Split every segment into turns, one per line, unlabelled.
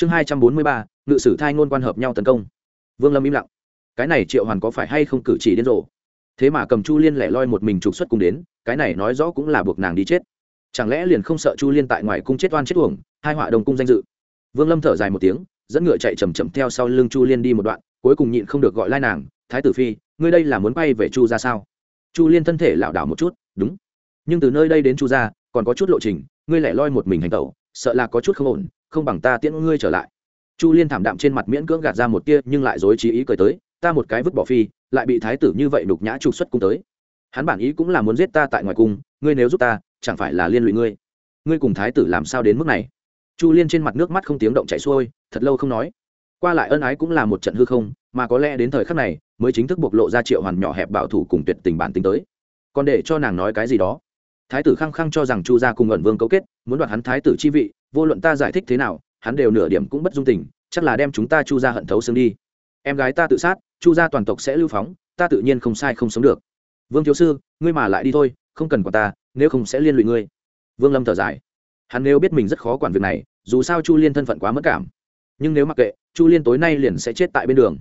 chương hai trăm bốn mươi ba, ngự sử thai ngôn quan hợp nhau tấn công. Vương lâm im lặng. Cái này triệu hoàn có phải hay không cử chỉ điên rồ? Thế mà cầm chu liên lẻ loi một mình trục xuất cung đến, cái này nói rõ cũng là buộc nàng đi chết. Chẳng lẽ liền không sợ chu liên tại ngoài cung chết oan chết uổng, hai họa đồng cung danh dự? Vương lâm thở dài một tiếng, dẫn ngựa chạy chầm chậm theo sau lưng chu liên đi một đoạn, cuối cùng nhịn không được gọi lai nàng, thái tử phi, ngươi đây là muốn bay về chu ra sao? Chu liên thân thể lảo đảo một chút, đúng. Nhưng từ nơi đây đến chu ra còn có chút lộ trình, ngươi lẻ loi một mình hành tẩu, sợ là có chút không ổn không bằng ta tiễn ngươi trở lại. Chu liên thảm đạm trên mặt miễn cưỡng gạt ra một tia nhưng lại dối trí ý cười tới, ta một cái vứt bỏ phi, lại bị thái tử như vậy đục nhã trục xuất cung tới. Hắn bản ý cũng là muốn giết ta tại ngoài cung, ngươi nếu giúp ta, chẳng phải là liên lụy ngươi? Ngươi cùng thái tử làm sao đến mức này? Chu liên trên mặt nước mắt không tiếng động chảy xuôi, thật lâu không nói. Qua lại ân ái cũng là một trận hư không, mà có lẽ đến thời khắc này, mới chính thức bộc lộ ra triệu hoàn nhỏ hẹp bảo thủ cùng tuyệt tình bản tính tới. Còn để cho nàng nói cái gì đó. Thái tử khăng khăng cho rằng chu gia cùng ẩn vương cấu kết, muốn đoạt hắn thái tử chi vị vô luận ta giải thích thế nào, hắn đều nửa điểm cũng bất dung tình, chắc là đem chúng ta chu gia hận thấu xương đi. Em gái ta tự sát, chu gia toàn tộc sẽ lưu phóng, ta tự nhiên không sai không sống được. Vương thiếu sư, ngươi mà lại đi thôi, không cần quản ta, nếu không sẽ liên lụy ngươi. Vương lâm thở dài. Hắn nếu biết mình rất khó quản việc này, dù sao chu liên thân phận quá mất cảm. Nhưng nếu mặc kệ, chu liên tối nay liền sẽ chết tại bên đường.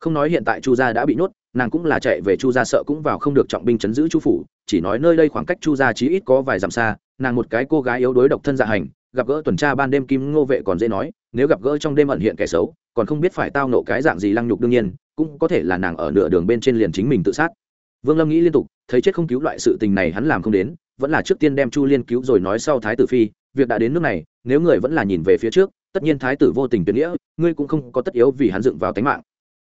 Không nói hiện tại chu gia đã bị nhốt, nàng cũng là chạy về chu gia sợ cũng vào không được trọng binh chấn giữ chu phủ, chỉ nói nơi đây khoảng cách chu gia chí ít có vài dặm xa, nàng một cái cô gái yếu đuối độc thân dạ hành gặp gỡ tuần tra ban đêm kim ngô vệ còn dễ nói, nếu gặp gỡ trong đêm ẩn hiện kẻ xấu, còn không biết phải tao nộ cái dạng gì lăng nhục đương nhiên, cũng có thể là nàng ở nửa đường bên trên liền chính mình tự sát. Vương lâm nghĩ liên tục, thấy chết không cứu loại sự tình này hắn làm không đến, vẫn là trước tiên đem chu liên cứu rồi nói sau thái tử phi, việc đã đến nước này, nếu người vẫn là nhìn về phía trước, tất nhiên thái tử vô tình tuyệt nghĩa, ngươi cũng không có tất yếu vì hắn dựng vào tính mạng.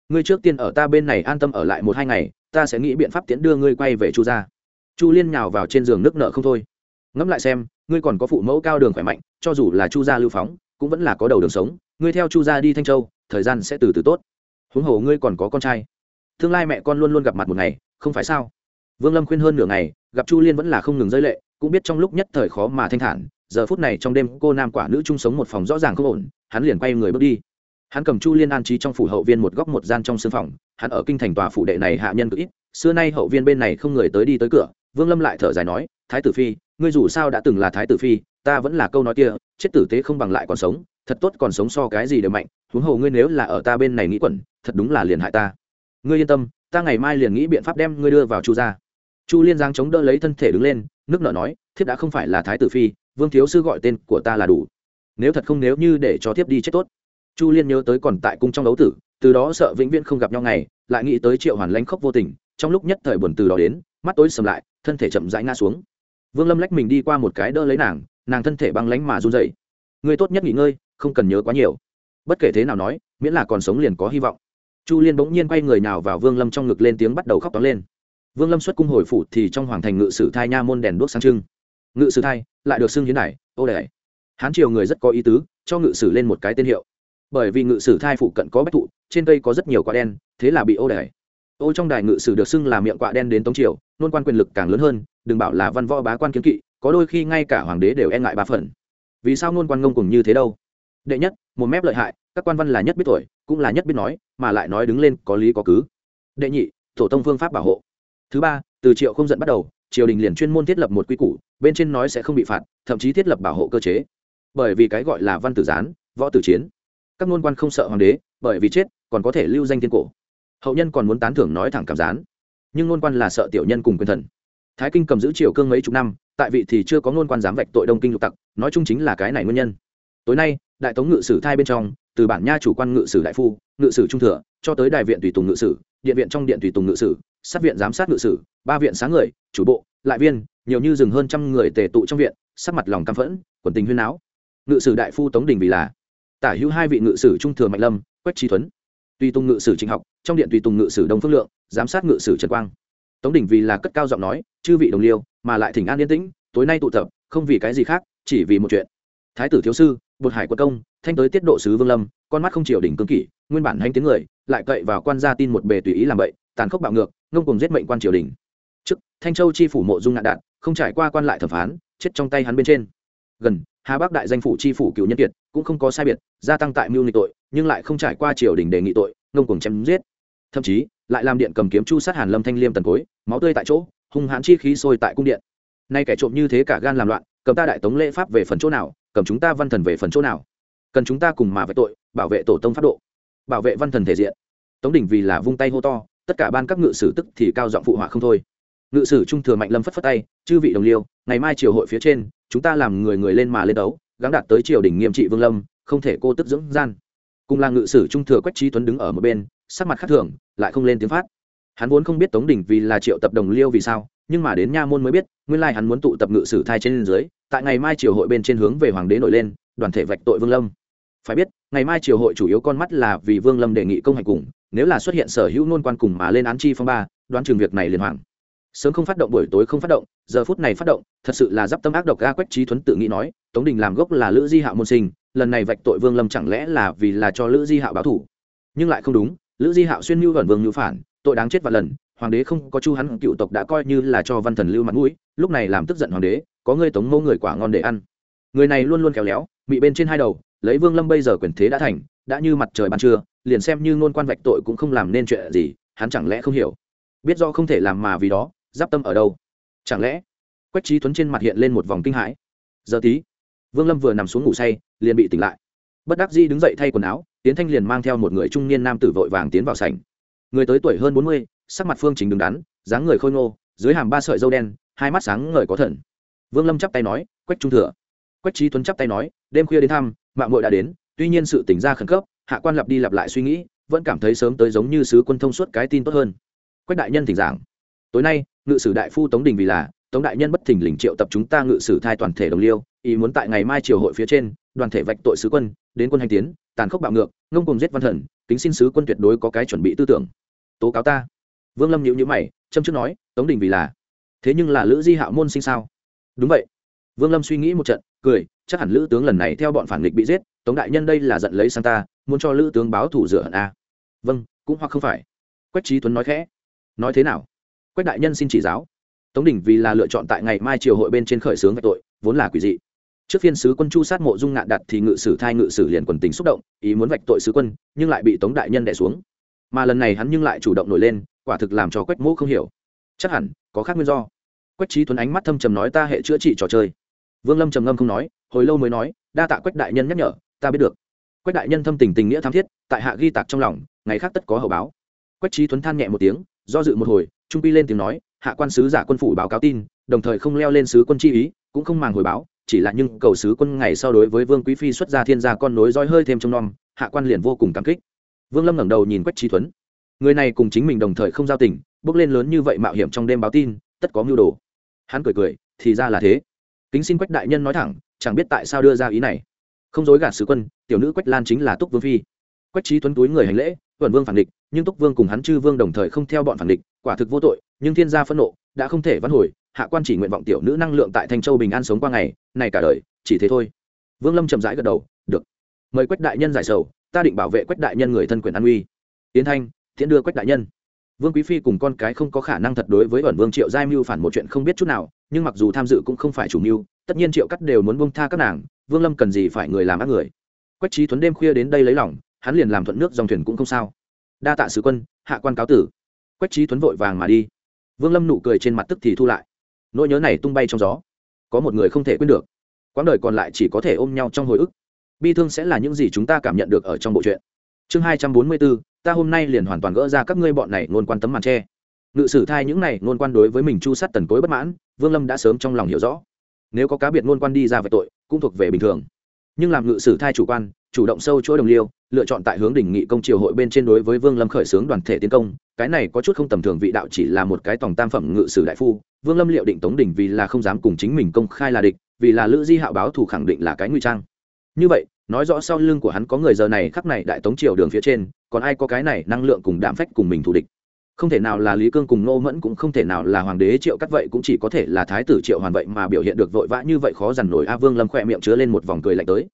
Ngươi trước tiên ở ta bên này an tâm ở lại một hai ngày, ta sẽ nghĩ biện pháp tiễn đưa ngươi quay về chu gia. Chu liên nhào vào trên giường nước nợ không thôi ngẫm lại xem, ngươi còn có phụ mẫu cao đường khỏe mạnh, cho dù là chu gia lưu phóng, cũng vẫn là có đầu đường sống. Ngươi theo chu gia đi thanh châu, thời gian sẽ từ từ tốt. Huống hồ ngươi còn có con trai. Tương lai mẹ con luôn luôn gặp mặt một ngày, không phải sao? Vương lâm khuyên hơn nửa ngày, gặp chu liên vẫn là không ngừng rơi lệ, cũng biết trong lúc nhất thời khó mà thanh thản, giờ phút này trong đêm cô nam quả nữ chung sống một phòng rõ ràng không ổn, hắn liền quay người bước đi. Hắn cầm chu liên an trí trong phủ hậu viên một góc một gian trong sương phòng, hắn ở kinh thành tòa phủ đệ này hạ nhân cực ít, xưa nay hậu viên bên này không người tới đi tới cửa, vương lâm lại thở dài nói, thái tử phi ngươi dù sao đã từng là thái tử phi, ta vẫn là câu nói kia, chết tử tế không bằng lại còn sống, thật tốt còn sống so cái gì đều mạnh, huống hồ ngươi nếu là ở ta bên này nghĩ quẩn, thật đúng là liền hại ta. Ngươi yên tâm, ta ngày mai liền nghĩ biện pháp đem ngươi đưa vào chu gia. Chu liên giang chống đỡ lấy thân thể đứng lên, nước nợ nói, thiếp đã không phải là thái tử phi, vương thiếu sư gọi tên của ta là đủ. Nếu thật không nếu như để cho thiếp đi chết tốt. Chu liên nhớ tới còn tại cung trong đấu tử, từ đó sợ vĩnh viễn không gặp nhau ngày, lại nghĩ tới triệu hoàn lãnh khốc vô tình, trong lúc nhất thời buồn từ đó đến, mắt tối sầm lại, thân thể chậm rãi ngã xuống vương lâm lách mình đi qua một cái đỡ lấy nàng nàng thân thể băng lánh mà run dậy người tốt nhất nghỉ ngơi, không cần nhớ quá nhiều. Bất kể thế nào nói, miễn là còn sống liền có hy vọng. Chu liên bỗng nhiên quay người nào vào vương lâm trong ngực lên tiếng bắt đầu khóc toán lên. Vương lâm xuất cung hồi phủ thì trong hoàng thành ngự sử thai nha môn đèn đuốc sáng trưng. Ngự sử thai, lại được xưng hiến này ô đẻ hán triều người rất có ý tứ, cho ngự sử lên một cái tên hiệu. Bởi vì ngự sử thai phụ cận có bách thụ, trên cây có rất nhiều quả đen, thế là bị ô đẻ ô trong đài ngự sử được xưng là miệng quạ đen đến tống triều, nôn quan quyền lực càng lớn hơn đừng bảo là văn võ bá quan kiến kỵ, có đôi khi ngay cả hoàng đế đều e ngại ba phần. Vì sao ngôn quan ngông cùng như thế đâu? Đệ nhất, một mép lợi hại, các quan văn là nhất biết tuổi, cũng là nhất biết nói, mà lại nói đứng lên có lý có cứ. Đệ nhị tổ tông phương pháp bảo hộ. Thứ ba, từ triệu không giận bắt đầu, triều đình liền chuyên môn thiết lập một quy củ, bên trên nói sẽ không bị phạt, thậm chí thiết lập bảo hộ cơ chế. Bởi vì cái gọi là văn tử gián, võ tử chiến. Các ngôn quan không sợ hoàng đế, bởi vì chết, còn có thể lưu danh thiên cổ. Hậu nhân còn muốn tán thưởng nói thẳng cảm gián. Nhưng ngôn quan là sợ tiểu nhân cùng quyền thần thái kinh cầm giữ triều cương mấy chục năm, tại vị thì chưa có ngôn quan dám vạch tội đông kinh lục tặc, nói chung chính là cái này nguyên nhân. Tối nay, đại tống ngự sử thai bên trong, từ bản nha chủ quan ngự sử đại phu, ngự sử trung thừa, cho tới đại viện tùy tùng ngự sử, điện viện trong điện tùy tùng ngự sử, sát viện giám sát ngự sử, ba viện sáng người, chủ bộ, lại viên, nhiều như dừng hơn trăm người tề tụ trong viện, sắc mặt lòng căm phẫn, quần tình huyên áo ngự sử đại phu tống đình vì là tả hữu hai vị ngự sử trung thừa mạnh lâm, quách trí tuấn tùy tùng ngự sử trình học, trong điện tùy tùng ngự sử đông phước lượng, giám sát ngự sử trần quang tống đình vì là cất cao giọng nói, chư vị đồng liêu, mà lại thỉnh an yên tĩnh, tối nay tụ tập, không vì cái gì khác, chỉ vì một chuyện. Thái tử thiếu sư, bột hải quân công, thanh tới tiết độ sứ vương lâm, con mắt không chịu đỉnh cương kỷ, nguyên bản hành tiếng người, lại cậy vào quan gia tin một bề tùy ý làm bậy, tàn khốc bạo ngược, ngông cùng giết mệnh quan triều đình. Trước, thanh châu chi phủ mộ dung ngạn đạn, không trải qua quan lại thẩm phán, chết trong tay hắn bên trên. Gần, hà bắc đại danh phủ chi phủ cựu nhân kiệt, cũng không có sai biệt, gia tăng tại mưu nghị tội, nhưng lại không trải qua triều đình đề nghị tội, ngông cùng chém giết. Thậm chí lại làm điện cầm kiếm chu sát hàn lâm thanh liêm tần cối, máu tươi tại chỗ, hung hãn chi khí sôi tại cung điện. Nay kẻ trộm như thế cả gan làm loạn, cầm ta đại tống lễ pháp về phần chỗ nào, cầm chúng ta văn thần về phần chỗ nào? Cần chúng ta cùng mà về tội, bảo vệ tổ tông pháp độ, bảo vệ văn thần thể diện. Tống đình vì là vung tay hô to, tất cả ban các ngự sử tức thì cao giọng phụ họa không thôi. Ngự sử trung thừa mạnh lâm phất phất tay, chư vị đồng liêu, ngày mai triều hội phía trên, chúng ta làm người người lên mà lên đấu, gắng đạt tới triều đình nghiêm trị vương lâm, không thể cô tức dưỡng gian. Cùng là ngự sử trung thừa quách trí tuấn đứng ở một bên sắc mặt khác thường, lại không lên tiếng phát. Hắn vốn không biết tống đình vì là triệu tập đồng liêu vì sao, nhưng mà đến nha môn mới biết, nguyên lai hắn muốn tụ tập ngự sử thai trên dưới, tại ngày mai triều hội bên trên hướng về hoàng đế nổi lên, đoàn thể vạch tội vương lâm. Phải biết, ngày mai triều hội chủ yếu con mắt là vì vương lâm đề nghị công hành cùng, nếu là xuất hiện sở hữu nôn quan cùng mà lên án chi phong ba, đoán chừng việc này liền hoàng sớm không phát động, buổi tối không phát động, giờ phút này phát động, thật sự là d i p tâm ác độc ga quách trí thuấn tự nghĩ nói, tống đình làm gốc là lữ di hạo môn sinh, lần này vạch tội vương lâm chẳng lẽ là vì là cho lữ di hạo báo thủ? Nhưng lại không đúng lữ di hạo xuyên mưu vẩn vương mưu phản, tội đáng chết và lần, hoàng đế không có chu hắn cựu tộc đã coi như là cho văn thần lưu mặt mũi, lúc này làm tức giận hoàng đế, có người tống mẫu người quả ngon để ăn. Người này luôn luôn khéo léo bị bên trên hai đầu, lấy vương lâm bây giờ quyền thế đã thành, đã như mặt trời ban trưa, liền xem như ngôn quan vạch tội cũng không làm nên chuyện gì, hắn chẳng lẽ không hiểu? Biết do không thể làm mà vì đó, giáp tâm ở đâu? Chẳng lẽ? Quách trí tuấn trên mặt hiện lên một vòng kinh hãi. Giờ tí, vương lâm vừa nằm xuống ngủ say, liền bị tỉnh lại bất đắc di đứng dậy thay quần áo, tiến thanh liền mang theo một người trung niên nam tử vội vàng tiến vào sảnh. Người tới tuổi hơn bốn mươi, sắc mặt phương chính đứng đắn, dáng người khôi ngô, dưới hàm ba sợi dâu đen, hai mắt sáng ngời có thần. Vương lâm chắp tay nói, quách trung thừa. Quách trí tuấn chắp tay nói, đêm khuya đến thăm, mạng mội đã đến, tuy nhiên sự tỉnh ra khẩn cấp, hạ quan lặp đi lặp lại suy nghĩ, vẫn cảm thấy sớm tới giống như sứ quân thông suốt cái tin tốt hơn. Quách đại nhân thỉnh giảng. Tối nay, ngự sử đại phu tống đình vì là, tống đại nhân bất thình lình triệu tập chúng ta ngự sử thai toàn thể đồng liêu, ý muốn tại ngày mai triều hội phía trên đoàn thể vạch tội sứ quân, đến quân hành tiến, tàn khốc bạo ngược, ngông cùng giết văn thần, kính xin sứ quân tuyệt đối có cái chuẩn bị tư tưởng. Tố cáo ta. Vương lâm nhịu nhữ mày, châm trước nói, tống đình vì là. Thế nhưng là lữ di hạo môn sinh sao? Đúng vậy. Vương lâm suy nghĩ một trận, cười, chắc hẳn lữ tướng lần này theo bọn phản nghịch bị giết, tống đại nhân đây là giận lấy sang ta, muốn cho lữ tướng báo thủ rửa hận a. Vâng cũng hoặc không phải. Quách trí tuấn nói khẽ. Nói thế nào? Quách đại nhân xin chỉ giáo. Tống đình vì là lựa chọn tại ngày mai triều hội bên trên khởi xướng vạch tội, vốn là quỷ dị trước phiên sứ quân chu sát mộ dung ngạn đặt thì ngự sử thai ngự sử liền quần tình xúc động, ý muốn vạch tội sứ quân, nhưng lại bị tống đại nhân đẻ xuống. Mà lần này hắn nhưng lại chủ động nổi lên, quả thực làm cho quách mỗ không hiểu. Chắc hẳn, có khác nguyên do. Quách trí tuấn ánh mắt thâm trầm nói ta hệ chữa trị trò chơi. Vương lâm trầm ngâm không nói, hồi lâu mới nói, đa tạ quách đại nhân nhắc nhở, ta biết được. Quách đại nhân thâm tình tình nghĩa tham thiết, tại hạ ghi tạc trong lòng, ngày khác tất có hậu báo. Quách trí tuấn than nhẹ một tiếng, do dự một hồi, trung pi lên tiếng nói, hạ quan sứ giả quân phủ báo cáo tin, đồng thời không leo lên sứ quân chi ý, cũng không màng hồi báo chỉ là nhưng cầu sứ quân ngày sau đối với vương quý phi xuất gia thiên gia con nối dõi hơi thêm trong nom, hạ quan liền vô cùng cảm kích. Vương lâm ngẩng đầu nhìn quách trí tuấn người này cùng chính mình đồng thời không giao tình, bước lên lớn như vậy mạo hiểm trong đêm báo tin, tất có mưu đồ. Hắn cười cười, thì ra là thế. Kính xin quách đại nhân nói thẳng, chẳng biết tại sao đưa ra ý này. Không dối gạt sứ quân, tiểu nữ quách lan chính là túc vương phi. Quách trí tuấn túi người hành lễ, tuần vương phản địch, nhưng túc vương cùng hắn chư vương đồng thời không theo bọn phản địch, quả thực vô tội, nhưng thiên gia phẫn nộ, đã không thể vãn hồi hạ quan chỉ nguyện vọng tiểu nữ năng lượng tại thanh châu bình an sống qua ngày, này cả đời, chỉ thế thôi. Vương lâm chậm rãi gật đầu, được. Mời quách đại nhân giải sầu, ta định bảo vệ quách đại nhân người thân quyền an uy. Tiến thanh thiện đưa quách đại nhân. Vương quý phi cùng con cái không có khả năng thật đối với ẩn vương triệu giai mưu phản một chuyện không biết chút nào, nhưng mặc dù tham dự cũng không phải chủ mưu, tất nhiên triệu cắt đều muốn bông tha các nàng, vương lâm cần gì phải người làm ác người. Quách trí Thuấn đêm khuya đến đây lấy lòng, hắn liền làm thuận nước dòng thuyền cũng không sao. Đa tạ sứ quân, hạ quan cáo tử. Quách trí Thuấn vội vàng mà đi. Vương lâm nụ cười trên mặt tức thì thu lại nỗi nhớ này tung bay trong gió. Có một người không thể quên được. Quãng đời còn lại chỉ có thể ôm nhau trong hồi ức. Bi thương sẽ là những gì chúng ta cảm nhận được ở trong bộ truyện. Chương hai trăm bốn mươi bốn, ta hôm nay liền hoàn toàn gỡ ra các ngươi bọn này ngôn quan tấm màn tre. Ngự sử thai những này ngôn quan đối với mình chu sát tần cối bất mãn, vương lâm đã sớm trong lòng hiểu rõ. Nếu có cá biệt ngôn quan đi ra về tội, cũng thuộc về bình thường nhưng làm ngự sử thai chủ quan, chủ động sâu chỗ đồng liêu, lựa chọn tại hướng đỉnh nghị công triều hội bên trên đối với vương lâm khởi xướng đoàn thể tiến công. Cái này có chút không tầm thường, vị đạo chỉ là một cái tòng tam phẩm ngự sử đại phu. Vương lâm liệu định tống đỉnh vì là không dám cùng chính mình công khai là địch, vì là lữ di hạo báo thủ khẳng định là cái nguy trang. Như vậy, nói rõ sau lưng của hắn có người giờ này khắc này đại tống triều đường phía trên, còn ai có cái này năng lượng cùng đạm phách cùng mình thù địch? Không thể nào là lý cương cùng nô mẫn cũng không thể nào là hoàng đế triệu cắt vậy, cũng chỉ có thể là thái tử triệu hoàn vậy mà biểu hiện được vội vã như vậy khó dằn nổi. A vương lâm khỏe miệng chứa lên một vòng cười lạnh tới.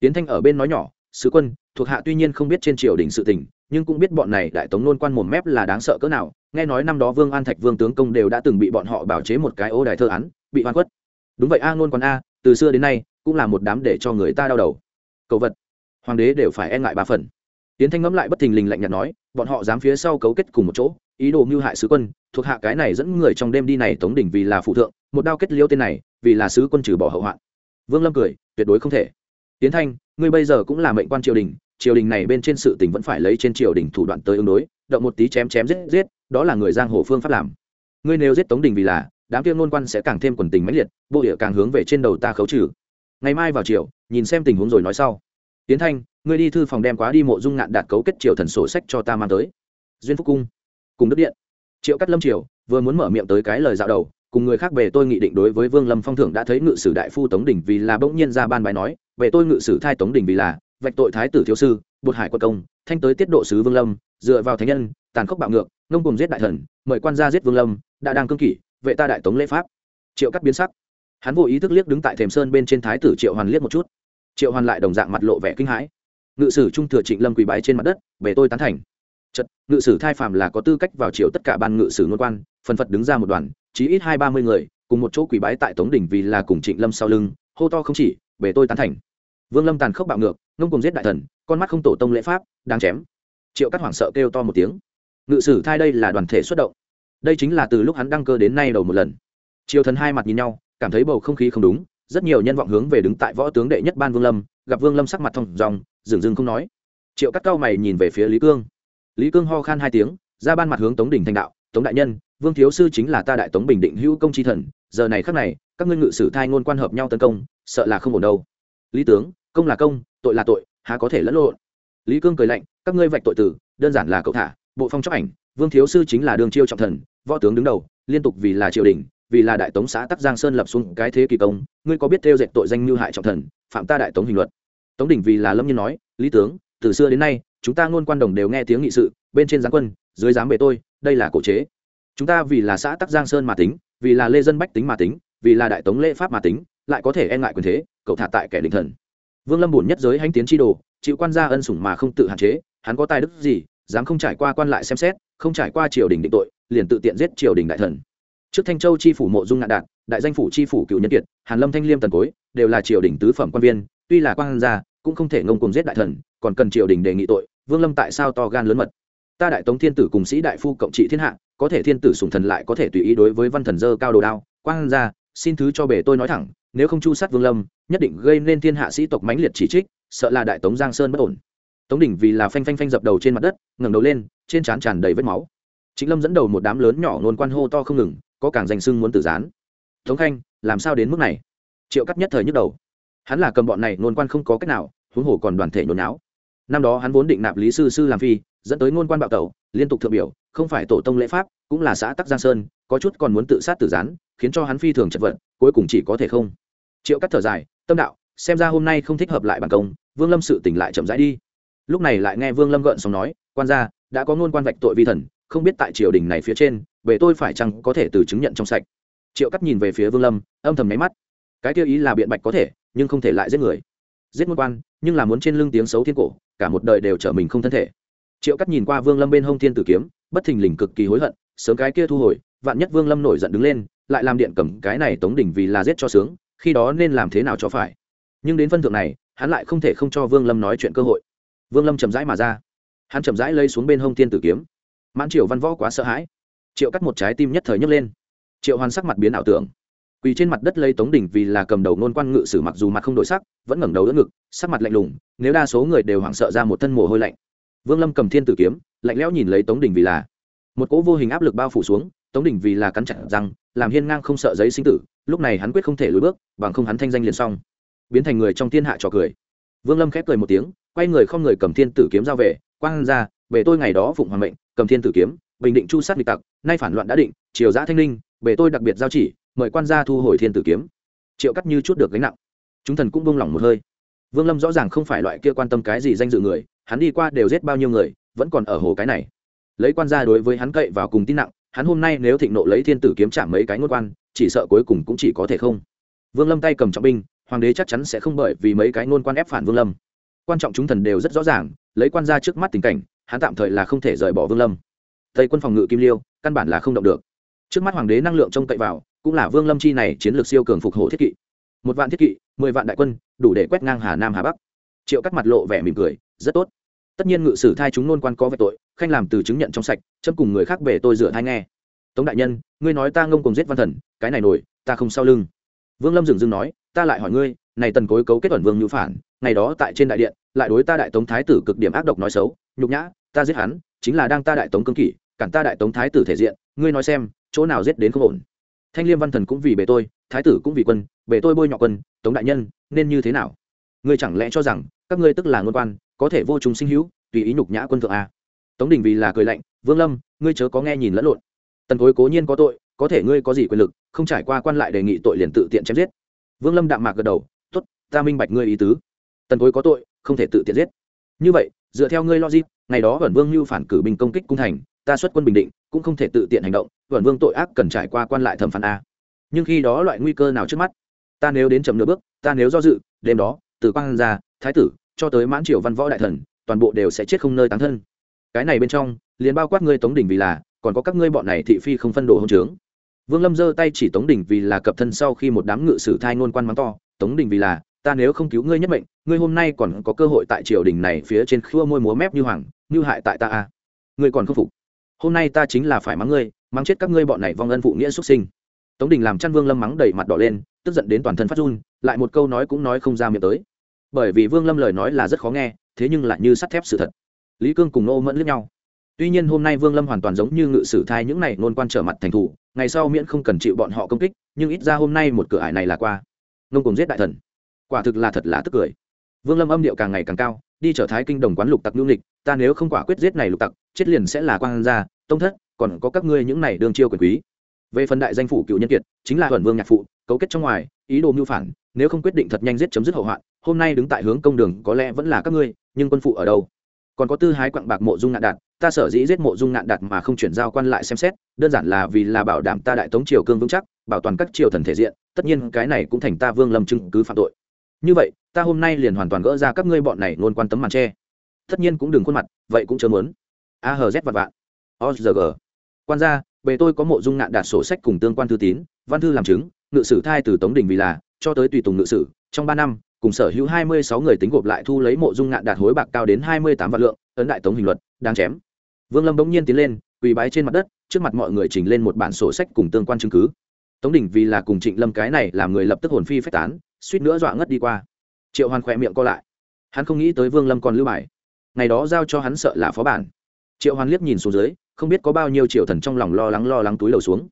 Tiến thanh ở bên nói nhỏ, sứ quân, thuộc hạ tuy nhiên không biết trên triều đình sự tình, nhưng cũng biết bọn này đại tống nôn quan mồm mép là đáng sợ cỡ nào. Nghe nói năm đó vương an thạch vương tướng công đều đã từng bị bọn họ bảo chế một cái ô đài thơ án, bị oan khuất. Đúng vậy a, Nôn quan a, từ xưa đến nay, cũng là một đám để cho người ta đau đầu. Cầu vật. Hoàng đế đều phải e ngại ba phần. Tiến thanh ngẫm lại bất thình lình lạnh nhạt nói, bọn họ dám phía sau cấu kết cùng một chỗ ý đồ mưu hại sứ quân, thuộc hạ cái này dẫn người trong đêm đi này tống đỉnh vì là phụ thượng, một đao kết liêu tên này, vì là sứ quân trừ bỏ hậu hoạn. Vương lâm cười, tuyệt đối không thể. Tiến thanh, ngươi bây giờ cũng là mệnh quan triều đình triều đình này bên trên sự tình vẫn phải lấy trên triều đình thủ đoạn tới ứng đối, động một tí chém chém giết giết, đó là người giang hồ phương pháp làm. Ngươi nếu giết tống đình vì là, đám kia ngôn quan sẽ càng thêm quần tình mãnh liệt, bộ địa càng hướng về trên đầu ta khấu trừ. Ngày mai vào chiều nhìn xem tình huống rồi nói sau. Tiến thanh, ngươi đi thư phòng đem quá đi mộ dung ngạn đạt cấu kết triều thần sổ sách cho ta mang tới. Duyên phúc cung cùng đức điện. Triệu cắt lâm triều vừa muốn mở miệng tới cái lời dạo đầu, cùng người khác về tôi nghị định đối với vương lâm phong thưởng đã thấy ngự sử đại phu tống đình vì là bỗng nhiên ra ban bài nói về tôi ngự sử thai tống đình vì là vạch tội thái tử thiếu sư bột hải quân công, thanh tới tiết độ sứ vương lâm, dựa vào thánh nhân, tàn khốc bạo ngược, ngông cùng giết đại thần, mời quan gia giết vương lâm, đã đang cương kỷ, vệ ta đại tống lễ pháp. Triệu cắt biến sắc. Hắn vô ý thức liếc đứng tại thềm sơn bên trên thái tử triệu hoàn liếc một chút. Triệu hoàn lại đồng dạng mặt lộ vẻ kinh hãi. Ngự sử trung thừa trịnh lâm quỳ bái trên mặt đất về tôi tán thành chật, ngự sử thai phàm là có tư cách vào triệu tất cả ban ngự sử ngôn quan, phần phật đứng ra một đoàn, chí ít hai ba mươi người, cùng một chỗ quỳ bái tại tống đỉnh vì là cùng trịnh lâm sau lưng, hô to không chỉ về tôi tán thành. Vương lâm tàn khốc bạo ngược, ngông cùng giết đại thần, con mắt không tổ tông lễ pháp, đang chém. Triệu Cát hoảng sợ kêu to một tiếng. Ngự sử thai đây là đoàn thể xuất động. Đây chính là từ lúc hắn đăng cơ đến nay đầu một lần. Triều thần hai mặt nhìn nhau, cảm thấy bầu không khí không đúng, rất nhiều nhân vọng hướng về đứng tại võ tướng đệ nhất ban vương lâm, gặp vương lâm sắc mặt thong dòng, dừng dừng không nói. Triệu cắt cao mày nhìn về phía lý cương lý cương ho khan hai tiếng, ra ban mặt hướng tống đình thành đạo, tống đại nhân, vương thiếu sư chính là ta đại tống bình định hữu công tri thần, giờ này khắc này, các ngươi ngự sử thai ngôn quan hợp nhau tấn công, sợ là không ổn đâu. Lý tướng, công là công, tội là tội, há có thể lẫn lộn? Lý cương cười lạnh, các ngươi vạch tội tử, đơn giản là cậu thả, bộ phong chóc ảnh, vương thiếu sư chính là đường chiêu trọng thần, võ tướng đứng đầu, liên tục vì là triều đình, vì là đại tống xã tắc giang sơn lập xuống cái thế kỳ công, ngươi có biết theo dệt tội danh mưu hại trọng thần, phạm ta đại tống hình luật? Tống đỉnh vì là lâm nhân nói, lý tướng, từ xưa đến nay chúng ta ngôn quan đồng đều nghe tiếng nghị sự, bên trên giáng quân, dưới giám bề tôi, đây là cổ chế. Chúng ta vì là xã tắc giang sơn mà tính, vì là lê dân bách tính mà tính, vì là đại tống lễ pháp mà tính, lại có thể e ngại quyền thế, cậu thả tại kẻ định thần. Vương lâm bổn nhất giới hãnh tiến tri đồ, chịu quan gia ân sủng mà không tự hạn chế, hắn có tài đức gì, dám không trải qua quan lại xem xét, không trải qua triều đình định tội, liền tự tiện giết triều đình đại thần. Trước thanh châu chi phủ mộ dung ngạn đạt, đại danh phủ chi phủ cựu nhân kiệt, hàn lâm thanh liêm tần cối, đều là triều đình tứ phẩm quan viên, tuy là quan gia, cũng không thể ngông cùng giết đại thần, còn cần triều đình đề nghị tội vương lâm tại sao to gan lớn mật? Ta đại tống thiên tử cùng sĩ đại phu cộng trị thiên hạ, có thể thiên tử sùng thần lại có thể tùy ý đối với văn thần dơ cao đồ đao. Quang gia xin thứ cho bể tôi nói thẳng, nếu không chu sát vương lâm, nhất định gây nên thiên hạ sĩ tộc mãnh liệt chỉ trích, sợ là đại tống giang sơn bất ổn. Tống đỉnh vì là phanh phanh phanh dập đầu trên mặt đất, ngẩng đầu lên, trên trán tràn đầy vết máu. Chính lâm dẫn đầu một đám lớn nhỏ nôn quan hô to không ngừng, có càng danh sưng muốn tử gián. Tống khanh, làm sao đến mức này? Triệu cắt nhất thời nhức đầu. Hắn là cầm bọn này nôn quan không có cách nào, huống hồ còn đoàn thể nhốn náo năm đó hắn vốn định nạp lý sư sư làm phi, dẫn tới ngôn quan bạo tẩu, liên tục thượng biểu, không phải tổ tông lễ pháp, cũng là xã tắc giang sơn, có chút còn muốn tự sát tử gián, khiến cho hắn phi thường chật vật, cuối cùng chỉ có thể không. Triệu cắt thở dài, tâm đạo, xem ra hôm nay không thích hợp lại bàn công, vương lâm sự tỉnh lại chậm rãi đi. Lúc này lại nghe vương lâm gợn xong nói, quan gia, đã có ngôn quan vạch tội vi thần, không biết tại triều đình này phía trên về tôi phải chăng có thể từ chứng nhận trong sạch? Triệu cắt nhìn về phía vương lâm, âm thầm nháy mắt. Cái tiêu ý là biện bạch có thể, nhưng không thể lại giết người giết môn quan, nhưng là muốn trên lưng tiếng xấu thiên cổ, cả một đời đều trở mình không thân thể. Triệu cắt nhìn qua vương lâm bên hông thiên tử kiếm, bất thình lình cực kỳ hối hận, sớm cái kia thu hồi, vạn nhất vương lâm nổi giận đứng lên, lại làm điện cầm cái này tống đỉnh vì là giết cho sướng, khi đó nên làm thế nào cho phải. Nhưng đến phân thượng này, hắn lại không thể không cho vương lâm nói chuyện cơ hội. Vương lâm chậm rãi mà ra. Hắn chậm rãi lây xuống bên hông thiên tử kiếm. Mãn triều văn võ quá sợ hãi. Triệu cắt một trái tim nhất thời nhấc lên. Triệu hoàn sắc mặt biến ảo tưởng quỳ trên mặt đất lấy tống đình vì là cầm đầu nôn quan ngự sử mặc dù mặt không đổi sắc, vẫn ngẩng đầu đỡ ngực, sắc mặt lạnh lùng, nếu đa số người đều hoảng sợ ra một thân mồ hôi lạnh. Vương lâm cầm thiên tử kiếm, lạnh lẽo nhìn lấy tống đình vì là. Một cỗ vô hình áp lực bao phủ xuống, tống đình vì là cắn chặt rằng làm hiên ngang không sợ giấy sinh tử, lúc này hắn quyết không thể lùi bước, bằng không hắn thanh danh liền xong. Biến thành người trong thiên hạ trò cười. Vương lâm khép cười một tiếng, quay người không người cầm thiên tử kiếm giao về, quang ra về tôi ngày đó phụng hoàng mệnh, cầm thiên tử kiếm, bình định chu sát địch tặc, nay phản loạn đã định, triều giã thanh linh về tôi đặc biệt giao chỉ mời quan gia thu hồi thiên tử kiếm. Triệu cắt như chút được gánh nặng. Chúng thần cũng bông lỏng một hơi. Vương lâm rõ ràng không phải loại kia quan tâm cái gì danh dự người, hắn đi qua đều giết bao nhiêu người, vẫn còn ở hồ cái này. Lấy quan gia đối với hắn cậy vào cùng tin nặng, hắn hôm nay nếu thịnh nộ lấy thiên tử kiếm chạm mấy cái ngôn quan, chỉ sợ cuối cùng cũng chỉ có thể không. Vương lâm tay cầm trọng binh, hoàng đế chắc chắn sẽ không bởi vì mấy cái ngôn quan ép phản vương lâm. Quan trọng chúng thần đều rất rõ ràng, lấy quan gia trước mắt tình cảnh, hắn tạm thời là không thể rời bỏ vương lâm. Tây quân phòng ngự kim liêu, căn bản là không động được trước mắt hoàng đế năng lượng trông cậy vào, cũng là vương lâm chi này chiến lược siêu cường phục hộ thiết kỵ. Một vạn thiết kỵ, mười vạn đại quân, đủ để quét ngang hà nam hà bắc. Triệu cắt mặt lộ vẻ mỉm cười, rất tốt. Tất nhiên ngự sử thai chúng nôn quan có về tội, khanh làm từ chứng nhận trong sạch, chấm cùng người khác về tôi rửa thai nghe. Tống đại nhân, ngươi nói ta ngông cùng giết văn thần, cái này nổi, ta không sau lưng. Vương lâm dừng dừng nói, ta lại hỏi ngươi, này tần cối cấu kết tuần vương như phản, ngày đó tại trên đại điện, lại đối ta đại tống thái tử cực điểm ác độc nói xấu, nhục nhã, ta giết hắn, chính là đang ta đại tống cương kỷ, cản ta đại tống thái tử thể diện, ngươi nói xem chỗ nào giết đến không ổn. Thanh liêm văn thần cũng vì bề tôi, thái tử cũng vì quân, bề tôi bôi nhọ quân, tống đại nhân, nên như thế nào? Ngươi chẳng lẽ cho rằng, các ngươi tức là ngôn quan, có thể vô chúng sinh hữu, tùy ý nhục nhã quân thượng a? Tống đình vì là cười lạnh, vương lâm, ngươi chớ có nghe nhìn lẫn lộn. Tần cối cố nhiên có tội, có thể ngươi có gì quyền lực, không trải qua quan lại đề nghị tội liền tự tiện chém giết. Vương lâm đạm mạc gật đầu t ố t ta minh bạch ngươi ý tứ. Tần cối có tội, không thể tự tiện giết. Như vậy, dựa theo ngươi logic, ngày đó vẩn vương mưu phản cử binh công kích cung thành, ta xuất quân bình định cũng không thể tự tiện hành động vẩn vương tội ác cần trải qua quan lại thẩm phán a. Nhưng khi đó loại nguy cơ nào trước mắt? Ta nếu đến chậm nửa bước, ta nếu do dự, đêm đó, từ quan gia thái tử, cho tới mãn triều văn võ đại thần, toàn bộ đều sẽ chết không nơi tán thân. Cái này bên trong, liền bao quát ngươi tống đỉnh vì là, còn có các ngươi bọn này thị phi không phân đồ hôn trướng. Vương lâm giơ tay chỉ tống đỉnh vì là cập thân sau khi một đám ngự sử thai ngôn quan mắng to, tống đỉnh vì là, ta nếu không cứu ngươi nhất mệnh, ngươi hôm nay còn có cơ hội tại triều đình này phía trên khua môi múa mép như hoàng, như hại tại ta a. Ngươi còn không phục hôm nay ta chính là phải mắng ngươi, mắng chết các ngươi bọn này vong ân phụ nghĩa xuất sinh. Tống đình làm chăn vương lâm mắng đầy mặt đỏ lên, tức giận đến toàn thân phát run, lại một câu nói cũng nói không ra miệng tới. Bởi vì vương lâm lời nói là rất khó nghe, thế nhưng lại như sắt thép sự thật. Lý cương cùng nô mẫn lướt nhau. Tuy nhiên hôm nay vương lâm hoàn toàn giống như ngự sử thai những này nôn quan trở mặt thành thủ, ngày sau miễn không cần chịu bọn họ công kích, nhưng ít ra hôm nay một cửa ải này là qua. Nông cùng giết đại thần. Quả thực là thật là tức cười. Vương lâm âm điệu càng ngày càng cao đi trở thái kinh đồng quán lục tặc lưu lịch ta nếu không quả quyết giết này lục tặc, chết liền sẽ là quan gia, tông thất, còn có các ngươi những này đương chiêu quyền quý. Về phần đại danh phủ cựu nhân kiệt, chính là huẩn vương nhạc phụ, cấu kết trong ngoài, ý đồ mưu phản, nếu không quyết định thật nhanh giết chấm dứt hậu hoạn, hôm nay đứng tại hướng công đường có lẽ vẫn là các ngươi, nhưng quân phụ ở đâu? Còn có tư hái quặng bạc mộ dung ngạn đạt, ta sở dĩ giết mộ dung ngạn đạt mà không chuyển giao quan lại xem xét, đơn giản là vì là bảo đảm ta đại tống triều cương vững chắc, bảo toàn các triều thần thể diện, tất nhiên cái này cũng thành ta vương lâm chứng cứ phạm tội như vậy, ta hôm nay liền hoàn toàn gỡ ra các ngươi bọn này luôn quan tấm màn tre tất nhiên cũng đừng khuôn mặt, vậy cũng chớ muốn. A hờ z vạn vạn. Ozg quan gia, bề tôi có mộ dung nạn đạt sổ sách cùng tương quan thư tín, văn thư làm chứng, ngự sử thai từ tống đình vì là, cho tới tùy tùng ngự sử, trong ba năm, cùng sở hữu hai mươi sáu người tính gộp lại thu lấy mộ dung nạn đạt hối bạc cao đến hai mươi tám vạn lượng, ấn đại tống hình luật đang chém. Vương lâm bỗng nhiên tiến lên, quỳ bái trên mặt đất, trước mặt mọi người trình lên một bản sổ sách cùng tương quan chứng cứ tống đình vì là cùng trịnh lâm cái này làm người lập tức hồn phi phách tán, suýt nữa dọa ngất đi qua. Triệu hoàn khỏe miệng co lại. Hắn không nghĩ tới vương lâm còn lưu bài. Ngày đó giao cho hắn sợ là phó bản. Triệu hoàn liếc nhìn xuống dưới, không biết có bao nhiêu triệu thần trong lòng lo lắng lo lắng túi lầu xuống.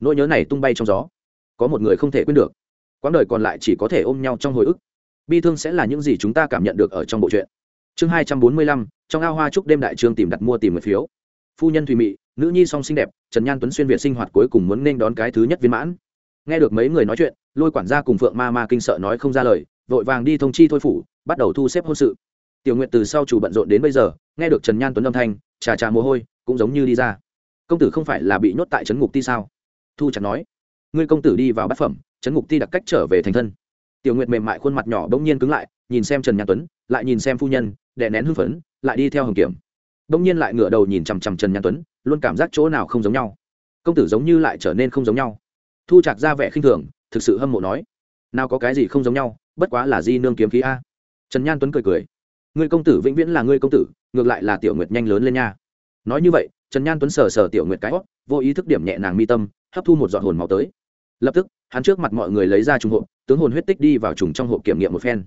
Nỗi nhớ này tung bay trong gió. Có một người không thể quên được. Quãng đời còn lại chỉ có thể ôm nhau trong hồi ức. Bi thương sẽ là những gì chúng ta cảm nhận được ở trong bộ truyện. Chương hai trăm bốn mươi lăm, trong ao hoa trúc đêm đại trương tìm đặt mua tìm người phiếu phu nhân thùy mị, nữ nhi song xinh đẹp, trần nhan tuấn xuyên việt sinh hoạt cuối cùng muốn nên đón cái thứ nhất viên mãn. Nghe được mấy người nói chuyện, lôi quản gia cùng phượng ma ma kinh sợ nói không ra lời, vội vàng đi thông chi thôi phủ, bắt đầu thu xếp hôn sự. Tiểu nguyện từ sau chủ bận rộn đến bây giờ, nghe được trần nhan tuấn âm thanh, trà trà mồ hôi, cũng giống như đi ra. Công tử không phải là bị nhốt tại trấn ngục ti sao? Thu chặt nói. Ngươi công tử đi vào bát phẩm, trấn ngục ti đặc cách trở về thành thân. Tiểu nguyệt mềm mại khuôn mặt nhỏ bỗng nhiên cứng lại, nhìn xem trần nhan tuấn, lại nhìn xem phu nhân, đè nén hưng phấn, lại đi theo hồng kiểm bỗng nhiên lại ngửa đầu nhìn chằm chằm trần nhan tuấn, luôn cảm giác chỗ nào không giống nhau. Công tử giống như lại trở nên không giống nhau. Thu chặt ra vẻ khinh thường, thực sự hâm mộ nói, nào có cái gì không giống nhau, bất quá là di nương kiếm khí a. Trần nhan tuấn cười cười, ngươi công tử vĩnh viễn là ngươi công tử, ngược lại là tiểu nguyệt nhanh lớn lên nha. Nói như vậy, trần nhan tuấn sờ sờ tiểu nguyệt cái hót vô ý thức điểm nhẹ nàng mi tâm, hấp thu một giọt hồn máu tới. Lập tức, hắn trước mặt mọi người lấy ra trùng hộp, tướng hồn huyết tích đi vào trùng trong hộp kiểm nghiệm một phen.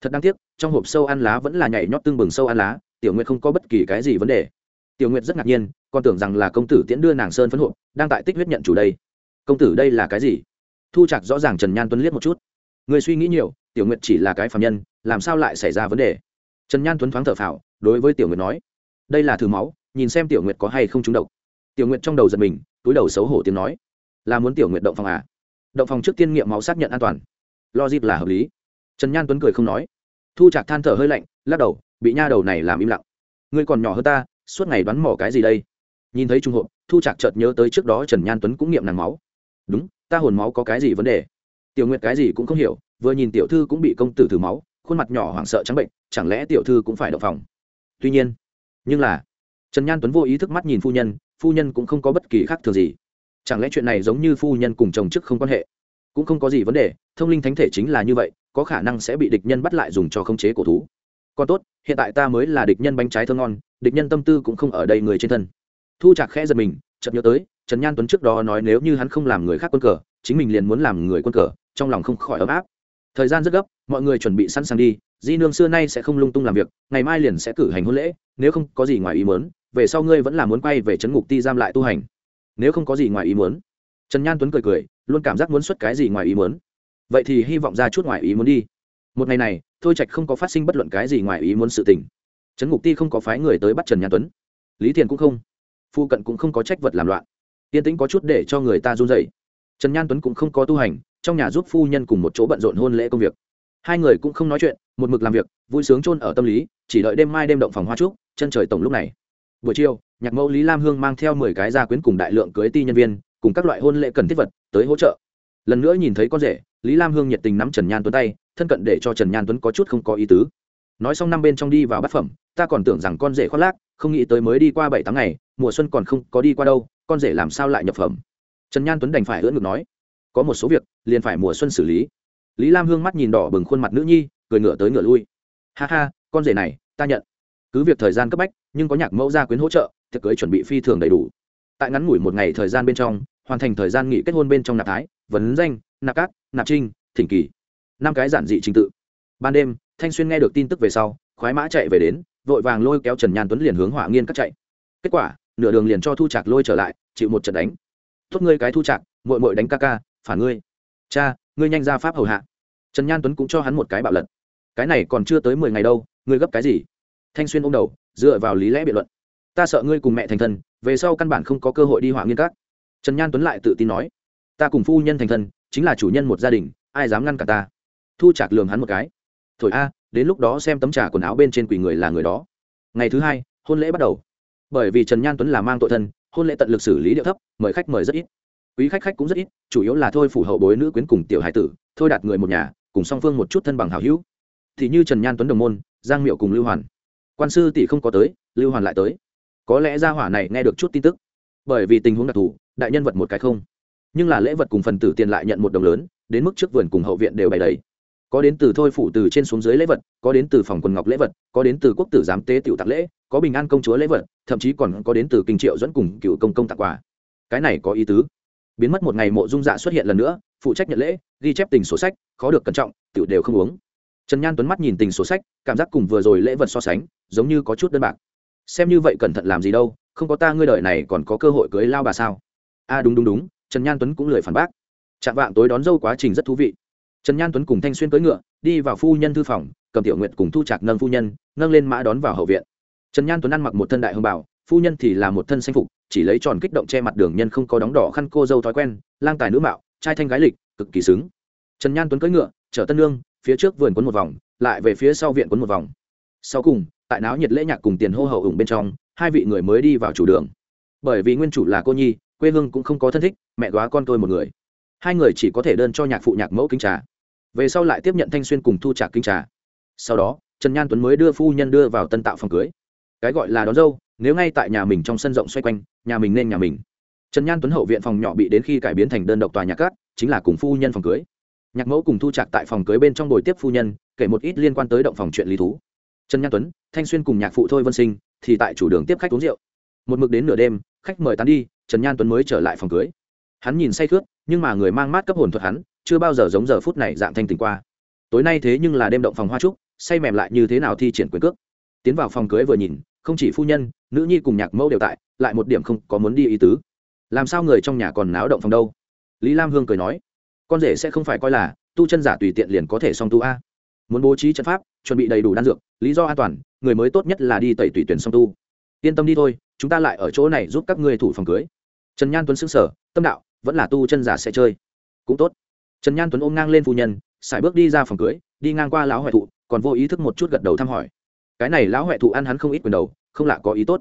Thật đáng tiếc, trong hộp sâu ăn lá vẫn là nhảy nhót tương bừng sâu ăn lá tiểu nguyệt không có bất kỳ cái gì vấn đề. Tiểu nguyệt rất ngạc nhiên, còn tưởng rằng là công tử tiễn đưa nàng sơn phấn hộp, đang tại tích huyết nhận chủ đây. Công tử đây là cái gì? Thu chặt rõ ràng trần nhan tuấn liếc một chút. Người suy nghĩ nhiều, tiểu nguyệt chỉ là cái phạm nhân, làm sao lại xảy ra vấn đề? Trần nhan tuấn thoáng thở phào, đối với tiểu nguyệt nói, đây là thử máu, nhìn xem tiểu nguyệt có hay không trúng độc. Tiểu nguyệt trong đầu giật mình, túi đầu xấu hổ tiếng nói, là muốn tiểu nguyệt động phòng à? Động phòng trước tiên nghiệm máu xác nhận an toàn. Logic là hợp lý. Trần nhan tuấn cười không nói. Thu chặt than thở hơi lạnh, lắc đầu bị nha đầu này làm im lặng. Ngươi còn nhỏ hơn ta, suốt ngày đoán mỏ cái gì đây? Nhìn thấy trung hộp, thu trạc chợt nhớ tới trước đó trần nhan tuấn cũng nghiệm nàng máu. Đúng, ta hồn máu có cái gì vấn đề? Tiểu nguyệt cái gì cũng không hiểu, vừa nhìn tiểu thư cũng bị công tử thử máu, khuôn mặt nhỏ hoảng sợ trắng bệnh, chẳng lẽ tiểu thư cũng phải động phòng? Tuy nhiên, nhưng là, trần nhan tuấn vô ý thức mắt nhìn phu nhân phu nhân cũng không có bất kỳ khác thường gì. Chẳng lẽ chuyện này giống như phu nhân cùng chồng chức không quan hệ? Cũng không có gì vấn đề, thông linh thánh thể chính là như vậy, có khả năng sẽ bị địch nhân bắt lại dùng cho khống chế cổ thú còn tốt, hiện tại ta mới là địch nhân bánh trái thơ ngon, địch nhân tâm tư cũng không ở đây người trên thân. Thu chạc khẽ giật mình, chợt nhớ tới, trần nhan tuấn trước đó nói nếu như hắn không làm người khác quân cờ, chính mình liền muốn làm người quân cờ, trong lòng không khỏi ấm áp. Thời gian rất gấp, mọi người chuẩn bị sẵn sàng đi, di nương xưa nay sẽ không lung tung làm việc, ngày mai liền sẽ cử hành hôn lễ, nếu không có gì ngoài ý muốn, về sau ngươi vẫn là muốn quay về trấn ngục ti giam lại tu hành. Nếu không có gì ngoài ý muốn, trần nhan tuấn cười cười, luôn cảm giác muốn xuất cái gì ngoài ý muốn. Vậy thì hy vọng ra chút ngoài ý muốn đi. Một ngày này thôi trạch không có phát sinh bất luận cái gì ngoài ý muốn sự tình. Trấn ngục ti không có phái người tới bắt trần nhàn tuấn. Lý thiền cũng không. Phu cận cũng không có trách vật làm loạn. Yên tĩnh có chút để cho người ta run dậy trần nhan tuấn cũng không có tu hành, trong nhà giúp phu nhân cùng một chỗ bận rộn hôn lễ công việc. Hai người cũng không nói chuyện, một mực làm việc, vui sướng chôn ở tâm lý, chỉ đợi đêm mai đêm động phòng hoa trúc, chân trời tổng lúc này. Buổi chiều, nhạc mẫu lý lam hương mang theo mười cái gia quyến cùng đại lượng cưới ti nhân viên, cùng các loại hôn lễ cần thiết vật tới hỗ trợ. Lần nữa nhìn thấy con rể lý lam hương nhiệt tình nắm trần nhan tuấn tay, thân cận để cho trần nhan tuấn có chút không có ý tứ. Nói xong năm bên trong đi vào bát phẩm, ta còn tưởng rằng con rể khoác lác, không nghĩ tới mới đi qua bảy tháng ngày, mùa xuân còn không có đi qua đâu, con rể làm sao lại nhập phẩm? Trần nhan tuấn đành phải ưỡn ngực nói, có một số việc, liền phải mùa xuân xử lý. Lý lam hương mắt nhìn đỏ bừng khuôn mặt nữ nhi, cười ngựa tới ngựa lui. Ha ha, con rể này, ta nhận. Cứ việc thời gian cấp bách, nhưng có nhạc mẫu gia quyến hỗ trợ thực cưới chuẩn bị phi thường đầy đủ. Tại ngắn ngủi một ngày thời gian bên trong, hoàn thành thời gian nghỉ kết hôn bên trong nạp thái, vấn danh, nạp cát nạp trinh, thỉnh kỳ. Năm cái giản dị trình tự. Ban đêm, thanh xuyên nghe được tin tức về sau, khoái mã chạy về đến, vội vàng lôi kéo trần nhàn tuấn liền hướng hỏa nghiên cắt chạy. Kết quả, nửa đường liền cho thu trạc lôi trở lại, chịu một trận đánh. Tốt ngươi cái thu trạc mội mội đánh ca ca, phản ngươi. Cha, ngươi nhanh ra pháp hầu hạ. Trần nhan tuấn cũng cho hắn một cái bạo lật. Cái này còn chưa tới mười ngày đâu, ngươi gấp cái gì? Thanh xuyên ôm đầu, dựa vào lý lẽ biện luận. Ta sợ ngươi cùng mẹ thành thân, về sau căn bản không có cơ hội đi hỏa nghiên các trần nhan tuấn lại tự tin nói. Ta cùng phu nhân thành thân chính là chủ nhân một gia đình, ai dám ngăn cả ta? Thu chạc lường hắn một cái. Thổi a, đến lúc đó xem tấm trà quần áo bên trên quỷ người là người đó. Ngày thứ hai, hôn lễ bắt đầu. Bởi vì trần nhan tuấn là mang tội thân, hôn lễ tận lực xử lý điệu thấp, mời khách mời rất ít. Quý khách khách cũng rất ít, chủ yếu là thôi phủ hậu bối nữ quyến cùng tiểu hải tử, thôi đạt người một nhà, cùng song phương một chút thân bằng hào hữu. Thì như trần nhan tuấn đồng môn, giang miệu cùng lưu hoàn. Quan sư tỷ không có tới, lưu hoàn lại tới. Có lẽ gia hỏa này nghe được chút tin tức. Bởi vì tình huống đặc thù, đại nhân vật một cái không nhưng là lễ vật cùng phần tử tiền lại nhận một đồng lớn, đến mức trước vườn cùng hậu viện đều bày đầy. Có đến từ thôi phủ từ trên xuống dưới lễ vật, có đến từ phòng quần ngọc lễ vật, có đến từ quốc tử giám tế tiểu tạc lễ, có bình an công chúa lễ vật, thậm chí còn có đến từ kinh triệu dẫn cùng cựu công công tặng quà. Cái này có ý tứ. Biến mất một ngày mộ dung dạ xuất hiện lần nữa, phụ trách nhận lễ, ghi chép tình sổ sách, khó được cẩn trọng, tiểu đều không uống. Trần nhan tuấn mắt nhìn tình sổ sách, cảm giác cùng vừa rồi lễ vật so sánh, giống như có chút đơn bạc. Xem như vậy cẩn thận làm gì đâu, không có ta ngươi đời này còn có cơ hội cưới lao bà sao? A à đúng đúng đúng trần nhan tuấn cũng lười phản bác. Chạm vạng tối đón dâu quá trình rất thú vị. Trần nhan tuấn cùng thanh xuyên cưỡi ngựa, đi vào phu nhân thư phòng, cầm tiểu nguyện cùng thu trạc nâng phu nhân, nâng lên mã đón vào hậu viện. Trần nhan tuấn ăn mặc một thân đại hương bảo phu nhân thì là một thân xanh phục, chỉ lấy tròn kích động che mặt đường nhân không có đóng đỏ khăn cô dâu thói quen, lang tài nữ mạo, trai thanh gái lịch, cực kỳ xứng. Trần nhan tuấn cưỡi ngựa, chở tân lương phía trước vườn quấn một vòng, lại về phía sau viện quấn một vòng. Sau cùng, tại náo nhiệt lễ nhạc cùng tiền hô hậu ủng bên trong, hai vị người mới đi vào chủ đường. Bởi vì nguyên chủ là cô nhi quê hương cũng không có thân thích, mẹ góa con tôi một người. Hai người chỉ có thể đơn cho nhạc phụ nhạc mẫu kính trà. Về sau lại tiếp nhận thanh xuyên cùng thu trạc kính trà. Sau đó, trần nhan tuấn mới đưa phu nhân đưa vào tân tạo phòng cưới. Cái gọi là đón dâu, nếu ngay tại nhà mình trong sân rộng xoay quanh, nhà mình nên nhà mình. Trần nhan tuấn hậu viện phòng nhỏ bị đến khi cải biến thành đơn độc tòa nhà cát, chính là cùng phu nhân phòng cưới. Nhạc mẫu cùng thu trạc tại phòng cưới bên trong đồi tiếp phu nhân, kể một ít liên quan tới động phòng chuyện lý thú. Trần nhan tuấn, thanh xuyên cùng nhạc phụ thôi vân sinh, thì tại chủ đường tiếp khách uống rượu. Một mực đến nửa đêm, khách mời tán đi trần nhan tuấn mới trở lại phòng cưới. Hắn nhìn say khướt, nhưng mà người mang mát cấp hồn thuật hắn, chưa bao giờ giống giờ phút này dạng thanh tình qua. Tối nay thế nhưng là đêm động phòng hoa trúc, say mềm lại như thế nào thi triển quyền cước. Tiến vào phòng cưới vừa nhìn, không chỉ phu nhân, nữ nhi cùng nhạc mẫu đều tại, lại một điểm không có muốn đi ý tứ. Làm sao người trong nhà còn náo động phòng đâu? Lý lam hương cười nói, con rể sẽ không phải coi là tu chân giả tùy tiện liền có thể xong tu a. Muốn bố trí trận pháp, chuẩn bị đầy đủ đan dược, lý do an toàn, người mới tốt nhất là đi tẩy tùy tuyển xong tu yên tâm đi thôi, chúng ta lại ở chỗ này giúp các ngươi thủ phòng cưới. Trần nhan tuấn xứng sở tâm đạo, vẫn là tu chân giả sẽ chơi. Cũng tốt. Trần nhan tuấn ôm ngang lên phu nhân sải bước đi ra phòng cưới, đi ngang qua lão huệ thụ, còn vô ý thức một chút gật đầu thăm hỏi. Cái này lão huệ thụ ăn hắn không ít quyền đầu, không lạ có ý tốt.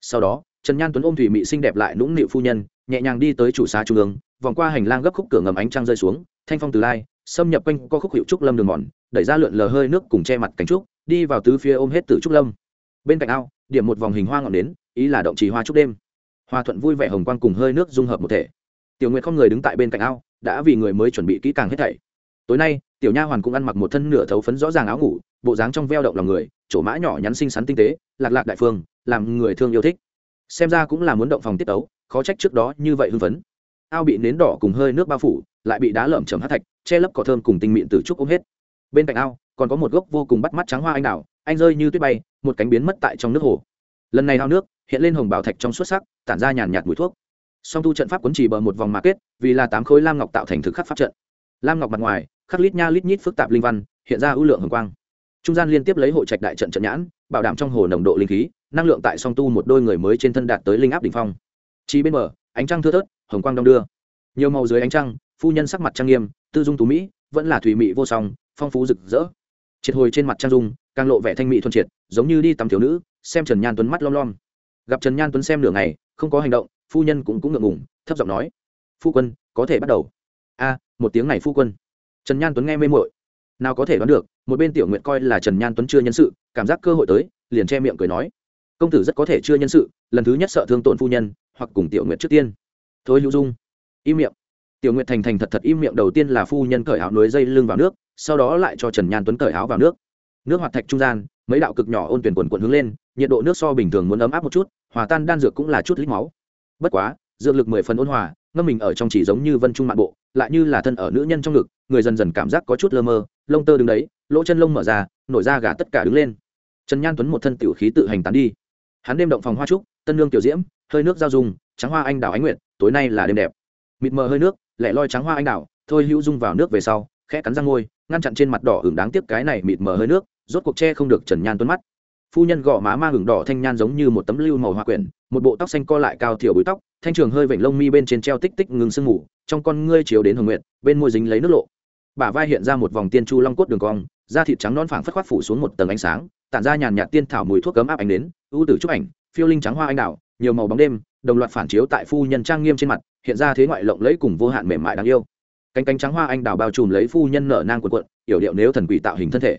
Sau đó, trần nhan tuấn ôm thủy mị xinh đẹp lại nũng nịu phu nhân, nhẹ nhàng đi tới chủ xá trung ương, vòng qua hành lang gấp khúc cửa ngầm ánh trăng rơi xuống, thanh phong từ lai, xâm nhập quanh co khúc hiệu trúc lâm đường mòn, đẩy ra lượn lờ hơi nước cùng che mặt cánh trúc, đi vào tứ phía ôm hết tử trúc lâm. Bên cạnh ao điểm một vòng hình hoa ngọn đến, ý là động trì hoa trúc đêm. Hoa thuận vui vẻ hồng quang cùng hơi nước dung hợp một thể. Tiểu nguyệt không người đứng tại bên cạnh ao đã vì người mới chuẩn bị kỹ càng hết thảy. Tối nay tiểu nha hoàn cũng ăn mặc một thân nửa thấu phấn rõ ràng áo ngủ bộ dáng trong veo động lòng người chỗ mã nhỏ nhắn xinh xắn tinh tế lạc lạc đại phương làm người thương yêu thích. Xem ra cũng là muốn động phòng tiết tấu khó trách trước đó như vậy hưng phấn. Ao bị nến đỏ cùng hơi nước bao phủ lại bị đá lởm chầm hát thạch che lấp cỏ thơm cùng tinh mịn từ trúc ôm hết. Bên cạnh ao còn có một gốc vô cùng bắt mắt trắng hoa anh đào anh rơi như tuyết bay, một cánh biến mất tại trong nước hồ. Lần này hao nước, hiện lên hồng bảo thạch trong xuất sắc, tản ra nhàn nhạt mùi thuốc. Song tu trận pháp quấn chỉ bờ một vòng mà kết, vì là tám khối lam ngọc tạo thành thực khắc pháp trận. Lam ngọc mặt ngoài, khắc lít nha lít nhít phức tạp linh văn, hiện ra ưu lượng hồng quang. Trung gian liên tiếp lấy hộ trạch đại trận trận nhãn, bảo đảm trong hồ nồng độ linh khí, năng lượng tại song tu một đôi người mới trên thân đạt tới linh áp đỉnh phong. Chỉ bên bờ, ánh trăng thưa thớt, hồng quang đông đưa. Nhiều màu dưới ánh trăng, phu nhân sắc mặt trang nghiêm, tư dung tú mỹ, vẫn là thủy mỹ vô song, phong phú rực rỡ. Triệt hồi trên mặt trang dung càng lộ vẻ thanh mỹ thuần triệt, giống như đi tắm thiếu nữ, xem trần nhan tuấn mắt lom lom. Gặp trần nhan tuấn xem nửa ngày, không có hành động, phu nhân cũng cũng ngượng ngùng, thấp giọng nói, phu quân, có thể bắt đầu. A, một tiếng này phu quân. Trần nhan tuấn nghe mê mội nào có thể đoán được, một bên tiểu nguyện coi là trần nhan tuấn chưa nhân sự, cảm giác cơ hội tới, liền che miệng cười nói, công tử rất có thể chưa nhân sự, lần thứ nhất sợ thương tổn phu nhân, hoặc cùng tiểu nguyện trước tiên. Thôi hữu dung, im miệng. Tiểu nguyện thành thành thật thật im miệng, đầu tiên là phu nhân cởi áo núi dây lưng vào nước, sau đó lại cho trần nhan tuấn cởi áo vào nước nước hoạt thạch trung gian, mấy đạo cực nhỏ ôn tuyển quần quần hướng lên, nhiệt độ nước so bình thường muốn ấm áp một chút, hòa tan đan dược cũng là chút lít máu. Bất quá, dược lực mười phần ôn hòa, ngâm mình ở trong chỉ giống như vân trung mạng bộ, lại như là thân ở nữ nhân trong ngực, người dần dần cảm giác có chút lơ mơ, lông tơ đứng đấy, lỗ chân lông mở ra, nổi ra gà tất cả đứng lên. Trần nhan tuấn một thân tiểu khí tự hành tán đi. Hắn đêm động phòng hoa trúc, tân lương tiểu diễm, hơi nước giao dung, trắng hoa anh đào ánh nguyệt, tối nay là đêm đẹp. Mịt mờ hơi nước, lẻ loi trắng hoa anh đào, thôi hữu dung vào nước về sau, khẽ cắn răng ngôi, ngăn chặn trên mặt đỏ hưởng đáng tiếc cái này mịt mờ hơi nước rốt cuộc che không được trần nhan tuấn mắt. Phu nhân gõ má ma hừng đỏ thanh nhan giống như một tấm lưu màu hoa quyển một bộ tóc xanh co lại cao thiểu bụi tóc thanh trường hơi vểnh lông mi bên trên treo tích tích ngừng sương mù, trong con ngươi chiếu đến hồng nguyện bên môi dính lấy nước lộ. Bả vai hiện ra một vòng tiên chu long cốt đường cong da thịt trắng non phẳng phất khoát phủ xuống một tầng ánh sáng tản ra nhàn nhạt tiên thảo mùi thuốc cấm áp ánh đến ưu tử trúc ảnh phiêu linh trắng hoa anh đào nhiều màu bóng đêm đồng loạt phản chiếu tại phu nhân trang nghiêm trên mặt hiện ra thế ngoại lộng lẫy cùng vô hạn mềm mại đáng yêu. Cánh cánh trắng hoa anh đào bao trùm lấy phu nhân nở nang quần quận yểu điệu nếu thần quỷ tạo hình thân thể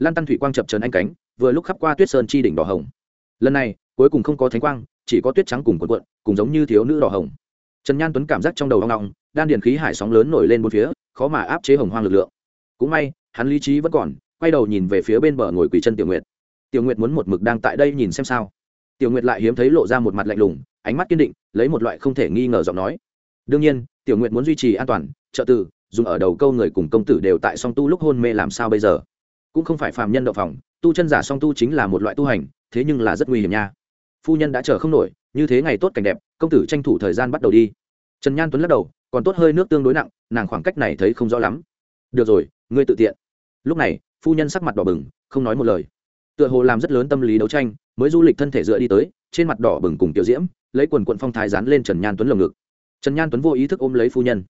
lan tăn thủy quang chập trần anh cánh, vừa lúc khắp qua tuyết sơn chi đỉnh đỏ hồng. Lần này, cuối cùng không có thánh quang, chỉ có tuyết trắng cùng quần quận, cùng giống như thiếu nữ đỏ hồng. Trần nhan tuấn cảm giác trong đầu hoang ngọng đan điền khí hải sóng lớn nổi lên bốn phía, khó mà áp chế hồng hoang lực lượng. Cũng may, hắn lý trí vẫn còn, quay đầu nhìn về phía bên bờ ngồi quỳ chân tiểu nguyệt. Tiểu nguyệt muốn một mực đang tại đây nhìn xem sao. Tiểu nguyệt lại hiếm thấy lộ ra một mặt lạnh lùng, ánh mắt kiên định, lấy một loại không thể nghi ngờ giọng nói. Đương nhiên, tiểu nguyệt muốn duy trì an toàn, trợ tử, dùng ở đầu câu người cùng công tử đều tại song tu lúc hôn mê làm sao bây giờ? Cũng không phải phàm nhân đậu phòng, tu chân giả song tu chính là một loại tu hành, thế nhưng là rất nguy hiểm nha. Phu nhân đã chờ không nổi, như thế ngày tốt cảnh đẹp, công tử tranh thủ thời gian bắt đầu đi. Trần nhan tuấn lắc đầu, còn tốt hơi nước tương đối nặng, nàng khoảng cách này thấy không rõ lắm. Được rồi, ngươi tự tiện. Lúc này, phu nhân sắc mặt đỏ bừng, không nói một lời. Tựa hồ làm rất lớn tâm lý đấu tranh, mới du lịch thân thể dựa đi tới, trên mặt đỏ bừng cùng tiểu diễm, lấy quần quận phong thái dán lên trần nhan tuấn lồng ngực. Trần nhan tuấn vô ý thức ôm lấy phu nhân.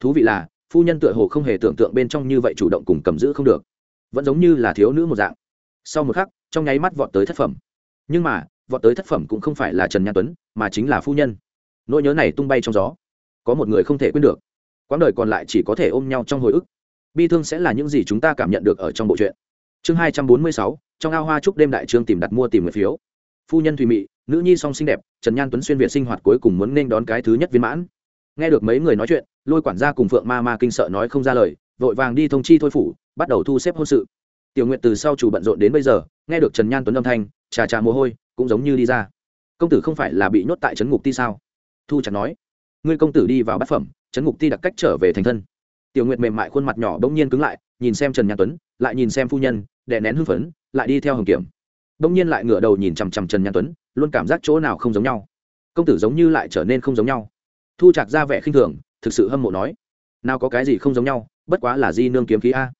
Thú vị là, phu nhân tựa hồ không hề tưởng tượng bên trong như vậy chủ động cùng cầm giữ không được vẫn giống như là thiếu nữ một dạng. Sau một khắc, trong nháy mắt vọt tới thất phẩm. Nhưng mà, vọt tới thất phẩm cũng không phải là trần nhan tuấn, mà chính là phu nhân. Nỗi nhớ này tung bay trong gió. Có một người không thể quên được. Quãng đời còn lại chỉ có thể ôm nhau trong hồi ức. Bi thương sẽ là những gì chúng ta cảm nhận được ở trong bộ truyện. Chương hai trăm bốn mươi sáu, trong ao hoa trúc đêm đại trương tìm đặt mua tìm người phiếu. Phu nhân thùy mị, nữ nhi song xinh đẹp, trần nhan tuấn xuyên việt sinh hoạt cuối cùng muốn nên đón cái thứ nhất viên mãn. Nghe được mấy người nói chuyện, lôi quản gia cùng phượng ma ma kinh sợ nói không ra lời, vội vàng đi thông chi thôi phủ bắt đầu thu xếp hôn sự. Tiểu nguyện từ sau chủ bận rộn đến bây giờ, nghe được trần nhan tuấn âm thanh, trà trà mồ hôi, cũng giống như đi ra. Công tử không phải là bị nhốt tại trấn ngục ti sao? Thu chặt nói. Ngươi công tử đi vào bát phẩm, trấn ngục ti đặc cách trở về thành thân. Tiểu nguyệt mềm mại khuôn mặt nhỏ bỗng nhiên cứng lại, nhìn xem trần nhan tuấn, lại nhìn xem phu nhân, đè nén hưng phấn, lại đi theo hồng kiểm. Bỗng nhiên lại ngửa đầu nhìn chằm chằm trần nhan tuấn, luôn cảm giác chỗ nào không giống nhau. Công tử giống như lại trở nên không giống nhau. Thu chặt ra vẻ khinh thường, thực sự hâm mộ nói. Nào có cái gì không giống nhau, bất quá là di nương kiếm khí a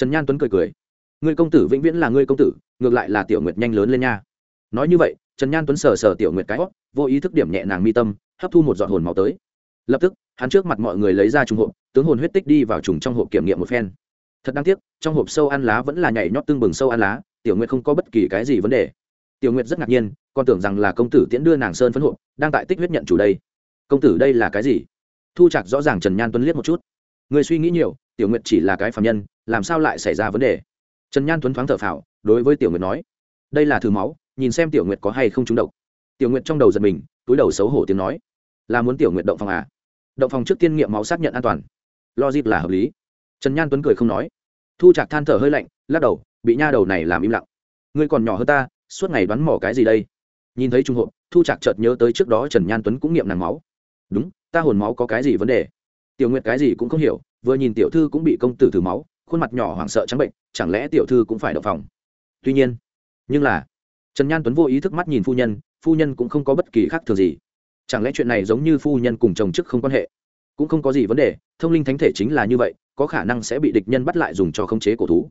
trần nhan tuấn cười cười. Người công tử vĩnh viễn là người công tử, ngược lại là tiểu nguyệt nhanh lớn lên nha. Nói như vậy, trần nhan tuấn sờ sờ tiểu nguyệt cái hót vô ý thức điểm nhẹ nàng mi tâm, hấp thu một giọt hồn máu tới. Lập tức, hắn trước mặt mọi người lấy ra trùng hộp, tướng hồn huyết tích đi vào trùng trong hộp kiểm nghiệm một phen. Thật đáng tiếc, trong hộp sâu ăn lá vẫn là nhảy nhót tương bừng sâu ăn lá, tiểu nguyệt không có bất kỳ cái gì vấn đề. Tiểu nguyệt rất ngạc nhiên, còn tưởng rằng là công tử tiễn đưa nàng sơn phấn hộp, đang tại tích huyết nhận chủ đây. Công tử đây là cái gì? Thu chặt rõ ràng trần nhan tuấn liếc một chút. Người suy nghĩ nhiều tiểu nguyệt chỉ là cái phạm nhân, làm sao lại xảy ra vấn đề? Trần nhan tuấn thoáng thở phào, đối với tiểu nguyệt nói, đây là thử máu, nhìn xem tiểu nguyệt có hay không trúng độc. Tiểu nguyệt trong đầu giật mình, túi đầu xấu hổ tiếng nói, là muốn tiểu nguyệt động phòng à? Động phòng trước tiên nghiệm máu xác nhận an toàn. Logic là hợp lý. Trần nhan tuấn cười không nói. Thu chạc than thở hơi lạnh, lắc đầu, bị nha đầu này làm im lặng. Ngươi còn nhỏ hơn ta, suốt ngày đoán mỏ cái gì đây? Nhìn thấy trung hộ thu chạc chợt nhớ tới trước đó trần nhan tuấn cũng nghiệm nàng máu. Đúng, ta hồn máu có cái gì vấn đề? Tiểu nguyệt cái gì cũng không hiểu vừa nhìn tiểu thư cũng bị công tử thử máu, khuôn mặt nhỏ hoảng sợ trắng bệnh, chẳng lẽ tiểu thư cũng phải đậu phòng? Tuy nhiên, nhưng là, trần nhan tuấn vô ý thức mắt nhìn phu nhân phu nhân cũng không có bất kỳ khác thường gì. Chẳng lẽ chuyện này giống như phu nhân cùng chồng chức không quan hệ? Cũng không có gì vấn đề, thông linh thánh thể chính là như vậy, có khả năng sẽ bị địch nhân bắt lại dùng cho khống chế cổ thú.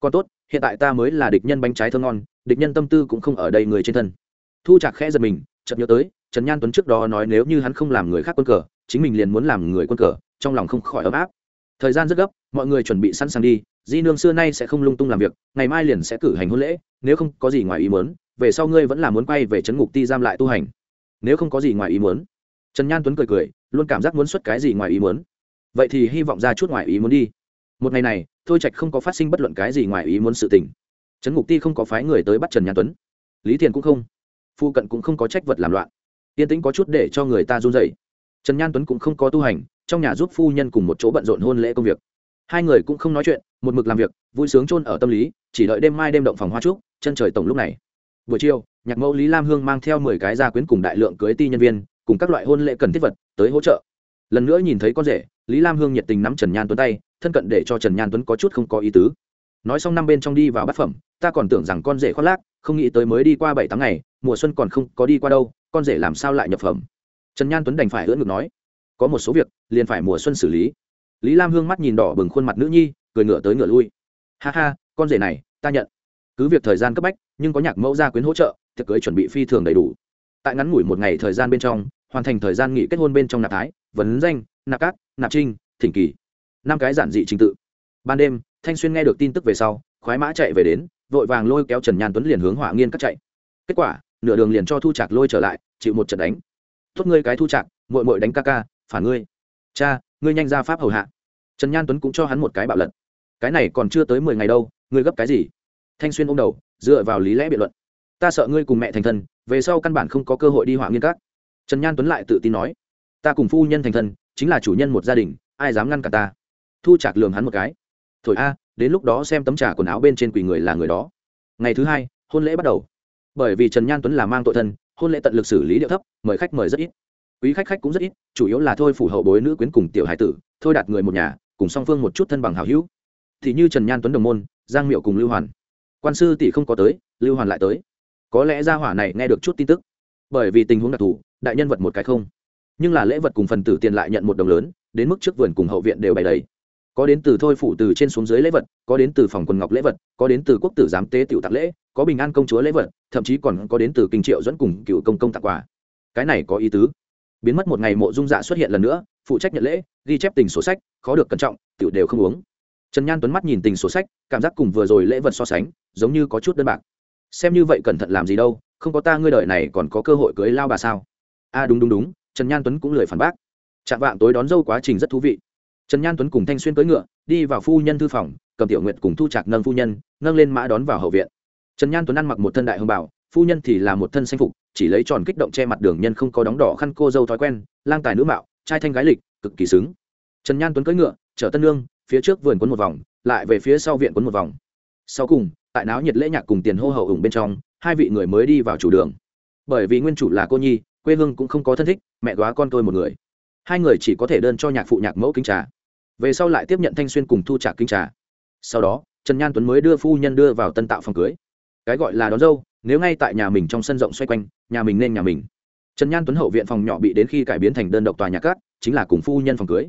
Còn tốt, hiện tại ta mới là địch nhân bánh trái thơ ngon, địch nhân tâm tư cũng không ở đây người trên thân. Thu chạc khẽ giật mình, chợt nhớ tới, trần nhan tuấn trước đó nói nếu như hắn không làm người khác quân cờ, chính mình liền muốn làm người quân cờ, trong lòng không khỏi ấm áp thời gian rất gấp, mọi người chuẩn bị sẵn sàng đi, di nương xưa nay sẽ không lung tung làm việc, ngày mai liền sẽ cử hành hôn lễ, nếu không có gì ngoài ý muốn, về sau ngươi vẫn là muốn quay về trấn ngục ti giam lại tu hành. Nếu không có gì ngoài ý muốn. Trần nhan tuấn cười cười, luôn cảm giác muốn xuất cái gì ngoài ý muốn. Vậy thì hy vọng ra chút ngoài ý muốn đi. Một ngày này, thôi trạch không có phát sinh bất luận cái gì ngoài ý muốn sự tình. Trấn ngục ti không có phái người tới bắt trần nhan tuấn. Lý thiền cũng không. Phu cận cũng không có trách vật làm loạn. Yên tĩnh có chút để cho người ta run dậy trần nhan tuấn cũng không có tu hành trong nhà giúp phu nhân cùng một chỗ bận rộn hôn lễ công việc. Hai người cũng không nói chuyện, một mực làm việc, vui sướng chôn ở tâm lý, chỉ đợi đêm mai đêm động phòng hoa trúc, chân trời tổng lúc này. Buổi chiều, nhạc mẫu, lý lam hương mang theo mười cái gia quyến cùng đại lượng cưới ti nhân viên, cùng các loại hôn lễ cần thiết vật tới hỗ trợ. Lần nữa nhìn thấy con rể, lý lam hương nhiệt tình nắm trần nhan tuấn tay, thân cận để cho trần nhan tuấn có chút không có ý tứ. Nói xong năm bên trong đi vào bát phẩm, ta còn tưởng rằng con rể khoác lác, không nghĩ tới mới đi qua bảy tháng ngày, mùa xuân còn không có đi qua đâu, con rể làm sao lại nhập phẩm? Trần nhan tuấn đành phải ưỡn ngực nói có một số việc, liền phải mùa xuân xử lý. Lý lam hương mắt nhìn đỏ bừng khuôn mặt nữ nhi, cười ngựa tới ngựa lui. Ha ha, con rể này, ta nhận. Cứ việc thời gian cấp bách, nhưng có nhạc mẫu gia quyến hỗ trợ, tiệc cưới chuẩn bị phi thường đầy đủ. Tại ngắn ngủi một ngày thời gian bên trong, hoàn thành thời gian nghỉ kết hôn bên trong nạp thái, vấn danh, nạp cát, nạp trinh, thỉnh kỳ. Năm cái giản dị trình tự. Ban đêm, thanh xuyên nghe được tin tức về sau, khoái mã chạy về đến, vội vàng lôi kéo trần nhàn tuấn liền hướng hỏa nghiên cắt chạy. Kết quả, nửa đường liền cho thu trạc lôi trở lại, chịu một trận đánh. Tốt ngươi cái thu trạc mội mội đánh ca ca phản ngươi. Cha, ngươi nhanh ra pháp hầu hạ. Trần nhan tuấn cũng cho hắn một cái bạo lật. Cái này còn chưa tới mười ngày đâu, ngươi gấp cái gì? Thanh xuyên ô m đầu, dựa vào lý lẽ biện luận. Ta sợ ngươi cùng mẹ thành thân, về sau căn bản không có cơ hội đi họa nghiên các. Trần nhan tuấn lại tự tin nói. Ta cùng phu nhân thành thân, chính là chủ nhân một gia đình, ai dám ngăn cả ta? Thu chạc lường hắn một cái. Thổi a, đến lúc đó xem tấm trà quần áo bên trên quỳ người là người đó. Ngày thứ hai, hôn lễ bắt đầu. Bởi vì trần nhan tuấn là mang tội thân, hôn lễ tận lực xử lý điệu thấp, mời khách mời rất ít quý khách khách cũng rất ít, chủ yếu là thôi phủ hậu bối nữ quyến cùng tiểu hải tử, thôi đạt người một nhà, cùng song phương một chút thân bằng hào hữu. Thì như trần nhan tuấn đồng môn, giang miệu cùng lưu hoàn. Quan sư tỷ không có tới, lưu hoàn lại tới. Có lẽ gia hỏa này nghe được chút tin tức. Bởi vì tình huống đặc thù, đại nhân vật một cái không. Nhưng là lễ vật cùng phần tử tiền lại nhận một đồng lớn, đến mức trước vườn cùng hậu viện đều bày đầy. Có đến từ thôi phủ từ trên xuống dưới lễ vật, có đến từ phòng quần ngọc lễ vật, có đến từ quốc tử giám tế tiểu tặng lễ, có bình an công chúa lễ vật, thậm chí còn có đến từ kinh triệu dẫn cùng cựu công công tặng quà. Cái này có ý tứ biến mất một ngày mộ dung dạ xuất hiện lần nữa, phụ trách nhận lễ, ghi chép tình sổ sách, khó được cẩn trọng, tiểu đều không uống. Trần nhan tuấn mắt nhìn tình sổ sách, cảm giác cùng vừa rồi lễ vật so sánh, giống như có chút đơn bạc. Xem như vậy cẩn thận làm gì đâu, không có ta ngươi đời này còn có cơ hội cưới lao bà sao? A à đúng đúng đúng, trần nhan tuấn cũng lười phản bác. Chạm vạng tối đón dâu quá trình rất thú vị. Trần nhan tuấn cùng thanh xuyên cưỡi ngựa, đi vào phu nhân thư phòng, cầm tiểu nguyện cùng thu trạc nâng phu nhân, nâng lên mã đón vào hậu viện. Trần nhan tuấn ăn mặc một thân đại hồng bảo phu nhân thì là một thân xanh phục, chỉ lấy tròn kích động che mặt đường nhân không có đóng đỏ khăn cô dâu thói quen, lang tài nữ mạo, trai thanh gái lịch, cực kỳ xứng. Trần nhan tuấn cưỡi ngựa, chở tân lương phía trước vườn quấn một vòng, lại về phía sau viện quấn một vòng. Sau cùng, tại náo nhiệt lễ nhạc cùng tiền hô hậu ủng bên trong, hai vị người mới đi vào chủ đường. Bởi vì nguyên chủ là cô nhi, quê hương cũng không có thân thích, mẹ góa con tôi một người. Hai người chỉ có thể đơn cho nhạc phụ nhạc mẫu kính trà. Về sau lại tiếp nhận thanh xuyên cùng thu trả kính trà. Sau đó, trần nhan tuấn mới đưa phu nhân đưa vào tân tạo phòng cưới. Cái gọi là đón dâu nếu ngay tại nhà mình trong sân rộng xoay quanh, nhà mình nên nhà mình. Trần nhan tuấn hậu viện phòng nhỏ bị đến khi cải biến thành đơn độc tòa nhà cát, chính là cùng phu nhân phòng cưới.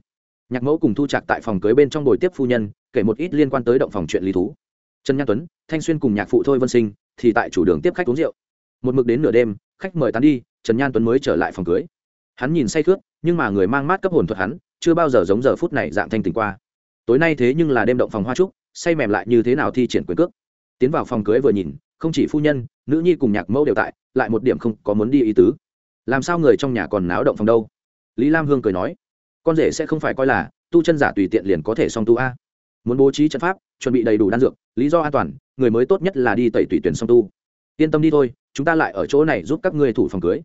Nhạc mẫu cùng thu trạc tại phòng cưới bên trong buổi tiếp phu nhân, kể một ít liên quan tới động phòng chuyện lý thú. Trần nhan tuấn, thanh xuyên cùng nhạc phụ thôi vân sinh, thì tại chủ đường tiếp khách uống rượu. Một mực đến nửa đêm, khách mời tán đi, trần nhan tuấn mới trở lại phòng cưới. Hắn nhìn say khướt, nhưng mà người mang mát cấp hồn thuật hắn, chưa bao giờ giống giờ phút này dạng thanh tình qua. Tối nay thế nhưng là đêm động phòng hoa trúc, say mềm lại như thế nào thi triển quyền cước. Tiến vào phòng cưới vừa nhìn không chỉ phu nhân, nữ nhi cùng nhạc mẫu đều tại, lại một điểm không có muốn đi ý tứ. Làm sao người trong nhà còn náo động phòng đâu? Lý lam hương cười nói, con rể sẽ không phải coi là tu chân giả tùy tiện liền có thể song tu a. Muốn bố trí trận pháp, chuẩn bị đầy đủ đan dược, lý do an toàn, người mới tốt nhất là đi tẩy tùy tuyển song tu. Yên tâm đi thôi, chúng ta lại ở chỗ này giúp các ngươi thủ phòng cưới.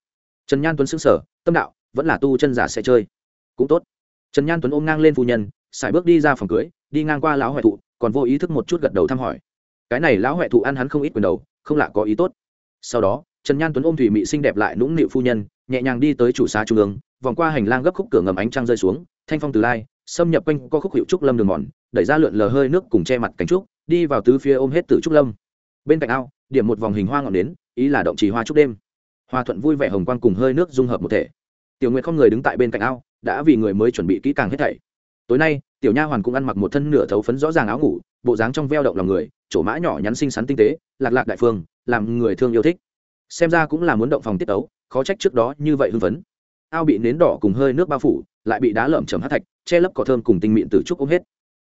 Trần nhan tuấn xứng sở tâm đạo, vẫn là tu chân giả sẽ chơi. Cũng tốt. Trần nhan tuấn ôm ngang lên phu nhân, xài bước đi ra phòng cưới, đi ngang qua lão huệ thụ, còn vô ý thức một chút gật đầu thăm hỏi cái này lão huệ thụ ăn hắn không ít quyền đầu, không lạ có ý tốt. Sau đó, trần nhan tuấn ôm thủy mị xinh đẹp lại nũng nịu phu nhân, nhẹ nhàng đi tới chủ xá trung ương, vòng qua hành lang gấp khúc cửa ngầm ánh trăng rơi xuống, thanh phong từ lai, xâm nhập quanh co khúc hiệu trúc lâm đường mòn, đẩy ra lượn lờ hơi nước cùng che mặt cánh trúc, đi vào tứ phía ôm hết tử trúc lâm. Bên cạnh ao, điểm một vòng hình hoa ngọn đến ý là động trì hoa trúc đêm. Hoa thuận vui vẻ hồng quang cùng hơi nước dung hợp một thể. Tiểu nguyệt không người đứng tại bên cạnh ao, đã vì người mới chuẩn bị kỹ càng hết thảy. Tối nay, tiểu nha hoàn cũng ăn mặc một thân nửa thấu phấn rõ ràng áo ngủ, bộ dáng trong veo động lòng người chỗ mã nhỏ nhắn xinh xắn tinh tế, lạc lạc đại phương, làm người thương yêu thích. Xem ra cũng là muốn động phòng tiết tấu, khó trách trước đó như vậy hưng phấn. Ao bị nến đỏ cùng hơi nước bao phủ, lại bị đá lởm chầm hát thạch, che lấp cỏ thơm cùng tinh mịn từ trúc ôm hết.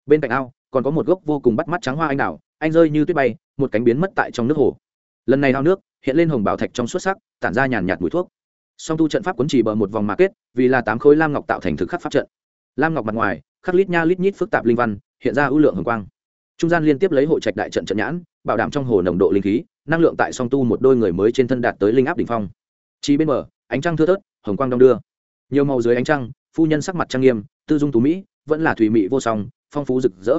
Bên cạnh ao, còn có một gốc vô cùng bắt mắt trắng hoa anh đào, anh rơi như tuyết bay, một cánh biến mất tại trong nước hồ. Lần này ao nước, hiện lên hồng bảo thạch trong xuất sắc, tản ra nhàn nhạt mùi thuốc. Song tu trận pháp cuốn chỉ bờ một vòng mà kết, vì là tám khối lam ngọc tạo thành thực khắc pháp trận. Lam ngọc mặt ngoài, khắc lít nha lít nhít phức tạp linh văn, hiện ra ưu lượng hồng quang trung gian liên tiếp lấy hộ trạch đại trận trận nhãn, bảo đảm trong hồ nồng độ linh khí, năng lượng tại song tu một đôi người mới trên thân đạt tới linh áp đỉnh phong. Chi bên bờ, ánh trăng thưa thớt, hồng quang đông đưa. Nhiều màu dưới ánh trăng, phu nhân sắc mặt trang nghiêm, tư dung tú mỹ, vẫn là thủy mỹ vô song, phong phú rực rỡ.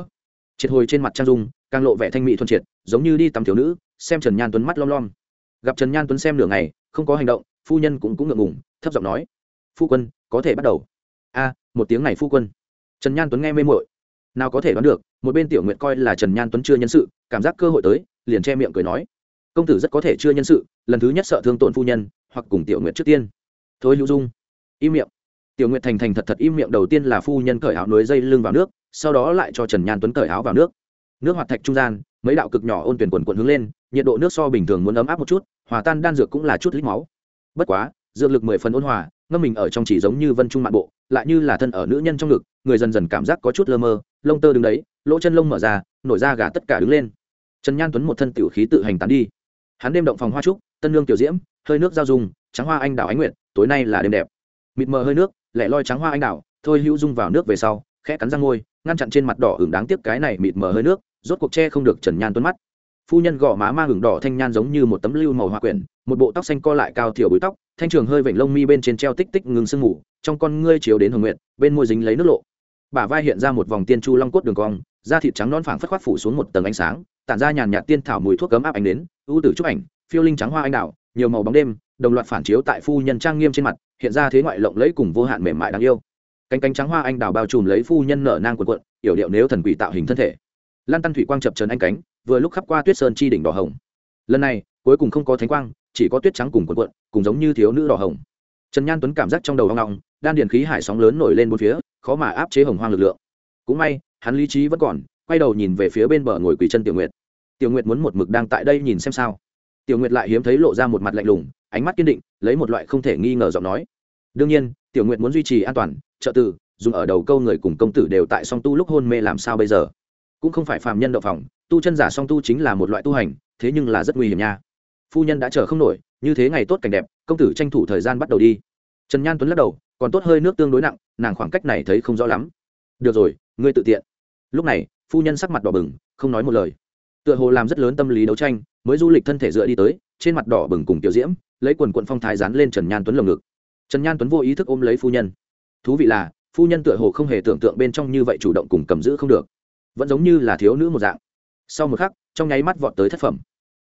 Triệt hồi trên mặt trang dung, càng lộ vẻ thanh mỹ thuần triệt, giống như đi tắm thiếu nữ, xem trần nhan tuấn mắt lom lom. Gặp trần nhan tuấn xem nửa ngày, không có hành động, phu nhân cũng cũng ngượng ngùng, thấp giọng nói, phu quân, có thể bắt đầu. A, một tiếng này phu quân. Trần nhan tuấn nghe mê mội nào có thể đoán được, một bên tiểu nguyện coi là trần nhan tuấn chưa nhân sự, cảm giác cơ hội tới, liền che miệng cười nói. Công tử rất có thể chưa nhân sự, lần thứ nhất sợ thương tổn phu nhân, hoặc cùng tiểu nguyện trước tiên. Thôi hữu dung, im miệng. Tiểu nguyện thành thành thật thật im miệng đầu tiên là phu nhân cởi áo nối dây lưng vào nước, sau đó lại cho trần nhan tuấn cởi áo vào nước. Nước hoạt thạch trung gian, mấy đạo cực nhỏ ôn tuyển quần quần hướng lên, nhiệt độ nước so bình thường muốn ấm áp một chút, hòa tan đan dược cũng là chút lít máu. Bất quá, dược lực mười phần ôn hòa, ngâm mình ở trong chỉ giống như vân trung mạn bộ, lại như là thân ở nữ nhân trong ngực, người dần dần cảm giác có chút lơ mơ lông tơ đứng đấy, lỗ chân lông mở ra, nổi ra gà tất cả đứng lên. Trần nhan tuấn một thân tiểu khí tự hành tán đi. Hắn đêm động phòng hoa trúc, tân lương tiểu diễm, hơi nước giao dung, trắng hoa anh đào ánh nguyệt, tối nay là đêm đẹp. Mịt mờ hơi nước, lẻ loi trắng hoa anh đào, thôi hữu dung vào nước về sau, khẽ cắn răng ngôi, ngăn chặn trên mặt đỏ ửng đáng tiếc cái này mịt mờ hơi nước, rốt cuộc che không được trần nhan tuấn mắt. Phu nhân gò má mang hưởng đỏ thanh nhan giống như một tấm lưu màu hoa quyển, một bộ tóc xanh co lại cao thiểu bụi tóc, thanh trường hơi vểnh lông mi bên trên treo tích tích ngừng sương ngủ trong con ngươi chiếu đến hồng nguyện bên môi dính lấy nước lộ bả vai hiện ra một vòng tiên chu long cốt đường cong, da thịt trắng non phẳng phất khoát phủ xuống một tầng ánh sáng, tản ra nhàn nhạt tiên thảo mùi thuốc cấm áp ánh đến, ưu tử trúc ảnh, phiêu linh trắng hoa anh đào, nhiều màu bóng đêm, đồng loạt phản chiếu tại phu nhân trang nghiêm trên mặt, hiện ra thế ngoại lộng lẫy cùng vô hạn mềm mại đáng yêu. Cánh cánh trắng hoa anh đào bao trùm lấy phu nhân nở nang quần quận yểu điệu nếu thần quỷ tạo hình thân thể. Lan tăn thủy quang chập trần anh cánh, vừa lúc khắp qua tuyết sơn chi đỉnh đỏ hồng. Lần này, cuối cùng không có thánh quang, chỉ có tuyết trắng cùng quần quận cùng giống như thiếu nữ đỏ hồng. Trần nhan tuấn cảm giác trong đầu hoang ngọng đan điền khí hải sóng lớn nổi lên bốn phía khó mà áp chế hồng hoang lực lượng. Cũng may, hắn lý trí vẫn còn, quay đầu nhìn về phía bên bờ ngồi quỳ chân tiểu nguyệt. Tiểu nguyệt muốn một mực đang tại đây nhìn xem sao. Tiểu nguyệt lại hiếm thấy lộ ra một mặt lạnh lùng, ánh mắt kiên định, lấy một loại không thể nghi ngờ giọng nói. Đương nhiên, tiểu nguyệt muốn duy trì an toàn, trợ tử, dùng ở đầu câu người cùng công tử đều tại song tu lúc hôn mê làm sao bây giờ? Cũng không phải phàm nhân đậu phòng, tu chân giả song tu chính là một loại tu hành, thế nhưng là rất nguy hiểm nha. Phu nhân đã chờ không nổi, như thế ngày tốt cảnh đẹp, công tử tranh thủ thời gian bắt đầu đi. Trần nhan tuấn lắc đầu, còn tốt hơi nước tương đối nặng nàng khoảng cách này thấy không rõ lắm. Được rồi, ngươi tự tiện. Lúc này, phu nhân sắc mặt đỏ bừng, không nói một lời. Tựa hồ làm rất lớn tâm lý đấu tranh, mới du lịch thân thể dựa đi tới, trên mặt đỏ bừng cùng tiểu diễm, lấy quần quận phong thái dán lên trần nhan tuấn lồng ngực. Trần nhan tuấn vô ý thức ôm lấy phu nhân. Thú vị là, phu nhân tựa hồ không hề tưởng tượng bên trong như vậy chủ động cùng cầm giữ không được. Vẫn giống như là thiếu nữ một dạng. Sau một khắc, trong nháy mắt vọt tới thất phẩm.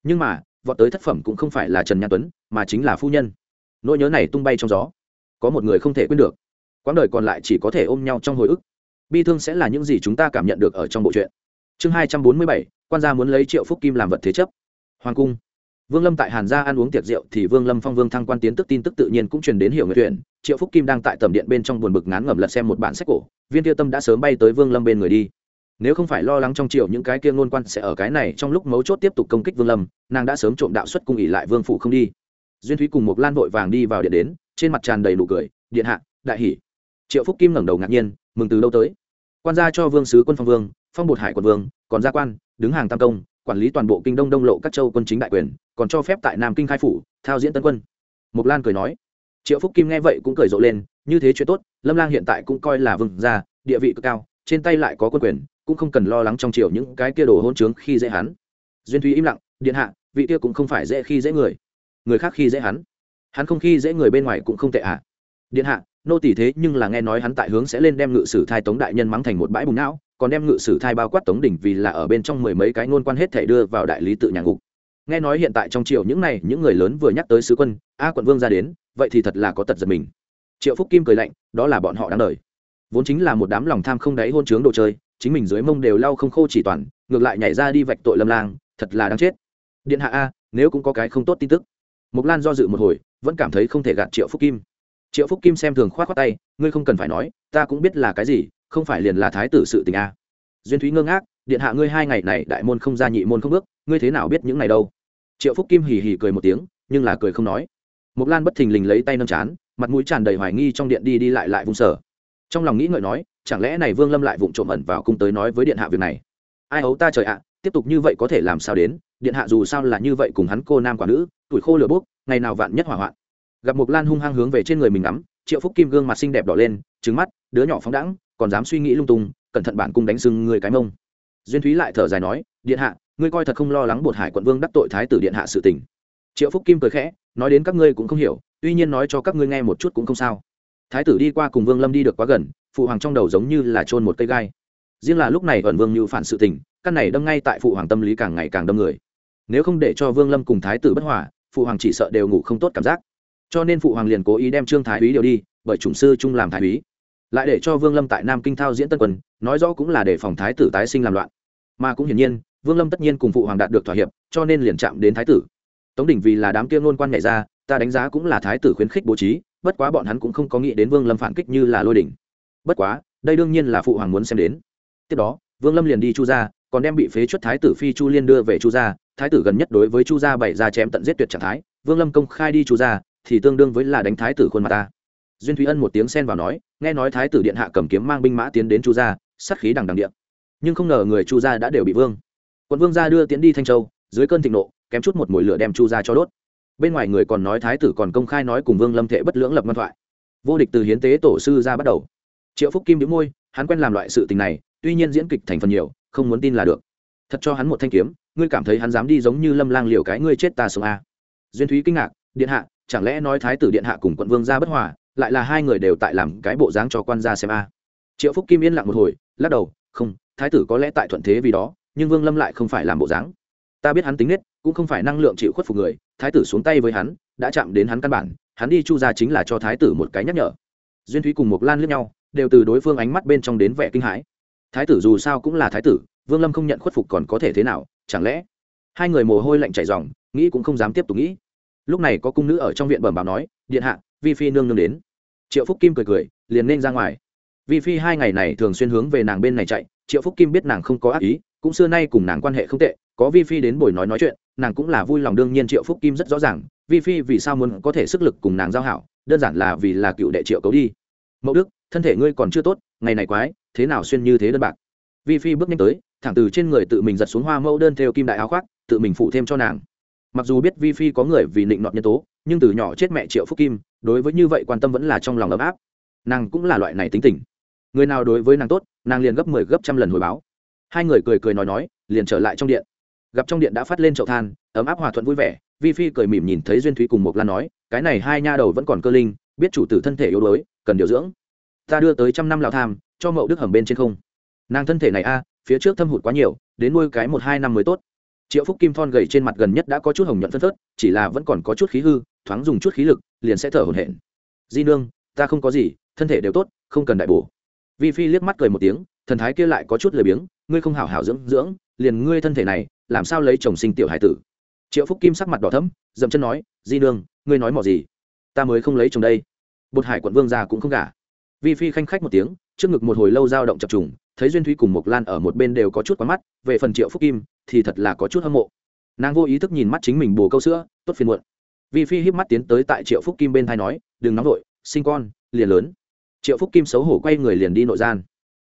Nhưng mà, vọt tới thất phẩm cũng không phải là trần nhan tuấn, mà chính là phu nhân. Nỗi nhớ này tung bay trong gió. Có một người không thể quên được quãng đời còn lại chỉ có thể ôm nhau trong hồi ức. Bi thương sẽ là những gì chúng ta cảm nhận được ở trong bộ truyện. Chương hai trăm bốn mươi bảy, quan gia muốn lấy triệu phúc kim làm vật thế chấp. Hoàng cung. Vương lâm tại hàn gia ăn uống tiệc rượu thì vương lâm phong vương thăng quan tiến tức tin tức tự nhiên cũng truyền đến hiểu người tuyển triệu phúc kim đang tại tầm điện bên trong buồn bực ngán ngẩm lật xem một bản sách cổ. Viên tiêu tâm đã sớm bay tới vương lâm bên người đi. Nếu không phải lo lắng trong triệu những cái kia ngôn quan sẽ ở cái này trong lúc mấu chốt tiếp tục công kích vương lâm, nàng đã sớm trộm đạo xuất cung ỉ lại vương phủ không đi. Duyên thúy cùng một lan vội vàng đi vào điện đến, trên mặt tràn đầy nụ cười. Điện hạ, đại hỷ triệu phúc kim ngẩng đầu ngạc nhiên, mừng từ đâu tới? Quan gia cho vương sứ quân phong vương, phong bột hải quân vương, còn gia quan, đứng hàng tam công, quản lý toàn bộ kinh đông đông lộ các châu quân chính đại quyền, còn cho phép tại nam kinh khai phủ, thao diễn tân quân. Mục lan cười nói. Triệu phúc kim nghe vậy cũng cười rộ lên, như thế chuyện tốt, lâm lang hiện tại cũng coi là vương gia, địa vị cực cao, trên tay lại có quân quyền, cũng không cần lo lắng trong triều những cái kia đồ hôn trướng khi dễ hắn. Duyên thúy im lặng, điện hạ, vị kia cũng không phải dễ khi dễ người. Người khác khi dễ hắn. Hắn không khi dễ người bên ngoài cũng không tệ ạ à. điện hạ nô tỷ thế nhưng là nghe nói hắn tại hướng sẽ lên đem ngự sử thai tống đại nhân mắng thành một bãi bùng não, còn đem ngự sử thai bao quát tống đỉnh vì là ở bên trong mười mấy cái ngôn quan hết thể đưa vào đại lý tự nhà ngục. Nghe nói hiện tại trong triều những này, những người lớn vừa nhắc tới sứ quân, a quận vương ra đến, vậy thì thật là có tật giật mình. Triệu phúc kim cười lạnh, đó là bọn họ đáng đời. Vốn chính là một đám lòng tham không đáy hôn trướng đồ chơi, chính mình dưới mông đều lau không khô chỉ toàn, ngược lại nhảy ra đi vạch tội lâm lang, thật là đáng chết. Điện hạ a, nếu cũng có cái không tốt tin tức. Mục lan do dự một hồi, vẫn cảm thấy không thể gạt triệu phúc kim triệu phúc kim xem thường k h o á t khoác tay, ngươi không cần phải nói, ta cũng biết là cái gì, không phải liền là thái tử sự tình a. Duyên thúy ngơ ngác, điện hạ ngươi hai ngày này đại môn không ra nhị môn không bước, ngươi thế nào biết những này đâu? Triệu phúc kim hì hì cười một tiếng, nhưng là cười không nói. Mục lan bất thình lình lấy tay nâm chán, mặt mũi tràn đầy hoài nghi trong điện đi đi lại lại vung sở trong lòng nghĩ ngợi nói, chẳng lẽ này vương lâm lại vụng trộm ẩn vào cung tới nói với điện hạ việc này? Ai ấu ta trời ạ, tiếp tục như vậy có thể làm sao đến? Điện hạ dù sao là như vậy cùng hắn cô nam quả nữ, tuổi khô lửa bốc, ngày nào vạn nhất hỏa hoạn gặp một lan hung hăng hướng về trên người mình ngắm triệu phúc kim gương mặt xinh đẹp đỏ lên trứng mắt đứa nhỏ phóng đãng còn dám suy nghĩ lung tung, cẩn thận bản cung đánh sưng người cái mông. Duyên thúy lại thở dài nói, điện hạ, ngươi coi thật không lo lắng bột hải quận vương đắc tội thái tử điện hạ sự tình. Triệu phúc kim cười khẽ, nói đến các ngươi cũng không hiểu, tuy nhiên nói cho các ngươi nghe một chút cũng không sao. Thái tử đi qua cùng vương lâm đi được quá gần, phụ hoàng trong đầu giống như là trôn một cây gai. Riêng là lúc này ẩn vương như phản sự tình, căn này đâm ngay tại phụ hoàng tâm lý càng ngày càng đâm người. Nếu không để cho vương lâm cùng thái tử bất hòa, phụ hoàng chỉ sợ đều ngủ không tốt cảm giác cho nên phụ hoàng liền cố ý đem trương thái úy điều đi, bởi chủng sư trung làm thái úy. Lại để cho vương lâm tại nam kinh thao diễn tân quân nói rõ cũng là để phòng thái tử tái sinh làm loạn. Mà cũng hiển nhiên, vương lâm tất nhiên cùng phụ hoàng đạt được thỏa hiệp, cho nên liền chạm đến thái tử. Tống đỉnh vì là đám kia ngôn quan nhảy ra, ta đánh giá cũng là thái tử khuyến khích bố trí, bất quá bọn hắn cũng không có nghĩ đến vương lâm phản kích như là lôi đỉnh. Bất quá, đây đương nhiên là phụ hoàng muốn xem đến. Tiếp đó, vương lâm liền đi chu gia, còn đem bị phế chuất thái tử phi chu liên đưa về chu gia. Thái tử gần nhất đối với chu gia bày ra chém tận giết tuyệt trạng thái. Vương lâm công khai đi chu gia thì tương đương với là đánh thái tử khuôn mặt ta. Duyên thúy ân một tiếng xen vào nói, nghe nói thái tử điện hạ cầm kiếm mang binh mã tiến đến chu gia, sát khí đằng đằng điện nhưng không ngờ người chu gia đã đều bị vương. Quận vương gia đưa tiến đi thanh châu, dưới cơn thịnh nộ, kém chút một mồi lửa đem chu gia cho đốt. Bên ngoài người còn nói thái tử còn công khai nói cùng vương lâm thệ bất lưỡng lập ngoan thoại. Vô địch từ hiến tế tổ sư ra bắt đầu. Triệu phúc kim đĩu môi, hắn quen làm loại sự tình này, tuy nhiên diễn kịch thành phần nhiều, không muốn tin là được. Thật cho hắn một thanh kiếm, ngươi cảm thấy hắn dám đi giống như lâm lang liều cái ngươi chết ta sống a duyên thúy kinh ngạc, điện hạ chẳng lẽ nói thái tử điện hạ cùng quận vương ra bất hòa, lại là hai người đều tại làm cái bộ dáng cho quan gia xem a? Triệu phúc kim yên lặng một hồi, lắc đầu, không, thái tử có lẽ tại thuận thế vì đó, nhưng vương lâm lại không phải làm bộ dáng. Ta biết hắn tính nết, cũng không phải năng lượng chịu khuất phục người, thái tử xuống tay với hắn, đã chạm đến hắn căn bản, hắn đi chu ra chính là cho thái tử một cái nhắc nhở. Duyên thúy cùng một lan lướt nhau, đều từ đối phương ánh mắt bên trong đến vẻ kinh hãi. Thái tử dù sao cũng là thái tử, vương lâm không nhận khuất phục còn có thể thế nào, chẳng lẽ hai người mồ hôi lạnh chảy dòng, nghĩ cũng không dám tiếp tục nghĩ lúc này có cung nữ ở trong viện bẩm báo nói, điện hạ, vi phi nương nương đến. Triệu phúc kim cười cười, liền nên ra ngoài. Vi phi hai ngày này thường xuyên hướng về nàng bên này chạy, triệu phúc kim biết nàng không có ác ý, cũng xưa nay cùng nàng quan hệ không tệ, có vi phi đến buổi nói nói chuyện, nàng cũng là vui lòng đương nhiên triệu phúc kim rất rõ ràng, vi phi vì sao muốn có thể sức lực cùng nàng giao hảo, đơn giản là vì là cựu đệ triệu cấu đi. Mẫu đức, thân thể ngươi còn chưa tốt, ngày này quái, thế nào xuyên như thế đơn bạc? Vi phi bước nhanh tới, thẳng từ trên người tự mình giật xuống hoa mẫu đơn theo kim đại áo khoác, tự mình phụ thêm cho nàng mặc dù biết vi phi có người vì định nọt nhân tố, nhưng từ nhỏ chết mẹ triệu phúc kim, đối với như vậy quan tâm vẫn là trong lòng ấm áp. Nàng cũng là loại này tính tình. Người nào đối với nàng tốt, nàng liền gấp mười 10 gấp trăm lần hồi báo. Hai người cười cười nói nói, liền trở lại trong điện. Gặp trong điện đã phát lên chậu than, ấm áp hòa thuận vui vẻ vi phi cười mỉm nhìn thấy duyên thúy cùng một lan nói, cái này hai nha đầu vẫn còn cơ linh, biết chủ tử thân thể yếu đuối, cần điều dưỡng. Ta đưa tới trăm năm lào tham, cho mậu đức hầm bên trên không. Nàng thân thể này a, phía trước thâm hụt quá nhiều, đến nuôi cái một hai năm mới tốt triệu phúc kim thon gầy trên mặt gần nhất đã có chút hồng nhuận phân phớt, chỉ là vẫn còn có chút khí hư, thoáng dùng chút khí lực, liền sẽ thở hổn hển. Di nương, ta không có gì, thân thể đều tốt, không cần đại bổ. Vi phi liếc mắt cười một tiếng, thần thái kia lại có chút lười biếng, ngươi không hảo hảo dưỡng dưỡng, liền ngươi thân thể này, làm sao lấy chồng sinh tiểu hải tử? Triệu phúc kim sắc mặt đỏ thấm dậm chân nói, di nương, ngươi nói mò gì? Ta mới không lấy chồng đây. Bột hải quận vương già cũng không gả. Vi phi khanh khách một tiếng, trước ngực một hồi lâu dao động chập trùng, thấy duyên thúy cùng mộc lan ở một bên đều có chút quá mắt, về phần triệu phúc kim thì thật là có chút hâm mộ. Nàng vô ý thức nhìn mắt chính mình bồ câu sữa, tốt phiền muộn. Vi phi híp mắt tiến tới tại triệu phúc kim bên thai nói, đừng nóng vội, sinh con, liền lớn. Triệu phúc kim xấu hổ quay người liền đi nội gian.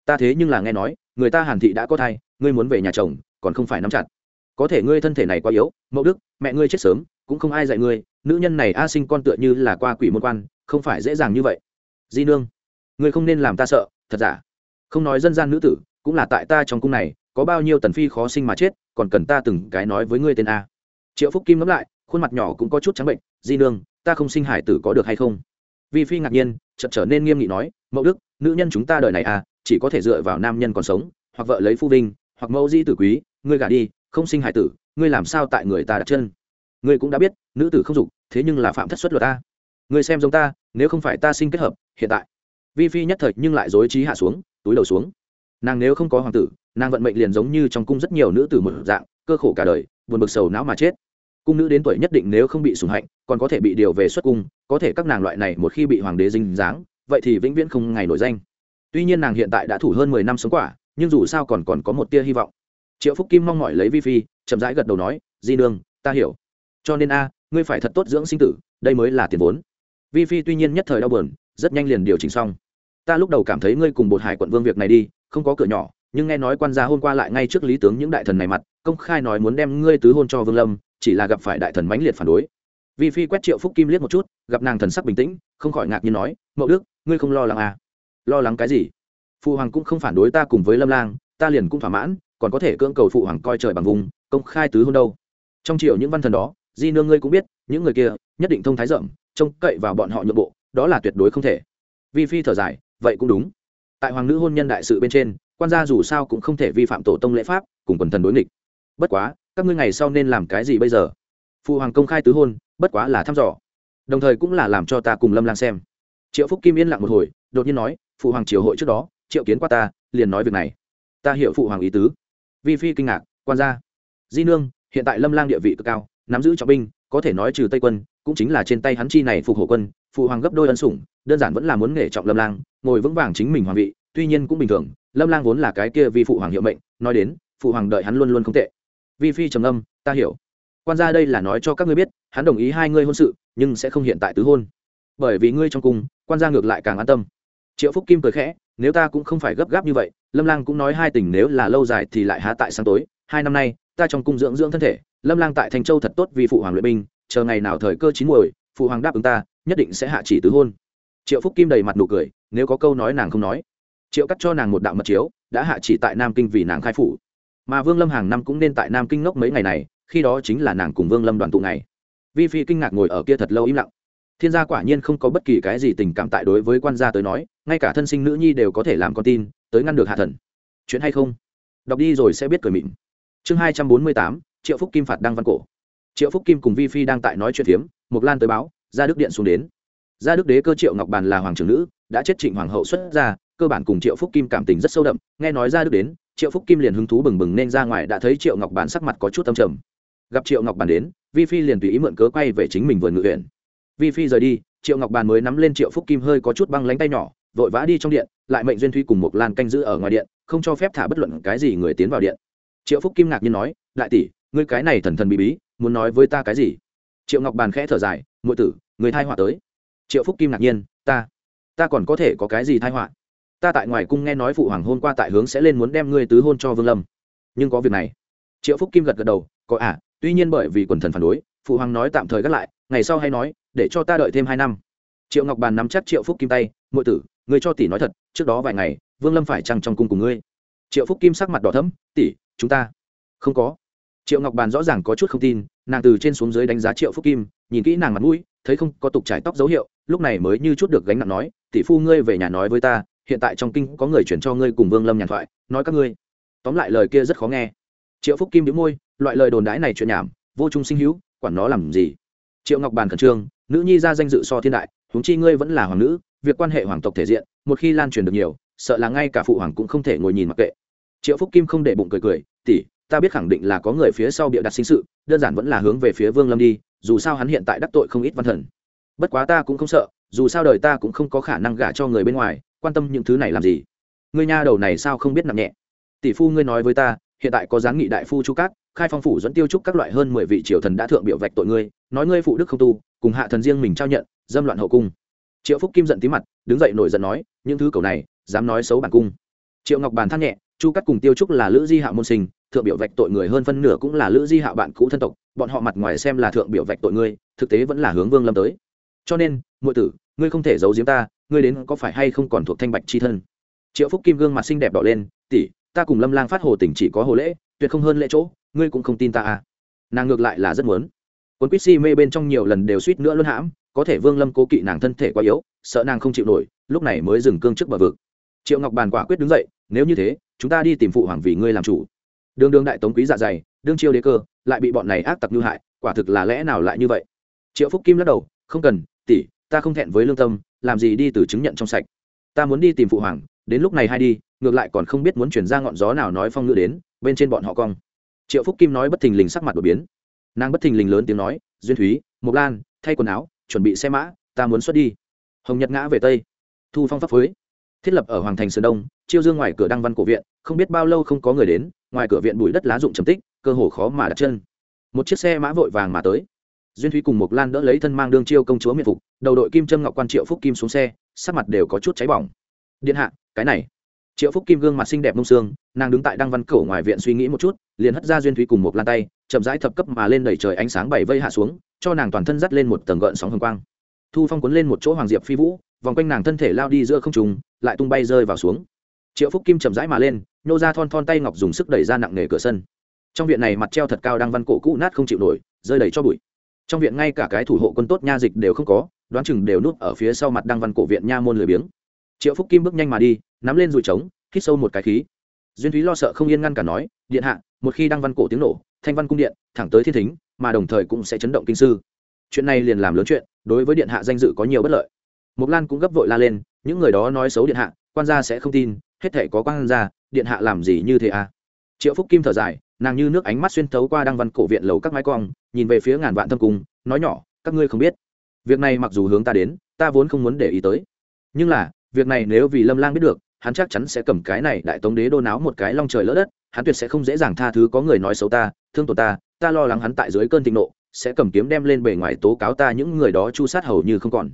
Ta thế nhưng là nghe nói, người ta hàn thị đã có thai, ngươi muốn về nhà chồng, còn không phải nắm chặt. Có thể ngươi thân thể này quá yếu, mẫu đức, mẹ ngươi chết sớm, cũng không ai dạy ngươi, nữ nhân này a sinh con tựa như là qua quỷ môn quan, không phải dễ dàng như vậy. Di nương, ngươi không nên làm ta sợ, thật giả. Không nói dân gian nữ tử, cũng là tại ta trong cung này, có bao nhiêu tần phi khó sinh mà chết còn cần ta từng cái nói với ngươi tên a. Triệu phúc kim ngẫm lại, khuôn mặt nhỏ cũng có chút trắng bệnh, di nương, ta không sinh hải tử có được hay không? Vi phi ngạc nhiên, chợt trở nên nghiêm nghị nói mẫu đức, nữ nhân chúng ta đời này à chỉ có thể dựa vào nam nhân còn sống, hoặc vợ lấy phu vinh, hoặc mẫu di tử quý, ngươi gả đi, không sinh hải tử, ngươi làm sao tại người ta đặt chân? Ngươi cũng đã biết, nữ tử không dục, thế nhưng là phạm thất xuất luật ta ngươi xem giống ta, nếu không phải ta sinh kết hợp, hiện tại. Vi phi nhất thời nhưng lại dối trí hạ xuống, túi đầu xuống. Nàng nếu không có hoàng tử nàng vận mệnh liền giống như trong cung rất nhiều nữ tử một dạng, cơ khổ cả đời, buồn bực sầu não mà chết. Cung nữ đến tuổi nhất định nếu không bị sủng hạnh, còn có thể bị điều về xuất cung, có thể các nàng loại này một khi bị hoàng đế dinh dáng, vậy thì vĩnh viễn không ngày nổi danh. Tuy nhiên nàng hiện tại đã thủ hơn mười năm sống quả, nhưng dù sao còn còn có một tia hy vọng. Triệu phúc kim mong mỏi lấy vi phi, chậm rãi gật đầu nói, di nương, ta hiểu. Cho nên a, ngươi phải thật tốt dưỡng sinh tử, đây mới là tiền vốn. Vi phi tuy nhiên nhất thời đau buồn, rất nhanh liền điều chỉnh xong. Ta lúc đầu cảm thấy ngươi cùng bột hải quận vương việc này đi, không có cửa nhỏ nhưng nghe nói quan gia hôm qua lại ngay trước lý tướng những đại thần này mặt, công khai nói muốn đem ngươi tứ hôn cho vương lâm, chỉ là gặp phải đại thần mãnh liệt phản đối. Vi phi quét triệu phúc kim liếc một chút, gặp nàng thần sắc bình tĩnh, không khỏi ngạc nhiên nói, mậu đức, ngươi không lo lắng à? Lo lắng cái gì? Phụ hoàng cũng không phản đối ta cùng với lâm lang, ta liền cũng thỏa mãn, còn có thể cưỡng cầu phụ hoàng coi trời bằng vùng, công khai tứ hôn đâu. Trong triệu những văn thần đó, di nương ngươi cũng biết, những người kia, nhất định thông thái rộng, trông cậy vào bọn họ nhượng bộ, đó là tuyệt đối không thể. Vi phi thở dài, vậy cũng đúng. Tại hoàng nữ hôn nhân đại sự bên trên quan gia dù sao cũng không thể vi phạm tổ tông lễ pháp, cùng quần thần đối nghịch. Bất quá, các ngươi ngày sau nên làm cái gì bây giờ? Phụ hoàng công khai tứ hôn, bất quá là thăm dò. Đồng thời cũng là làm cho ta cùng lâm lang xem. Triệu phúc kim yên lặng một hồi, đột nhiên nói, phụ hoàng triều hội trước đó, triệu kiến qua ta, liền nói việc này. Ta hiểu phụ hoàng ý tứ. Vi phi kinh ngạc, quan gia, di nương, hiện tại lâm lang địa vị cực cao, nắm giữ trọng binh, có thể nói trừ tây quân, cũng chính là trên tay hắn chi này phục hộ quân, phụ hoàng gấp đôi ân sủng, đơn giản vẫn là muốn nghề trọng lâm lang, ngồi vững vàng chính mình hoàng vị tuy nhiên cũng bình thường, lâm lang vốn là cái kia vì phụ hoàng hiệu mệnh, nói đến, phụ hoàng đợi hắn luôn luôn không tệ. Vi phi trầm âm ta hiểu. Quan gia đây là nói cho các ngươi biết, hắn đồng ý hai ngươi hôn sự, nhưng sẽ không hiện tại tứ hôn. Bởi vì ngươi trong cung, quan gia ngược lại càng an tâm. Triệu phúc kim cười khẽ, nếu ta cũng không phải gấp gáp như vậy, lâm lang cũng nói hai tình nếu là lâu dài thì lại há tại sáng tối. Hai năm nay, ta trong cung dưỡng dưỡng thân thể, lâm lang tại thành châu thật tốt vì phụ hoàng luyện binh, chờ ngày nào thời cơ chín muồi, phụ hoàng đáp ứng ta, nhất định sẽ hạ chỉ tứ hôn. Triệu phúc kim đầy mặt nụ cười, nếu có câu nói nàng không nói triệu cắt cho nàng một đạo mật chiếu, đã hạ chỉ tại nam kinh vì nàng khai phủ. Mà vương lâm hàng năm cũng nên tại nam kinh ngốc mấy ngày này, khi đó chính là nàng cùng vương lâm đoàn tụ ngày. Vi phi kinh ngạc ngồi ở kia thật lâu im lặng. Thiên gia quả nhiên không có bất kỳ cái gì tình cảm tại đối với quan gia tới nói, ngay cả thân sinh nữ nhi đều có thể làm con tin, tới ngăn được hạ thần. Chuyện hay không? Đọc đi rồi sẽ biết cười mịn. Chương hai trăm bốn mươi tám, triệu phúc kim phạt đăng văn cổ. Triệu phúc kim cùng vi phi đang tại nói chuyện phiếm mục lan tới báo ra đức điện xuống đến. Gia đức đế cơ triệu ngọc bàn là hoàng trưởng nữ, đã chết trịnh hoàng hậu xuất ra cơ bản cùng triệu phúc kim cảm tình rất sâu đậm, nghe nói ra đức đến, triệu phúc kim liền hứng thú bừng bừng nên ra ngoài, đã thấy triệu ngọc bản sắc mặt có chút tâm trầm. Gặp triệu ngọc bản đến, vi phi liền tùy ý mượn cớ quay về chính mình vườn ngự huyện. Vi phi rời đi, triệu ngọc bàn mới nắm lên triệu phúc kim hơi có chút băng lánh tay nhỏ, vội vã đi trong điện, lại mệnh duyên thuy cùng một lan canh giữ ở ngoài điện, không cho phép thả bất luận cái gì người tiến vào điện. Triệu phúc kim ngạc nhiên nói, đại tỷ, ngươi cái này thần thần bí bí, muốn nói với ta cái gì? Triệu ngọc bàn khẽ thở dài ngụy tử, người thai họa tới. Triệu phúc kim ngạc nhiên, ta ta còn có thể có cái gì thai họa? Ta tại ngoài cung nghe nói phụ hoàng hôn qua tại hướng sẽ lên muốn đem ngươi tứ hôn cho vương lâm. Nhưng có việc này. Triệu phúc kim gật gật đầu, có à tuy nhiên bởi vì quần thần phản đối, phụ hoàng nói tạm thời gác lại, ngày sau hay nói, để cho ta đợi thêm hai năm. Triệu ngọc bàn nắm chắc triệu phúc kim tay ngụy tử, ngươi cho tỷ nói thật, trước đó vài ngày, vương lâm phải chăng trong cung cùng ngươi? Triệu phúc kim sắc mặt đỏ thấm tỷ, chúng ta không có. Triệu ngọc bàn rõ ràng có chút không tin, nàng từ trên xuống dưới đánh giá triệu phúc kim, nhìn kỹ nàng mặt mũi, thấy không có tục trải tóc dấu hiệu, lúc này mới như chút được gánh nặng nói, tỷ phu ngươi về nhà nói với ta hiện tại trong kinh có người chuyển cho ngươi cùng vương lâm nhàn thoại, nói các ngươi. Tóm lại lời kia rất khó nghe. Triệu phúc kim đĩu môi, loại lời đồn đãi này chuyện nhảm, vô trung sinh hữu, quản nó làm gì? Triệu ngọc bàn khẩn trương, nữ nhi ra danh dự so thiên đại, huống chi ngươi vẫn là hoàng nữ, việc quan hệ hoàng tộc thể diện, một khi lan truyền được nhiều, sợ là ngay cả phụ hoàng cũng không thể ngồi nhìn mặc kệ. Triệu phúc kim không để bụng cười cười, tỷ, ta biết khẳng định là có người phía sau bịa đặt sinh sự, đơn giản vẫn là hướng về phía vương lâm đi, dù sao hắn hiện tại đắc tội không ít văn thần. Bất quá ta cũng không sợ, dù sao đời ta cũng không có khả năng gả cho người bên ngoài quan tâm những thứ này làm gì? Ngươi nha đầu này sao không biết nặng nhẹ? Tỷ phu ngươi nói với ta, hiện tại có giáng nghị đại phu chu cát, khai phong phủ dẫn tiêu trúc các loại hơn mười vị triều thần đã thượng biểu vạch tội ngươi, nói ngươi phụ đức không tu, cùng hạ thần riêng mình trao nhận, dâm loạn hậu cung. Triệu phúc kim giận tí mặt, đứng dậy nổi giận nói, những thứ cầu này, dám nói xấu bản cung. Triệu ngọc bàn than nhẹ, chu cắt cùng tiêu trúc là lữ di hạ môn sinh, thượng biểu vạch tội người hơn phân nửa cũng là lữ di hạ bạn cũ thân tộc, bọn họ mặt ngoài xem là thượng biểu vạch tội ngươi, thực tế vẫn là hướng vương lâm tới. Cho nên ngụy tử, ngươi không thể giấu giếm ta ngươi đến có phải hay không còn thuộc thanh bạch chi thân? Triệu phúc kim gương mặt xinh đẹp đỏ lên, tỷ, ta cùng lâm lang phát hồ tỉnh chỉ có hồ lễ, tuyệt không hơn lễ chỗ, ngươi cũng không tin ta à? Nàng ngược lại là rất muốn. Quân quýt si mê bên trong nhiều lần đều suýt nữa luân hãm, có thể vương lâm cố kỵ nàng thân thể quá yếu, sợ nàng không chịu nổi, lúc này mới dừng cương trước bờ vực. Triệu ngọc bàn quả quyết đứng dậy, nếu như thế, chúng ta đi tìm phụ hoàng vì ngươi làm chủ. Đường đường đại tống quý dạ dày, đương chiêu đế cơ, lại bị bọn này ác tặc như hại, quả thực là lẽ nào lại như vậy? Triệu phúc kim lắc đầu, không cần, tỷ, ta không thẹn với lương tâm làm gì đi từ chứng nhận trong sạch. Ta muốn đi tìm phụ hoàng, đến lúc này hay đi, ngược lại còn không biết muốn chuyển ra ngọn gió nào nói phong ngữ đến, bên trên bọn họ cong. Triệu phúc kim nói bất thình lình sắc mặt đột biến. Nàng bất thình lình lớn tiếng nói, duyên thúy, mộc lan, thay quần áo, chuẩn bị xe mã, ta muốn xuất đi. Hồng nhật ngã về tây. Thu phong pháp phối. Thiết lập ở hoàng thành sơn đông, chiêu dương ngoài cửa đăng văn cổ viện, không biết bao lâu không có người đến, ngoài cửa viện bụi đất lá rụng trầm tích, cơ hồ khó mà đặt chân. Một chiếc xe mã vội vàng mà tới duyên thúy cùng mộc lan đỡ lấy thân mang đương chiêu công chúa miệt phục, đầu đội kim trâm ngọc quan triệu phúc kim xuống xe, sắc mặt đều có chút cháy bỏng. Điện hạ, cái này. Triệu phúc kim gương mặt xinh đẹp mông xương, nàng đứng tại đăng văn cổ ngoài viện suy nghĩ một chút, liền hất ra duyên thúy cùng một lan tay, chậm rãi thập cấp mà lên đẩy trời ánh sáng bảy vây hạ xuống, cho nàng toàn thân dắt lên một tầng gợn sóng hồng quang. Thu phong cuốn lên một chỗ hoàng diệp phi vũ, vòng quanh nàng thân thể lao đi giữa không trùng lại tung bay rơi vào xuống. Triệu phúc kim chậm rãi mà lên nhô ra thon thon tay ngọc dùng sức đẩy ra nặng nề cửa sân. Trong viện này mặt treo thật cao đang văn cổ cũ nát không chịu nổi, rơi đầy cho bụi trong viện ngay cả cái thủ hộ quân tốt nha dịch đều không có, đoán chừng đều núp ở phía sau mặt đăng văn cổ viện nha môn lười biếng. Triệu phúc kim bước nhanh mà đi, nắm lên dùi trống, hít sâu một cái khí. Duyên thúy lo sợ không yên ngăn cả nói, điện hạ, một khi đăng văn cổ tiếng nổ, thanh văn cung điện, thẳng tới thiên thính, mà đồng thời cũng sẽ chấn động kinh sư. Chuyện này liền làm lớn chuyện, đối với điện hạ danh dự có nhiều bất lợi. Mục lan cũng gấp vội la lên, những người đó nói xấu điện hạ, quan gia sẽ không tin, hết thể có quan gia, điện hạ làm gì như thế à? Triệu phúc kim thở dài nàng như nước ánh mắt xuyên thấu qua đăng văn cổ viện lầu các mái cong, nhìn về phía ngàn vạn thâm cung, nói nhỏ, các ngươi không biết. Việc này mặc dù hướng ta đến, ta vốn không muốn để ý tới. Nhưng là, việc này nếu vì lâm lang biết được, hắn chắc chắn sẽ cầm cái này đại tống đế đô náo một cái long trời lỡ đất, hắn tuyệt sẽ không dễ dàng tha thứ có người nói xấu ta, thương tổn ta ta lo lắng hắn tại dưới cơn thịnh nộ, sẽ cầm kiếm đem lên bề ngoài tố cáo ta những người đó chu sát hầu như không còn.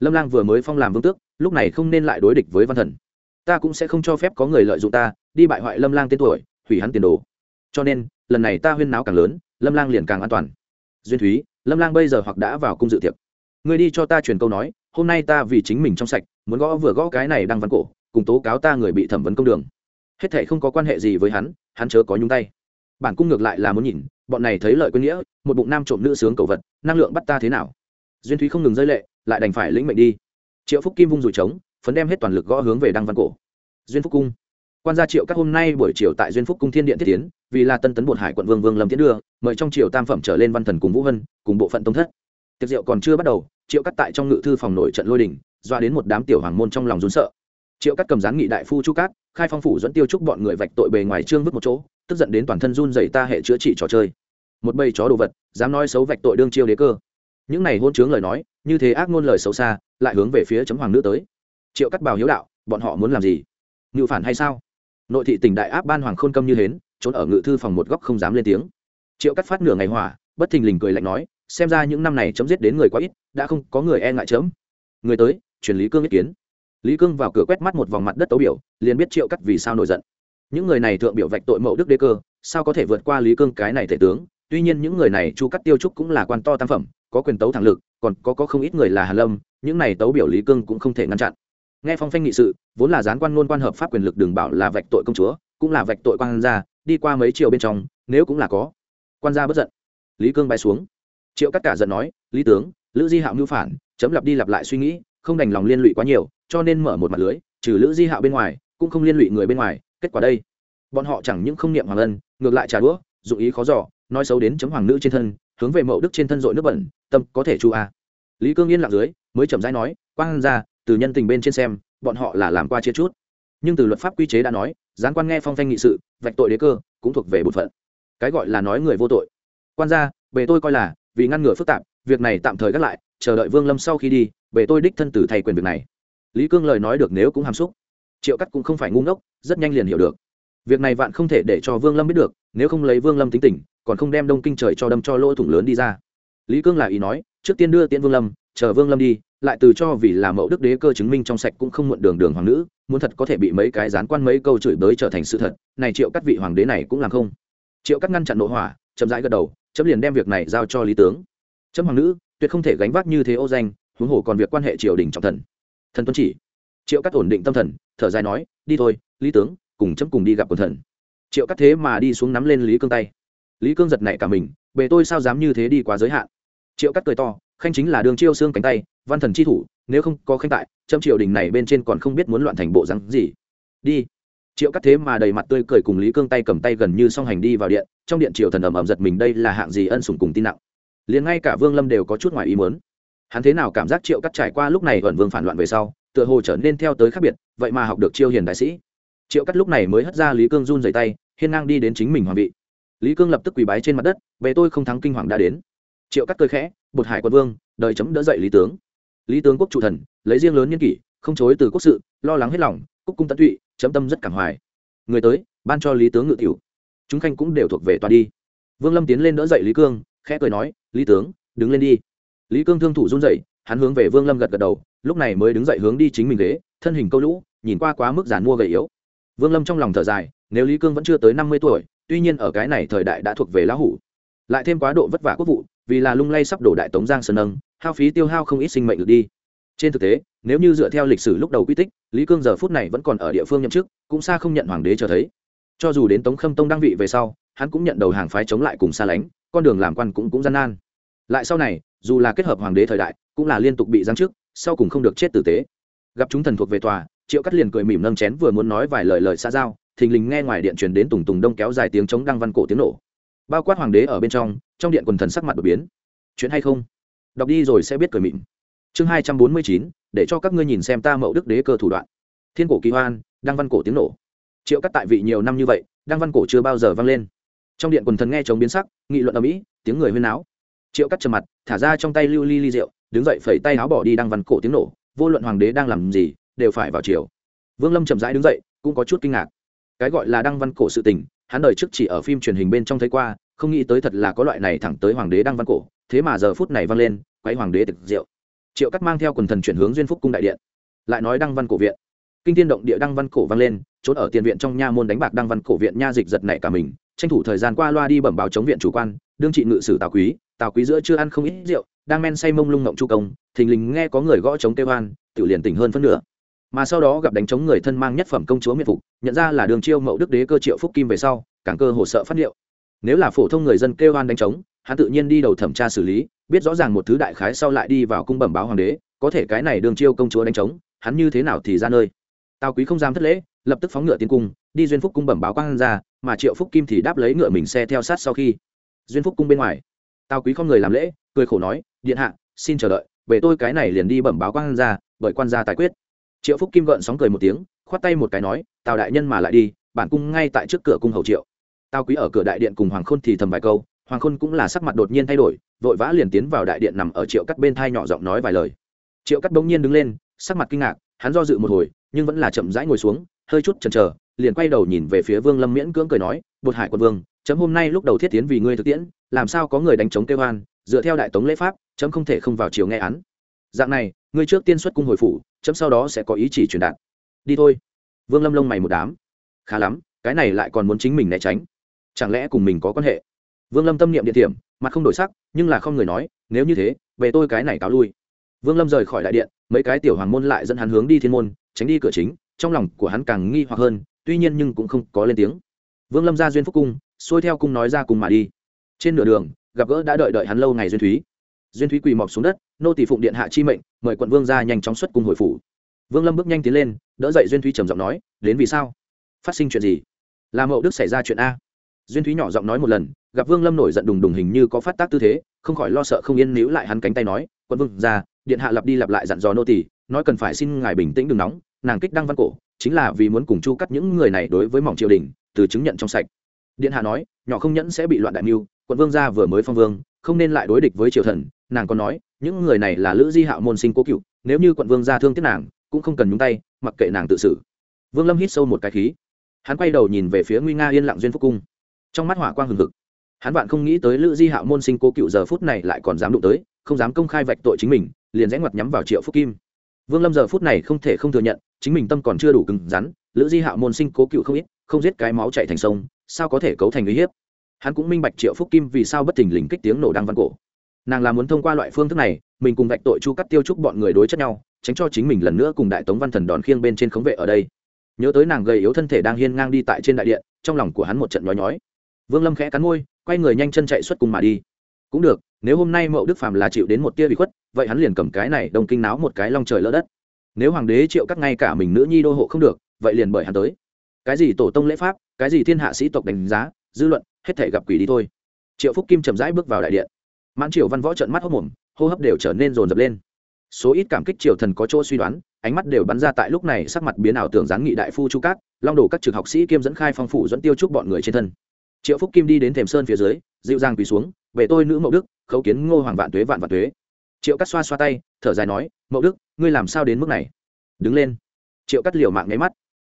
Lâm lang vừa mới phong làm vương tước, lúc này không nên lại đối địch với văn thần. Ta cũng sẽ không cho phép có người lợi dụng ta, đi bại hoại lâm lang tên tuổi, hủy hắn tiền đồ cho nên, lần này ta huyên náo càng lớn, lâm lang liền càng an toàn. Duyên thúy, lâm lang bây giờ hoặc đã vào cung dự tiệc. Người đi cho ta truyền câu nói, hôm nay ta vì chính mình trong sạch, muốn gõ vừa gõ cái này đang văn cổ, cùng tố cáo ta người bị thẩm vấn công đường. Hết thệ không có quan hệ gì với hắn hắn chớ có nhung tay. Bản cung ngược lại là muốn nhìn, bọn này thấy lợi quên nghĩa, một bụng nam trộm nữ sướng cầu vật, năng lượng bắt ta thế nào? Duyên thúy không ngừng rơi lệ, lại đành phải lĩnh mệnh đi. Triệu phúc kim vung rủi trống, phấn đem hết toàn lực gõ hướng về đăng văn cổ. Duyên phúc cung quan gia triệu các hôm nay buổi chiều tại duyên phúc cung thiên điện thiết tiến, vì là tân tấn bột hải quận vương vương lâm tiến đưa, mời trong triều tam phẩm trở lên văn thần cùng vũ vân, cùng bộ phận tông thất. Tiệc rượu còn chưa bắt đầu, triệu cắt tại trong ngự thư phòng nổi trận lôi đình, doa đến một đám tiểu hoàng môn trong lòng rốn sợ. Triệu cắt cầm gián nghị đại phu chu cát, khai phong phủ dẫn tiêu trúc bọn người vạch tội bề ngoài trương vứt một chỗ, tức giận đến toàn thân run dày ta hệ chữa trị trò chơi. Một bầy chó đồ vật, dám nói xấu vạch tội đương chiêu đế cơ. Những này hôn chướng lời nói, như thế ác ngôn lời xấu xa, lại hướng về phía chấm hoàng nữ tới. Triệu cắt bào hiếu đạo, bọn họ muốn làm gì? Ngự phản hay sao? Nội thị tỉnh đại áp ban hoàng khôn câm như hến trốn ở ngự thư phòng một góc không dám lên tiếng. Triệu cắt phát nửa ngày hỏa bất thình lình cười lạnh nói xem ra những năm này chấm giết đến người quá ít đã không có người e ngại chấm. Người tới truyền lý cương ý kiến. Lý cương vào cửa quét mắt một vòng mặt đất tấu biểu liền biết triệu cắt vì sao nổi giận. Những người này thượng biểu vạch tội mậu đức đế cơ sao có thể vượt qua lý cương cái này thể tướng? Tuy nhiên những người này chu cắt tiêu trúc cũng là quan to tam phẩm có quyền tấu thẳng lực còn có, có không ít người là hàn lâm những này tấu biểu lý cương cũng không thể ngăn chặn nghe phong phanh nghị sự, vốn là gián quan ngôn quan hợp pháp quyền lực đường bảo là vạch tội công chúa, cũng là vạch tội quan gia, đi qua mấy triệu bên trong, nếu cũng là có. Quan gia bất giận. Lý cương bay xuống. Triệu cắt cả giận nói, lý tướng, lữ di hạo mưu phản, chấm lặp đi lặp lại suy nghĩ, không đành lòng liên lụy quá nhiều, cho nên mở một mặt lưới, trừ lữ di hạo bên ngoài, cũng không liên lụy người bên ngoài, kết quả đây. Bọn họ chẳng những không niệm hoàng ân, ngược lại trả đũa, dụng ý khó giỏ nói xấu đến chấm hoàng nữ trên thân, hướng về mậu đức trên thân dội nước bẩn, tâm có thể chu a. Lý cương yên lặng dưới, mới chậm rãi nói, quang ra từ nhân tình bên trên xem, bọn họ là làm qua chia chút. Nhưng từ luật pháp quy chế đã nói, gián quan nghe phong phanh nghị sự, vạch tội đế cơ, cũng thuộc về bột phận. Cái gọi là nói người vô tội. Quan gia, bề tôi coi là, vì ngăn ngừa phức tạp, việc này tạm thời gác lại, chờ đợi vương lâm sau khi đi, bề tôi đích thân tử thay quyền việc này. Lý cương lời nói được nếu cũng hàm xúc. Triệu cắt cũng không phải ngu ngốc, rất nhanh liền hiểu được. Việc này vạn không thể để cho vương lâm biết được, nếu không lấy vương lâm tính tình, còn không đem đông kinh trời cho đâm cho lỗ thủng lớn đi ra. Lý cương là ý nói, trước tiên đưa tiễn vương lâm, chờ vương lâm đi lại từ cho vì là mẫu đức đế cơ chứng minh trong sạch cũng không muộn đường đường hoàng nữ, muốn thật có thể bị mấy cái gián quan mấy câu chửi bới trở thành sự thật, này triệu cắt vị hoàng đế này cũng làm không. Triệu cắt ngăn chặn nội hỏa, chậm rãi gật đầu, chấm liền đem việc này giao cho lý tướng. Chấm hoàng nữ, tuyệt không thể gánh vác như thế ô danh, huống hồ còn việc quan hệ triều đình trọng thần. Thần tuân chỉ. Triệu cắt ổn định tâm thần, thở dài nói, đi thôi, lý tướng, cùng chấm cùng đi gặp quần thần. Triệu cắt thế mà đi xuống nắm lên lý cương tay. Lý cương giật nảy cả mình, bề tôi sao dám như thế đi quá giới hạn? Triệu cắt cười to khanh chính là đường chiêu xương cánh tay, văn thần chi thủ, nếu không có khanh tại trâm triều đình này bên trên còn không biết muốn loạn thành bộ rắn gì. Đi. Triệu cắt thế mà đầy mặt tươi cười cùng lý cương tay cầm tay gần như song hành đi vào điện, trong điện triệu thần ầm ầm giật mình đây là hạng gì ân sủng cùng tin nặng. Liền ngay cả vương lâm đều có chút ngoài ý muốn. Hắn thế nào cảm giác triệu cắt trải qua lúc này ẩn vương phản loạn về sau, tựa hồ trở nên theo tới khác biệt, vậy mà học được chiêu hiền đại sĩ. Triệu cắt lúc này mới hất ra lý cương run dày tay, hiên ngang đi đến chính mình hoàng vị. Lý cương lập tức quỳ bái trên mặt đất về tôi không thắng kinh hoàng đã đến triệu cắt cười khẽ, bột hải quân vương, đời chấm đỡ dậy lý tướng. Lý tướng quốc trụ thần, lấy riêng lớn nhân kỷ, không chối từ quốc sự, lo lắng hết lòng, cúc cung tận tụy, chấm tâm rất cảm hoài. Người tới, ban cho lý tướng ngự tiểu. Chúng khanh cũng đều thuộc về tòa đi. Vương lâm tiến lên đỡ dậy lý cương, khẽ cười nói, lý tướng, đứng lên đi. Lý cương thương thủ run dậy hắn hướng về vương lâm gật gật đầu, lúc này mới đứng dậy hướng đi chính mình ghế, thân hình câu lũ, nhìn qua quá mức giàn mua gầy yếu. Vương lâm trong lòng thở dài, nếu lý cương vẫn chưa tới năm mươi tuổi, tuy nhiên ở cái này thời đại đã thuộc về lão hủ, lại thêm quá độ vất vả quốc vụ vì là lung lay sắp đổ đại tống giang sơn nâng, hao phí tiêu hao không ít sinh mệnh được đi. Trên thực tế, nếu như dựa theo lịch sử lúc đầu quy tích, lý cương giờ phút này vẫn còn ở địa phương nhậm chức, cũng xa không nhận hoàng đế cho thấy. Cho dù đến tống khâm tông đăng vị về sau, hắn cũng nhận đầu hàng phái chống lại cùng xa lánh, con đường làm quan cũng cũng gian nan. Lại sau này, dù là kết hợp hoàng đế thời đại, cũng là liên tục bị giáng chức, sau cùng không được chết tử tế. Gặp chúng thần thuộc về tòa, triệu cắt liền cười mỉm nâng chén vừa muốn nói vài lời lời xa giao, thình lình nghe ngoài điện truyền đến tùng tùng đông kéo dài tiếng chống đăng văn cổ tiếng nổ. Bao quát hoàng đế ở bên trong trong điện quần thần sắc mặt đột biến. Chuyện hay không? Đọc đi rồi sẽ biết cười mịn. Chương hai trăm bốn mươi chín, để cho các ngươi nhìn xem ta mậu đức đế cơ thủ đoạn. Thiên cổ kỳ hoan, đăng văn cổ tiếng nổ. Triệu cắt tại vị nhiều năm như vậy, đăng văn cổ chưa bao giờ vang lên. Trong điện quần thần nghe chống biến sắc, nghị luận ở mỹ tiếng người huyên áo triệu cắt trầm mặt, thả ra trong tay lưu ly ly rượu, đứng dậy phẩy tay áo bỏ đi đăng văn cổ tiếng nổ. Vô luận hoàng đế đang làm gì, đều phải vào chiều vương lâm chậm rãi đứng dậy, cũng có chút kinh ngạc. Cái gọi là đăng văn cổ sự tình, hắn đời trước chỉ ở phim truyền hình bên trong thấy qua không nghĩ tới thật là có loại này thẳng tới hoàng đế đăng văn cổ, thế mà giờ phút này vang lên quay hoàng đế thực rượu. Triệu cắt mang theo quần thần chuyển hướng duyên phúc cung đại điện. Lại nói đăng văn cổ viện. Kinh thiên động địa đăng văn cổ vang lên, trốn ở tiền viện trong nha môn đánh bạc đăng văn cổ viện nha dịch giật nảy cả mình, tranh thủ thời gian qua loa đi bẩm báo chống viện chủ quan, đương trị ngự sử tào quý tào quý giữa chưa ăn không ít rượu, đang men say mông lung ngộng chu công, thình lình nghe có người gõ chống kêu hoan tự liền tỉnh hơn phân nửa. Mà sau đó gặp đánh chống người thân mang nhất phẩm công chúa miệt phục, nhận ra là đường chiêu mậu đức đế cơ triệu phúc kim về sau cảng cơ hồ sợ phát liệu nếu là phổ thông người dân kêu oan đánh trống, hắn tự nhiên đi đầu thẩm tra xử lý biết rõ ràng một thứ đại khái sau lại đi vào cung bẩm báo hoàng đế có thể cái này đường chiêu công chúa đánh trống, hắn như thế nào thì ra nơi. Tào quý không dám thất lễ lập tức phóng ngựa tiến cung đi duyên phúc cung bẩm báo quang ra mà triệu phúc kim thì đáp lấy ngựa mình xe theo sát sau khi. Duyên phúc cung bên ngoài. Tào quý không người làm lễ cười khổ nói điện hạ xin chờ đợi về tôi cái này liền đi bẩm báo quan ra bởi quan gia tài quyết. Triệu phúc kim gợn sóng cười một tiếng khoát tay một cái nói tào đại nhân mà lại đi bản cung ngay tại trước cửa cung hầu triệu. Tao quý ở cửa đại điện cùng hoàng khôn thì thầm vài câu, hoàng khôn cũng là sắc mặt đột nhiên thay đổi, vội vã liền tiến vào đại điện nằm ở triệu cắt bên thai nhỏ giọng nói vài lời. Triệu cắt bỗng nhiên đứng lên, sắc mặt kinh ngạc, hắn do dự một hồi, nhưng vẫn là chậm rãi ngồi xuống, hơi chút chần chờ, liền quay đầu nhìn về phía vương lâm miễn cưỡng cười nói, bột hải quân vương, chấm hôm nay lúc đầu thiết tiến vì ngươi thực tiễn, làm sao có người đánh chống kêu hoan dựa theo đại tống lễ pháp, chấm không thể không vào chiều nghe án. Dạng này, ngươi trước tiên xuất cung hồi phủ, chấm sau đó sẽ có ý chỉ truyền đạt. Đi thôi. Vương lâm lông mày một đám. Khá lắm, cái này lại còn muốn chính mình né tránh chẳng lẽ cùng mình có quan hệ? Vương lâm tâm niệm địa điểm mặt không đổi sắc, nhưng là không người nói, nếu như thế, về tôi cái này cáo lui. Vương lâm rời khỏi đại điện, mấy cái tiểu hoàng môn lại dẫn hắn hướng đi thiên môn, tránh đi cửa chính, trong lòng của hắn càng nghi hoặc hơn, tuy nhiên nhưng cũng không có lên tiếng. Vương lâm ra duyên phúc cung, xuôi theo cung nói ra cùng mà đi. Trên nửa đường, gặp gỡ đã đợi đợi hắn lâu ngày duyên thúy. Duyên thúy quỳ mọc xuống đất, nô tỷ phụng điện hạ chi mệnh, mời quận vương ra nhanh chóng xuất cung hồi phủ. Vương lâm bước nhanh tiến lên, đỡ dậy duyên thúy trầm giọng nói, đến vì sao? Phát sinh chuyện gì? Làm mậu đức xảy ra chuyện a duyên thúy nhỏ giọng nói một lần gặp vương lâm nổi giận đùng đùng hình như có phát tác tư thế không khỏi lo sợ không yên níu lại hắn cánh tay nói quân vương ra điện hạ lặp đi lặp lại dặn dò nô tỳ, nói cần phải xin ngài bình tĩnh đừng nóng nàng kích đăng văn cổ chính là vì muốn cùng chu cắt những người này đối với mỏng triều đình từ chứng nhận trong sạch. Điện hạ nói nhỏ không nhẫn sẽ bị loạn đại mưu quận vương gia vừa mới phong vương không nên lại đối địch với triều thần. Nàng còn nói những người này là lữ di hạo môn sinh cố cựu nếu như quận vương gia thương tiếc nàng cũng không cần nhúng tay mặc kệ nàng tự xử. Vương lâm hít sâu một cái khí. Hắn quay đầu nhìn về phía nguy nga yên lặng duyên phúc cung trong mắt hỏa quang hừng hực. Hắn bạn không nghĩ tới lữ di hạo môn sinh cố cựu giờ phút này lại còn dám đụng tới, không dám công khai vạch tội chính mình, liền rẽ ngoặt nhắm vào triệu phúc kim. Vương lâm giờ phút này không thể không thừa nhận, chính mình tâm còn chưa đủ cứng rắn, lữ di hạo môn sinh cố cựu không ít, không giết cái máu chạy thành sông, sao có thể cấu thành uy hiếp? Hắn cũng minh bạch triệu phúc kim vì sao bất thình lình kích tiếng nổ đăng văn cổ. Nàng là muốn thông qua loại phương thức này, mình cùng vạch tội chu cắt tiêu trúc bọn người đối chất nhau, tránh cho chính mình lần nữa cùng đại tống văn thần đòn khiêng bên trên khống vệ ở đây. Nhớ tới nàng gầy yếu thân thể đang hiên ngang đi tại trên đại điện, trong lòng của hắn một trận nhói nhói vương lâm khẽ cắn môi, quay người nhanh chân chạy xuất cùng mà đi. Cũng được, nếu hôm nay mậu đức phàm là chịu đến một tia bị khuất, vậy hắn liền cầm cái này đông kinh náo một cái long trời lỡ đất. Nếu hoàng đế triệu cắt ngay cả mình nữ nhi đô hộ không được, vậy liền bởi hắn tới. Cái gì tổ tông lễ pháp, cái gì thiên hạ sĩ tộc đánh giá, dư luận, hết thể gặp quỷ đi thôi. Triệu phúc kim chậm rãi bước vào đại điện. Mãn triều văn võ trận mắt hốc mồm, hô hấp đều trở nên rồn rập lên. Số ít cảm kích triều thần có chỗ suy đoán, ánh mắt đều bắn ra tại lúc này sắc mặt biến ảo tưởng gián nghị đại phu chu cát, long đồ các trường học sĩ kiêm dẫn khai phong phủ dẫn tiêu chúc bọn người trên thân triệu phúc kim đi đến thềm sơn phía dưới dịu dàng quỳ xuống về tôi nữ mậu đức khấu kiến ngô hoàng vạn tuế vạn vạn tuế triệu cắt xoa xoa tay thở dài nói mậu đức ngươi làm sao đến mức này đứng lên triệu cắt liều mạng nháy mắt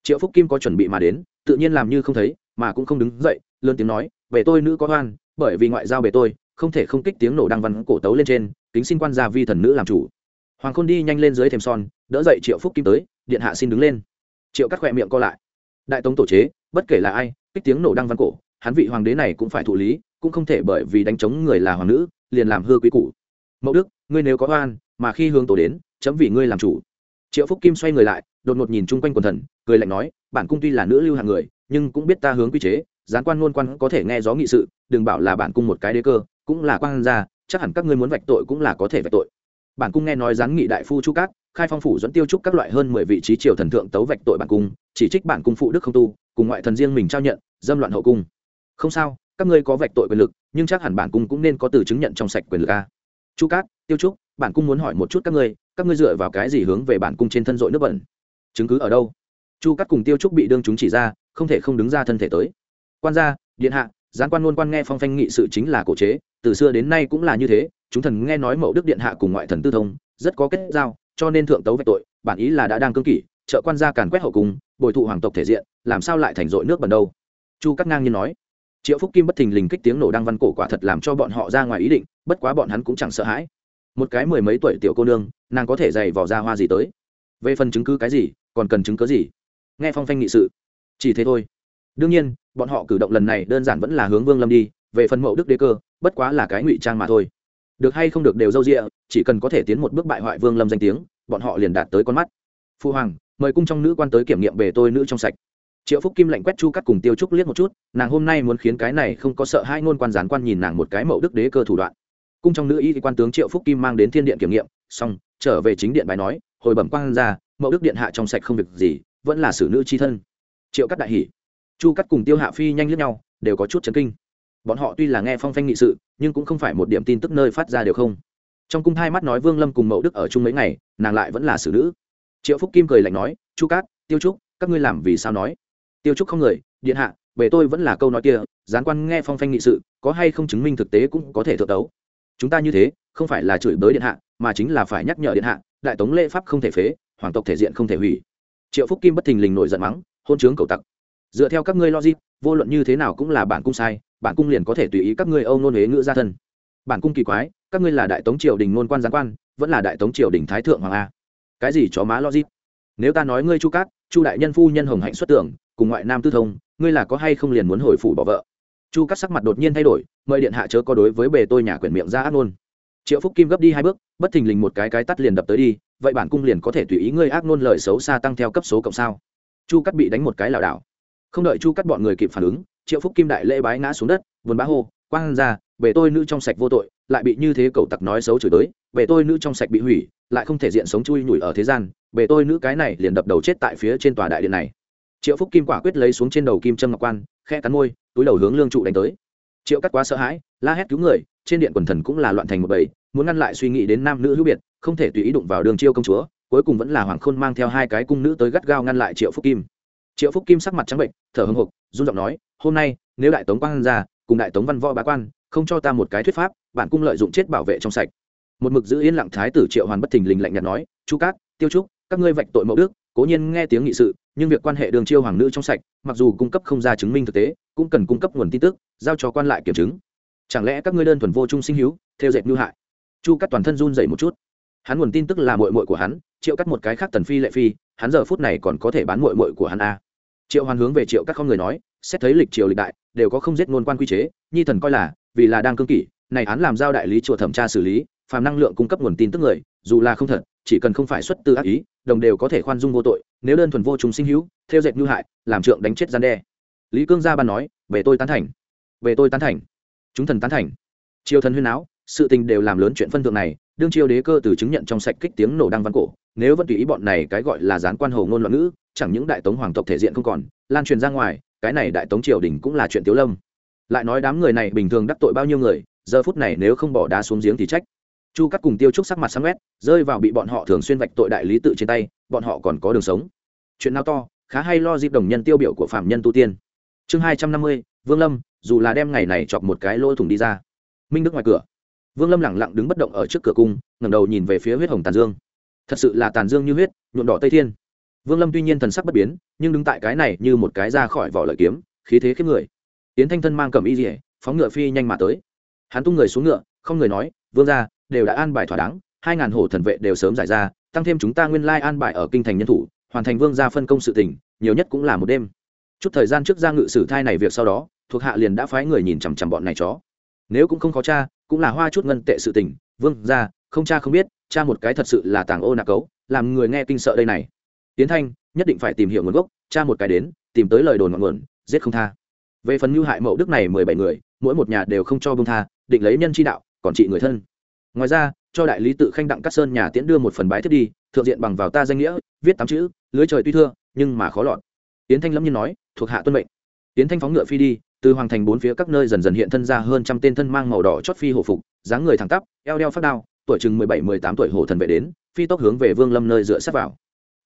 triệu phúc kim có chuẩn bị mà đến tự nhiên làm như không thấy mà cũng không đứng dậy lớn tiếng nói về tôi nữ có hoan, bởi vì ngoại giao về tôi không thể không kích tiếng nổ đăng văn cổ tấu lên trên kính xin quan gia vi thần nữ làm chủ hoàng khôn đi nhanh lên dưới thềm son đỡ dậy triệu phúc kim tới điện hạ xin đứng lên triệu cắt khỏe miệng co lại đại tống tổ chế bất kể là ai kích tiếng nổ đăng văn cổ hắn vị hoàng đế này cũng phải thụ lý, cũng không thể bởi vì đánh chống người là hoàng nữ, liền làm hư quý cụ mẫu đức, ngươi nếu có oan, mà khi hướng tổ đến, chấm vì ngươi làm chủ. Triệu phúc kim xoay người lại, đột ngột nhìn chung quanh quần thần, cười lạnh nói, bản cung tuy là nữ lưu hàng người, nhưng cũng biết ta hướng quy chế, gián quan ngôn quan có thể nghe gió nghị sự, đừng bảo là bản cung một cái đế cơ, cũng là quan gia, chắc hẳn các ngươi muốn vạch tội cũng là có thể vạch tội. Bản cung nghe nói gián nghị đại phu chu cát, khai phong phủ dẫn tiêu trúc các loại hơn mười vị trí triều thần thượng tấu vạch tội bản cung, chỉ trích bản cung phụ đức không tu, cùng ngoại thần riêng mình trao nhận, dâm loạn hậu cung không sao, các ngươi có vạch tội quyền lực, nhưng chắc hẳn bản cung cũng nên có từ chứng nhận trong sạch quyền lực a. Chu cát, tiêu trúc, bản cung muốn hỏi một chút các ngươi các ngươi dựa vào cái gì hướng về bản cung trên thân dội nước bẩn? Chứng cứ ở đâu? Chu cát cùng tiêu trúc bị đương chúng chỉ ra, không thể không đứng ra thân thể tới. Quan gia, điện hạ, gián quan luôn quan nghe phong phanh nghị sự chính là cổ chế, từ xưa đến nay cũng là như thế, chúng thần nghe nói mẫu đức điện hạ cùng ngoại thần tư thông, rất có kết giao, cho nên thượng tấu vạch tội, bản ý là đã đang cương kỷ, trợ quan gia càn quét hậu cung, bồi thụ hoàng tộc thể diện, làm sao lại thành dội nước bẩn đâu? Chu cắt ngang nhiên nói triệu phúc kim bất thình lình kích tiếng nổ đăng văn cổ quả thật làm cho bọn họ ra ngoài ý định, bất quá bọn hắn cũng chẳng sợ hãi. Một cái mười mấy tuổi tiểu cô nương, nàng có thể dày vỏ ra hoa gì tới? Về phần chứng cứ cái gì, còn cần chứng cứ gì? Nghe phong phanh nghị sự. Chỉ thế thôi. Đương nhiên, bọn họ cử động lần này đơn giản vẫn là hướng vương lâm đi, về phần mẫu đức đế cơ, bất quá là cái ngụy trang mà thôi. Được hay không được đều dâu a chỉ cần có thể tiến một bước bại hoại vương lâm danh tiếng, bọn họ liền đạt tới con mắt. Phu hoàng, mời cung trong nữ quan tới kiểm nghiệm về tôi nữ trong sạch triệu phúc kim lạnh quét chu cắt cùng tiêu trúc liếc một chút, nàng hôm nay muốn khiến cái này không có sợ hai ngôn quan gián quan nhìn nàng một cái mẫu đức đế cơ thủ đoạn. Cung trong nữ y quan tướng triệu phúc kim mang đến thiên điện kiểm nghiệm, xong, trở về chính điện bài nói, hồi bẩm quan ra mẫu đức điện hạ trong sạch không việc gì, vẫn là xử nữ c h i thân. Triệu cắt đại hỷ chu cắt cùng tiêu hạ phi nhanh lướt nhau, đều có chút chấn kinh. Bọn họ tuy là nghe phong phanh nghị sự, nhưng cũng không phải một điểm tin tức nơi phát ra đều không. Trong cung hai mắt nói vương lâm cùng mẫu đức ở chung mấy ngày, nàng lại vẫn là xử nữ. Triệu phúc kim cười lạnh nói, chu cát, tiêu trúc, các ngươi làm vì sao nói? Tiêu trúc không người, điện hạ, về tôi vẫn là câu nói kia, gián quan nghe phong phanh nghị sự, có hay không chứng minh thực tế cũng có thể thượng tấu. Chúng ta như thế, không phải là chửi bới điện hạ, mà chính là phải nhắc nhở điện hạ, đại tống lễ pháp không thể phế, hoàng tộc thể diện không thể hủy. Triệu phúc kim bất thình lình nổi giận mắng, hôn chướng cầu tặc. Dựa theo các ngươi logic, vô luận như thế nào cũng là bản cung sai, bản cung liền có thể tùy ý các ngươi âu nôn huế ngữ gia thân. Bản cung kỳ quái, các ngươi là đại tống triều đình ngôn quan gián quan, vẫn là đại tống triều đình thái thượng hoàng a. Cái gì chó má logic? Nếu ta nói ngươi chu cát, chu đại nhân phu nhân hồng hạnh xuất tưởng cùng ngoại nam tư thông, ngươi là có hay không liền muốn hồi phủ bỏ vợ? Chu cắt sắc mặt đột nhiên thay đổi, mời điện hạ chớ có đối với bề tôi nhà quyển miệng ra ác nôn triệu phúc kim gấp đi hai bước, bất thình lình một cái cái tắt liền đập tới đi, vậy bản cung liền có thể tùy ý ngươi ác nôn lời xấu xa tăng theo cấp số cộng sao? Chu cắt bị đánh một cái lảo đảo. Không đợi chu cắt bọn người kịp phản ứng, triệu phúc kim đại lễ bái ngã xuống đất vườn bá hô, quang ra, bề tôi nữ trong sạch vô tội, lại bị như thế cậu tặc nói xấu chửi tới, bề tôi nữ trong sạch bị hủy, lại không thể diện sống chui nhủi ở thế gian, bề tôi nữ cái này liền đập đầu chết tại phía trên tòa đại điện này triệu phúc kim quả quyết lấy xuống trên đầu kim trâm ngọc quan khe cắn môi, túi đầu hướng lương trụ đánh tới. Triệu cắt quá sợ hãi, la hét cứu người, trên điện quần thần cũng là loạn thành một bầy, muốn ngăn lại suy nghĩ đến nam nữ hữu biệt, không thể tùy ý đụng vào đường chiêu công chúa, cuối cùng vẫn là hoàng khôn mang theo hai cái cung nữ tới gắt gao ngăn lại triệu phúc kim. Triệu phúc kim sắc mặt trắng bệnh, thở hưng hục run giọng nói, hôm nay, nếu đại tống quang ra, cùng đại tống văn võ bá quan, không cho ta một cái thuyết pháp, bản cung lợi dụng chết bảo vệ trong sạch. Một mực giữ yên lặng thái tử triệu hoàn bất thình lình lạnh nhạt nói, chu cát, tiêu trúc, các ngươi vạch tội mẫu đức cố nhiên nghe tiếng nghị sự, nhưng việc quan hệ đường chiêu hoàng nữ trong sạch, mặc dù cung cấp không ra chứng minh thực tế, cũng cần cung cấp nguồn tin tức, giao cho quan lại kiểm chứng. Chẳng lẽ các ngươi đơn thuần vô trung sinh hữu, theo dệt ngư hại? Chu cắt toàn thân run dậy một chút. Hắn nguồn tin tức là mội mội của hắn, triệu cắt một cái khác tần phi lệ phi, hắn giờ phút này còn có thể bán mội mội của hắn a triệu hoàn hướng về triệu các không người nói, xét thấy lịch triều lịch đại, đều có không giết ngôn quan quy chế, nhi thần coi là, vì là đang cương kỷ, này án làm giao đại lý chùa thẩm tra xử lý, phàm năng lượng cung cấp nguồn tin tức người, dù là không thật, chỉ cần không phải xuất tư ác ý đồng đều có thể khoan dung vô tội, nếu đơn thuần vô chúng sinh hữu, theo dệt ngư hại, làm trượng đánh chết gian đe. Lý cương gia ban nói, về tôi tán thành. Về tôi tán thành. Chúng thần tán thành. Triều thần huyên áo, sự tình đều làm lớn chuyện phân thượng này, đương triều đế cơ từ chứng nhận trong sạch kích tiếng nổ đăng văn cổ, nếu vẫn tùy ý bọn này cái gọi là gián quan hồ ngôn loạn ngữ, chẳng những đại tống hoàng tộc thể diện không còn, lan truyền ra ngoài, cái này đại tống triều đình cũng là chuyện tiếu lâm. Lại nói đám người này bình thường đắc tội bao nhiêu người, giờ phút này nếu không bỏ đá xuống giếng thì trách chu cắt cùng tiêu trúc sắc mặt sáng quét rơi vào bị bọn họ thường xuyên vạch tội đại lý tự trên tay, bọn họ còn có đường sống. Chuyện nào to, khá hay lo dịp đồng nhân tiêu biểu của phạm nhân tu tiên. Chương hai trăm năm mươi, vương lâm, dù là đem ngày này chọc một cái lỗ thủng đi ra. Minh đức ngoài cửa. Vương lâm lẳng lặng đứng bất động ở trước cửa cung, ngẩng đầu nhìn về phía huyết hồng tàn dương. Thật sự là tàn dương như huyết, nhuộm đỏ tây thiên. Vương lâm tuy nhiên thần sắc bất biến, nhưng đứng tại cái này như một cái ra khỏi vỏ lợi kiếm, khí thế khiếp người. Yến thanh thân mang cầm y dỉa phóng ngựa phi nhanh mà tới. Hắn tung người xuống ngựa, không người nói, vương ra đều đã an bài thỏa đáng hai ngàn hổ thần vệ đều sớm giải ra tăng thêm chúng ta nguyên lai an bài ở kinh thành nhân thủ hoàn thành vương gia phân công sự tỉnh nhiều nhất cũng là một đêm. Chút thời gian trước ra ngự sử thai này việc sau đó thuộc hạ liền đã phái người nhìn chằm chằm bọn này chó. Nếu cũng không khó cha cũng là hoa chút ngân tệ sự tình vương gia, không cha không biết cha một cái thật sự là tàng ô nạc cấu làm người nghe kinh sợ đây này. Tiến thanh nhất định phải tìm hiểu nguồn gốc cha một cái đến tìm tới lời đồn ngọn nguồn giết không tha. Về phần mưu hại mậu đức này mười bảy người mỗi một nhà đều không cho bông tha định lấy nhân chi đạo còn trị người thân ngoài ra, cho đại lý tự khanh đặng cát sơn nhà tiễn đưa một phần bái thiết đi, thượng diện bằng vào ta danh nghĩa, viết tám chữ, lưới trời tuy thưa, nhưng mà khó lọt. Tiến thanh lâm nhiên nói, thuộc hạ tuân mệnh. Tiến thanh phóng ngựa phi đi, từ hoàng thành bốn phía các nơi dần dần hiện thân ra hơn trăm tên thân mang màu đỏ chót phi hổ phục, dáng người thẳng tắp, eo đeo phát đao, tuổi chừng mười bảy, mười tám tuổi hổ thần vệ đến, phi tốc hướng về vương lâm nơi dựa sát vào.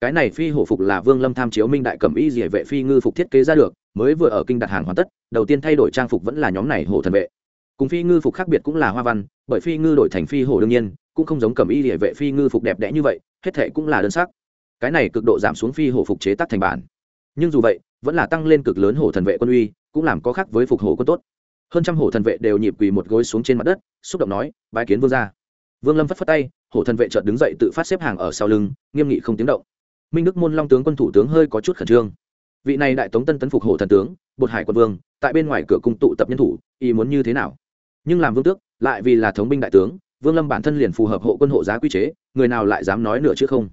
Cái này phi hổ phục là vương lâm tham chiếu minh đại cẩm y dỉa vệ phi ngư phục thiết kế ra được, mới vừa ở kinh đặt hàng hoàn tất, đầu tiên thay đổi trang phục vẫn là nhóm này hổ thần vệ cùng phi ngư phục khác biệt cũng là hoa văn, bởi phi ngư đổi thành phi hổ đương nhiên, cũng không giống cẩm y địa vệ phi ngư phục đẹp đẽ như vậy, hết thể cũng là đơn sắc. Cái này cực độ giảm xuống phi hổ phục chế tác thành bản. Nhưng dù vậy, vẫn là tăng lên cực lớn hổ thần vệ quân uy, cũng làm có khác với phục hổ quân tốt. Hơn trăm hổ thần vệ đều nhịp quỳ một gối xuống trên mặt đất, xúc động nói, bái kiến vương gia. Vương lâm phất phất tay, hổ thần vệ chợt đứng dậy tự phát xếp hàng ở sau lưng, nghiêm nghị không tiếng động. Minh đức môn long tướng quân thủ tướng hơi có chút khẩn trương. Vị này đại tống tân tấn phục hổ thần tướng, bột hải quân vương, tại bên ngoài cửa cung tụ tập nhân thủ, ý muốn như thế nào? Nhưng làm vương tước, lại vì là thống binh đại tướng, vương lâm bản thân liền phù hợp hộ quân hộ giá quy chế, người nào lại dám nói nữa chứ không?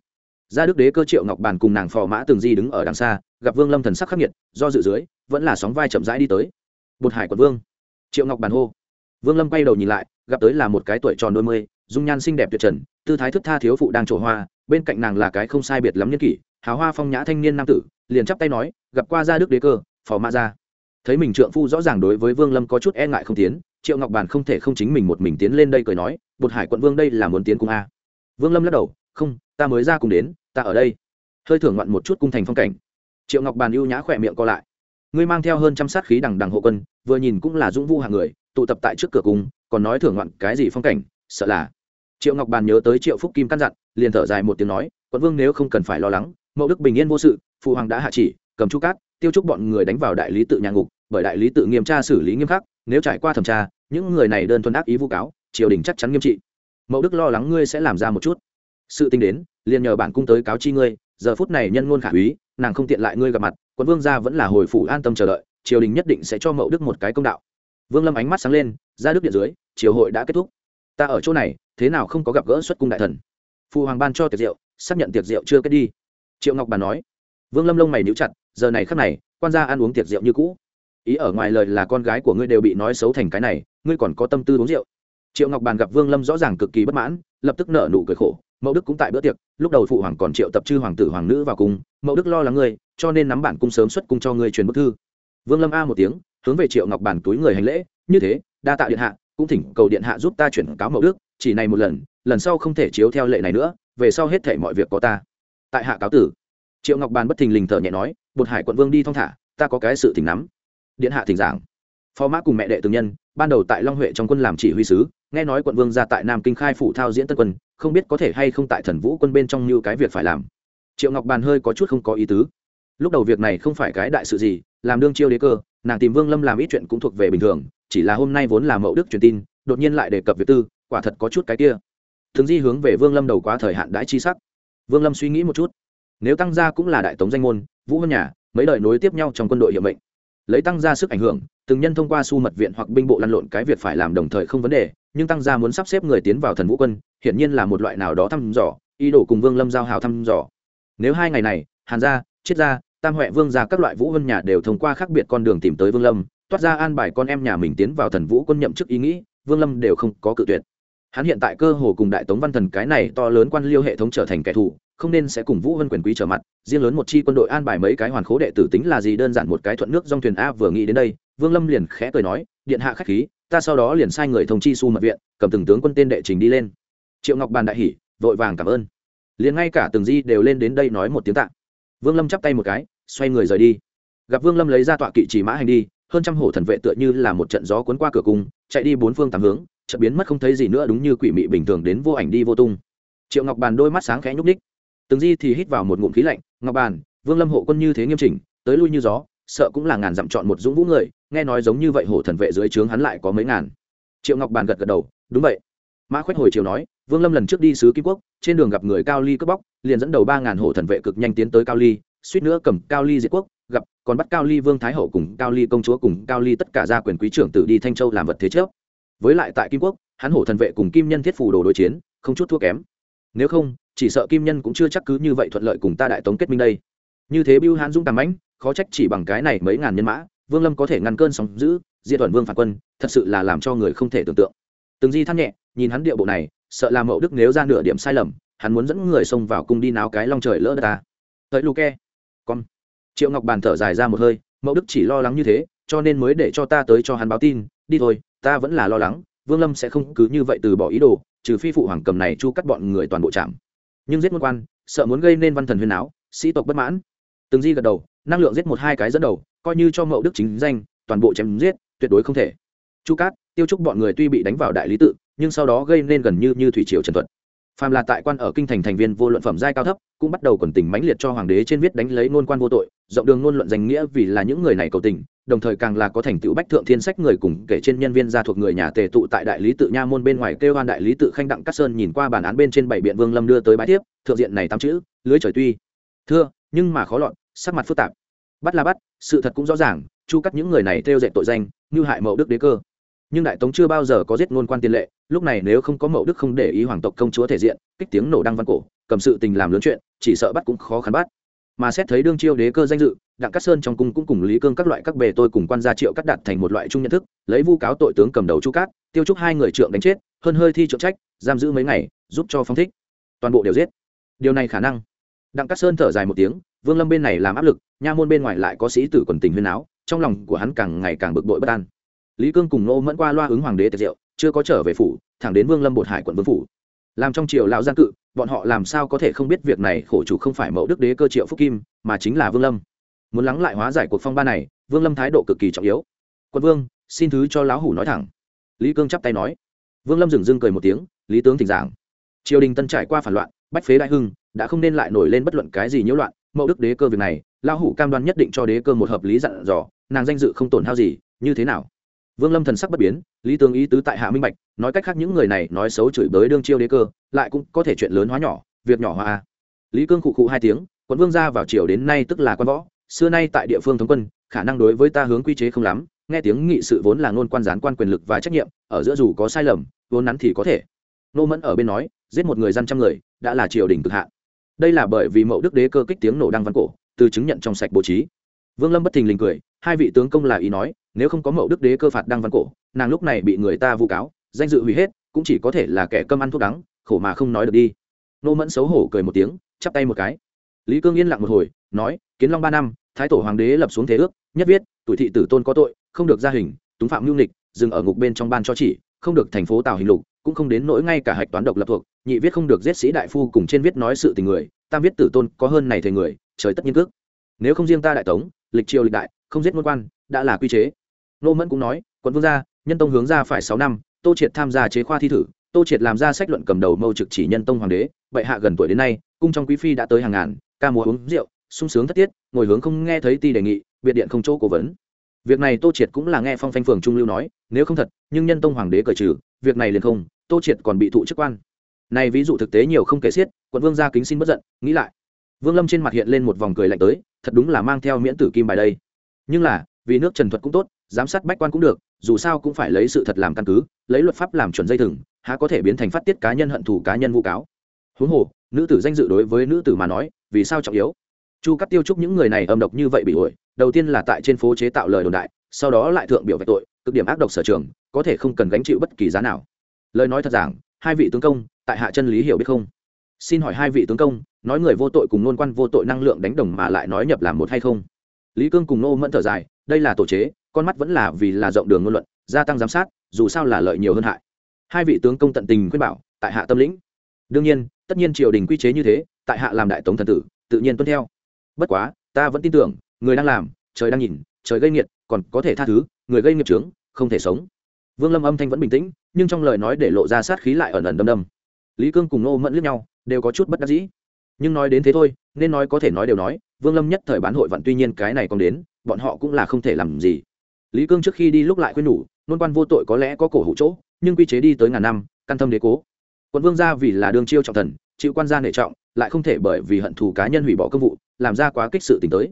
Gia đức đế cơ triệu ngọc bàn cùng nàng phò mã tường di đứng ở đằng xa, gặp vương lâm thần sắc khắc nghiệt, do dự dưới, vẫn là sóng vai chậm rãi đi tới. Bột hải quận vương. Triệu ngọc bàn hô. Vương lâm quay đầu nhìn lại, gặp tới là một cái tuổi tròn đôi mươi, dung nhan xinh đẹp tuyệt trần, tư thái thức tha thiếu phụ đang trổ hoa, bên cạnh nàng là cái không sai biệt lắm nhân kỷ, hào hoa phong nhã thanh niên nam tử, liền chắp tay nói, gặp qua gia đức đế cơ, phò mã ra. Thấy mình trượng phu rõ ràng đối với vương lâm có chút e ngại không tiến triệu ngọc bàn không thể không chính mình một mình tiến lên đây cười nói bột hải quận vương đây là muốn tiến cung a. Vương lâm lắc đầu, không, ta mới ra cùng đến, ta ở đây. Hơi thưởng ngoạn một chút cung thành phong cảnh. Triệu ngọc bàn ưu nhã khỏe miệng co lại. Ngươi mang theo hơn trăm sát khí đằng đằng hộ quân, vừa nhìn cũng là dũng vu hàng người, tụ tập tại trước cửa cung, còn nói thưởng ngoạn cái gì phong cảnh, sợ là. Triệu ngọc bàn nhớ tới triệu phúc kim căn dặn, liền thở dài một tiếng nói, quận vương nếu không cần phải lo lắng, mẫu đức bình yên vô sự, phụ hoàng đã hạ chỉ, cầm chu cát, tiêu trúc bọn người đánh vào đại lý tự nhà ngục, bởi đại lý tự nghiêm tra xử lý nghiêm khắc nếu trải qua thẩm tra, những người này đơn thuần ác ý vu cáo, triều đình chắc chắn nghiêm trị. Mậu đức lo lắng ngươi sẽ làm ra một chút. Sự tính đến, liền nhờ bản cung tới cáo chi ngươi, giờ phút này nhân ngôn khả úy, nàng không tiện lại ngươi gặp mặt, quận vương gia vẫn là hồi phủ an tâm chờ đợi, triều đình nhất định sẽ cho Mậu đức một cái công đạo. Vương lâm ánh mắt sáng lên, ra đức điện dưới, triều hội đã kết thúc. Ta ở chỗ này, thế nào không có gặp gỡ xuất cung đại thần? Phụ hoàng ban cho tiệc rượu, xác nhận tiệc rượu chưa kết đi. Triệu ngọc bà nói. Vương lâm lông mày níu chặt, giờ này khắc này, quan gia ăn uống tiệc rượu như cũ ý ở ngoài lời là con gái của ngươi đều bị nói xấu thành cái này, ngươi còn có tâm tư uống rượu. Triệu ngọc bàn gặp vương lâm rõ ràng cực kỳ bất mãn, lập tức nở nụ cười khổ mẫu đức cũng tại bữa tiệc, lúc đầu phụ hoàng còn triệu tập chư hoàng tử hoàng nữ vào cung mẫu đức lo lắng ngươi, cho nên nắm bản cung sớm xuất cung cho ngươi truyền bức thư. Vương lâm a một tiếng, hướng về triệu ngọc bàn túi người hành lễ, như thế, đa tạ điện hạ, cũng thỉnh cầu điện hạ giúp ta chuyển cáo mẫu đức, chỉ này một lần lần sau không thể chiếu theo lệ này nữa, về sau hết thể mọi việc có ta. Tại hạ cáo tử, triệu ngọc bàn bất thình lình thở nhẹ nói, bột hải quận vương đi thong thả, ta có cái sự thỉnh nắm điện hạ thỉnh giảng. Phó mã cùng mẹ đệ từng nhân, ban đầu tại long huệ trong quân làm chỉ huy sứ, nghe nói quận vương ra tại nam kinh khai phủ thao diễn tân quân, không biết có thể hay không tại thần vũ quân bên trong như cái việc phải làm. Triệu ngọc bàn hơi có chút không có ý tứ. Lúc đầu việc này không phải cái đại sự gì, làm đương chiêu đế cơ, nàng tìm vương lâm làm ít chuyện cũng thuộc về bình thường, chỉ là hôm nay vốn là mẫu đức truyền tin, đột nhiên lại đề cập việc tư, quả thật có chút cái kia. Thường di hướng về vương lâm đầu quá thời hạn đãi chi sắc. Vương lâm suy nghĩ một chút. Nếu tăng gia cũng là đại tống danh môn, vũ hơn nhà, mấy đời nối tiếp nhau trong quân đội hiệu mệnh lấy tăng gia sức ảnh hưởng, từng nhân thông qua su mật viện hoặc binh bộ lăn lộn cái việc phải làm đồng thời không vấn đề, nhưng tăng gia muốn sắp xếp người tiến vào thần vũ quân, hiển nhiên là một loại nào đó thăm dò, ý đồ cùng vương lâm giao hào thăm dò. Nếu hai ngày này, hàn gia triết gia, tam huệ, vương gia các loại vũ vân nhà đều thông qua khác biệt con đường tìm tới vương lâm, toát ra an bài con em nhà mình tiến vào thần vũ quân nhậm chức ý nghĩ, vương lâm đều không có cự tuyệt. Hắn hiện tại cơ hồ cùng đại tống văn thần cái này to lớn quan liêu hệ thống trở thành kẻ thù, không nên sẽ cùng vũ vân quyền quý trở mặt riêng lớn một chi quân đội an bài mấy cái hoàn khố đệ tử tính là gì? Đơn giản một cái thuận nước dòng thuyền a vừa nghĩ đến đây, vương lâm liền khẽ cười nói, điện hạ khách khí, ta sau đó liền sai người thông chi su mật viện, cầm từng tướng quân tên đệ trình đi lên. Triệu ngọc bàn đại hỉ, vội vàng cảm ơn. Liền ngay cả từng di đều lên đến đây nói một tiếng tạ. Vương lâm chắp tay một cái, xoay người rời đi. Gặp vương lâm lấy ra tọa kỵ chỉ mã hành đi, hơn trăm hổ thần vệ tựa như là một trận gió cuốn qua cửa cung, chạy đi bốn phương tám hướng, chợt biến mất không thấy gì nữa đúng như quỷ mị bình thường đến vô ảnh đi vô tung. Triệu ngọc bàn đôi mắt sáng khẽ nhúc ních từng di thì hít vào một ngụm khí lạnh ngọc bàn, vương lâm hộ quân như thế nghiêm chỉnh, tới lui như gió, sợ cũng là ngàn dặm chọn một dũng vũ người, nghe nói giống như vậy hổ thần vệ dưới trướng hắn lại có mấy ngàn. Triệu ngọc bàn gật gật đầu, đúng vậy. Mã khoách hồi chiều nói, vương lâm lần trước đi sứ kim quốc, trên đường gặp người cao ly cướp bóc, liền dẫn đầu ba ngàn hổ thần vệ cực nhanh tiến tới cao ly, suýt nữa cầm cao ly diệt quốc, gặp, còn bắt cao ly vương thái hậu cùng cao ly công chúa cùng cao ly tất cả gia quyền quý trưởng tử đi thanh châu làm vật thế trước với lại tại kim quốc, hắn hổ thần vệ cùng kim nhân thiết phù đồ đối chiến, không chút thua kém. Nếu không chỉ sợ kim nhân cũng chưa chắc cứ như vậy thuận lợi cùng ta đại tống kết minh đây. Như thế bưu hán dũng tàm ánh khó trách chỉ bằng cái này mấy ngàn nhân mã, vương lâm có thể ngăn cơn sóng giữ diệt thuận vương phản quân, thật sự là làm cho người không thể tưởng tượng. Từng di than nhẹ, nhìn hắn điệu bộ này, sợ là mậu đức nếu ra nửa điểm sai lầm, hắn muốn dẫn người xông vào cung đi náo cái long trời lỡ đất ta. Tới luke con. Triệu ngọc bàn thở dài ra một hơi, mậu đức chỉ lo lắng như thế, cho nên mới để cho ta tới cho hắn báo tin, đi thôi, ta vẫn là lo lắng, vương lâm sẽ không cứ như vậy từ bỏ ý đồ, trừ phi phụ hoàng cầm này chu cắt bọn người toàn bộ trạm nhưng giết môn quan, sợ muốn gây nên văn thần huyền áo, sĩ tộc bất mãn. Từng di gật đầu, năng lượng giết một hai cái dẫn đầu, coi như cho mậu đức chính danh, toàn bộ chém giết, tuyệt đối không thể. Chu cát, tiêu trúc bọn người tuy bị đánh vào đại lý tự, nhưng sau đó gây nên gần như như thủy triều trần thuật. Phàm là tại quan ở kinh thành thành viên vô luận phẩm giai cao thấp, cũng bắt đầu còn tình mãnh liệt cho hoàng đế trên viết đánh lấy nôn quan vô tội rộng đường ngôn luận danh nghĩa vì là những người này cầu tình, đồng thời càng là có thành tựu bách thượng thiên sách người cùng kể trên nhân viên gia thuộc người nhà tề tụ tại đại lý tự nha môn bên ngoài kêu hoan đại lý tự khanh đặng cát sơn nhìn qua bản án bên trên bảy biện vương lâm đưa tới bãi tiếp thượng diện này tám chữ, lưới trời tuy. Thưa, nhưng mà khó lọt, sắc mặt phức tạp. Bắt là bắt, sự thật cũng rõ ràng, chu cắt những người này theo dệt tội danh, như hại mậu đức đế cơ. Nhưng đại tống chưa bao giờ có giết ngôn quan tiền lệ, lúc này nếu không có mậu đức không để ý hoàng tộc công chúa thể diện, kích tiếng nổ đăng văn cổ, cầm sự tình làm lớn chuyện, chỉ sợ bắt cũng khó khăn bắt mà xét thấy đương chiêu đế cơ danh dự, đặng cát sơn trong cung cũng cùng lý cương các loại các bề tôi cùng quan gia triệu cắt đặt thành một loại chung nhận thức, lấy vu cáo tội tướng cầm đầu chu cát, tiêu trúc hai người trượng đánh chết, hơn hơi thi trượng trách, giam giữ mấy ngày, giúp cho phong thích. Toàn bộ đều giết. Điều này khả năng. Đặng cát sơn thở dài một tiếng, vương lâm bên này làm áp lực, nha môn bên ngoài lại có sĩ tử quần tình huyên áo trong lòng của hắn càng ngày càng bực bội bất an. Lý cương cùng nô mẫn qua loa ứng hoàng đế tiệt diệu chưa có trở về phủ, thẳng đến vương lâm bột hải quận vương phủ. Làm trong triều lão gian cự bọn họ làm sao có thể không biết việc này khổ chủ không phải mẫu đức đế cơ triệu phúc kim, mà chính là vương lâm. Muốn lắng lại hóa giải cuộc phong ba này, vương lâm thái độ cực kỳ trọng yếu. Quân vương, xin thứ cho lão hủ nói thẳng. Lý cương chắp tay nói. Vương lâm dừng dưng cười một tiếng, lý tướng thỉnh giảng. Triều đình tân trải qua phản loạn, bách phế đại hưng, đã không nên lại nổi lên bất luận cái gì nhiễu loạn mẫu đức đế cơ việc này, lão hủ cam đoan nhất định cho đế cơ một hợp lý dặn dò, nàng danh dự không tổn hao gì, như thế nào? Vương lâm thần sắc bất biến, lý tướng ý tứ tại hạ minh bạch, nói cách khác những người này nói xấu chửi bới đương chiêu đế cơ, lại cũng có thể chuyện lớn hóa nhỏ, việc nhỏ hóa lý cương khụ khụ hai tiếng, quận vương ra vào triều đến nay tức là quan võ, xưa nay tại địa phương thống quân, khả năng đối với ta hướng quy chế không lắm, nghe tiếng nghị sự vốn là ngôn quan gián quan quyền lực và trách nhiệm, ở giữa dù có sai lầm, vốn nắn thì có thể. Nô mẫn ở bên nói, giết một người dân trăm người, đã là triều đình cực hạn. Đây là bởi vì mậu đức đế cơ kích tiếng nổ đăng văn cổ, từ chứng nhận trong sạch bố trí. Vương lâm bất thình lình cười, hai vị tướng công là ý nói nếu không có mậu đức đế cơ phạt đăng văn cổ, nàng lúc này bị người ta vu cáo, danh dự hủy hết, cũng chỉ có thể là kẻ cơm ăn thuốc đắng, khổ mà không nói được đi. Nô mẫn xấu hổ cười một tiếng, chắp tay một cái. Lý cương yên lặng một hồi, nói, kiến long ba năm, thái tổ hoàng đế lập xuống thế ước, nhất viết, tuổi thị tử tôn có tội, không được ra hình, túng phạm lưu nịch dừng ở ngục bên trong ban cho chỉ, không được thành phố tào hình lục, cũng không đến nỗi ngay cả hạch toán độc lập thuộc, nhị viết không được giết sĩ đại phu cùng trên viết nói sự tình người, tam viết tử tôn có hơn này thầy người, trời tất nhiên cước. Nếu không riêng ta đại tống, lịch triều lịch đại, không giết ngôn quan, đã là quy chế nô mẫn cũng nói, quận vương gia, nhân tông hướng ra phải sáu năm, tô triệt tham gia chế khoa thi thử, tô triệt làm ra sách luận cầm đầu mâu trực chỉ nhân tông hoàng đế, bệ hạ gần tuổi đến nay, cung trong quý phi đã tới hàng ngàn, ca múa uống rượu, sung sướng thất tiết, ngồi hướng không nghe thấy ti đề nghị, biệt điện không chỗ cố vấn. Việc này tô triệt cũng là nghe phong phanh phường trung lưu nói, nếu không thật, nhưng nhân tông hoàng đế cởi trừ, việc này liền không, tô triệt còn bị thụ chức quan. Này ví dụ thực tế nhiều không kể xiết, quận vương gia kính xin bất giận, nghĩ lại. Vương lâm trên mặt hiện lên một vòng cười lạnh tới, thật đúng là mang theo miễn tử kim bài đây. Nhưng là, vì nước trần thuật cũng tốt giám sát bách quan cũng được dù sao cũng phải lấy sự thật làm căn cứ lấy luật pháp làm chuẩn dây thừng há có thể biến thành phát tiết cá nhân hận thù cá nhân vụ cáo. Huống hồ nữ tử danh dự đối với nữ tử mà nói vì sao trọng yếu? Chu cắt tiêu chúc những người này âm độc như vậy bị ổi đầu tiên là tại trên phố chế tạo lời đồn đại sau đó lại thượng biểu về tội cực điểm ác độc sở trường có thể không cần gánh chịu bất kỳ giá nào. Lời nói thật rằng, hai vị tướng công tại hạ chân lý hiểu biết không? Xin hỏi hai vị tướng công nói người vô tội cùng nôn quan vô tội năng lượng đánh đồng mà lại nói nhập làm một hay không? Lý cương cùng nô mẫn thở dài đây là tổ chế con mắt vẫn là vì là rộng đường ngôn luận, gia tăng giám sát, dù sao là lợi nhiều hơn hại. Hai vị tướng công tận tình khuyên bảo, tại hạ tâm lĩnh. Đương nhiên, tất nhiên triều đình quy chế như thế, tại hạ làm đại tống thần tử, tự nhiên tuân theo. Bất quá, ta vẫn tin tưởng, người đang làm, trời đang nhìn, trời gây nghiệt, còn có thể tha thứ, người gây nghiệp trướng không thể sống. Vương lâm âm thanh vẫn bình tĩnh, nhưng trong lời nói để lộ ra sát khí lại ẩn ẩn đâm đâm. Lý cương cùng nô mẫn lướt nhau, đều có chút bất đắc dĩ. Nhưng nói đến thế thôi, nên nói có thể nói đều nói, vương lâm nhất thời bán hội vận tuy nhiên cái này còn đến, bọn họ cũng là không thể làm gì lý cương trước khi đi lúc lại khuyên nhủ, nôn quan vô tội có lẽ có cổ hủ chỗ, nhưng quy chế đi tới ngàn năm, căn thâm đế cố. Quận vương gia vì là đương chiêu trọng thần, chịu quan gia nể trọng, lại không thể bởi vì hận thù cá nhân hủy bỏ công vụ, làm ra quá kích sự tình tới.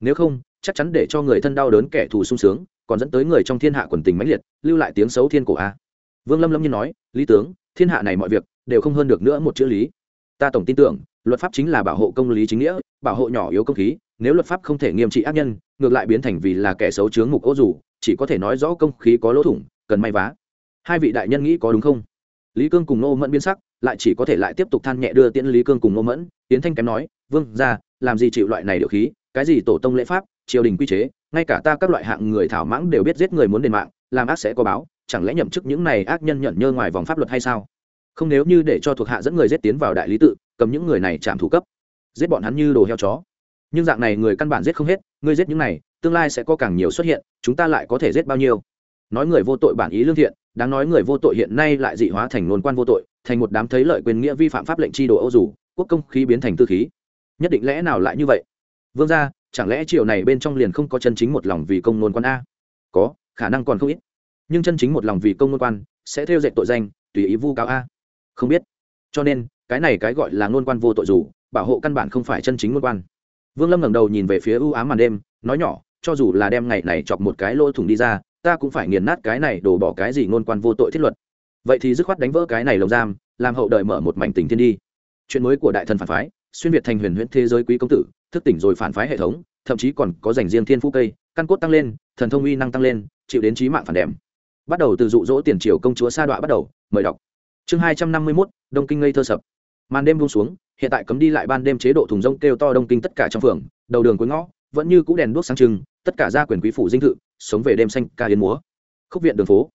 Nếu không, chắc chắn để cho người thân đau đớn kẻ thù sung sướng, còn dẫn tới người trong thiên hạ quần tình mãnh liệt, lưu lại tiếng xấu thiên cổ a. Vương lâm lâm như nói, lý tướng, thiên hạ này mọi việc đều không hơn được nữa một chữ lý. Ta tổng tin tưởng, luật pháp chính là bảo hộ công lý chính nghĩa, bảo hộ nhỏ yếu công khí nếu luật pháp không thể nghiêm trị ác nhân, ngược lại biến thành vì là kẻ xấu chướng mục ô dù, chỉ có thể nói rõ công khí có lỗ thủng, cần may vá. Hai vị đại nhân nghĩ có đúng không? Lý cương cùng nô mẫn biến sắc, lại chỉ có thể lại tiếp tục than nhẹ đưa tiễn lý cương cùng nô mẫn tiến thanh kém nói, vương ra làm gì chịu loại này điều khí, cái gì tổ tông lễ pháp, triều đình quy chế, ngay cả ta các loại hạng người thảo mãng đều biết giết người muốn đền mạng, làm ác sẽ có báo, chẳng lẽ nhậm chức những này ác nhân nhận nhơ ngoài vòng pháp luật hay sao? Không nếu như để cho thuộc hạ dẫn người giết tiến vào đại lý tự, cầm những người này chạm thủ cấp. Giết bọn hắn như đồ heo chó nhưng dạng này người căn bản giết không hết, ngươi giết những này, tương lai sẽ có càng nhiều xuất hiện, chúng ta lại có thể giết bao nhiêu? Nói người vô tội bản ý lương thiện, đáng nói người vô tội hiện nay lại dị hóa thành nôn quan vô tội, thành một đám thấy lợi quyền nghĩa vi phạm pháp lệnh tri đồ âu dù, quốc công khí biến thành tư khí. Nhất định lẽ nào lại như vậy? Vương ra chẳng lẽ triều này bên trong liền không có chân chính một lòng vì công nôn quan a? Có, khả năng còn không ít. Nhưng chân chính một lòng vì công nôn quan sẽ theo dệt tội danh, tùy ý vu cáo a? Không biết. Cho nên, cái này cái gọi là nôn quan vô tội dù, bảo hộ căn bản không phải chân chính nôn quan vương lâm ngẩng đầu nhìn về phía ưu ám màn đêm, nói nhỏ, cho dù là đem ngày này chọc một cái lỗ thủng đi ra, ta cũng phải nghiền nát cái này, đổ bỏ cái gì nôn quan vô tội thiết luật. Vậy thì dứt khoát đánh vỡ cái này lồng giam, làm hậu đời mở một mảnh tình thiên đi. Chuyện mới của đại thần phản phái, xuyên việt thành huyền huyễn thế giới quý công tử, thức tỉnh rồi phản phái hệ thống, thậm chí còn có dành riêng thiên phú cây, căn cốt tăng lên, thần thông uy năng tăng lên, chịu đến trí mạng phản đệm. Bắt đầu từ dụ dỗ tiền triều công chúa sa đọa bắt đầu, mời đọc. Chương hai trăm năm mươi mốt, đông kinh ngây thơ sập. Màn đêm buông xuống hiện tại cấm đi lại ban đêm chế độ thùng rông kêu to đông kinh tất cả trong phường, đầu đường cuối ngõ, vẫn như cũ đèn đuốc sáng trưng, tất cả gia quyền quý phủ dinh thự, sống về đêm xanh, ca yến múa. Khúc viện đường phố.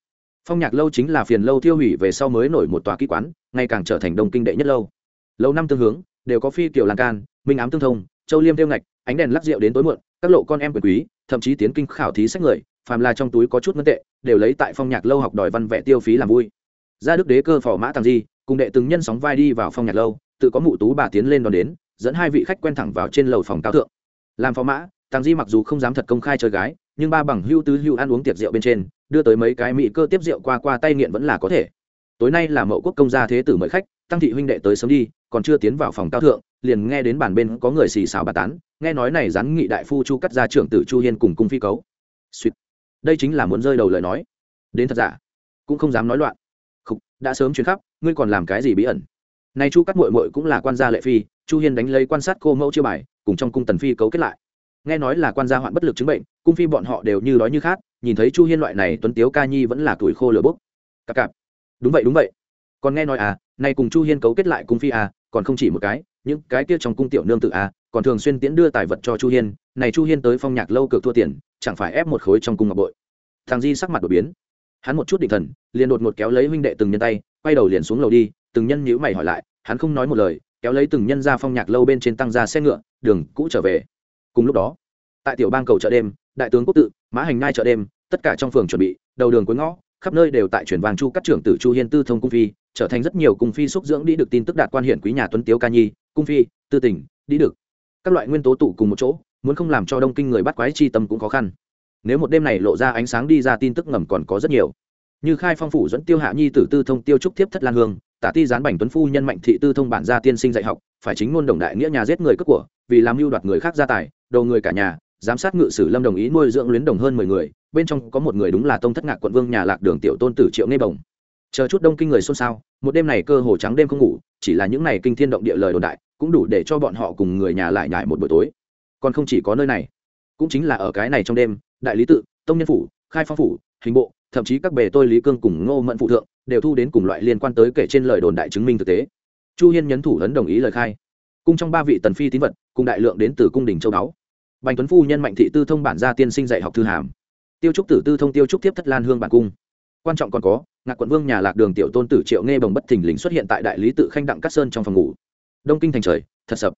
Phong nhạc lâu chính là phiền lâu tiêu hủy về sau mới nổi một tòa kỹ quán, ngày càng trở thành đông kinh đệ nhất lâu. Lâu năm tương hướng, đều có phi kiểu lan can, minh ám tương thông, châu liêm tiêu ngạch, ánh đèn lắc rượu đến tối muộn, các lộ con em quyền quý, thậm chí tiến kinh khảo thí sách người, phàm là trong túi có chút ngân tệ, đều lấy tại phong nhạc lâu học đòi văn vẽ tiêu phí làm vui. Ra đức đế cơ phò mã tàng di cùng đệ từng nhân sóng vai đi vào phong nhạc lâu, tự có mụ tú bà tiến lên đón đến, dẫn hai vị khách quen thẳng vào trên lầu phòng cao thượng. Làm phó mã, tàng di mặc dù không dám thật công khai chơi gái, nhưng ba bằng hưu tứ hưu ăn uống tiệc rượu bên trên, đưa tới mấy cái mỹ cơ tiếp rượu qua qua tay nghiện vẫn là có thể. Tối nay là mậu quốc công gia thế tử mời khách, tăng thị huynh đệ tới sớm đi, còn chưa tiến vào phòng cao thượng, liền nghe đến bàn bên có người xì xào bà tán, nghe nói này rắn nghị đại phu chu cắt ra trưởng tử chu hiên cùng cung phi cấu. Suýt. Đây chính là muốn rơi đầu lời nói. Đến thật giả? Cũng không dám nói loạn đã sớm chuyến khắp, ngươi còn làm cái gì bí ẩn? Nay chu cắt muội muội cũng là quan gia lệ phi, chu hiên đánh lấy quan sát cô mẫu chưa bài, cùng trong cung tần phi cấu kết lại. Nghe nói là quan gia hoạn bất lực chứng bệnh, cung phi bọn họ đều như đói như khát, nhìn thấy chu hiên loại này tuấn tiếu ca nhi vẫn là tuổi khô lửa bốc. Cặp cặp đúng vậy đúng vậy. Còn nghe nói à nay cùng chu hiên cấu kết lại cung phi à còn không chỉ một cái, những cái kia trong cung tiểu nương tự à còn thường xuyên tiễn đưa tài vật cho chu hiên, này chu hiên tới phong nhạc lâu cược thua tiền, chẳng phải ép một khối trong cung ngọc bội. Thằng di sắc mặt đột biến hắn một chút định thần, liền đột ngột kéo lấy huynh đệ từng nhân tay, quay đầu liền xuống lầu đi, từng nhân nhữ mày hỏi lại, hắn không nói một lời, kéo lấy từng nhân ra phong nhạc lâu bên trên tăng ra xe ngựa, đường, cũ trở về. Cùng lúc đó, tại tiểu bang cầu chợ đêm, đại tướng quốc tự, mã hành ngai chợ đêm, tất cả trong phường chuẩn bị, đầu đường cuối ngõ, khắp nơi đều tại chuyển vàng chu các trưởng tử chu hiên tư thông cung phi, trở thành rất nhiều cung phi xúc dưỡng đi được tin tức đạt quan hiển quý nhà tuấn tiếu ca nhi, cung phi, tư tỉnh, đi được. Các loại nguyên tố tụ cùng một chỗ, muốn không làm cho đông kinh người bắt quái chi tâm cũng khó khăn nếu một đêm này lộ ra ánh sáng đi ra tin tức ngầm còn có rất nhiều. Như khai phong phủ dẫn tiêu hạ nhi tử tư thông tiêu trúc thiếp thất lan hương, tả ti gián bảnh tuấn phu nhân mạnh thị tư thông bản gia tiên sinh dạy học, phải chính ngôn đồng đại nghĩa nhà giết người cướp của, vì làm mưu đoạt người khác gia tài, đầu người cả nhà, giám sát ngự sử lâm đồng ý nuôi dưỡng luyến đồng hơn mười người, bên trong có một người đúng là tông thất ngạc quận vương nhà lạc đường tiểu tôn tử triệu nghe bồng. Chờ chút đông kinh người xôn xao, một đêm này cơ hồ trắng đêm không ngủ, chỉ là những ngày kinh thiên động địa lời đồn đại, cũng đủ để cho bọn họ cùng người nhà lại nhải một buổi tối. Còn không chỉ có nơi này cũng chính là ở cái này trong đêm, đại lý tự, tông nhân phủ, khai phong phủ, hình bộ, thậm chí các bề tôi lý cương cùng ngô mẫn phụ thượng, đều thu đến cùng loại liên quan tới kể trên lời đồn đại chứng minh thực tế. Chu hiên nhấn thủ ấn đồng ý lời khai. Cung trong ba vị tần phi tín vật, cùng đại lượng đến từ cung đình châu đáo bành tuấn phu nhân mạnh thị tư thông bản gia tiên sinh dạy học thư hàm. Tiêu trúc tử tư thông tiêu trúc tiếp thất lan hương bản cung. Quan trọng còn có, ngạc quận vương nhà lạc đường tiểu tôn tử triệu nghe bồng bất thình lình xuất hiện tại đại lý tự khanh đặng cát sơn trong phòng ngủ. Đông kinh thành trời, thật sập.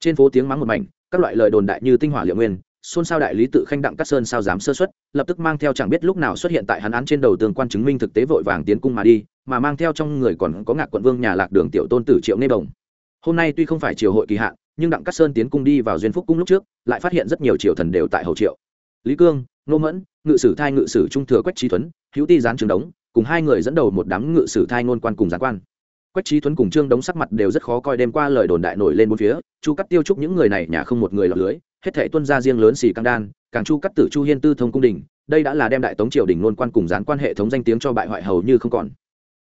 Trên phố tiếng mắng một mảnh, các loại lời đồn đại như tinh hỏa liệu nguyên xôn xao đại lý tự khanh đặng cát sơn sao dám sơ xuất, lập tức mang theo chẳng biết lúc nào xuất hiện tại hắn án trên đầu tường quan chứng minh thực tế vội vàng tiến cung mà đi, mà mang theo trong người còn có ngạc quận vương nhà lạc đường tiểu tôn tử triệu nghe bồng. Hôm nay tuy không phải triều hội kỳ hạn, nhưng đặng cát sơn tiến cung đi vào duyên phúc cung lúc trước, lại phát hiện rất nhiều triều thần đều tại hậu triệu. Lý cương nô mẫn, ngự sử thai ngự sử trung thừa quách trí tuấn hữu ti gián trường đống, cùng hai người dẫn đầu một đám ngự sử thai ngôn quan cùng gián quan. Quách trí tuấn cùng trương đống sắc mặt đều rất khó coi đêm qua lời đồn đại nổi lên bốn phía, chu cắt tiêu chúc những người này nhà không một người lọt lưới hết thể tuân gia riêng lớn xì căng đan, càng chu cắt tử chu hiên tư thông cung đình, đây đã là đem đại tống triều đình luôn quan cùng gián quan hệ thống danh tiếng cho bại hoại hầu như không còn.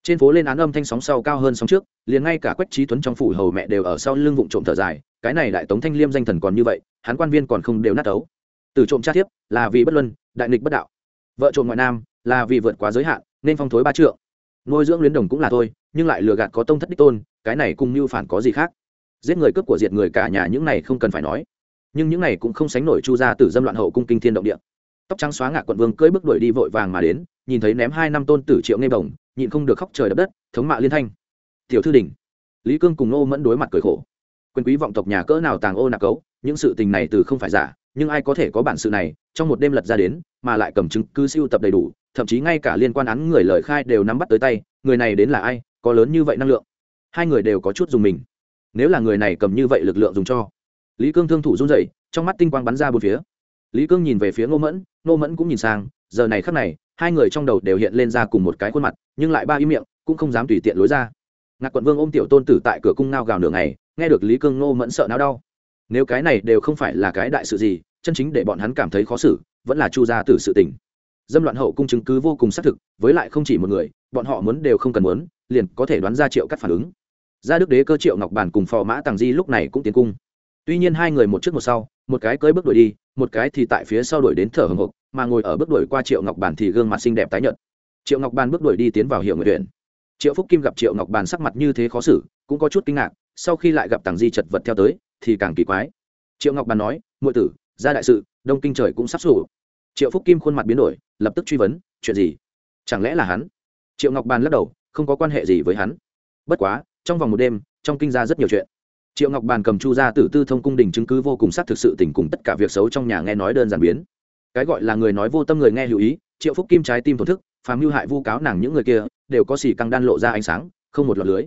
Trên phố lên án âm thanh sóng sau cao hơn sóng trước, liền ngay cả quách trí tuấn trong phủ hầu mẹ đều ở sau lưng vụng trộm thở dài, cái này đại tống thanh liêm danh thần còn như vậy, hắn quan viên còn không đều nát tấu từ trộm tra thiếp, là vì bất luân, đại nghịch bất đạo. Vợ trộm ngoại nam, là vì vượt quá giới hạn, nên phong thối ba trượng. Nuôi dưỡng luyến đồng cũng là thôi, nhưng lại lừa gạt có tông thất đích tôn, cái này cùng mưu phản có gì khác? Giết người cướp của diệt người cả nhà, những này không cần phải nói nhưng những này cũng không sánh nổi chu gia tử dâm loạn hậu cung kinh thiên động địa. Tóc trắng xóa ngạc quận vương cưỡi bước đuổi đi vội vàng mà đến, nhìn thấy ném hai năm tôn tử triệu nghe bồng nhịn không được khóc trời đập đất, thống mạ liên thanh. Tiểu thư đình. Lý cương cùng nô mẫn đối mặt cười khổ. Quyền quý vọng tộc nhà cỡ nào tàng ô nạc cấu, những sự tình này từ không phải giả, nhưng ai có thể có bản sự này, trong một đêm lật ra đến, mà lại cầm chứng cứ siêu tập đầy đủ, thậm chí ngay cả liên quan án người lời khai đều nắm bắt tới tay, người này đến là ai, có lớn như vậy năng lượng. Hai người đều có chút dùng mình. Nếu là người này cầm như vậy lực lượng dùng cho lý cương thương thủ run dậy trong mắt tinh quang bắn ra bốn phía. Lý cương nhìn về phía ngô mẫn ngô mẫn cũng nhìn sang, giờ này khắc này, hai người trong đầu đều hiện lên ra cùng một cái khuôn mặt, nhưng lại ba im miệng, cũng không dám tùy tiện lối ra. Ngạc quận vương ôm tiểu tôn tử tại cửa cung ngao gào nửa ngày, nghe được lý cương ngô mẫn sợ não đau. Nếu cái này đều không phải là cái đại sự gì, chân chính để bọn hắn cảm thấy khó xử, vẫn là chu gia tử sự tình. Dâm loạn hậu cung chứng cứ vô cùng xác thực, với lại không chỉ một người, bọn họ muốn đều không cần muốn, liền có thể đoán ra triệu cắt phản ứng. Gia đức đế cơ triệu ngọc bản cùng phò mã tàng di lúc này cũng tiến cung tuy nhiên hai người một trước một sau, một cái cưới bước đuổi đi, một cái thì tại phía sau đuổi đến thở hồng hộc, mà ngồi ở bước đuổi qua triệu ngọc bàn thì gương mặt xinh đẹp tái nhợt. Triệu ngọc bàn bước đuổi đi tiến vào hiệu người tuyển triệu phúc kim gặp triệu ngọc bàn sắc mặt như thế khó xử, cũng có chút kinh ngạc, sau khi lại gặp tàng di chật vật theo tới, thì càng kỳ quái. Triệu ngọc bàn nói ngụy tử, ra đại sự, đông kinh trời cũng sắp sổ triệu phúc kim khuôn mặt biến đổi, lập tức truy vấn, chuyện gì? Chẳng lẽ là hắn? Triệu ngọc bàn lắc đầu, không có quan hệ gì với hắn. Bất quá, trong vòng một đêm, trong kinh ra rất nhiều chuyện triệu ngọc bàn cầm chu ra tử tư thông cung đình chứng cứ vô cùng xác thực sự tình cùng tất cả việc xấu trong nhà nghe nói đơn giản biến. Cái gọi là người nói vô tâm người nghe hữu ý, triệu phúc kim trái tim thổn thức, phàm mưu hại vu cáo nàng những người kia, đều có xì căng đan lộ ra ánh sáng, không một lọt lưới.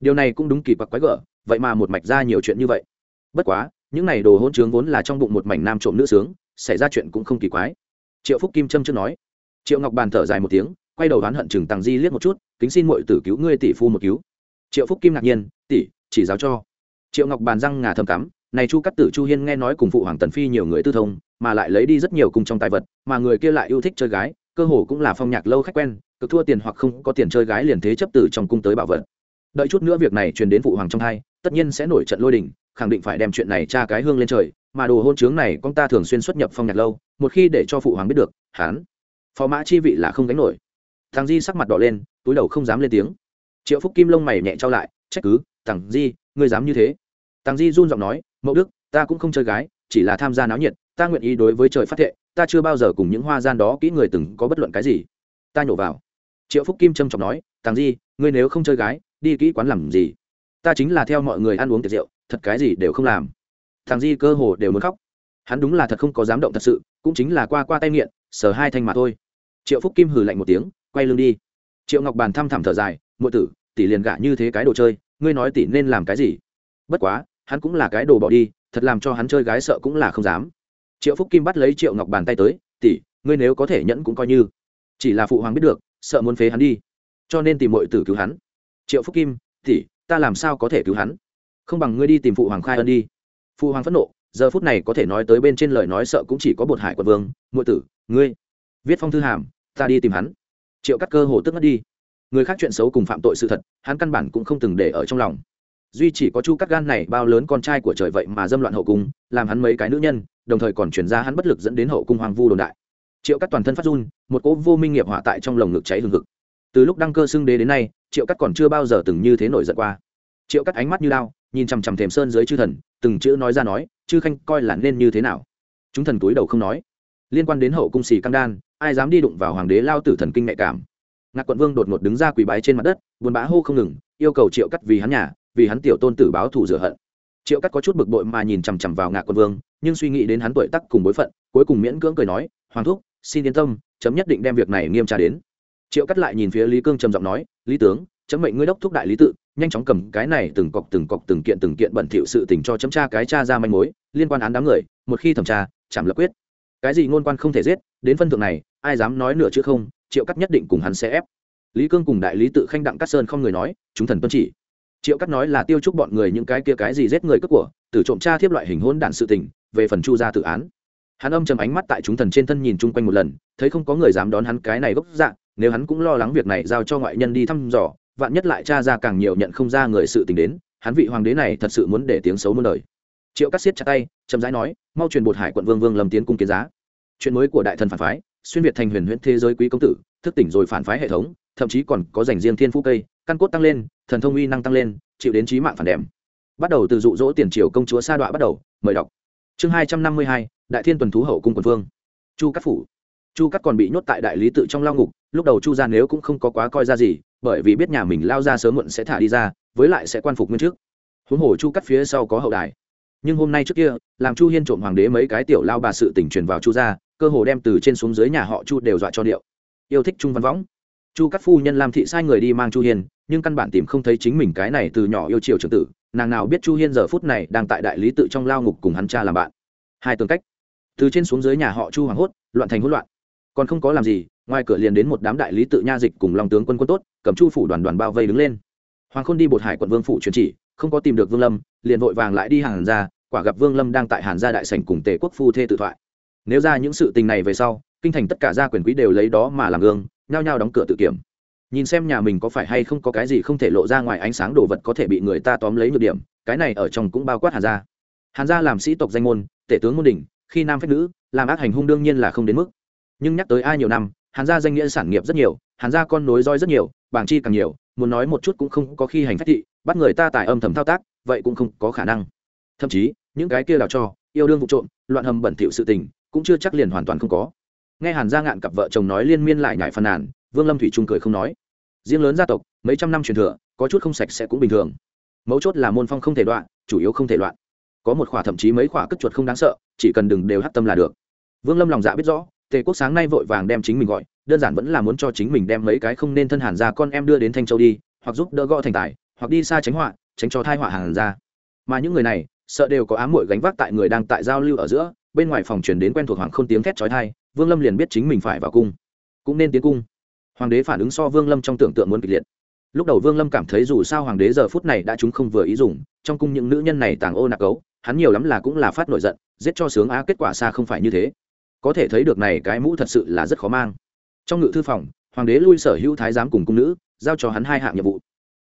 Điều này cũng đúng kỳ quặc quái gở, vậy mà một mạch ra nhiều chuyện như vậy. Bất quá, những này đồ hôn trướng vốn là trong bụng một mảnh nam trộm nữ sướng, xảy ra chuyện cũng không kỳ quái. Triệu phúc kim trâm chưa nói. Triệu ngọc bàn thở dài một tiếng, quay đầu đoán hận chừng tàng di liếc một chút, kính xin mọi tử cứu ngươi tỷ phu một cứu. Triệu phúc kim ngạc nhiên, tỷ, chỉ giáo cho triệu ngọc bàn răng ngà thầm cắm, này chu cắt tử chu hiên nghe nói cùng phụ hoàng tần phi nhiều người tư thông, mà lại lấy đi rất nhiều cùng trong tài vật, mà người kia lại yêu thích chơi gái, cơ hồ cũng là phong nhạc lâu khách quen, cực thua tiền hoặc không có tiền chơi gái liền thế chấp tử trong cung tới bảo vật. Đợi chút nữa việc này truyền đến phụ hoàng trong hai, tất nhiên sẽ nổi trận lôi đình, khẳng định phải đem chuyện này tra cái hương lên trời, mà đồ hôn chướng này con ta thường xuyên xuất nhập phong nhạc lâu, một khi để cho phụ hoàng biết được hán phó mã chi vị là không gánh nổi. Thằng di sắc mặt đỏ lên, túi đầu không dám lên tiếng. Triệu phúc kim lông mày nhẹ trao lại trách cứ thằng di, ngươi dám như thế? Thằng di run giọng nói mẫu đức, ta cũng không chơi gái, chỉ là tham gia náo nhiệt, ta nguyện ý đối với trời phát thệ, ta chưa bao giờ cùng những hoa gian đó kỹ người từng có bất luận cái gì. Ta nhổ vào. Triệu phúc kim trâm trọng nói thằng di, ngươi nếu không chơi gái, đi kỹ quán làm gì? Ta chính là theo mọi người ăn uống tiệc rượu, thật cái gì đều không làm. Thằng di cơ hồ đều muốn khóc. Hắn đúng là thật không có dám động thật sự, cũng chính là qua qua tay nghiện, sờ hai thanh mà thôi. Triệu phúc kim hừ lạnh một tiếng, quay lưng đi. Triệu ngọc bàn thăm thẳm thở dài, muội tử tỷ liền gạ như thế cái đồ chơi, ngươi nói tỷ nên làm cái gì? Bất quá, hắn cũng là cái đồ bỏ đi, thật làm cho hắn chơi gái sợ cũng là không dám. Triệu phúc kim bắt lấy triệu ngọc bàn tay tới, tỷ, ngươi nếu có thể nhẫn cũng coi như. Chỉ là phụ hoàng biết được, sợ muốn phế hắn đi. Cho nên tìm muội tử cứu hắn. Triệu phúc kim, tỷ, ta làm sao có thể cứu hắn? Không bằng ngươi đi tìm phụ hoàng khai ân đi. Phụ hoàng phẫn nộ, giờ phút này có thể nói tới bên trên lời nói sợ cũng chỉ có bột hải quận vương mọi tử, ngươi, viết phong thư hàm, ta đi tìm hắn. Triệu cắt cơ hồ tức mất đi người khác chuyện xấu cùng phạm tội sự thật, hắn căn bản cũng không từng để ở trong lòng. Duy chỉ có chu cắt gan này bao lớn con trai của trời vậy mà dâm loạn hậu cung, làm hắn mấy cái nữ nhân, đồng thời còn chuyển ra hắn bất lực dẫn đến hậu cung hoàng vu đồn đại. Triệu cắt toàn thân phát run, một cỗ vô minh nghiệp hỏa tại trong lồng ngực cháy hừng hực. Từ lúc đăng cơ xưng đế đến nay, triệu cắt còn chưa bao giờ từng như thế nổi giận qua. Triệu cắt ánh mắt như lao nhìn chằm chằm thềm sơn dưới chư thần, từng chữ nói ra nói, chư khanh, coi là nên như thế nào? Chúng thần túi đầu không nói. Liên quan đến hậu cung xì căng đan, ai dám đi đụng vào hoàng đế lao tử thần kinh nhạy cảm? Ngạc quận vương đột ngột đứng ra quỳ bái trên mặt đất, buồn bã hô không ngừng, yêu cầu triệu cắt vì hắn nhà, vì hắn tiểu tôn tử báo thù rửa hận. Triệu cắt có chút bực bội mà nhìn chằm chằm vào ngạc quận vương, nhưng suy nghĩ đến hắn tuổi tắc cùng bối phận, cuối cùng miễn cưỡng cười nói, hoàng thúc, xin yên tâm, chấm nhất định đem việc này nghiêm tra đến. Triệu cắt lại nhìn phía lý cương trầm giọng nói, lý tướng, chấm mệnh ngươi đốc thúc đại lý tự, nhanh chóng cầm cái này từng cọc từng cọc từng kiện từng kiện bẩn thỉu sự tình cho chấm tra cái tra ra manh mối, liên quan án đám người, một khi thẩm tra, chảm lập quyết. Cái gì ngôn quan không thể giết, đến phân thượng này, ai dám nói nửa chữ không triệu cắt nhất định cùng hắn sẽ ép. Lý cương cùng đại lý tự khanh đặng cát sơn không người nói, chúng thần tuân chỉ. Triệu cắt nói là tiêu chúc bọn người những cái kia cái gì giết người cướp của tử trộm tra thiếp loại hình hôn đạn sự tình, về phần chu gia tự án. Hắn âm chầm ánh mắt tại chúng thần trên thân nhìn chung quanh một lần, thấy không có người dám đón hắn cái này gốc dạng nếu hắn cũng lo lắng việc này giao cho ngoại nhân đi thăm dò, vạn nhất lại cha ra càng nhiều nhận không ra người sự tình đến, hắn vị hoàng đế này thật sự muốn để tiếng xấu muôn đời. Triệu cắt siết chặt tay, chậm rãi nói, mau truyền bột hải quận vương vương lâm tiến cung kiến giá. Chuyện mới của đại thần phản phái xuyên việt thành huyền huyễn thế giới quý công tử, thức tỉnh rồi phản phái hệ thống, thậm chí còn có dành riêng thiên phú cây, căn cốt tăng lên, thần thông uy năng tăng lên, chịu đến trí mạng phản đệm. Bắt đầu từ dụ dỗ tiền triều công chúa sa đọa bắt đầu, mời đọc. Chương hai trăm năm mươi hai, đại thiên tuần thú hậu cung quần vương. Chu cắt phủ. Chu cắt còn bị nhốt tại đại lý tự trong lao ngục, lúc đầu chu ra nếu cũng không có quá coi ra gì, bởi vì biết nhà mình lao ra sớm muộn sẽ thả đi ra, với lại sẽ quan phục nguyên trước. Huống hồ chu cắt phía sau có hậu đài. Nhưng hôm nay trước kia, làm chu hiên trộm hoàng đế mấy cái tiểu lao bà sự tỉnh truyền vào chu ra cơ hồ đem từ trên xuống dưới nhà họ chu đều dọa cho điệu. Yêu thích trung văn võng. Chu cắt phu nhân làm thị sai người đi mang chu hiên, nhưng căn bản tìm không thấy chính mình cái này từ nhỏ yêu chiều trưởng tử. Nàng nào biết chu hiên giờ phút này đang tại đại lý tự trong lao ngục cùng hắn cha làm bạn. Hai tương cách. Từ trên xuống dưới nhà họ chu hoảng hốt, loạn thành hỗn loạn. Còn không có làm gì, ngoài cửa liền đến một đám đại lý tự nha dịch cùng lòng tướng quân quân tốt, cầm chu phủ đoàn đoàn bao vây đứng lên. Hoàng khôn đi bột hải quận vương phủ truyền chỉ, không có tìm được vương lâm, liền vội vàng lại đi hàn ra quả gặp vương lâm đang tại hàn gia đại sảnh cùng tề quốc phu thê tự thoại nếu ra những sự tình này về sau, kinh thành tất cả gia quyền quý đều lấy đó mà làm gương, nhao nhao đóng cửa tự kiểm. Nhìn xem nhà mình có phải hay không có cái gì không thể lộ ra ngoài ánh sáng đồ vật có thể bị người ta tóm lấy nhược điểm, cái này ở trong cũng bao quát hàn gia. Hàn gia làm sĩ tộc danh môn, tể tướng môn đỉnh, khi nam phép nữ, làm ác hành hung đương nhiên là không đến mức. Nhưng nhắc tới ai nhiều năm, hàn gia danh nghĩa sản nghiệp rất nhiều, hàn gia con nối roi rất nhiều, bảng chi càng nhiều, muốn nói một chút cũng không có khi hành phép thị, bắt người ta tại âm thầm thao tác, vậy cũng không có khả năng. Thậm chí, những cái kia đào cho yêu đương vụ trộm, loạn hầm bẩn thỉu sự tình cũng chưa chắc liền hoàn toàn không có. Nghe hàn gia ngạn cặp vợ chồng nói liên miên lại nhải phàn nàn, vương lâm thủy trung cười không nói. Riêng lớn gia tộc, mấy trăm năm truyền thừa, có chút không sạch sẽ cũng bình thường. Mấu chốt là môn phong không thể đoạn, chủ yếu không thể loạn có một khỏa thậm chí mấy khỏa cất chuột không đáng sợ, chỉ cần đừng đều hắt tâm là được. Vương lâm lòng dạ biết rõ, tề quốc sáng nay vội vàng đem chính mình gọi, đơn giản vẫn là muốn cho chính mình đem mấy cái không nên thân hàn ra con em đưa đến thanh châu đi, hoặc giúp đỡ gõ thành tài, hoặc đi xa tránh họa, tránh cho thai họa hàn ra mà những người này, sợ đều có ám muội gánh vác tại người đang tại giao lưu ở giữa bên ngoài phòng truyền đến quen thuộc hoàng không tiếng thét chói tai vương lâm liền biết chính mình phải vào cung, cũng nên tiến cung. Hoàng đế phản ứng so vương lâm trong tưởng tượng muốn kịch liệt. Lúc đầu vương lâm cảm thấy dù sao hoàng đế giờ phút này đã chúng không vừa ý dùng, trong cung những nữ nhân này tàng ô nạc cấu, hắn nhiều lắm là cũng là phát nổi giận, giết cho sướng á, kết quả xa không phải như thế. Có thể thấy được này cái mũ thật sự là rất khó mang. Trong ngự thư phòng, hoàng đế lui sở hữu thái giám cùng cung nữ, giao cho hắn hai hạng nhiệm vụ.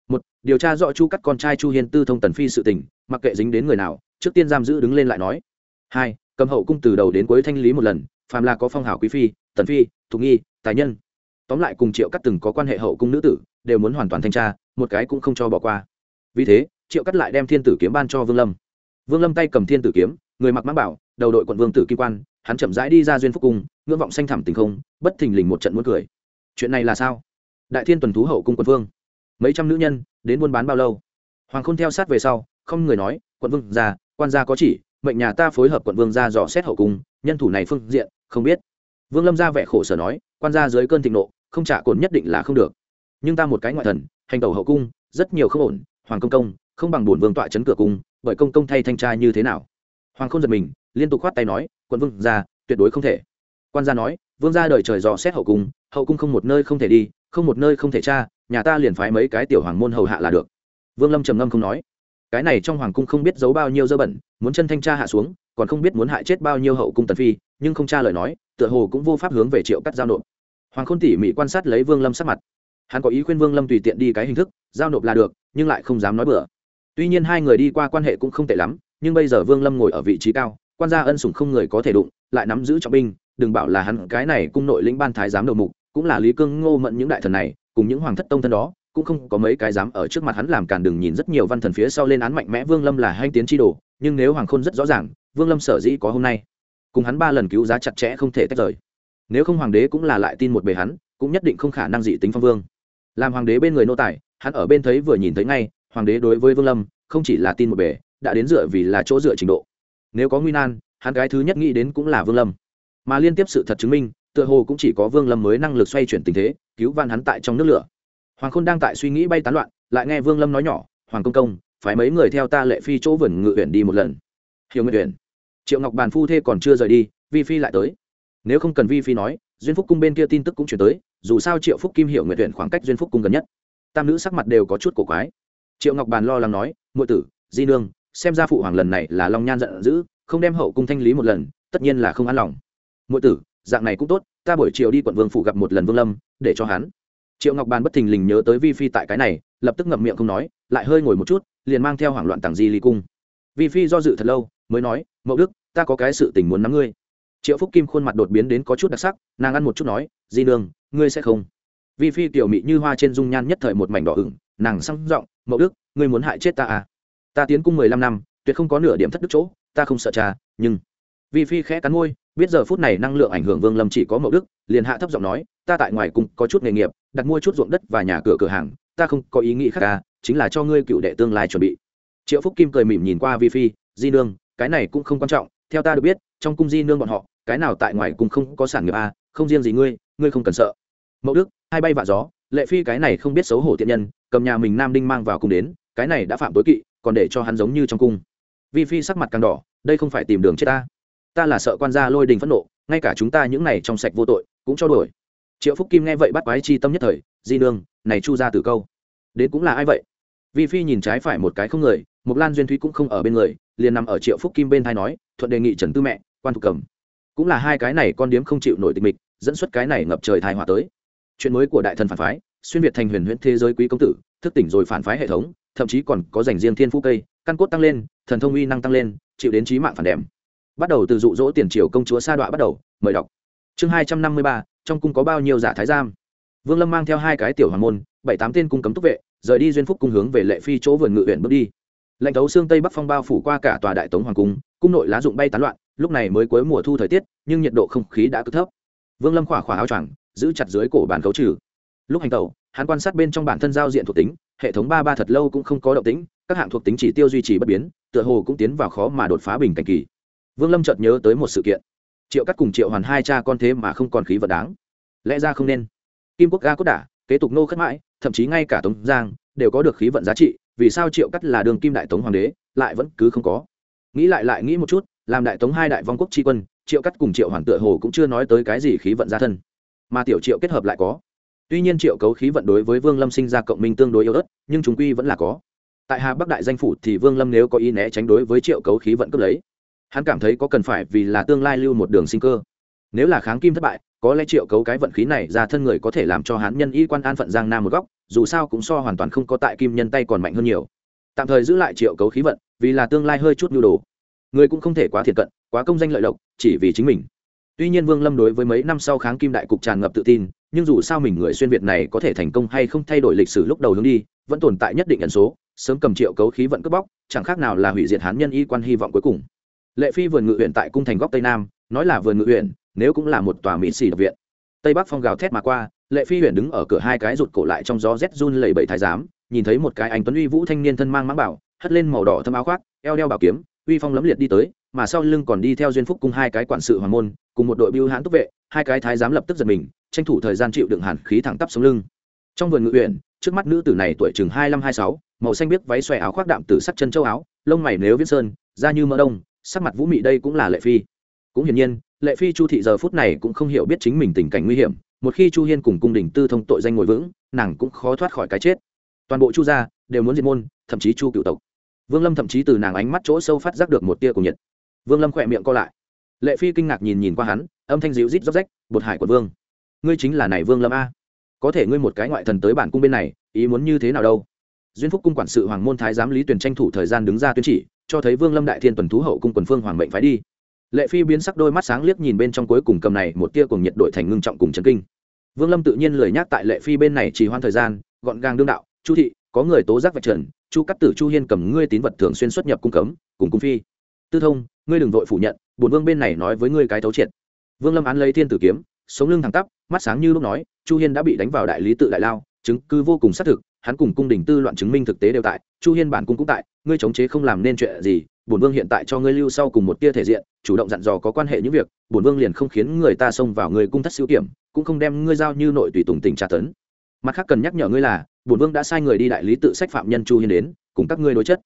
Một, điều tra rõ chu cắt con trai chu hiên tư thông tần phi sự tình, mặc kệ dính đến người nào, trước tiên giam giữ đứng lên lại nói. Hai cầm hậu cung từ đầu đến cuối thanh lý một lần phàm là có phong hào quý phi tần phi thục nghi tài nhân. Tóm lại cùng triệu cắt từng có quan hệ hậu cung nữ tử đều muốn hoàn toàn thanh tra một cái cũng không cho bỏ qua. Vì thế triệu cắt lại đem thiên tử kiếm ban cho vương lâm. Vương lâm tay cầm thiên tử kiếm người mặc mã bảo đầu đội quận vương tử kim quan hắn chậm rãi đi ra duyên phúc cung ngưỡng vọng xanh thẳm tình không bất thình lình một trận muốn cười. Chuyện này là sao? Đại thiên tuần thú hậu cung quận vương. Mấy trăm nữ nhân đến buôn bán bao lâu? Hoàng khôn theo sát về sau không người nói quận vương già, quan gia có chỉ mệnh nhà ta phối hợp quận vương ra dò xét hậu cung, nhân thủ này phương diện, không biết. Vương lâm ra vẻ khổ sở nói, quan gia dưới cơn thịnh nộ, không trả cồn nhất định là không được. Nhưng ta một cái ngoại thần, hành tẩu hậu cung, rất nhiều không ổn, hoàng công công, không bằng bổn vương tọa chấn cửa cung, bởi công công thay thanh tra như thế nào? Hoàng không giật mình, liên tục khoát tay nói, quận vương ra, tuyệt đối không thể. Quan gia nói, vương gia đời trời dò xét hậu cung hậu cung không một nơi không thể đi, không một nơi không thể tra, nhà ta liền phái mấy cái tiểu hoàng môn hầu hạ là được. Vương lâm trầm ngâm không nói cái này trong hoàng cung không biết giấu bao nhiêu dơ bẩn, muốn chân thanh tra hạ xuống, còn không biết muốn hại chết bao nhiêu hậu cung tần phi, nhưng không tra lời nói, tựa hồ cũng vô pháp hướng về triệu cắt giao nộp. Hoàng khôn tỉ mỉ quan sát lấy vương lâm sắc mặt. Hắn có ý khuyên vương lâm tùy tiện đi cái hình thức, giao nộp là được, nhưng lại không dám nói bừa. Tuy nhiên hai người đi qua quan hệ cũng không tệ lắm, nhưng bây giờ vương lâm ngồi ở vị trí cao, quan gia ân sủng không người có thể đụng, lại nắm giữ trọng binh, đừng bảo là hắn cái này cung nội lĩnh ban thái giám đầu mục, cũng là lý cương ngô mận những đại thần này, cùng những hoàng thất tông thân đó cũng không có mấy cái dám ở trước mặt hắn làm càn đừng nhìn rất nhiều văn thần phía sau lên án mạnh mẽ vương lâm là hanh tiến tri đồ, nhưng nếu hoàng khôn rất rõ ràng, vương lâm sở dĩ có hôm nay. Cùng hắn ba lần cứu giá chặt chẽ không thể tách rời. Nếu không hoàng đế cũng là lại tin một bề hắn, cũng nhất định không khả năng dị tính phong vương. Làm hoàng đế bên người nô tài, hắn ở bên thấy vừa nhìn thấy ngay, hoàng đế đối với vương lâm, không chỉ là tin một bề, đã đến dựa vì là chỗ dựa trình độ. Nếu có nguy nan, hắn cái thứ nhất nghĩ đến cũng là vương lâm. Mà liên tiếp sự thật chứng minh, tựa hồ cũng chỉ có vương lâm mới năng lực xoay chuyển tình thế, cứu van hắn tại trong nước lửa hoàng khôn đang tại suy nghĩ bay tán loạn, lại nghe vương lâm nói nhỏ, hoàng công công phải mấy người theo ta lệ phi chỗ vườn ngự huyện đi một lần. Hiểu nguyện huyện triệu ngọc bàn phu thê còn chưa rời đi, vi phi lại tới. Nếu không cần vi phi nói, duyên phúc cung bên kia tin tức cũng chuyển tới, dù sao triệu phúc kim, hiểu nguyện huyện khoảng cách duyên phúc cung gần nhất. Tam nữ sắc mặt đều có chút cổ quái. Triệu ngọc bàn lo lắng nói ngụy tử, di nương, xem ra phụ hoàng lần này là long nhan giận dữ, không đem hậu cung thanh lý một lần, tất nhiên là không an lòng. Ngụy tử, dạng này cũng tốt, ta buổi chiều đi quận vương phủ gặp một lần vương lâm, để cho hắn triệu ngọc bàn bất thình lình nhớ tới vi phi tại cái này, lập tức ngậm miệng không nói, lại hơi ngồi một chút, liền mang theo hoảng loạn tàng di ly cung. Vi phi do dự thật lâu, mới nói, mậu đức, ta có cái sự tình muốn nắm ngươi. Triệu phúc kim khuôn mặt đột biến đến có chút đặc sắc, nàng ăn một chút nói, di nương, ngươi sẽ không. Vi phi tiểu mị như hoa trên dung nhan nhất thời một mảnh đỏ ửng, nàng sang giọng, mậu đức, ngươi muốn hại chết ta à? Ta tiến cung mười lăm năm, tuyệt không có nửa điểm thất đức chỗ, ta không sợ cha, nhưng vi phi khẽ cắn môi biết giờ phút này năng lượng ảnh hưởng vương lâm chỉ có mậu đức liền hạ thấp giọng nói ta tại ngoài cung có chút nghề nghiệp đặt mua chút ruộng đất và nhà cửa cửa hàng ta không có ý nghĩ khác ca chính là cho ngươi cựu đệ tương lai chuẩn bị. Triệu phúc kim cười mỉm nhìn qua vi phi di nương cái này cũng không quan trọng theo ta được biết trong cung di nương bọn họ cái nào tại ngoài cung không có sản nghiệp a à, không riêng gì ngươi ngươi không cần sợ. Mậu đức hai bay vạ gió lệ phi cái này không biết xấu hổ thiện nhân cầm nhà mình nam đinh mang vào cung đến cái này đã phạm tối kỵ còn để cho hắn giống như trong cung. Vi phi sắc mặt càng đỏ đây không phải tìm đường chết ta ta là sợ quan gia lôi đình phẫn nộ, ngay cả chúng ta những này trong sạch vô tội cũng cho đổi triệu phúc kim nghe vậy bắt quái chi tâm nhất thời, di nương, này chu ra từ câu, đến cũng là ai vậy? Vi phi nhìn trái phải một cái không người, mục lan duyên thúy cũng không ở bên người, liền nằm ở triệu phúc kim bên thai nói, thuận đề nghị trần tư mẹ, quan thục cầm. Cũng là hai cái này con điếm không chịu nổi tịch mịch, dẫn xuất cái này ngập trời thai hòa tới. Chuyện mới của đại thần phản phái, xuyên việt thành huyền huyễn thế giới quý công tử, thức tỉnh rồi phản phái hệ thống, thậm chí còn có dành riêng thiên phú cây, căn cốt tăng lên, thần thông uy năng tăng lên, chịu đến trí mạng phản đèm bắt đầu từ dụ dỗ tiền triều công chúa sa đọa bắt đầu, mời đọc. Chương hai trăm năm mươi ba, trong cung có bao nhiêu giả thái giam? Vương lâm mang theo hai cái tiểu hoàng môn, bảy tám tên cung cấm túc vệ, rời đi duyên phúc cung hướng về lệ phi chỗ vườn ngự huyện bước đi. Lệnh thấu xương tây bắc phong bao phủ qua cả tòa đại tống hoàng cung cung nội lá dụng bay tán loạn, lúc này mới cuối mùa thu thời tiết, nhưng nhiệt độ không khí đã cực thấp. Vương lâm khỏa khỏa áo choàng, giữ chặt dưới cổ bàn cấu trừ. Lúc hành tẩu, hắn quan sát bên trong bản thân giao diện thuộc tính, hệ thống ba ba thật lâu cũng không có động tính các hạng thuộc tính chỉ tiêu duy trì bất biến, tựa hồ cũng tiến vào khó mà đột phá bình cảnh kỳ vương lâm chợt nhớ tới một sự kiện. Triệu cắt cùng triệu hoàn hai cha con thế mà không còn khí vật đáng. Lẽ ra không nên. Kim quốc ga cốt đả, kế tục nô khất mãi, thậm chí ngay cả tống giang đều có được khí vận giá trị, vì sao triệu cắt là đường kim đại tống hoàng đế, lại vẫn cứ không có? Nghĩ lại lại nghĩ một chút, làm đại tống hai đại vong quốc tri quân, triệu cắt cùng triệu hoàn tựa hồ cũng chưa nói tới cái gì khí vận gia thân. Mà tiểu triệu kết hợp lại có. Tuy nhiên triệu cấu khí vận đối với vương lâm sinh ra cộng minh tương đối yếu ớt, nhưng chúng quy vẫn là có. Tại hà bắc đại danh phủ thì vương lâm nếu có ý né tránh đối với triệu cấu khí vận cướp lấy hắn cảm thấy có cần phải vì là tương lai lưu một đường sinh cơ. Nếu là kháng kim thất bại, có lẽ triệu cấu cái vận khí này ra thân người có thể làm cho hắn nhân y quan an phận giang nam một góc, dù sao cũng so hoàn toàn không có tại kim nhân tay còn mạnh hơn nhiều. Tạm thời giữ lại triệu cấu khí vận, vì là tương lai hơi chút nhu đồ. Người cũng không thể quá thiệt cận, quá công danh lợi lộc, chỉ vì chính mình. Tuy nhiên vương lâm đối với mấy năm sau kháng kim đại cục tràn ngập tự tin, nhưng dù sao mình người xuyên việt này có thể thành công hay không thay đổi lịch sử lúc đầu hướng đi, vẫn tồn tại nhất định ẩn số, sớm cầm triệu cấu khí vận cướp bóc, chẳng khác nào là hủy diệt hán nhân y quan hy vọng cuối cùng lệ phi vườn ngự huyện tại cung thành góc tây nam, nói là vườn ngự huyện nếu cũng là một tòa mỹ xì độc viện. Tây bắc phong gào thét mà qua, lệ phi huyện đứng ở cửa hai cái rụt cổ lại trong gió rét run lẩy bẩy thái giám, nhìn thấy một cái anh tuấn uy vũ thanh niên thân mang mãng bảo, hất lên màu đỏ thâm áo khoác, eo đeo bảo kiếm, uy phong lẫm liệt đi tới, mà sau lưng còn đi theo duyên phúc cung hai cái quản sự hoàng môn, cùng một đội biêu hãn túc vệ, hai cái thái giám lập tức giật mình, tranh thủ thời gian chịu đựng hàn khí thẳng tắp sống lưng. Trong vườn ngự huyện trước mắt nữ tử này tuổi chừng hai mươi hai sáu, màu xanh biếc váy xòe áo khoác đạm tử sắc chân châu áo, lông mày nếu viết sơn, da như mỡ đông sắc mặt vũ mị đây cũng là lệ phi. Cũng hiển nhiên, lệ phi chu thị giờ phút này cũng không hiểu biết chính mình tình cảnh nguy hiểm, một khi chu hiên cùng cung đình tư thông tội danh ngồi vững, nàng cũng khó thoát khỏi cái chết. Toàn bộ chu gia đều muốn diệt môn, thậm chí chu cựu tộc. Vương lâm thậm chí từ nàng ánh mắt chỗ sâu phát giác được một tia của nhiệt. Vương lâm khỏe miệng co lại. Lệ phi kinh ngạc nhìn nhìn qua hắn, âm thanh dịu rít róc rách, bột hải của vương, ngươi chính là này vương lâm a? Có thể ngươi một cái ngoại thần tới bản cung bên này, ý muốn như thế nào đâu? Duyên phúc cung quản sự hoàng môn thái giám lý tuyển tranh thủ thời gian đứng ra tuyên chỉ cho thấy vương lâm đại thiên tuần thú hậu cung quần phương hoàng mệnh phái đi. Lệ phi biến sắc đôi mắt sáng liếc nhìn bên trong cuối cùng cầm này một tia cùng nhiệt đội thành ngưng trọng cùng chấn kinh. Vương lâm tự nhiên lười nhắc tại lệ phi bên này chỉ hoan thời gian, gọn gàng đương đạo, chu thị, có người tố giác vạch trần, chu cắt tử chu hiên cầm ngươi tín vật thường xuyên xuất nhập cung cấm, cùng cung phi. Tư thông, ngươi đừng vội phủ nhận, bổn vương bên này nói với ngươi cái thấu triệt. Vương lâm án lấy thiên tử kiếm, sống lưng thẳng tắp, mắt sáng như lúc nói, chu hiên đã bị đánh vào đại lý tự đại lao chứng cứ vô cùng xác thực, hắn cùng cung đình tư loạn chứng minh thực tế đều tại, chu hiên bản cung cũng tại, ngươi chống chế không làm nên chuyện gì, bổn vương hiện tại cho ngươi lưu sau cùng một tia thể diện, chủ động dặn dò có quan hệ những việc, bổn vương liền không khiến người ta xông vào người cung thất siêu kiểm, cũng không đem ngươi giao như nội tùy tùng tình tra tấn. Mặt khác cần nhắc nhở ngươi là, bổn vương đã sai người đi đại lý tự sách phạm nhân chu hiên đến, cùng các ngươi đối chất.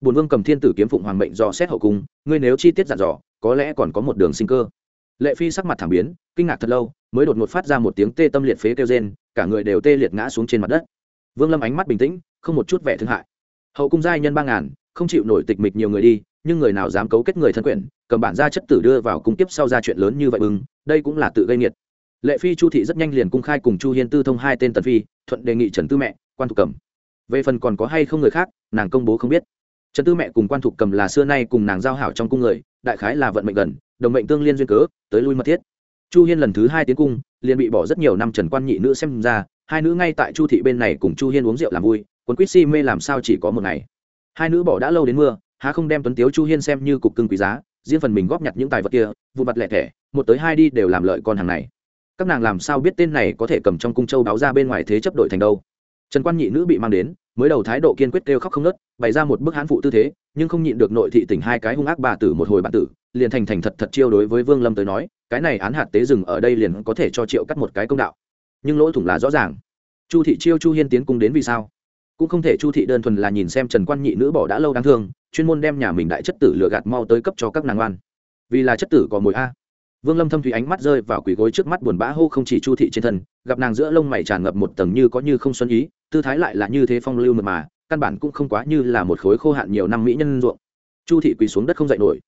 Bổn vương cầm thiên tử kiếm phụng hoàng mệnh do xét hậu cung, ngươi nếu chi tiết dặn dò, có lẽ còn có một đường sinh cơ lệ phi sắc mặt thảm biến, kinh ngạc thật lâu, mới đột ngột phát ra một tiếng tê tâm liệt phế kêu rên, cả người đều tê liệt ngã xuống trên mặt đất. Vương lâm ánh mắt bình tĩnh, không một chút vẻ thương hại. Hậu cung giai nhân ba ngàn, không chịu nổi tịch mịch nhiều người đi, nhưng người nào dám cấu kết người thân quyển cầm bản ra chất tử đưa vào cung tiếp sau ra chuyện lớn như vậy bừng, đây cũng là tự gây nghiệt. Lệ phi chu thị rất nhanh liền cung khai cùng chu hiên tư thông hai tên tần phi, thuận đề nghị trần tư mẹ, quan thục cầm. Về phần còn có hay không người khác, nàng công bố không biết. Trần tư mẹ cùng quan thục cầm là xưa nay cùng nàng giao hảo trong cung người đại khái là vận mệnh gần, đồng mệnh tương liên duyên cớ, tới lui mật thiết. Chu hiên lần thứ hai tiến cung, liền bị bỏ rất nhiều năm trần quan nhị nữ xem ra, hai nữ ngay tại chu thị bên này cùng chu hiên uống rượu làm vui, quấn quýt si mê làm sao chỉ có một ngày. Hai nữ bỏ đã lâu đến mưa, há không đem tuấn tiếu chu hiên xem như cục cưng quý giá, riêng phần mình góp nhặt những tài vật kia vụ mặt lẻ thẻ, một tới hai đi đều làm lợi con hàng này. Các nàng làm sao biết tên này có thể cầm trong cung châu đáo ra bên ngoài thế chấp đội thành đâu? Trần quan nhị nữ bị mang đến mới đầu thái độ kiên quyết kêu khóc không nớt, bày ra một bức hãn phụ tư thế, nhưng không nhịn được nội thị tỉnh hai cái hung ác bà tử một hồi bà tử, liền thành thành thật thật chiêu đối với vương lâm tới nói, cái này án hạt tế rừng ở đây liền có thể cho triệu cắt một cái công đạo. Nhưng lỗ thủng là rõ ràng. Chu thị chiêu chu hiên tiến cung đến vì sao? Cũng không thể chu thị đơn thuần là nhìn xem trần quan nhị nữ bỏ đã lâu đáng thương, chuyên môn đem nhà mình đại chất tử lừa gạt mau tới cấp cho các nàng oan. Vì là chất tử có mồi a vương lâm thâm thủy ánh mắt rơi vào quỷ gối trước mắt buồn bã hô không chỉ chu thị trên thân, gặp nàng giữa lông mày tràn ngập một tầng như có như không xuân ý, tư thái lại là như thế phong lưu mượt mà, căn bản cũng không quá như là một khối khô hạn nhiều năm mỹ nhân ruộng. Chu thị quỳ xuống đất không dậy nổi.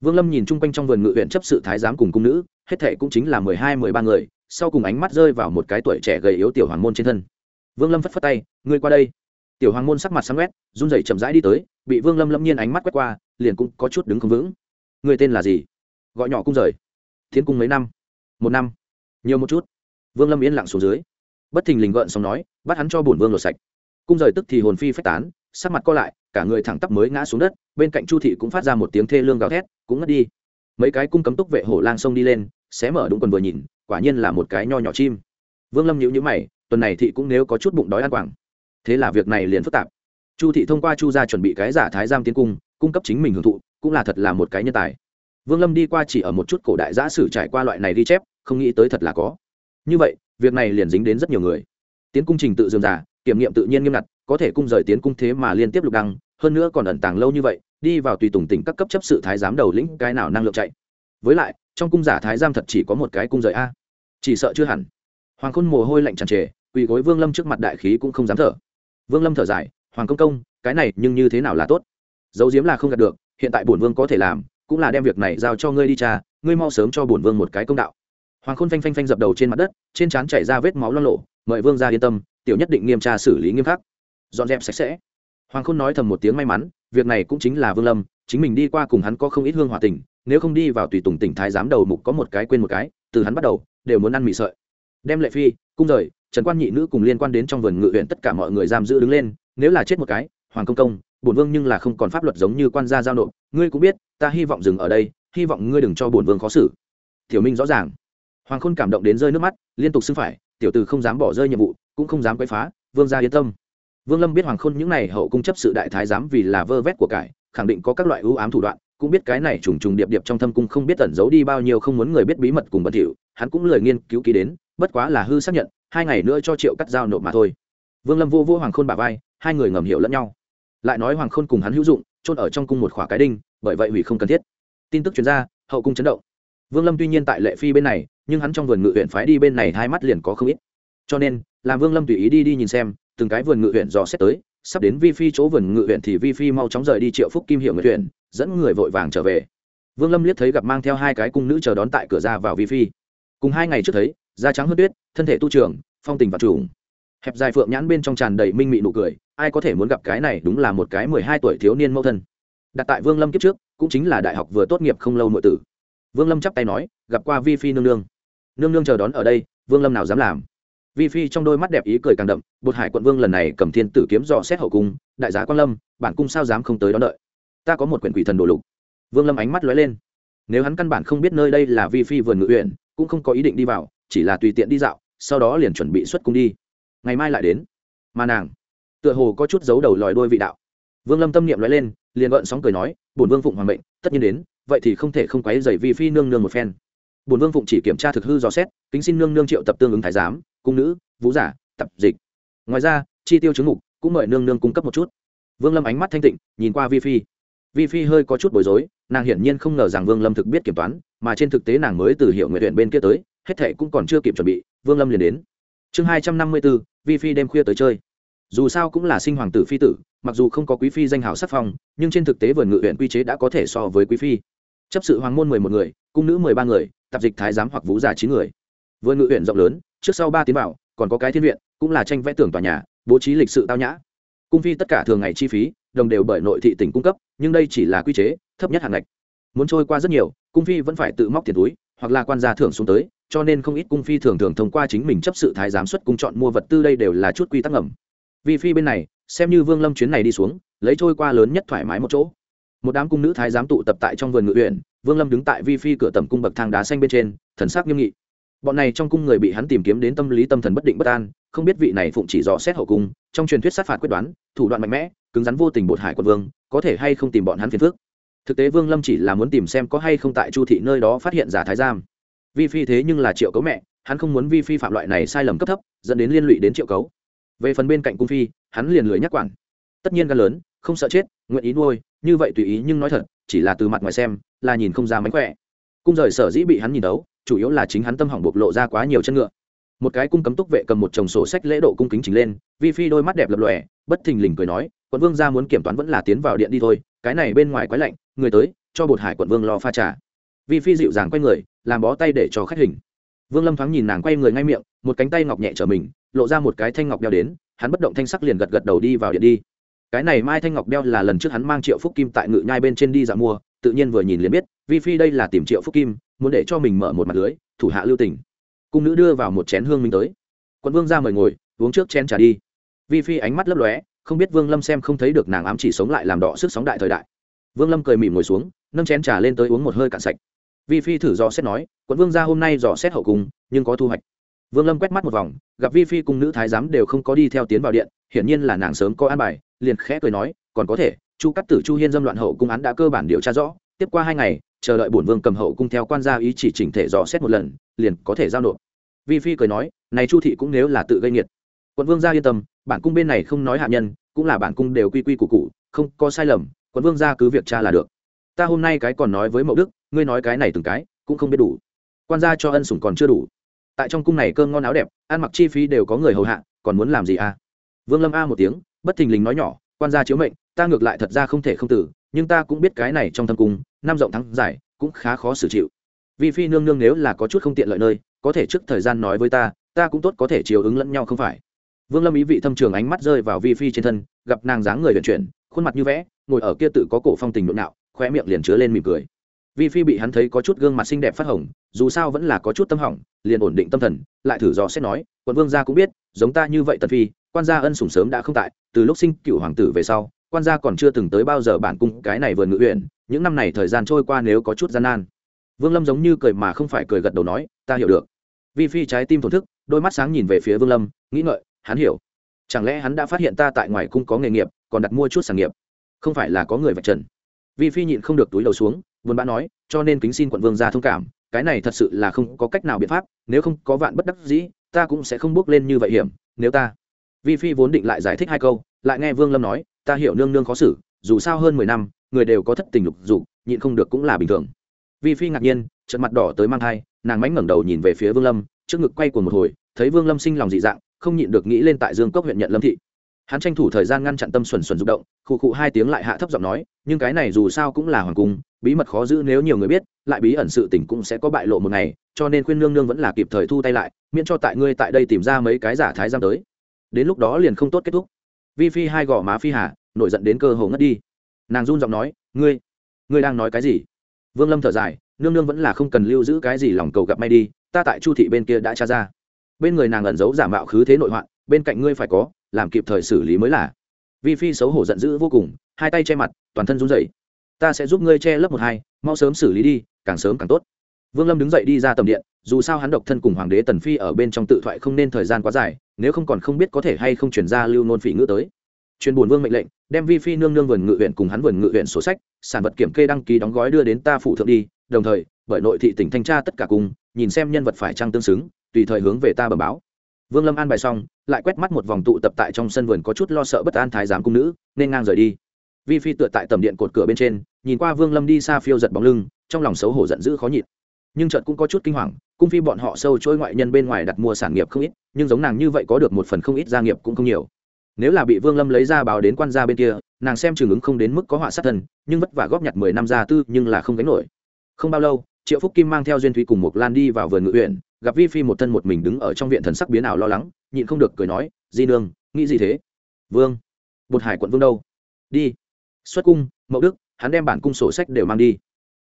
Vương lâm nhìn chung quanh trong vườn ngự huyện chấp sự thái giám cùng cung nữ, hết thệ cũng chính là mười hai, mười ba người, sau cùng ánh mắt rơi vào một cái tuổi trẻ gầy yếu tiểu hoàng môn trên thân. Vương lâm phất phất tay, ngươi qua đây. Tiểu hoàng môn sắc mặt sáng quét, run rẩy chậm rãi đi tới, bị vương lâm lâm nhiên ánh mắt quét qua, liền cũng có chút đứng không vững. Người tên là gì? Gọi nhỏ cung rời thiến cung mấy năm? Một năm. Nhiều một chút. Vương lâm yên lặng xuống dưới. Bất thình lình gợn xong nói, bắt hắn cho bổn vương lột sạch. Cung rời tức thì hồn phi phách tán, sắc mặt co lại, cả người thẳng tắp mới ngã xuống đất, bên cạnh chu thị cũng phát ra một tiếng thê lương gào thét, cũng ngất đi. Mấy cái cung cấm túc vệ hổ lang sông đi lên, xé mở đúng quần vừa nhìn, quả nhiên là một cái nho nhỏ chim. Vương lâm nhíu nhíu mày, tuần này thị cũng nếu có chút bụng đói ăn quảng. Thế là việc này liền phức tạp. Chu thị thông qua chu gia chuẩn bị cái giả thái giam tiến cung cung cấp chính mình hưởng thụ, cũng là thật là một cái nhân tài vương lâm đi qua chỉ ở một chút cổ đại giã sử trải qua loại này ghi chép, không nghĩ tới thật là có. Như vậy, việc này liền dính đến rất nhiều người. Tiến cung trình tự dườm giả kiểm nghiệm tự nhiên nghiêm ngặt, có thể cung rời tiến cung thế mà liên tiếp lục đăng, hơn nữa còn ẩn tàng lâu như vậy, đi vào tùy tùng tỉnh các cấp chấp sự thái giám đầu lĩnh, cái nào năng lượng chạy. Với lại, trong cung giả thái giam thật chỉ có một cái cung rời a. Chỉ sợ chưa hẳn. Hoàng khôn mồ hôi lạnh tràn trề, quỳ gối vương lâm trước mặt đại khí cũng không dám thở. Vương lâm thở dài, hoàng công công, cái này nhưng như thế nào là tốt? Dấu diếm là không gạt được, hiện tại bổn vương có thể làm cũng là đem việc này giao cho ngươi đi cha, ngươi mau sớm cho bổn vương một cái công đạo. Hoàng khôn phanh phanh phanh dập đầu trên mặt đất, trên trán chảy ra vết máu lo lộ mời vương ra yên tâm, tiểu nhất định nghiêm tra xử lý nghiêm khắc. Dọn dẹp sạch sẽ. Hoàng khôn nói thầm một tiếng may mắn, việc này cũng chính là vương lâm, chính mình đi qua cùng hắn có không ít hương hòa tình, nếu không đi vào tùy tùng tỉnh thái giám đầu mục có một cái quên một cái, từ hắn bắt đầu, đều muốn ăn mì sợi. Đem lệ phi, cung rời, trần quan nhị nữ cùng liên quan đến trong vườn ngự huyện tất cả mọi người giam giữ đứng lên, nếu là chết một cái, hoàng công công bổn vương nhưng là không còn pháp luật giống như quan gia giao nộp, ngươi cũng biết, ta hy vọng dừng ở đây, hy vọng ngươi đừng cho bổn vương khó xử. Tiểu minh rõ ràng. Hoàng khôn cảm động đến rơi nước mắt, liên tục xưng phải, tiểu từ không dám bỏ rơi nhiệm vụ, cũng không dám quấy phá, vương gia yên tâm. Vương lâm biết hoàng khôn những n à y hậu cung chấp sự đại thái dám vì là vơ vét của cải, khẳng định có các loại ưu ám thủ đoạn, cũng biết cái này trùng trùng điệp điệp trong thâm cung không biết tẩn giấu đi bao nhiêu không muốn người biết bí mật cùng bẩn thỉu, hắn cũng lời nghiên cứu ký đến, bất quá là hư xác nhận, hai ngày nữa cho triệu cắt giao nộp mà thôi. Vương lâm vô vô hoàng khôn bà vai, hai người ngầm hiểu lẫn nhau lại nói hoàng khôn cùng hắn hữu dụng trôn ở trong cung một khỏa cái đinh, bởi vậy hủy không cần thiết. Tin tức chuyển ra, hậu cung chấn động. Vương lâm tuy nhiên tại lệ phi bên này, nhưng hắn trong vườn ngự huyện phái đi bên này hai mắt liền có không ít. Cho nên, làm vương lâm tùy ý đi đi nhìn xem, từng cái vườn ngự huyện dò xét tới, sắp đến vi phi chỗ vườn ngự huyện thì vi phi mau chóng rời đi triệu phúc kim hiệu ngự huyện, dẫn người vội vàng trở về. Vương lâm liếc thấy gặp mang theo hai cái cung nữ chờ đón tại cửa ra vào vi phi. Cùng hai ngày trước thấy, da trắng hơn tuyết, thân thể tu trường, phong tình và trùng hẹp dài phượng nhãn bên trong tràn đầy minh mị nụ cười, ai có thể muốn gặp cái này đúng là một cái mười hai tuổi thiếu niên mẫu thân. Đặt tại vương lâm kiếp trước, cũng chính là đại học vừa tốt nghiệp không lâu nội tử. Vương lâm chắp tay nói, gặp qua vi phi nương nương. Nương nương chờ đón ở đây, vương lâm nào dám làm? Vi phi trong đôi mắt đẹp ý cười càng đậm, bột hải quận vương lần này cầm thiên tử kiếm dò xét hậu cung, đại giá quan lâm, bản cung sao dám không tới đón đợi? Ta có một quyển quỷ thần đồ lục. Vương lâm ánh mắt lóe lên. Nếu hắn căn bản không biết nơi đây là vi phi vườn ngự huyện, cũng không có ý định đi vào, chỉ là tùy tiện đi dạo, sau đó liền chuẩn bị xuất cung đi ngày mai lại đến. Mà nàng, tựa hồ có chút giấu đầu lòi đôi vị đạo. Vương lâm tâm niệm nói lên, liền gợn sóng cười nói, bổn vương phụng hoàng mệnh, tất nhiên đến, vậy thì không thể không quấy dày vi phi nương nương một phen. Bổn vương phụng chỉ kiểm tra thực hư dò xét, kính xin nương nương triệu tập tương ứng thái giám, cung nữ, vũ giả, tập dịch. Ngoài ra, chi tiêu chứng mục cũng mời nương nương cung cấp một chút. Vương lâm ánh mắt thanh tịnh, nhìn qua vi phi. Vi phi hơi có chút bối rối, nàng hiển nhiên không ngờ rằng vương lâm thực biết kiểm toán, mà trên thực tế nàng mới từ hiệu nguyện tuyển bên kia tới, hết thệ cũng còn chưa kịp chuẩn bị, vương lâm liền đến chương hai trăm năm mươi bốn vi phi đêm khuya tới chơi. Dù sao cũng là sinh hoàng tử phi tử, mặc dù không có quý phi danh hào sắc phong, nhưng trên thực tế vườn ngự huyện quy chế đã có thể so với quý phi. Chấp sự hoàng môn mười một người, cung nữ mười ba người, tạp dịch thái giám hoặc vũ giả chín người. Vườn ngự huyện rộng lớn, trước sau ba tiến vào, còn có cái thiên viện, cũng là tranh vẽ tưởng tòa nhà, bố trí lịch sự tao nhã. Cung phi tất cả thường ngày chi phí, đồng đều bởi nội thị tỉnh cung cấp, nhưng đây chỉ là quy chế, thấp nhất hàng ngạch. Muốn trôi qua rất nhiều, cung phi vẫn phải tự móc tiền túi, hoặc là quan gia thưởng xuống tới cho nên không ít cung phi thường thường thông qua chính mình chấp sự thái giám xuất cung chọn mua vật tư đây đều là chút quy tắc ngầm. Vi phi bên này, xem như vương lâm chuyến này đi xuống, lấy trôi qua lớn nhất thoải mái một chỗ. Một đám cung nữ thái giám tụ tập tại trong vườn ngự huyện, vương lâm đứng tại vi phi cửa tầm cung bậc thang đá xanh bên trên, thần sắc nghiêm nghị. Bọn này trong cung người bị hắn tìm kiếm đến tâm lý tâm thần bất định bất an, không biết vị này phụng chỉ dò xét hậu cung, trong truyền thuyết sát phạt quyết đoán, thủ đoạn mạnh mẽ, cứng rắn vô tình bột hải quân vương, có thể hay không tìm bọn hắn phiền phước thực tế vương lâm chỉ là muốn tìm xem có hay không tại chu thị nơi đó phát hiện giả thái giam vi phi thế nhưng là triệu cấu mẹ, hắn không muốn vi phi phạm loại này sai lầm cấp thấp, dẫn đến liên lụy đến triệu cấu. Về phần bên cạnh cung phi, hắn liền lười nhắc quản. Tất nhiên gan lớn, không sợ chết, nguyện ý nuôi, như vậy tùy ý nhưng nói thật, chỉ là từ mặt ngoài xem, là nhìn không ra mánh khỏe. Cung rời sở dĩ bị hắn nhìn đấu, chủ yếu là chính hắn tâm hỏng bộc lộ ra quá nhiều chân ngựa. Một cái cung cấm túc vệ cầm một chồng sổ sách lễ độ cung kính chính lên, vi phi đôi mắt đẹp lập lòe, bất thình lình cười nói, quận vương ra muốn kiểm toán vẫn là tiến vào điện đi thôi, cái này bên ngoài quái lạnh, người tới, cho bột hải quận vương lo pha trà. Vi phi dịu dàng quay người làm bó tay để cho khách hình. Vương lâm thoáng nhìn nàng quay người ngay miệng, một cánh tay ngọc nhẹ trở mình, lộ ra một cái thanh ngọc đeo đến, hắn bất động thanh sắc liền gật gật đầu đi vào điện đi. Cái này mai thanh ngọc đeo là lần trước hắn mang triệu phúc kim tại ngự nhai bên trên đi dạo mua, tự nhiên vừa nhìn liền biết, vi phi đây là tìm triệu phúc kim, muốn để cho mình mở một mặt lưới, thủ hạ lưu tình. Cung nữ đưa vào một chén hương minh tới. Quận vương ra mời ngồi, uống trước chén trà đi. Vi phi ánh mắt lấp lóe, không biết vương lâm xem không thấy được nàng ám chỉ sống lại làm đỏ sức sóng đại thời đại. Vương lâm cười mỉm ngồi xuống, nâng chén trà lên tới uống một hơi cạn sạch vi phi thử dò xét nói, quận vương gia hôm nay dò xét hậu cung, nhưng có thu hoạch. Vương lâm quét mắt một vòng, gặp vi phi cùng nữ thái giám đều không có đi theo tiến vào điện, hiển nhiên là nàng sớm có an bài, liền khẽ cười nói, còn có thể, chu cắt tử chu hiên dâm loạn hậu cung án đã cơ bản điều tra rõ, tiếp qua hai ngày, chờ đợi bổn vương cầm hậu cung theo quan gia ý chỉ chỉnh thể dò xét một lần, liền có thể giao nộp. Vi phi cười nói, này chu thị cũng nếu là tự gây nghiệt. Quận vương gia yên tâm, bản cung bên này không nói hạ nhân, cũng là bản cung đều quy quy củ cụ không có sai lầm, quận vương gia cứ việc tra là được ta hôm nay cái còn nói với mậu đức, ngươi nói cái này từng cái, cũng không biết đủ. Quan gia cho ân sủng còn chưa đủ. Tại trong cung này cơm ngon áo đẹp, ăn mặc chi phí đều có người hầu hạ, còn muốn làm gì à? Vương lâm a một tiếng, bất thình lình nói nhỏ, quan gia chiếu mệnh, ta ngược lại thật ra không thể không tử, nhưng ta cũng biết cái này trong thâm cung, năm rộng thắng giải, cũng khá khó xử chịu. Vì phi nương nương nếu là có chút không tiện lợi nơi, có thể trước thời gian nói với ta ta cũng tốt có thể chiều ứng lẫn nhau không phải. Vương lâm ý vị thâm trường ánh mắt rơi vào vi phi trên thân, gặp nàng dáng người vận chuyển, khuôn mặt như vẽ, ngồi ở kia tự có cổ phong tình nội nạo khoe miệng liền chứa lên mỉm cười. Vi phi bị hắn thấy có chút gương mặt xinh đẹp phát hồng, dù sao vẫn là có chút tâm hỏng, liền ổn định tâm thần, lại thử dò xét nói, quận vương gia cũng biết, giống ta như vậy tần phi, quan gia ân sủng sớm đã không tại, từ lúc sinh cựu hoàng tử về sau, quan gia còn chưa từng tới bao giờ bản cung cái này vườn ngự huyện, những năm này thời gian trôi qua nếu có chút gian nan. Vương lâm giống như cười mà không phải cười gật đầu nói, ta hiểu được. Vi phi trái tim thổn thức, đôi mắt sáng nhìn về phía vương lâm, nghĩ ngợi, hắn hiểu. Chẳng lẽ hắn đã phát hiện ta tại ngoài cung có nghề nghiệp, còn đặt mua chút sản nghiệp? Không phải là có người vạch trần vi phi nhịn không được túi đầu xuống vốn bã nói, cho nên kính xin quận vương ra thông cảm, cái này thật sự là không có cách nào biện pháp, nếu không có vạn bất đắc dĩ, ta cũng sẽ không bước lên như vậy hiểm, nếu ta vi phi vốn định lại giải thích hai câu, lại nghe vương lâm nói, ta hiểu nương nương khó xử, dù sao hơn mười năm, người đều có thất tình lục dục, nhịn không được cũng là bình thường. Vi phi ngạc nhiên, trận mặt đỏ tới mang thai, nàng mánh ngẩng đầu nhìn về phía vương lâm, trước ngực quay của một hồi, thấy vương lâm sinh lòng dị dạng, không nhịn được nghĩ lên tại dương cốc huyện nhận lâm thị hắn tranh thủ thời gian ngăn chặn tâm xuẩn xuẩn rụng động, khụ khụ hai tiếng lại hạ thấp giọng nói, nhưng cái này dù sao cũng là hoàng cung, bí mật khó giữ nếu nhiều người biết, lại bí ẩn sự tình cũng sẽ có bại lộ một ngày, cho nên khuyên nương nương vẫn là kịp thời thu tay lại, miễn cho tại ngươi tại đây tìm ra mấy cái giả thái giam tới. Đến lúc đó liền không tốt kết thúc. Vi phi hai gò má phi hà, nổi giận đến cơ hồ ngất đi. Nàng run giọng nói, ngươi ngươi đang nói cái gì? Vương lâm thở dài, nương nương vẫn là không cần lưu giữ cái gì lòng cầu gặp may đi, ta tại chu thị bên kia đã tra ra. Bên người nàng ẩn giấu giả mạo khứ thế nội hoạn, bên cạnh ngươi phải có làm kịp thời xử lý mới là. Vi phi xấu hổ giận dữ vô cùng, hai tay che mặt, toàn thân run rẩy. Ta sẽ giúp ngươi che lớp một hai, mau sớm xử lý đi, càng sớm càng tốt. Vương lâm đứng dậy đi ra tầm điện, dù sao hắn độc thân cùng hoàng đế tần phi ở bên trong tự thoại không nên thời gian quá dài, nếu không còn không biết có thể hay không chuyển ra lưu nôn phỉ ngữ tới. Truyền buồn vương mệnh lệnh, đem vi phi nương nương vườn ngự huyện cùng hắn vườn ngự huyện sổ sách, sản vật kiểm kê đăng ký đóng gói đưa đến ta phủ thượng đi, đồng thời, bởi nội thị tỉnh thanh tra tất cả cùng, nhìn xem nhân vật phải trăng tương xứng, tùy thời hướng về ta bẩm báo vương lâm an bài xong lại quét mắt một vòng tụ tập tại trong sân vườn có chút lo sợ bất an thái giám cung nữ nên ngang rời đi. Vi phi tựa tại tầm điện cột cửa bên trên nhìn qua vương lâm đi xa phiêu giật bóng lưng trong lòng xấu hổ giận dữ khó nhịn. Nhưng trợt cũng có chút kinh hoàng cung phi bọn họ sâu trôi ngoại nhân bên ngoài đặt mua sản nghiệp không ít nhưng giống nàng như vậy có được một phần không ít gia nghiệp cũng không nhiều. Nếu là bị vương lâm lấy ra báo đến quan gia bên kia nàng xem trường ứng không đến mức có họa sát thần, nhưng vất vả góp nhặt mười năm gia tư nhưng là không gánh nổi. Không bao lâu triệu phúc kim mang theo duyên thúy cùng một lan đi vào vườn ngự huyện gặp vi phi một thân một mình đứng ở trong viện thần sắc biến ảo lo lắng, nhịn không được cười nói, di nương, nghĩ gì thế? Vương, bột hải quận vương đâu? Đi. Xuất cung, mậu đức, hắn đem bản cung sổ sách đều mang đi.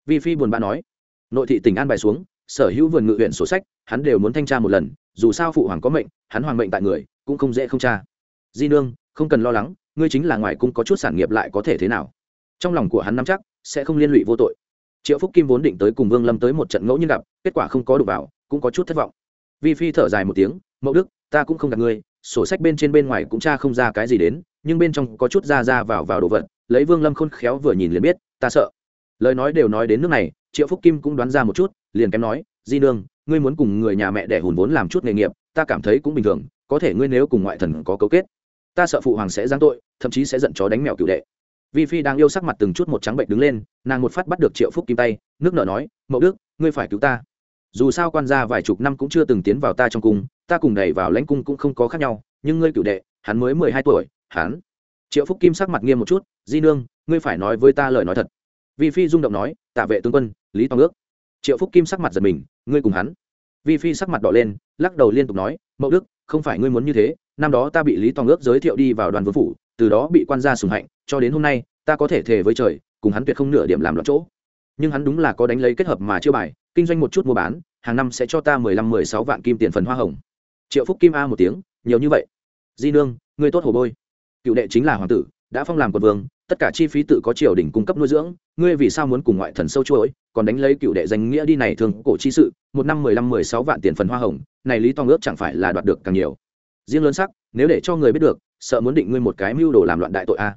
Vi phi buồn bã nói. Nội thị tỉnh an bài xuống, sở hữu vườn ngự huyện sổ sách, hắn đều muốn thanh tra một lần, dù sao phụ hoàng có mệnh, hắn hoàng mệnh tại người, cũng không dễ không tra. Di nương, không cần lo lắng, ngươi chính là ngoài cung có chút sản nghiệp lại có thể thế nào? Trong lòng của hắn nắm chắc, sẽ không liên lụy vô tội. Triệu phúc kim vốn định tới cùng vương lâm tới một trận ngẫu nhiên gặp, kết quả không có đủ vào cũng có chút thất vọng. Vi phi thở dài một tiếng mẫu đức, ta cũng không gặp ngươi, sổ sách bên trên bên ngoài cũng tra không ra cái gì đến, nhưng bên trong có chút ra ra vào vào đồ vật, lấy vương lâm khôn khéo vừa nhìn liền biết, ta sợ. Lời nói đều nói đến nước này, triệu phúc kim cũng đoán ra một chút, liền kém nói, di nương, ngươi muốn cùng người nhà mẹ đẻ hùn vốn làm chút nghề nghiệp, ta cảm thấy cũng bình thường, có thể ngươi nếu cùng ngoại thần có cấu kết, ta sợ phụ hoàng sẽ giáng tội, thậm chí sẽ giận chó đánh mèo cựu đệ. Vi phi đang yêu sắc mặt từng chút một trắng bệnh đứng lên, nàng một phát bắt được triệu phúc kim tay, nước nợ nói, mậu đức, ngươi phải cứu ta dù sao quan gia vài chục năm cũng chưa từng tiến vào ta trong cung, ta cùng đẩy vào lãnh cung cũng không có khác nhau, nhưng ngươi cựu đệ, hắn mới mười hai tuổi, hắn. Triệu phúc kim sắc mặt nghiêm một chút, di nương, ngươi phải nói với ta lời nói thật. Vi phi rung động nói, tạ vệ tướng quân, lý tòng ước. Triệu phúc kim sắc mặt giật mình, ngươi cùng hắn. Vi phi sắc mặt đỏ lên, lắc đầu liên tục nói, mậu đức, không phải ngươi muốn như thế, năm đó ta bị lý tòng ước giới thiệu đi vào đoàn vương phủ, từ đó bị quan gia sùng hạnh, cho đến hôm nay, ta có thể thề với trời, cùng hắn tuyệt không nửa điểm làm loạn chỗ. Nhưng hắn đúng là có đánh lấy kết hợp mà chưa bài kinh doanh một chút mua bán, hàng năm sẽ cho ta mười lăm, mười sáu vạn kim tiền phần hoa hồng. Triệu phúc kim a một tiếng, nhiều như vậy. Di nương ngươi tốt hồ bôi. Cựu đệ chính là hoàng tử, đã phong làm quận vương, tất cả chi phí tự có triều đình cung cấp nuôi dưỡng, ngươi vì sao muốn cùng ngoại thần sâu chuỗi, còn đánh lấy cựu đệ danh nghĩa đi này thường cổ chi sự, một năm mười lăm, mười sáu vạn tiền phần hoa hồng, này lý tòng ước chẳng phải là đoạt được càng nhiều. Riêng lớn sắc, nếu để cho người biết được, sợ muốn định ngươi một cái mưu đồ làm loạn đại tội a.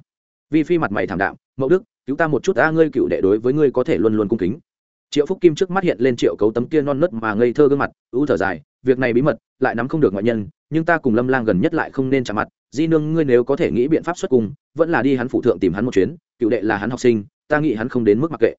Vi phi mặt mày thảm đạm mẫu đức, cứu ta một chút a, ngươi cựu đệ đối với ngươi có thể luôn luôn cung kính triệu phúc kim trước mắt hiện lên triệu cấu tấm kia non nớt mà ngây thơ gương mặt, ưu thở dài, việc này bí mật, lại nắm không được ngoại nhân, nhưng ta cùng lâm lang gần nhất lại không nên chạm mặt, di nương ngươi nếu có thể nghĩ biện pháp xuất cung, vẫn là đi hắn phụ thượng tìm hắn một chuyến, cựu đệ là hắn học sinh, ta nghĩ hắn không đến mức mặc kệ.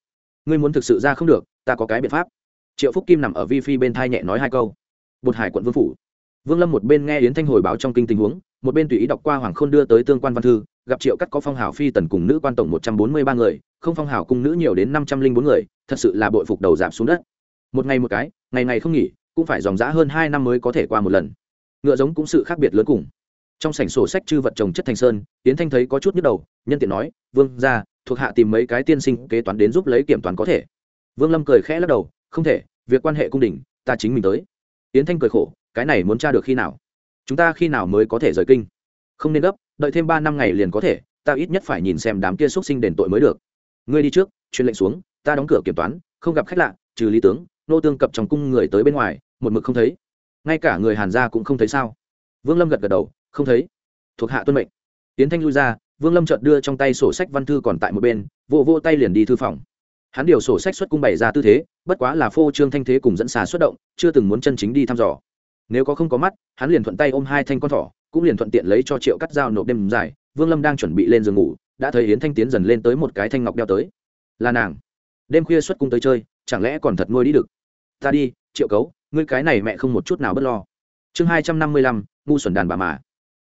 Ngươi muốn thực sự ra không được, ta có cái biện pháp. Triệu phúc kim nằm ở vi phi bên thai nhẹ nói hai câu. Bột hải quận vương phủ vương lâm một bên nghe yến thanh hồi báo trong kinh tình huống, một bên tùy ý đọc qua hoàng khôn đưa tới tương quan văn thư, gặp triệu cắt có phong hào phi tần cùng nữ quan tổng một trăm bốn mươi ba người, không phong hào cung nữ nhiều đến năm trăm linh bốn người, thật sự là bội phục đầu giảm xuống đất. Một ngày một cái, ngày ngày không nghỉ, cũng phải dòng dã hơn hai năm mới có thể qua một lần. Ngựa giống cũng sự khác biệt lớn cùng. Trong sảnh sổ sách chư vật trồng chất thành sơn tiến thanh thấy có chút nhức đầu, nhân tiện nói, vương ra thuộc hạ tìm mấy cái tiên sinh kế toán đến giúp lấy kiểm toán có thể. Vương lâm cười khẽ lắc đầu, không thể, việc quan hệ cung đình, ta chính mình tới. Tiến thanh cười khổ cái này muốn tra được khi nào? Chúng ta khi nào mới có thể rời kinh? Không nên gấp, đợi thêm ba năm ngày liền có thể, ta ít nhất phải nhìn xem đám kia xúc sinh đền tội mới được. Ngươi đi trước, truyền lệnh xuống, ta đóng cửa kiểm toán, không gặp khách lạ, trừ lý tướng, nô tương cập trong cung người tới bên ngoài, một mực không thấy. Ngay cả người hàn gia cũng không thấy sao? Vương lâm gật gật đầu, không thấy. Thuộc hạ tuân mệnh. Tiến thanh lui ra, vương lâm chợt đưa trong tay sổ sách văn thư còn tại một bên vô vô tay liền đi thư phòng. Hắn điều sổ sách xuất cung bày ra tư thế, bất quá là phô trương thanh thế cùng dẫn xà xuất động, chưa từng muốn chân chính đi thăm dò nếu có không có mắt, hắn liền thuận tay ôm hai thanh con thỏ, cũng liền thuận tiện lấy cho triệu cắt dao nộp đêm dài. Vương lâm đang chuẩn bị lên giường ngủ, đã thấy yến thanh tiến dần lên tới một cái thanh ngọc đeo tới. Là nàng. Đêm khuya xuất cung tới chơi, chẳng lẽ còn thật nuôi đi được? Ta đi, triệu cấu, ngươi cái này mẹ không một chút nào b ấ t lo. Chương hai trăm năm mươi lăm, ngu xuẩn đàn bà mà.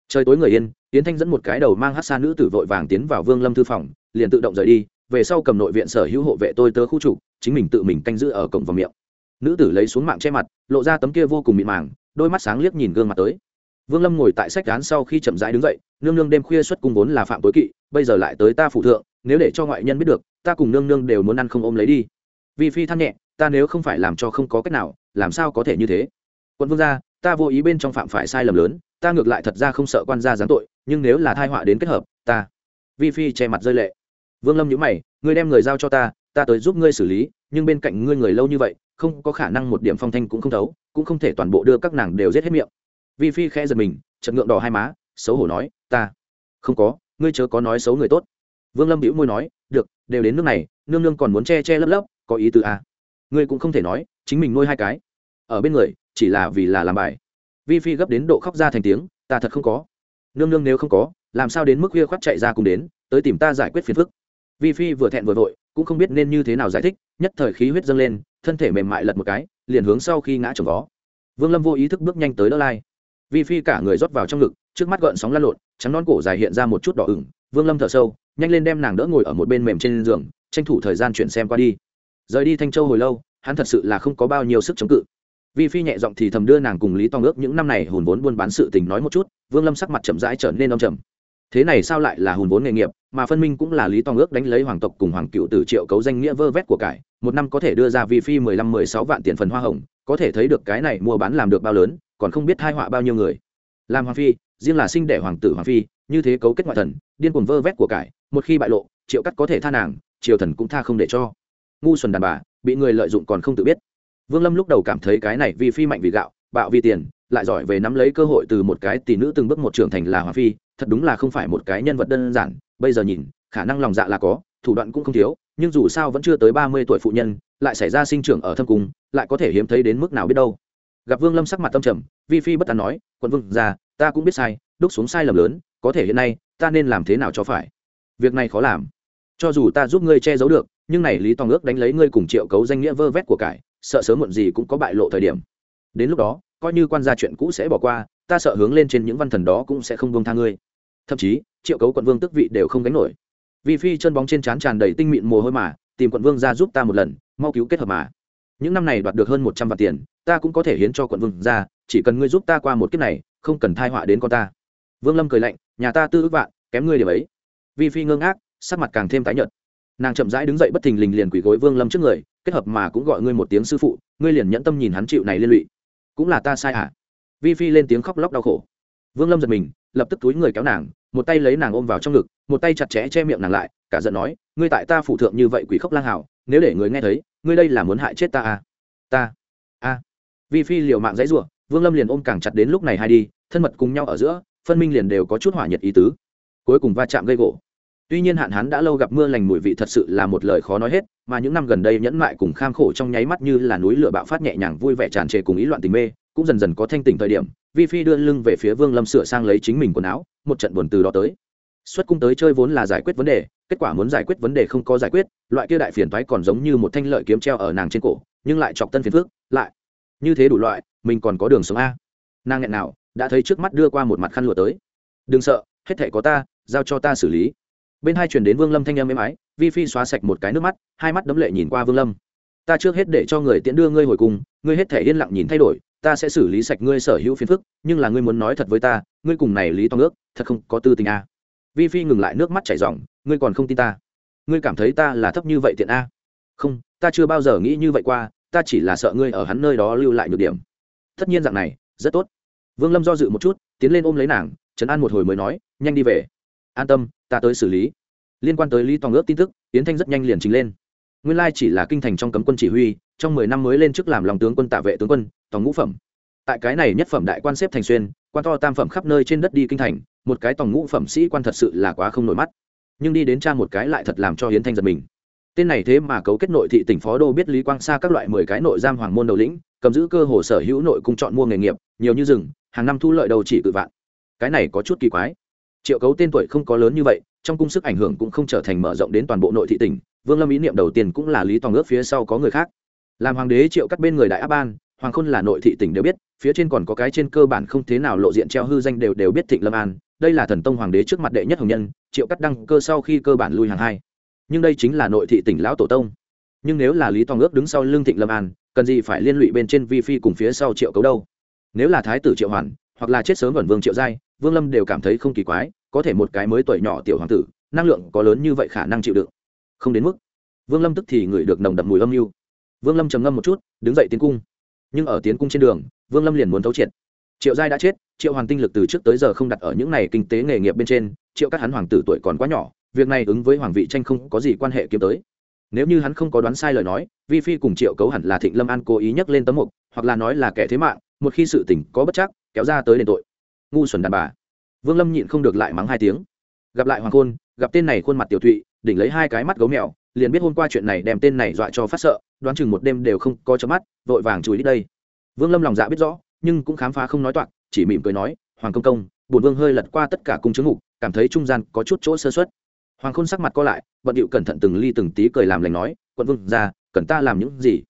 Trời tối người yên, yến thanh dẫn một cái đầu mang hát xa nữ tử vội vàng tiến vào vương lâm thư phòng, liền tự động rời đi, về sau cầm nội viện sở hữu hộ vệ tôi tớ khu trục chính mình tự mình canh giữ ở cổng vào miệng. Nữ tử lấy xuống mạng che mặt, lộ ra tấm kia vô cùng mịn màng đôi mắt sáng liếc nhìn gương mặt tới. Vương lâm ngồi tại sách án sau khi chậm rãi đứng dậy, nương nương đêm khuya xuất cung vốn là phạm tối kỵ, bây giờ lại tới ta phụ thượng, nếu để cho ngoại nhân biết được, ta cùng nương nương đều muốn ăn không ôm lấy đi. Vì phi than nhẹ, ta nếu không phải làm cho không có cách nào, làm sao có thể như thế? Quân vương gia, ta vô ý bên trong phạm phải sai lầm lớn, ta ngược lại thật ra không sợ quan gia giáng tội, nhưng nếu là thai họa đến kết hợp, ta. Vi phi che mặt rơi lệ. Vương lâm nhữ mày ngươi đem người giao cho ta ta tới giúp ngươi xử lý, nhưng bên cạnh ngươi người lâu như vậy, không có khả năng một điểm phong thanh cũng không thấu, cũng không thể toàn bộ đưa các nàng đều giết hết miệng. Vi phi khẽ giật mình chật ngượng đỏ hai má, xấu hổ nói, ta, không có, ngươi chớ có nói xấu người tốt. Vương lâm hữu môi nói, được, đều đến nước này, nương nương còn muốn che che lấp lấp, có ý tứ à. ngươi cũng không thể nói, chính mình nuôi hai cái. Ở bên người, chỉ là vì là làm bài. Vi phi gấp đến độ khóc ra thành tiếng, ta thật không có. Nương nương nếu không có, làm sao đến mức khuya khoắt chạy ra cùng đến, tới tìm ta giải quyết phiền phức. Vi phi vừa thẹn vừa vội cũng không biết nên như thế nào giải thích, nhất thời khí huyết dâng lên, thân thể mềm mại lật một cái, liền hướng sau khi ngã trồng vó. Vương lâm vô ý thức bước nhanh tới đỡ lai. Vi phi cả người rót vào trong ngực, trước mắt gợn sóng lăn lộn, trắng non cổ dài hiện ra một chút đỏ ửng. Vương lâm thở sâu, nhanh lên đem nàng đỡ ngồi ở một bên mềm trên giường, tranh thủ thời gian chuyển xem qua đi. Rời đi thanh châu hồi lâu, hắn thật sự là không có bao nhiêu sức chống cự. Vi phi nhẹ giọng thì thầm đưa nàng cùng lý tòng ước những năm này hùn vốn buôn bán sự tình nói một chút, vương lâm sắc mặt chậm rãi trở nên đông trầm thế này sao lại là hùn vốn nghề nghiệp, mà phân minh cũng là lý tòng ước đánh lấy hoàng tộc cùng hoàng cựu từ triệu cấu danh nghĩa vơ vét của cải, một năm có thể đưa ra vi phi mười lăm mười sáu vạn tiền phần hoa hồng, có thể thấy được cái này mua bán làm được bao lớn, còn không biết hai họa bao nhiêu người. Làm hoàng phi, riêng là sinh đẻ hoàng tử hoàng phi, như thế cấu kết ngoại thần, điên cuồng vơ vét của cải, một khi bại lộ, triệu cắt có thể tha nàng, triều thần cũng tha không để cho. Ngu xuẩn đàn bà, bị người lợi dụng còn không tự biết. Vương lâm lúc đầu cảm thấy cái này vì phi mạnh vì gạo, bạo vì tiền lại giỏi về nắm lấy cơ hội từ một cái tỷ nữ từng bước một trưởng thành là hoàng phi, thật đúng là không phải một cái nhân vật đơn giản. Bây giờ nhìn, khả năng lòng dạ là có, thủ đoạn cũng không thiếu, nhưng dù sao vẫn chưa tới ba mươi tuổi phụ nhân, lại xảy ra sinh trưởng ở thâm cung, lại có thể hiếm thấy đến mức nào biết đâu. Gặp vương lâm sắc mặt tâm trầm, vi phi bất tán nói, quận vương già ta cũng biết sai, đúc xuống sai lầm lớn, có thể hiện nay, ta nên làm thế nào cho phải? Việc này khó làm. Cho dù ta giúp ngươi che giấu được, nhưng này lý tòng ước đánh lấy ngươi cùng triệu cấu danh nghĩa vơ vét của cải, sợ sớm muộn gì cũng có bại lộ thời điểm đến lúc đó, coi như quan gia chuyện cũ sẽ bỏ qua, ta sợ hướng lên trên những văn thần đó cũng sẽ không bông tha ngươi. Thậm chí, triệu cấu quận vương tức vị đều không gánh nổi. Vì phi chân bóng trên trán tràn đầy tinh mịn mồ hôi mà, tìm quận vương ra giúp ta một lần, mau cứu kết hợp mà. Những năm này đoạt được hơn một trăm vạn tiền, ta cũng có thể hiến cho quận vương ra, chỉ cần ngươi giúp ta qua một kiếp này, không cần thai họa đến con ta. Vương lâm cười lạnh, nhà ta tư ước vạn, kém ngươi điểm ấy. Vi phi ngơ ngác, sắc mặt càng thêm tái nhợt. Nàng chậm rãi đứng dậy bất thình lình liền quỳ gối vương lâm trước người, kết hợp mà cũng gọi ngươi một tiếng sư phụ, ngươi liền nhẫn tâm nhìn hắn chịu này liên lụy cũng là ta sai à vi phi lên tiếng khóc lóc đau khổ. Vương lâm giật mình, lập tức túi người kéo nàng, một tay lấy nàng ôm vào trong ngực, một tay chặt chẽ che miệng nàng lại, cả giận nói, ngươi tại ta phụ thượng như vậy quỷ khóc lang hảo, nếu để người nghe thấy, ngươi đây là muốn hại chết ta à? Ta, a. Vi phi liều mạng dãy rủa, vương lâm liền ôm càng chặt đến lúc này hay đi, thân mật cùng nhau ở giữa, phân minh liền đều có chút hỏa nhiệt ý tứ. Cuối cùng va chạm gây gỗ tuy nhiên hạn hán đã lâu gặp mưa lành mùi vị thật sự là một lời khó nói hết, mà những năm gần đây nhẫn mại cùng kham khổ trong nháy mắt như là núi lửa bạo phát nhẹ nhàng vui vẻ tràn trề cùng ý loạn tình mê, cũng dần dần có thanh tỉnh thời điểm, vi phi đưa lưng về phía vương lâm sửa sang lấy chính mình quần áo, một trận buồn từ đó tới. Xuất cung tới chơi vốn là giải quyết vấn đề, kết quả muốn giải quyết vấn đề không có giải quyết, loại kia đại phiền thoái còn giống như một thanh lợi kiếm treo ở nàng trên cổ, nhưng lại chọc tân phiền phước lại. Như thế đủ loại, mình còn có đường sống a. Nàng nghẹn nào, đã thấy trước mắt đưa qua một mặt khăn lụa tới. Đừng sợ, hết thể có ta, giao cho ta xử lý bên hai chuyển đến vương lâm thanh âm êm ái, vi phi xóa sạch một cái nước mắt, hai mắt đấm lệ nhìn qua vương lâm. Ta trước hết để cho người tiễn đưa ngươi hồi cùng, ngươi hết thể yên lặng nhìn thay đổi, ta sẽ xử lý sạch ngươi sở hữu phiền phức, nhưng là ngươi muốn nói thật với ta, ngươi cùng này lý to nước thật không có tư tình a. Vi phi ngừng lại nước mắt chảy r ngươi còn không tin ta. Ngươi cảm thấy ta là thấp như vậy tiện a? Không, ta chưa bao giờ nghĩ như vậy qua, ta chỉ là sợ ngươi ở hắn nơi đó lưu lại nhược điểm. Tất nhiên dạng này, rất tốt. Vương lâm do dự một chút, tiến lên ôm lấy nàng, trấn an một hồi mới nói, nhanh đi về. An tâm ta tới xử lý. Liên quan tới lý tòng ước tin tức, yến thanh rất nhanh liền trình lên. Nguyên lai chỉ là kinh thành trong cấm quân chỉ huy, trong mười năm mới lên chức làm lòng tướng quân tạ vệ tướng quân, tòng ngũ phẩm. Tại cái này nhất phẩm đại quan xếp thành xuyên, quan to tam phẩm khắp nơi trên đất đi kinh thành, một cái tòng ngũ phẩm sĩ quan thật sự là quá không nổi mắt. Nhưng đi đến cha một cái lại thật làm cho hiến thanh giật mình. Tên này thế mà cấu kết nội thị tỉnh phó đô biết lý quang xa các loại mười cái nội giam hoàng môn đầu lĩnh, cầm giữ cơ hồ sở hữu nội cung chọn mua nghề nghiệp, nhiều như rừng, hàng năm thu lợi đầu chỉ cự vạn. Cái này có chút kỳ quái triệu cấu tên tuổi không có lớn như vậy, trong cung sức ảnh hưởng cũng không trở thành mở rộng đến toàn bộ nội thị tỉnh, vương lâm ý niệm đầu tiên cũng là lý tòng ước phía sau có người khác. Làm hoàng đế triệu cắt bên người đại áp ban, hoàng khôn là nội thị tỉnh đều biết, phía trên còn có cái trên cơ bản không thế nào lộ diện treo hư danh đều đều biết thịnh lâm an, đây là thần tông hoàng đế trước mặt đệ nhất hồng nhân, triệu cắt đăng cơ sau khi cơ bản lui hàng hai. Nhưng đây chính là nội thị tỉnh lão tổ tông. Nhưng nếu là lý tòng ước đứng sau lưng thịnh lâm an, cần gì phải liên lụy bên trên vi phi cùng phía sau triệu cấu đâu? Nếu là thái tử triệu hoàn, hoặc là chết sớm vẩn vương triệu giai vương lâm đều cảm thấy không kỳ quái, có thể một cái mới tuổi nhỏ tiểu hoàng tử, năng lượng có lớn như vậy khả năng chịu đựng. Không đến mức. Vương lâm tức thì ngửi được nồng đậm mùi âm mưu. Vương lâm trầm ngâm một chút, đứng dậy tiến cung. Nhưng ở tiến cung trên đường, vương lâm liền muốn thấu triệt. Triệu giai đã chết, triệu hoàn tinh lực từ trước tới giờ không đặt ở những này kinh tế nghề nghiệp bên trên, triệu các hắn hoàng tử tuổi còn quá nhỏ, việc này ứng với hoàng vị tranh không có gì quan hệ kiếm tới. Nếu như hắn không có đoán sai lời nói, vi phi cùng triệu cấu hẳn là thịnh lâm an cố ý nhắc lên tấm mục, hoặc là nói là kẻ thế mạng, một khi sự tỉnh có bất chắc, kéo ra tới đền tội ngu xuẩn đàn bà. Vương lâm nhịn không được lại mắng hai tiếng. Gặp lại hoàng khôn, gặp tên này khuôn mặt tiểu thụy, đỉnh lấy hai cái mắt gấu mèo, liền biết hôm qua chuyện này đem tên này dọa cho phát sợ, đoán chừng một đêm đều không có chớp mắt, vội vàng chùi đi đây. Vương lâm lòng dạ biết rõ, nhưng cũng khám phá không nói toạc, chỉ mỉm cười nói, hoàng công công bùn vương hơi lật qua tất cả cung chứng ngục, cảm thấy trung gian có chút chỗ sơ xuất hoàng khôn sắc mặt co lại, bận điệu cẩn thận từng ly từng tí cười làm lành nói, quận vương ra, cần ta làm những gì?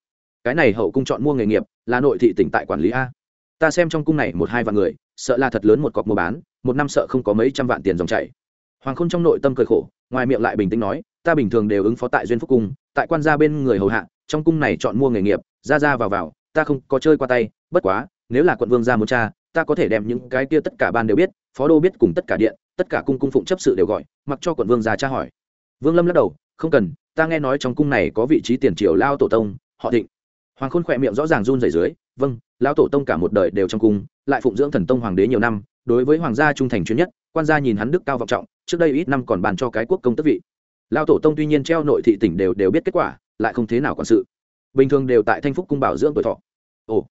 Cái này hậu cung chọn mua nghề nghiệp, là nội thị tỉnh tại quản lý a ta xem trong cung này một hai vạn người, sợ là thật lớn một cọc mua bán, một năm sợ không có mấy trăm vạn tiền dòng chảy. Hoàng khôn trong nội tâm cười khổ, ngoài miệng lại bình tĩnh nói, ta bình thường đều ứng phó tại duyên phúc cung, tại quan gia bên người hầu hạ, trong cung này chọn mua nghề nghiệp, ra ra vào vào, ta không có chơi qua tay, bất quá, nếu là quận vương ra một cha ta có thể đem những cái kia tất cả ban đều biết, phó đô biết cùng tất cả điện, tất cả cung cung phụng chấp sự đều gọi, mặc cho quận vương ra tra hỏi. Vương lâm lắc đầu, không cần, ta nghe nói trong cung này có vị trí tiền triều lao tổ tông, họ thịnh. Hoàng khôn khỏe miệng rõ ràng run rẩy dưới vâng lão tổ tông cả một đời đều trong cung, lại phụng dưỡng thần tông hoàng đế nhiều năm, đối với hoàng gia trung thành chuyên nhất, quan gia nhìn hắn đức cao vọng trọng, trước đây ít năm còn bàn cho cái quốc công tức vị. Lão tổ tông tuy nhiên treo nội thị tỉnh đều đều biết kết quả, lại không thế nào quản sự. Bình thường đều tại thanh phúc cung bảo dưỡng tuổi thọ. Ồ,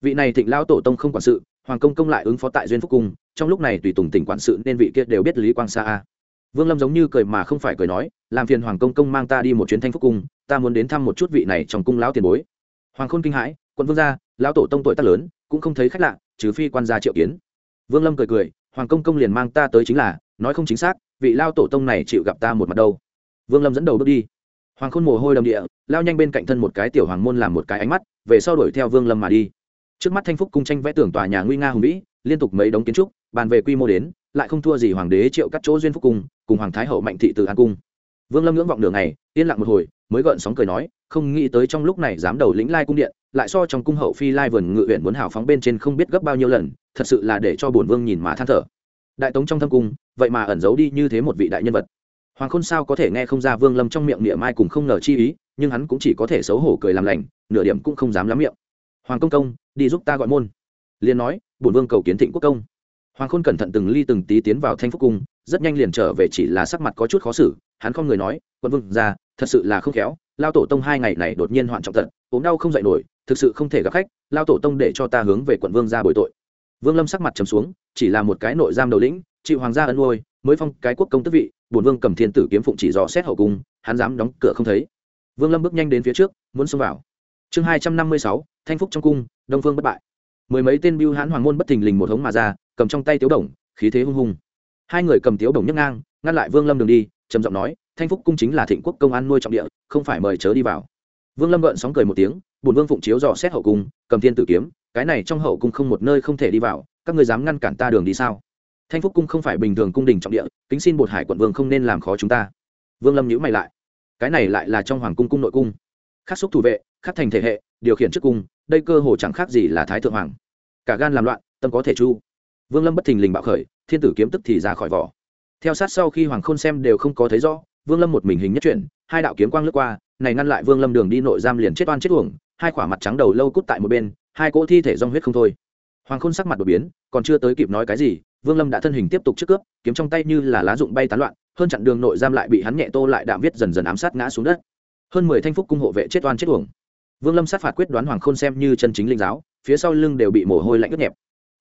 vị này thịnh lão tổ tông không quản sự, hoàng công công lại ứng phó tại duyên phúc cung, trong lúc này tùy tùng tỉnh quản sự nên vị kia đều biết lý quang sa a. Vương lâm giống như cười mà không phải cười nói, làm phiền hoàng công công mang ta đi một chuyến thanh phúc cung, ta muốn đến thăm một chút vị này trong cung lão tiền bối. Hoàng khôn kinh hãi quận vương gia, lão tổ tông tuổi tác lớn, cũng không thấy khách lạ, trừ phi quan gia triệu kiến. Vương lâm cười cười, hoàng công công liền mang ta tới chính là, nói không chính xác, vị lao tổ tông này chịu gặp ta một mặt đâu. Vương lâm dẫn đầu bước đi. Hoàng khôn mồ hôi đầm địa, lao nhanh bên cạnh thân một cái tiểu hoàng môn làm một cái ánh mắt, về sau đuổi theo vương lâm mà đi. Trước mắt thanh phúc cung tranh vẽ tưởng tòa nhà nguy nga hùng vĩ, liên tục mấy đống kiến trúc, bàn về quy mô đến, lại không thua gì hoàng đế triệu các chỗ duyên phúc cung, cùng hoàng thái hậu mạnh thị từ an cung. Vương lâm ngưỡng vọng đường này yên lặng một hồi mới gợn sóng cười nói, không nghĩ tới trong lúc này dám đầu lĩnh lai cung điện, lại so trong cung hậu phi lai vườn ngự huyện muốn hào phóng bên trên không biết gấp bao nhiêu lần, thật sự là để cho bổn vương nhìn mà than thở. Đại tống trong thâm cung, vậy mà ẩn giấu đi như thế một vị đại nhân vật. Hoàng khôn sao có thể nghe không ra vương lâm trong miệng niệm mai cùng không ngờ chi ý, nhưng hắn cũng chỉ có thể xấu hổ cười làm lành, nửa điểm cũng không dám lắm miệng. Hoàng công công, đi giúp ta gọi môn. Liền nói, bổn vương cầu kiến thịnh quốc công. Hoàng khôn cẩn thận từng ly từng tí tiến vào thanh phúc cung, rất nhanh liền trở về chỉ là sắc mặt có chút khó xử, hắn không người nói, quân vương ra thật sự là không khéo, lao tổ tông hai ngày này đột nhiên hoạn trọng tận, ốm đau không dậy nổi, thực sự không thể gặp khách, lao tổ tông để cho ta hướng về quận vương ra bồi tội. Vương lâm sắc mặt trầm xuống, chỉ là một cái nội giam đầu lĩnh, chịu hoàng gia ân nuôi mới phong cái quốc công tức vị, bổn vương cầm thiên tử kiếm phụng chỉ dò xét hậu cung, hắn dám đóng cửa không thấy. Vương lâm bước nhanh đến phía trước, muốn xông vào. Chương hai trăm năm mươi sáu, thanh phúc trong cung, đông phương bất bại. Mười mấy tên biêu hãn hoàng môn bất thình lình một hống mà ra, cầm trong tay tiếu đồng, khí thế hung hung. Hai người cầm tiếu đồng nhấc ngang, ngăn lại vương lâm đường đi, trầm giọng nói thanh phúc cung chính là thịnh quốc công an nuôi trọng địa, không phải mời chớ đi vào. Vương lâm gợn sóng cười một tiếng bùn vương phụng chiếu dò xét hậu cung, cầm thiên tử kiếm, cái này trong hậu cung không một nơi không thể đi vào, các ngươi dám ngăn cản ta đường đi sao? Thanh phúc cung không phải bình thường cung đình trọng địa, kính xin bột hải quận vương không nên làm khó chúng ta. Vương lâm nhữ mày lại. Cái này lại là trong hoàng cung cung nội cung. Khắc xúc thủ vệ, khắc thành thể hệ, điều khiển trước cung, đây cơ hồ chẳng khác gì là thái thượng hoàng. Cả gan làm loạn, tâm có thể chu. Vương lâm bất thình lình bạo khởi, thiên tử kiếm tức thì ra khỏi vỏ. Theo sát sau khi hoàng khôn xem đều không có thấy rõ vương lâm một mình hình nhất chuyển, hai đạo kiếm quang lướt qua, này ngăn lại vương lâm đường đi nội giam liền chết oan chết uổng, hai khỏa mặt trắng đầu lâu cút tại một bên, hai cỗ thi thể rong huyết không thôi. Hoàng khôn sắc mặt đột biến, còn chưa tới kịp nói cái gì, vương lâm đã thân hình tiếp tục trước cướp, kiếm trong tay như là lá dụng bay tán loạn, hơn chặn đường nội giam lại bị hắn nhẹ tô lại đạm viết dần dần ám sát ngã xuống đất. Hơn mười thanh phúc cung hộ vệ chết oan chết uổng. Vương lâm sát phạt quyết đoán hoàng khôn xem như chân chính linh giáo, phía sau lưng đều bị mồ hôi lạnh ướt nhẹp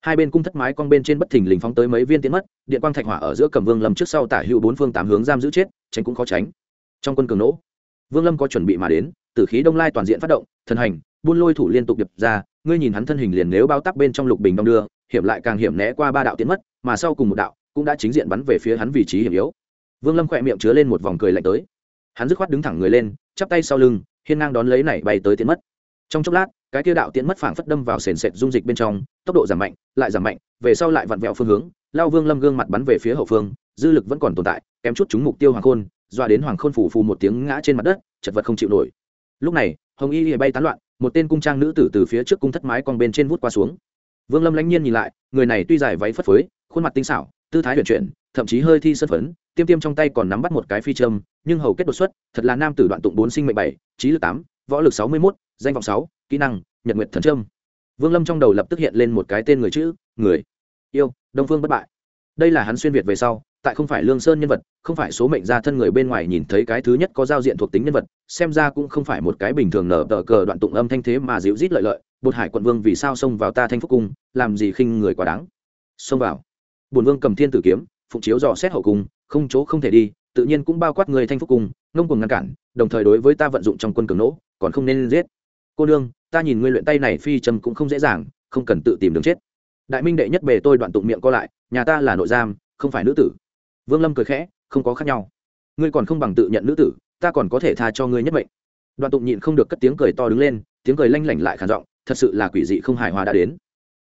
hai bên cung thất mái cong bên trên bất thình lình phóng tới mấy viên tiến mất, điện quang thạch hỏa ở giữa cầm vương lâm trước sau tả hữu bốn phương tám hướng giam giữ chết, tránh cũng khó tránh. Trong quân cường nỗ, vương lâm có chuẩn bị mà đến, tử khí đông lai toàn diện phát động, thần hành, buôn lôi thủ liên tục điệp ra, ngươi nhìn hắn thân hình liền nếu bao tắc bên trong lục bình đông đưa, hiểm lại càng hiểm né qua ba đạo tiến mất, mà sau cùng một đạo cũng đã chính diện bắn về phía hắn vị trí hiểm yếu. Vương lâm khỏe miệng chứa lên một vòng cười lạnh tới. Hắn dứt khoát đứng thẳng người lên, chắp tay sau lưng, hiên ngang đón lấy này bay tới tiến mất. Trong chốc lát, cái kia đạo tiến mất phảng phất đâm vào sền sệt dung dịch bên trong tốc độ giảm mạnh, lại giảm mạnh, về sau lại vặn vẹo phương hướng, lao vương lâm gương mặt bắn về phía hậu phương, dư lực vẫn còn tồn tại, kém chút trúng mục tiêu hoàng khôn, doa đến hoàng khôn phủ phù một tiếng ngã trên mặt đất, chật vật không chịu nổi. Lúc này, hồng y lìa bay tán loạn, một tên cung trang nữ tử từ phía trước cung thất mái con bên trên vút qua xuống. Vương lâm lãnh nhiên nhìn lại, người này tuy dài váy phất phới, khuôn mặt tinh xảo, tư thái huyền chuyển, thậm chí hơi thi sân phấn, tiêm tiêm trong tay còn nắm bắt một cái phi châm, nhưng hầu kết đột xuất, thật là nam tử đoạn tụng bốn sinh mệnh bảy, trí lực tám, võ lực sáu mươi mốt, danh vọng sáu, kỹ năng, nhật nguyệt thần trâm vương lâm trong đầu lập tức hiện lên một cái tên người chữ, người. Yêu, đông phương bất bại. Đây là hắn xuyên việt về sau, tại không phải lương sơn nhân vật, không phải số mệnh gia thân người bên ngoài nhìn thấy cái thứ nhất có giao diện thuộc tính nhân vật, xem ra cũng không phải một cái bình thường nở tờ cờ đoạn tụng âm thanh thế mà dịu rít lợi lợi. Bột hải quận vương vì sao xông vào ta thanh phúc cung, làm gì khinh người quá đáng? Xông vào. Bùn vương cầm thiên tử kiếm, phụng chiếu dò xét hậu cung, không chỗ không thể đi, tự nhiên cũng bao quát người thanh phúc cung, ngông cùng ngăn cản, đồng thời đối với ta vận dụng trong quân cường nỗ, còn không nên giết. Cô nương ta nhìn ngươi luyện tay này phi châm cũng không dễ dàng, không cần tự tìm đường chết. Đại minh đệ nhất bề tôi đoạn tụng miệng co lại, nhà ta là nội giam, không phải nữ tử. Vương lâm cười khẽ, không có khác nhau. Ngươi còn không bằng tự nhận nữ tử, ta còn có thể tha cho ngươi nhất mệnh. Đoạn tụng nhịn không được cất tiếng cười to đứng lên, tiếng cười lanh lảnh lại khản giọng, thật sự là quỷ dị không hài hòa đã đến.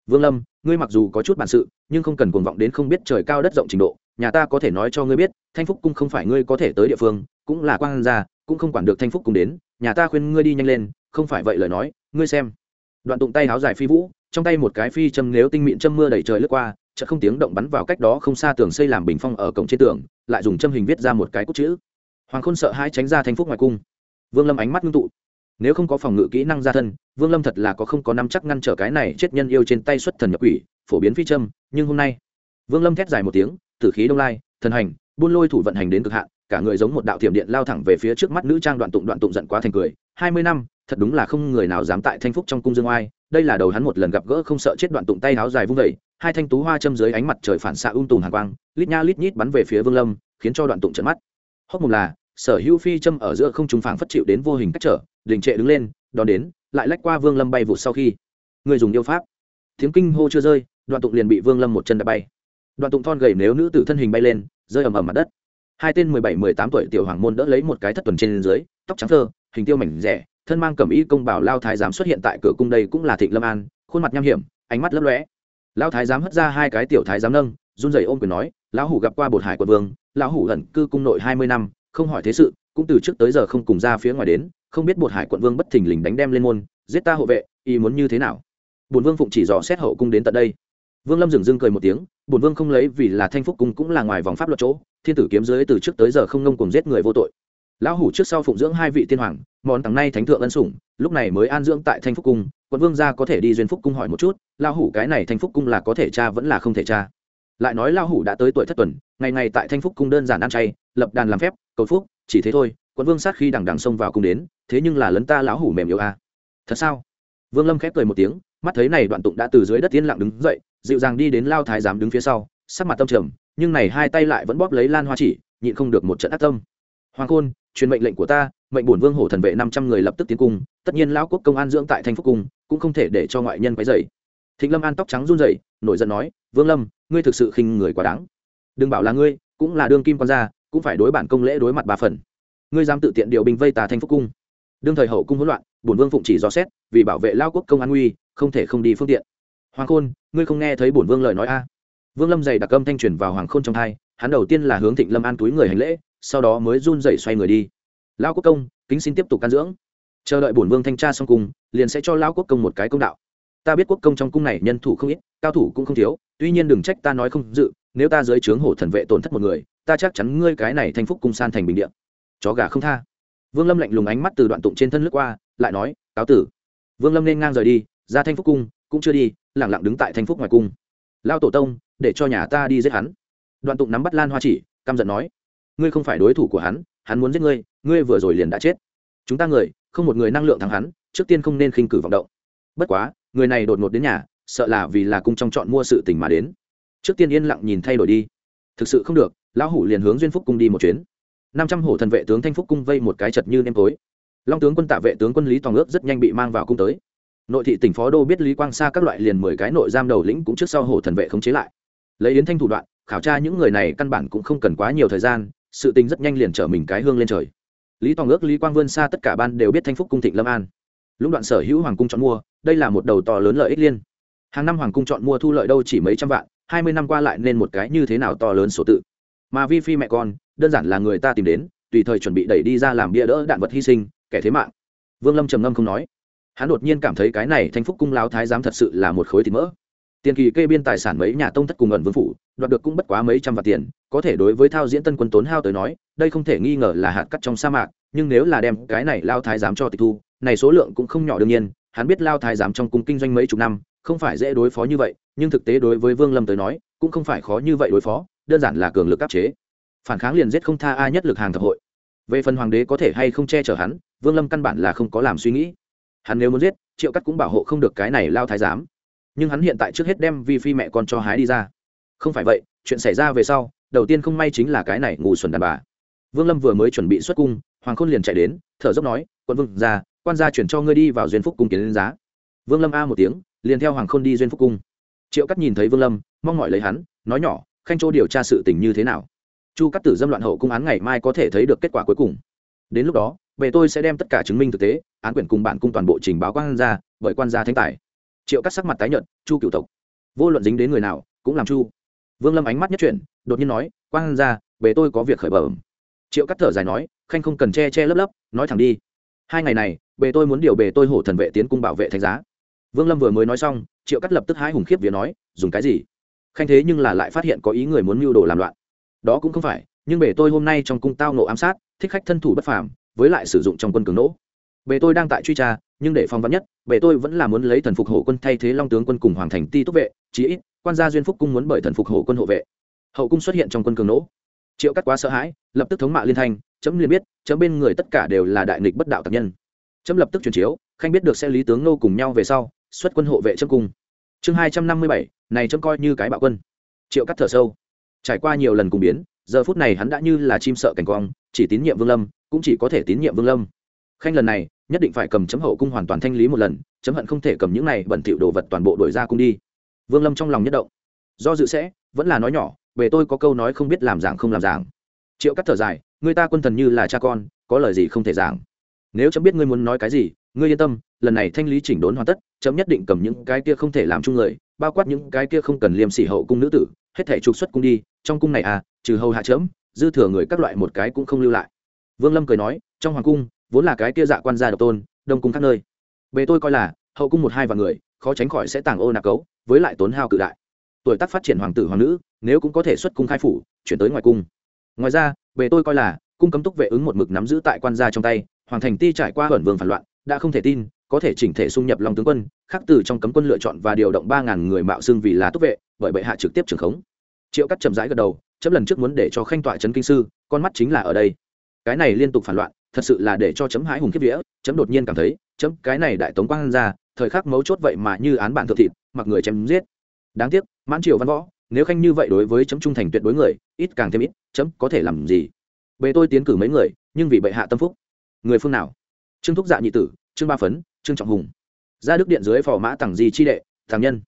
Vương lâm, ngươi mặc dù có chút bản sự, nhưng không cần cuồng vọng đến không biết trời cao đất rộng trình độ, nhà ta có thể nói cho ngươi biết, thanh phúc cung không phải ngươi có thể tới địa phương, cũng là quan gia, cũng không quản được thanh phúc cung đến, nhà ta khuyên ngươi đi nhanh lên, không phải vậy lời nói ngươi xem. Đoạn tụng tay háo dài phi vũ, trong tay một cái phi châm nếu tinh mịn châm mưa đầy trời lướt qua, chợt không tiếng động bắn vào cách đó không xa tường xây làm bình phong ở cổng trên tường, lại dùng châm hình viết ra một cái cốt chữ. Hoàng khôn sợ hai tránh ra thanh phúc ngoài cung. Vương lâm ánh mắt ngưng tụ. Nếu không có phòng ngự kỹ năng gia thân, vương lâm thật là có không có năm chắc ngăn trở cái này chết nhân yêu trên tay xuất thần nhập quỷ, phổ biến phi châm, nhưng hôm nay, vương lâm thét dài một tiếng, tử khí đông lai, thần hành, buôn lôi thủ vận hành đến cực hạn, cả người giống một đạo thiểm điện lao thẳng về phía trước mắt nữ trang đoạn tụng đoạn tụng giận quá thành cười hai mươi năm, thật đúng là không người nào dám tại thanh phúc trong cung dương oai. Đây là đầu hắn một lần gặp gỡ không sợ chết đoạn tụng tay áo dài vung vẩy hai thanh tú hoa châm dưới ánh mặt trời phản xạ ung tùm hàng quang, lít nha lít nhít bắn về phía vương lâm, khiến cho đoạn tụng trận mắt. Hốc mùng là, sở hữu phi châm ở giữa không trung phảng phất chịu đến vô hình cách trở, đình trệ đứng lên, đón đến, lại lách qua vương lâm bay vụt sau khi. Người dùng yêu pháp. Tiếng kinh hô chưa rơi, đoạn tụng liền bị vương lâm một chân đập bay. Đoạn tụng thon gầy nếu nữ tử thân hình bay lên, rơi ầm ầm mặt đất. Hai tên mười bảy, mười tám tuổi tiểu hoàng môn đỡ lấy một cái thất tuần trên dưới, tóc trắng thơ hình tiêu mảnh rẻ, thân mang cẩm y công bảo lao thái giám xuất hiện tại cửa cung đây cũng là thịnh lâm an, khuôn mặt nham hiểm, ánh mắt lấp lóe. Lao thái giám hất ra hai cái tiểu thái giám nâng, run rẩy ôm quyền nói, lão hủ gặp qua bột hải quận vương, lão hủ lẩn cư cung nội hai mươi năm, không hỏi thế sự, cũng từ trước tới giờ không cùng ra phía ngoài đến, không biết bột hải quận vương bất thình lình đánh đem lên môn, giết ta hộ vệ y muốn như thế nào? Bổn vương phụng chỉ dò xét hậu cung đến tận đây. Vương lâm dừng dưng cười một tiếng, bổn vương không lấy vì là thanh phúc cung cũng là ngoài vòng pháp luật chỗ, thiên tử kiếm dưới từ trước tới giờ không ngông cùng giết người vô tội lão hủ trước sau phụng dưỡng hai vị tiên hoàng, món tặng nay thánh thượng ân sủng, lúc này mới an dưỡng tại thanh phúc cung, quận vương gia có thể đi duyên phúc cung hỏi một chút, lão hủ cái này thanh phúc cung là có thể cha vẫn là không thể cha lại nói lão hủ đã tới tuổi thất tuần, ngày ngày tại thanh phúc cung đơn giản ăn chay, lập đàn làm phép, cầu phúc, chỉ thế thôi, quận vương sát khi đằng đằng xông vào cung đến, thế nhưng là lấn ta lão hủ mềm yếu a à. thật sao? Vương lâm khép cười một tiếng, mắt thấy này đoạn tụng đã từ dưới đất tiên lặng đứng dậy, dịu dàng đi đến lao thái giám đứng phía sau, sắc mặt tâm trầm, nhưng này hai tay lại vẫn bóp lấy lan hoa chỉ, nhịn không được một trận ác tâm. Hoàng khôn truyền mệnh lệnh của ta, mệnh bổn vương hổ thần vệ năm trăm người lập tức tiến cung, tất nhiên lão quốc công an dưỡng tại thanh phúc cung, cũng không thể để cho ngoại nhân quấy dày thịnh lâm an tóc trắng run rẩy, nổi giận nói, vương lâm, ngươi thực sự khinh người quá đáng. Đừng bảo là ngươi, cũng là đương kim quan gia, cũng phải đối bản công lễ đối mặt ba phần. Ngươi dám tự tiện điều binh vây tà thanh phúc cung. Đương thời hậu cung hỗn loạn, bổn vương phụng chỉ do xét, vì bảo vệ lao quốc công an nguy không thể không đi phương tiện. Hoàng khôn, ngươi không nghe thấy bổn vương lời nói a? Vương lâm dày đặc âm thanh truyền vào hoàng khôn trong hai hắn đầu tiên là hướng thịnh lâm an túi người hành lễ sau đó mới run rẩy xoay người đi. Lao quốc công, kính xin tiếp tục can dưỡng. Chờ đợi bổn vương thanh tra xong cung liền sẽ cho lao quốc công một cái công đạo. Ta biết quốc công trong cung này nhân thủ không ít, cao thủ cũng không thiếu, tuy nhiên đừng trách ta nói không dự, nếu ta dưới trướng hổ thần vệ tổn thất một người, ta chắc chắn ngươi cái này thanh phúc cung san thành bình điện chó gà không tha. Vương lâm lạnh lùng ánh mắt từ đoạn tụng trên thân lướt qua, lại nói, cáo tử. Vương lâm nên ngang rời đi, ra thanh phúc cung, cũng chưa đi, lẳng lặng đứng tại thanh phúc ngoài cung. Lao tổ tông, để cho nhà ta đi giết hắn. Đoạn tụng nắm bắt lan hoa chỉ, căm giận nói ngươi không phải đối thủ của hắn hắn muốn giết ngươi ngươi vừa rồi liền đã chết. Chúng ta người, không một người năng lượng thắng hắn, trước tiên không nên khinh cử vọng động. Bất quá, người này đột ngột đến nhà, sợ là vì là cung trong chọn mua sự tình mà đến. Trước tiên yên lặng nhìn thay đổi đi. Thực sự không được, lão hủ liền hướng duyên phúc cung đi một chuyến. Năm trăm hổ thần vệ tướng thanh phúc cung vây một cái chật như nêm tối. Long tướng quân tạ vệ tướng quân lý tòng ước rất nhanh bị mang vào cung tới. Nội thị tỉnh phó đô biết lý quang xa các loại liền mười cái nội giam đầu lĩnh cũng trước sau hổ thần vệ khống chế lại. Lấy yến thanh thủ đoạn, khảo tra những người này căn bản cũng không cần quá nhiều thời gian sự tình rất nhanh liền trở mình cái hương lên trời. Lý tòng ước lý quang vươn xa tất cả ban đều biết thanh phúc cung thịnh lâm an. Lũng đoạn sở hữu hoàng cung chọn mua, đây là một đầu to lớn lợi ích liên. Hàng năm hoàng cung chọn mua thu lợi đâu chỉ mấy trăm vạn, hai mươi năm qua lại nên một cái như thế nào to lớn số tự. Mà vi phi mẹ con, đơn giản là người ta tìm đến, tùy thời chuẩn bị đẩy đi ra làm bia đỡ đạn vật hy sinh, kẻ thế mạng. Vương lâm trầm ngâm không nói. Hắn đột nhiên cảm thấy cái này thanh phúc cung lao thái giám thật sự là một khối thịt mỡ tiền kỳ kê biên tài sản mấy nhà tông thất cùng ẩn vương phủ, đoạt được cũng bất quá mấy trăm vạn tiền, có thể đối với thao diễn tân quân tốn hao tới nói, đây không thể nghi ngờ là hạt cắt trong sa mạc, nhưng nếu là đem cái này lao thái giám cho tịch thu, này số lượng cũng không nhỏ đương nhiên, hắn biết lao thái giám trong cung kinh doanh mấy chục năm, không phải dễ đối phó như vậy, nhưng thực tế đối với vương lâm tới nói, cũng không phải khó như vậy đối phó, đơn giản là cường lực áp chế. Phản kháng liền giết không tha ai nhất lực hàng thập hội. Về phần hoàng đế có thể hay không che chở hắn, vương lâm căn bản là không có làm suy nghĩ. Hắn nếu muốn giết, triệu cắt cũng bảo hộ không được cái này lao thái giám nhưng hắn hiện tại trước hết đem vi phi mẹ con cho hái đi ra. Không phải vậy, chuyện xảy ra về sau, đầu tiên không may chính là cái này ngủ xuẩn đàn bà. Vương lâm vừa mới chuẩn bị xuất cung, hoàng khôn liền chạy đến, thở dốc nói, quân vương ra, quan gia chuyển cho ngươi đi vào duyên phúc cung kiến đến giá. Vương lâm a một tiếng, liền theo hoàng khôn đi duyên phúc cung. Triệu cắt nhìn thấy vương lâm, mong mỏi lấy hắn, nói nhỏ, khanh chỗ điều tra sự tình như thế nào? Chu cắt tử dâm loạn hậu cung án ngày mai có thể thấy được kết quả cuối cùng. Đến lúc đó, về tôi sẽ đem tất cả chứng minh thực tế, án quyển cùng bản cung toàn bộ trình báo quan gia, bởi quan gia thánh tài triệu cắt sắc mặt tái nhợt, chu cựu tộc, vô luận dính đến người nào, cũng làm chu. Vương lâm ánh mắt nhất chuyển, đột nhiên nói, quang gia về tôi có việc khởi bẩm. Triệu cắt thở dài nói, khanh không cần che che lấp lấp, nói thẳng đi. Hai ngày này, bề tôi muốn điều bề tôi hổ thần vệ tiến cung bảo vệ thánh giá. Vương lâm vừa mới nói xong, triệu cắt lập tức hai hùng khiếp vía nói, dùng cái gì? Khanh thế nhưng là lại phát hiện có ý người muốn mưu đồ làm loạn. Đó cũng không phải, nhưng bề tôi hôm nay trong cung tao nộ ám sát, thích khách thân thủ bất phàm, với lại sử dụng trong quân cường nỗ bề tôi đang tại truy tra, nhưng để phong vắn nhất, bề tôi vẫn là muốn lấy thần phục hộ quân thay thế long tướng quân cùng hoàng thành ti túc vệ, chí ít, quan gia duyên phúc cung muốn bởi thần phục hộ quân hộ vệ. Hậu cung xuất hiện trong quân cường nỗ. Triệu cắt quá sợ hãi, lập tức thống mạ liên thanh, chấm liền biết, chấm bên người tất cả đều là đại nghịch bất đạo tập nhân. Chấm lập tức chuyển chiếu, khanh biết được sẽ lý tướng nô cùng nhau về sau, xuất quân hộ vệ chấm cung. Chương hai trăm năm mươi bảy, này chấm coi như cái bạo quân. Triệu cắt thở sâu. Trải qua nhiều lần cùng biến, giờ phút này hắn đã như là chim sợ cảnh quang, chỉ tín nhiệm vương lâm, cũng chỉ có thể tín nhiệm vương lâm. Khanh lần này nhất định phải cầm chấm hậu cung hoàn toàn thanh lý một lần, chấm hận không thể cầm những này bẩn thỉu đồ vật toàn bộ đổi ra cung đi. Vương lâm trong lòng nhất động. Do dự sẽ, vẫn là nói nhỏ, về tôi có câu nói không biết làm giảng không làm giảng. Triệu cắt thở dài, người ta quân thần như là cha con, có lời gì không thể giảng. Nếu chấm biết ngươi muốn nói cái gì, ngươi yên tâm, lần này thanh lý chỉnh đốn hoàn tất, chấm nhất định cầm những cái kia không thể làm chung người, bao quát những cái kia không cần liêm sỉ hậu cung nữ tử, hết thể trục xuất cung đi, trong cung này à trừ hầu hạ chấm, dư thừa người các loại một cái cũng không lưu lại. Vương lâm cười nói, trong hoàng cung vốn là cái kia dạ quan gia độc tôn, đông cung các nơi. Bề tôi coi là, hậu cung một hai vạn người, khó tránh khỏi sẽ tàng ô nạp cấu, với lại tốn hao cự đại. Tuổi tác phát triển hoàng tử hoàng nữ, nếu cũng có thể xuất cung khai phủ, chuyển tới ngoài cung. Ngoài ra, bề tôi coi là, cung cấm túc vệ ứng một mực nắm giữ tại quan gia trong tay, hoàng thành ti trải qua hởn vương phản loạn, đã không thể tin, có thể chỉnh thể xung nhập long tướng quân, khắc từ trong cấm quân lựa chọn và điều động ba ngàn người mạo xưng vì là túc vệ, bởi bệ hạ trực tiếp trưởng khống. Triệu cắt chậm rãi gật đầu chấm lần trước muốn để cho khanh tọa trấn kinh sư, con mắt chính là ở đây. Cái này liên tục phản loạn thật sự là để cho chấm hãi hùng kiếp vía, chấm đột nhiên cảm thấy, chấm cái này đại tống quang ra, thời khắc mấu chốt vậy mà như án bản thượng thịt, mặc người chém giết. Đáng tiếc, mãn triều văn võ, nếu khanh như vậy đối với chấm trung thành tuyệt đối người, ít càng thêm ít, chấm có thể làm gì? Bề tôi tiến cử mấy người, nhưng vì bệ hạ tâm phúc. Người phương nào? Trương thúc dạ nhị tử, trương ba phấn, trương trọng hùng. Ra đức điện dưới phò mã tằng di chi đệ thằng nhân.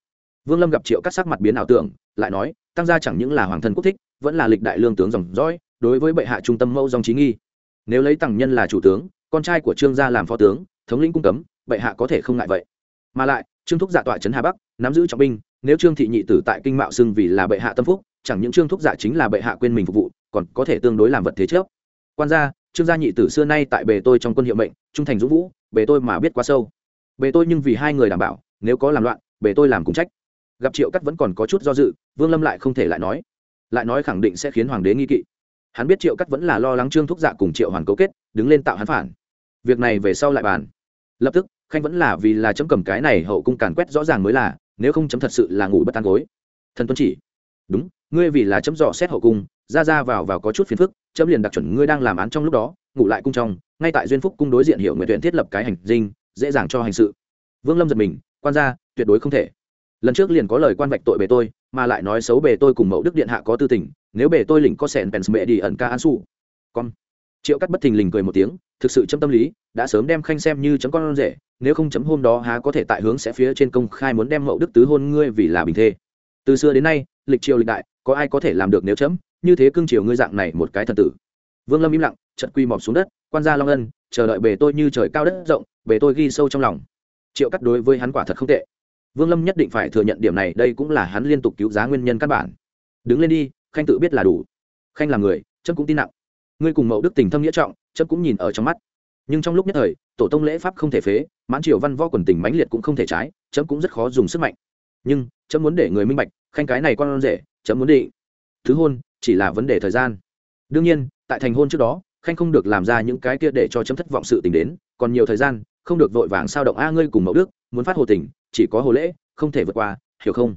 Vương lâm gặp triệu cắt sắc mặt biến ảo tưởng, lại nói, tăng gia chẳng những là hoàng thân quốc thích, vẫn là lịch đại lương tướng dòng dõi, đối với bệ hạ trung tâm mẫu dòng trí nghi nếu lấy tằng nhân là chủ tướng, con trai của trương gia làm phó tướng, thống lĩnh cung cấm, bệ hạ có thể không ngại vậy. Mà lại, trương thúc giả tọa trấn hà bắc, nắm giữ trọng binh, nếu trương thị nhị tử tại kinh mạo xưng vì là bệ hạ tâm phúc, chẳng những trương thúc giả chính là bệ hạ quên mình phục vụ, còn có thể tương đối làm vật thế trước quan gia, trương gia nhị tử xưa nay tại bề tôi trong quân hiệu mệnh, trung thành dũng vũ, bề tôi mà biết quá sâu. Bề tôi nhưng vì hai người đảm bảo, nếu có làm loạn, bề tôi làm cùng trách. Gặp triệu cắt vẫn còn có chút do dự, vương lâm lại không thể lại nói. Lại nói khẳng định sẽ khiến hoàng đế nghi kỵ hắn biết triệu cắt vẫn là lo lắng trương thúc dạ cùng triệu hoàn cấu kết, đứng lên tạo hắn phản. Việc này về sau lại bàn. Lập tức, khanh vẫn là vì là chấm cầm cái này hậu cung càn quét rõ ràng mới là, nếu không chấm thật sự là ngủ bất an gối. Thần tuân chỉ, đúng, ngươi vì là chấm dò xét hậu cung, ra ra vào vào có chút phiền phức, chấm liền đặc chuẩn ngươi đang làm án trong lúc đó, ngủ lại cung trong, ngay tại duyên phúc cung đối diện hiệu nguyện tuyển thiết lập cái hành dinh, dễ dàng cho hành sự. Vương lâm giật mình, quan gia, tuyệt đối không thể. Lần trước liền có lời quan vạch tội bề tôi, mà lại nói xấu bề tôi cùng mẫu đức điện hạ có tư tình nếu bề tôi lĩnh có sẹn pèn mẹ đi ẩn ca an su. Con. Triệu cắt bất thình lình cười một tiếng, thực sự chấm tâm lý, đã sớm đem khanh xem như chấm con rể, nếu không chấm hôm đó há có thể tại hướng sẽ phía trên công khai muốn đem mậu đức tứ hôn ngươi vì là bình thê. Từ xưa đến nay, lịch triều lịch đại, có ai có thể làm được nếu chấm? Như thế cương triều ngươi dạng này một cái thần tử. Vương lâm im lặng trận quy mọp xuống đất, quan gia long ân, chờ đợi bề tôi như trời cao đất rộng, bề tôi ghi sâu trong lòng. Triệu cắt đối với hắn quả thật không tệ. Vương lâm nhất định phải thừa nhận điểm này, đây cũng là hắn liên tục cứu giá nguyên nhân căn bản. Đứng lên đi khanh tự biết là đủ. Khanh là người, trâm cũng tin nặng. Ngươi cùng mẫu đức tình thâm nghĩa trọng, trâm cũng nhìn ở trong mắt. Nhưng trong lúc nhất thời, tổ tông lễ pháp không thể phế, mãn triều văn võ quần tình mãnh liệt cũng không thể trái, trâm cũng rất khó dùng sức mạnh. Nhưng, trâm muốn để người minh bạch, khanh cái này con rể, trâm muốn định. Thứ hôn, chỉ là vấn đề thời gian. Đương nhiên, tại thành hôn trước đó, khanh không được làm ra những cái kia để cho chấm thất vọng sự tình đến, còn nhiều thời gian, không được vội vàng sao động, a, ngươi cùng mẫu đức, muốn phát hồ tình, chỉ có hồ lễ, không thể vượt qua, hiểu không?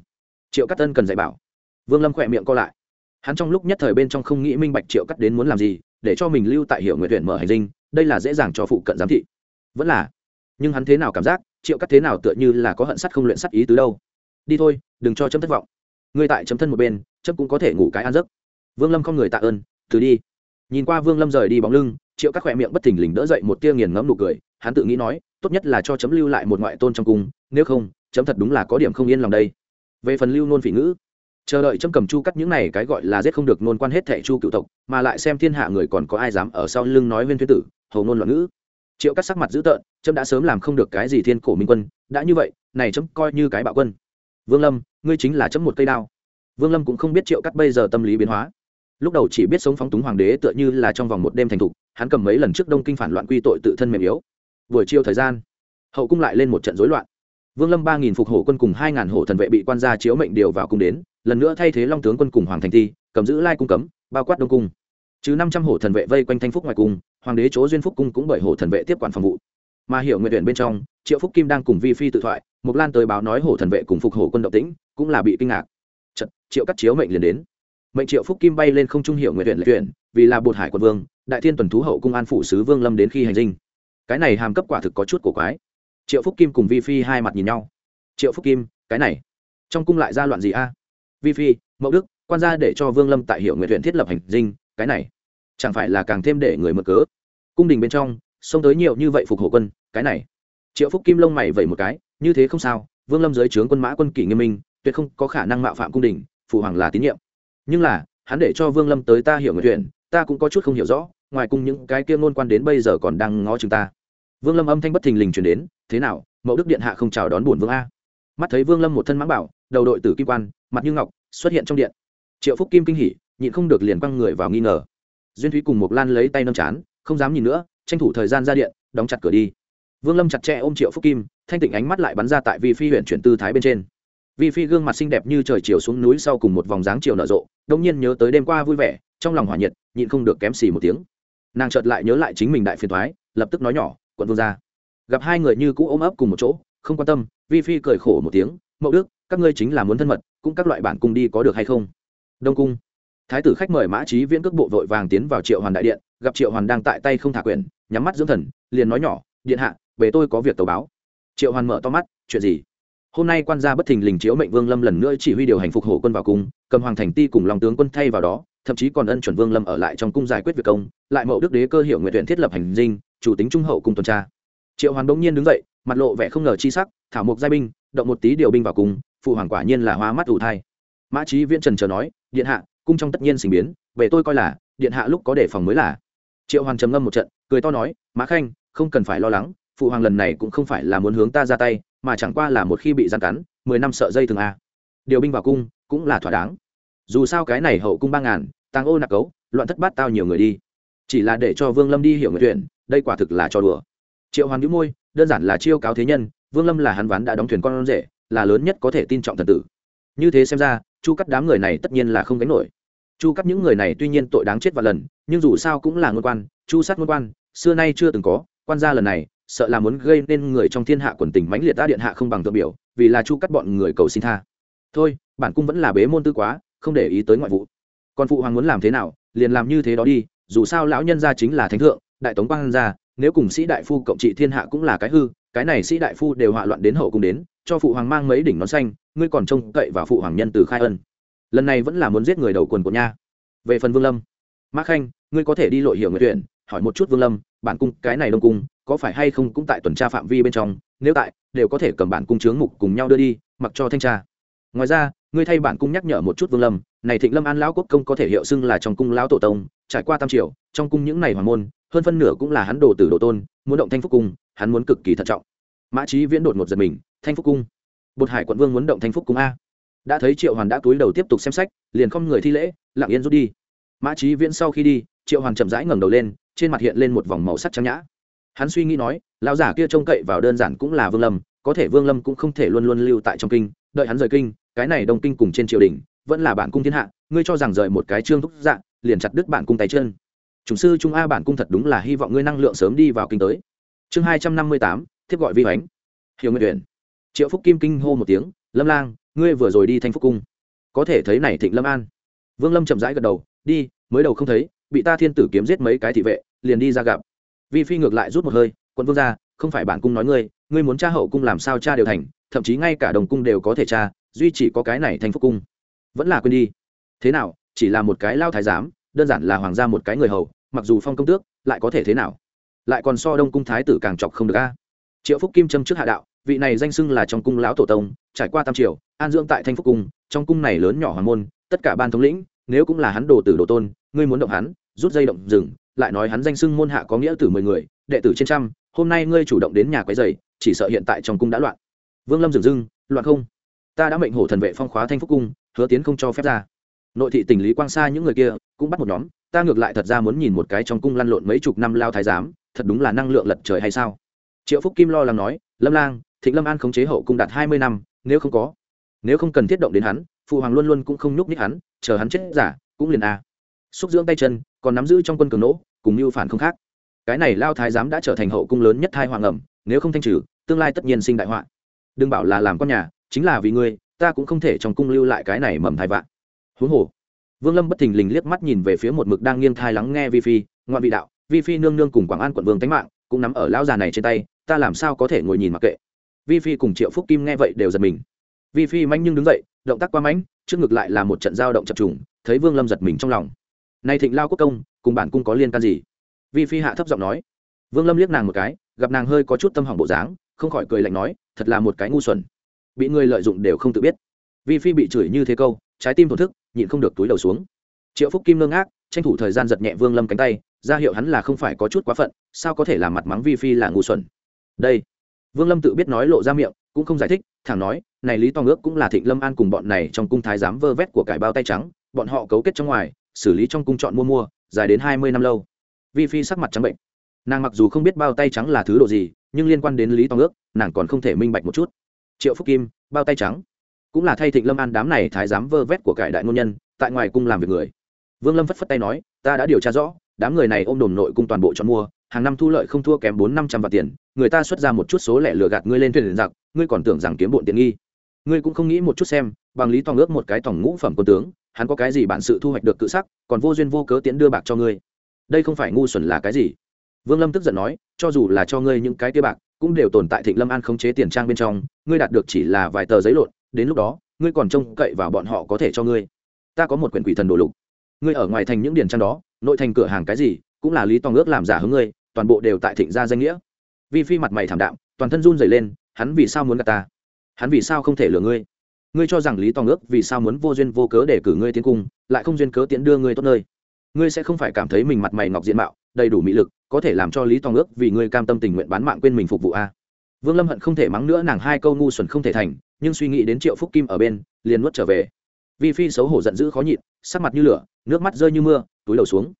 Triệu cát tân cần dạy bảo. Vương lâm khỏe miệng co lại hắn trong lúc nhất thời bên trong không nghĩ minh bạch triệu cắt đến muốn làm gì, để cho mình lưu tại hiệu nguyện tuyển mở hành dinh, đây là dễ dàng cho phụ cận giám thị. Vẫn là, nhưng hắn thế nào cảm giác, triệu cắt thế nào tựa như là có hận sắt không luyện sắt ý tứ đâu. Đi thôi, đừng cho chấm thất vọng. Ngươi tại chấm thân một bên chấm cũng có thể ngủ cái ăn giấc. Vương lâm không người tạ ơn từ đi. Nhìn qua vương lâm rời đi bóng lưng, triệu các khỏe miệng bất thình lình đỡ dậy một tia nghiền ngẫm nụ cười, hắn tự nghĩ nói, tốt nhất là cho chấm lưu lại một ngoại tôn trong cung, nếu không chấm thật đúng là có điểm không yên lòng đây. Về phần lưu nôn phỉ ngữ chờ đợi chấm cầm chu cắt những này cái gọi là giết không được nôn quan hết thẻ chu cựu tộc, mà lại xem thiên hạ người còn có ai dám ở sau lưng nói viên thuyết tử, hầu nôn loạn ngữ. Triệu cắt sắc mặt dữ tợn trâm đã sớm làm không được cái gì thiên cổ minh quân, đã như vậy, này trâm coi như cái bạo quân. Vương lâm, ngươi chính là chấm một cây đao. Vương lâm cũng không biết triệu cắt bây giờ tâm lý biến hóa. Lúc đầu chỉ biết sống phóng túng hoàng đế tựa như là trong vòng một đêm thành thục, hắn cầm mấy lần trước đông kinh phản loạn quy tội tự thân mềm yếu. Buổi chiều thời gian, hậu cung lại lên một trận rối loạn. Vương lâm ba nghìn phục hổ quân cùng hai ngàn hổ thần vệ bị quan gia chiếu mệnh điều vào cung đến lần nữa thay thế long tướng quân cùng hoàng thành ti cầm giữ lai cung cấm bao quát đông cung. Chứ năm trăm hổ thần vệ vây quanh thanh phúc ngoài cung hoàng đế chỗ duyên phúc cung cũng bởi hổ thần vệ tiếp quản phòng vụ. Mà hiểu nguyện tuyển bên trong triệu phúc kim đang cùng vi phi tự thoại mục lan tới báo nói hổ thần vệ cùng phục hổ quân động tĩnh cũng là bị kinh ngạc. Chật, triệu cắt chiếu mệnh liền đến. Mệnh triệu phúc kim bay lên không trung hiệu nguyện tuyển lệ tuyển vì là bột hải quân vương đại thiên tuần thú hậu cung an phủ sứ vương lâm đến khi hành dinh. Cái này hàm cấp quả thực có chút cổ quái. Triệu phúc kim cùng vi phi hai mặt nhìn nhau. Triệu phúc kim cái này trong cung lại ra loạn gì a? Vi phi mẫu đức, quan gia để cho vương lâm tại hiệu nguyện huyện thiết lập hành dinh, cái này chẳng phải là càng thêm để người mở cớ. Cung đình bên trong xông tới nhiều như vậy phục hộ quân, cái này. Triệu phúc kim lông mày vẩy một cái, như thế không sao, vương lâm dưới trướng quân mã quân kỷ nghiêm minh, tuyệt không có khả năng mạo phạm cung đình, phụ hoàng là tín nhiệm. Nhưng là, hắn để cho vương lâm tới ta hiểu người huyện, ta cũng có chút không hiểu rõ, ngoài cùng những cái kia ngôn quan đến bây giờ còn đang ngó chúng ta. Vương lâm âm thanh bất thình lình chuyển đến, thế nào mẫu đức điện hạ không chào đón buồn vương a? Mắt thấy vương lâm một thân mãng bảo đầu đội tử kim quan, mặt như ngọc, xuất hiện trong điện. Triệu phúc kim kinh hỉ, nhịn không được liền quăng người vào nghi ngờ. Duyên thúy cùng một lan lấy tay nâm chán, không dám nhìn nữa, tranh thủ thời gian ra điện, đóng chặt cửa đi. Vương lâm chặt chẽ ôm triệu phúc kim, thanh tịnh ánh mắt lại bắn ra tại vi phi huyện chuyển tư thái bên trên. Vi phi gương mặt xinh đẹp như trời chiều xuống núi sau cùng một vòng dáng chiều nở rộ, đông nhiên nhớ tới đêm qua vui vẻ, trong lòng hỏa nhiệt, nhịn không được kém xì một tiếng. Nàng chợt lại nhớ lại chính mình đại phiền thoái lập tức nói nhỏ, quận vương ra gặp hai người như cũ ôm ấp cùng một chỗ, không quan tâm, vi phi cười khổ một tiếng mậu đức, các ngươi chính là muốn thân mật, cũng các loại bản cung đi có được hay không? Đông cung. Thái tử khách mời mã trí viễn cước bộ vội vàng tiến vào triệu hoàn đại điện, gặp triệu hoàn đang tại tay không thả quyền nhắm mắt dưỡng thần, liền nói nhỏ, điện hạ, về tôi có việc tàu báo. Triệu hoàn mở to mắt, chuyện gì? Hôm nay quan gia bất thình lình chiếu mệnh vương lâm lần nữa chỉ huy điều hành phục hổ quân vào cung, cầm hoàng thành ti cùng lòng tướng quân thay vào đó, thậm chí còn ân chuẩn vương lâm ở lại trong cung giải quyết việc công, lại mậu đức đế cơ hiệu nguyện tuyển thiết lập hành dinh, chủ tính trung hậu cùng tuần tra. Triệu hoàn bỗng nhiên đứng dậy, mặt lộ vẻ không ngờ chi sắc, thảo mục giai binh động một tí điều binh vào cung phụ hoàng quả nhiên là hoa mắt ủ thai. Mã trí viễn trần chờ nói, điện hạ, cung trong tất nhiên sinh biến, về tôi coi là, điện hạ lúc có đề phòng mới là. Triệu hoàng trầm ngâm một trận, cười to nói, mã khanh, không cần phải lo lắng, phụ hoàng lần này cũng không phải là muốn hướng ta ra tay, mà chẳng qua là một khi bị gian cắn, mười năm sợ dây thường a. Điều binh vào cung cũng là thỏa đáng. Dù sao cái này hậu cung ba ngàn tàng ô nạc cấu, loạn thất bát tao nhiều người đi. Chỉ là để cho vương lâm đi hiểu người chuyện, đây quả thực là cho đùa. Triệu hoàng nhữ môi, đơn giản là chiêu cáo thế nhân vương lâm là hắn ván đã đóng thuyền con rể, là lớn nhất có thể tin trọng thần tử. Như thế xem ra, chu cắt đám người này tất nhiên là không gánh nổi. Chu cắt những người này tuy nhiên tội đáng chết và lần, nhưng dù sao cũng là ngôn quan, chu sát ngôn quan, xưa nay chưa từng có, quan gia lần này, sợ là muốn gây nên người trong thiên hạ quần tình mãnh liệt ta điện hạ không bằng tự biểu, vì là chu cắt bọn người cầu xin tha. Thôi, bản cung vẫn là bế môn tư quá, không để ý tới ngoại vụ. Còn phụ hoàng muốn làm thế nào, liền làm như thế đó đi, dù sao lão nhân gia chính là thánh thượng, đại tống quang gia, nếu cùng sĩ đại phu cộng trị thiên hạ cũng là cái hư cái này sĩ đại phu đều họa loạn đến hậu cùng đến, cho phụ hoàng mang mấy đỉnh nón xanh, ngươi còn trông cậy vào phụ hoàng nhân từ khai ân. Lần này vẫn là muốn giết người đầu quần của nha. Về phần vương lâm, mã khanh, ngươi có thể đi lội hiểu người tuyển, hỏi một chút vương lâm, bản cung cái này đông cung, có phải hay không cũng tại tuần tra phạm vi bên trong, nếu tại, đều có thể cầm bản cung chướng mục cùng nhau đưa đi, mặc cho thanh tra. Ngoài ra, ngươi thay bản cung nhắc nhở một chút vương lâm, này thịnh lâm an lão quốc công có thể hiệu xưng là trong cung lão tổ tông, trải qua tam triều, trong cung những này hoàng môn, hơn phân nửa cũng là hắn đồ tử đồ tôn, muốn động thanh phúc cung hắn muốn cực kỳ thận trọng. Mã trí viễn đột một giật mình, thanh phúc cung, bột hải quận vương muốn động thanh phúc cung a. Đã thấy triệu hoàn đã túi đầu tiếp tục xem sách, liền không người thi lễ, lặng yên rút đi. Mã trí viễn sau khi đi, triệu hoàn chậm rãi ngẩng đầu lên, trên mặt hiện lên một vòng màu sắc trắng nhã. Hắn suy nghĩ nói, lão giả kia trông cậy vào đơn giản cũng là vương lâm, có thể vương lâm cũng không thể luôn luôn lưu tại trong kinh, đợi hắn rời kinh, cái này đông kinh cùng trên triều đình, vẫn là bản cung thiên hạ, ngươi cho rằng rời một cái trương thúc dạng liền chặt đứt bản cung tay chân. Chủng sư trung a bản cung thật đúng là hy vọng ngươi năng lượng sớm đi vào kinh tới chương hai trăm năm mươi tám thiếp gọi vi hoánh. Hiểu nguyện tuyển triệu phúc kim kinh hô một tiếng lâm lang ngươi vừa rồi đi thanh phúc cung. Có thể thấy này thịnh lâm an. Vương lâm chậm rãi gật đầu đi mới đầu không thấy bị ta thiên tử kiếm giết mấy cái thị vệ liền đi ra gặp. Vi phi ngược lại rút một hơi quân vương ra không phải bản cung nói ngươi ngươi muốn cha hậu cung làm sao cha đều thành thậm chí ngay cả đồng cung đều có thể cha, duy chỉ có cái này thành phúc cung. Vẫn là quên đi. Thế nào chỉ là một cái lao thái giám đơn giản là hoàng gia một cái người hầu mặc dù phong công tước lại có thể thế nào? Lại còn so đông cung thái tử càng chọc không được a. Triệu phúc kim châm trước hạ đạo, vị này danh xưng là trong cung lão tổ tông, trải qua tam triều, an dưỡng tại thanh phúc cung, trong cung này lớn nhỏ hoàng môn, tất cả ban thống lĩnh, nếu cũng là hắn đồ tử đồ tôn, ngươi muốn động hắn, rút dây động rừng, lại nói hắn danh xưng môn hạ có nghĩa tử mười người, đệ tử trên trăm, hôm nay ngươi chủ động đến nhà quấy giày chỉ sợ hiện tại trong cung đã loạn. Vương lâm dừng dưng loạn không? Ta đã mệnh hổ thần vệ phong khóa thanh phúc cung, hứa tiến không cho phép ra. Nội thị tình lý quang xa những người kia, cũng bắt một nhóm, ta ngược lại thật ra muốn nhìn một cái trong cung lăn lộn mấy chục năm lao thái giám thật đúng là năng lượng lật trời hay sao? Triệu phúc kim lo lắng nói, lâm lang, thịnh lâm an khống chế hậu cung đạt hai mươi năm, nếu không có, nếu không cần thiết động đến hắn, phụ hoàng luôn luôn cũng không nhúc nhích hắn, chờ hắn chết giả, cũng liền a. Xúc dưỡng tay chân, còn nắm giữ trong quân cường nỗ, cùng mưu phản không khác. Cái này lao thái giám đã trở thành hậu cung lớn nhất thai hoàng ẩm, nếu không thanh trừ, tương lai tất nhiên sinh đại họa. Đừng bảo là làm con nhà, chính là vì ngươi, ta cũng không thể trong cung lưu lại cái này mầm thai vạn. Huống hồ, vương lâm bất thình lình liếc mắt nhìn về phía một mực đang nghiêng thai lắng nghe vi phi, ngoan vị đạo vi phi nương nương cùng quảng an quận vương tánh mạng, cũng nắm ở lão già này trên tay, ta làm sao có thể ngồi nhìn mặc kệ. Vi phi cùng triệu phúc kim nghe vậy đều giật mình. Vi phi manh nhưng đứng dậy, động tác qua mãnh, trước ngực lại là một trận giao động chập trùng, thấy vương lâm giật mình trong lòng. Nay thịnh lao quốc công, cùng bản cung có liên can gì? Vi phi hạ thấp giọng nói. Vương lâm liếc nàng một cái, gặp nàng hơi có chút tâm hỏng bộ dáng, không khỏi cười lạnh nói, thật là một cái ngu xuẩn. Bị người lợi dụng đều không tự biết. Vi phi bị chửi như thế câu, trái tim thổn thức, nhịn không được túi đầu xuống. Triệu phúc kim ngơ ngác, tranh thủ thời gian giật nhẹ vương lâm cánh tay ra hiệu hắn là không phải có chút quá phận sao có thể làm mặt mắng vi phi là ngu xuẩn? Đây. Vương lâm tự biết nói lộ ra miệng cũng không giải thích thẳng nói này lý to Ngước cũng là thịnh lâm an cùng bọn này trong cung thái giám vơ vét của cải bao tay trắng bọn họ cấu kết trong ngoài xử lý trong cung chọn mua mua dài đến hai mươi năm lâu. Vi phi sắc mặt trắng bệnh. Nàng mặc dù không biết bao tay trắng là thứ đồ gì nhưng liên quan đến lý to Ngước, nàng còn không thể minh bạch một chút. Triệu phúc kim bao tay trắng. Cũng là thay thịnh lâm an đám này thái giám vơ vét của cải đại ngôn nhân tại ngoài cung làm việc người. Vương lâm phất phất tay nói ta đã điều tra rõ đám người này ôm đồn nội cung toàn bộ chọn mua, hàng năm thu lợi không thua kém bốn năm trăm vạn tiền, người ta xuất ra một chút số lẻ lừa gạt ngươi lên thuyền giặc, ngươi còn tưởng rằng kiếm bộn tiện nghi. Ngươi cũng không nghĩ một chút xem, bằng lý tòng ước một cái tòng ngũ phẩm quân tướng, hắn có cái gì bản sự thu hoạch được cự sắc, còn vô duyên vô cớ tiến đưa bạc cho ngươi. Đây không phải ngu xuẩn là cái gì? Vương lâm tức giận nói, cho dù là cho ngươi những cái kia bạc, cũng đều tồn tại thịnh lâm an khống chế tiền trang bên trong, ngươi đạt được chỉ là vài tờ giấy lộn, đến lúc đó, ngươi còn trông cậy vào bọn họ có thể cho ngươi. Ta có một quyển quỷ thần đồ lục. Ngươi ở ngoài thành những điển trang đó nội thành cửa hàng cái gì, cũng là lý tòng ước làm giả hướng ngươi, toàn bộ đều tại thịnh gia danh nghĩa. Vi phi mặt mày thảm đạm, toàn thân run dày lên, hắn vì sao muốn gặp ta? Hắn vì sao không thể lừa ngươi? Ngươi cho rằng lý tòng ước vì sao muốn vô duyên vô cớ để cử ngươi tiến cung, lại không duyên cớ tiễn đưa ngươi tốt nơi? Ngươi sẽ không phải cảm thấy mình mặt mày ngọc diện mạo, đầy đủ mỹ lực, có thể làm cho lý tòng ước vì ngươi cam tâm tình nguyện bán mạng quên mình phục vụ a. Vương lâm hận không thể mắng nữa, nàng hai câu ngu xuẩn không thể thành, nhưng suy nghĩ đến triệu phúc kim ở bên, liền nuốt trở về. Vi phi xấu hổ giận dữ khó nhịn, sắc mặt như lửa, nước mắt rơi như mưa túi đầu xuống.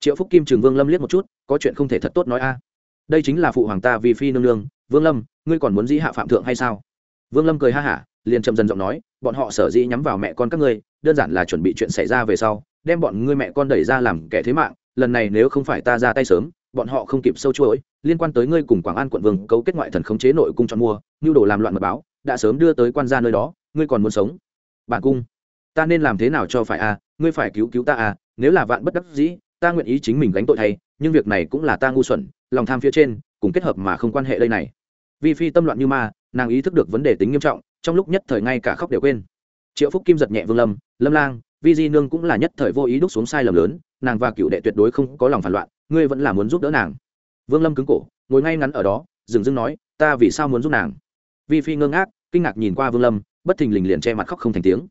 Triệu phúc kim trường vương lâm liếc một chút, có chuyện không thể thật tốt nói a. Đây chính là phụ hoàng ta vì phi nương nương. Vương lâm, ngươi còn muốn dĩ hạ phạm thượng hay sao? Vương lâm cười ha hả, liền chậm dần giọng nói, bọn họ sở dĩ nhắm vào mẹ con các ngươi, đơn giản là chuẩn bị chuyện xảy ra về sau, đem bọn ngươi mẹ con đẩy ra làm kẻ thế mạng, lần này nếu không phải ta ra tay sớm, bọn họ không kịp sâu chuỗi, liên quan tới ngươi cùng quảng an quận vương cấu kết ngoại thần khống chế nội cung chọn mua, nhu đồ làm loạn mật báo, đã sớm đưa tới quan gia nơi đó, ngươi còn muốn sống? Bản cung ta nên làm thế nào cho phải a ngươi phải cứu cứu ta a nếu là vạn bất đắc dĩ, ta nguyện ý chính mình gánh tội thay, nhưng việc này cũng là ta ngu xuẩn, lòng tham phía trên, cùng kết hợp mà không quan hệ đây này. Vi phi tâm loạn như ma, nàng ý thức được vấn đề tính nghiêm trọng, trong lúc nhất thời ngay cả khóc đều quên. Triệu phúc kim giật nhẹ vương lâm lâm lang, vi di nương cũng là nhất thời vô ý đúc xuống sai lầm lớn, nàng và cựu đệ tuyệt đối không có lòng phản loạn, ngươi vẫn là muốn giúp đỡ nàng. Vương lâm cứng cổ, ngồi ngay ngắn ở đó, dừng dưng nói, ta vì sao muốn giúp nàng? Vi phi ngơ ngác, kinh ngạc nhìn qua vương lâm, bất thình lình liền che mặt khóc không thành tiếng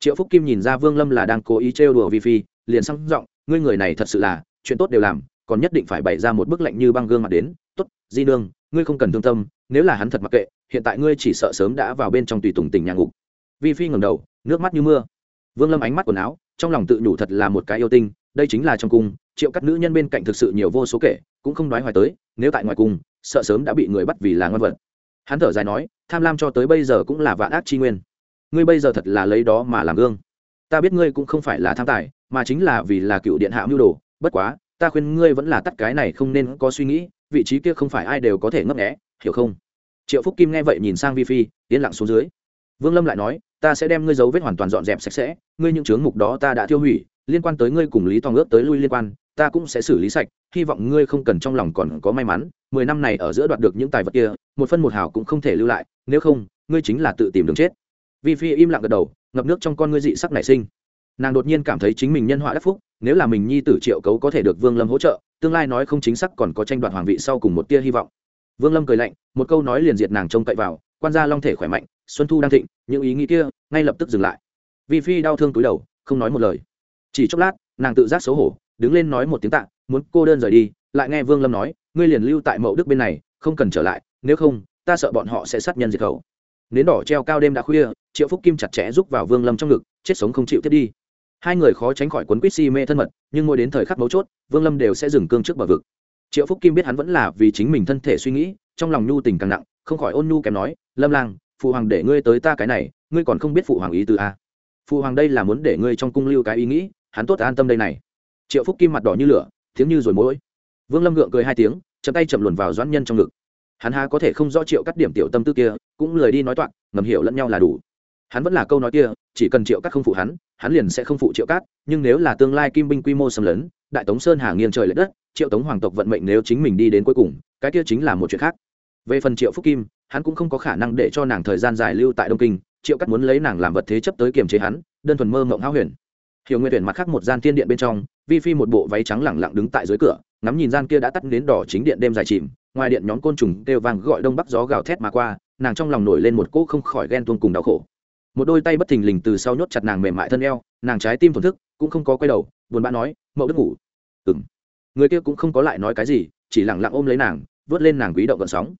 triệu phúc kim nhìn ra vương lâm là đang cố ý trêu đùa vi phi, liền sang giọng, ngươi người này thật sự là, chuyện tốt đều làm, còn nhất định phải bày ra một bức lạnh như băng gương mặt đến. Tốt, di nương, ngươi không cần thương tâm, nếu là hắn thật mặc kệ, hiện tại ngươi chỉ sợ sớm đã vào bên trong tùy tùng tình nhà ngục. Vi phi ngầm đầu, nước mắt như mưa. Vương lâm ánh mắt quần áo, trong lòng tự nhủ thật là một cái yêu tinh, đây chính là trong cung, triệu các nữ nhân bên cạnh thực sự nhiều vô số kể, cũng không nói hoài tới, nếu tại ngoài cung, sợ sớm đã bị người bắt vì là ngon vật. Hắn thở dài nói, tham lam cho tới bây giờ cũng là vạn ác chi nguyên ngươi bây giờ thật là lấy đó mà làm gương. Ta biết ngươi cũng không phải là tham tài, mà chính là vì là cựu điện hạ mưu đồ. Bất quá, ta khuyên ngươi vẫn là tắt cái này không nên có suy nghĩ, vị trí kia không phải ai đều có thể ngấp nghẽ hiểu không? Triệu phúc kim nghe vậy nhìn sang vi phi, yên lặng xuống dưới. Vương lâm lại nói, ta sẽ đem ngươi dấu vết hoàn toàn dọn dẹp sạch sẽ, ngươi những chướng mục đó ta đã tiêu hủy, liên quan tới ngươi cùng lý tòng ước tới lui liên quan, ta cũng sẽ xử lý sạch, hy vọng ngươi không cần trong lòng còn có may mắn, mười năm này ở giữa đoạt được những tài vật kia, một phân một hào cũng không thể lưu lại, nếu không, ngươi chính là tự tìm đường chết vi phi im lặng gật đầu, ngập nước trong con ngươi dị sắc nảy sinh. Nàng đột nhiên cảm thấy chính mình nhân họa đắc phúc, nếu là mình nhi tử triệu cấu có thể được vương lâm hỗ trợ, tương lai nói không chính xác còn có tranh đoạt hoàng vị sau cùng một tia hy vọng. Vương lâm cười lạnh, một câu nói liền diệt nàng trông cậy vào, quan gia long thể khỏe mạnh, xuân thu đang thịnh, những ý nghĩ kia ngay lập tức dừng lại. Vi phi đau thương túi đầu, không nói một lời. Chỉ chốc lát, nàng tự giác xấu hổ, đứng lên nói một tiếng tạ, muốn cô đơn rời đi. Lại nghe vương lâm nói, ngươi liền lưu tại mậu đức bên này, không cần trở lại, nếu không, ta sợ bọn họ sẽ sát nhân diệt khẩu nến đỏ treo cao đêm đã khuya, triệu phúc kim chặt chẽ rúc vào vương lâm trong ngực, chết sống không chịu tiếp đi. Hai người khó tránh khỏi quấn quýt si mê thân mật, nhưng mỗi đến thời khắc mấu chốt, vương lâm đều sẽ dừng cương trước bờ vực. Triệu phúc kim biết hắn vẫn là vì chính mình thân thể suy nghĩ, trong lòng nhu tình càng nặng, không khỏi ôn nhu kèm nói, lâm lang, phụ hoàng để ngươi tới ta cái này, ngươi còn không biết phụ hoàng ý từ a à? phụ hoàng đây là muốn để ngươi trong cung lưu cái ý nghĩ, hắn tốt an tâm đây này. Triệu phúc kim mặt đỏ như lửa, tiếng như rồi mỗi. Vương lâm gượng cười hai tiếng, chậm tay chậm luồn vào doãn nhân trong ngực hắn há có thể không rõ triệu cắt điểm tiểu tâm tư kia, cũng lời đi nói toạc, ngầm hiểu lẫn nhau là đủ. Hắn vẫn là câu nói kia, chỉ cần triệu cắt không phụ hắn hắn liền sẽ không phụ triệu cát nhưng nếu là tương lai kim binh quy mô xâm lấn, đại tống sơn hà nghiêng trời l ệ đất, triệu tống hoàng tộc vận mệnh nếu chính mình đi đến cuối cùng, cái kia chính là một chuyện khác. Về phần triệu phúc kim, hắn cũng không có khả năng để cho nàng thời gian dài lưu tại đông kinh, triệu cắt muốn lấy nàng làm vật thế chấp tới kiềm chế hắn, đơn thuần mơ mộng háo huyền. Hiểu nguyên tuyển mặt khác một gian thiên điện bên trong, vi phi một bộ váy trắng lẳng lặng đứng tại dưới cửa, ngắm nhìn gian kia đã tắt đến đỏ chính điện đêm dài chìm ngoài điện nhóm côn trùng kêu vang gọi đông bắc gió gào thét mà qua, nàng trong lòng nổi lên một cỗ không khỏi ghen tuông cùng đau khổ. Một đôi tay bất thình lình từ sau nhốt chặt nàng mềm mại thân eo, nàng trái tim thổn thức, cũng không có quay đầu, buồn bã nói, mậu đức ngủ. Ừng người kia cũng không có lại nói cái gì, chỉ lẳng lặng ôm lấy nàng vớt lên nàng quý động gợn sóng.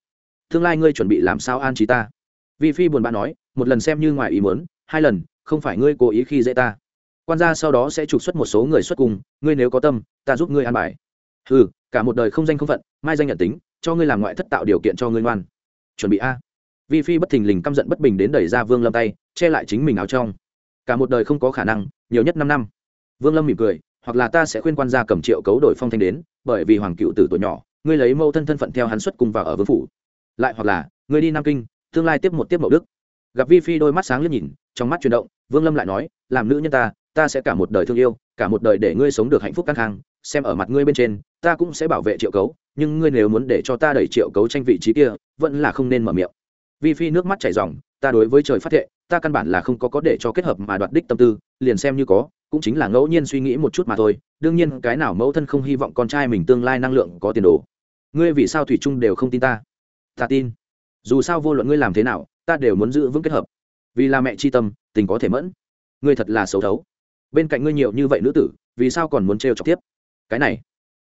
Tương lai ngươi chuẩn bị làm sao an trí ta? Vi phi buồn bã nói, một lần xem như ngoài ý muốn, hai lần, không phải ngươi cố ý khi dễ ta. Quan gia sau đó sẽ trục xuất một số người xuất cùng ngươi nếu có tâm, ta giúp ngươi an bài. Ừ cả một đời không danh không phận, mai danh nhận tính cho ngươi làm ngoại thất tạo điều kiện cho ngươi ngoan. Chuẩn bị a. Vi phi bất thình lình căm giận bất bình đến đẩy ra vương lâm tay, che lại chính mình áo trong. Cả một đời không có khả năng, nhiều nhất năm năm. Vương lâm mỉm cười, hoặc là ta sẽ khuyên quan gia cầm triệu cấu đổi phong thanh đến, bởi vì hoàng cựu từ tuổi nhỏ, ngươi lấy mâu thân thân phận theo hắn xuất cùng vào ở vương phủ. Lại hoặc là, ngươi đi nam kinh, tương lai tiếp một tiếp mậu đức. Gặp vi phi đôi mắt sáng liếc nhìn, trong mắt chuyển động, vương lâm lại nói, làm nữ nhân ta ta sẽ cả một đời thương yêu, cả một đời để ngươi sống được hạnh phúc căng thang xem ở mặt ngươi bên trên, ta cũng sẽ bảo vệ triệu cấu, nhưng ngươi nếu muốn để cho ta đẩy triệu cấu tranh vị trí kia, vẫn là không nên mở miệng. Vi phi nước mắt chảy r ta đối với trời phát thệ, ta căn bản là không có có để cho kết hợp mà đoạt đích tâm tư, liền xem như có, cũng chính là ngẫu nhiên suy nghĩ một chút mà thôi, đương nhiên cái nào mẫu thân không hy vọng con trai mình tương lai năng lượng có tiền đồ. Ngươi vì sao thủy trung đều không tin ta? Ta tin. Dù sao vô luận ngươi làm thế nào, ta đều muốn giữ vững kết hợp. Vì là mẹ c h i tâm, tình có thể mẫn. Ngươi thật là xấu thấu. Bên cạnh ngươi nhiều như vậy nữ tử, vì sao còn muốn trêu chọc tiếp? Cái này,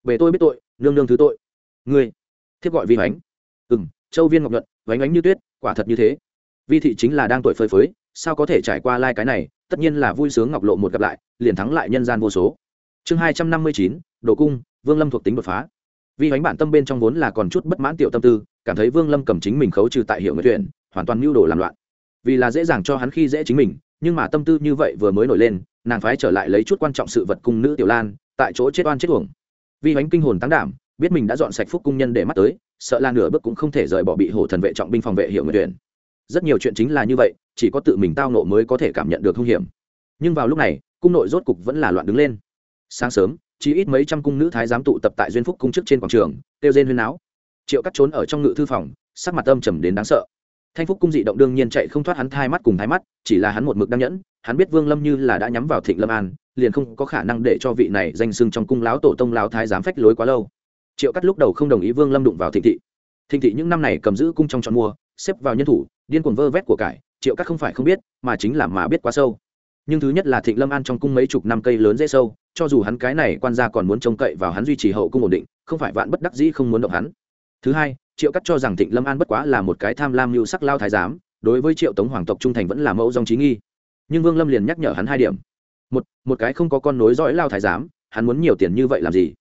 về tôi biết tội, nương nương thứ tội. Ngươi, thiếp gọi vi hoánh ừ m châu viên ngọc nhuận vánh ánh như tuyết, quả thật như thế. Vi thị chính là đang tuổi phơi phới, sao có thể trải qua lai、like、cái này, tất nhiên là vui sướng ngọc lộ một gặp lại, liền thắng lại nhân gian vô số. Chương hai trăm năm mươi chín, đồ cung, vương lâm thuộc tính đột phá. Vi bánh bản tâm bên trong vốn là còn chút bất mãn tiểu tâm tư, cảm thấy vương lâm cầm chính mình khấu trừ tại hiệu người tuyển, hoàn toàn mưu đồ làm loạn. Vì là dễ dàng cho hắn khi dễ chính mình, nhưng mà tâm tư như vậy vừa mới nổi lên, nàng phái trở lại lấy chút quan trọng sự vật cung nữ tiểu lan tại chỗ chết oan chết uổng. Vi hoánh kinh hồn tăng đảm, biết mình đã dọn sạch phúc cung nhân để mắt tới, sợ là nửa bước cũng không thể rời bỏ bị hổ thần vệ trọng binh phòng vệ hiệu nguyện tuyển. Rất nhiều chuyện chính là như vậy, chỉ có tự mình tao nộ mới có thể cảm nhận được hung hiểm. Nhưng vào lúc này, cung nội rốt cục vẫn là loạn đứng lên. Sáng sớm, chỉ ít mấy trăm cung nữ thái giám tụ tập tại duyên phúc cung trước trên quảng trường, kêu rên huyên áo triệu cắt trốn ở trong ngự thư phòng, sắc mặt âm trầm đến đáng sợ. Thanh phúc cung dị động đương nhiên chạy không thoát hắn thai mắt cùng thái mắt, chỉ là hắn một mực đang nhẫn, hắn biết vương lâm như là đã nhắm vào thịnh lâm an liền không có khả năng để cho vị này danh sưng trong cung lão tổ tông lão thái giám phách lối quá lâu. Triệu cắt lúc đầu không đồng ý vương lâm đụng vào thịnh thị. Thịnh thị những năm này cầm giữ cung trong chọn mua, xếp vào nhân thủ, điên cuồng vơ vét của cải, triệu cắt không phải không biết, mà chính là mà biết quá sâu. Nhưng thứ nhất là thịnh lâm an trong cung mấy chục năm cây lớn dễ sâu, cho dù hắn cái này quan gia còn muốn trông cậy vào hắn duy trì hậu cung ổn định, không phải vạn bất đắc dĩ không muốn động hắn. Thứ hai, triệu cắt cho rằng thịnh lâm an bất quá là một cái tham lam mưu sắc lao thái giám, đối với triệu tống hoàng tộc trung thành vẫn là mẫu dòng trí nghi. Nhưng vương lâm liền nhắc nhở hắn hai điểm một một cái không có con nối dõi lao thái giám, hắn muốn nhiều tiền như vậy làm gì?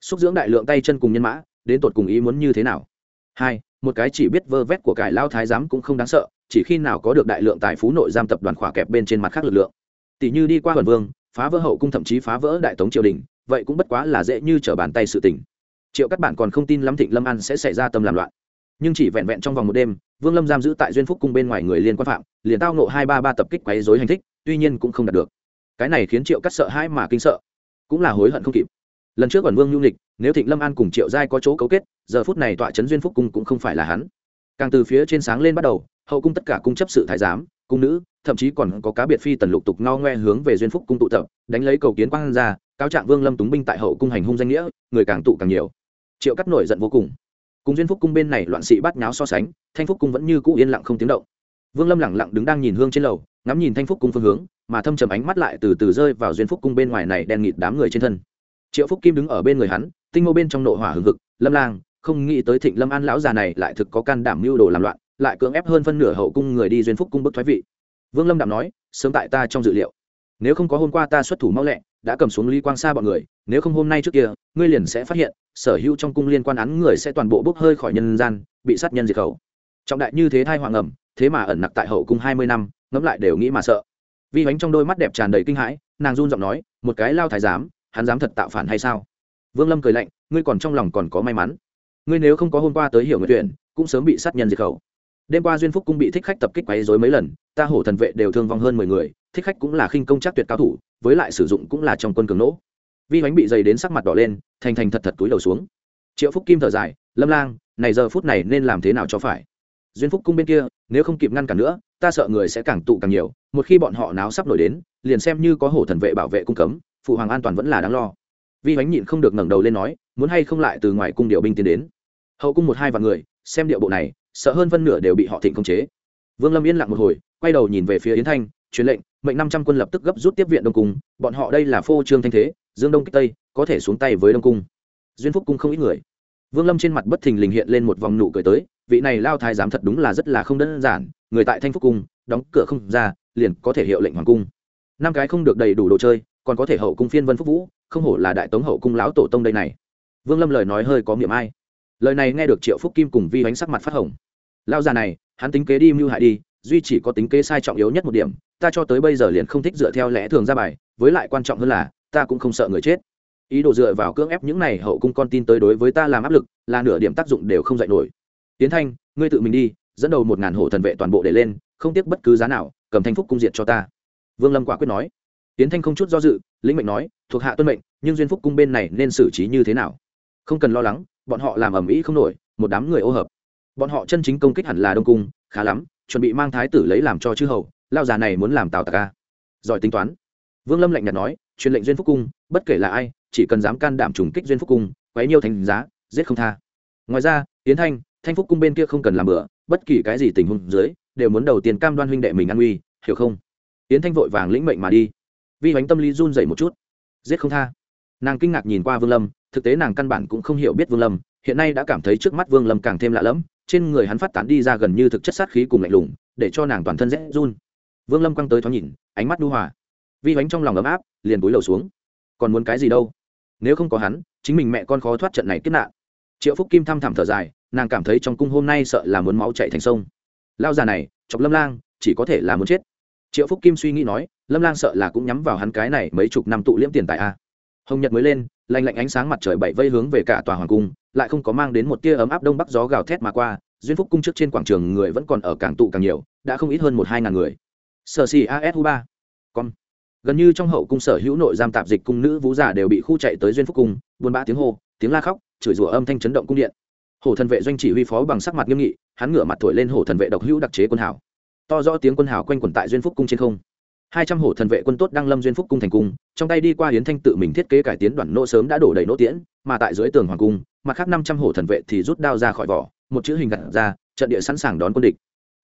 Xúc dưỡng đại lượng tay chân cùng nhân mã, đến tột cùng ý muốn như thế nào? Hai, một cái chỉ biết vơ vét của cải lao thái giám cũng không đáng sợ, chỉ khi nào có được đại lượng tài phú nội giam tập đoàn khỏa kẹp bên trên mặt khác lực lượng. Tỷ như đi qua huần vương, phá vỡ hậu cung thậm chí phá vỡ đại tống triều đình, vậy cũng bất quá là dễ như trở bàn tay sự tình. Triệu các bạn còn không tin lắm thịnh lâm an sẽ xảy ra tâm làm loạn. Nhưng chỉ vẹn vẹn trong vòng một đêm, vương lâm giam giữ tại duyên phúc cung bên ngoài người liên quan phạm, liền tao nộ hai ba ba tập kích quấy dối hành thích, tuy nhiên cũng không đạt được cái này khiến triệu cắt sợ hãi mà kinh sợ, cũng là hối hận không kịp. Lần trước còn vương nhu lịch nếu thịnh lâm an cùng triệu giai có chỗ cấu kết, giờ phút này tọa trấn duyên phúc cung cũng không phải là hắn. Càng từ phía trên sáng lên bắt đầu, hậu cung tất cả cung chấp sự thái giám, cung nữ, thậm chí còn có cá biệt phi tần lục tục ngao ngoe hướng về duyên phúc cung tụ tập, đánh lấy cầu kiến quang ra, cáo trạng vương lâm túng binh tại hậu cung hành hung danh nghĩa, người càng tụ càng nhiều. Triệu cắt nổi giận vô cùng. Cùng duyên phúc cung bên này loạn sĩ bắt nháo so sánh, thanh phúc cung vẫn như cũ yên lặng không tiếng động. Vương lâm lẳng lặng đứng đang nhìn hương trên lầu, ngắm nhìn thanh phúc cung phương hướng mà thâm trầm ánh mắt lại từ từ rơi vào duyên phúc cung bên ngoài này đen nghịt đám người trên thân. Triệu phúc kim đứng ở bên người hắn, tinh mô bên trong nội hỏa hừng hực, lâm lang, không nghĩ tới thịnh lâm an lão già này lại thực có can đảm mưu đồ làm loạn, lại cưỡng ép hơn phân nửa hậu cung người đi duyên phúc cung bức thoái vị. Vương lâm đạm nói, sớm tại ta trong dự liệu. Nếu không có hôm qua ta xuất thủ mau lẹ, đã cầm xuống ly quang xa bọn người, nếu không hôm nay trước kia, ngươi liền sẽ phát hiện, sở hữu trong cung liên quan án người sẽ toàn bộ bốc hơi khỏi nhân gian, bị sát nhân diệt khẩu. Trọng đại như thế thai hoàng ẩm, thế mà ẩn nặc tại hậu cung hai mươi năm, ngẫm lại đều nghĩ mà sợ vi bánh trong đôi mắt đẹp tràn đầy kinh hãi, nàng run giọng nói, một cái lao thái giám, hắn dám thật tạo phản hay sao? Vương lâm cười lạnh, ngươi còn trong lòng còn có may mắn. Ngươi nếu không có hôm qua tới hiểu người tuyển cũng sớm bị sát nhân diệt khẩu. Đêm qua duyên phúc cung bị thích khách tập kích quấy dối mấy lần, ta hổ thần vệ đều thương vong hơn mười người, thích khách cũng là khinh công chắc tuyệt cao thủ, với lại sử dụng cũng là trong quân cường nỗ. Vi bánh bị dày đến sắc mặt đỏ lên, thành thành thật thật túi đầu xuống. Triệu phúc kim thở dài, lâm lang, này giờ phút này nên làm thế nào cho phải? Duyên phúc cung bên kia, nếu không kịp ngăn cản nữa, ta sợ người sẽ càng tụ càng nhiều một khi bọn họ náo sắp nổi đến, liền xem như có hổ thần vệ bảo vệ cung cấm, phụ hoàng an toàn vẫn là đáng lo. Vi hoánh nhịn không được ngẩng đầu lên nói, muốn hay không lại từ ngoài cung điều binh tiến đến. Hậu cung một hai vạn người, xem điệu bộ này, sợ hơn phân nửa đều bị họ thịnh khống chế. Vương lâm yên lặng một hồi, quay đầu nhìn về phía yến thanh, truyền lệnh, mệnh năm trăm quân lập tức gấp rút tiếp viện đông cung, bọn họ đây là phô trương thanh thế, dương đông kích tây, có thể xuống tay với đông cung. Duyên phúc cung không ít người. Vương lâm trên mặt bất thình lình hiện lên một vòng nụ cười tới, vị này lao thái giám thật đúng là rất là không đơn giản, người tại thanh phúc cung, đóng cửa không ra liền có thể hiệu lệnh hoàng cung. Năm cái không được đầy đủ đồ chơi, còn có thể hậu cung phiên vân phúc vũ, không hổ là đại tống hậu cung lão tổ tông đây này. Vương lâm lời nói hơi có miệng ai. Lời này nghe được triệu phúc kim cùng vi bánh sắc mặt phát hồng. Lao già này, hắn tính kế đi mưu hại đi, duy chỉ có tính kế sai trọng yếu nhất một điểm, ta cho tới bây giờ liền không thích dựa theo lẽ thường ra bài, với lại quan trọng hơn là, ta cũng không sợ người chết. Ý đồ dựa vào cưỡng ép những này hậu cung con tin tới đối với ta làm áp lực, là nửa điểm tác dụng đều không dạy nổi. Tiến thanh, ngươi tự mình đi, dẫn đầu một ngàn hộ thần vệ toàn bộ để lên, không tiếc bất cứ giá nào cầm thanh phúc cung diệt cho ta. Vương lâm quả quyết nói. Tiến thanh không chút do dự, lĩnh mệnh nói, thuộc hạ tuân mệnh, nhưng duyên phúc cung bên này nên xử trí như thế nào? Không cần lo lắng, bọn họ làm ầm ĩ không nổi, một đám người ô hợp. Bọn họ chân chính công kích hẳn là đông cung, khá lắm, chuẩn bị mang thái tử lấy làm cho chư hầu, lao già này muốn làm tào tạc ca giỏi tính toán. Vương lâm lạnh nhạt nói, truyền lệnh duyên phúc cung, bất kể là ai, chỉ cần dám can đảm trùng kích duyên phúc cung, quấy nhiêu thành giá, giết không tha. Ngoài ra, tiến thanh thanh phúc cung bên kia không cần làm bữa bất kỳ cái gì tình huống dưới đều muốn đầu tiên cam đoan huynh đệ mình an uy hiểu không? Yến thanh vội vàng lĩnh mệnh mà đi. Vi bánh tâm lý run dậy một chút. Giết không tha. Nàng kinh ngạc nhìn qua vương lâm, thực tế nàng căn bản cũng không hiểu biết vương lâm, hiện nay đã cảm thấy trước mắt vương lâm càng thêm lạ lẫm, trên người hắn phát tán đi ra gần như thực chất sát khí cùng lạnh lùng, để cho nàng toàn thân rét run. Vương lâm quăng tới thoáng nhìn, ánh mắt đu hòa. Vi bánh trong lòng ấm áp, liền túi lầu xuống. Còn muốn cái gì đâu? Nếu không có hắn, chính mình mẹ con khó thoát trận này kết nạn. Triệu phúc kim thăm thẳm thở dài, nàng cảm thấy trong cung hôm nay sợ là muốn máu chạy thành sông lao già này, chọc lâm lang, chỉ có thể là muốn chết. Triệu phúc kim suy nghĩ nói, lâm lang sợ là cũng nhắm vào hắn cái này mấy chục năm tụ liễm tiền tại a. Hồng nhật mới lên, lạnh lạnh ánh sáng mặt trời bảy vây hướng về cả tòa hoàng cung, lại không có mang đến một tia ấm áp đông bắc gió gào thét mà qua, duyên phúc cung trước trên quảng trường người vẫn còn ở càng tụ càng nhiều, đã không ít hơn một hai ngàn người. Sở xì asu ba. Con. Gần như trong hậu cung sở hữu nội giam tạp dịch cung nữ vũ giả đều bị khu chạy tới duyên phúc cung buôn bã tiếng hô, tiếng la khóc, chửi rủa âm thanh chấn động cung điện hổ thần vệ doanh chỉ huy phó bằng sắc mặt nghiêm nghị, hắn ngửa mặt thổi lên hổ thần vệ độc hữu đặc chế quân hảo to rõ tiếng quân hào quanh quẩn tại duyên phúc cung trên không. Hai trăm hổ thần vệ quân tốt đang lâm duyên phúc cung thành cung, trong tay đi qua hiến thanh tự mình thiết kế cải tiến đoạn nỗ sớm đã đổ đầy nỗ tiễn, mà tại dưới tường hoàng cung, mặt khác năm trăm hổ thần vệ thì rút đao ra khỏi vỏ, một chữ hình gặt ra, trận địa sẵn sàng đón quân địch.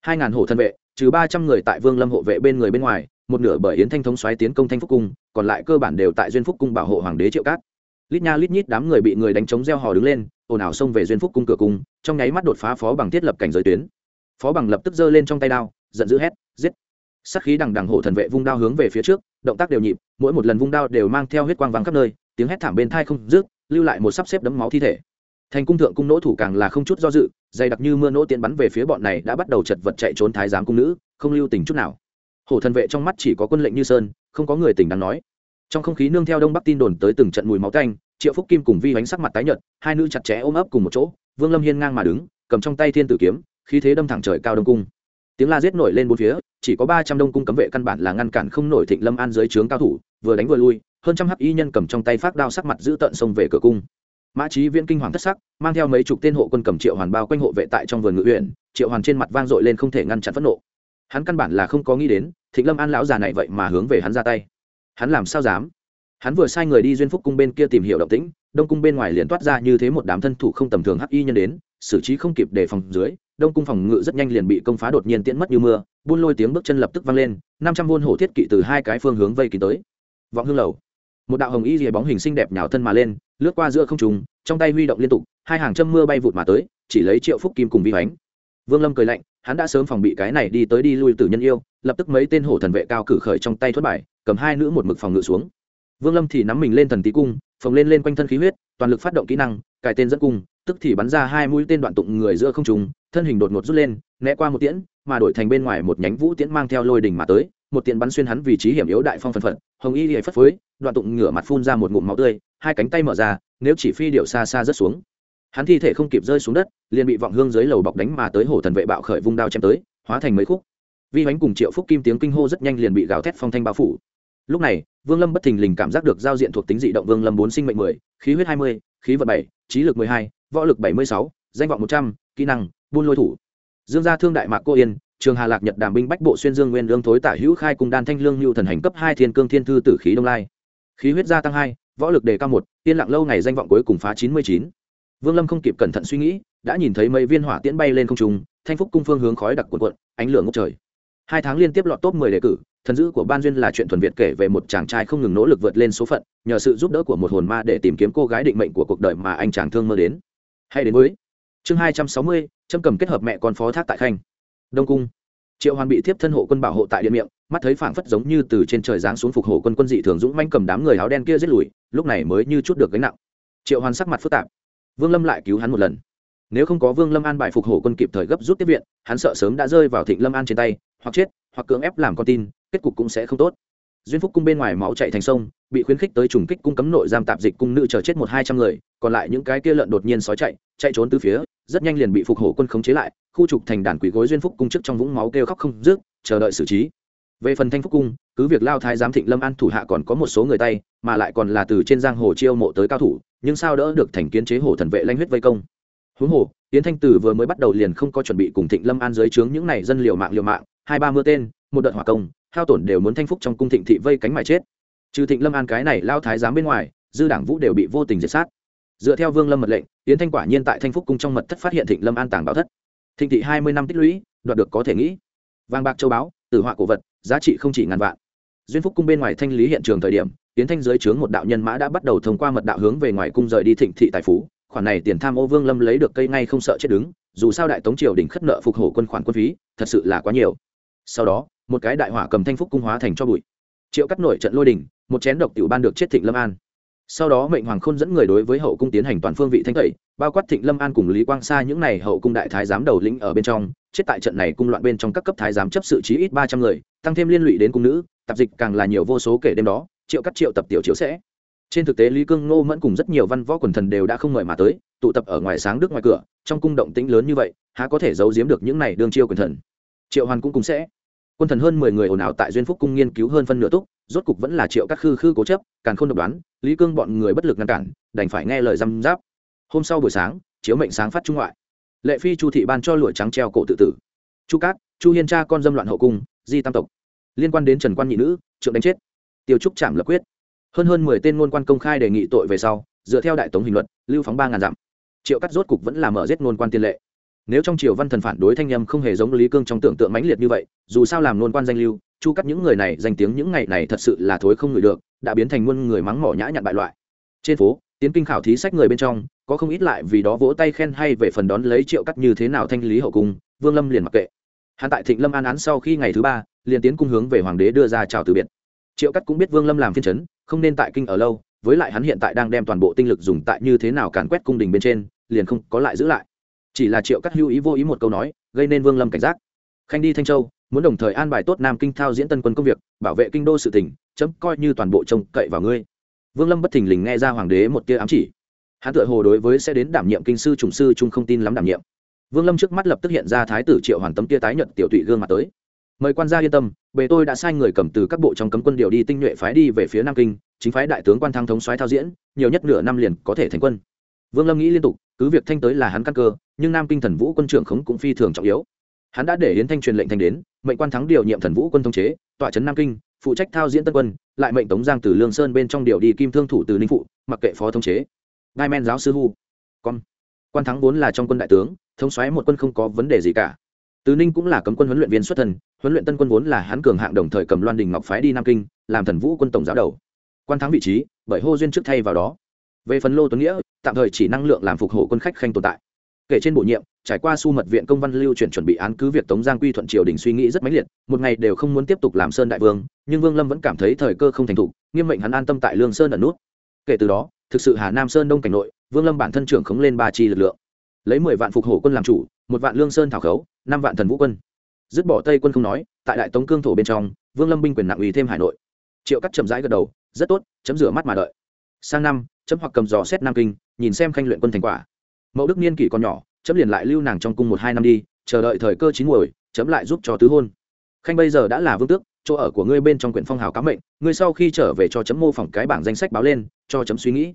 Hai ngàn hổ thần vệ, trừ ba trăm người tại vương lâm hộ vệ bên người bên ngoài, một nửa bởi yến thanh thống xoáy tiến công thanh phúc cung, còn lại cơ bản đều tại duyên phúc cung bảo hộ hoàng đế triệu cát lít nha lít nhít đám người bị người đánh chống gieo hò đứng lên, ồn ào xông về duyên phúc cung cửa cung, trong nháy mắt đột phá phó bằng thiết lập cảnh giới tuyến. Phó bằng lập tức giơ lên trong tay đao, giận dữ hét, giết. Sắc khí đằng đằng hộ thần vệ vung đao hướng về phía trước, động tác đều nhịp, mỗi một lần vung đao đều mang theo huyết quang vắng khắp nơi, tiếng hét thảm bên thai không rước lưu lại một sắp xếp đấm máu thi thể. Thành cung thượng cung nỗ thủ càng là không chút do dự, dày đặc như mưa nỗ tiến bắn về phía bọn này đã bắt đầu chật vật chạy trốn thái giám cung nữ, không lưu tình chút nào. Hổ thần vệ trong mắt chỉ có quân lệnh như sơn, không có người tình đáng nói trong không khí nương theo đông bắc tin đồn tới từng trận mùi máu tanh, triệu phúc kim cùng vi bánh sắc mặt tái nhợt, hai nữ chặt chẽ ôm ấp cùng một chỗ, vương lâm hiên ngang mà đứng, cầm trong tay thiên tử kiếm, khí thế đâm thẳng trời cao đông cung. Tiếng la giết nổi lên bốn phía, chỉ có ba trăm đông cung cấm vệ căn bản là ngăn cản không nổi thịnh lâm an dưới trướng cao thủ, vừa đánh vừa lui, hơn trăm hắc y nhân cầm trong tay phát đao sắc mặt giữ tận xông về cửa cung. Mã trí viễn kinh hoàng thất sắc, mang theo mấy chục tên hộ quân cầm triệu hoàn bao quanh hộ vệ tại trong vườn ngự huyện, triệu hoàn trên mặt vang dội lên không thể ngăn chặn phẫn nộ. Hắn căn bản là không có nghĩ đến, thịnh lâm an lão già này vậy mà hướng về hắn ra tay hắn làm sao dám? Hắn vừa sai người đi duyên phúc cung bên kia tìm hiểu động tĩnh, đông cung bên ngoài liền toát ra như thế một đám thân thủ không tầm thường hắc y nhân đến, xử trí không kịp để phòng dưới, đông cung phòng ngự rất nhanh liền bị công phá đột nhiên tiễn mất như mưa, buôn lôi tiếng bước chân lập tức vang lên, năm trăm vôn hổ thiết kỵ từ hai cái phương hướng vây kín tới. Vọng hương lầu. Một đạo hồng y dìa bóng hình xinh đẹp nhào thân mà lên, lướt qua giữa không trùng trong tay huy động liên tục, hai hàng châm mưa bay vụt mà tới, chỉ lấy triệu phúc kim cùng vi hoánh vương lâm cười lạnh hắn đã sớm phòng bị cái này đi tới đi lui từ nhân yêu, lập tức mấy tên hổ thần vệ cao cử khởi trong tay thoát bài, cầm hai nữ một mực phòng ngự xuống. Vương lâm thì nắm mình lên thần tí cung, phồng lên lên quanh thân khí huyết, toàn lực phát động kỹ năng, cài tên dẫn cung, tức thì bắn ra hai mũi tên đoạn tụng người giữa không trùng thân hình đột ngột rút lên, né qua một tiễn, mà đổi thành bên ngoài một nhánh vũ tiễn mang theo lôi đỉnh mà tới, một tiễn bắn xuyên hắn vị trí hiểm yếu đại phong phần phật, hồng y hề phất phới, đoạn tụng ngửa mặt phun ra một ngụm máu tươi, hai cánh tay mở ra, nếu chỉ phi điệu xa xa rớt xuống hắn thi thể không kịp rơi xuống đất, liền bị vọng hương dưới lầu bọc đánh mà tới hổ thần vệ bạo khởi vung đao chém tới, hóa thành mấy khúc. Vi bánh cùng triệu phúc kim tiếng kinh hô rất nhanh liền bị gào thét phong thanh bao phủ. Lúc này, vương lâm bất thình lình cảm giác được giao diện thuộc tính dị động vương lâm bốn sinh mệnh mười, khí huyết hai mươi, khí vật bảy, trí lực mười hai, võ lực bảy mươi sáu, danh vọng một trăm, kỹ năng, buôn lôi thủ. Dương gia thương đại mạc cô yên, trường hà lạc nhật đàm binh bách bộ xuyên dương nguyên lương thối tả hữu khai cùng đan thanh lương hữu thần hành cấp hai thiên cương thiên thư tử khí đông lai. Khí huyết gia tăng hai, võ lực đề cao một, yên lặng lâu ngày danh vọng cuối cùng phá chín mươi chín vương lâm không kịp cẩn thận suy nghĩ, đã nhìn thấy mấy viên hỏa tiễn bay lên không trung, thanh phúc cung phương hướng khói đặc cuộn cuộn, ánh lửa ngốc trời. Hai tháng liên tiếp lọt top mười đề cử, thần dữ của ban duyên là chuyện thuần việt kể về một chàng trai không ngừng nỗ lực vượt lên số phận, nhờ sự giúp đỡ của một hồn ma để tìm kiếm cô gái định mệnh của cuộc đời mà anh chàng thương mơ đến. Hay đến với chương hai trăm sáu mươi trâm cầm kết hợp mẹ con phó thác tại khanh. Đông cung. Triệu hoàn bị tiếp thân hộ quân bảo hộ tại điện miệng, mắt thấy phảng phất giống như từ trên trời giáng xuống phục hộ quân quân dị thường dũng manh cầm đám người áo đen kia giết lùi, lúc này mới như chút được gánh nặng. Triệu hoàn sắc mặt phức tạp vương lâm lại cứu hắn một lần. Nếu không có vương lâm an bài phục hổ quân kịp thời gấp rút tiếp viện, hắn sợ sớm đã rơi vào thịnh lâm an trên tay, hoặc chết, hoặc cưỡng ép làm con tin, kết cục cũng sẽ không tốt. Duyên phúc cung bên ngoài máu chạy thành sông, bị khuyến khích tới trùng kích cung cấm nội giam tạp dịch cung nữ chờ chết một hai trăm người, còn lại những cái kia lợn đột nhiên sói chạy chạy trốn từ phía, rất nhanh liền bị phục hổ quân khống chế lại, khu trục thành đàn quỷ gối duyên phúc cung trước trong vũng máu kêu khóc không rước chờ đợi xử trí. Về phần thanh phúc cung, cứ việc lao thái giám thịnh lâm an thủ hạ còn có một số người tay, mà lại còn là từ trên giang hồ chiêu mộ tới cao thủ nhưng sao đỡ được thành kiến chế hổ thần vệ lanh huyết vây công? Huống hồ, yến thanh tử vừa mới bắt đầu liền không có chuẩn bị cùng thịnh lâm an dưới trướng những này dân liều mạng liều mạng, hai ba mưa tên, một đợt hỏa công, hao tổn đều muốn thanh phúc trong cung thịnh thị vây cánh mà chết. Trừ thịnh lâm an cái này lao thái giám bên ngoài, dư đảng vũ đều bị vô tình diệt sát. Dựa theo vương lâm mật lệnh, yến thanh quả nhiên tại thanh phúc cung trong mật thất phát hiện thịnh lâm an tàng báo thất. Thịnh thị hai mươi năm tích lũy, đoạt được có thể nghĩ. Vàng bạc châu báu, tử họa cổ vật, giá trị không chỉ ngàn vạn. Duyên phúc cung bên ngoài thanh lý hiện trường thời điểm tiến thanh dưới trướng một đạo nhân mã đã bắt đầu thông qua mật đạo hướng về ngoài cung rời đi thịnh thị tài phú. Khoản này tiền tham ô vương lâm lấy được cây ngay không sợ chết đứng, dù sao đại tống triều đình khất nợ phục hổ quân khoản quân phí, thật sự là quá nhiều. Sau đó, một cái đại hỏa cầm thanh phúc cung hóa thành cho bụi. Triệu cắt nổi trận lôi đình, một chén độc tiểu ban được chết thịnh lâm an. Sau đó mệnh hoàng khôn dẫn người đối với hậu cung tiến hành toàn phương vị thanh tẩy, bao quát thịnh lâm an cùng lý quang sa những n à y hậu cung đại thái giám đầu lĩnh ở bên trong. Chết tại trận này cung loạn bên trong các cấp thái giám chấp sự trí ít ba trăm người, tăng thêm liên lụy đến cung nữ, tạp dịch càng là nhiều vô số kể đêm đó triệu cắt triệu tập tiểu chiếu sẽ. Trên thực tế, lý cương, ngô mẫn cùng rất nhiều văn võ quần thần đều đã không mời mà tới, tụ tập ở ngoài sáng đức ngoài cửa, trong cung động tĩnh lớn như vậy, há có thể giấu giếm được những này đương chiêu quần thần. Triệu hoàn cũng cùng sẽ. Quân thần hơn mười người ồn ào tại duyên phúc cung nghiên cứu hơn phân nửa túc, rốt cục vẫn là triệu các khư khư cố chấp, càng không độc đoán, lý cương bọn người bất lực ngăn cản, đành phải nghe lời răm giáp hôm sau buổi sáng, chiếu mệnh sáng phát trung ngoại. Lệ phi chu thị ban cho lụa trắng treo cổ tự tử. Chu cát, chu hiên cha con dâm loạn hậu cung, di tam tộc. Liên quan đến trần quan nhị nữ, trượng đánh chết tiêu trúc trảm lập quyết. Hơn hơn mười tên ngôn quan công khai đề nghị tội về sau, dựa theo đại tống hình luật, lưu phóng ba ngàn dặm. Triệu cắt rốt cục vẫn là mở giết ngôn quan tiên lệ. Nếu trong triều văn thần phản đối thanh nhâm không hề giống lý cương trong tưởng tượng mãnh liệt như vậy, dù sao làm ngôn quan danh lưu, chu cắt những người này danh tiếng những ngày này thật sự là thối không ngửi được, đã biến thành muôn người mắng mỏ nhã nhặn bại loại. Trên phố, tiến kinh khảo thí sách người bên trong, có không ít lại vì đó vỗ tay khen hay về phần đón lấy triệu cắt như thế nào thanh lý hậu cung, vương lâm liền mặc kệ. Hắn tại thịnh lâm an án sau khi ngày thứ ba, liền tiến cung hướng về hoàng đế đưa ra chào từ biệt triệu cắt cũng biết vương lâm làm phiên chấn, không nên tại kinh ở lâu, với lại hắn hiện tại đang đem toàn bộ tinh lực dùng tại như thế nào càn quét cung đình bên trên, liền không có lại giữ lại. Chỉ là triệu cắt hưu ý vô ý một câu nói, gây nên vương lâm cảnh giác. Khanh đi thanh châu, muốn đồng thời an bài tốt nam kinh thao diễn tân quân công việc, bảo vệ kinh đô sự tỉnh chấm coi như toàn bộ trông cậy vào ngươi. Vương lâm bất thình lình nghe ra hoàng đế một tia ám chỉ. Hắn tự hồ đối với sẽ đến đảm nhiệm kinh sư trùng sư trung không tin lắm đảm nhiệm. Vương lâm trước mắt lập tức hiện ra thái tử triệu hoàn tấm tia tái nhận tiểu tụy gương mặt tới. Mời quan gia yên tâm bề tôi đã sai người cầm từ các bộ trong cấm quân điều đi tinh nhuệ phái đi về phía nam kinh, chính phái đại tướng quan thăng thống soái thao diễn, nhiều nhất nửa năm liền có thể thành quân. Vương lâm nghĩ liên tục, cứ việc thanh tới là hắn căn cơ, nhưng nam kinh thần vũ quân trưởng khống cũng phi thường trọng yếu. Hắn đã để yến thanh truyền lệnh thành đến, mệnh quan thắng điều nhiệm thần vũ quân thống chế, tọa trấn nam kinh, phụ trách thao diễn tân quân, lại mệnh tống giang từ lương sơn bên trong điều đi kim thương thủ từ ninh phụ, mặc kệ phó thống chế. Gai men giáo sư hu. Con. Quan thắng vốn là trong quân đại tướng, thống xoáy một quân không có vấn đề gì cả từ ninh cũng là cấm quân huấn luyện viên xuất thần huấn luyện tân quân vốn là hắn cường hạng đồng thời cầm loan đình ngọc phái đi nam kinh, làm thần vũ quân tổng giáo đầu. Quan thắng vị trí, bởi hô duyên trước thay vào đó. Về phần lô tuấn nghĩa, tạm thời chỉ năng lượng làm phục hộ quân khách khanh tồn tại. Kể trên bổ nhiệm, trải qua su mật viện công văn lưu chuyển chuẩn bị án cứ việc tống giang quy thuận triều đình suy nghĩ rất mãnh liệt, một ngày đều không muốn tiếp tục làm sơn đại vương, nhưng vương lâm vẫn cảm thấy thời cơ không thành thục, nghiêm mệnh hắn an tâm tại lương sơn ẩn nút. Kể từ đó, thực sự hà nam sơn đông cảnh nội, vương lâm bản thân trưởng khống lên ba chi lực lượng. Lấy mười vạn phục hổ quân làm chủ, một vạn lương sơn thảo khấu năm vạn thần vũ quân. Dứt bỏ tây quân không nói, tại đại tống cương thổ bên trong, vương lâm binh quyền nặng ủy thêm hải nội. Triệu cắt chậm rãi gật đầu, rất tốt, chấm rửa mắt mà đợi. Sang năm, chấm hoặc cầm dò xét nam kinh, nhìn xem khanh luyện quân thành quả. Mẫu đức niên kỷ còn nhỏ, chấm liền lại lưu nàng trong cung một hai năm đi, chờ đợi thời cơ chín muồi, chấm lại giúp cho tứ hôn. Khanh bây giờ đã là vương tước, chỗ ở của ngươi bên trong quyển phong hào cám mệnh, ngươi sau khi trở về cho chấm mô phỏng cái bảng danh sách báo lên, cho chấm suy nghĩ.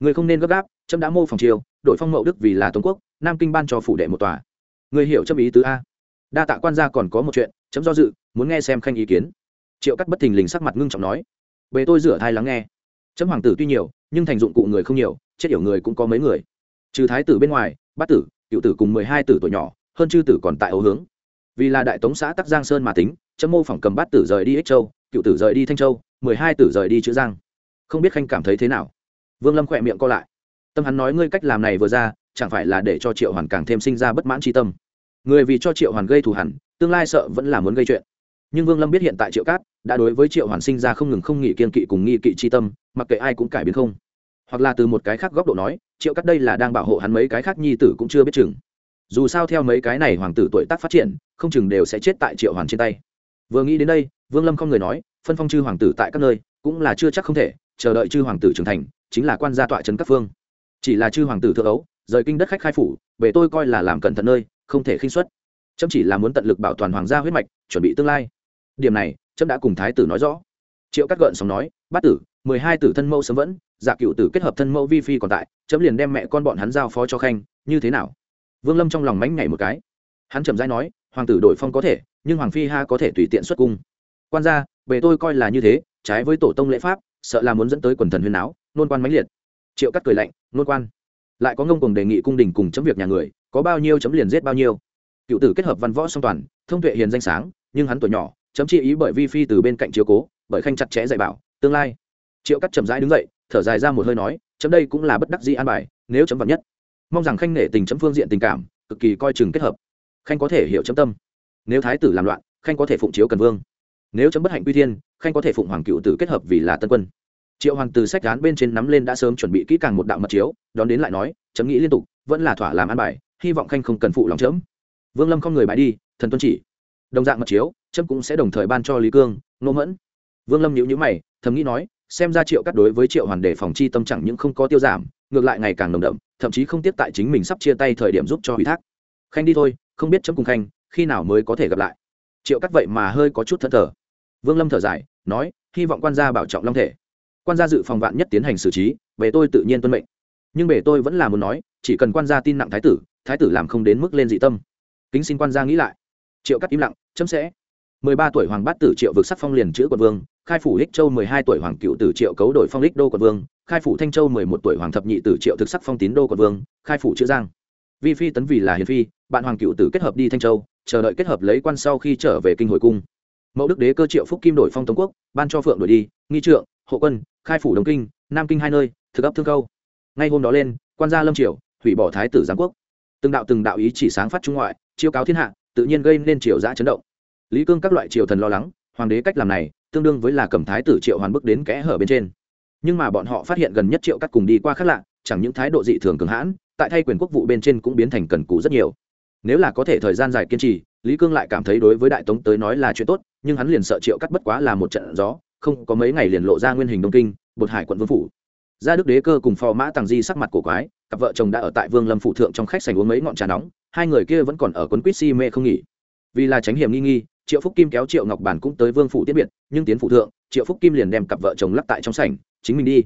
Ngươi không nên gấp gáp, chấm đã mô phỏng chiều đội phong mậu đức vì là tống quốc, nam kinh ban cho phủ đệ một tòa ngươi hiểu chấm ý tứ a. Đa tạ quan gia còn có một chuyện, chấm do dự, muốn nghe xem khanh ý kiến. Triệu cắt bất thình lình sắc mặt ngưng trọng nói. Bề tôi rửa thai lắng nghe. Chấm hoàng tử tuy nhiều, nhưng thành dụng cụ người không nhiều, chết yểu người cũng có mấy người. Trừ thái tử bên ngoài, bát tử, cựu tử cùng mười hai tử tuổi nhỏ, hơn chư tử còn tại ấu hướng. Vì là đại tống xã tắc giang sơn mà tính, chấm mô phỏng cầm bát tử rời đi ích châu, cựu tử rời đi thanh châu, mười hai tử rời đi chữ giang. Không biết khanh cảm thấy thế nào? Vương lâm khỏe miệng co lại. Tâm hắn nói ngươi cách làm này vừa ra chẳng phải là để cho triệu hoàn càng thêm sinh ra bất mãn tri tâm. Người vì cho triệu hoàn gây thù hẳn, tương lai sợ vẫn là muốn gây chuyện. Nhưng vương lâm biết hiện tại triệu cát đã đối với triệu hoàn sinh ra không ngừng không nghỉ kiên kỵ cùng nghi kỵ chi tâm, mặc kệ ai cũng cải biến không. Hoặc là từ một cái khác góc độ nói, triệu cát đây là đang bảo hộ hắn mấy cái khác nhi tử cũng chưa biết chừng. Dù sao theo mấy cái này hoàng tử tuổi tác phát triển, không chừng đều sẽ chết tại triệu hoàn trên tay. Vừa nghĩ đến đây, vương lâm không người nói, phân phong chư hoàng tử tại các nơi, cũng là chưa chắc không thể, chờ đợi chư hoàng tử trưởng thành, chính là quan gia tọa trấn các phương. Chỉ là chư hoàng tử thượng ấu rời kinh đất khách khai phủ về tôi coi là làm cẩn thận nơi, không thể khinh xuất chấm chỉ là muốn tận lực bảo toàn hoàng gia huyết mạch, chuẩn bị tương lai. Điểm này, chấm đã cùng thái tử nói rõ. Triệu cắt gợn xong nói, bát tử, mười hai tử thân mẫu sớm vẫn, giả cựu tử kết hợp thân mẫu vi phi còn tại, chấm liền đem mẹ con bọn hắn giao phó cho khanh, như thế nào? Vương lâm trong lòng mánh nhảy một cái. Hắn trầm dai nói, hoàng tử đổi phong có thể, nhưng hoàng phi ha có thể tùy tiện xuất cung. Quan gia về tôi coi là như thế, trái với tổ tông lễ pháp, sợ là muốn dẫn tới quần thần huyền áo nôn quan mãnh liệt. Triệu cắt cười lạnh, nôn quan lại có ngông cùng đề nghị cung đình cùng chấm việc nhà người, có bao nhiêu chấm liền giết bao nhiêu. Cựu tử kết hợp văn võ song toàn, thông tuệ hiền danh sáng, nhưng hắn tuổi nhỏ, chấm chi ý bởi vi phi từ bên cạnh chiếu cố, bởi khanh chặt chẽ dạy bảo, tương lai. Triệu cắt chậm rãi đứng dậy, thở dài ra một hơi nói, chấm đây cũng là bất đắc dĩ an bài, nếu chấm vật nhất. Mong rằng khanh nể tình chấm phương diện tình cảm, cực kỳ coi chừng kết hợp. Khanh có thể hiểu chấm tâm. Nếu thái tử làm loạn, khanh có thể phụng chiếu cần vương. Nếu chấm bất hạnh quy thiên, khanh có thể phụng hoàng cựu tử kết hợp vì là tân quân triệu hoàng từ sách gán bên trên nắm lên đã sớm chuẩn bị kỹ càng một đạo mật chiếu, đón đến lại nói, chấm nghĩ liên tục, vẫn là thỏa làm an bài, hy vọng khanh không cần phụ lòng chấm. Vương lâm không người bãi đi, thần tuân chỉ. Đồng dạng mật chiếu, chấm cũng sẽ đồng thời ban cho lý cương nô mẫn. Vương lâm nhữ nhữ mày, thầm nghĩ nói, xem ra triệu cắt đối với triệu hoàn đề phòng chi tâm chẳng những không có tiêu giảm, ngược lại ngày càng nồng đậm, thậm chí không tiếp tại chính mình sắp chia tay thời điểm giúp cho ủy thác. Khanh đi thôi, không biết chấm cùng khanh, khi nào mới có thể gặp lại. Triệu cắt vậy mà hơi có chút thất thờ. Vương lâm thở dài, nói, hy vọng quan gia bảo trọng long thể quan gia dự phòng vạn nhất tiến hành xử trí về tôi tự nhiên tuân mệnh. Nhưng bể tôi vẫn là muốn nói, chỉ cần quan gia tin nặng thái tử thái tử làm không đến mức lên dị tâm. Kính xin quan gia nghĩ lại. Triệu cắt im lặng, chấm sẽ. Mười ba tuổi hoàng bát tử triệu vực sắc phong liền chữ quận vương, khai phủ lích châu mười hai tuổi hoàng cựu tử triệu cấu đổi phong lích đô quận vương, khai phủ thanh châu mười một tuổi hoàng thập nhị tử triệu thực sắc phong tín đô quận vương, khai phủ chữ giang. Vi phi tấn vì là hiền phi, bạn hoàng cựu tử kết hợp đi thanh châu, chờ đợi kết hợp lấy quan sau khi trở về kinh hồi cung. Mẫu đức đế cơ triệu phúc kim đổi phong tống quốc, ban cho phượng đổi đi, nghi trượng hộ quân, khai phủ đồng kinh, nam kinh hai nơi, thực ấp thương câu ngay hôm đó lên, quan gia lâm triều, hủy bỏ thái tử giáng quốc. Từng đạo từng đạo ý chỉ sáng phát trung ngoại, chiêu cáo thiên hạ, tự nhiên gây nên triều giã chấn động. Lý cương các loại triều thần lo lắng, hoàng đế cách làm này, tương đương với là cầm thái tử triệu hoàn bức đến kẽ hở bên trên. Nhưng mà bọn họ phát hiện gần nhất triệu cắt cùng đi qua khác lạ, chẳng những thái độ dị thường cường hãn, tại thay quyền quốc vụ bên trên cũng biến thành cần cũ rất nhiều. Nếu là có thể thời gian dài kiên trì, lý cương lại cảm thấy đối với đại tống tới nói là chuyện tốt, nhưng hắn liền sợ triệu cắt bất quá là một trận gió không có mấy ngày liền lộ ra nguyên hình đông kinh, bột hải quận vương phủ. Gia đức đế cơ cùng phò mã tàng di sắc mặt cổ quái, cặp vợ chồng đã ở tại vương lâm phủ thượng trong khách sành uống mấy ngọn trà nóng, hai người kia vẫn còn ở quấn quýt si mê không nghỉ. Vì là tránh hiểm nghi nghi, triệu phúc kim kéo triệu ngọc bản cũng tới vương phủ tiết biệt, nhưng tiến phủ thượng, triệu phúc kim liền đem cặp vợ chồng lắp tại trong sảnh, chính mình đi.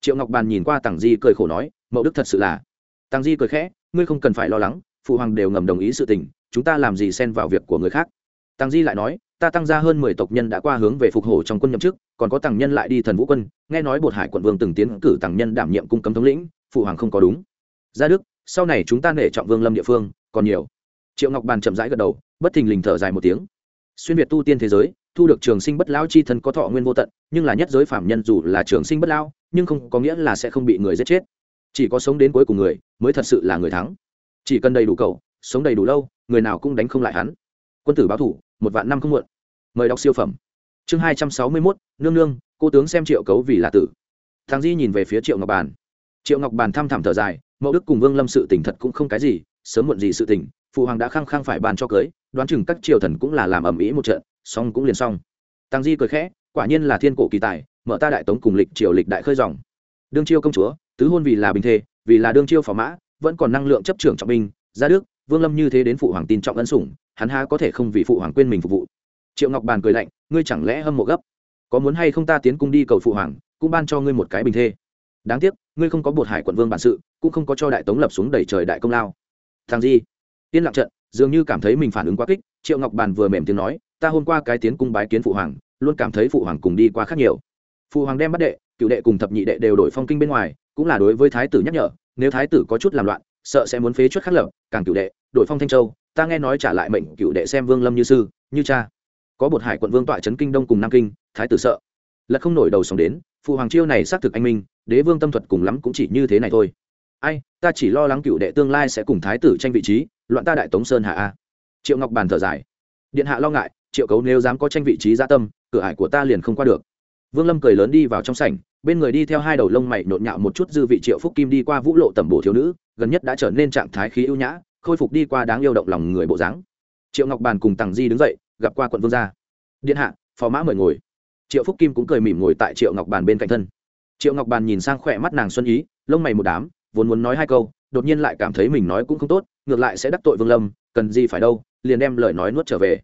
Triệu ngọc bàn nhìn qua tàng di cười khổ nói, mậu đức thật sự là. Tàng di cười khẽ, ngươi không cần phải lo lắng, phụ hoàng đều ngầm đồng ý sự tình, chúng ta làm gì xen vào việc của người khác. Tàng di lại nói ta tăng ra hơn mười tộc nhân đã qua hướng về phục hổ trong quân nhậm chức, còn có tăng nhân lại đi thần vũ quân. Nghe nói bột hải quận vương từng tiến cử tăng nhân đảm nhiệm cung cấm thống lĩnh, phụ hoàng không có đúng. Gia đức, sau này chúng ta nể trọng vương lâm địa phương, còn nhiều. Triệu ngọc bàn chậm rãi gật đầu, bất thình lình thở dài một tiếng. Xuyên việt tu tiên thế giới, thu được trường sinh bất lao chi thân có thọ nguyên vô tận, nhưng là nhất giới phạm nhân dù là trường sinh bất lao nhưng không có nghĩa là sẽ không bị người giết chết. Chỉ có sống đến cuối cùng người, mới thật sự là người thắng. Chỉ cần đầy đủ cầu sống đầy đủ lâu, người nào cũng đánh không lại hắn. Quân tử báo thủ một vạn năm không muộn. Mời đọc siêu phẩm. Chương hai trăm sáu mươi mốt, nương nương, cô tướng xem triệu cấu vì là tử. Thằng di nhìn về phía triệu ngọc bàn. Triệu ngọc bàn thăm thẳm thở dài, mẫu đức cùng vương lâm sự tỉnh thật cũng không cái gì, sớm muộn gì sự tỉnh phụ hoàng đã khăng khăng phải bàn cho cưới, đoán chừng các triều thần cũng là làm ầm ĩ một trận, xong cũng liền xong. Tăng di cười khẽ, quả nhiên là thiên cổ kỳ tài, mở ta đại tống cùng lịch triều lịch đại khơi dòng. Đương chiêu công chúa, tứ hôn vì là bình thê vì là đương chiêu phò mã, vẫn còn năng lượng chấp trưởng trọng binh, gia đức vương lâm như thế đến phụ hoàng tin trọng ân sủng, hắn há có thể không vì phụ hoàng quên mình phục vụ. Triệu ngọc bàn cười lạnh, ngươi chẳng lẽ hâm mộ gấp? Có muốn hay không ta tiến cung đi cầu phụ hoàng, cũng ban cho ngươi một cái bình thê. Đáng tiếc, ngươi không có bột hải quận vương bản sự, cũng không có cho đại tống lập xuống đầy trời đại công lao. Thằng di, yên lặng trận, dường như cảm thấy mình phản ứng quá kích, triệu ngọc bàn vừa mềm tiếng nói, ta hôm qua cái tiến cung bái kiến phụ hoàng, luôn cảm thấy phụ hoàng cùng đi qua khác nhiều. Phụ hoàng đem bắt đệ, cựu đệ cùng thập nhị đệ đều đổi phong kinh bên ngoài, cũng là đối với thái tử nhắc nhở, nếu thái tử có chút làm loạn sợ sẽ muốn phế chuất khắc lập, càng cựu đệ, đổi phong thanh châu, ta nghe nói trả lại mệnh cựu đệ xem vương lâm như sư, như cha. Có bột hải quận vương tọa trấn kinh đông cùng nam kinh, thái tử sợ. Lật không nổi đầu sống đến, phụ hoàng chiêu này xác thực anh minh, đế vương tâm thuật cùng lắm cũng chỉ như thế này thôi. Ai, ta chỉ lo lắng cựu đệ tương lai sẽ cùng thái tử tranh vị trí, loạn ta đại tống sơn hạ a. Triệu ngọc bàn thở dài. Điện hạ lo ngại, triệu cấu nếu dám có tranh vị trí gia tâm, cửa ải của ta liền không qua được. Vương lâm cười lớn đi vào trong sảnh bên người đi theo hai đầu lông mày nhộn nhạo một chút dư vị triệu phúc kim đi qua vũ lộ tẩm bổ thiếu nữ, gần nhất đã trở nên trạng thái khí ưu nhã, khôi phục đi qua đáng yêu động lòng người bộ dáng. Triệu ngọc bàn cùng tằng di đứng dậy, gặp qua quận vương gia. Điện hạ, phò mã mời ngồi. Triệu phúc kim cũng cười mỉm ngồi tại triệu ngọc bàn bên cạnh thân. Triệu ngọc bàn nhìn sang khỏe mắt nàng xuân ý, lông mày một đám, vốn muốn nói hai câu, đột nhiên lại cảm thấy mình nói cũng không tốt, ngược lại sẽ đắc tội vương lâm, cần gì phải đâu, liền đem lời nói nuốt trở về.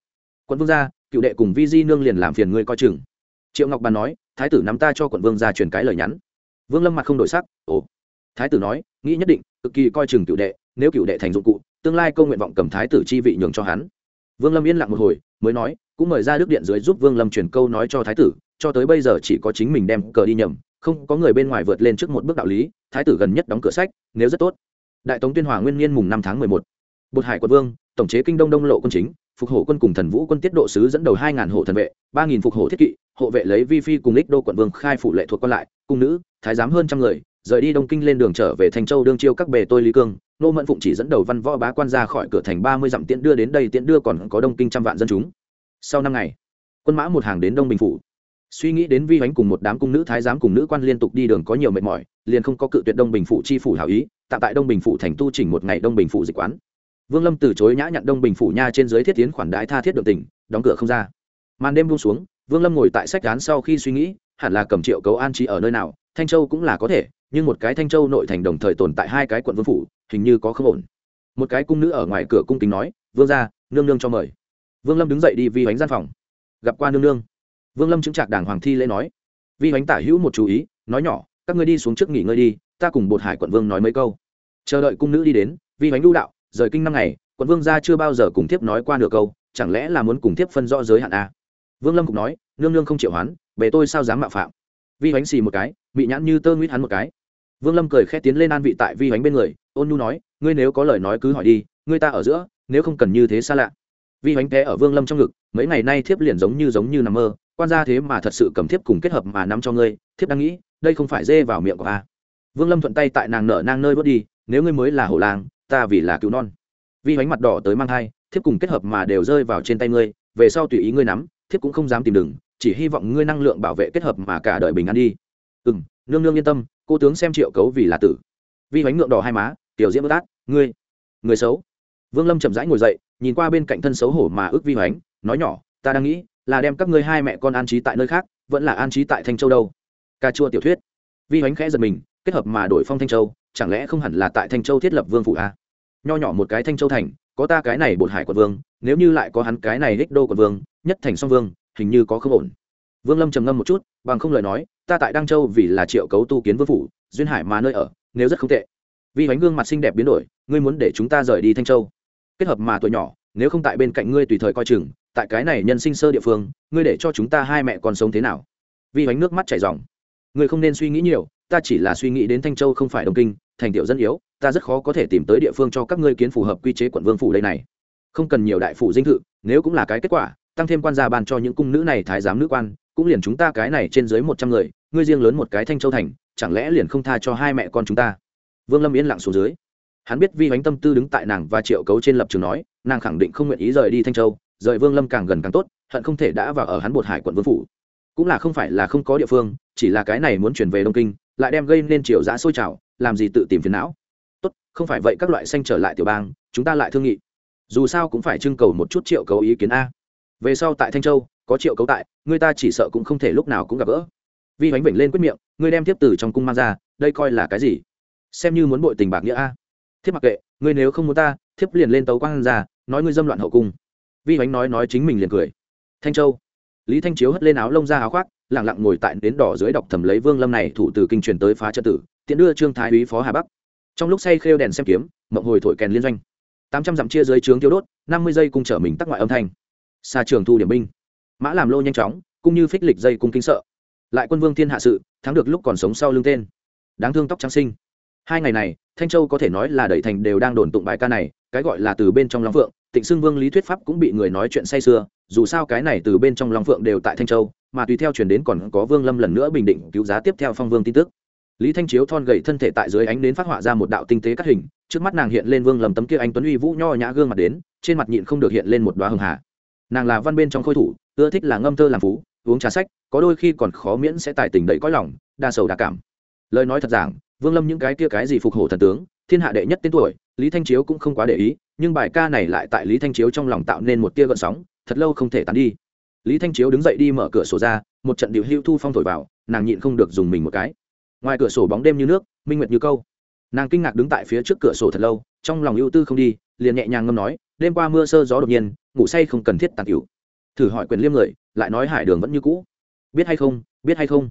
Quận vương gia, cựu đệ cùng vi di nương liền làm phiền ngươi coi chừng. Triệu ngọc bàn nói thái tử nắm ta cho quận vương ra truyền cái lời nhắn. Vương lâm mặt không đổi sắc, ồ. Thái tử nói, nghĩ nhất định, cực kỳ coi chừng cựu đệ, nếu cựu đệ thành dụng cụ, tương lai câu nguyện vọng cầm thái tử chi vị nhường cho hắn. Vương lâm yên lặng một hồi, mới nói, cũng mời ra đức điện dưới giúp vương lâm truyền câu nói cho thái tử, cho tới bây giờ chỉ có chính mình đem cờ đi nhầm, không có người bên ngoài vượt lên trước một bước đạo lý, thái tử gần nhất đóng cửa sách, nếu rất tốt. Đại tống tuyên hòa nguyên niên mùng năm tháng mười một. Bột hải quân vương, tổng chế kinh đông đông lộ quân chính, phục hộ quân cùng thần vũ quân tiết độ sứ dẫn đầu hai ngàn hộ thần vệ, ba nghìn phục hộ thiết kỵ hộ vệ lấy vi phi cùng lích đô quận vương khai phủ lệ thuộc còn lại, cung nữ, thái giám hơn trăm người, rời đi đông kinh lên đường trở về thành châu đương chiêu các bề tôi lý cương. Nô mẫn phụng chỉ dẫn đầu văn võ bá quan ra khỏi cửa thành ba mươi dặm tiễn đưa đến đây, tiễn đưa còn có đông kinh trăm vạn dân chúng. Sau năm ngày, quân mã một hàng đến đông bình phủ. Suy nghĩ đến vi hoánh cùng một đám cung nữ, thái giám cùng nữ quan liên tục đi đường có nhiều mệt mỏi, liền không có cự tuyệt đông bình phủ chi phủ hảo ý, tạm tại đông bình phủ thành tu chỉnh một ngày đông bình phủ dịch quán. Vương lâm từ chối nhã nhận đông bình phủ nha trên dưới thiết tiến khoản đái tha thiết được tỉnh, đóng cửa không ra. Màn đêm buông xuống vương lâm ngồi tại sách án sau khi suy nghĩ, hẳn là cầm triệu cấu an trí ở nơi nào, thanh châu cũng là có thể, nhưng một cái thanh châu nội thành đồng thời tồn tại hai cái quận vương phủ, hình như có không ổn. Một cái cung nữ ở ngoài cửa cung kính nói, vương ra nương nương cho mời. Vương lâm đứng dậy đi vi bánh gian phòng. Gặp qua nương nương. Vương lâm chứng trạc đảng hoàng thi lễ nói, vi bánh tả hữu một chú ý, nói nhỏ, các ngươi đi xuống trước nghỉ ngơi đi, ta cùng bột hải quận vương nói mấy câu. Chờ đợi cung nữ đi đến, vi bánh lưu đạo, rời kinh năm ngày, quận vương gia chưa bao giờ cùng thiếp nói qua nửa câu, chẳng lẽ là muốn cùng thiếp phân rõ giới hạn a à? Vương lâm cũng nói, nương nương không chịu hoán, bề tôi sao dám mạo phạm? Vi hoánh xì một cái bị nhãn như tơ nguyết hắn một cái. Vương lâm cười khẽ tiến lên an vị tại vi hoánh bên người, ôn nhu nói, ngươi nếu có lời nói cứ hỏi đi, ngươi ta ở giữa, nếu không cần như thế xa lạ. Vi hoánh té ở vương lâm trong ngực, mấy ngày nay thiếp liền giống như giống như nằm mơ, quan gia thế mà thật sự cầm thiếp cùng kết hợp mà nắm cho ngươi, thiếp đang nghĩ, đây không phải dê vào miệng của a vương lâm thuận tay tại nàng nở nang nơi bớt đi, nếu ngươi mới là hổ làng, ta vì là cứu non. Vi hoánh mặt đỏ tới mang thai, thiếp cùng kết hợp mà đều rơi vào trên tay ngươi, về sau tùy ý ngươi nắm thiếp cũng không dám tìm đừng, chỉ hy vọng ngươi năng lượng bảo vệ kết hợp mà cả đời bình an đi. Ừ m nương nương yên tâm, cô tướng xem triệu cấu vì là tử. Vi bánh ngượng đỏ hai má, tiểu diễm bất át ngươi, người xấu. Vương lâm chậm rãi ngồi dậy, nhìn qua bên cạnh thân xấu hổ mà ước vi hoánh, nói nhỏ, ta đang nghĩ là đem các ngươi hai mẹ con an trí tại nơi khác, vẫn là an trí tại thanh châu đâu. Ca chua tiểu thuyết. Vi hoánh khẽ giật mình, kết hợp mà đổi phong thanh châu, chẳng lẽ không hẳn là tại thanh châu thiết lập vương phủ a nho nhỏ một cái thanh châu thành, có ta cái này bột hải quận vương nếu như lại có hắn cái này đích đô của vương, nhất thành song vương, hình như có không ổn. Vương lâm trầm ngâm một chút, bằng không lời nói, ta tại đăng châu vì là triệu cấu tu kiến vương phủ, duyên hải mà nơi ở, nếu rất không tệ. Vì bánh gương mặt xinh đẹp biến đổi, ngươi muốn để chúng ta rời đi thanh châu. Kết hợp mà tuổi nhỏ, nếu không tại bên cạnh ngươi tùy thời coi chừng, tại cái này nhân sinh sơ địa phương, ngươi để cho chúng ta hai mẹ còn sống thế nào? Vì bánh nước mắt chảy ròng. Ngươi không nên suy nghĩ nhiều, ta chỉ là suy nghĩ đến thanh châu không phải đông kinh, thành tiểu dân yếu, ta rất khó có thể tìm tới địa phương cho các ngươi kiến phù hợp quy chế quận vương phủ đây này không cần nhiều đại phủ dinh thự, nếu cũng là cái kết quả, tăng thêm quan gia ban cho những cung nữ này thái giám nữ quan, cũng liền chúng ta cái này trên dưới một trăm người, ngươi riêng lớn một cái thanh châu thành, chẳng lẽ liền không tha cho hai mẹ con chúng ta? Vương lâm yên lặng xuống dưới. Hắn biết vi hoánh tâm tư đứng tại nàng và triệu cấu trên lập trường nói, nàng khẳng định không nguyện ý rời đi thanh châu, rời vương lâm càng gần càng tốt, hận không thể đã vào ở hắn bột hải quận vương phủ. Cũng là không phải là không có địa phương, chỉ là cái này muốn chuyển về đông kinh, lại đem gây nên triều giã sôi trào, làm gì tự tìm phiền não. Tốt, không phải vậy các loại xanh trở lại tiểu bang, chúng ta lại thương nghị dù sao cũng phải trưng cầu một chút triệu cấu ý kiến a. Về sau tại thanh châu, có triệu cấu tại, người ta chỉ sợ cũng không thể lúc nào cũng gặp gỡ. Vi hoánh vểnh lên quyết miệng ngươi đem tiếp từ trong cung mang ra, đây coi là cái gì? Xem như muốn bội tình bạc nghĩa a. Thiếp mặc kệ ngươi nếu không muốn ta, thiếp liền lên tấu quang ra, nói ngươi dâm loạn hậu cung. Vi hoánh nói nói chính mình liền cười. Thanh châu. Lý thanh chiếu hất lên áo lông ra áo khoác lẳng lặng ngồi tại đến đỏ dưới đọc thầm lấy vương lâm này thủ từ kinh truyền tới phá trật tử, tiện đưa trương thái úy phó hà bắc. Trong lúc say khêu đèn xem kiếm, mộng hồi thổi kèn liên doanh tám trăm dặm chia dưới trướng tiêu đốt, năm mươi giây cung trở mình tắc ngoại âm thanh. Xa trường thu điểm binh. Mã làm lô nhanh chóng, cũng như phích lịch dây cung kinh sợ. Lại quân vương thiên hạ sự, thắng được lúc còn sống sau lưng tên. Đáng thương tóc trắng sinh hai ngày này, thanh châu có thể nói là đẩy thành đều đang đồn tụng bài ca này, cái gọi là từ bên trong long phượng, tịnh xưng vương lý thuyết pháp cũng bị người nói chuyện say sưa, dù sao cái này từ bên trong long phượng đều tại thanh châu, mà tùy theo chuyển đến còn có vương lâm lần nữa bình định cứu giá tiếp theo phong vương tin tức lý thanh chiếu thon gậy thân thể tại dưới ánh đến phát họa ra một đạo tinh tế cắt hình, trước mắt nàng hiện lên vương lầm tấm kia anh tuấn uy vũ nho nhã gương mặt đến, trên mặt nhịn không được hiện lên một đoá hưng hà. Nàng là văn bên trong khôi thủ, ưa thích là ngâm thơ làm phú, uống trà sách, có đôi khi còn khó miễn sẽ tài tình đầy cõi lòng, đa sầu đa cảm. Lời nói thật giảng, vương lâm những cái kia cái gì phục hổ thần tướng, thiên hạ đệ nhất tên tuổi, lý thanh chiếu cũng không quá để ý, nhưng bài ca này lại tại lý thanh chiếu trong lòng tạo nên một tia gợn sóng, thật lâu không thể tán đi. Lý thanh chiếu đứng dậy đi mở cửa sổ ra, một trận điệu hưu thu phong thổi vào, nàng nhịn không được dùng mình một cái ngoài cửa sổ bóng đêm như nước, minh nguyệt như câu. Nàng kinh ngạc đứng tại phía trước cửa sổ thật lâu, trong lòng ưu tư không đi, liền nhẹ nhàng ngâm nói, đêm qua mưa sơ gió đột nhiên, ngủ say không cần thiết tàn cửu thử hỏi quyền liêm người, lại nói hải đường vẫn như cũ. Biết hay không, biết hay không?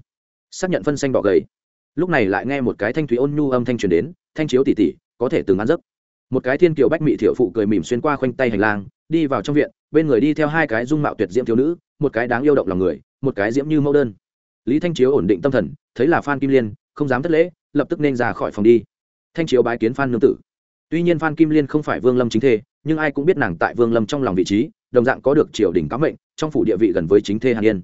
Xác nhận phân xanh bỏ gầy. Lúc này lại nghe một cái thanh thúy ôn nhu âm thanh truyền đến, thanh chiếu tỉ tỉ, có thể từng ăn giấc. Một cái thiên kiều bách mị thiệu phụ cười mỉm xuyên qua khoanh tay hành lang, đi vào trong viện, bên người đi theo hai cái dung mạo tuyệt diễm thiếu nữ, một cái đáng yêu động lòng người, một cái diễm như mẫu đơn. Lý thanh chiếu ổn định tâm thần, thấy là phan kim liên không dám thất lễ, lập tức nên ra khỏi phòng đi. Thanh chiếu bái kiến phan nương tử. Tuy nhiên phan kim liên không phải vương lâm chính thê, nhưng ai cũng biết nàng tại vương lâm trong lòng vị trí, đồng dạng có được triều đình cám mệnh, trong phủ địa vị gần với chính thê hàn yên.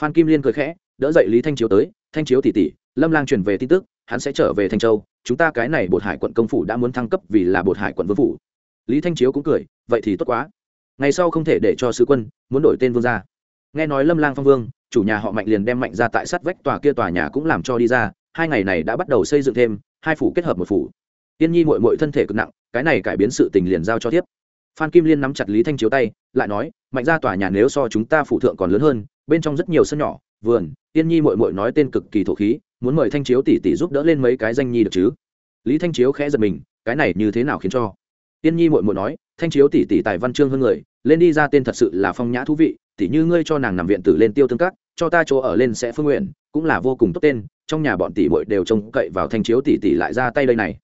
Phan kim liên cười khẽ, đỡ dậy lý thanh chiếu tới, thanh chiếu tỉ tỉ lâm lang truyền về tin tức, hắn sẽ trở về thanh châu, chúng ta cái này bột hải quận công phủ đã muốn thăng cấp vì là bột hải quận vương phủ. Lý thanh chiếu cũng cười, vậy thì tốt quá. Ngày sau không thể để cho sứ quân muốn đổi tên vương ra nghe nói lâm lang phong vương, chủ nhà họ mạnh liền đem mạnh ra tại sát vách tòa kia tòa nhà cũng làm cho đi ra hai ngày này đã bắt đầu xây dựng thêm, hai phủ kết hợp một phủ. Tiên nhi mội mội thân thể cực nặng, cái này cải biến sự tình liền giao cho tiếp. Phan kim liên nắm chặt lý thanh chiếu tay, lại nói, mạnh ra tòa nhà nếu so chúng ta phủ thượng còn lớn hơn, bên trong rất nhiều sân nhỏ, vườn, tiên nhi mội mội nói tên cực kỳ thổ khí, muốn mời thanh chiếu tỷ tỷ giúp đỡ lên mấy cái danh nhi được chứ? Lý thanh chiếu khẽ giật mình, cái này như thế nào khiến cho? Tiên nhi mội mội nói, thanh chiếu tỷ tỷ tài văn chương hơn người, lên đi ra tên thật sự là phong nhã thú vị tỷ như ngươi cho nàng nằm viện tử lên tiêu tương các cho ta chỗ ở lên sẽ phương nguyện, cũng là vô cùng tốt tên, trong nhà bọn tỷ muội đều trông cậy vào thanh chiếu tỷ tỷ lại ra tay đây này.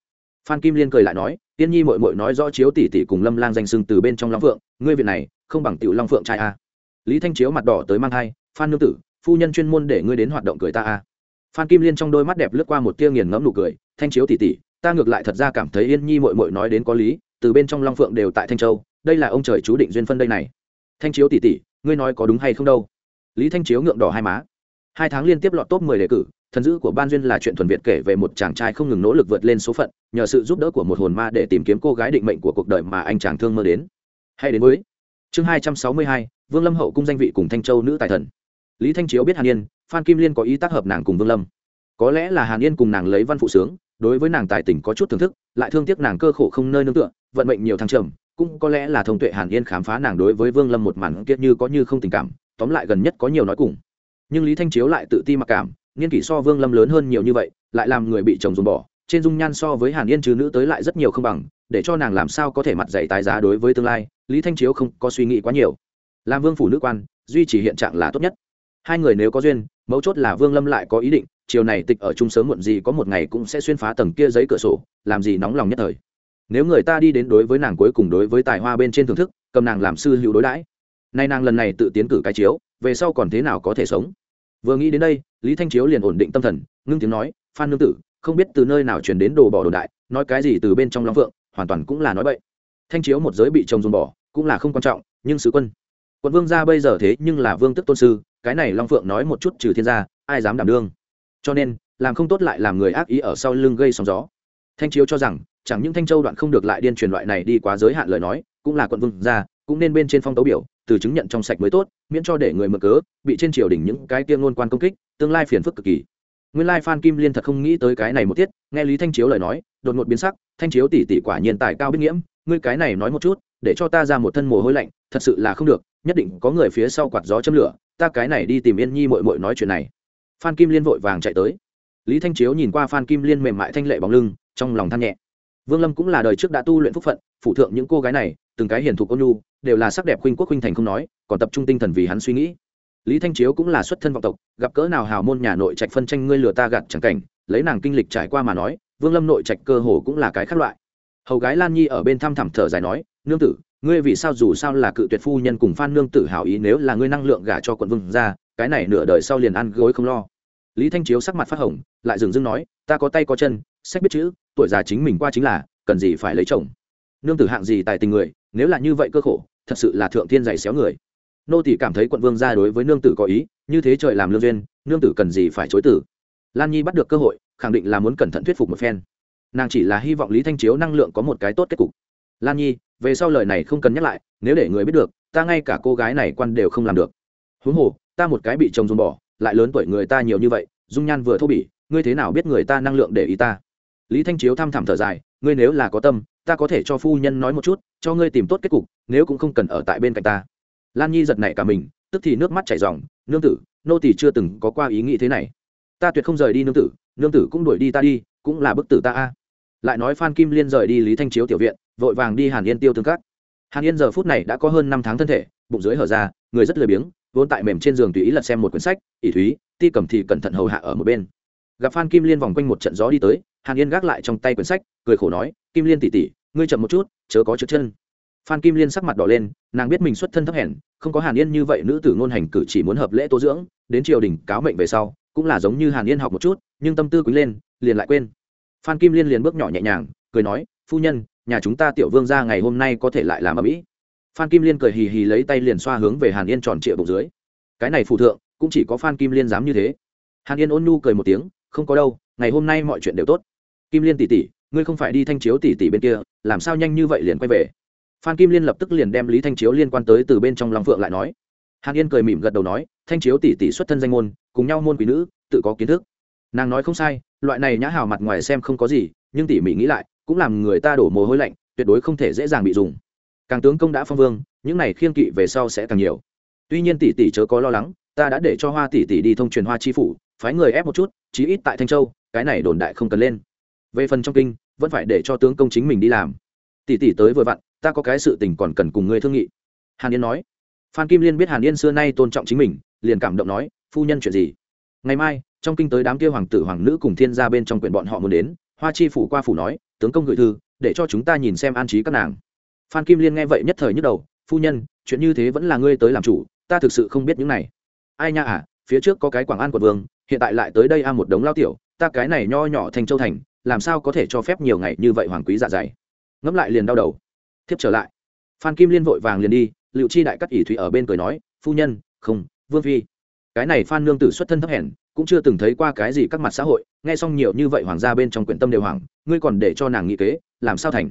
Phan kim liên cười lại nói, tiên nhi mội mội nói rõ chiếu tỷ tỷ cùng lâm lang danh sưng từ bên trong long phượng, ngươi viện này, không bằng tiểu long phượng trai a. Lý thanh chiếu mặt đỏ tới mang thai, phan nương tử, phu nhân chuyên môn để ngươi đến hoạt động cười ta a. Phan kim liên trong đôi mắt đẹp lướt qua một tia nghiền ngẫm nụ cười, thanh chiếu tỷ tỷ, ta ngược lại thật ra cảm thấy yên nhi mội mội nói đến có lý, từ bên trong long phượng đều tại thanh châu, đây là ông trời chú định duyên phân đây này. Thanh chiếu tỷ tỷ, ngươi nói có đúng hay không đâu? Lý thanh chiếu ngượng đỏ hai má. Hai tháng liên tiếp lọt top mười đề cử, thần dữ của ban duyên là chuyện thuần việt kể về một chàng trai không ngừng nỗ lực vượt lên số phận, nhờ sự giúp đỡ của một hồn ma để tìm kiếm cô gái định mệnh của cuộc đời mà anh chàng thương mơ đến. Hay đến với chương hai trăm sáu mươi hai, vương lâm hậu cung danh vị cùng thanh châu nữ tài thần. Lý thanh chiếu biết hàn yên, phan kim liên có ý tác hợp nàng cùng vương lâm. Có lẽ là hàn yên cùng nàng lấy văn phụ sướng, đối với nàng tài tình có chút thưởng thức, lại thương tiếc nàng cơ khổ không nơi nương tựa, vận mệnh nhiều thăng trầm, cũng có lẽ là thông tuệ hàn yên khám phá nàng đối với vương lâm một màn kiệt như có như không tình cảm tóm lại gần nhất có nhiều nói cùng. Nhưng lý thanh chiếu lại tự ti mặc cảm, nghiên kỷ so vương lâm lớn hơn nhiều như vậy, lại làm người bị chồng dùng bỏ, trên dung nhan so với hàn yên trừ nữ tới lại rất nhiều không bằng, để cho nàng làm sao có thể mặt dạy tái giá đối với tương lai, lý thanh chiếu không có suy nghĩ quá nhiều. Làm vương phủ nữ quan, duy trì hiện trạng là tốt nhất. Hai người nếu có duyên, mấu chốt là vương lâm lại có ý định, chiều này tịch ở chung sớm muộn gì có một ngày cũng sẽ xuyên phá tầng kia giấy cửa sổ, làm gì nóng lòng nhất thời. Nếu người ta đi đến đối với nàng cuối cùng đối với tài hoa bên trên thưởng thức, cầm nàng làm sư hữu đối đãi nay nàng lần này tự tiến cử cái chiếu, về sau còn thế nào có thể sống? Vừa nghĩ đến đây, lý thanh chiếu liền ổn định tâm thần, ngưng tiếng nói, phan nương tử, không biết từ nơi nào chuyển đến đồ bỏ đồ đại, nói cái gì từ bên trong long phượng, hoàn toàn cũng là nói bậy. Thanh chiếu một giới bị chồng dùng bỏ, cũng là không quan trọng, nhưng sứ quân. Quận vương gia bây giờ thế nhưng là vương tức tôn sư, cái này long phượng nói một chút trừ thiên gia, ai dám đảm đương? Cho nên, làm không tốt lại làm người ác ý ở sau lưng gây sóng gió. Thanh chiếu cho rằng, chẳng những thanh châu đoạn không được lại điên truyền loại này đi quá giới hạn lời nói, cũng là quận vương gia, cũng nên bên trên phong tấu biểu từ chứng nhận trong sạch mới tốt, miễn cho để người mở cớ, bị trên triều đình những cái tiêm ngôn quan công kích, tương lai phiền phức cực kỳ. Nguyên lai phan kim liên thật không nghĩ tới cái này một tiết, nghe lý thanh chiếu lời nói, đột ngột biến sắc, thanh chiếu tỷ tỷ quả nhiên tài cao biết nghiễm, ngươi cái này nói một chút, để cho ta ra một thân mồ hôi lạnh, thật sự là không được, nhất định có người phía sau quạt gió châm lửa, ta cái này đi tìm yên nhi mội mội nói chuyện này. Phan kim liên vội vàng chạy tới. Lý thanh chiếu nhìn qua phan kim liên mềm mại thanh lệ bóng lưng, trong lòng than nhẹ vương lâm cũng là đời trước đã tu luyện phúc phận phụ thượng những cô gái này, từng cái hiền thục ôn nhu, đều là sắc đẹp khuynh quốc khuynh thành không nói, còn tập trung tinh thần vì hắn suy nghĩ. Lý thanh chiếu cũng là xuất thân vọng tộc, gặp cỡ nào hào môn nhà nội trạch phân tranh ngươi lừa ta gạt chẳng cảnh, lấy nàng kinh lịch trải qua mà nói, vương lâm nội trạch cơ hồ cũng là cái khác loại. Hầu gái lan nhi ở bên thăm thẳm thở dài nói, nương tử, ngươi vì sao dù sao là cự tuyệt phu nhân cùng phan nương tử hảo ý, nếu là ngươi năng lượng gả cho quận vương ra, cái này nửa đời sau liền ăn gối không lo. Lý thanh chiếu sắc mặt phát hồng, lại dừng dưng nói, ta có tay có chân sách biết chữ, tuổi già chính mình qua chính là, cần gì phải lấy chồng. Nương tử hạng gì tài tình người, nếu là như vậy cơ khổ, thật sự là thượng thiên dạy xéo người. Nô tỷ cảm thấy quận vương ra đối với nương tử có ý, như thế trời làm lương duyên, nương tử cần gì phải chối tử lan nhi bắt được cơ hội, khẳng định là muốn cẩn thận thuyết phục một phen. Nàng chỉ là hy vọng lý thanh chiếu năng lượng có một cái tốt kết cục. Lan nhi, về sau lời này không cần nhắc lại, nếu để người biết được, ta ngay cả cô gái này quan đều không làm được. Huống hồ, ta một cái bị chồng dùng bỏ, lại lớn tuổi người ta nhiều như vậy, dung nhan vừa thô bỉ, ngươi thế nào biết người ta năng lượng để ý ta? Lý thanh chiếu thăm thẳm thở dài, ngươi nếu là có tâm, ta có thể cho phu nhân nói một chút, cho ngươi tìm tốt kết cục, nếu cũng không cần ở tại bên cạnh ta. Lan nhi giật nảy cả mình, tức thì nước mắt chảy r nương tử, nô tỳ chưa từng có qua ý nghĩ thế này. Ta tuyệt không rời đi nương tử nương tử cũng đuổi đi ta đi, cũng là bức tử ta a. Lại nói phan kim liên rời đi lý thanh chiếu tiểu viện, vội vàng đi hàn yên tiêu tương cắt hàn yên giờ phút này đã có hơn năm tháng thân thể, bụng dưới hở ra, người rất lười biếng, vốn tại mềm trên giường tùy ý lật xem một quyển sách, ỷ thúy, ti cầm thì cẩn thận hầu hạ ở một bên gặp phan kim liên vòng quanh một trận gió đi tới, hàn yên gác lại trong tay quyển sách, cười khổ nói, kim liên tỉ tỉ ngươi chậm một chút, chớ có trượt chân. Phan kim liên sắc mặt đỏ lên, nàng biết mình xuất thân thấp hèn, không có hàn yên như vậy nữ tử ngôn hành cử chỉ muốn hợp lễ tố dưỡng, đến triều đình cáo mệnh về sau, cũng là giống như hàn yên học một chút, nhưng tâm tư quý lên, liền lại quên. Phan kim liên liền bước nhỏ nhẹ nhàng, cười nói, phu nhân, nhà chúng ta tiểu vương ra ngày hôm nay có thể lại làm ở mỹ. Phan kim liên cười hì hì lấy tay liền xoa hướng về hàn yên tròn trịa bụng dưới. Cái này phụ thượng, cũng chỉ có phan kim liên dám như thế. Hàn yên ôn nhu cười một tiếng không có đâu, ngày hôm nay mọi chuyện đều tốt. Kim liên tỷ tỷ, ngươi không phải đi thanh chiếu tỷ tỷ bên kia, làm sao nhanh như vậy liền quay về? Phan kim liên lập tức liền đem lý thanh chiếu liên quan tới từ bên trong long phượng lại nói. Hàn yên cười mỉm gật đầu nói, thanh chiếu tỷ tỷ xuất thân danh môn, cùng nhau môn quý nữ, tự có kiến thức. Nàng nói không sai, loại này nhã hào mặt ngoài xem không có gì, nhưng tỉ mỉ nghĩ lại, cũng làm người ta đổ mồ hôi lạnh, tuyệt đối không thể dễ dàng bị dùng. Càng tướng công đã phong vương, những này khiên kỵ về sau sẽ càng nhiều. Tuy nhiên tỷ tỷ chớ có lo lắng, ta đã để cho hoa tỷ tỷ đi thông truyền hoa chi phủ phái người ép một chút, chí ít tại thanh châu, cái này đồn đại không cần lên. Về phần trong kinh, vẫn phải để cho tướng công chính mình đi làm. Tỷ tỷ tới vừa vặn, ta có cái sự tình còn cần cùng ngươi thương nghị. Hàn yên nói. Phan kim liên biết hàn yên xưa nay tôn trọng chính mình, liền cảm động nói, phu nhân chuyện gì? Ngày mai, trong kinh tới đám kia hoàng tử hoàng nữ cùng thiên gia bên trong quyển bọn họ muốn đến, hoa chi phủ qua phủ nói, tướng công gửi thư, để cho chúng ta nhìn xem an trí các nàng. Phan kim liên nghe vậy nhất thời nhức đầu, phu nhân, chuyện như thế vẫn là ngươi tới làm chủ, ta thực sự không biết những này. Ai nha à phía trước có cái quảng an quận vương hiện tại lại tới đây a một đống lao tiểu, ta cái này nho nhỏ thành châu thành, làm sao có thể cho phép nhiều ngày như vậy hoàng quý dạ dày? Ngẫm lại liền đau đầu. Thiếp trở lại. Phan kim liên vội vàng liền đi liệu chi đại cắt ỷ thủy ở bên cười nói, phu nhân, không, vương phi. Cái này phan nương tử xuất thân thấp hèn, cũng chưa từng thấy qua cái gì các mặt xã hội, nghe xong nhiều như vậy hoàng gia bên trong quyển tâm đều hoàng ngươi còn để cho nàng nghĩ kế, làm sao thành?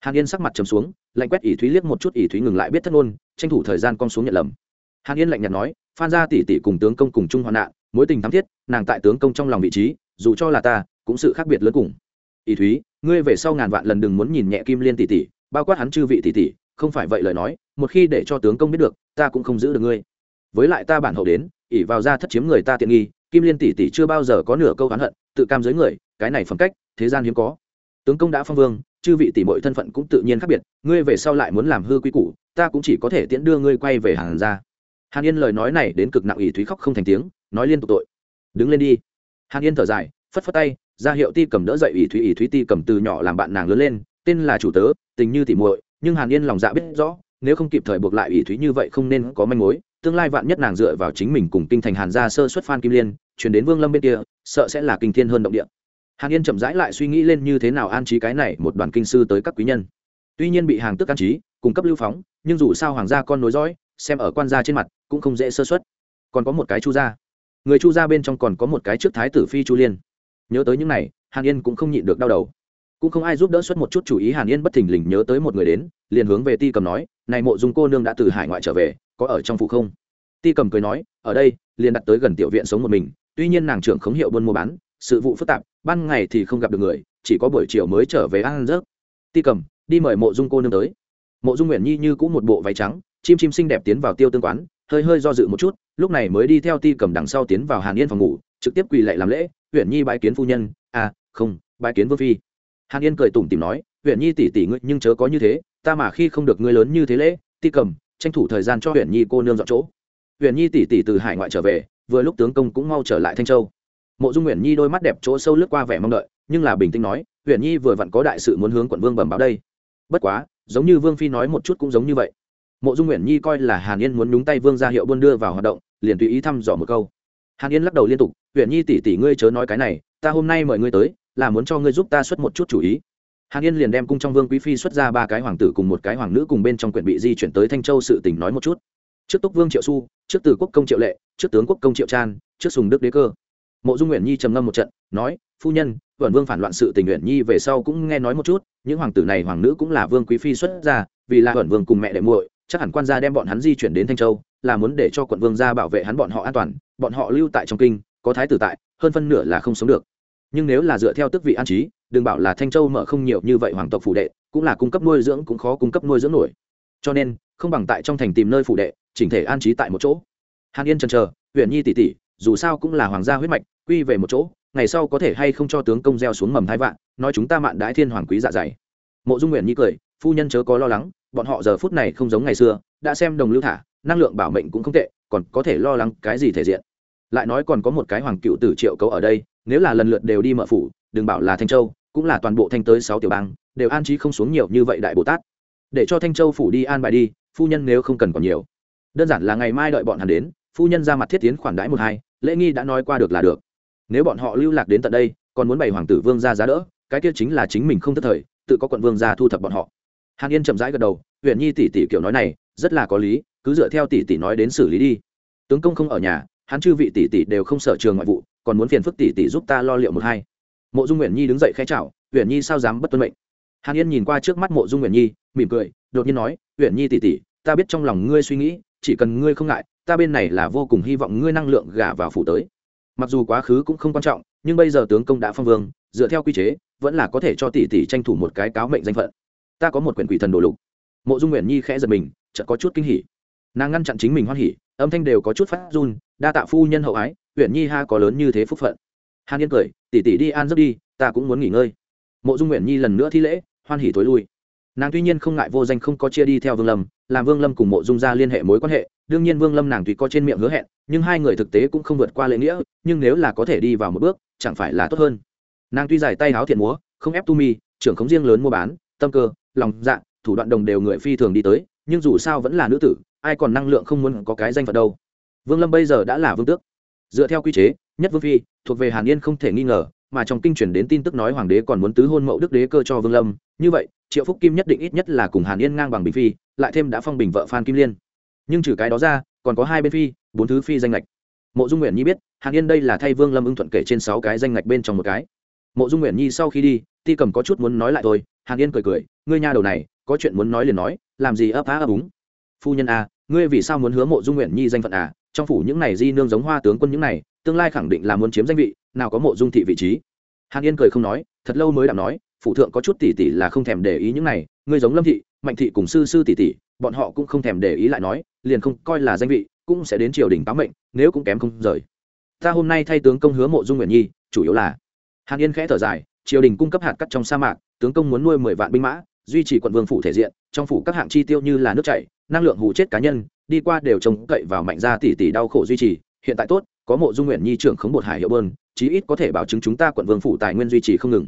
Hàn yên sắc mặt trầm xuống, lạnh quét ỷ thúy liếc một chút ỷ thúy ngừng lại biết thất ngôn, tranh thủ thời gian con xuống nhận lầm. Hàn yên lạnh nhạt nói, phan gia tỷ tỷ cùng tướng công cùng chung hoạn nạn mối tình thắm thiết, nàng tại tướng công trong lòng vị trí, dù cho là ta, cũng sự khác biệt lớn cùng. Ỷ thúy, ngươi về sau ngàn vạn lần đừng muốn nhìn nhẹ kim liên tỷ tỷ, bao quát hắn chư vị tỷ tỷ, không phải vậy lời nói, một khi để cho tướng công biết được, ta cũng không giữ được ngươi. Với lại ta bản hậu đến ỉ vào ra thất chiếm người ta tiện nghi, kim liên tỷ tỷ chưa bao giờ có nửa câu oán hận, tự cam dưới người, cái này phẩm cách, thế gian hiếm có. Tướng công đã phong vương, chư vị tỷ mọi thân phận cũng tự nhiên khác biệt, ngươi về sau lại muốn làm hư quy củ, ta cũng chỉ có thể tiễn đưa ngươi quay về hàn ra hàn yên lời nói này đến cực nặng ỷ thúy khóc không thành tiếng nói liên tục tội. Đứng lên đi. Hàn yên thở dài, phất phất tay, ra hiệu ti cầm đỡ dậy ỷ thúy ỷ thúy ti cầm từ nhỏ làm bạn nàng lớn lên, tên là chủ tớ, tình như tỉ muội, nhưng hàn yên lòng dạ biết rõ, nếu không kịp thời buộc lại ỷ thúy như vậy không nên có manh mối, tương lai vạn nhất nàng dựa vào chính mình cùng kinh thành hàn gia sơ xuất phan kim liên, chuyển đến vương lâm bên kia, sợ sẽ là kinh thiên hơn động địa. Hàn yên chậm rãi lại suy nghĩ lên như thế nào an trí cái này một đoàn kinh sư tới các quý nhân. Tuy nhiên bị hàng tức an trí cung cấp lưu phóng, nhưng dù sao hoàng gia con nối dõi, xem ở quan gia trên mặt, cũng không dễ sơ xuất còn có một cái chu gia người chu gia bên trong còn có một cái trước thái tử phi chu liên. Nhớ tới những này, hàn yên cũng không nhịn được đau đầu. Cũng không ai giúp đỡ xuất một chút chủ ý, hàn yên bất thình lình nhớ tới một người đến, liền hướng về ti cầm nói, này mộ dung cô nương đã từ hải ngoại trở về, có ở trong phủ không? Ti cầm cười nói, ở đây, liền đặt tới gần tiểu viện sống một mình, tuy nhiên nàng trưởng khống hiệu buôn mua bán, sự vụ phức tạp, ban ngày thì không gặp được người, chỉ có buổi chiều mới trở về ăn rớt ti cầm, đi mời mộ dung cô nương tới. Mộ dung nguyện nhi như cũng một bộ váy trắng, chim chim xinh đẹp tiến vào tiêu tương quán hơi hơi do dự một chút, lúc này mới đi theo ti cầm đằng sau tiến vào hàn yên phòng ngủ, trực tiếp quỳ lạy làm lễ huyện nhi bái kiến phu nhân. À không, bái kiến vương phi. Hàn yên cười tủm tìm nói huyện nhi tỷ tỷ ngươi nhưng chớ có như thế, ta mà khi không được ngươi lớn như thế lễ, ti cầm, tranh thủ thời gian cho huyện nhi cô nương dọn chỗ. Huyện nhi tỷ tỷ từ hải ngoại trở về, vừa lúc tướng công cũng mau trở lại thanh châu. Mộ dung huyện nhi đôi mắt đẹp chỗ sâu lướt qua vẻ mong đợi, nhưng là bình tĩnh nói huyện nhi vừa vặn có đại sự muốn hướng quận vương bẩm báo đây. Bất quá, giống như vương phi nói một chút cũng giống như vậy mộ dung nguyện nhi coi là hàn yên muốn nhúng tay vương ra hiệu buôn đưa vào hoạt động liền tùy ý thăm dò một câu. Hàn yên lắc đầu liên tục huyện nhi tỷ tỷ ngươi chớ nói cái này ta hôm nay mời ngươi tới là muốn cho ngươi giúp ta xuất một chút chủ ý. Hàn yên liền đem cung trong vương quý phi xuất ra ba cái hoàng tử cùng một cái hoàng nữ cùng bên trong quyển bị di chuyển tới thanh châu sự tình nói một chút. Trước túc vương triệu su trước từ quốc công triệu lệ trước tướng quốc công triệu Tràn, trước sùng đức đế cơ. Mộ dung nguyện nhi trầm ngâm một trận nói phu nhân vẩn vương phản loạn sự tình nguyện nhi về sau cũng nghe nói một chút những hoàng tử này hoàng nữ cũng là vương quý phi xuất ra vì là vẩn vương cùng mẹ đệ muội chắc hẳn quan gia đem bọn hắn di chuyển đến thanh châu, là muốn để cho quận vương gia bảo vệ hắn bọn họ an toàn, bọn họ lưu tại trong kinh, có thái tử tại, hơn phân nửa là không sống được. Nhưng nếu là dựa theo tước vị an trí, đừng bảo là thanh châu mở không nhiều như vậy hoàng tộc phủ đệ, cũng là cung cấp nuôi dưỡng cũng khó cung cấp nuôi dưỡng nổi. Cho nên, không bằng tại trong thành tìm nơi phủ đệ, chỉnh thể an trí tại một chỗ. Hàn yên chần chờ huyện nhi tỷ tỷ dù sao cũng là hoàng gia huyết mạch, quy về một chỗ, ngày sau có thể hay không cho tướng công gieo xuống mầm thái vạn, nói chúng ta mạn đái thiên hoàng quý dạ dày. Mộ dung nguyện nhi cười phu nhân chớ có lo lắng, bọn họ giờ phút này không giống ngày xưa, đã xem đồng lưu thả, năng lượng bảo mệnh cũng không tệ, còn có thể lo lắng cái gì thể diện. Lại nói còn có một cái hoàng cựu tử triệu cấu ở đây, nếu là lần lượt đều đi mở phủ, đừng bảo là thanh châu, cũng là toàn bộ thanh tới sáu tiểu bang, đều an trí không xuống nhiều như vậy đại bồ tát. Để cho thanh châu phủ đi an bài đi, phu nhân nếu không cần còn nhiều. Đơn giản là ngày mai đợi bọn hắn đến, phu nhân ra mặt thiết tiến khoản đãi một hai, lễ nghi đã nói qua được là được. Nếu bọn họ lưu lạc đến tận đây, còn muốn bày hoàng tử vương ra giá đỡ, cái kia chính là chính mình không thất thời, tự có quận vương ra thu thập bọn họ hàn yên chậm rãi gật đầu huyện nhi tỷ tỷ kiểu nói này, rất là có lý, cứ dựa theo tỷ tỷ nói đến xử lý đi. Tướng công không ở nhà, hắn chư vị tỷ tỷ đều không sở trường ngoại vụ, còn muốn phiền phức tỷ tỷ giúp ta lo liệu một hai. Mộ dung nguyện nhi đứng dậy khẽ chào huyện nhi sao dám bất tuân mệnh? Hàn yên nhìn qua trước mắt mộ dung nguyện nhi, mỉm cười, đột nhiên nói huyện nhi tỷ tỷ, ta biết trong lòng ngươi suy nghĩ, chỉ cần ngươi không ngại, ta bên này là vô cùng hy vọng ngươi năng lượng gả vào phủ tới. Mặc dù quá khứ cũng không quan trọng, nhưng bây giờ tướng công đã phong vương, dựa theo quy chế, vẫn là có thể cho tỷ tỷ tranh thủ một cái cáo mệnh danh phận ta có một quyển quỷ thần đồ lục. Mộ dung nguyện nhi khẽ giật mình, chợt có chút kinh hỉ. Nàng ngăn chặn chính mình hoan hỉ, âm thanh đều có chút phát run, đa tạ phu nhân hậu ái huyện nhi ha có lớn như thế phúc phận. Hàn yên cười, tỷ tỷ đi an giấc đi, ta cũng muốn nghỉ ngơi. Mộ dung nguyện nhi lần nữa thi lễ, hoan hỉ thối lui. Nàng tuy nhiên không ngại vô danh không có chia đi theo vương lâm, làm vương lâm cùng mộ dung ra liên hệ mối quan hệ, đương nhiên vương lâm nàng tùy có trên miệng hứa hẹn, nhưng hai người thực tế cũng không vượt qua lễ nghĩa, nhưng nếu là có thể đi vào một bước, chẳng phải là tốt hơn. Nàng tuy dài tay háo thiện múa, không ép tu mi, trưởng khống riêng lớn mua bán tâm cơ, lòng dạ thủ đoạn đồng đều người phi thường đi tới, nhưng dù sao vẫn là nữ tử, ai còn năng lượng không muốn có cái danh phận đâu. Vương lâm bây giờ đã là vương tước. Dựa theo quy chế, nhất vương phi thuộc về hàn yên không thể nghi ngờ, mà trong kinh truyền đến tin tức nói hoàng đế còn muốn tứ hôn mậu đức đế cơ cho vương lâm, như vậy, triệu phúc kim nhất định ít nhất là cùng hàn yên ngang bằng bình phi, lại thêm đã phong bình vợ phan kim liên. Nhưng trừ cái đó ra, còn có hai bên phi, bốn thứ phi danh lệch. Mộ dung nguyện nhi biết, hàn yên đây là thay vương lâm ưng thuận kể trên sáu cái danh lệch bên trong một cái. Mộ dung nguyện nhi sau khi đi, ti cầm có chút muốn nói lại thôi hàn yên cười cười ngươi nha đầu này có chuyện muốn nói liền nói làm gì ấp á ấp úng? Phu nhân a à, ngươi vì sao muốn hứa mộ dung nguyện nhi danh phận à? Trong phủ những này di nương giống hoa tướng quân những này tương lai khẳng định là muốn chiếm danh vị nào có mộ dung thị vị trí. Hàn yên cười không nói thật lâu mới đảm nói phụ thượng có chút tỷ tỷ là không thèm để ý những này ngươi giống lâm thị mạnh thị cùng sư sư tỷ tỷ bọn họ cũng không thèm để ý lại nói liền không coi là danh vị cũng sẽ đến triều đình báo mệnh nếu cũng kém không rời. Ta hôm nay thay tướng công hứa mộ dung nguyện nhi chủ yếu là hàn yên khẽ thở dài triều đình cung cấp hạt cắt trong sa mạc tướng công muốn nuôi mười vạn binh mã, duy trì quận vương phủ thể diện, trong phủ các hạng chi tiêu như là nước chảy, năng lượng hủ chết cá nhân, đi qua đều trông cậy vào mạnh gia tỷ tỷ đau khổ duy trì, hiện tại tốt, có mộ dung nguyện nhi trưởng khống bột hải hiệu bơn, chí ít có thể bảo chứng chúng ta quận vương phủ tài nguyên duy trì không ngừng.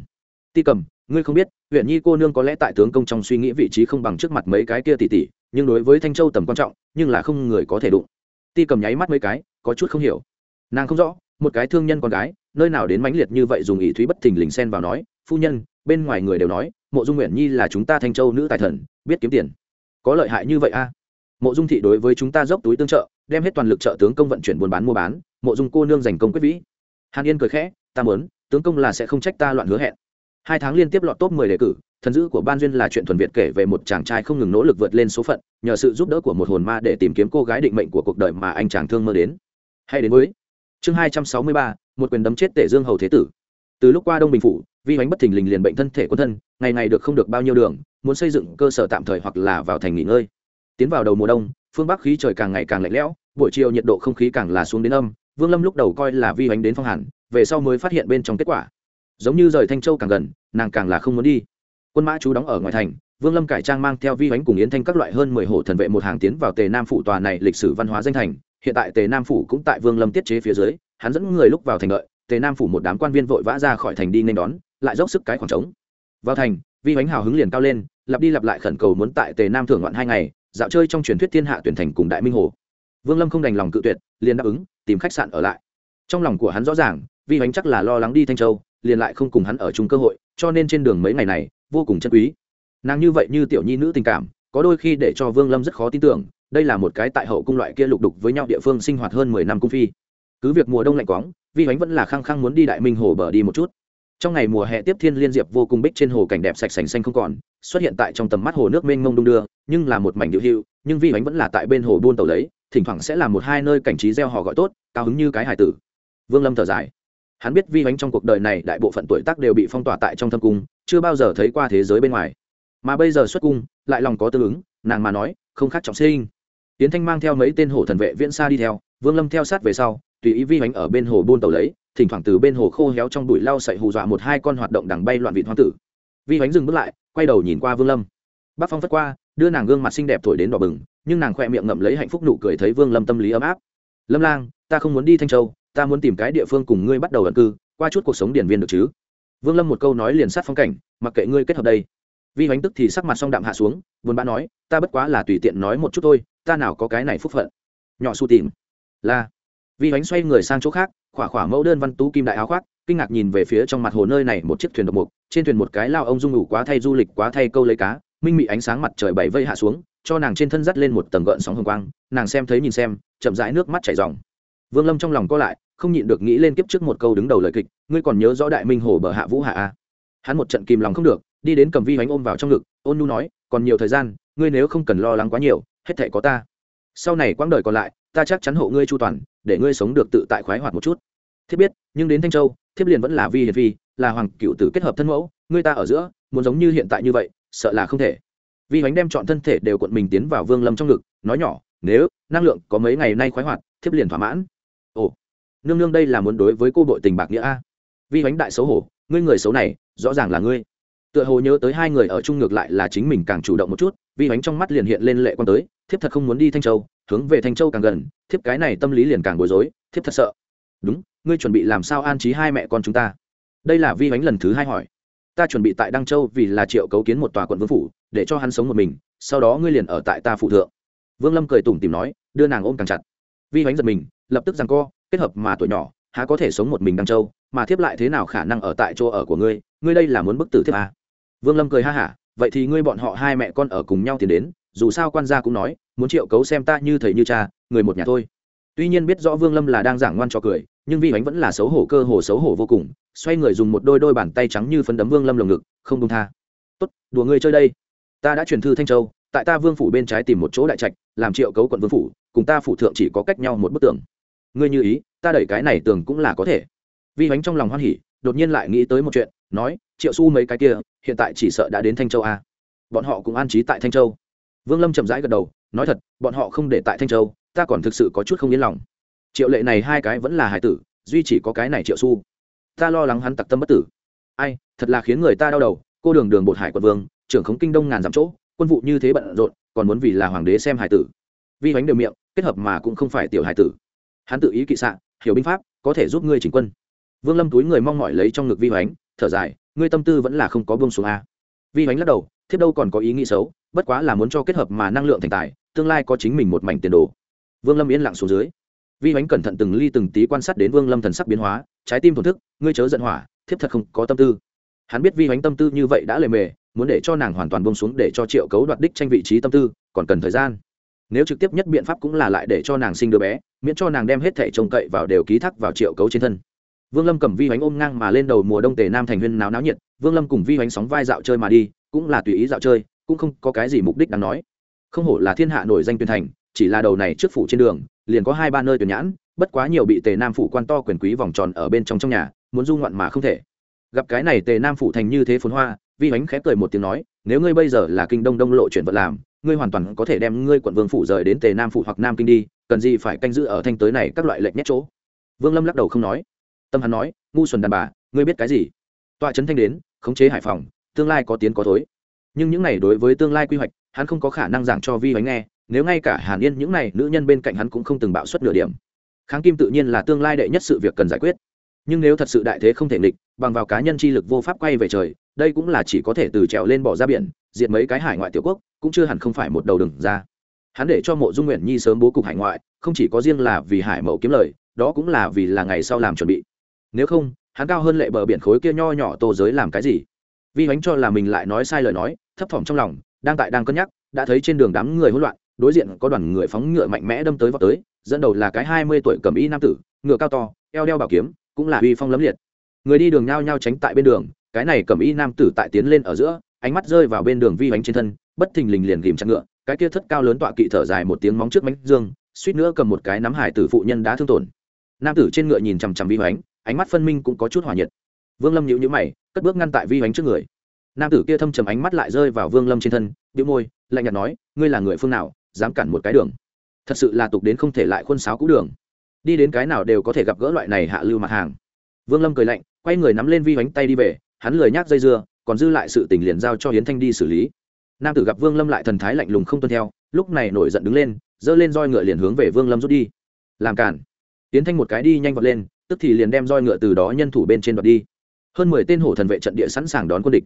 Ti cầm, ngươi không biết, huyện nhi cô nương có lẽ tại tướng công trong suy nghĩ vị trí không bằng trước mặt mấy cái kia tỷ tỷ, nhưng đối với thanh châu tầm quan trọng, nhưng là không người có thể đụng. Ti cầm nháy mắt mấy cái, có chút không hiểu. Nàng không rõ, một cái thương nhân con gái, nơi nào đến mãnh liệt như vậy dùng ý thúy bất thình lình xen vào nói, phu nhân bên ngoài người đều nói, mộ dung nguyện nhi là chúng ta thanh châu nữ tài thần, biết kiếm tiền. Có lợi hại như vậy a à? mộ dung thị đối với chúng ta dốc túi tương trợ, đem hết toàn lực trợ tướng công vận chuyển buôn bán mua bán, mộ dung cô nương giành công quyết vĩ. Hàn yên cười khẽ, ta mớn tướng công là sẽ không trách ta loạn hứa hẹn. Hai tháng liên tiếp lọt top mười đề cử, thần dữ của ban duyên là chuyện thuần việt kể về một chàng trai không ngừng nỗ lực vượt lên số phận, nhờ sự giúp đỡ của một hồn ma để tìm kiếm cô gái định mệnh của cuộc đời mà anh chàng thương mơ đến. Hay đến với chương hai trăm sáu mươi ba, một quyền đấm chết tể dương hầu thế tử từ lúc qua đông bình phủ, vi bánh bất thình lình liền bệnh thân thể quân thân, ngày ngày được không được bao nhiêu đường, muốn xây dựng cơ sở tạm thời hoặc là vào thành nghỉ ngơi. Tiến vào đầu mùa đông, phương bắc khí trời càng ngày càng lạnh lẽo, buổi chiều nhiệt độ không khí càng là xuống đến âm, vương lâm lúc đầu coi là vi bánh đến phong hàn, về sau mới phát hiện bên trong kết quả. Giống như rời thanh châu càng gần, nàng càng là không muốn đi. Quân mã chú đóng ở ngoài thành, vương lâm cải trang mang theo vi bánh cùng yến thanh các loại hơn mười hổ thần vệ một hàng tiến vào tề nam phủ tòa này lịch sử văn hóa danh thành. Hiện tại tề nam phủ cũng tại vương lâm tiết chế phía dưới, hắn dẫn người lúc vào thành lợi tề nam phủ một đám quan viên vội vã ra khỏi thành đi nên đón, lại dốc sức cái khoảng trống. Vào thành, vi bánh hào hứng liền cao lên, lặp đi lặp lại khẩn cầu muốn tại tề nam thưởng loạn hai ngày, dạo chơi trong truyền thuyết thiên hạ tuyển thành cùng đại minh hồ. Vương lâm không đành lòng cự tuyệt, liền đáp ứng, tìm khách sạn ở lại. Trong lòng của hắn rõ ràng, vi bánh chắc là lo lắng đi thanh châu, liền lại không cùng hắn ở chung cơ hội, cho nên trên đường mấy ngày này, vô cùng chân quý. Nàng như vậy như tiểu nhi nữ tình cảm, có đôi khi để cho vương lâm rất khó tin tưởng, đây là một cái tại hậu cung loại kia lục đục với nhau địa phương sinh hoạt hơn mười năm cung phi cứ việc mùa đông lạnh quóng, vi ánh vẫn là khăng khăng muốn đi đại minh hồ bờ đi một chút. Trong ngày mùa hè tiếp thiên liên diệp vô cùng bích trên hồ cảnh đẹp sạch sành xanh không còn, xuất hiện tại trong tầm mắt hồ nước mênh mông đung đưa, nhưng là một mảnh điệu hữu nhưng vi ánh vẫn là tại bên hồ buôn tàu lấy, thỉnh thoảng sẽ là một hai nơi cảnh trí gieo họ gọi tốt, cao hứng như cái hải tử. Vương lâm thở dài. Hắn biết vi ánh trong cuộc đời này đại bộ phận tuổi tác đều bị phong tỏa tại trong thâm cung, chưa bao giờ thấy qua thế giới bên ngoài. Mà bây giờ xuất cung, lại lòng có tương ứng, nàng mà nói, không khác trọng sinh. Tiến thanh mang theo mấy tên hổ thần vệ viễn xa đi theo, vương lâm theo sát về sau tùy ý vi bánh ở bên hồ buôn tàu lấy, thỉnh thoảng từ bên hồ khô héo trong bụi lau sậy hù dọa một hai con hoạt động đằng bay loạn vị hoang tử. Vi bánh dừng bước lại, quay đầu nhìn qua vương lâm. Bác phong phất qua, đưa nàng gương mặt xinh đẹp thổi đến đỏ bừng, nhưng nàng khoe miệng ngậm lấy hạnh phúc nụ cười thấy vương lâm tâm lý ấm áp. Lâm lang, ta không muốn đi thanh châu, ta muốn tìm cái địa phương cùng ngươi bắt đầu ẩn cư, qua chút cuộc sống điển viên được chứ? Vương lâm một câu nói liền sát phong cảnh, mặc kệ ngươi kết hợp đây. Vi hoánh tức thì sắc mặt song đạm hạ xuống, buồn bã nói, ta bất quá là tùy tiện nói một chút thôi, ta nào có cái này phúc phận. Nhỏ su tìm, là vi bánh xoay người sang chỗ khác, khỏa khỏa mẫu đơn văn tú kim đại áo khoác, kinh ngạc nhìn về phía trong mặt hồ nơi này một chiếc thuyền độc mục, trên thuyền một cái lao ông dung ngủ quá thay du lịch, quá thay câu lấy cá, minh mị ánh sáng mặt trời bảy vây hạ xuống, cho nàng trên thân dắt lên một tầng gợn sóng hồng quang, nàng xem thấy nhìn xem, chậm rãi nước mắt chảy dòng vương lâm trong lòng co lại, không nhịn được nghĩ lên kiếp trước một câu đứng đầu lời kịch, ngươi còn nhớ rõ đại minh hồ bờ hạ vũ hạ a hắn một trận kìm lòng không được, đi đến cầm vi bánh ôm vào trong ngực, ôn nu nói, còn nhiều thời gian, ngươi nếu không cần lo lắng quá nhiều, hết thể có ta. Sau này quãng đời còn lại, ta chắc chắn hộ ngươi chu toàn để ngươi sống được tự tại khoái hoạt một chút. Thiếp biết, nhưng đến thanh châu, thiếp liền vẫn là vi hiền vi, là hoàng cựu tử kết hợp thân mẫu, ngươi ta ở giữa, muốn giống như hiện tại như vậy, sợ là không thể. Vi hoánh đem chọn thân thể đều cuộn mình tiến vào vương lâm trong ngực, nói nhỏ, nếu năng lượng có mấy ngày nay khoái hoạt, thiếp liền thỏa mãn. Ồ, nương nương đây là muốn đối với cô bội tình bạc nghĩa a. Vi hoánh đại xấu hổ, ngươi người xấu này, rõ ràng là ngươi tựa hồ nhớ tới hai người ở chung ngược lại là chính mình càng chủ động một chút vi bánh trong mắt liền hiện lên lệ quan tới, thiếp thật không muốn đi thanh châu, hướng về thanh châu càng gần, thiếp cái này tâm lý liền càng bối rối, thiếp thật sợ. Đúng, ngươi chuẩn bị làm sao an trí hai mẹ con chúng ta? Đây là vi bánh lần thứ hai hỏi. Ta chuẩn bị tại đăng châu vì là triệu cấu kiến một tòa quận vương phủ, để cho hắn sống một mình, sau đó ngươi liền ở tại ta phụ thượng. Vương lâm cười tủm tìm nói, đưa nàng ôm càng chặt. Vi bánh giật mình, lập tức rằng co, kết hợp mà tuổi nhỏ, há có thể sống một mình đăng châu, mà thiếp lại thế nào khả năng ở tại chỗ ở của ngươi? Ngươi đây là muốn bức tử thiếp à? Vương lâm cười ha hả, vậy thì ngươi bọn họ hai mẹ con ở cùng nhau tiến đến, dù sao quan gia cũng nói, muốn triệu cấu xem ta như thầy như cha, người một nhà thôi. Tuy nhiên biết rõ vương lâm là đang giảng ngoan cho cười, nhưng vi ánh vẫn là xấu hổ cơ hồ xấu hổ vô cùng, xoay người dùng một đôi đôi bàn tay trắng như phấn đấm vương lâm lồng ngực, không công tha. Tốt, đùa ngươi chơi đây. Ta đã truyền thư thanh châu, tại ta vương phủ bên trái tìm một chỗ đại trạch, làm triệu cấu quận vương phủ, cùng ta phủ thượng chỉ có cách nhau một bức tường. Ngươi như ý, ta đẩy cái này tường cũng là có thể. Vi ánh trong lòng hoan hỉ, đột nhiên lại nghĩ tới một chuyện, nói triệu su mấy cái kia, hiện tại chỉ sợ đã đến thanh châu a. Bọn họ cũng an trí tại thanh châu. Vương lâm chậm rãi gật đầu, nói thật, bọn họ không để tại thanh châu, ta còn thực sự có chút không yên lòng. Triệu lệ này hai cái vẫn là hải tử, duy chỉ có cái này triệu su ta lo lắng hắn tặc tâm bất tử. Ai, thật là khiến người ta đau đầu, cô đường đường bột hải quận vương, trưởng khống kinh đông ngàn dặm chỗ, quân vụ như thế bận rộn, còn muốn vì là hoàng đế xem hải tử. Vi hoánh đều miệng, kết hợp mà cũng không phải tiểu hải tử. Hắn tự ý kỵ xạ, hiểu binh pháp, có thể giúp ngươi chỉnh quân. Vương lâm túi người mong mỏi lấy trong ngực vi hoánh, thở dài ngươi tâm tư vẫn là không có buông xuống a. Vi bánh lắc đầu, thiếp đâu còn có ý nghĩ xấu, bất quá là muốn cho kết hợp mà năng lượng thành tài, tương lai có chính mình một mảnh tiền đồ. Vương lâm yên lặng xuống dưới. Vi bánh cẩn thận từng ly từng tí quan sát đến vương lâm thần sắc biến hóa, trái tim thổn thức, ngươi chớ giận hỏa, thiếp thật không có tâm tư. Hắn biết vi bánh tâm tư như vậy đã lề mề, muốn để cho nàng hoàn toàn bông xuống để cho triệu cấu đoạt đích tranh vị trí tâm tư, còn cần thời gian. Nếu trực tiếp nhất biện pháp cũng là lại để cho nàng sinh đứa bé, miễn cho nàng đem hết thẻ trông cậy vào đều ký thác vào triệu cấu trên thân vương lâm cầm vi bánh ôm ngang mà lên đầu mùa đông tề nam thành huyên náo náo nhiệt, vương lâm cùng vi bánh sóng vai dạo chơi mà đi, cũng là tùy ý dạo chơi, cũng không có cái gì mục đích đáng nói. Không hổ là thiên hạ nổi danh tuyên thành, chỉ là đầu này trước phủ trên đường, liền có hai ba nơi tuyển nhãn, bất quá nhiều bị tề nam phủ quan to quyền quý vòng tròn ở bên trong trong nhà, muốn du ngoạn mà không thể. Gặp cái này tề nam phủ thành như thế phồn hoa, vi bánh khép cười một tiếng nói, nếu ngươi bây giờ là kinh đông đông lộ chuyển vật làm, ngươi hoàn toàn có thể đem ngươi quận vương phủ rời đến tề nam phủ hoặc nam kinh đi, cần gì phải canh giữ ở thanh tới này các loại lệnh nhét chỗ? Vương lâm lắc đầu không nói tâm hắn nói, ngu xuẩn đàn bà, ngươi biết cái gì? Tọa trấn thanh đến, khống chế hải phòng, tương lai có tiến có thối. Nhưng những này đối với tương lai quy hoạch, hắn không có khả năng giảng cho vi hoánh nghe, nếu ngay cả hàn yên những này nữ nhân bên cạnh hắn cũng không từng bạo suất nửa điểm. Kháng kim tự nhiên là tương lai đệ nhất sự việc cần giải quyết. Nhưng nếu thật sự đại thế không thể nghịch, bằng vào cá nhân chi lực vô pháp quay về trời, đây cũng là chỉ có thể từ trèo lên bỏ ra biển, diệt mấy cái hải ngoại tiểu quốc, cũng chưa hẳn không phải một đầu đừng ra. Hắn để cho mộ dung nguyện nhi sớm bố cục hải ngoại, không chỉ có riêng là vì hải mậu kiếm lời, đó cũng là vì là ngày sau làm chuẩn bị nếu không, hắn cao hơn lệ bờ biển khối kia nho nhỏ tô giới làm cái gì? Vi bánh cho là mình lại nói sai lời nói, thấp thỏm trong lòng, đang tại đang cân nhắc, đã thấy trên đường đám người hỗn loạn, đối diện có đoàn người phóng ngựa mạnh mẽ đâm tới vào tới, dẫn đầu là cái hai mươi tuổi cầm y nam tử, ngựa cao to, eo đeo bảo kiếm, cũng là uy phong lấm liệt. Người đi đường nhao nhao tránh tại bên đường, cái này cầm y nam tử tại tiến lên ở giữa, ánh mắt rơi vào bên đường vi bánh trên thân, bất thình lình liền ghìm chặt ngựa, cái kia thất cao lớn tọa kỵ thở dài một tiếng móng trước bánh dương, suýt nữa cầm một cái nắm hải tử phụ nhân đã thương tổn. Nam tử trên ngựa nhìn chằm chằm vi bánh ánh mắt phân minh cũng có chút hòa nhiệt. Vương lâm nhíu nhíu mày, cất bước ngăn tại vi bánh trước người. Nam tử kia thâm trầm ánh mắt lại rơi vào vương lâm trên thân, bĩu môi, lạnh nhạt nói, ngươi là người phương nào, dám cản một cái đường? Thật sự là tục đến không thể lại khuôn sáo cũ đường. Đi đến cái nào đều có thể gặp gỡ loại này hạ lưu mặt hàng. Vương lâm cười lạnh, quay người nắm lên vi bánh tay đi về, hắn lười nhác dây dưa, còn dư lại sự tình liền giao cho hiến thanh đi xử lý. Nam tử gặp vương lâm lại thần thái lạnh lùng không tuân theo, lúc này nổi giận đứng lên, giơ lên roi ngựa liền hướng về vương lâm rút đi. Làm cản. Hiến thanh một cái đi nhanh vọt lên tức thì liền đem roi ngựa từ đó nhân thủ bên trên đoạt đi. Hơn mười tên hổ thần vệ trận địa sẵn sàng đón quân địch.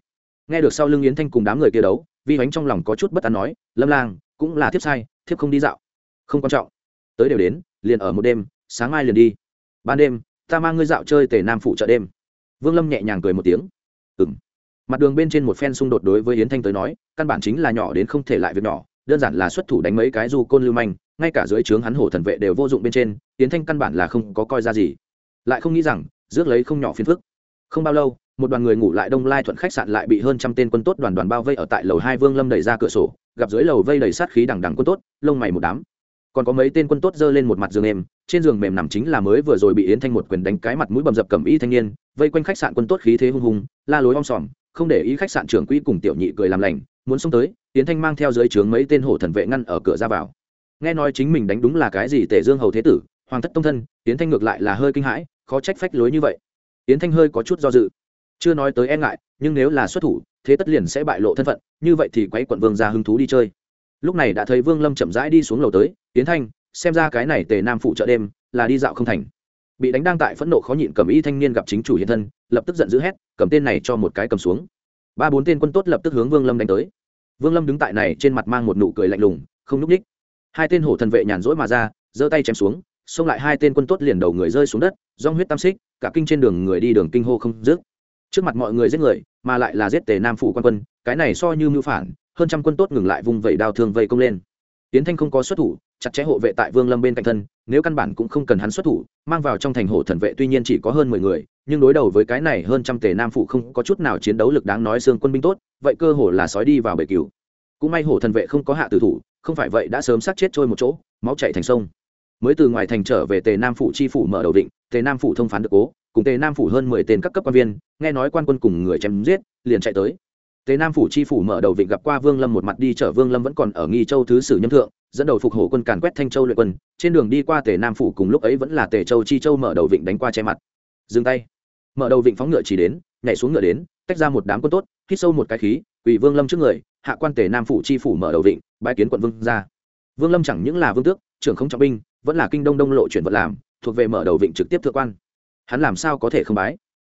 Nghe được sau lưng yến thanh cùng đám người kia đấu, vi bánh trong lòng có chút bất an nói, lâm lang, cũng là thiếp sai, thiếp không đi dạo. Không quan trọng. Tới đều đến, liền ở một đêm, sáng mai liền đi. Ban đêm, ta mang ngươi dạo chơi tề nam phụ chợ đêm. Vương lâm nhẹ nhàng cười một tiếng. Ừng mặt đường bên trên một phen xung đột đối với yến thanh tới nói, căn bản chính là nhỏ đến không thể lại việc nhỏ, đơn giản là xuất thủ đánh mấy cái du côn lưu manh, ngay cả dưới trướng hắn hổ thần vệ đều vô dụng bên trên, yến thanh căn bản là không có coi ra gì lại không nghĩ rằng, rước lấy không nhỏ phiền phức. Không bao lâu, một đoàn người ngủ lại đông lai thuận khách sạn lại bị hơn trăm tên quân tốt đoàn đoàn bao vây ở tại lầu hai vương lâm đẩy ra cửa sổ, gặp dưới lầu vây đầy sát khí đằng đằng quân tốt, lông mày một đám. Còn có mấy tên quân tốt giơ lên một mặt giường mềm, trên giường mềm nằm chính là mới vừa rồi bị yến thanh một quyền đánh cái mặt mũi bầm dập cầm y thanh niên, vây quanh khách sạn quân tốt khí thế hung hùng, la lối om sòm, không để ý khách sạn trưởng quỹ cùng tiểu nhị cười làm lành, muốn xông tới, yến thanh mang theo dưới trướng mấy tên hổ thần vệ ngăn ở cửa ra vào. Nghe nói chính mình đánh đúng là cái gì tể dương hầu thế tử hoàng thất tông thân, yến thanh ngược lại là hơi kinh hãi, khó trách phách lối như vậy. Yến thanh hơi có chút do dự. Chưa nói tới e ngại, nhưng nếu là xuất thủ, thế tất liền sẽ bại lộ thân phận, như vậy thì quấy quận vương ra hứng thú đi chơi. Lúc này đã thấy vương lâm chậm rãi đi xuống lầu tới tiến thanh, xem ra cái này tề nam phụ chợ đêm, là đi dạo không thành. Bị đánh đang tại phẫn nộ khó nhịn cầm y thanh niên gặp chính chủ hiện thân, lập tức giận dữ hét, cầm tên này cho một cái cầm xuống. Ba bốn tên quân tốt lập tức hướng vương lâm đánh tới. Vương lâm đứng tại này trên mặt mang một nụ cười lạnh lùng, không núp ních hai tên hổ thần vệ nhàn rỗi mà ra, giơ tay chém xuống xông lại hai tên quân tốt liền đầu người rơi xuống đất do huyết tam xích, cả kinh trên đường người đi đường kinh hô không dứt. Trước mặt mọi người giết người, mà lại là giết tề nam phủ quan quân, cái này so như mưu phản, hơn trăm quân tốt ngừng lại vùng vẩy đao thương vây công lên. Tiến thanh không có xuất thủ, chặt chẽ hộ vệ tại vương lâm bên cạnh thân, nếu căn bản cũng không cần hắn xuất thủ, mang vào trong thành hộ thần vệ tuy nhiên chỉ có hơn mười người, nhưng đối đầu với cái này hơn trăm tề nam phụ không có chút nào chiến đấu lực đáng nói xương quân binh tốt, vậy cơ hồ là sói đi vào bể cừu. Cũng may hổ thần vệ không có hạ tử thủ, không phải vậy đã sớm sát chết trôi một chỗ, máu chảy thành sông mới từ ngoài thành trở về tề nam phủ chi phủ mở đầu định, tề nam phủ thông phán được cố, cùng tề nam phủ hơn mười tên các cấp quan viên, nghe nói quan quân cùng người chém giết, liền chạy tới. Tề nam phủ chi phủ mở đầu vịnh gặp qua vương lâm một mặt đi chở vương lâm vẫn còn ở nghi châu thứ sử nhâm thượng, dẫn đầu phục hổ quân càn quét thanh châu luyện quân, trên đường đi qua tề nam phủ cùng lúc ấy vẫn là tề châu chi châu mở đầu vịnh đánh qua che mặt. Dừng tay. Mở đầu vịnh phóng ngựa chỉ đến, nhảy xuống ngựa đến, tách ra một đám quân tốt, hít sâu một cái khí ủy vương lâm trước người, hạ quan tề nam phủ chi phủ mở đầu vịnh bãi kiến quận vương ra vương lâm chẳng những là vương tước trưởng không trọng binh, vẫn là kinh đông đông lộ chuyển vật làm, thuộc về mở đầu vịnh trực tiếp thượng quan. Hắn làm sao có thể không bái?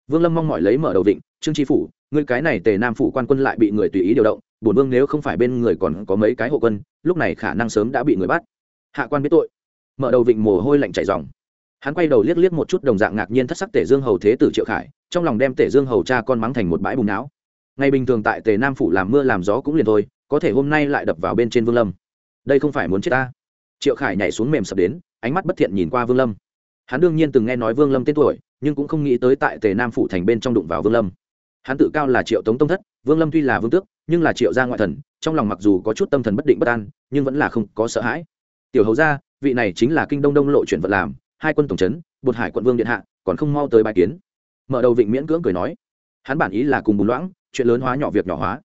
Vương lâm mong mỏi lấy mở đầu vịnh, trương tri phủ người cái này tề nam phủ quan quân lại bị người tùy ý điều động, bổn vương nếu không phải bên người còn có mấy cái hộ quân, lúc này khả năng sớm đã bị người bắt. Hạ quan biết tội. Mở đầu vịnh mồ hôi lạnh chảy dòng hắn quay đầu liếc liếc một chút đồng dạng ngạc nhiên thất sắc tể dương hầu thế tử triệu khải, trong lòng đem tể dương hầu cha con mắng thành một bãi bùng não. Ngày bình thường tại tề nam phủ làm mưa làm gió cũng liền thôi, có thể hôm nay lại đập vào bên trên vương lâm. Đây không phải muốn chết ta? Triệu khải nhảy xuống mềm sập đến, ánh mắt bất thiện nhìn qua vương lâm. Hắn đương nhiên từng nghe nói vương lâm tên tuổi, nhưng cũng không nghĩ tới tại tề nam phủ thành bên trong đụng vào vương lâm. Hắn tự cao là triệu tống tông thất, vương lâm tuy là vương tước, nhưng là triệu gia ngoại thần, trong lòng mặc dù có chút tâm thần bất định bất an, nhưng vẫn là không có sợ hãi. Tiểu hầu gia, vị này chính là kinh đông đông lộ chuyển vật làm, hai quân tổng trấn, bột hải quận vương điện hạ, còn không mau tới bài kiến. Mở đầu vịnh miễn cưỡng cười nói, hắn bản ý là cùng bùn loãng, chuyện lớn hóa nhỏ việc nhỏ hóa.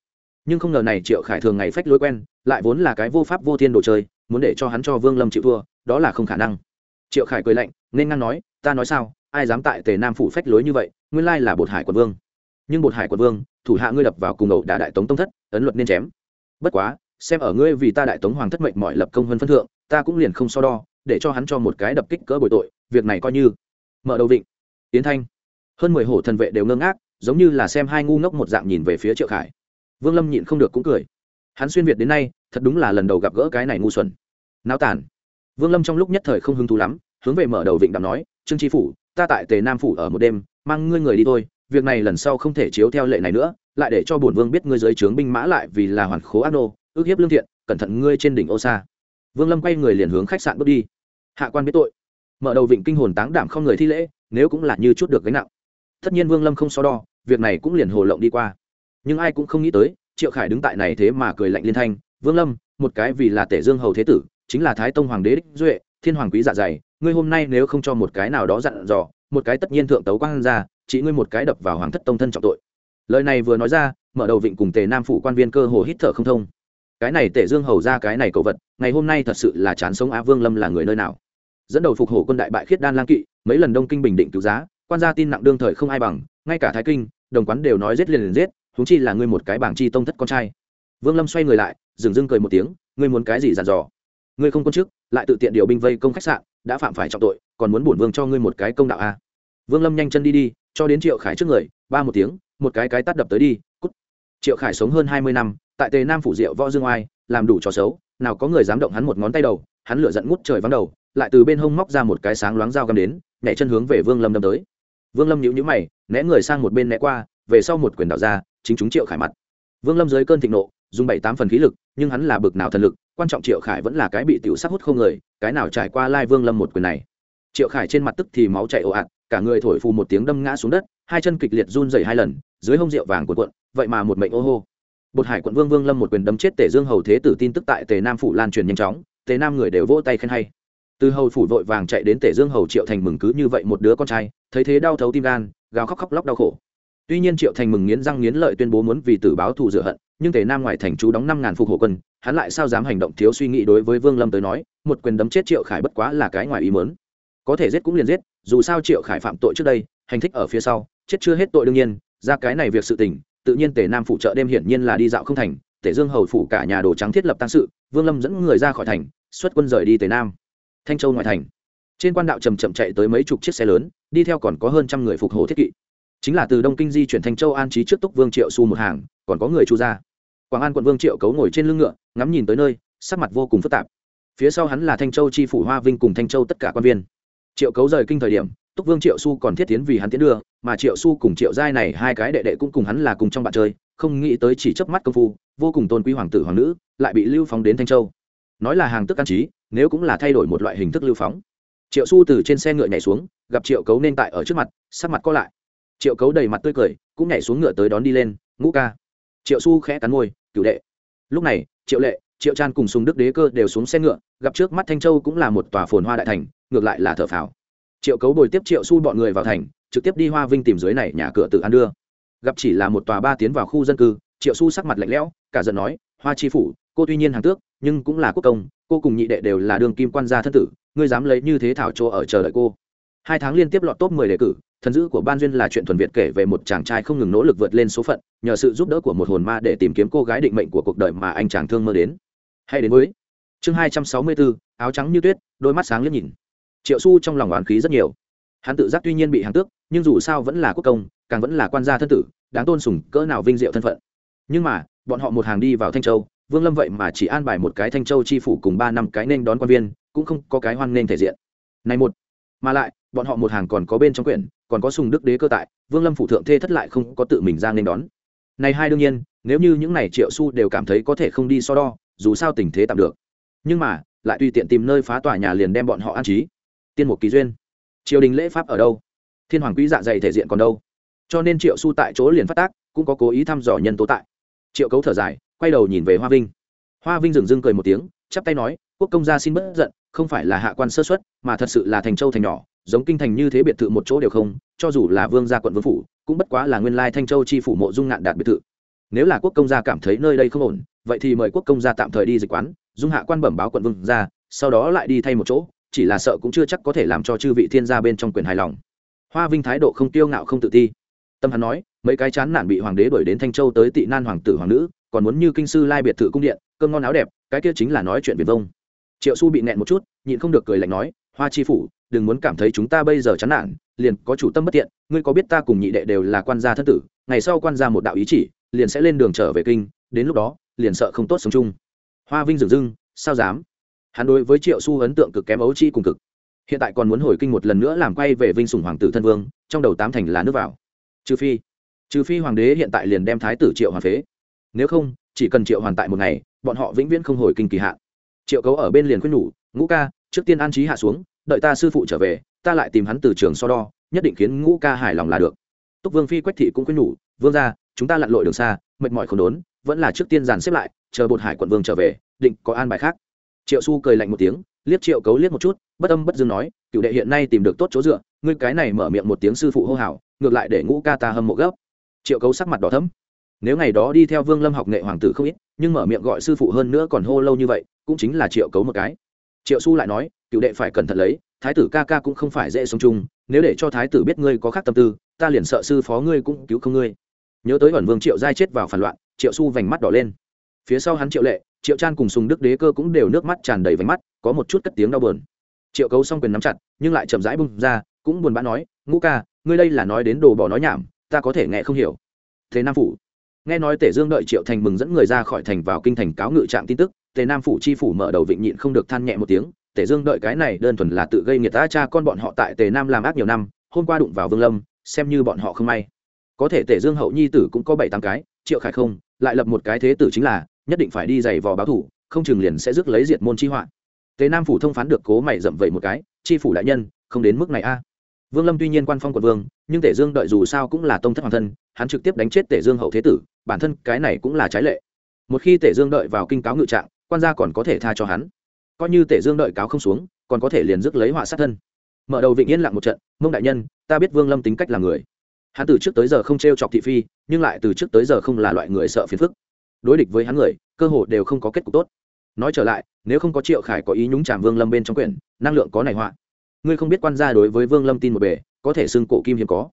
Nhưng không ngờ này triệu khải thường ngày phách lối quen, lại vốn là cái vô pháp vô thiên đồ chơi muốn để cho hắn cho vương lâm chịu thua, đó là không khả năng. Triệu khải cười lạnh, nên ngang nói, ta nói sao, ai dám tại tề nam phủ phách lối như vậy, nguyên lai là bột hải quận vương. Nhưng bột hải quận vương, thủ hạ ngươi đập vào cùng ẩu đả đại tống tông thất, ấn luật nên chém. Bất quá, xem ở ngươi vì ta đại tống hoàng thất mệnh mọi lập công hơn phân thượng, ta cũng liền không so đo, để cho hắn cho một cái đập kích cỡ bồi tội, việc này coi như. Mở đầu vịnh. Tiến thanh. Hơn mười hổ thần vệ đều ngơ ngác, giống như là xem hai ngu ngốc một dạng nhìn về phía triệu khải. Vương lâm nhịn không được cũng cười. Hắn xuyên việt đến nay thật đúng là lần đầu gặp gỡ cái này ngu xuẩn. Náo tản vương lâm trong lúc nhất thời không hứng thú lắm, hướng về mở đầu vịnh đạm nói, trương tri phủ, ta tại tề nam phủ ở một đêm, mang ngươi người đi thôi, việc này lần sau không thể chiếu theo lệ này nữa, lại để cho bổn vương biết ngươi giới trướng binh mã lại vì là hoàn khố ác nô, ước hiếp lương thiện, cẩn thận ngươi trên đỉnh ô xa. Vương lâm quay người liền hướng khách sạn bước đi. Hạ quan biết tội. Mở đầu vịnh kinh hồn táng đảm không người thi lễ, nếu cũng là như chút được gánh nặng. Tất nhiên vương lâm không so đo, việc này cũng liền hồ lộng đi qua. Nhưng ai cũng không nghĩ tới, triệu khải đứng tại này thế mà cười lạnh liên thanh vương lâm, một cái vì là tể dương hầu thế tử, chính là thái tông hoàng đế đích duệ, thiên hoàng quý dạ dày, ngươi hôm nay nếu không cho một cái nào đó dặn dò, một cái tất nhiên thượng tấu quang ra, chỉ ngươi một cái đập vào hoàng thất tông thân trọng tội. Lời này vừa nói ra, mở đầu vịnh cùng tề nam phủ quan viên cơ hồ hít thở không thông. Cái này tể dương hầu ra cái này cầu vật, ngày hôm nay thật sự là chán sống á vương lâm là người nơi nào? Dẫn đầu phục hổ quân đại bại khiết đan lang kỵ, mấy lần đông kinh bình định cứu giá, quan gia tin nặng đương thời không ai bằng, ngay cả thái kinh, đồng quán đều nói giết liền liền giết húng chi là ngươi một cái bảng chi tông thất con trai. Vương lâm xoay người lại dừng dưng cười một tiếng, ngươi muốn cái gì dàn dò? Ngươi không quân chức, lại tự tiện điều binh vây công khách sạn, đã phạm phải trọng tội, còn muốn bổn vương cho ngươi một cái công đạo a à? vương lâm nhanh chân đi đi, cho đến triệu khải trước người, ba một tiếng, một cái cái tắt đập tới đi, cút. Triệu khải sống hơn hai mươi năm, tại tề nam phủ diệu võ dương oai, làm đủ trò xấu, nào có người dám động hắn một ngón tay đầu, hắn lửa giận ngút trời vắng đầu, lại từ bên hông móc ra một cái sáng loáng dao găm đến, nhảy chân hướng về vương lâm đâm tới. Vương lâm nhũ nhữ mày, né người sang một bên né qua, về sau một quyền đảo ra, chính chúng triệu khải mặt. Vương lâm dưới cơn thịnh nộ dùng bảy tám phần khí lực, nhưng hắn là bực nào thần lực, quan trọng triệu khải vẫn là cái bị tiểu sắc hút không người, cái nào trải qua lai vương lâm một quyền này. Triệu khải trên mặt tức thì máu chảy ồ ạt, cả người thổi phù một tiếng đâm ngã xuống đất, hai chân kịch liệt run dày hai lần, dưới hông rượu vàng cuộn cuộn, vậy mà một mệnh ô hô. Bột hải quận vương vương lâm một quyền đâm chết tể dương hầu thế tử tin tức tại tề nam phủ lan truyền nhanh chóng, tề nam người đều vỗ tay khen hay. Từ hầu phủ vội vàng chạy đến tể dương hầu triệu thành mừng cứ như vậy một đứa con trai, thấy thế đau thấu tim gan, gào khóc khóc lóc đau khổ. Tuy nhiên triệu thành mừng nghiến răng nghiến lợi tuyên bố muốn vì tử báo thù rửa hận nhưng tề nam ngoài thành chú đóng năm ngàn phục hộ quân, hắn lại sao dám hành động thiếu suy nghĩ đối với vương lâm tới nói, một quyền đấm chết triệu khải bất quá là cái ngoài ý mớn có thể giết cũng liền giết, dù sao triệu khải phạm tội trước đây, hành thích ở phía sau, chết chưa hết tội đương nhiên, ra cái này việc sự tình, tự nhiên tề nam phụ trợ đêm hiển nhiên là đi dạo không thành tể dương hầu phủ cả nhà đồ trắng thiết lập tăng sự, vương lâm dẫn người ra khỏi thành, xuất quân rời đi tề nam. Thanh châu ngoại thành. Trên quan đạo chầm chậm chạy tới mấy chục chiếc xe lớn, đi theo còn có hơn trăm người phục hồ thiết kỵ chính là từ đông kinh di chuyển thành châu an trí trước túc vương triệu su một hàng, còn có người chu ra quảng an quận vương triệu cấu ngồi trên lưng ngựa, ngắm nhìn tới nơi, sắc mặt vô cùng phức tạp. Phía sau hắn là thanh châu chi phủ hoa vinh cùng thanh châu tất cả quan viên. Triệu cấu rời kinh thời điểm, túc vương triệu su còn thiết tiến vì hắn tiến đưa, mà triệu su cùng triệu giai này hai cái đệ đệ cũng cùng hắn là cùng trong bạn chơi, không nghĩ tới chỉ chớp mắt công phu, vô cùng tôn quý hoàng tử hoàng nữ, lại bị lưu phóng đến thanh châu. Nói là hàng tức an trí, nếu cũng là thay đổi một loại hình thức lưu phóng. Triệu su từ trên xe ngựa nhảy xuống, gặp triệu cấu nên tại ở trước mặt, sắc mặt co lại triệu cấu đầy mặt tươi cười, cũng nhảy xuống ngựa tới đón đi lên, ngũ ca. Triệu su khẽ cắn môi, cửu đệ. Lúc này, triệu lệ, triệu tràn cùng sùng đức đế cơ đều xuống xe ngựa, gặp trước mắt thanh châu cũng là một tòa phồn hoa đại thành, ngược lại là thở phào. Triệu cấu bồi tiếp triệu su bọn người vào thành, trực tiếp đi hoa vinh tìm dưới này nhà cửa tự ăn đưa. Gặp chỉ là một tòa ba tiến vào khu dân cư, triệu su sắc mặt lạnh lẽo, cả giận nói, hoa chi phủ, cô tuy nhiên hàng tước, nhưng cũng là quốc công, cô cùng nhị đệ đều là đường kim quan gia thân tử, ngươi dám lấy như thế thảo chỗ ở chờ đợi cô. Hai tháng liên tiếp lọt top mười đề cử thần dữ của ban duyên là chuyện thuần việt kể về một chàng trai không ngừng nỗ lực vượt lên số phận, nhờ sự giúp đỡ của một hồn ma để tìm kiếm cô gái định mệnh của cuộc đời mà anh chàng thương mơ đến. Hay đến với chương hai trăm sáu mươi bốn, áo trắng như tuyết, đôi mắt sáng liếc nhìn. Triệu su trong lòng oán khí rất nhiều. Hắn tự giác tuy nhiên bị hàng tước, nhưng dù sao vẫn là quốc công, càng vẫn là quan gia thân tử, đáng tôn sùng cỡ nào vinh diệu thân phận. Nhưng mà, bọn họ một hàng đi vào thanh châu, vương lâm vậy mà chỉ an bài một cái thanh châu chi phủ cùng ba năm cái nên đón quan viên, cũng không có cái hoan nên thể diện. Này một, mà lại bọn họ một hàng còn có bên trong quyển, còn có sùng đức đế cơ tại, vương lâm phủ thượng thê thất lại không có tự mình ra nên đón. Này hai đương nhiên, nếu như những này triệu su đều cảm thấy có thể không đi so đo, dù sao tình thế tạm được. Nhưng mà, lại tùy tiện tìm nơi phá tòa nhà liền đem bọn họ an trí. Tiên một kỳ duyên. Triều đình lễ pháp ở đâu? Thiên hoàng quý dạ dày thể diện còn đâu? Cho nên triệu su tại chỗ liền phát tác, cũng có cố ý thăm dò nhân tố tại. Triệu cấu thở dài, quay đầu nhìn về hoa vinh. Hoa vinh dừng dưng cười một tiếng, chắp tay nói, quốc công gia xin bất giận không phải là hạ quan sơ xuất, mà thật sự là thành châu thành nhỏ, giống kinh thành như thế biệt thự một chỗ đều không, cho dù là vương gia quận vương phủ, cũng bất quá là nguyên lai thanh châu chi phủ mộ dung ngạn đạt biệt thự. Nếu là quốc công gia cảm thấy nơi đây không ổn, vậy thì mời quốc công gia tạm thời đi dịch quán, dung hạ quan bẩm báo quận vương gia, sau đó lại đi thay một chỗ, chỉ là sợ cũng chưa chắc có thể làm cho chư vị thiên gia bên trong quyền hài lòng. Hoa vinh thái độ không tiêu ngạo không tự ti. Tâm hắn nói, mấy cái chán nản bị hoàng đế đuổi đến thanh châu tới tị nan hoàng tử hoàng nữ, còn muốn như kinh sư lai biệt thự cung điện, cơm ngon áo đẹp, cái kia chính là nói chuyện viền vông triệu su bị nẹn một chút, nhịn không được cười lạnh nói, hoa chi phủ, đừng muốn cảm thấy chúng ta bây giờ chán nản, liền có chủ tâm bất tiện, ngươi có biết ta cùng nhị đệ đều là quan gia thân tử, ngày sau quan gia một đạo ý chỉ, liền sẽ lên đường trở về kinh, đến lúc đó, liền sợ không tốt sống chung. Hoa vinh dừng dưng sao dám? Hắn đối với triệu su ấn tượng cực kém ấu chi cùng cực. Hiện tại còn muốn hồi kinh một lần nữa làm quay về vinh sùng hoàng tử thân vương, trong đầu tám thành là nước vào. Trừ phi trừ phi hoàng đế hiện tại liền đem thái tử triệu hoàn phế. Nếu không, chỉ cần triệu hoàn tại một ngày, bọn họ vĩnh viễn không hồi kinh kỳ hạn triệu cấu ở bên liền khuyên nhủ, ngũ ca, trước tiên an trí hạ xuống, đợi ta sư phụ trở về, ta lại tìm hắn từ trường so đo, nhất định khiến ngũ ca hài lòng là được. Túc vương phi quách thị cũng khuyên nhủ, vương ra chúng ta lặn lội đường xa, mệt mỏi không đốn, vẫn là trước tiên dàn xếp lại, chờ bột hải quận vương trở về, định có an bài khác. Triệu su cười lạnh một tiếng, liếc triệu cấu liếc một chút, bất âm bất dương nói cựu đệ hiện nay tìm được tốt chỗ dựa, ngươi cái này mở miệng một tiếng sư phụ hô hào, ngược lại để ngũ ca ta hâm mộ gấp. Triệu cấu sắc mặt đỏ thấm nếu ngày đó đi theo vương lâm học nghệ hoàng tử không ít nhưng mở miệng gọi sư phụ hơn nữa còn hô lâu như vậy, cũng chính là triệu cấu một cái. Triệu su lại nói, cựu đệ phải cẩn thận lấy, thái tử ca ca cũng không phải dễ sống chung, nếu để cho thái tử biết ngươi có khác tâm tư, ta liền sợ sư phó ngươi cũng cứu không ngươi. Nhớ tới ẩn vương triệu giai chết vào phản loạn, triệu su vành mắt đỏ lên. Phía sau hắn triệu lệ, triệu trang cùng sùng đức đế cơ cũng đều nước mắt tràn đầy vành mắt, có một chút cất tiếng đau buồn. Triệu cấu xong quyền nắm chặt, nhưng lại chậm rãi bung ra, cũng buồn bã nói, ngũ ca, ngươi đây là nói đến đồ bỏ nói nhảm, ta có thể nghe không hiểu. Thế nam phủ nghe nói tể dương đợi triệu thành mừng dẫn người ra khỏi thành vào kinh thành cáo ngự trạng tin tức, tề nam phủ chi phủ mở đầu vịnh nhịn không được than nhẹ một tiếng tể dương đợi cái này đơn thuần là tự gây nghiệt ta cha con bọn họ tại tề nam làm ác nhiều năm, hôm qua đụng vào vương lâm, xem như bọn họ không may. Có thể tể dương hậu nhi tử cũng có bảy tám cái, triệu khải không, lại lập một cái thế tử chính là, nhất định phải đi giày vò báo thủ, không chừng liền sẽ rước lấy diệt môn chi họa. Tề nam phủ thông phán được cố mày dậm vậy một cái, chi phủ đại nhân, không đến mức này a vương lâm tuy nhiên quan phong quận vương, nhưng tể dương đợi dù sao cũng là tông thất hoàng thân, hắn trực tiếp đánh chết tể dương hậu thế tử, bản thân cái này cũng là trái lệ. Một khi tể dương đợi vào kinh cáo ngự trạng, quan gia còn có thể tha cho hắn. Coi như tể dương đợi cáo không xuống, còn có thể liền rước lấy họa sát thân. Mở đầu vịnh yên lặng một trận, mông đại nhân, ta biết vương lâm tính cách là người. Hắn từ trước tới giờ không t r e o chọc thị phi, nhưng lại từ trước tới giờ không là loại người sợ phiền phức. Đối địch với hắn người, cơ hội đều không có kết cục tốt. Nói trở lại, nếu không có triệu khải có ý nhúng chàm vương lâm bên trong quyển, năng lượng có này họa ngươi không biết quan gia đối với vương lâm tin một bề có thể xưng cổ kim hiếm có.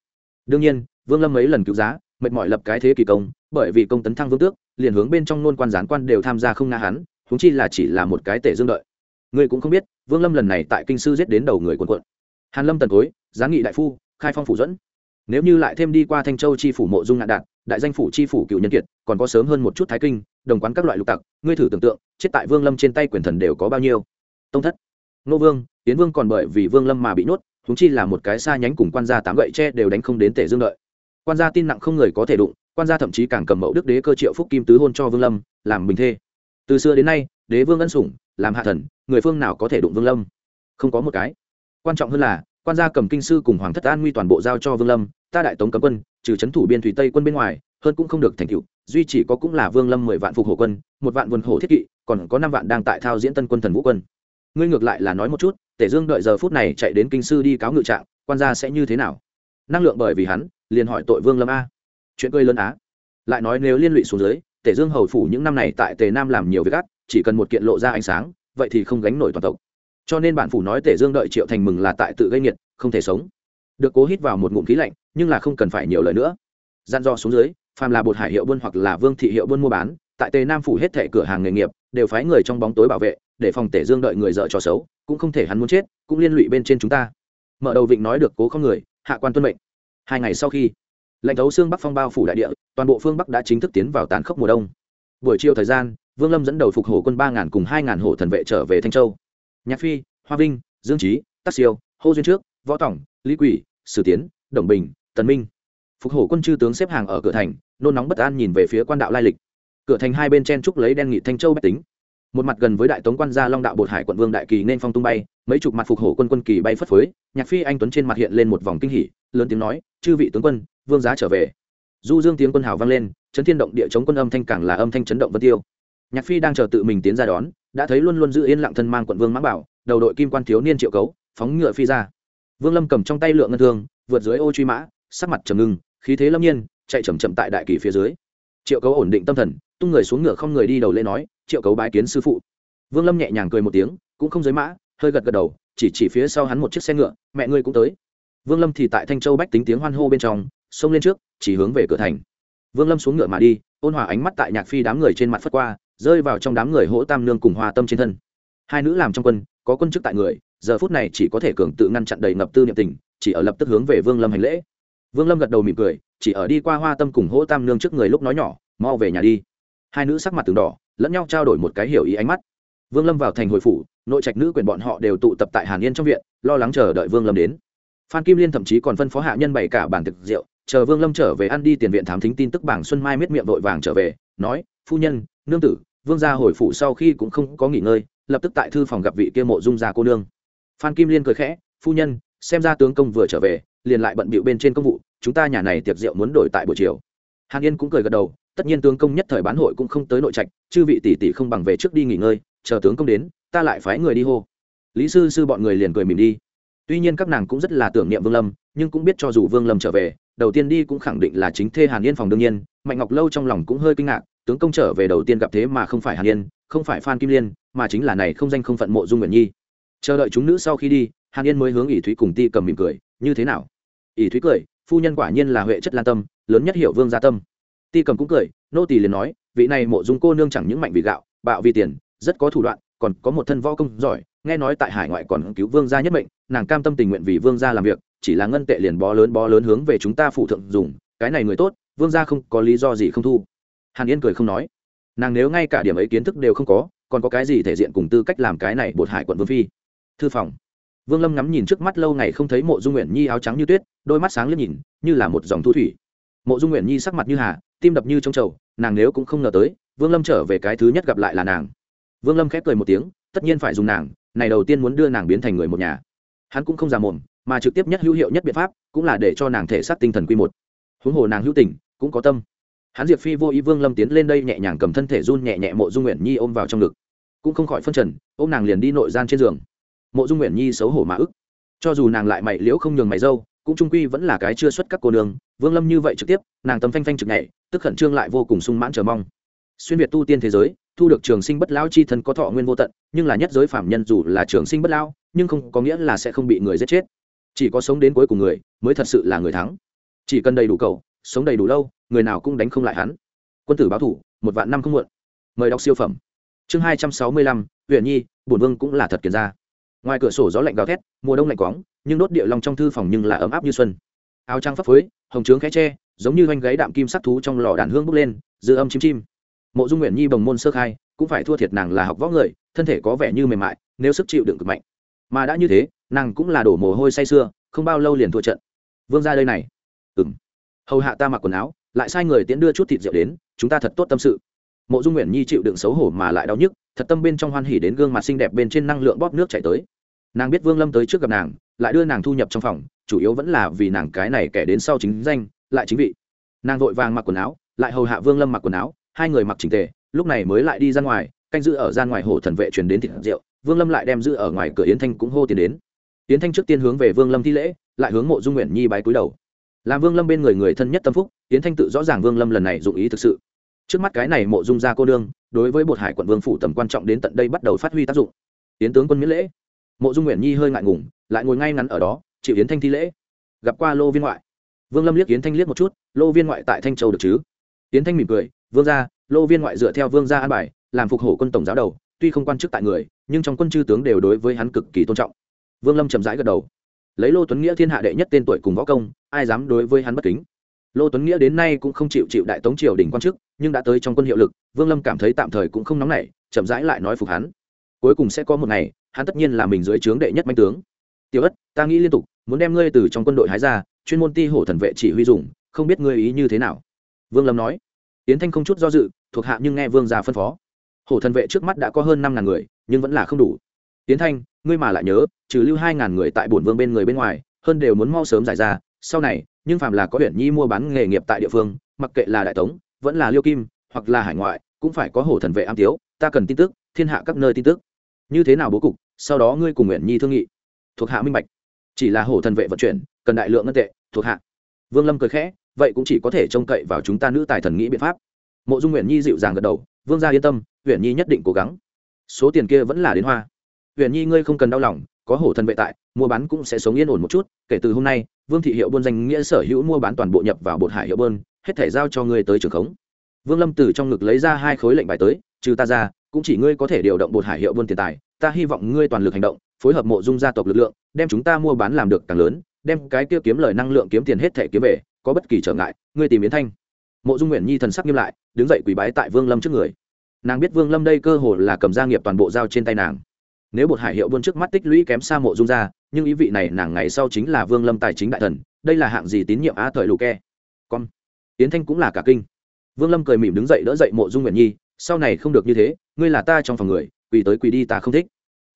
Đương nhiên vương lâm mấy lần cứu giá mệt mỏi lập cái thế kỳ công bởi vì công tấn thăng vương tước liền hướng bên trong nôn quan gián quan đều tham gia không nga hắn húng chi là chỉ là một cái tể dương đợi. Ngươi cũng không biết vương lâm lần này tại kinh sư giết đến đầu người quần quận hàn lâm tần tối, gián nghị đại phu khai phong phủ dẫn. Nếu như lại thêm đi qua thanh châu chi phủ mộ dung ngạn đạt đại danh phủ chi phủ cựu nhân kiệt còn có sớm hơn một chút thái kinh đồng quán các loại lục tặc ngươi thử tưởng tượng chết tại vương lâm trên tay quyền thần đều có bao nhiêu. Tông thất nô vương tiến vương còn bởi vì vương lâm mà bị nhốt húng chi là một cái xa nhánh cùng quan gia tám gậy tre đều đánh không đến tể dương đợi. Quan gia tin nặng không người có thể đụng, quan gia thậm chí càng cầm mẫu đức đế cơ triệu phúc kim tứ hôn cho vương lâm, làm bình thê. Từ xưa đến nay, đế vương ân sủng, làm hạ thần, người phương nào có thể đụng vương lâm? Không có một cái. Quan trọng hơn là, quan gia cầm kinh sư cùng hoàng thất an nguy toàn bộ giao cho vương lâm, ta đại tống cấm quân, trừ c h ấ n thủ biên thủy tây quân bên ngoài, hơn cũng không được thành cựu duy chỉ có cũng là vương lâm mười vạn phục hộ quân, một vạn vườn hổ thiết kỵ, còn có năm vạn đang tại thao diễn tân quân thần vũ quân ngươi ngược lại là nói một chút, tể dương đợi giờ phút này chạy đến kinh sư đi cáo ngự trạng, quan gia sẽ như thế nào? Năng lượng bởi vì hắn, liền hỏi tội vương lâm a. Chuyện cười lớn á. Lại nói nếu liên lụy xuống dưới, tể dương hầu phủ những năm này tại tề nam làm nhiều việc gắt chỉ cần một kiện lộ ra ánh sáng, vậy thì không gánh nổi toàn tộc. Cho nên bản phủ nói tể dương đợi triệu thành mừng là tại tự gây nghiệt, không thể sống. Được cố hít vào một ngụm khí lạnh, nhưng là không cần phải nhiều lời nữa. Gian do xuống dưới, phàm là bột hải hiệu buôn hoặc là vương thị hiệu buôn mua bán, tại tề nam phủ hết thệ cửa hàng nghề nghiệp, đều phái người trong bóng tối bảo vệ để phòng tể dương đợi người dợ cho xấu, cũng không thể hắn muốn chết, cũng liên lụy bên trên chúng ta. Mở đầu vịnh nói được cố không người, hạ quan tuân mệnh. Hai ngày sau khi lệnh thấu xương bắc phong bao phủ đại địa, toàn bộ phương bắc đã chính thức tiến vào tán khốc mùa đông. Buổi chiều thời gian, vương lâm dẫn đầu phục hổ quân ba ngàn cùng hai ngàn hổ thần vệ trở về thanh châu. Nhạc phi, hoa vinh, dương trí tắc siêu, hô duyên trước, võ tổng lý quỷ, sử tiến, đồng bình, tần minh. Phục hổ quân chư tướng xếp hàng ở cửa thành, nôn nóng bất an nhìn về phía quan đạo lai lịch. Cửa thành hai bên chen trúc lấy đen nghị thanh châu bách tính một mặt gần với đại tống quan gia long đạo bột hải quận vương đại kỳ nên phong tung bay, mấy chục mặt phục hổ quân quân kỳ bay phất phới, nhạc phi anh tuấn trên mặt hiện lên một vòng kinh hỉ, lớn tiếng nói, chư vị tướng quân, vương giá trở về. Du dương tiếng quân hào vang lên, chấn thiên động địa chống quân âm thanh càng là âm thanh chấn động vân tiêu. Nhạc phi đang chờ tự mình tiến ra đón, đã thấy luôn luôn giữ yên lặng thân mang quận vương mã bảo, đầu đội kim quan thiếu niên triệu cấu, phóng ngựa phi ra. Vương lâm cầm trong tay lượng ngân thương, vượt dưới ô truy mã, sắc mặt trầm ngưng, khí thế lâm nhiên, chạy chậm chậm tại đại kỳ phía dưới. Triệu cấu ổn định tâm thần, tung người xuống ngựa không người đi đầu lên nói triệu cấu bái kiến sư phụ. Vương lâm nhẹ nhàng cười một tiếng, cũng không giới mã, hơi gật gật đầu, chỉ chỉ phía sau hắn một chiếc xe ngựa, mẹ ngươi cũng tới. Vương lâm thì tại thanh châu bách tính tiếng hoan hô bên trong, xông lên trước, chỉ hướng về cửa thành. Vương lâm xuống ngựa mà đi, ôn hòa ánh mắt tại nhạc phi đám người trên mặt phất qua, rơi vào trong đám người hỗ tam nương cùng hòa tâm trên thân. Hai nữ làm trong quân, có quân chức tại người, giờ phút này chỉ có thể cường tự ngăn chặn đầy ngập tư niệm tình, chỉ ở lập tức hướng về vương lâm hành lễ. Vương lâm gật đầu mỉm cười, chỉ ở đi qua hoa tâm cùng hỗ tam nương trước người lúc nói nhỏ, mau về nhà đi hai nữ sắc mặt từng đỏ, lẫn nhau trao đổi một cái hiểu ý ánh mắt. Vương lâm vào thành hồi phủ, nội trạch nữ quyền bọn họ đều tụ tập tại hàn yên trong viện, lo lắng chờ đợi vương lâm đến. Phan kim liên thậm chí còn phân phó hạ nhân bày cả bản thực rượu, chờ vương lâm trở về ăn đi tiền viện thám thính tin tức bảng xuân mai miết miệng vội vàng trở về, nói, phu nhân, nương tử, vương gia hồi phủ sau khi cũng không có nghỉ ngơi, lập tức tại thư phòng gặp vị kia mộ dung gia cô nương. Phan kim liên cười khẽ, phu nhân, xem ra tướng công vừa trở về, liền lại bận bịu bên trên công vụ, chúng ta nhà này tiệc rượu muốn đổi tại buổi chiều. Hàn yên cũng cười gật đầu tất nhiên tướng công nhất thời bán hội cũng không tới nội trạch, chư vị tỷ tỷ không bằng về trước đi nghỉ ngơi, chờ tướng công đến, ta lại phái người đi hô. Lý sư sư bọn người liền cười mỉm đi. Tuy nhiên các nàng cũng rất là tưởng niệm vương lâm, nhưng cũng biết cho dù vương lâm trở về, đầu tiên đi cũng khẳng định là chính thê hàn yên phòng đương nhiên, mạnh ngọc lâu trong lòng cũng hơi kinh ngạc, tướng công trở về đầu tiên gặp thế mà không phải hàn yên, không phải phan kim liên, mà chính là này không danh không phận mộ dung nguyện nhi. Chờ đợi chúng nữ sau khi đi, hàn yên mới hướng ỷ thúy cùng ti cầm mỉm cười, như thế nào? Ỷ thúy cười, phu nhân quả nhiên là huệ chất lan tâm, lớn nhất hiểu vương gia tâm ti cầm cũng cười, nô tỳ liền nói, vị này mộ dung cô nương chẳng những mạnh vì gạo, bạo vì tiền, rất có thủ đoạn, còn có một thân võ công giỏi, nghe nói tại hải ngoại còn cứu vương gia nhất mệnh, nàng cam tâm tình nguyện vì vương gia làm việc, chỉ là ngân tệ liền bó lớn bó lớn hướng về chúng ta phụ thượng dùng, cái này người tốt, vương gia không có lý do gì không thu. Hàn yên cười không nói. Nàng nếu ngay cả điểm ấy kiến thức đều không có, còn có cái gì thể diện cùng tư cách làm cái này bột hải quận vương phi? Thư phòng. Vương lâm ngắm nhìn trước mắt lâu ngày không thấy mộ dung nguyện nhi áo trắng như tuyết, đôi mắt sáng liếc nhìn, như là một dòng thu thủy. Mộ dung nguyện nhi sắc mặt như hà tim đập như trong chậu, nàng nếu cũng không ngờ tới vương lâm trở về cái thứ nhất gặp lại là nàng. Vương lâm khép cười một tiếng tất nhiên phải dùng nàng này đầu tiên muốn đưa nàng biến thành người một nhà. Hắn cũng không già mồm mà trực tiếp nhất hữu hiệu nhất biện pháp cũng là để cho nàng thể xác tinh thần quy một. Huống hồ nàng hữu tình cũng có tâm. Hắn diệp phi vô ý vương lâm tiến lên đây nhẹ nhàng cầm thân thể run nhẹ nhẹ mộ dung nguyện nhi ôm vào trong ngực. Cũng không khỏi phân trần ôm nàng liền đi nội gian trên giường. Mộ dung nguyện nhi xấu hổ mà ức. Cho dù nàng lại mày liễu không nhường mày dâu cũng trung quy vẫn là cái chưa xuất các cô nương. Vương lâm như vậy trực tiếp, nàng tấm phanh phanh trực nhảy, tức khẩn trương lại vô cùng sung mãn chờ mong. Xuyên việt tu tiên thế giới, thu được trường sinh bất lão chi thân có thọ nguyên vô tận, nhưng là nhất giới phạm nhân dù là trường sinh bất lão, nhưng không có nghĩa là sẽ không bị người giết chết. Chỉ có sống đến cuối cùng người, mới thật sự là người thắng. Chỉ cần đầy đủ cầu, sống đầy đủ lâu, người nào cũng đánh không lại hắn. Quân tử báo thủ, một vạn năm không muộn. Mời đọc siêu phẩm. Chương hai trăm sáu mươi lăm huyện nhi, bổn vương cũng là thật kiệt ra ngoài cửa sổ gió lạnh gào thét, mùa đông lạnh quóng nhưng đốt địa long trong thư phòng nhưng là ấm áp như xuân. Áo trăng phấp phới, hồng trướng khẽ tre giống như hoanh gáy đạm kim sắc thú trong lò đàn hương bốc lên, dư âm chim chim. Mộ dung nguyện nhi bồng môn sơ khai, cũng phải thua thiệt nàng là học võ người, thân thể có vẻ như mềm mại, nếu sức chịu đựng cực mạnh. Mà đã như thế, nàng cũng là đổ mồ hôi say sưa, không bao lâu liền thua trận. Vương ra đây này. Ừ m hầu hạ ta mặc quần áo, lại sai người tiễn đưa chút thịt rượu đến, chúng ta thật tốt tâm sự. Mộ dung nguyện nhi chịu đựng xấu hổ mà lại đau nhức, thật tâm bên trong hoan hỉ đến gương mặt xinh đẹp bên trên năng lượng bóp nước chảy tới nàng biết vương lâm tới trước gặp nàng, lại đưa nàng thu nhập trong phòng, chủ yếu vẫn là vì nàng cái này kẻ đến sau chính danh, lại chính vị. Nàng vội vàng mặc quần áo, lại hầu hạ vương lâm mặc quần áo, hai người mặc chỉnh tề, lúc này mới lại đi ra ngoài, canh giữ ở gian ngoài hồ thần vệ truyền đến thịt rượu, vương lâm lại đem giữ ở ngoài cửa yến thanh cũng hô tiền đến. Yến thanh trước tiên hướng về vương lâm thi lễ, lại hướng mộ dung nguyện nhi bái cúi đầu. Làm vương lâm bên người người thân nhất tâm phúc, yến thanh tự rõ ràng vương lâm lần này dụng ý thực sự. Trước mắt cái này mộ dung gia cô đương đối với bột hải quận vương phủ tầm quan trọng đến tận đây bắt đầu phát huy tác dụng. Yến tướng quân miễn lễ mộ dung nguyện nhi hơi ngại ngùng, lại ngồi ngay ngắn ở đó, chịu yến thanh thi lễ. Gặp qua lô viên ngoại. Vương lâm liếc yến thanh liếc một chút, lô viên ngoại tại thanh châu được chứ? Yến thanh mỉm cười, vương gia, lô viên ngoại dựa theo vương gia an bài, làm phục hổ quân tổng giáo đầu, tuy không quan chức tại người, nhưng trong quân chư tướng đều đối với hắn cực kỳ tôn trọng. Vương lâm chậm rãi gật đầu. Lấy lô tuấn nghĩa thiên hạ đệ nhất tên tuổi cùng võ công, ai dám đối với hắn bất kính? Lô tuấn nghĩa đến nay cũng không chịu chịu đại tống triều đình quan chức, nhưng đã tới trong quân hiệu lực, vương lâm cảm thấy tạm thời cũng không nóng nảy, chậm rãi lại nói phục hắn. Cuối cùng sẽ có một ngày hắn tất nhiên là mình dưới trướng đệ nhất manh tướng. Tiểu ất, ta nghĩ liên tục, muốn đem ngươi từ trong quân đội hái ra, chuyên môn ti hổ thần vệ chỉ huy dùng, không biết ngươi ý như thế nào. Vương lâm nói. Yến thanh không chút do dự, thuộc hạ nhưng nghe vương gia phân phó. Hổ thần vệ trước mắt đã có hơn năm ngàn người, nhưng vẫn là không đủ. Yến thanh, ngươi mà lại nhớ, trừ lưu hai ngàn người tại bổn vương bên người bên ngoài, hơn đều muốn mau sớm giải ra, sau này, nhưng phàm là có huyện nhi mua bán nghề nghiệp tại địa phương, mặc kệ là đại tống, vẫn là liêu kim, hoặc là hải ngoại, cũng phải có hổ thần vệ am tiếu, ta cần tin tức, thiên hạ các nơi tin tức như thế nào bố cục, sau đó ngươi cùng nguyện nhi thương nghị. Thuộc hạ minh bạch. Chỉ là hổ thần vệ vận chuyển, cần đại lượng ngân tệ, thuộc hạ. Vương lâm cười khẽ, vậy cũng chỉ có thể trông cậy vào chúng ta nữ tài thần nghĩ biện pháp. Mộ dung nguyện nhi dịu dàng gật đầu, vương gia yên tâm huyện nhi nhất định cố gắng. Số tiền kia vẫn là đến hoa. Huyện nhi ngươi không cần đau lòng, có hổ thần vệ tại, mua bán cũng sẽ sống yên ổn một chút, kể từ hôm nay, vương thị hiệu buôn danh nghĩa sở hữu mua bán toàn bộ nhập vào bột hải hiệu bơn hết thể giao cho ngươi tới trường khống. Vương lâm từ trong ngực lấy ra hai khối lệnh bài tới, trừ ta ra cũng chỉ ngươi có thể điều động bột hải hiệu buôn tiền tài, ta hy vọng ngươi toàn lực hành động, phối hợp mộ dung gia tộc lực lượng, đem chúng ta mua bán làm được càng lớn, đem cái kia kiếm lời năng lượng kiếm tiền hết thể kiếm về, có bất kỳ trở ngại, ngươi tìm yến thanh. Mộ dung nguyện nhi thần sắc nghiêm lại, đứng dậy quỳ bái tại vương lâm trước người. Nàng biết vương lâm đây cơ hồ là cầm gia nghiệp toàn bộ giao trên tay nàng. Nếu bột hải hiệu buôn trước mắt tích lũy kém xa mộ dung ra nhưng ý vị này nàng ngày sau chính là vương lâm tài chính đại thần, đây là hạng gì tín nhiệm á thời lù ke. Con. Yến thanh cũng là cả kinh. Vương lâm cười mỉm đứng dậy đỡ dậy mộ dung nguyện nhi sau này không được như thế, ngươi là ta trong phòng người, quỳ tới quỳ đi ta không thích.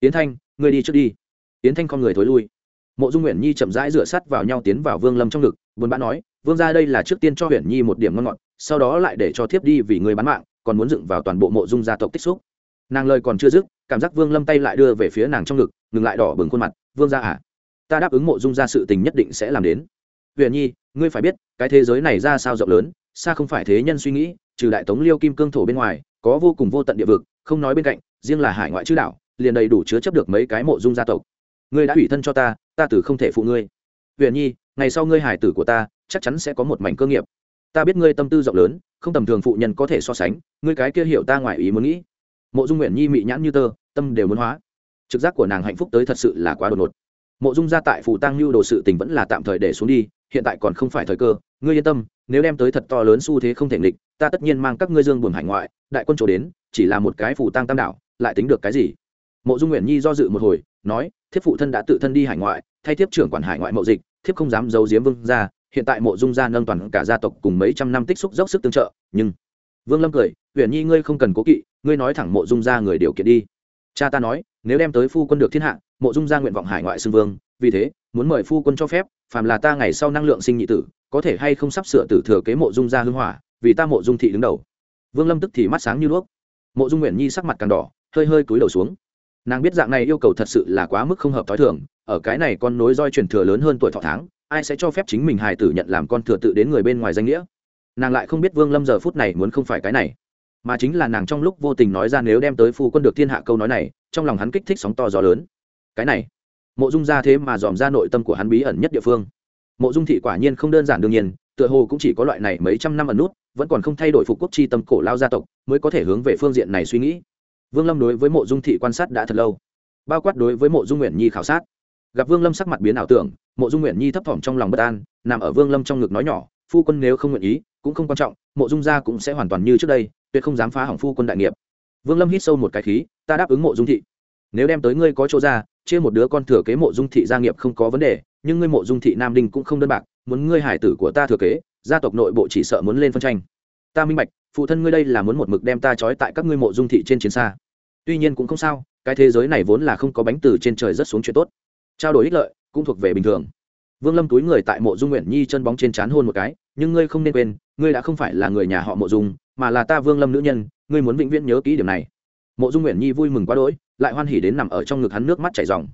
Yến thanh, ngươi đi trước đi. Yến thanh con người thối lui. Mộ dung nguyện nhi chậm rãi rửa sắt vào nhau tiến vào vương lâm trong ngực, buồn bã nói, vương ra đây là trước tiên cho huyện nhi một điểm ngon ngọt, sau đó lại để cho thiếp đi vì người bán mạng, còn muốn dựng vào toàn bộ mộ dung gia tộc tích xúc. Nàng lời còn chưa dứt, cảm giác vương lâm tay lại đưa về phía nàng trong ngực, ngừng lại đỏ bừng khuôn mặt, vương ra à ta đáp ứng mộ dung ra sự tình nhất định sẽ làm đến. Huyền nhi, ngươi phải biết, cái thế giới này ra sao rộng lớn, xa không phải thế nhân suy nghĩ trừ đại tống liêu kim cương thổ bên ngoài, có vô cùng vô tận địa vực, không nói bên cạnh, riêng là hải ngoại chữ đảo, liền đầy đủ chứa chấp được mấy cái mộ dung gia tộc. Ngươi đã ủy thân cho ta ta tử không thể phụ ngươi. Huyền nhi, ngày sau ngươi hải tử của ta, chắc chắn sẽ có một mảnh cơ nghiệp. Ta biết ngươi tâm tư rộng lớn, không tầm thường phụ nhân có thể so sánh, ngươi cái kia hiểu ta ngoài ý muốn nghĩ. Mộ dung nguyện nhi mị nhãn như tơ, tâm đều muốn hóa. Trực giác của nàng hạnh phúc tới thật sự là quá đột ngột. Mộ dung gia tại phủ tăng lưu đồ sự tình vẫn là tạm thời để xuống đi, hiện tại còn không phải thời cơ, ngươi yên tâm nếu đem tới thật to lớn xu thế không thể nghịch, ta tất nhiên mang các ngươi dương buồn hải ngoại, đại quân chỗ đến, chỉ là một cái phủ tăng tam đảo, lại tính được cái gì? Mộ dung nguyện nhi do dự một hồi, nói, thiếp phụ thân đã tự thân đi hải ngoại, thay thiếp trưởng quản hải ngoại mậu dịch, thiếp không dám giấu giếm vương gia, hiện tại mộ dung gia nâng toàn cả gia tộc cùng mấy trăm năm tích xúc dốc sức tương trợ, nhưng vương lâm cười huyện nhi ngươi không cần cố kỵ, ngươi nói thẳng mộ dung gia người điều kiện đi. Cha ta nói, nếu đem tới phu quân được thiên hạ, mộ dung gia nguyện vọng hải ngoại xưng vương, vì thế, muốn mời phu quân cho phép, phàm là ta ngày sau năng lượng sinh nhị tử có thể hay không sắp sửa tử thừa kế mộ dung gia hưng hỏa, vì ta mộ dung thị đứng đầu. Vương lâm tức thì mắt sáng như đuốc. Mộ dung nguyện nhi sắc mặt càng đỏ, hơi hơi cúi đầu xuống. Nàng biết dạng này yêu cầu thật sự là quá mức không hợp t h o i thường, ở cái này con nối roi truyền thừa lớn hơn tuổi thọ tháng, ai sẽ cho phép chính mình hài tử nhận làm con thừa tự đến người bên ngoài danh nghĩa? Nàng lại không biết vương lâm giờ phút này muốn không phải cái này. Mà chính là nàng trong lúc vô tình nói ra nếu đem tới phu quân được thiên hạ câu nói này, trong lòng hắn kích thích sóng to gió lớn. Cái này, mộ dung ra thế mà dòm ra nội tâm của hắn bí ẩn nhất địa phương mộ dung thị quả nhiên không đơn giản đương nhiên, tựa hồ cũng chỉ có loại này mấy trăm năm ẩn nút, vẫn còn không thay đổi phục quốc chi tâm cổ lao gia tộc mới có thể hướng về phương diện này suy nghĩ. Vương lâm đối với mộ dung thị quan sát đã thật lâu, bao quát đối với mộ dung nguyện nhi khảo sát. Gặp vương lâm sắc mặt biến ảo tưởng, mộ dung nguyện nhi thấp thỏm trong lòng bất an, nằm ở vương lâm trong ngực nói nhỏ, phu quân nếu không nguyện ý, cũng không quan trọng, mộ dung gia cũng sẽ hoàn toàn như trước đây, tuyệt không dám phá hỏng phu quân đại nghiệp. Vương lâm hít sâu một cái khí, ta đáp ứng mộ dung thị. Nếu đem tới ngươi có chỗ ra, chia một đứa con thừa kế mộ dung thị gia nghiệp không có vấn đề nhưng ngươi mộ dung thị nam đinh cũng không đơn bạc, muốn ngươi hải tử của ta thừa kế, gia tộc nội bộ chỉ sợ muốn lên phân tranh. Ta minh bạch, phụ thân ngươi đây là muốn một mực đem ta trói tại các ngươi mộ dung thị trên chiến xa. Tuy nhiên cũng không sao, cái thế giới này vốn là không có bánh từ trên trời rất xuống chuyện tốt. Trao đổi ích lợi, cũng thuộc về bình thường. Vương lâm túi người tại mộ dung nguyện nhi chân bóng trên c h á n hôn một cái, nhưng ngươi không nên quên, ngươi đã không phải là người nhà họ mộ dung, mà là ta vương lâm nữ nhân, ngươi muốn vĩnh viễn nhớ kỹ điểm này. Mộ dung nguyện nhi vui mừng quá đỗi, lại hoan hỉ đến nằm ở trong ngực hắn nước mắt chảy dòng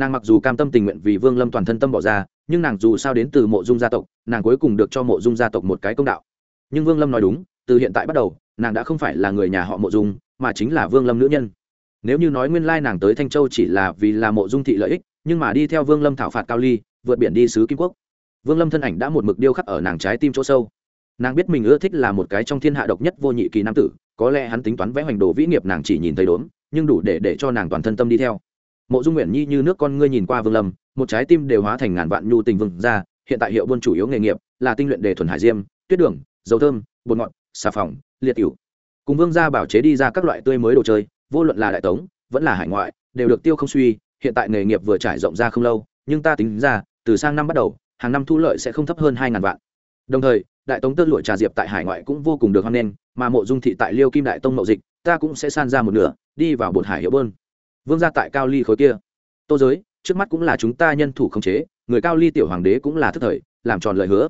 nàng mặc dù cam tâm tình nguyện vì vương lâm toàn thân tâm bỏ ra, nhưng nàng dù sao đến từ mộ dung gia tộc, nàng cuối cùng được cho mộ dung gia tộc một cái công đạo. Nhưng vương lâm nói đúng, từ hiện tại bắt đầu, nàng đã không phải là người nhà họ mộ dung, mà chính là vương lâm nữ nhân. Nếu như nói nguyên lai nàng tới thanh châu chỉ là vì là mộ dung thị lợi ích, nhưng mà đi theo vương lâm thảo phạt cao ly, vượt biển đi sứ kim quốc. Vương lâm thân ảnh đã một mực điêu khắc ở nàng trái tim chỗ sâu. Nàng biết mình ưa thích là một cái trong thiên hạ độc nhất vô nhị kỳ nam tử, có lẽ hắn tính toán vẽ hoành đồ vĩ nghiệp nàng chỉ nhìn thấy đốn nhưng đủ để để cho nàng toàn thân tâm đi theo mộ dung nguyện nhi như nước con ngươi nhìn qua vương lâm, một trái tim đều hóa thành ngàn vạn nhu tình vương ra hiện tại hiệu buôn chủ yếu nghề nghiệp là tinh luyện đề thuần hải diêm, tuyết đường, dầu thơm, bột ngọt, xà phòng, liệt cựu cùng vương gia bảo chế đi ra các loại tươi mới đồ chơi, vô luận là đại tống, vẫn là hải ngoại, đều được tiêu không suy, hiện tại nghề nghiệp vừa trải rộng ra không lâu, nhưng ta tính ra, từ sang năm bắt đầu, hàng năm thu lợi sẽ không thấp hơn hai ngàn vạn. Đồng thời, đại tống tơ lụa trà diệp tại hải ngoại cũng vô cùng được hoan nghênh, mà mộ dung thị tại liêu kim đại tông mậu dịch, ta cũng sẽ san ra một nửa, đi vào bột hải hiệu bơn vương gia tại cao ly khối kia. Tô giới, trước mắt cũng là chúng ta nhân thủ khống chế, người cao ly tiểu hoàng đế cũng là thức thời, làm tròn lời hứa.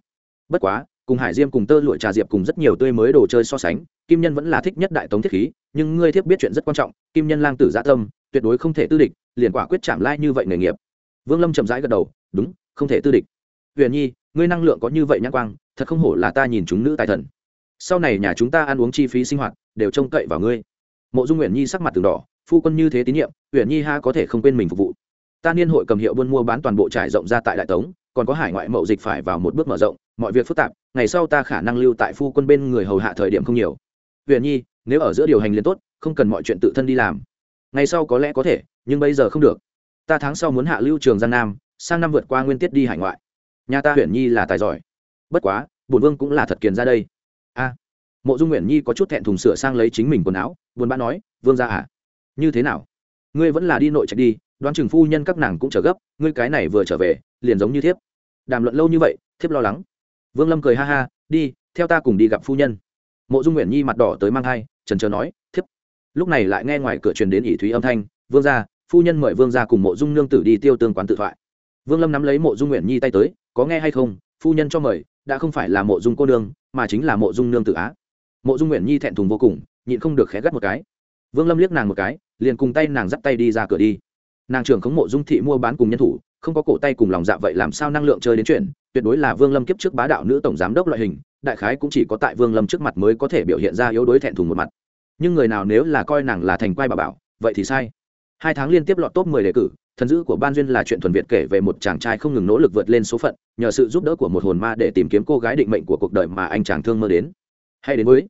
Bất quá, cùng hải diêm cùng tơ lụa trà diệp cùng rất nhiều tươi mới đồ chơi so sánh, kim nhân vẫn là thích nhất đại tống thiết khí, nhưng ngươi thiếp biết chuyện rất quan trọng, kim nhân lang tử gia tâm, tuyệt đối không thể tư địch, liền quả quyết chạm lai như vậy nghề nghiệp. Vương lâm chậm rãi gật đầu, đúng, không thể tư địch. Huyền nhi, ngươi năng lượng có như vậy nhãn quang, thật không hổ là ta nhìn chúng nữ tài thần. Sau này nhà chúng ta ăn uống chi phí sinh hoạt, đều trông cậy vào ngươi. Mộ dung nguyện nhi sắc mặt từng đỏ phu quân như thế tín nhiệm huyện nhi ha có thể không quên mình phục vụ. Ta niên hội cầm hiệu buôn mua bán toàn bộ trải rộng ra tại đại tống, còn có hải ngoại mậu dịch phải vào một bước mở rộng, mọi việc phức tạp, ngày sau ta khả năng lưu tại phu quân bên người hầu hạ thời điểm không nhiều. Huyện nhi, nếu ở giữa điều hành liền tốt, không cần mọi chuyện tự thân đi làm. Ngày sau có lẽ có thể, nhưng bây giờ không được. Ta tháng sau muốn hạ lưu trường giang nam, sang năm vượt qua nguyên tiết đi hải ngoại. Nhà ta huyện nhi là tài giỏi. Bất quá, bổn vương cũng là thật kiền ra đây. A. Mộ dung nguyện nhi có chút thẹn thùng sửa sang lấy chính mình quần áo, buồn bã nói, vương ra à như thế nào? Ngươi vẫn là đi nội trạch đi đoán chừng phu nhân các nàng cũng trở gấp ngươi cái này vừa trở về liền giống như thiếp. Đàm luận lâu như vậy thiếp lo lắng. Vương lâm cười ha ha đi theo ta cùng đi gặp phu nhân. Mộ dung nguyện nhi mặt đỏ tới mang hai, trần trờ nói thiếp. Lúc này lại nghe ngoài cửa truyền đến ỷ thúy âm thanh vương gia phu nhân mời vương gia cùng mộ dung nương tử đi tiêu tương quán tự thoại. Vương lâm nắm lấy mộ dung nguyện nhi tay tới có nghe hay không? Phu nhân cho mời đã không phải là mộ dung cô nương mà chính là mộ dung nương tử á. Mộ dung nguyện nhi thẹn thùng vô cùng nhịn không được khé gắt một cái vương lâm liếc nàng một cái, liền cùng tay nàng dắt tay đi ra cửa đi. Nàng trưởng khống mộ dung thị mua bán cùng nhân thủ, không có cổ tay cùng lòng dạ vậy làm sao năng lượng chơi đến chuyện, tuyệt đối là vương lâm kiếp trước bá đạo nữ tổng giám đốc loại hình, đại khái cũng chỉ có tại vương lâm trước mặt mới có thể biểu hiện ra yếu đuối thẹn thùng một mặt. Nhưng người nào nếu là coi nàng là thành quai bà bảo, vậy thì sai. Hai tháng liên tiếp lọt top mười đề cử, thần dữ của ban duyên là chuyện thuần việt kể về một chàng trai không ngừng nỗ lực vượt lên số phận, nhờ sự giúp đỡ của một hồn ma để tìm kiếm cô gái định mệnh của cuộc đời mà anh chàng thương mơ đến. Hay đến với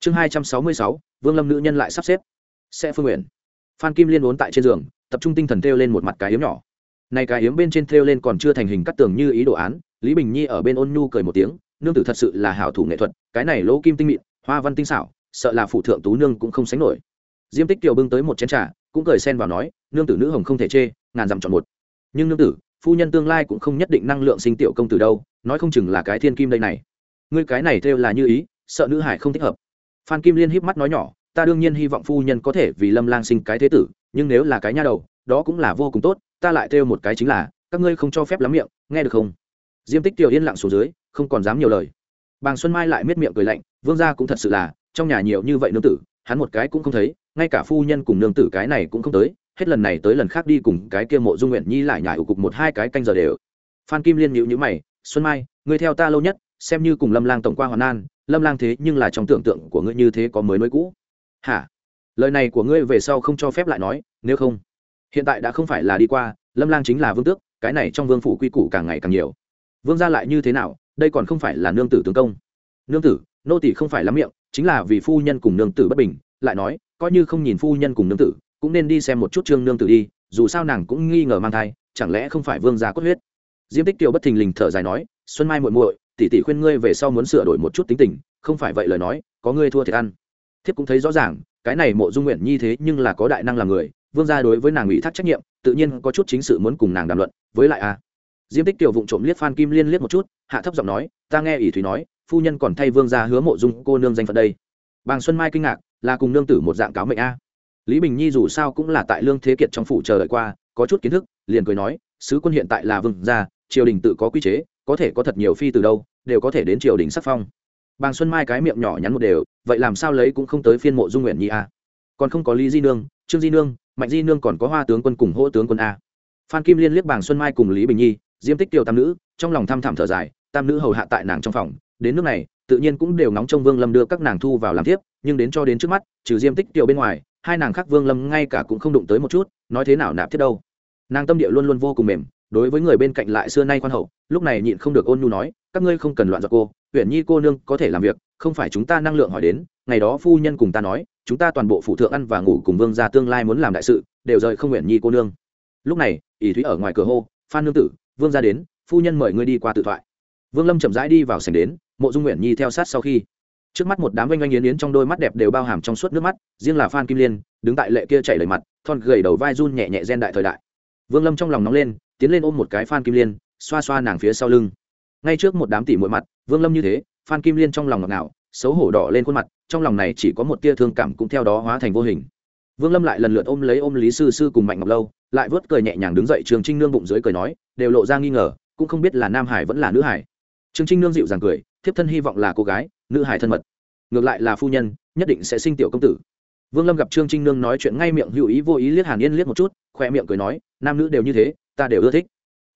chương hai trăm sáu mươi sáu, vương lâm nữ nhân lại sắp xếp sẽ phương nguyện. Phan kim liên vốn tại trên giường, tập trung tinh thần thêu lên một mặt cái hiếm nhỏ. Này cái hiếm bên trên thêu lên còn chưa thành hình cắt tường như ý đồ án, lý bình nhi ở bên ôn nhu cười một tiếng, nương tử thật sự là hảo thủ nghệ thuật, cái này lỗ kim tinh mịn, hoa văn tinh xảo, sợ là phụ thượng tú nương cũng không sánh nổi. Diêm tích kiều bưng tới một chén trà, cũng cười xen vào nói, nương tử nữ hồng không thể chê, ngàn dặm chọn một. Nhưng nương tử, phu nhân tương lai cũng không nhất định năng lượng sinh tiểu công tử đâu, nói không chừng là cái thiên kim đây này. Ngươi cái này theo là như ý, sợ nữ hải không thích hợp. Phan kim liên híp mắt nói nhỏ ta đương nhiên hy vọng phu nhân có thể vì lâm lang sinh cái thế tử, nhưng nếu là cái nha đầu, đó cũng là vô cùng tốt, ta lại theo một cái chính là, các ngươi không cho phép lắm miệng, nghe được không? Diêm tích tiểu yên lặng xuống dưới, không còn dám nhiều lời. Bàng xuân mai lại miết miệng cười lạnh, vương gia cũng thật sự là, trong nhà nhiều như vậy nương tử, hắn một cái cũng không thấy, ngay cả phu nhân cùng nương tử cái này cũng không tới, hết lần này tới lần khác đi cùng cái kia mộ dung nguyện nhi lại nhải ủ cục một hai cái canh giờ đều. Phan kim liên nhịu nhữ mày, xuân mai, ngươi theo ta lâu nhất, xem như cùng lâm lang tổng qua hoàn an, lâm lang thế nhưng là trong tưởng tượng của ngươi như thế có mới mới cũ hả? Lời này của ngươi về sau không cho phép lại nói, nếu không, hiện tại đã không phải là đi qua, lâm lang chính là vương tước, cái này trong vương phủ quy củ càng ngày càng nhiều. Vương gia lại như thế nào, đây còn không phải là nương tử tướng công. Nương tử, nô tỷ không phải lắm miệng, chính là vì phu nhân cùng nương tử bất bình, lại nói, coi như không nhìn phu nhân cùng nương tử, cũng nên đi xem một chút trương nương tử đi, dù sao nàng cũng nghi ngờ mang thai, chẳng lẽ không phải vương gia cốt huyết? Diêm tích kiều bất thình lình thở dài nói, xuân mai muội muội, tỷ tỷ khuyên ngươi về sau muốn sửa đổi một chút tính tình, không phải vậy lời nói, có ngươi thua thiệt ăn thiếp cũng thấy rõ ràng, cái này mộ dung nguyện nhi thế nhưng là có đại năng làm người, vương gia đối với nàng ủy thác trách nhiệm, tự nhiên có chút chính sự muốn cùng nàng đàm luận, với lại a diêm tích tiểu vụng trộm liếc phan kim liên liếc một chút, hạ thấp giọng nói, ta nghe ỷ thúy nói, phu nhân còn thay vương gia hứa mộ dung cô nương danh phận đây. Bàng xuân mai kinh ngạc, là cùng nương tử một dạng cáo mệnh a. Lý bình nhi dù sao cũng là tại lương thế kiệt trong phủ chờ đợi qua, có chút kiến thức, liền cười nói, sứ quân hiện tại là vương gia, triều đình tự có quy chế, có thể có thật nhiều phi từ đâu, đều có thể đến triều đình sắc phong bàng xuân mai cái miệng nhỏ nhắn một đều, vậy làm sao lấy cũng không tới phiên mộ dung nguyện nhi a còn không có lý di nương, trương di nương, mạnh di nương còn có hoa tướng quân cùng hỗ tướng quân a phan kim liên liếc bàng xuân mai cùng lý bình nhi, diêm tích tiêu tam nữ, trong lòng thăm thẳm thở dài, tam nữ hầu hạ tại nàng trong phòng, đến nước này, tự nhiên cũng đều nóng trong vương lâm đưa các nàng thu vào làm tiếp nhưng đến cho đến trước mắt, trừ diêm tích tiêu bên ngoài, hai nàng khác vương lâm ngay cả cũng không đụng tới một chút, nói thế nào nạp thiết đâu. Nàng tâm địa luôn luôn vô cùng mềm, đối với người bên cạnh lại xưa nay khoan hậu, lúc này nhịn không được ôn nhu nói, các ngươi không cần loạn giọt cô huyện nhi cô nương có thể làm việc, không phải chúng ta năng lượng hỏi đến, ngày đó phu nhân cùng ta nói, chúng ta toàn bộ phụ thượng ăn và ngủ cùng vương gia tương lai muốn làm đại sự, đều rời không nguyện nhi cô nương. Lúc này, ỷ thúy ở ngoài cửa hô, phan nương tử, vương gia đến, phu nhân mời ngươi đi qua tự thoại. Vương lâm chậm rãi đi vào sảnh đến, mộ dung nguyện nhi theo sát sau khi. Trước mắt một đám oanh oanh yến yến trong đôi mắt đẹp đều bao hàm trong suốt nước mắt, riêng là phan kim liên, đứng tại lệ kia chảy lời mặt, thon gầy đầu vai run nhẹ nhẹ gen đại thời đại. Vương lâm trong lòng nóng lên, tiến lên ôm một cái phan kim liên, xoa xoa nàng phía sau lưng ngay trước một đám tỷ muội mặt, vương lâm như thế, phan kim liên trong lòng ngọt ngào, xấu hổ đỏ lên khuôn mặt, trong lòng này chỉ có một tia thương cảm cũng theo đó hóa thành vô hình. Vương lâm lại lần lượt ôm lấy ôm lý sư sư cùng mạnh ngọc lâu, lại vớt cười nhẹ nhàng đứng dậy, trường trinh nương bụng dưới cười nói, đều lộ ra nghi ngờ, cũng không biết là nam hải vẫn là nữ hải. Trường trinh nương dịu dàng cười, thiếp thân hy vọng là cô gái, nữ hải thân mật. Ngược lại là phu nhân, nhất định sẽ sinh tiểu công tử. Vương lâm gặp trương trinh nương nói chuyện ngay miệng hữu ý vô ý liếc hàn yên liếc một chút, khoe miệng cười nói, nam nữ đều như thế, ta đều ưa thích.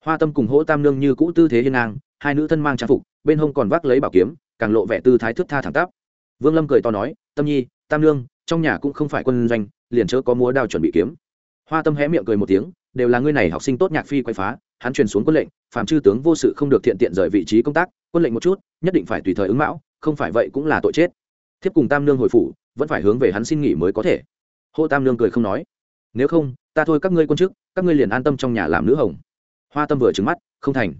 Hoa tâm cùng hỗ tam nương như cũ tư thế hiên ngang hai nữ thân mang trang phục, bên hông còn vác lấy bảo kiếm, càng lộ vẻ tư thái thước tha thẳng tắp. Vương lâm cười to nói, tâm nhi, tam lương, trong nhà cũng không phải quân doanh, liền chớ có múa đao chuẩn bị kiếm. Hoa tâm hé miệng cười một tiếng, đều là ngươi này học sinh tốt nhạc phi quay phá, hắn truyền xuống quân lệnh phạm chư tướng vô sự không được thiện tiện rời vị trí công tác, quân lệnh một chút, nhất định phải tùy thời ứng mão, không phải vậy cũng là tội chết. Thiếp cùng tam nương hồi phủ, vẫn phải hướng về hắn xin nghỉ mới có thể. Hô tam nương cười không nói, nếu không, ta thôi các ngươi quân chức, các ngươi liền an tâm trong nhà làm nữ hồng. Hoa tâm vừa trứng mắt, không thành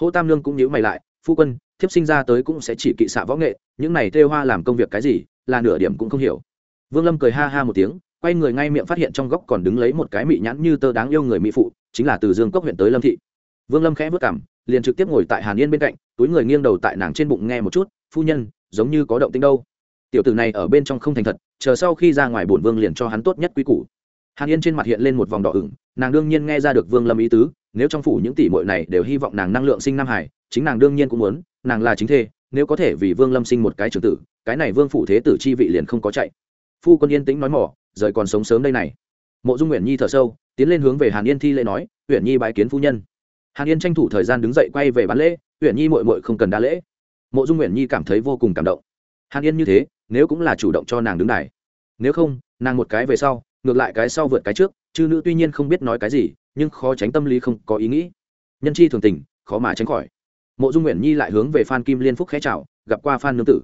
hô tam nương cũng nhíu mày lại, phu quân, thiếp sinh ra tới cũng sẽ chỉ kỵ xạ võ nghệ, những này thêu hoa làm công việc cái gì, là nửa điểm cũng không hiểu. Vương lâm cười ha ha một tiếng, quay người ngay miệng phát hiện trong góc còn đứng lấy một cái mị nhãn như tơ đáng yêu người mỹ phụ, chính là từ dương cốc huyện tới lâm thị. Vương lâm khẽ vất cảm, liền trực tiếp ngồi tại hàn yên bên cạnh, túi người nghiêng đầu tại nàng trên bụng nghe một chút, phu nhân, giống như có động tinh đâu. Tiểu tử này ở bên trong không thành thật, chờ sau khi ra ngoài bổn vương liền cho hắn tốt nhất quý củ. Hàn yên trên mặt hiện lên một vòng đỏ ửng nàng đương nhiên nghe ra được vương lâm ý tứ, nếu trong phủ những tỷ muội này đều hy vọng nàng năng lượng sinh nam hải, chính nàng đương nhiên cũng muốn, nàng là chính thê, nếu có thể vì vương lâm sinh một cái trưởng tử, cái này vương phủ thế tử chi vị liền không có chạy. Phu quân yên tĩnh nói mỏ, rời còn sống sớm đây này. Mộ dung nguyện nhi thở sâu, tiến lên hướng về hàn yên thi lễ nói huyện nhi bái kiến phu nhân. Hàn yên tranh thủ thời gian đứng dậy quay về bán lễ huyện nhi mội mội không cần đa lễ. Mộ dung nguyện nhi cảm thấy vô cùng cảm động. Hàn yên như thế, nếu cũng là chủ động cho nàng đứng đài. Nếu không, nàng một cái về sau ngược lại cái sau vượt cái trước, chư nữ tuy nhiên không biết nói cái gì, nhưng khó tránh tâm lý không có ý nghĩ. Nhân chi thường tình, khó mà tránh khỏi. Mộ dung nguyện nhi lại hướng về phan kim liên phúc khẽ chào, gặp qua phan nương tử.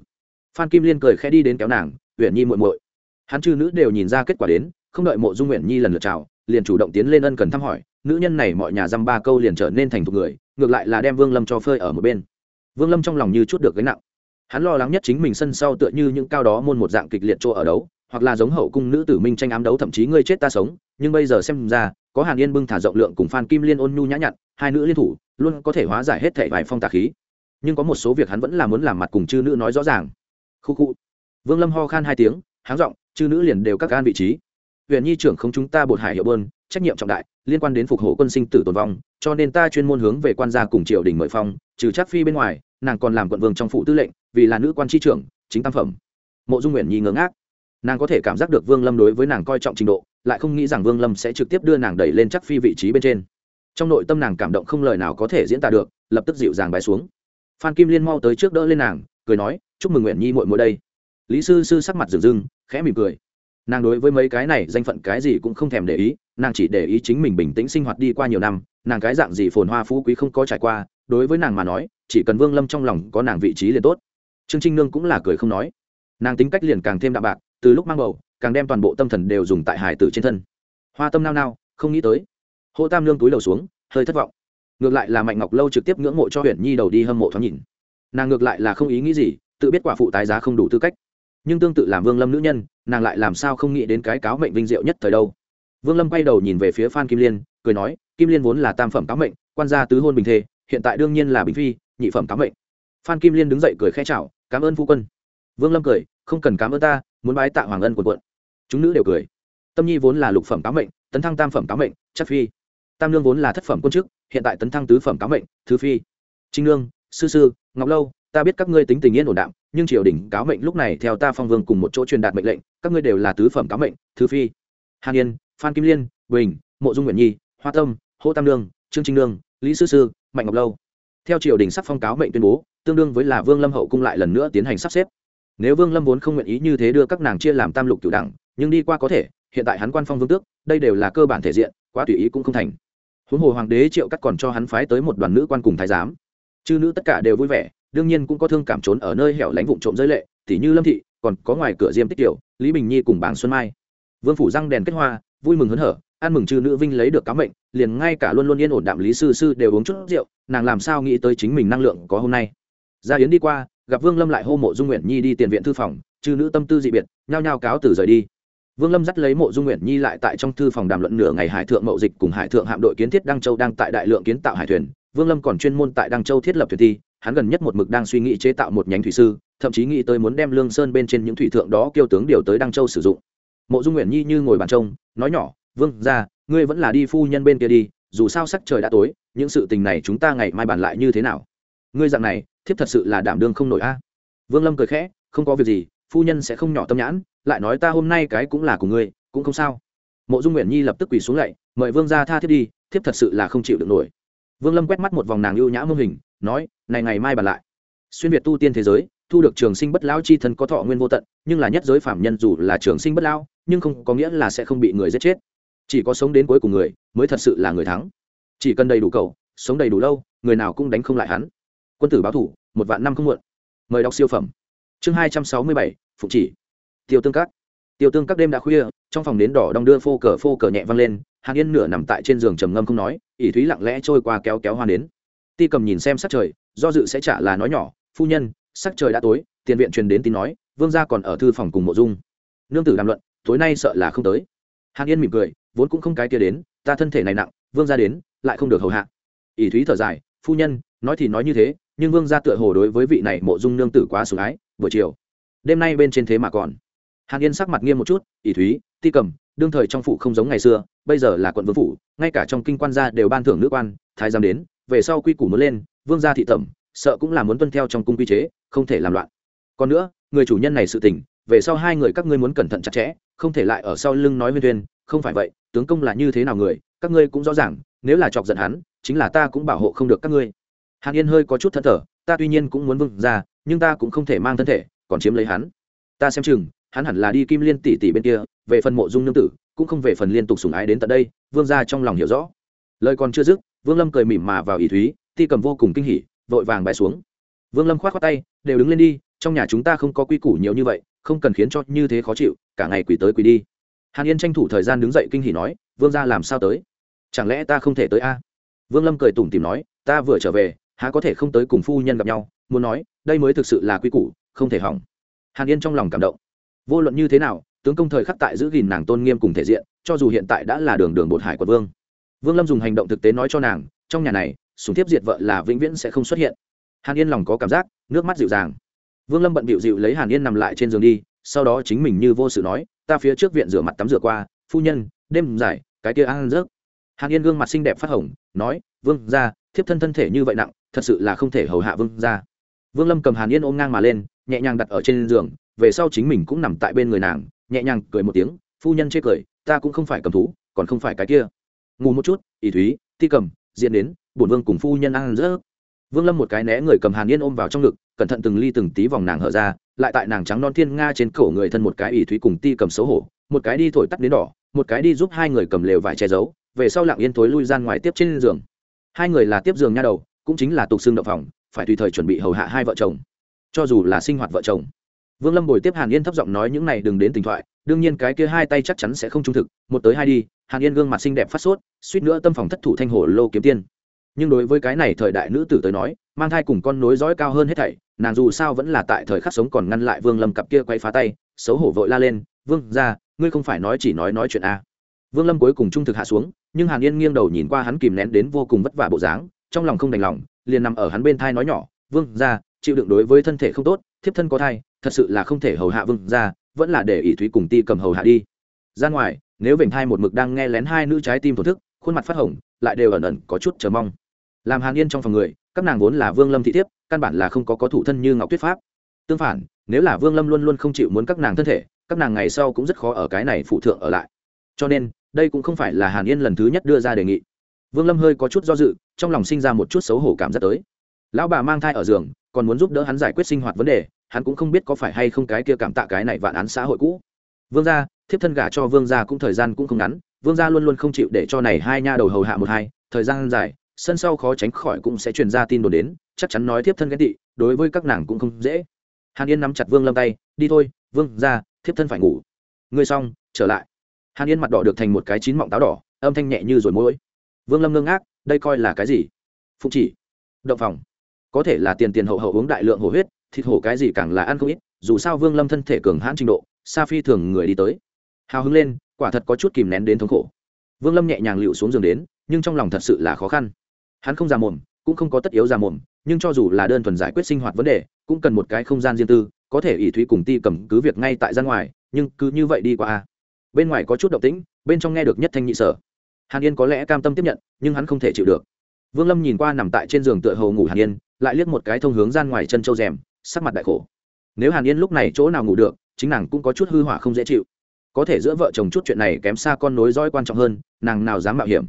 Phan kim liên cười khẽ đi đến kéo nàng nguyện nhi muội muội. Hắn chư nữ đều nhìn ra kết quả đến, không đợi mộ dung nguyện nhi lần lượt chào, liền chủ động tiến lên ân cần thăm hỏi, nữ nhân này mọi nhà dăm ba câu liền trở nên thành thục người, ngược lại là đem vương lâm cho phơi ở một bên. Vương lâm trong lòng như chút được gánh nặng. Hắn lo lắng nhất chính mình sân sau tựa như những cao đó môn một dạng kịch liệt chỗ ở đấu hoặc là giống hậu cung nữ tử minh tranh ám đấu, thậm chí ngươi chết ta sống. Nhưng bây giờ xem ra, có hàn yên bưng thả rộng lượng cùng phan kim liên ôn nhu nhã nhặn, hai nữ liên thủ, luôn có thể hóa giải hết thảy vài phong tà khí. Nhưng có một số việc hắn vẫn là muốn làm mặt cùng chư nữ nói rõ ràng. Khu khu. Vương lâm ho khan hai tiếng, háng giọng, chư nữ liền đều các gan vị trí. Huyện nhi trưởng không chúng ta bột hải hiệu bơn trách nhiệm trọng đại, liên quan đến phục hộ quân sinh tử tồn vong, cho nên ta chuyên môn hướng về quan gia cùng triều đình mời phong, trừ chắc phi bên ngoài, nàng còn làm quận vương trong phụ tư lệnh, vì là nữ quan tri trưởng, chính tam phẩm. Mộ dung nguyện nhi ngớ ngác nàng có thể cảm giác được vương lâm đối với nàng coi trọng trình độ, lại không nghĩ rằng vương lâm sẽ trực tiếp đưa nàng đẩy lên chắc phi vị trí bên trên. Trong nội tâm nàng cảm động không lời nào có thể diễn tả được, lập tức dịu dàng bài xuống. Phan kim liên mau tới trước đỡ lên nàng, cười nói, chúc mừng nguyện nhi muội muội đây. Lý sư sư sắc mặt rừng rưng, khẽ mỉm cười. Nàng đối với mấy cái này danh phận cái gì cũng không thèm để ý, nàng chỉ để ý chính mình bình tĩnh sinh hoạt đi qua nhiều năm, nàng cái dạng gì phồn hoa phú quý không có trải qua, đối với nàng mà nói, chỉ cần vương lâm trong lòng có nàng vị trí liền tốt. Trương trinh nương cũng là cười không nói. Nàng tính cách liền càng thêm đạm bạc từ lúc mang bầu, càng đem toàn bộ tâm thần đều dùng tại hải tử trên thân. Hoa tâm nao nao, không nghĩ tới. Hô tam lương túi đầu xuống, hơi thất vọng. Ngược lại là mạnh ngọc lâu trực tiếp ngưỡng mộ cho huyện nhi đầu đi hâm mộ thoáng nhìn. Nàng ngược lại là không ý nghĩ gì, tự biết quả phụ tái giá không đủ tư cách. Nhưng tương tự làm vương lâm nữ nhân, nàng lại làm sao không nghĩ đến cái cáo mệnh vinh diệu nhất thời đâu. Vương lâm quay đầu nhìn về phía phan kim liên, cười nói, kim liên vốn là tam phẩm cáo mệnh, quan gia tứ hôn bình thê hiện tại đương nhiên là bình phi, nhị phẩm cáo mệnh. Phan kim liên đứng dậy cười khẽ chào, cảm ơn phu quân. Vương lâm cười, không cần cảm ơn ta muốn bái tạ hoàng ân quần quận. Chúng nữ đều cười. Tâm nhi vốn là lục phẩm cáo mệnh, tấn thăng tam phẩm cáo mệnh chắc phi. Tam lương vốn là thất phẩm quân chức, hiện tại tấn thăng tứ phẩm cáo mệnh, thứ phi. Trinh lương sư sư, ngọc lâu, ta biết các ngươi tính tình yên ổn đạm, nhưng triều đình cáo mệnh lúc này theo ta phong vương cùng một chỗ truyền đạt mệnh lệnh, các ngươi đều là tứ phẩm cáo mệnh, thứ phi. Hàn yên, phan kim liên, bình, mộ dung nguyện nhi, hoa tâm, hô tam lương trương trinh lương lý sư sư, mạnh ngọc lâu. Theo triều đình sắp phong cáo mệnh tuyên bố, tương đương với là vương lâm hậu cung lại lần nữa tiến hành sắp xếp nếu vương lâm vốn không nguyện ý như thế đưa các nàng chia làm tam lục cửu đẳng, nhưng đi qua có thể, hiện tại hắn quan phong vương tước, đây đều là cơ bản thể diện, quá tùy ý cũng không thành. Huống hồ hoàng đế triệu cắt còn cho hắn phái tới một đoàn nữ quan cùng thái giám. Chư nữ tất cả đều vui vẻ, đương nhiên cũng có thương cảm trốn ở nơi hẻo lánh vụn trộm giới lệ, tỉ như lâm thị, còn có ngoài cửa diêm tích tiểu, lý bình nhi cùng bảng xuân mai. Vương phủ răng đèn kết hoa, vui mừng hớn hở, ăn mừng chư nữ vinh lấy được cám mệnh, liền ngay cả luôn luôn yên ổn đạm lý sư sư đều uống chút rượu, nàng làm sao nghĩ tới chính mình năng lượng có hôm nay. Gia yến đi qua gặp vương lâm lại hô mộ dung nguyện nhi đi tiền viện thư phòng, chư nữ tâm tư dị biệt, nhao nhao cáo từ rời đi. Vương lâm dắt lấy mộ dung nguyện nhi lại tại trong thư phòng đàm luận nửa ngày hải thượng mậu dịch cùng hải thượng hạm đội kiến thiết đăng châu đang tại đại lượng kiến tạo hải thuyền. Vương lâm còn chuyên môn tại đăng châu thiết lập thuyền thi, hắn gần nhất một mực đang suy nghĩ chế tạo một nhánh thủy sư, thậm chí nghĩ tới muốn đem lương sơn bên trên những thủy thượng đó kêu tướng điều tới đăng châu sử dụng. Mộ dung nguyện nhi như ngồi bàn trông, nói nhỏ, vương ra ngươi vẫn là đi phu nhân bên kia đi, dù sao sắc trời đã tối, những sự tình này chúng ta ngày mai bàn lại như thế nào? Ngươi dạng này, thiếp thật sự là đảm đương không nổi a. Vương lâm cười khẽ, không có việc gì, phu nhân sẽ không nhỏ tâm nhãn, lại nói ta hôm nay cái cũng là của ngươi, cũng không sao. Mộ dung nguyện nhi lập tức quỳ xuống lạy, mời vương ra tha thiết đi, thiếp thật sự là không chịu được nổi. Vương lâm quét mắt một vòng nàng ưu nhã mô hình, nói, này ngày mai bàn lại. Xuyên việt tu tiên thế giới, thu được trường sinh bất lão chi thân có thọ nguyên vô tận, nhưng là nhất giới phạm nhân dù là trường sinh bất lão, nhưng không có nghĩa là sẽ không bị người giết chết. Chỉ có sống đến cuối cùng người, mới thật sự là người thắng. Chỉ cần đầy đủ cầu, sống đầy đủ lâu, người nào cũng đánh không lại hắn quân tử báo thủ, một vạn năm không muộn. Mời đọc siêu phẩm. Chương hai trăm sáu mươi bảy phụ chỉ. Tiêu tương các. Tiêu tương các đêm đã khuya, trong phòng nến đỏ đong đưa phô cờ phô cờ nhẹ văng lên hàng yên nửa nằm tại trên giường trầm ngâm không nói, ỷ thúy lặng lẽ trôi qua kéo kéo hoa đến ti cầm nhìn xem sắc trời, do dự sẽ trả là nói nhỏ, phu nhân, sắc trời đã tối, tiền viện truyền đến tin nói, vương gia còn ở thư phòng cùng mộ dung. Nương tử đàm luận, tối nay sợ là không tới. Hàn yên mỉm cười, vốn cũng không cái kia đến, ta thân thể này nặng, vương gia đến, lại không được hầu hạ. Ỷ thúy thở dài, phu nhân, nói thì nói như thế nhưng vương gia tựa hồ đối với vị này mộ dung nương tử quá sủng ái, buổi chiều, đêm nay bên trên thế mà còn. Hàn yên sắc mặt nghiêm một chút, ỷ thúy, ti cầm, đương thời trong phủ không giống ngày xưa, bây giờ là quận vương phủ, ngay cả trong kinh quan gia đều ban thưởng nữ quan, thái giám đến, về sau quy củ muốn lên, vương gia thị tẩm, sợ cũng là muốn tuân theo trong cung quy chế, không thể làm loạn. Còn nữa, người chủ nhân này sự tình, về sau hai người các ngươi muốn cẩn thận chặt chẽ, không thể lại ở sau lưng nói nguyên tuyên không phải vậy, tướng công là như thế nào người, các ngươi cũng rõ ràng, nếu là chọc giận hắn, chính là ta cũng bảo hộ không được các ngươi hàn yên hơi có chút thân thở ta tuy nhiên cũng muốn vương ra nhưng ta cũng không thể mang thân thể, còn chiếm lấy hắn. Ta xem chừng, hắn hẳn là đi kim liên tỷ tỷ bên kia, về phần mộ dung nương tử, cũng không về phần liên tục sùng ái đến tận đây, vương ra trong lòng hiểu rõ. Lời còn chưa dứt, vương lâm cười mỉm mà vào ý thúy, ti cầm vô cùng kinh hỉ, vội vàng bãi xuống. Vương lâm k h o á t k tay, đều đứng lên đi, trong nhà chúng ta không có quy củ nhiều như vậy, không cần khiến cho như thế khó chịu, cả ngày quỷ tới quỷ đi. Hàn yên tranh thủ thời gian đứng dậy kinh hỉ nói, vương ra làm sao tới? Chẳng lẽ ta không thể tới a? Vương lâm cười tủm tìm nói, ta vừa trở về há có thể không tới cùng phu nhân gặp nhau, muốn nói, đây mới thực sự là quy củ, không thể hỏng. Hàn yên trong lòng cảm động. Vô luận như thế nào, tướng công thời khắc tại giữ gìn nàng tôn nghiêm cùng thể diện, cho dù hiện tại đã là đường đường bột hải của vương. Vương lâm dùng hành động thực tế nói cho nàng, trong nhà này sùng thiếp diệt vợ là vĩnh viễn sẽ không xuất hiện. Hàn yên lòng có cảm giác, nước mắt dịu dàng. Vương lâm bận bịu dịu lấy hàn yên nằm lại trên giường đi, sau đó chính mình như vô sự nói, ta phía trước viện rửa mặt tắm rửa qua, phu nhân, đêm dài, cái kia ăn rớt. Hàn yên gương mặt xinh đẹp phát hồng, nói, vương ra thiếp thân thân thể như vậy nặng thật sự là không thể hầu hạ vương ra vương lâm cầm hàn yên ôm ngang mà lên, nhẹ nhàng đặt ở trên giường, về sau chính mình cũng nằm tại bên người nàng, nhẹ nhàng cười một tiếng, phu nhân chê cười, ta cũng không phải cầm thú, còn không phải cái kia. Ngủ một chút, ỷ thúy, ti cầm, diễn đến, bổn vương cùng phu nhân ăn rỡ vương lâm một cái né người cầm hàn yên ôm vào trong ngực, cẩn thận từng ly từng tí vòng nàng hở ra, lại tại nàng trắng non thiên nga trên cổ người thân một cái ỷ thúy cùng ti cầm xấu hổ, một cái đi thổi tắt đến đỏ, một cái đi giúp hai người cầm lều vải che giấu, về sau lặng yên thối lui ra ngoài tiếp trên giường. Hai người là tiếp giường nha đầu cũng chính là tục xương động phòng, phải tùy thời chuẩn bị hầu hạ hai vợ chồng. Cho dù là sinh hoạt vợ chồng. Vương lâm bồi tiếp hàn yên thấp giọng nói những này đừng đến tình thoại, đương nhiên cái kia hai tay chắc chắn sẽ không trung thực, một tới hai đi, hàn yên gương mặt xinh đẹp phát sốt, suýt nữa tâm phòng thất thủ thanh hồ lô kiếm tiên. Nhưng đối với cái này thời đại nữ tử tới nói, mang thai cùng con nối dõi cao hơn hết thảy, nàng dù sao vẫn là tại thời khắc sống còn ngăn lại vương lâm cặp kia quay phá tay, xấu hổ vội la lên, vương ra ngươi không phải nói chỉ nói nói chuyện a à. vương lâm cuối cùng trung thực hạ xuống, nhưng hàn yên nghiêng đầu nhìn qua hắn kìm nén đến vô cùng vất vả bộ dáng trong lòng không đành lòng, liền nằm ở hắn bên thai nói nhỏ, vương ra chịu đựng đối với thân thể không tốt, thiếp thân có thai, thật sự là không thể hầu hạ vương ra vẫn là để ỷ thúy cùng ti cầm hầu hạ đi. Ra ngoài, nếu vểnh thai một mực đang nghe lén hai nữ trái tim thổ thức, khuôn mặt phát hồng, lại đều ẩn ẩn có chút chờ mong. Làm hàn yên trong phòng người, các nàng vốn là vương lâm thị thiếp, căn bản là không có có thủ thân như ngọc tuyết pháp. Tương phản, nếu là vương lâm luôn luôn không chịu muốn các nàng thân thể, các nàng ngày sau cũng rất khó ở cái này phụ thượng ở lại. Cho nên, đây cũng không phải là hàn yên lần thứ nhất đưa ra đề nghị vương lâm hơi có chút do dự, trong lòng sinh ra một chút xấu hổ cảm giác tới. Lão bà mang thai ở giường, còn muốn giúp đỡ hắn giải quyết sinh hoạt vấn đề, hắn cũng không biết có phải hay không cái kia cảm tạ cái này vạn án xã hội cũ. Vương gia, thiếp thân gả cho vương gia cũng thời gian cũng không ngắn, vương gia luôn luôn không chịu để cho này hai nha đầu hầu hạ một hai, thời gian dài, sân sau khó tránh khỏi cũng sẽ truyền ra tin đồn đến, chắc chắn nói thiếp thân ghen tị, đối với các nàng cũng không dễ. Hàn yên nắm chặt vương lâm tay, đi thôi, vương ra thiếp thân phải ngủ. Ngươi xong, trở lại. Hàn yên mặt đỏ được thành một cái chín mọng táo đỏ, âm thanh nhẹ như rồi mỗi vương lâm ngơ ngác, đây coi là cái gì? Phụng chỉ, động phòng. Có thể là tiền tiền hậu hậu uống đại lượng hổ huyết, thịt hổ cái gì càng là ăn không ít, dù sao vương lâm thân thể cường hãn trình độ, sa phi thường người đi tới. Hào hứng lên, quả thật có chút kìm nén đến thống khổ. Vương lâm nhẹ nhàng lựu xuống giường đến, nhưng trong lòng thật sự là khó khăn. Hắn không già mồm, cũng không có tất yếu già mồm, nhưng cho dù là đơn thuần giải quyết sinh hoạt vấn đề, cũng cần một cái không gian riêng tư, có thể ỷ thúy cùng ti cầm cứ việc ngay tại gian ngoài, nhưng cứ như vậy đi qua bên ngoài có chút động tĩnh, bên trong nghe được nhất thanh nhị sở hàn yên có lẽ cam tâm tiếp nhận, nhưng hắn không thể chịu được. Vương lâm nhìn qua nằm tại trên giường tựa hầu ngủ hàn yên, lại liếc một cái thông hướng gian ngoài chân châu rèm, sắc mặt đại khổ. Nếu hàn yên lúc này chỗ nào ngủ được, chính nàng cũng có chút hư hỏa không dễ chịu. Có thể giữa vợ chồng chút chuyện này kém xa con nối dõi quan trọng hơn, nàng nào dám mạo hiểm.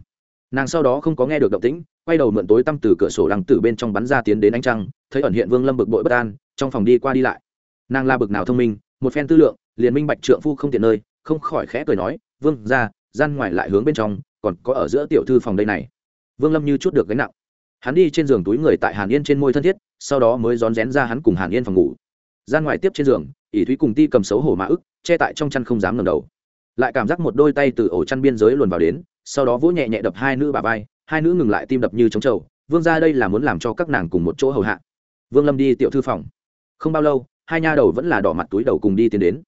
Nàng sau đó không có nghe được động tĩnh, quay đầu mượn tối tăm từ cửa sổ đằng tử bên trong bắn ra tiến đến ánh trăng, thấy ẩn hiện vương lâm bực bội bất an, trong phòng đi qua đi lại. Nàng la bực nào thông minh, một phen tư lượng, liền minh bạch trượng phu không tiện nơi, không khỏi khẽ cười nói, vương ra gian ngoài lại hướng bên trong còn có ở giữa tiểu thư phòng đây này. Vương lâm như chút được gánh nặng. Hắn đi trên giường túi người tại hàn yên trên môi thân thiết, sau đó mới rón rén ra hắn cùng hàn yên phòng ngủ. Gian ngoài tiếp trên giường, ỷ thúy cùng ti cầm xấu hổ mã ức, che tại trong chăn không dám ngầm đầu. Lại cảm giác một đôi tay từ ổ chăn biên giới luồn vào đến, sau đó vỗ nhẹ nhẹ đập hai nữ bà vai, hai nữ ngừng lại tim đập như trống trầu. Vương ra đây là muốn làm cho các nàng cùng một chỗ hầu hạ. Vương lâm đi tiểu thư phòng. Không bao lâu, hai nha đầu vẫn là đỏ mặt túi đầu cùng đi tiến đến.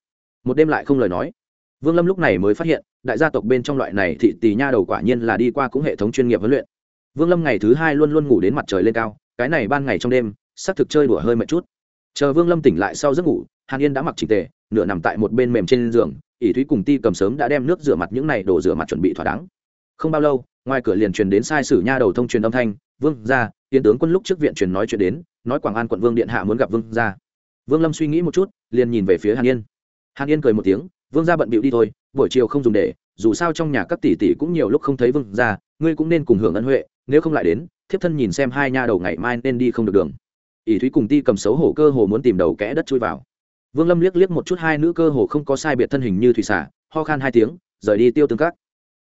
Một đêm lại không lời nói vương lâm lúc này mới phát hiện, đại gia tộc bên trong loại này thị tỳ nha đầu quả nhiên là đi qua cũng hệ thống chuyên nghiệp huấn luyện. Vương lâm ngày thứ hai luôn luôn ngủ đến mặt trời lên cao, cái này ban ngày trong đêm xác thực chơi đùa hơi mệt chút. Chờ vương lâm tỉnh lại sau giấc ngủ, hàn yên đã mặc trình tề, nửa nằm tại một bên mềm trên giường, ỷ thúy cùng ti cầm sớm đã đem nước rửa mặt những này đổ rửa mặt chuẩn bị thỏa đáng. Không bao lâu, ngoài cửa liền truyền đến sai sử nha đầu thông truyền âm thanh, vương ra tiến tướng quân lúc trước viện truyền nói chuyện đến, nói quảng an quận vương điện hạ muốn gặp vương ra vương lâm suy nghĩ một chút, liền nhìn về phía hàn yên. Hàn yên cười một tiếng vương gia bận bịu đi thôi buổi chiều không dùng để dù sao trong nhà các tỷ tỷ cũng nhiều lúc không thấy vương gia, ngươi cũng nên cùng hưởng ân huệ nếu không lại đến thiếp thân nhìn xem hai nha đầu ngày mai nên đi không được đường. Ỷ thúy cùng ti cầm xấu hổ cơ hồ muốn tìm đầu kẽ đất chui vào. Vương lâm liếc liếc một chút hai nữ cơ hồ không có sai biệt thân hình như thủy xả ho khan hai tiếng rời đi tiêu tương các.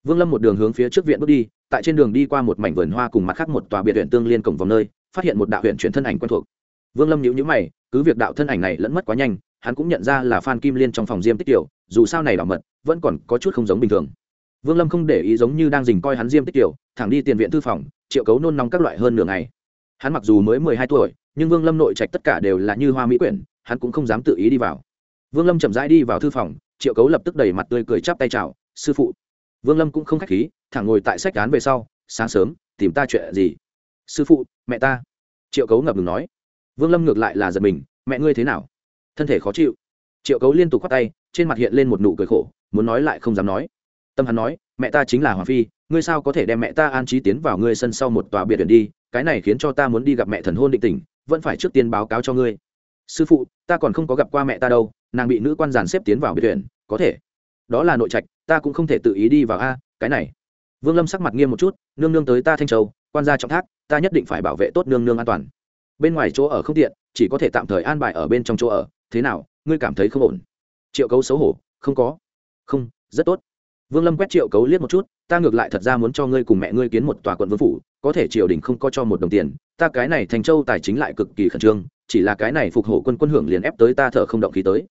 Vương lâm một đường hướng phía trước viện bước đi tại trên đường đi qua một mảnh vườn hoa cùng mặt khác một tòa biệt huyện tương liên cổng vòng nơi phát hiện một đạo huyện chuyển thân ảnh quen thuộc. Vương lâm nhíu nhíu mày cứ việc đạo thân ảnh này lẫn mất quá nhanh hắn cũng nhận ra là phan kim liên trong phòng diêm tích tiểu dù sao này bảo mật vẫn còn có chút không giống bình thường. Vương lâm không để ý giống như đang dình coi hắn diêm tích tiểu, thẳng đi tiền viện thư phòng, triệu cấu nôn nóng các loại hơn nửa ngày. Hắn mặc dù mới mười hai tuổi, nhưng vương lâm nội trạch tất cả đều là như hoa mỹ quyển, hắn cũng không dám tự ý đi vào. Vương lâm chậm rãi đi vào thư phòng, triệu cấu lập tức đẩy mặt tươi cười chắp tay chào, sư phụ. Vương lâm cũng không k h á c h khí, thẳng ngồi tại sách án về sau, sáng sớm, tìm ta chuyện gì? Sư phụ, mẹ ta. Triệu cấu ngập ngừng nói. Vương lâm ngược lại là giật mình, mẹ ngươi thế nào? Thân thể khó chịu. Triệu cấu liên tục k h o á t tay trên mặt hiện lên một nụ cười khổ, muốn nói lại không dám nói. Tâm hắn nói, mẹ ta chính là hoàng phi, ngươi sao có thể đem mẹ ta an trí tiến vào ngươi sân sau một tòa biệt viện đi? Cái này khiến cho ta muốn đi gặp mẹ thần hôn định tình, vẫn phải trước tiên báo cáo cho ngươi. Sư phụ, ta còn không có gặp qua mẹ ta đâu, nàng bị nữ quan giàn xếp tiến vào biệt viện, có thể. Đó là nội trạch, ta cũng không thể tự ý đi vào a, cái này. Vương lâm sắc mặt nghiêm một chút, nương nương tới ta thanh châu, quan gia trọng thác, ta nhất định phải bảo vệ tốt nương nương an toàn. Bên ngoài chỗ ở không tiện, chỉ có thể tạm thời an bài ở bên trong chỗ ở, thế nào, ngươi cảm thấy không ổn? Triệu cấu xấu hổ, không có. Không, rất tốt. Vương lâm quét triệu cấu liếc một chút, ta ngược lại thật ra muốn cho ngươi cùng mẹ ngươi kiến một tòa quận vương phủ, có thể triều đình không có cho một đồng tiền, ta cái này thành châu tài chính lại cực kỳ khẩn trương, chỉ là cái này phục hộ quân quân hưởng liền ép tới ta thở không động khí tới.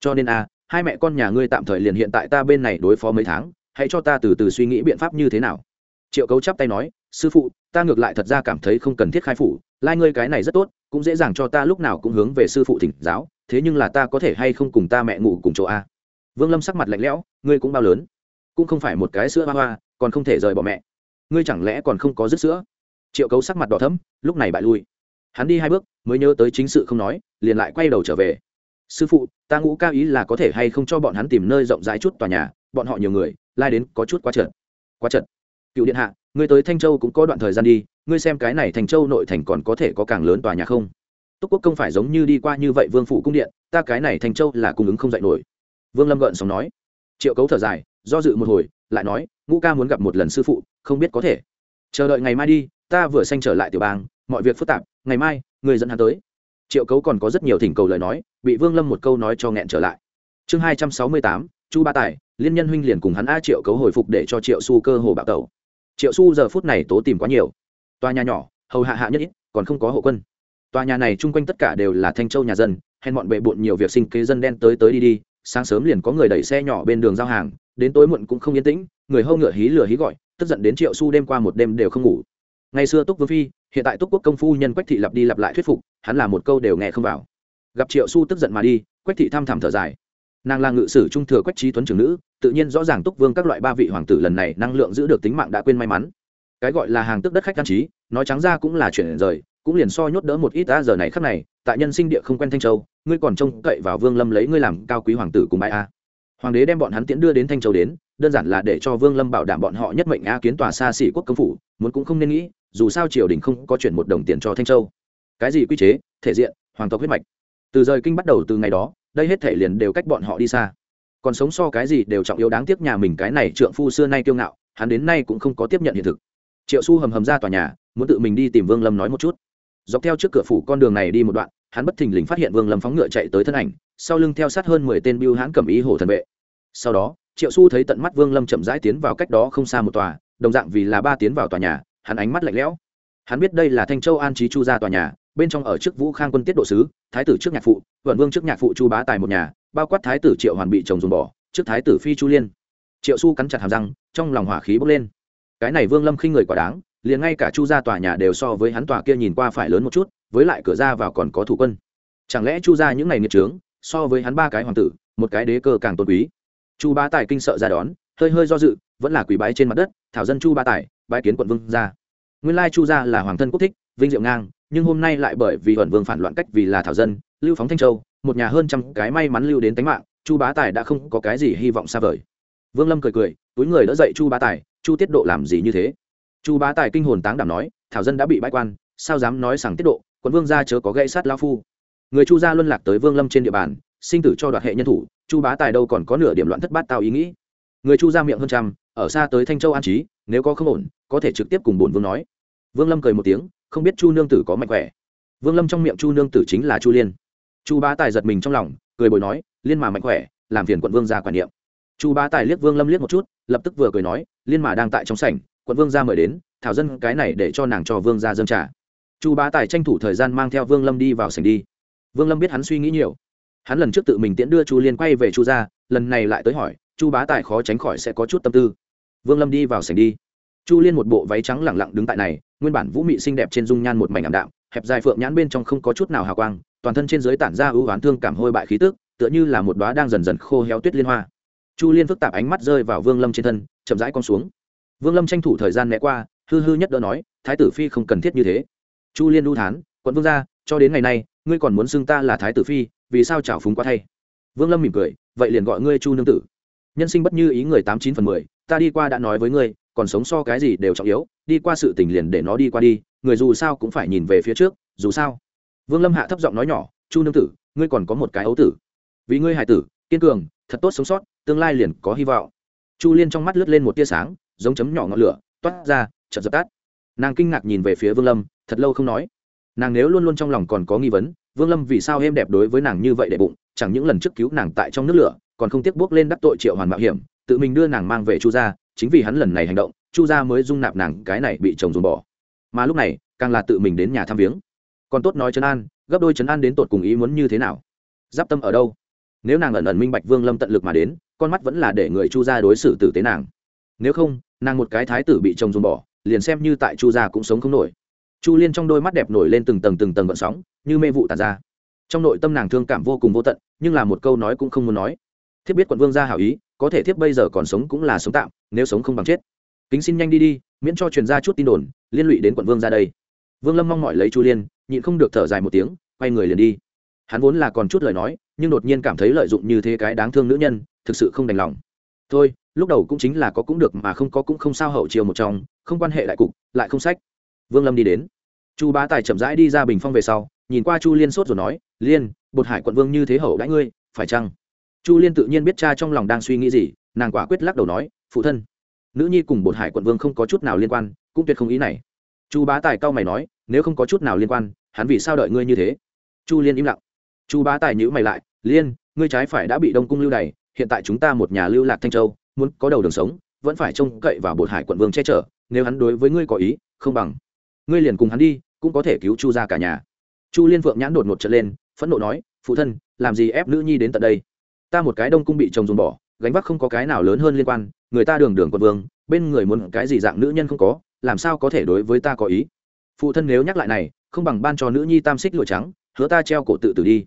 Cho nên a, hai mẹ con nhà ngươi tạm thời liền hiện tại ta bên này đối phó mấy tháng, hãy cho ta từ từ suy nghĩ biện pháp như thế nào. Triệu cấu chắp tay nói, sư phụ, ta ngược lại thật ra cảm thấy không cần thiết khai phủ, lai ngươi cái này rất tốt, cũng dễ dàng cho ta lúc nào cũng hướng về sư phụ thỉnh giáo thế nhưng là ta có thể hay không cùng ta mẹ ngủ cùng chỗ a? Vương lâm sắc mặt lạnh lẽo, ngươi cũng bao lớn. Cũng không phải một cái sữa hoa hoa, còn không thể rời bỏ mẹ. Ngươi chẳng lẽ còn không có dứt sữa? Triệu cấu sắc mặt đỏ thấm lúc này bại lui. Hắn đi hai bước, mới nhớ tới chính sự không nói, liền lại quay đầu trở về. Sư phụ, ta ngũ cao ý là có thể hay không cho bọn hắn tìm nơi rộng rãi chút tòa nhà, bọn họ nhiều người, lai đến có chút quá trật quá trật cựu điện hạ, ngươi tới thanh châu cũng có đoạn thời gian đi, ngươi xem cái này thành châu nội thành còn có thể có càng lớn tòa nhà không? Túc quốc công phải giống như đi qua như vậy vương phủ cung điện, ta cái này thành châu là cung ứng không dạy nổi. Vương lâm gợn sóng nói. Triệu cấu thở dài, do dự một hồi, lại nói, ngũ ca muốn gặp một lần sư phụ, không biết có thể. Chờ đợi ngày mai đi, ta vừa sanh trở lại tiểu bang, mọi việc phức tạp, ngày mai, người dẫn hắn tới. Triệu cấu còn có rất nhiều thỉnh cầu lời nói, bị vương lâm một câu nói cho nghẹn trở lại. Chương hai trăm sáu mươi tám, chu ba tài, liên nhân huynh liền cùng hắn a triệu cấu hồi phục để cho triệu su cơ hồ bạo tẩu. Triệu su giờ phút này tố tìm quá nhiều. Tòa nhà nhỏ, hầu hạ hạ nhất ít, còn không có hộ quân tòa nhà này chung quanh tất cả đều là thanh châu nhà dân hèn bọn bệ bộn nhiều việc sinh kế dân đen tới tới đi đi, sáng sớm liền có người đẩy xe nhỏ bên đường giao hàng, đến tối muộn cũng không yên tĩnh, người hâu ngựa hí lửa hí gọi, tức giận đến triệu su đêm qua một đêm đều không ngủ. Ngày xưa túc vương phi, hiện tại túc quốc công phu nhân quách thị lặp đi lặp lại thuyết phục, hắn là một câu đều nghe không vào. Gặp triệu su tức giận mà đi, quách thị thăm thẳm thở dài. Nàng là ngự sử trung thừa quách trí tuấn trưởng nữ, tự nhiên rõ ràng túc vương các loại ba vị hoàng tử lần này năng lượng giữ được tính mạng đã quên may mắn. Cái gọi là hàng tức đất khách căn trí, nói trắng ra cũng là chuyển rời cũng liền so nhốt đỡ một ít ta giờ này khắc này, tại nhân sinh địa không quen thanh châu, ngươi còn trông cậy vào vương lâm lấy ngươi làm cao quý hoàng tử cùng bãi a hoàng đế đem bọn hắn tiễn đưa đến thanh châu đến, đơn giản là để cho vương lâm bảo đảm bọn họ nhất mệnh a kiến tòa xa xỉ quốc công phủ, muốn cũng không nên nghĩ, dù sao triều đình không có chuyển một đồng tiền cho thanh châu. Cái gì quy chế, thể diện, hoàng tộc huyết mạch? Từ rời kinh bắt đầu từ ngày đó, đây hết thể liền đều cách bọn họ đi xa. Còn sống so cái gì đều trọng yếu đáng tiếc nhà mình cái này trượng phu xưa nay kiêu ngạo, hắn đến nay cũng không có tiếp nhận hiện thực. Triệu su hầm hầm ra tòa nhà, muốn tự mình đi tìm vương lâm nói một chút dọc theo trước cửa phủ con đường này đi một đoạn, hắn bất thình lình phát hiện vương lâm phóng ngựa chạy tới thân ảnh, sau lưng theo sát hơn mười tên biêu hãn cầm ý hồ thần vệ. Sau đó, triệu su thấy tận mắt vương lâm chậm rãi tiến vào cách đó không xa một tòa, đồng dạng vì là ba tiến vào tòa nhà, hắn ánh mắt lạnh lẽo. Hắn biết đây là thanh châu an trí chu ra tòa nhà, bên trong ở trước vũ khang quân tiết độ sứ, thái tử trước nhạc phụ vận vương trước nhạc phụ chu bá tài một nhà, bao quát thái tử triệu hoàn bị chồng dùng bỏ, trước thái tử phi chu liên. Triệu su cắn chặt hàm răng, trong lòng hỏa khí bốc lên. Cái này vương lâm khinh người quả đáng liền ngay cả chu gia tòa nhà đều so với hắn tòa kia nhìn qua phải lớn một chút, với lại cửa ra vào còn có thủ quân. Chẳng lẽ chu gia những ngày nghiệt trướng, so với hắn ba cái hoàng tử, một cái đế cơ càng tôn quý? Chu bá tài kinh sợ ra đón, hơi hơi do dự, vẫn là quỷ bái trên mặt đất, thảo dân chu bá tài, bái kiến quận vương gia. Nguyên lai chu gia là hoàng thân quốc thích, vinh diệu ngang, nhưng hôm nay lại bởi vì ẩn vương phản loạn cách vì là thảo dân, lưu phóng thanh châu, một nhà hơn trăm cái may mắn lưu đến tính mạng, chu bá tài đã không có cái gì hy vọng xa vời. Vương lâm cười cười, túi người đỡ dậy chu bá tài, chu tiết độ làm gì như thế? Chu bá tài kinh hồn táng đảm nói, thảo dân đã bị bãi quan, sao dám nói rằng tiết độ, quận vương gia chớ có gây sát lao phu. Người chu gia luân lạc tới vương lâm trên địa bàn, sinh tử cho đoạt hệ nhân thủ, chu bá tài đâu còn có nửa điểm loạn thất bát tao ý nghĩ. Người chu gia miệng hơn trăm, ở xa tới thanh châu an trí, nếu có không ổn, có thể trực tiếp cùng bổn vương nói. Vương lâm cười một tiếng, không biết chu nương tử có mạnh khỏe. Vương lâm trong miệng chu nương tử chính là chu liên. Chu bá tài giật mình trong lòng, cười bồi nói, liên mà mạnh khỏe, làm phiền quận vương gia quản niệm. Chu bá tài liếc vương lâm liếc một chút, lập tức vừa cười nói, liên mà đang tại trong sảnh quận vương gia mời đến, thảo dân cái này để cho nàng cho vương gia dâng trả chu bá tài tranh thủ thời gian mang theo vương lâm đi vào sảnh đi. Vương lâm biết hắn suy nghĩ nhiều. Hắn lần trước tự mình tiễn đưa chu liên quay về chu gia, lần này lại tới hỏi, chu bá tài khó tránh khỏi sẽ có chút tâm tư. Vương lâm đi vào sảnh đi. Chu liên một bộ váy trắng lẳng lặng đứng tại này, nguyên bản vũ mị xinh đẹp trên dung nhan một mảnh ảm đạm, hẹp dài phượng nhãn bên trong không có chút nào hào quang, toàn thân trên dưới tản ra ưu oán thương cảm hôi bại khí tức, tựa như là một đóa đang dần dần khô héo tuyết liên hoa. Chu liên phức tạp ánh mắt rơi vào vương lâm trên thân, chậm rãi con xuống vương lâm tranh thủ thời gian né qua, hư hư nhất đỡ nói, thái tử phi không cần thiết như thế. Chu liên đu thán, quận vương gia, cho đến ngày nay, ngươi còn muốn xưng ta là thái tử phi, vì sao chảo phúng quá thay? Vương lâm mỉm cười, vậy liền gọi ngươi chu nương tử. Nhân sinh bất như ý người tám chín phần mười, ta đi qua đã nói với ngươi, còn sống so cái gì đều trọng yếu, đi qua sự tình liền để nó đi qua đi, người dù sao cũng phải nhìn về phía trước, dù sao. Vương lâm hạ thấp giọng nói nhỏ, chu nương tử, ngươi còn có một cái ấu tử. Vì ngươi hải tử, kiên cường, thật tốt sống sót, tương lai liền có hy vọng. Chu liên trong mắt lướt lên một tia sáng giống chấm nhỏ ngọn lửa, toát ra, chợt dập tắt. Nàng kinh ngạc nhìn về phía vương lâm, thật lâu không nói. Nàng nếu luôn luôn trong lòng còn có nghi vấn, vương lâm vì sao êm đẹp đối với nàng như vậy để bụng, chẳng những lần trước cứu nàng tại trong nước lửa, còn không tiếc bước lên đắc tội triệu hoàn mạo hiểm, tự mình đưa nàng mang về chu gia, chính vì hắn lần này hành động, chu gia mới dung nạp nàng cái này bị chồng dùng bỏ. Mà lúc này, càng là tự mình đến nhà thăm viếng. Còn tốt nói trấn an, gấp đôi trấn an đến tột cùng ý muốn như thế nào? Giáp tâm ở đâu? Nếu nàng ẩn ẩn minh bạch vương lâm tận lực mà đến, con mắt vẫn là để người chu gia đối xử tử tế nàng nếu không, nàng một cái thái tử bị chồng dùng bỏ, liền xem như tại chu gia cũng sống không nổi. Chu liên trong đôi mắt đẹp nổi lên từng tầng từng tầng gợn sóng, như mê vụ tàn ra. Trong nội tâm nàng thương cảm vô cùng vô tận, nhưng là một câu nói cũng không muốn nói. Thiếp biết quận vương gia hảo ý, có thể thiếp bây giờ còn sống cũng là sống tạm, nếu sống không bằng chết. Kính xin nhanh đi đi, miễn cho truyền ra chút tin đồn, liên lụy đến quận vương ra đây. Vương lâm mong mỏi lấy chu liên, nhịn không được thở dài một tiếng, quay người liền đi. Hắn vốn là còn chút lời nói, nhưng đột nhiên cảm thấy lợi dụng như thế cái đáng thương nữ nhân, thực sự không đành lòng. Thôi lúc đầu cũng chính là có cũng được mà không có cũng không sao hậu chiều một trong, không quan hệ lại cục, lại không sách. Vương lâm đi đến. Chu bá tài chậm rãi đi ra bình phong về sau, nhìn qua chu liên sốt rồi nói, liên, bột hải quận vương như thế hậu đãi ngươi, phải chăng? Chu liên tự nhiên biết cha trong lòng đang suy nghĩ gì, nàng quả quyết lắc đầu nói, phụ thân, nữ nhi cùng bột hải quận vương không có chút nào liên quan, cũng tuyệt không ý này. Chu bá tài cau mày nói, nếu không có chút nào liên quan, hắn vì sao đợi ngươi như thế? Chu liên im lặng. Chu bá tài nhữ mày lại, liên, ngươi trái phải đã bị đông cung lưu đày, hiện tại chúng ta một nhà lưu lạc thanh châu muốn có đầu đường sống, vẫn phải trông cậy vào bột hải quận vương che chở, nếu hắn đối với ngươi có ý, không bằng. Ngươi liền cùng hắn đi, cũng có thể cứu chu ra cả nhà. Chu liên phượng nhãn đột ngột trở lên, phẫn nộ nói, phụ thân, làm gì ép nữ nhi đến tận đây? Ta một cái đông cung bị chồng dùng bỏ, gánh vác không có cái nào lớn hơn liên quan, người ta đường đường quận vương, bên người muốn cái gì dạng nữ nhân không có, làm sao có thể đối với ta có ý? Phụ thân nếu nhắc lại này, không bằng ban cho nữ nhi tam xích lụa trắng, hứa ta treo cổ tự tử đi.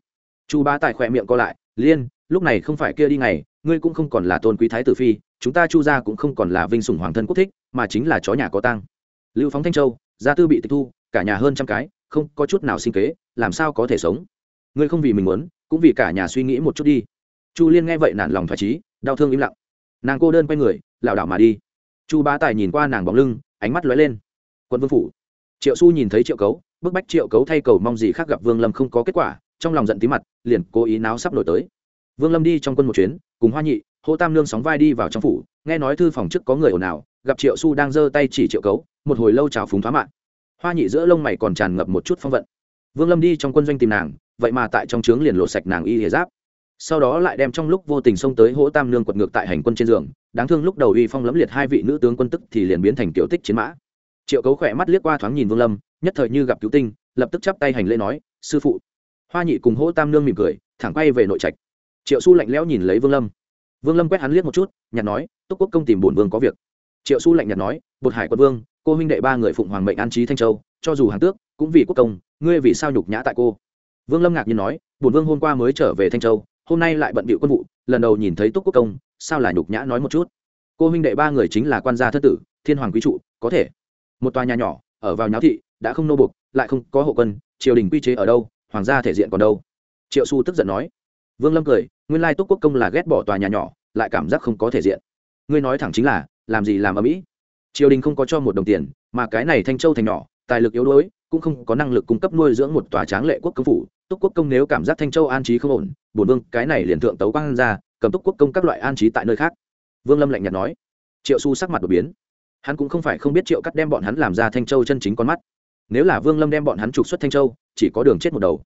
Chu bá tài khỏe miệng co lại, liên lúc này không phải kia đi ngày, ngươi cũng không còn là tôn quý thái tử phi, chúng ta chu gia cũng không còn là vinh sủng hoàng thân quốc thích, mà chính là chó nhà có tăng lưu phóng thanh châu, gia tư bị tịch thu, cả nhà hơn trăm cái, không có chút nào sinh kế, làm sao có thể sống? Ngươi không vì mình muốn, cũng vì cả nhà suy nghĩ một chút đi. Chu liên nghe vậy nản lòng phải trí, đau thương im lặng. Nàng cô đơn quay người, lảo đảo mà đi. Chu bá tài nhìn qua nàng bóng lưng, ánh mắt lóe lên. Quân vương phủ. Triệu su nhìn thấy triệu cấu, bức bách triệu cấu thay cầu mong gì khác gặp vương lâm không có kết quả, trong lòng giận tí mặt, liền cố ý náo sắp nổi tới vương lâm đi trong quân một chuyến, cùng hoa nhị, hô tam lương sóng vai đi vào trong phủ, nghe nói thư phòng trước có người ồn ào, gặp triệu su đang giơ tay chỉ triệu cấu, một hồi lâu chào phúng thoá mạng. Hoa nhị giữa lông mày còn tràn ngập một chút phong vận. Vương lâm đi trong quân doanh tìm nàng, vậy mà tại trong trướng liền lộ sạch nàng y hề giáp. Sau đó lại đem trong lúc vô tình xông tới hỗ tam nương quật ngược tại hành quân trên giường, đáng thương lúc đầu uy phong lẫm liệt hai vị nữ tướng quân tức thì liền biến thành kiểu tích chiến mã. Triệu cấu khỏe mắt liếc qua thoáng nhìn vương lâm, nhất thời như gặp cứu tinh, lập tức chắp tay hành lễ nói, sư phụ. Hoa nhị cùng hỗ tam nương mỉm cười, thẳng quay về nội trạch triệu su lạnh lẽo nhìn lấy vương lâm. Vương lâm quét hắn liếc một chút nhặt nói túc quốc công tìm bổn vương có việc. Triệu su lạnh nhạt nói bột hải quân vương cô huynh đệ ba người phụng hoàng mệnh an trí thanh châu cho dù hàng tước cũng vì quốc công ngươi vì sao nhục nhã tại cô? Vương lâm ngạc nhiên nói bổn vương hôm qua mới trở về thanh châu hôm nay lại bận bịu quân vụ lần đầu nhìn thấy túc quốc công sao là nhục nhã nói một chút? Cô huynh đệ ba người chính là quan gia thất tử thiên hoàng quý trụ có thể. Một tòa nhà nhỏ ở vào nháo thị đã không nô buộc, lại không có hộ quân triều đình quy chế ở đâu hoàng gia thể diện còn đâu. Triệu su tức giận nói vương lâm cười, nguyên lai túc quốc công là ghét bỏ tòa nhà nhỏ, lại cảm giác không có thể diện. Ngươi nói thẳng chính là, làm gì làm ở mỹ? Triều đình không có cho một đồng tiền, mà cái này thanh châu thành nhỏ, tài lực yếu đuối, cũng không có năng lực cung cấp nuôi dưỡng một tòa tráng lệ quốc công phủ. Túc quốc công nếu cảm giác thanh châu an trí không ổn, bổn vương cái này liền thượng tấu quang ra, cầm túc quốc công các loại an trí tại nơi khác. Vương lâm lạnh nhạt nói. Triệu su sắc mặt đột biến. Hắn cũng không phải không biết triệu cắt đem bọn hắn làm ra thanh châu chân chính con mắt. Nếu là vương lâm đem bọn hắn trục xuất thanh châu, chỉ có đường chết một đầu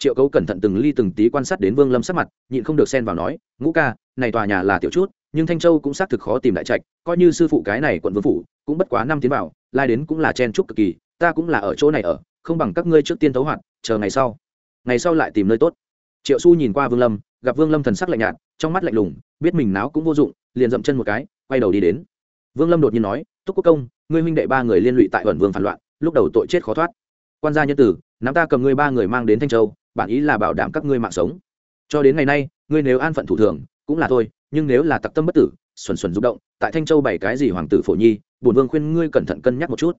triệu cấu cẩn thận từng ly từng tí quan sát đến vương lâm sắc mặt, nhịn không được xen vào nói, ngũ ca, này tòa nhà là tiểu chút, nhưng thanh châu cũng xác thực khó tìm đại trạch, coi như sư phụ cái này quận vương phủ, cũng bất quá năm tiến vào, lai đến cũng là chen trúc cực kỳ, ta cũng là ở chỗ này ở, không bằng các ngươi trước tiên tấu hoạt, chờ ngày sau. Ngày sau lại tìm nơi tốt. Triệu su nhìn qua vương lâm, gặp vương lâm thần sắc lạnh nhạt, trong mắt lạnh lùng, biết mình náo cũng vô dụng, liền dậm chân một cái, quay đầu đi đến. Vương lâm đột nhiên nói, túc quốc công, ngươi huynh đệ ba người liên lụy tại ẩn vương phản loạn, lúc đầu tội chết khó thoát. Quan gia nhân tử, nắm ta cầm ngươi ba người mang đến thanh châu bản ý là bảo đảm các ngươi mạng sống. Cho đến ngày nay ngươi nếu an phận thủ thường cũng là thôi nhưng nếu là tặc tâm bất tử xuẩn xuẩn rung động tại thanh châu bảy cái gì hoàng tử phổ nhi bổn vương khuyên ngươi cẩn thận cân nhắc một chút.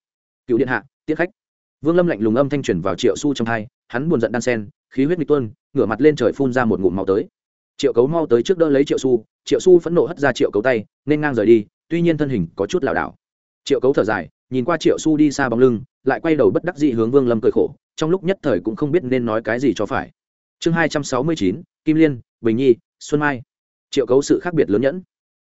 Cựu điện hạ tiết khách. Vương lâm lạnh lùng âm thanh truyền vào triệu su trong tai, hắn buồn giận đan sen khí huyết nghịch tuôn ngửa mặt lên trời phun ra một ngụm màu tới. Triệu cấu mau tới trước đỡ lấy triệu su triệu su phẫn nộ hất ra triệu cấu tay nên ngang rời đi tuy nhiên thân hình có chút lảo đảo. Triệu cấu thở dài nhìn qua triệu su đi xa bóng lưng lại quay đầu bất đắc dị hướng vương lâm cười khổ trong lúc nhất thời cũng không biết nên nói cái gì cho phải. Chương hai trăm sáu mươi chín, kim liên, bình nhi, xuân mai. Triệu cấu sự khác biệt lớn nhẫn.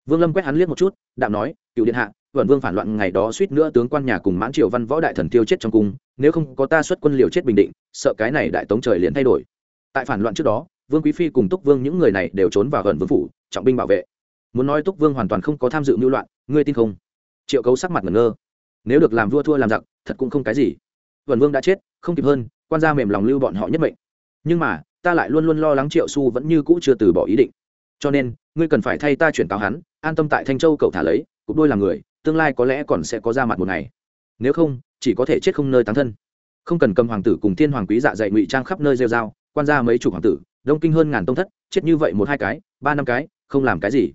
Vương lâm quét hắn liếc một chút, đạm nói cựu điện hạ vẩn vương phản loạn ngày đó suýt nữa tướng quan nhà cùng mãn triều văn võ đại thần tiêu chết trong cung, nếu không có ta xuất quân liều chết bình định, sợ cái này đại tống trời liền thay đổi. Tại phản loạn trước đó, vương quý phi cùng túc vương những người này đều trốn vào gần vương phủ, trọng binh bảo vệ. Muốn nói túc vương hoàn toàn không có tham dự mưu loạn, ngươi tin không? Triệu cấu sắc mặt ngẩn ngơ. Nếu được làm vua thua làm giặc, thật cũng không cái gì vần vương đã chết, không kịp hơn, quan gia mềm lòng lưu bọn họ nhất mệnh. Nhưng mà, ta lại luôn luôn lo lắng triệu su vẫn như cũ chưa từ bỏ ý định. Cho nên, ngươi cần phải thay ta chuyển cáo hắn, an tâm tại thanh châu cậu thả lấy, cục đôi làm người, tương lai có lẽ còn sẽ có ra mặt một ngày. Nếu không, chỉ có thể chết không nơi tán thân. Không cần cầm hoàng tử cùng thiên hoàng quý dạ dạy ngụy trang khắp nơi rêu dao quan gia mấy chục hoàng tử, đông kinh hơn ngàn tông thất, chết như vậy một hai cái, ba năm cái, không làm cái gì.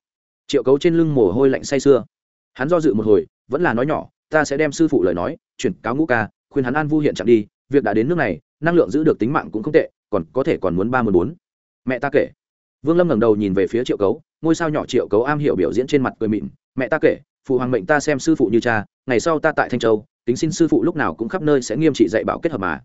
Triệu cấu trên lưng mồ hôi lạnh say sưa. Hắn do dự một hồi, vẫn là nói nhỏ, ta sẽ đem sư phụ lời nói, chuyển cáo ngũ ca khuyên hắn an vu hiện trạng đi, việc đã đến nước này, năng lượng giữ được tính mạng cũng không tệ, còn có thể còn muốn ba mươi bốn. Mẹ ta kể. Vương lâm ngẩng đầu nhìn về phía triệu cấu, ngôi sao nhỏ triệu cấu am hiểu biểu diễn trên mặt cười mịn. Mẹ ta kể, phụ hoàng mệnh ta xem sư phụ như cha, ngày sau ta tại thanh châu tính xin sư phụ lúc nào cũng khắp nơi sẽ nghiêm trị dạy bảo kết hợp mà.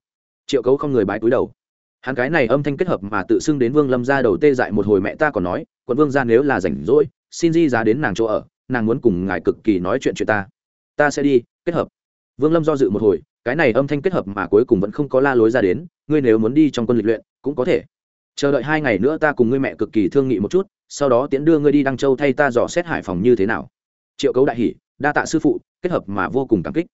Triệu cấu không người bái túi đầu. Hắn cái này âm thanh kết hợp mà tự xưng đến vương lâm ra đầu tê dại một hồi mẹ ta còn nói, quận vương ra nếu là rảnh rỗi, xin di giá đến nàng chỗ ở, nàng muốn cùng ngài cực kỳ nói chuyện chuyện ta. Ta sẽ đi, kết hợp. Vương lâm do dự một hồi cái này âm thanh kết hợp mà cuối cùng vẫn không có la lối ra đến, ngươi nếu muốn đi trong quân lịch luyện, cũng có thể. Chờ đợi hai ngày nữa ta cùng ngươi mẹ cực kỳ thương nghị một chút, sau đó tiễn đưa ngươi đi đăng châu thay ta dò xét hải phòng như thế nào. Triệu cấu đại hỉ, đa tạ sư phụ, kết hợp mà vô cùng cảm kích.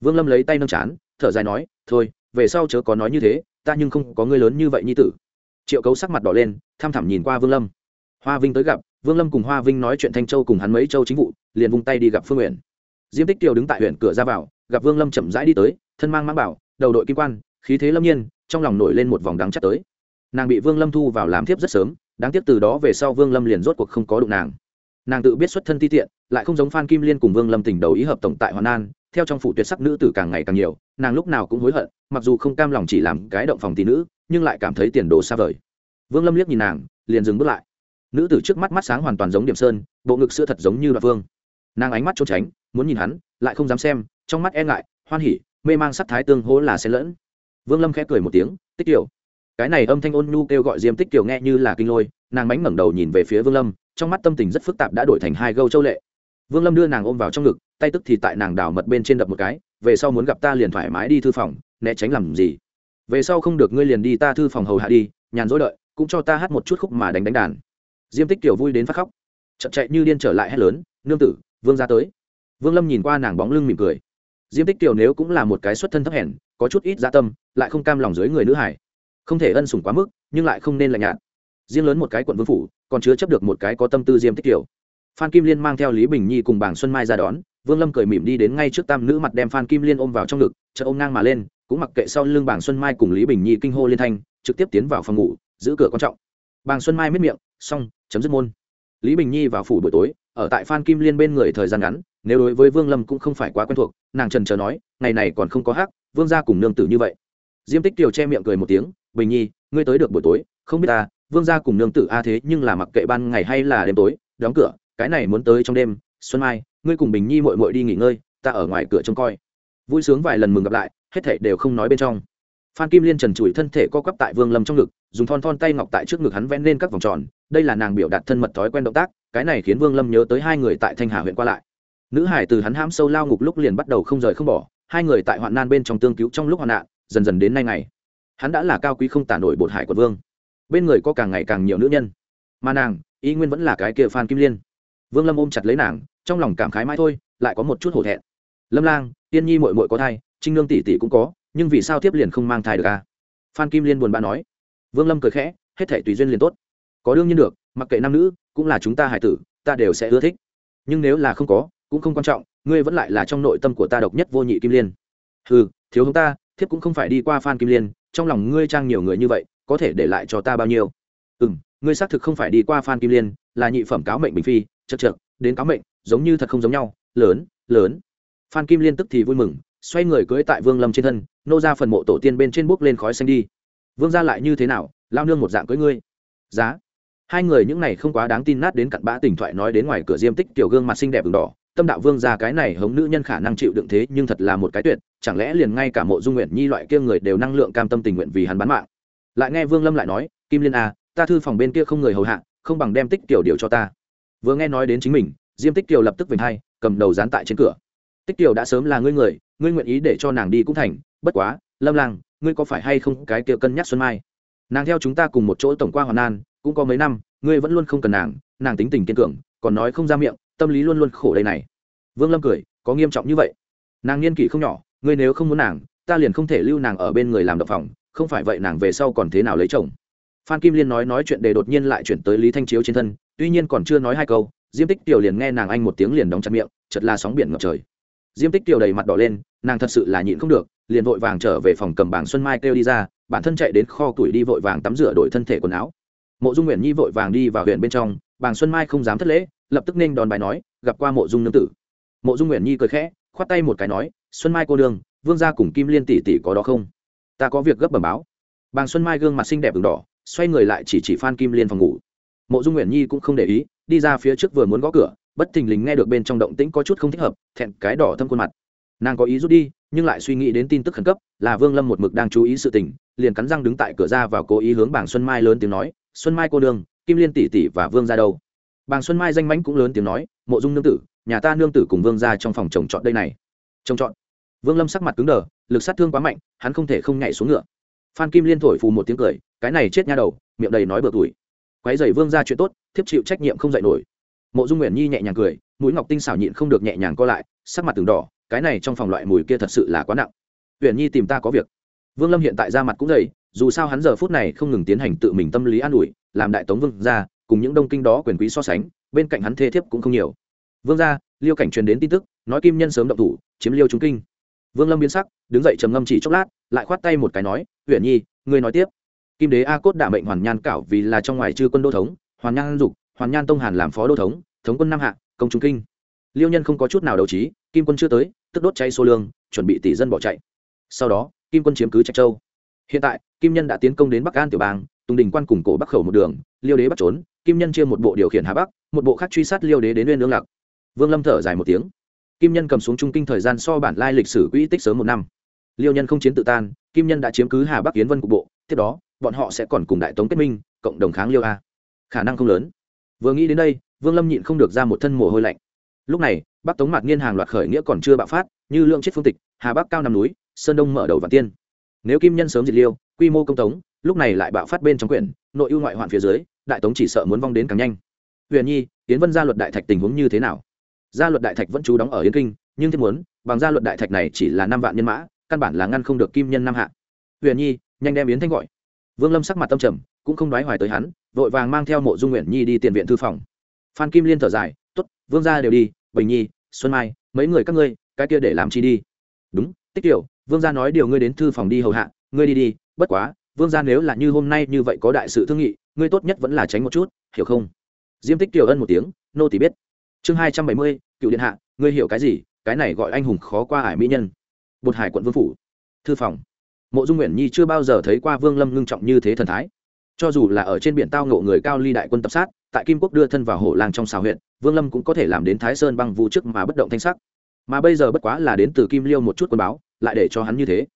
Vương lâm lấy tay nâng chán, thở dài nói, thôi, về sau chớ có nói như thế, ta nhưng không có ngươi lớn như vậy nhi tử. Triệu cấu sắc mặt đỏ lên, tham thẳm nhìn qua vương lâm. Hoa vinh tới gặp, vương lâm cùng hoa vinh nói chuyện thanh châu cùng hắn mấy châu chính vụ, liền vung tay đi gặp phương nguyện diêm tích tiêu đứng tại huyện cửa ra vào, gặp vương lâm chậm rãi đi tới thân mang mang bảo, đầu đội kim quan, khí thế lâm nhiên, trong lòng nổi lên một vòng đắng chắc tới. Nàng bị vương lâm thu vào làm thiếp rất sớm, đáng tiếc từ đó về sau vương lâm liền rốt cuộc không có đụng nàng. Nàng tự biết xuất thân ti tiện, lại không giống phan kim liên cùng vương lâm tỉnh đầu ý hợp tổng tại hoàn an, theo trong phủ tuyệt sắc nữ tử càng ngày càng nhiều, nàng lúc nào cũng hối hận, mặc dù không cam lòng chỉ làm cái động phòng tỷ nữ, nhưng lại cảm thấy tiền đồ xa vời. Vương lâm liếc nhìn nàng, liền dừng bước lại. Nữ tử trước mắt mắt sáng hoàn toàn giống điểm sơn, bộ ngực sữa thật giống như đoạn vương. Nàng ánh mắt trốn tránh, muốn nhìn hắn, lại không dám xem, trong mắt e ngại, hoan hỉ mê mang sắc thái tương hỗ là xen lẫn. Vương lâm khẽ cười một tiếng tích tiểu, cái này âm thanh ôn nhu kêu gọi diêm tích tiểu nghe như là kinh lôi nàng mánh ngẩng đầu nhìn về phía vương lâm trong mắt tâm tình rất phức tạp đã đổi thành hai gâu châu lệ. Vương lâm đưa nàng ôm vào trong ngực tay tức thì tại nàng đảo mật bên trên đập một cái về sau muốn gặp ta liền thoải mái đi thư phòng né tránh làm gì? Về sau không được ngươi liền đi ta thư phòng hầu hạ đi nhàn rỗi đợi cũng cho ta hát một chút khúc mà đánh đánh đàn. Diêm tích tiểu vui đến phát khóc. Chậm chạy như điên trở lại hét lớn nương tử vương ra tới. Vương lâm nhìn qua nàng bóng lưng mỉm cười diêm tích tiểu nếu cũng là một cái xuất thân thấp hèn, có chút ít gia dạ tâm, lại không cam lòng dưới người nữ hải. Không thể ân sủng quá mức, nhưng lại không nên lạnh nhạt. Riêng lớn một cái quận vương phủ, còn chứa chấp được một cái có tâm tư diêm tích tiểu phan kim liên mang theo lý bình nhi cùng bảng xuân mai ra đón, vương lâm cười mỉm đi đến ngay trước tam nữ mặt đem phan kim liên ôm vào trong ngực chợ ôm ngang mà lên, cũng mặc kệ sau lưng bảng xuân mai cùng lý bình nhi kinh hô liên thanh, trực tiếp tiến vào phòng ngủ, giữ cửa quan trọng. Bàng xuân mai miết miệng, xong, chấm dứt môn. Lý bình nhi vào phủ buổi tối ở tại phan kim liên bên người thời gian ngắn, nếu đối với vương lâm cũng không phải quá quen thuộc, nàng trần trờ nói, ngày này còn không có hát vương gia cùng nương tử như vậy. Diêm tích kiều che miệng cười một tiếng, bình nhi, ngươi tới được buổi tối, không biết ta, vương gia cùng nương tử a thế nhưng là mặc kệ ban ngày hay là đêm tối, đóng cửa, cái này muốn tới trong đêm, xuân mai, ngươi cùng bình nhi mội mội đi nghỉ ngơi, ta ở ngoài cửa trông coi. Vui sướng vài lần mừng gặp lại, hết thảy đều không nói bên trong. Phan kim liên trần trụi thân thể co quắp tại vương lâm trong ngực, dùng thon thon tay ngọc tại trước ngực hắn vẽ lên các vòng tròn, đây là nàng biểu đạt thân mật thói quen động tác cái này khiến vương lâm nhớ tới hai người tại thanh hà huyện qua lại. Nữ hải từ hắn hãm sâu lao ngục lúc liền bắt đầu không rời không bỏ, hai người tại hoạn nan bên trong tương cứu trong lúc hoạn nạn, dần dần đến nay ngày. Hắn đã là cao quý không tả nổi bột hải quận vương. Bên người có càng ngày càng nhiều nữ nhân. Mà nàng, y nguyên vẫn là cái kia phan kim liên. Vương lâm ôm chặt lấy nàng, trong lòng cảm khái mãi thôi, lại có một chút hổ thẹn. Lâm lang tiên nhi mội mội có thai, trinh nương tỷ tỷ cũng có, nhưng vì sao tiếp liền không mang thai được à? phan kim liên buồn bã nói. Vương lâm cười khẽ, hết thể tùy duyên liền tốt. Có đương nhiên được mặc kệ nam nữ, cũng là chúng ta hải tử, ta đều sẽ ưa thích. Nhưng nếu là không có, cũng không quan trọng, ngươi vẫn lại là trong nội tâm của ta độc nhất vô nhị kim liên. Ừ thiếu hông ta, thiếp cũng không phải đi qua phan kim liên, trong lòng ngươi trang nhiều người như vậy, có thể để lại cho ta bao nhiêu? Ừ m ngươi xác thực không phải đi qua phan kim liên, là nhị phẩm cáo mệnh bình phi chật chật đến cáo mệnh, giống như thật không giống nhau, lớn lớn. Phan kim liên tức thì vui mừng, xoay người cưới tại vương lâm trên thân, nô ra phần mộ tổ tiên bên trên bốc lên khói xanh đi. Vương ra lại như thế nào? Lao nương một dạng cưới ngươi. Giá hai người những này không quá đáng tin nát đến cặn bã tình thoại nói đến ngoài cửa diêm tích tiểu gương mặt xinh đẹp v đỏ tâm đạo vương ra cái này hống nữ nhân khả năng chịu đựng thế nhưng thật là một cái tuyệt chẳng lẽ liền ngay cả mộ dung nguyện nhi loại kia người đều năng lượng cam tâm tình nguyện vì hắn bán mạng? Lại nghe vương lâm lại nói kim liên a à, ta thư phòng bên kia không người hầu hạ không bằng đem tích tiểu điều cho ta. Vừa nghe nói đến chính mình diêm tích tiểu lập tức vinh hai cầm đầu dán tại trên cửa. Tích tiểu đã sớm là ngươi người ngươi nguyện ý để cho nàng đi cũng thành bất quá lâm lang ngươi có phải hay không cái kia cân nhắc xuân mai? Nàng theo chúng ta cùng một chỗ tổng qua hoàn an cũng có mấy năm, ngươi vẫn luôn không cần nàng nàng tính tình kiên cường, còn nói không ra miệng, tâm lý luôn luôn khổ đây này. Vương lâm cười, có nghiêm trọng như vậy? Nàng niên kỷ không nhỏ, ngươi nếu không muốn nàng, ta liền không thể lưu nàng ở bên người làm đập phòng, không phải vậy nàng về sau còn thế nào lấy chồng? Phan kim liên nói nói chuyện để đột nhiên lại chuyển tới lý thanh chiếu trên thân, tuy nhiên còn chưa nói hai câu, diêm tích tiểu liền nghe nàng anh một tiếng liền đóng chặt miệng chật là sóng biển ngập trời. Diêm tích tiểu đầy mặt đỏ lên, nàng thật sự là nhịn không được liền vội vàng trở về phòng cầm bảng xuân mai kêu đi ra, bản thân chạy đến kho tuổi đi vội vàng tắm rửa đổi thân thể quần áo. Mộ dung nguyện nhi vội vàng đi vào huyện bên trong bàng xuân mai không dám thất lễ, lập tức nên đòn bài nói, gặp qua mộ dung nương tử. Mộ dung nguyện nhi cười khẽ, khoát tay một cái nói, xuân mai cô đương vương gia cùng kim liên tỷ tỷ có đó không? Ta có việc gấp bẩm báo. Bàng xuân mai gương mặt xinh đẹp v đỏ, xoay người lại chỉ chỉ phan kim liên phòng ngủ. Mộ dung nguyện nhi cũng không để ý, đi ra phía trước vừa muốn gõ cửa, bất thình lình nghe được bên trong động tĩnh có chút không thích hợp, thẹn cái đỏ thâm khuôn mặt nàng có ý rút đi nhưng lại suy nghĩ đến tin tức khẩn cấp là vương lâm một mực đang chú ý sự tình liền cắn răng đứng tại cửa ra vào cố ý hướng bảng xuân mai lớn tiếng nói xuân mai cô Đường, kim liên tỷ tỷ và vương ra đâu? Bàng xuân mai danh mãnh cũng lớn tiếng nói mộ dung nương tử nhà ta nương tử cùng vương ra trong phòng trồng trọt đây này. Trồng trọt. Vương lâm sắc mặt cứng đờ lực sát thương quá mạnh hắn không thể không nhảy xuống ngựa. Phan kim liên thổi phù một tiếng cười cái này chết nha đầu miệng đầy nói bừa tuổi quái dày vương ra chuyện tốt thiếp chịu trách nhiệm không dạy nổi. Mộ dung nguyện nhi nhẹ nhàng cười mũi ngọc tinh xảo nhịn không được nhẹ nhàng co lại, sắc mặt từng đỏ, cái này trong phòng loại mùi kia thật sự là quá nặng. Huyền nhi tìm ta có việc. Vương lâm hiện tại ra mặt cũng dày dù sao hắn giờ phút này không ngừng tiến hành tự mình tâm lý an ủi, làm đại tống vương ra, cùng những đông kinh đó quyền quý so sánh, bên cạnh hắn thê thiếp cũng không nhiều. Vương ra, liêu cảnh truyền đến tin tức, nói kim nhân sớm động thủ, chiếm liêu trung kinh. Vương lâm biến sắc, đứng dậy trầm ngâm chỉ chốc lát, lại khoát tay một cái nói huyền nhi, ngươi nói tiếp. Kim đế a cốt đả mệnh hoàn nhan cảo vì là trong ngoài chư quân đô thống, hoàn nhan dục, hoàn nhan tông hàn làm phó đô thống thống quân nam hạ công trung kinh. Liêu nhân không có chút nào đấu trí, kim quân chưa tới, tức đốt cháy xô lương, chuẩn bị tỷ dân bỏ chạy. Sau đó, kim quân chiếm cứ trạch châu. Hiện tại, kim nhân đã tiến công đến bắc an tiểu bang, tùng đình quan cùng cổ bắc khẩu một đường, liêu đế bắt trốn, kim nhân chia một bộ điều khiển hà bắc, một bộ khác truy sát liêu đế đến nguyên lương lạc. Vương lâm thở dài một tiếng. Kim nhân cầm xuống trung kinh thời gian so bản lai lịch sử quỹ tích sớm một năm. Liêu nhân không chiến tự tan, kim nhân đã chiếm cứ hà bắc yến vân cục bộ, tiếp đó, bọn họ sẽ còn cùng đại tống kết minh, cộng đồng kháng liêu a. Khả năng không lớn. Vừa nghĩ đến đây vương lâm nhịn không được ra một thân mồ hôi lạnh. Lúc này, bắc tống mạc niên hàng loạt khởi nghĩa còn chưa bạo phát, như lượng chết phương tịch, hà bắc cao nằm núi, sơn đông mở đầu và tiên. Nếu kim nhân sớm diệt liêu, quy mô công tống, lúc này lại bạo phát bên trong quyển, nội ưu ngoại hoạn phía dưới, đại tống chỉ sợ muốn vong đến càng nhanh. Huyền nhi tiến vân gia luật đại thạch tình huống như thế nào? Gia luật đại thạch vẫn trú đóng ở yên kinh, nhưng thiết muốn, bằng gia luật đại thạch này chỉ là năm vạn nhân mã, căn bản là ngăn không được kim nhân nam hạ. Huyền nhi, nhanh đem yến thanh gọi. Vương lâm sắc mặt tâm trầm, cũng không đoái hoài tới hắn, vội vàng mang theo mộ dung nguyện nhi đi tiền viện thư phòng phan kim liên thở dài t ố t vương gia đều đi, bình nhi, xuân mai, mấy người các ngươi, cái kia để làm chi đi. Đúng, tích tiểu, vương gia nói điều ngươi đến thư phòng đi hầu hạ, ngươi đi đi, bất quá, vương gia nếu là như hôm nay như vậy có đại sự thương nghị, ngươi tốt nhất vẫn là tránh một chút, hiểu không? Diêm tích tiểu ân một tiếng, nô tỷ biết. Chương hai trăm bảy mươi, cựu điện hạ, ngươi hiểu cái gì? Cái này gọi anh hùng khó qua ải mỹ nhân. Bột hải quận vương phủ. Thư phòng. Mộ dung nguyện nhi chưa bao giờ thấy qua vương lâm ngưng trọng như thế thần thái. Cho dù là ở trên biển tao ngộ người cao ly đại quân tập sát tại kim quốc đưa thân vào hổ lang trong xào huyện, vương lâm cũng có thể làm đến thái sơn băng vu trước mà bất động thanh sắc. Mà bây giờ bất quá là đến từ kim liêu một chút quân báo, lại để cho hắn như thế.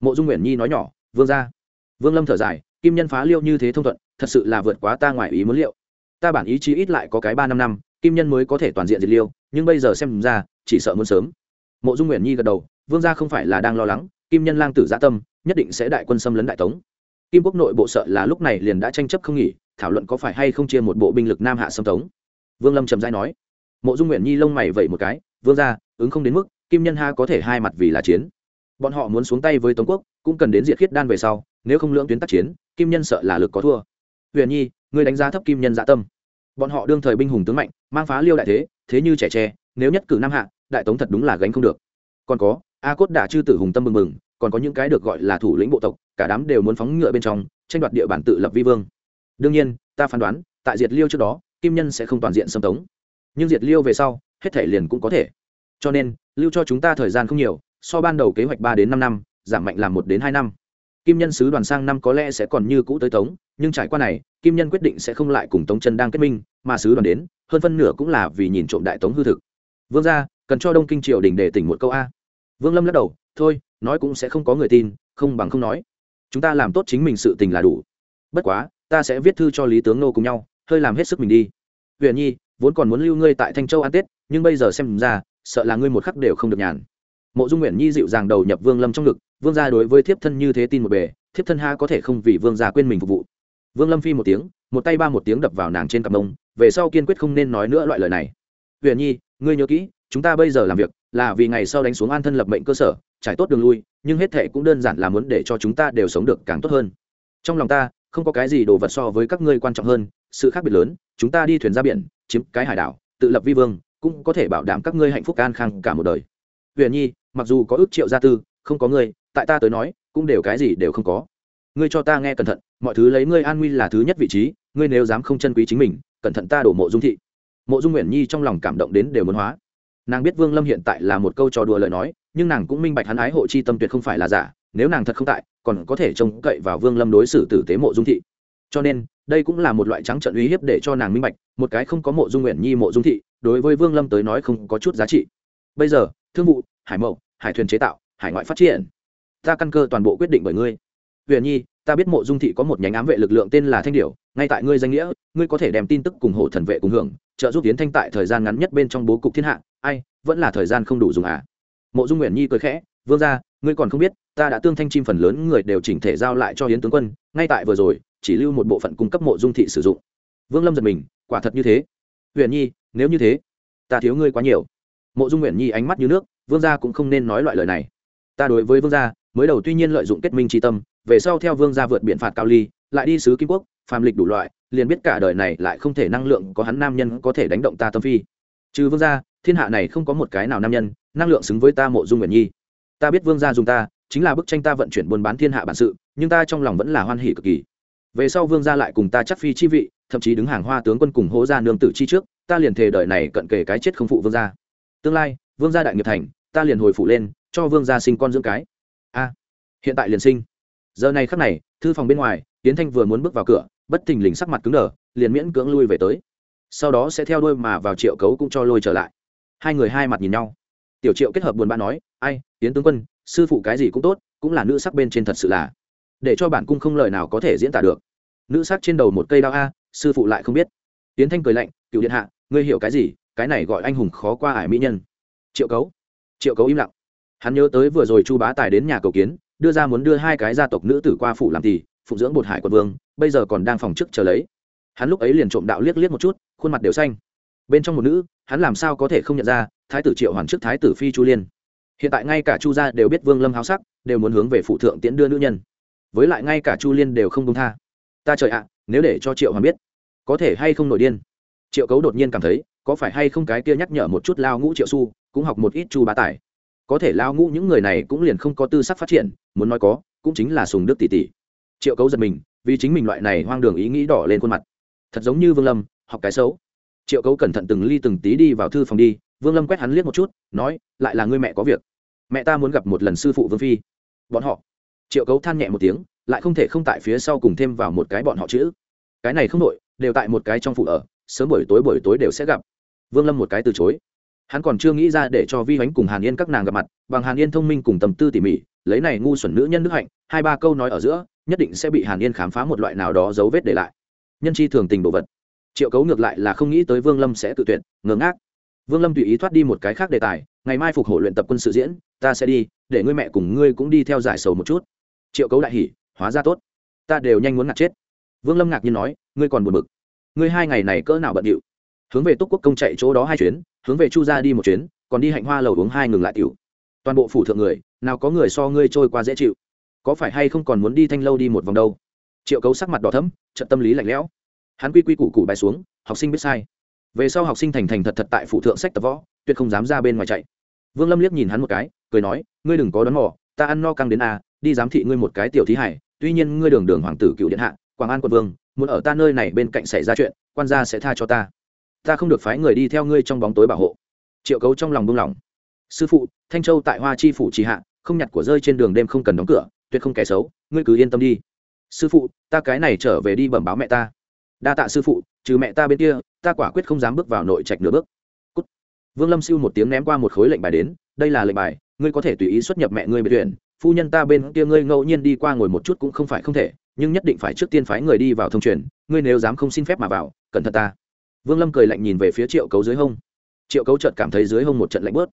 Mộ dung nguyện nhi nói nhỏ, vương ra vương lâm thở dài, kim nhân phá liêu như thế thông thuận, thật sự là vượt quá ta ngoài ý muốn liệu. Ta bản ý chí ít lại có cái ba năm năm, kim nhân mới có thể toàn diện diệt liêu, nhưng bây giờ xem ra, chỉ sợ muốn sớm. Mộ dung nguyện nhi gật đầu, vương gia không phải là đang lo lắng, kim nhân lang tử gia tâm, nhất định sẽ đại quân xâm lấn đại tống. Kim quốc nội bộ sợ là lúc này liền đã tranh chấp không nghỉ thảo luận có phải hay không chia một bộ binh lực nam hạ xâm tống? Vương lâm trầm dai nói. Mộ dung nguyện nhi lông mày vậy một cái, vương gia, ứng không đến mức, kim nhân ha có thể hai mặt vì là chiến. Bọn họ muốn xuống tay với tống quốc, cũng cần đến diệt khiết đan về sau, nếu không lưỡng tuyến tác chiến, kim nhân sợ là lực có thua. Huyền nhi người đánh giá thấp kim nhân dạ tâm. Bọn họ đương thời binh hùng tướng mạnh, mang phá liêu đại thế thế như trẻ tre, nếu nhất cử nam hạ, đại tống thật đúng là gánh không được. Còn có, a cốt đả chư tử hùng tâm mừng mừng còn có những cái được gọi là thủ lĩnh bộ tộc, cả đám đều muốn phóng ngựa bên trong, tranh đoạt địa bản tự lập vi vương đương nhiên, ta phán đoán, tại diệt liêu trước đó, kim nhân sẽ không toàn diện xâm tống. Nhưng diệt liêu về sau, hết thể liền cũng có thể. Cho nên, lưu cho chúng ta thời gian không nhiều, so ban đầu kế hoạch ba đến năm năm, giảm mạnh làm một đến hai năm. Kim nhân sứ đoàn sang năm có lẽ sẽ còn như cũ tới tống, nhưng trải qua này, kim nhân quyết định sẽ không lại cùng tống chân đang kết minh, mà sứ đoàn đến, hơn phân nửa cũng là vì nhìn trộm đại tống hư thực. Vương gia, cần cho đông kinh triều đình để tỉnh một câu a. Vương lâm lắc đầu, thôi, nói cũng sẽ không có người tin, không bằng không nói. Chúng ta làm tốt chính mình sự tình là đủ. Bất quá ta sẽ viết thư cho lý tướng nô cùng nhau, hơi làm hết sức mình đi. Huyền nhi, vốn còn muốn lưu ngươi tại thanh châu ăn tết, nhưng bây giờ xem ra, sợ là ngươi một khắc đều không được nhàn. Mộ dung nguyện nhi dịu dàng đầu nhập vương lâm trong ngực, vương gia đối với thiếp thân như thế tin một bề, thiếp thân ha có thể không vì vương gia quên mình phục vụ. Vương lâm phi một tiếng, một tay ba một tiếng đập vào nàng trên cặp mông về sau kiên quyết không nên nói nữa loại lời này. Huyền nhi, ngươi nhớ kỹ, chúng ta bây giờ làm việc là vì ngày sau đánh xuống an thân lập mệnh cơ sở, trải tốt đường lui, nhưng hết thệ cũng đơn giản là muốn để cho chúng ta đều sống được càng tốt hơn. Trong lòng ta không có cái gì đồ vật so với các ngươi quan trọng hơn, sự khác biệt lớn, chúng ta đi thuyền ra biển, chiếm cái hải đảo, tự lập vi vương, cũng có thể bảo đảm các ngươi hạnh phúc an khang cả một đời. Huyền nhi, mặc dù có ước triệu gia tư, không có ngươi, tại ta tới nói, cũng đều cái gì đều không có. Ngươi cho ta nghe cẩn thận, mọi thứ lấy ngươi an nguy là thứ nhất vị trí, ngươi nếu dám không chân quý chính mình, cẩn thận ta đổ mộ dung thị. Mộ dung nguyện nhi trong lòng cảm động đến đều muốn hóa. Nàng biết vương lâm hiện tại là một câu trò đùa lời nói, nhưng nàng cũng minh bạch hắn ái hộ chi tâm tuyệt không phải là giả nếu nàng thật không tại, còn có thể trông cậy vào vương lâm đối xử tử tế mộ dung thị. Cho nên, đây cũng là một loại trắng trận uy hiếp để cho nàng minh bạch, một cái không có mộ dung nguyện nhi, mộ dung thị, đối với vương lâm tới nói không có chút giá trị. Bây giờ, thương vụ, hải mậu, hải thuyền chế tạo, hải ngoại phát triển. Ta căn cơ toàn bộ quyết định bởi ngươi. Huyền nhi, ta biết mộ dung thị có một nhánh ám vệ lực lượng tên là thanh điểu, ngay tại ngươi danh nghĩa, ngươi có thể đem tin tức cùng hộ thần vệ cùng hưởng, trợ giúp tiến thanh tại thời gian ngắn nhất bên trong bố cục thiên hạ. Ai, vẫn là thời gian không đủ dùng à? Mộ dung nguyện nhi cười khẽ, vương ra ngươi còn không biết, ta đã tương thanh chim phần lớn người đều chỉnh thể giao lại cho hiến tướng quân, ngay tại vừa rồi, chỉ lưu một bộ phận cung cấp mộ dung thị sử dụng. Vương lâm giật mình, quả thật như thế. Huyền nhi, nếu như thế, ta thiếu ngươi quá nhiều. Mộ dung nguyện nhi ánh mắt như nước, vương gia cũng không nên nói loại lời này. Ta đối với vương gia, mới đầu tuy nhiên lợi dụng kết minh tri tâm, về sau theo vương gia vượt biện phạt cao ly, lại đi sứ kim quốc, phàm lịch đủ loại, liền biết cả đời này lại không thể năng lượng có hắn nam nhân có thể đánh động ta tâm phi. Trừ vương gia, thiên hạ này không có một cái nào nam nhân, năng lượng xứng với ta mộ dung nguyện nhi ta biết vương gia dùng ta, chính là bức tranh ta vận chuyển buôn bán thiên hạ bản sự, nhưng ta trong lòng vẫn là hoan hỉ cực kỳ. Về sau vương gia lại cùng ta chắc phi chi vị, thậm chí đứng hàng hoa tướng quân cùng hố gia nương tử chi trước, ta liền thề đời này cận kề cái chết không phụ vương gia. Tương lai, vương gia đại nghiệp thành, ta liền hồi phụ lên, cho vương gia sinh con dưỡng cái. A, hiện tại liền sinh. Giờ này khắc này, thư phòng bên ngoài tiến thanh vừa muốn bước vào cửa, bất thình lình sắc mặt cứng đờ, liền miễn cưỡng lui về tới. Sau đó sẽ theo đuôi mà vào triệu cấu cũng cho lôi trở lại. Hai người hai mặt nhìn nhau. Tiểu triệu kết hợp buồn bã nói ai tiến tướng quân, sư phụ cái gì cũng tốt, cũng là nữ sắc bên trên thật sự là. Để cho bản cung không lời nào có thể diễn tả được. Nữ sắc trên đầu một cây đao a, sư phụ lại không biết. Tiến thanh cười lạnh cựu điện hạ, ngươi hiểu cái gì? Cái này gọi anh hùng khó qua ải mỹ nhân. Triệu cấu. Triệu cấu im lặng. Hắn nhớ tới vừa rồi chu bá tài đến nhà cầu kiến, đưa ra muốn đưa hai cái gia tộc nữ tử qua phủ làm thì phụng dưỡng bột hải quân vương, bây giờ còn đang phòng chức chờ lấy. Hắn lúc ấy liền trộm đạo liếc liếc một chút, khuôn mặt đều xanh. Bên trong một nữ, hắn làm sao có thể không nhận ra, thái tử triệu hoàn trước thái tử phi chu liên hiện tại ngay cả chu gia đều biết vương lâm háo sắc, đều muốn hướng về phụ thượng tiễn đưa nữ nhân. Với lại ngay cả chu liên đều không công tha. Ta trời ạ, nếu để cho triệu hoàng biết, có thể hay không nổi điên? Triệu cấu đột nhiên cảm thấy, có phải hay không cái kia nhắc nhở một chút lao ngũ triệu su, cũng học một ít chu bá tài. Có thể lao ngũ những người này cũng liền không có tư sắc phát triển, muốn nói có, cũng chính là sùng đức tỷ tỷ. Triệu cấu giật mình, vì chính mình loại này hoang đường ý nghĩ đỏ lên khuôn mặt. Thật giống như vương lâm, học cái xấu. Triệu cấu cẩn thận từng ly từng tí đi vào thư phòng đi, vương lâm quét hắn liếc một chút, nói, lại là ngươi mẹ có việc mẹ ta muốn gặp một lần sư phụ vương phi bọn họ triệu cấu than nhẹ một tiếng lại không thể không tại phía sau cùng thêm vào một cái bọn họ chữ cái này không đội đều tại một cái trong phụ ở sớm buổi tối buổi tối đều sẽ gặp vương lâm một cái từ chối hắn còn chưa nghĩ ra để cho vi ánh cùng hàn yên các nàng gặp mặt bằng hàn yên thông minh cùng tầm tư tỉ mỉ lấy này ngu xuẩn nữ nhân đức hạnh hai ba câu nói ở giữa nhất định sẽ bị hàn yên khám phá một loại nào đó dấu vết để lại nhân chi thường tình đồ vật triệu cấu ngược lại là không nghĩ tới vương lâm sẽ tự tuyệt ngớ ngác vương lâm tùy ý thoát đi một cái khác đề tài ngày mai phục hồi luyện tập quân sự diễn, ta sẽ đi, để ngươi mẹ cùng ngươi cũng đi theo giải sầu một chút. Triệu cấu đại hỉ, hóa ra tốt. Ta đều nhanh muốn ngạt chết. Vương lâm ngạc nhiên nói, ngươi còn buồn bực. Ngươi hai ngày này cỡ nào bận điệu. Hướng về túc quốc công chạy chỗ đó hai chuyến, hướng về chu gia đi một chuyến, còn đi hạnh hoa lầu uống hai ngừng lại tiểu. Toàn bộ phủ thượng người, nào có người so ngươi trôi qua dễ chịu. Có phải hay không còn muốn đi thanh lâu đi một vòng đâu? Triệu cấu sắc mặt đỏ thấm trận tâm lý lạnh lẽo. Hắn quy quy củ củ bài xuống, học sinh biết sai. Về sau học sinh thành thành thật thật tại phụ thượng sách tập võ tuyệt không dám ra bên ngoài chạy. Vương lâm liếc nhìn hắn một cái, cười nói, ngươi đừng có đón mò, ta ăn no căng đến a, đi giám thị ngươi một cái tiểu thí hải, tuy nhiên ngươi đường đường hoàng tử cựu điện hạ, quảng an quân vương, muốn ở ta nơi này bên cạnh xảy ra chuyện, quan gia sẽ tha cho ta. Ta không được phái người đi theo ngươi trong bóng tối bảo hộ. Triệu cấu trong lòng buông lỏng. Sư phụ, thanh châu tại hoa chi phủ trì hạ, không nhặt của rơi trên đường đêm không cần đóng cửa, tuyệt không kẻ xấu, ngươi cứ yên tâm đi. Sư phụ, ta cái này trở về đi bẩm báo mẹ ta. Đa tạ sư phụ, trừ mẹ ta bên kia, ta quả quyết không dám bước vào nội trạch nửa bước vương lâm siêu một tiếng ném qua một khối lệnh bài đến, đây là lệnh bài, ngươi có thể tùy ý xuất nhập mẹ ngươi biệt tuyển phu nhân ta bên kia ngươi ngẫu nhiên đi qua ngồi một chút cũng không phải không thể, nhưng nhất định phải trước tiên phái người đi vào thông truyền, ngươi nếu dám không xin phép mà vào, cẩn thận ta. Vương lâm cười lạnh nhìn về phía triệu cấu dưới hông. Triệu cấu chợt cảm thấy dưới hông một trận lạnh bớt.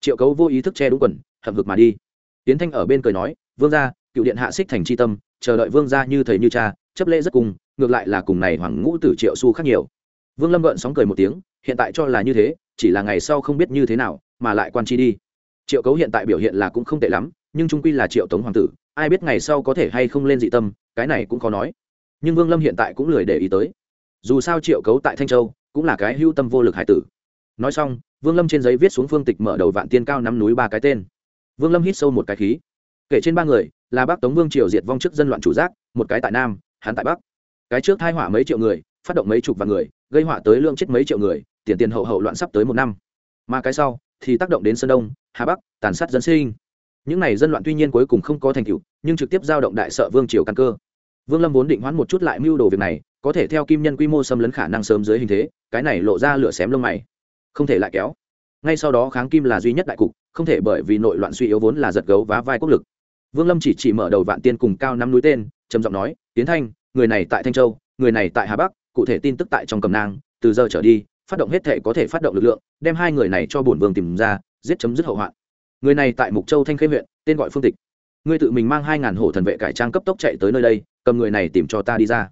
Triệu cấu vô ý thức che đúng quần, hậm hực mà đi. Tiến thanh ở bên cười nói, vương gia, cựu điện hạ xích thành c h i tâm, chờ đợi vương gia như thầy như cha, chấp lễ rất cùng, ngược lại là cùng này hoàng ngũ tử triệu su khác nhiều. Vương lâm gợn sóng cười một tiếng, hiện tại cho là như thế chỉ là ngày sau không biết như thế nào, mà lại quan chi đi. Triệu cấu hiện tại biểu hiện là cũng không tệ lắm, nhưng trung quy là triệu tống hoàng tử, ai biết ngày sau có thể hay không lên dị tâm, cái này cũng khó nói. Nhưng vương lâm hiện tại cũng lười để ý tới. Dù sao triệu cấu tại thanh châu cũng là cái hưu tâm vô lực hải tử. Nói xong, vương lâm trên giấy viết xuống phương tịch mở đầu vạn tiên cao năm núi ba cái tên. Vương lâm hít sâu một cái khí. Kể trên ba người, là bác tống vương triều diệt vong trước dân loạn chủ giác, một cái tại nam, hắn tại bắc. Cái trước thai hỏa mấy triệu người, phát động mấy chục vạn người, gây họa tới lượng chết mấy triệu người tiền tiền hậu hậu loạn sắp tới một năm. Mà cái sau, thì tác động đến sơn đông, hà bắc, tàn sát dân sinh. Những n à y dân loạn tuy nhiên cuối cùng không có thành tựu, nhưng trực tiếp giao động đại sợ vương triều căn cơ. Vương lâm vốn định hoãn một chút lại mưu đồ việc này, có thể theo kim nhân quy mô xâm lấn khả năng sớm dưới hình thế, cái này lộ ra lửa xém lông mày. Không thể lại kéo. Ngay sau đó kháng kim là duy nhất đại cục, không thể bởi vì nội loạn suy yếu vốn là giật gấu vá vai quốc lực. Vương lâm chỉ chỉ mở đầu vạn tiên cùng cao năm núi tên, trầm giọng nói, tiến thanh, người này tại thanh châu, người này tại hà bắc, cụ thể tin tức tại trong cầm nang, từ giờ trở đi phát động hết thể có thể phát động lực lượng, đem hai người này cho bổn vương tìm ra, giết chấm dứt hậu hoạn. Người này tại mục châu thanh khê huyện, tên gọi phương tịch. Ngươi tự mình mang hai ngàn hổ thần vệ cải trang cấp tốc chạy tới nơi đây, cầm người này tìm cho ta đi ra.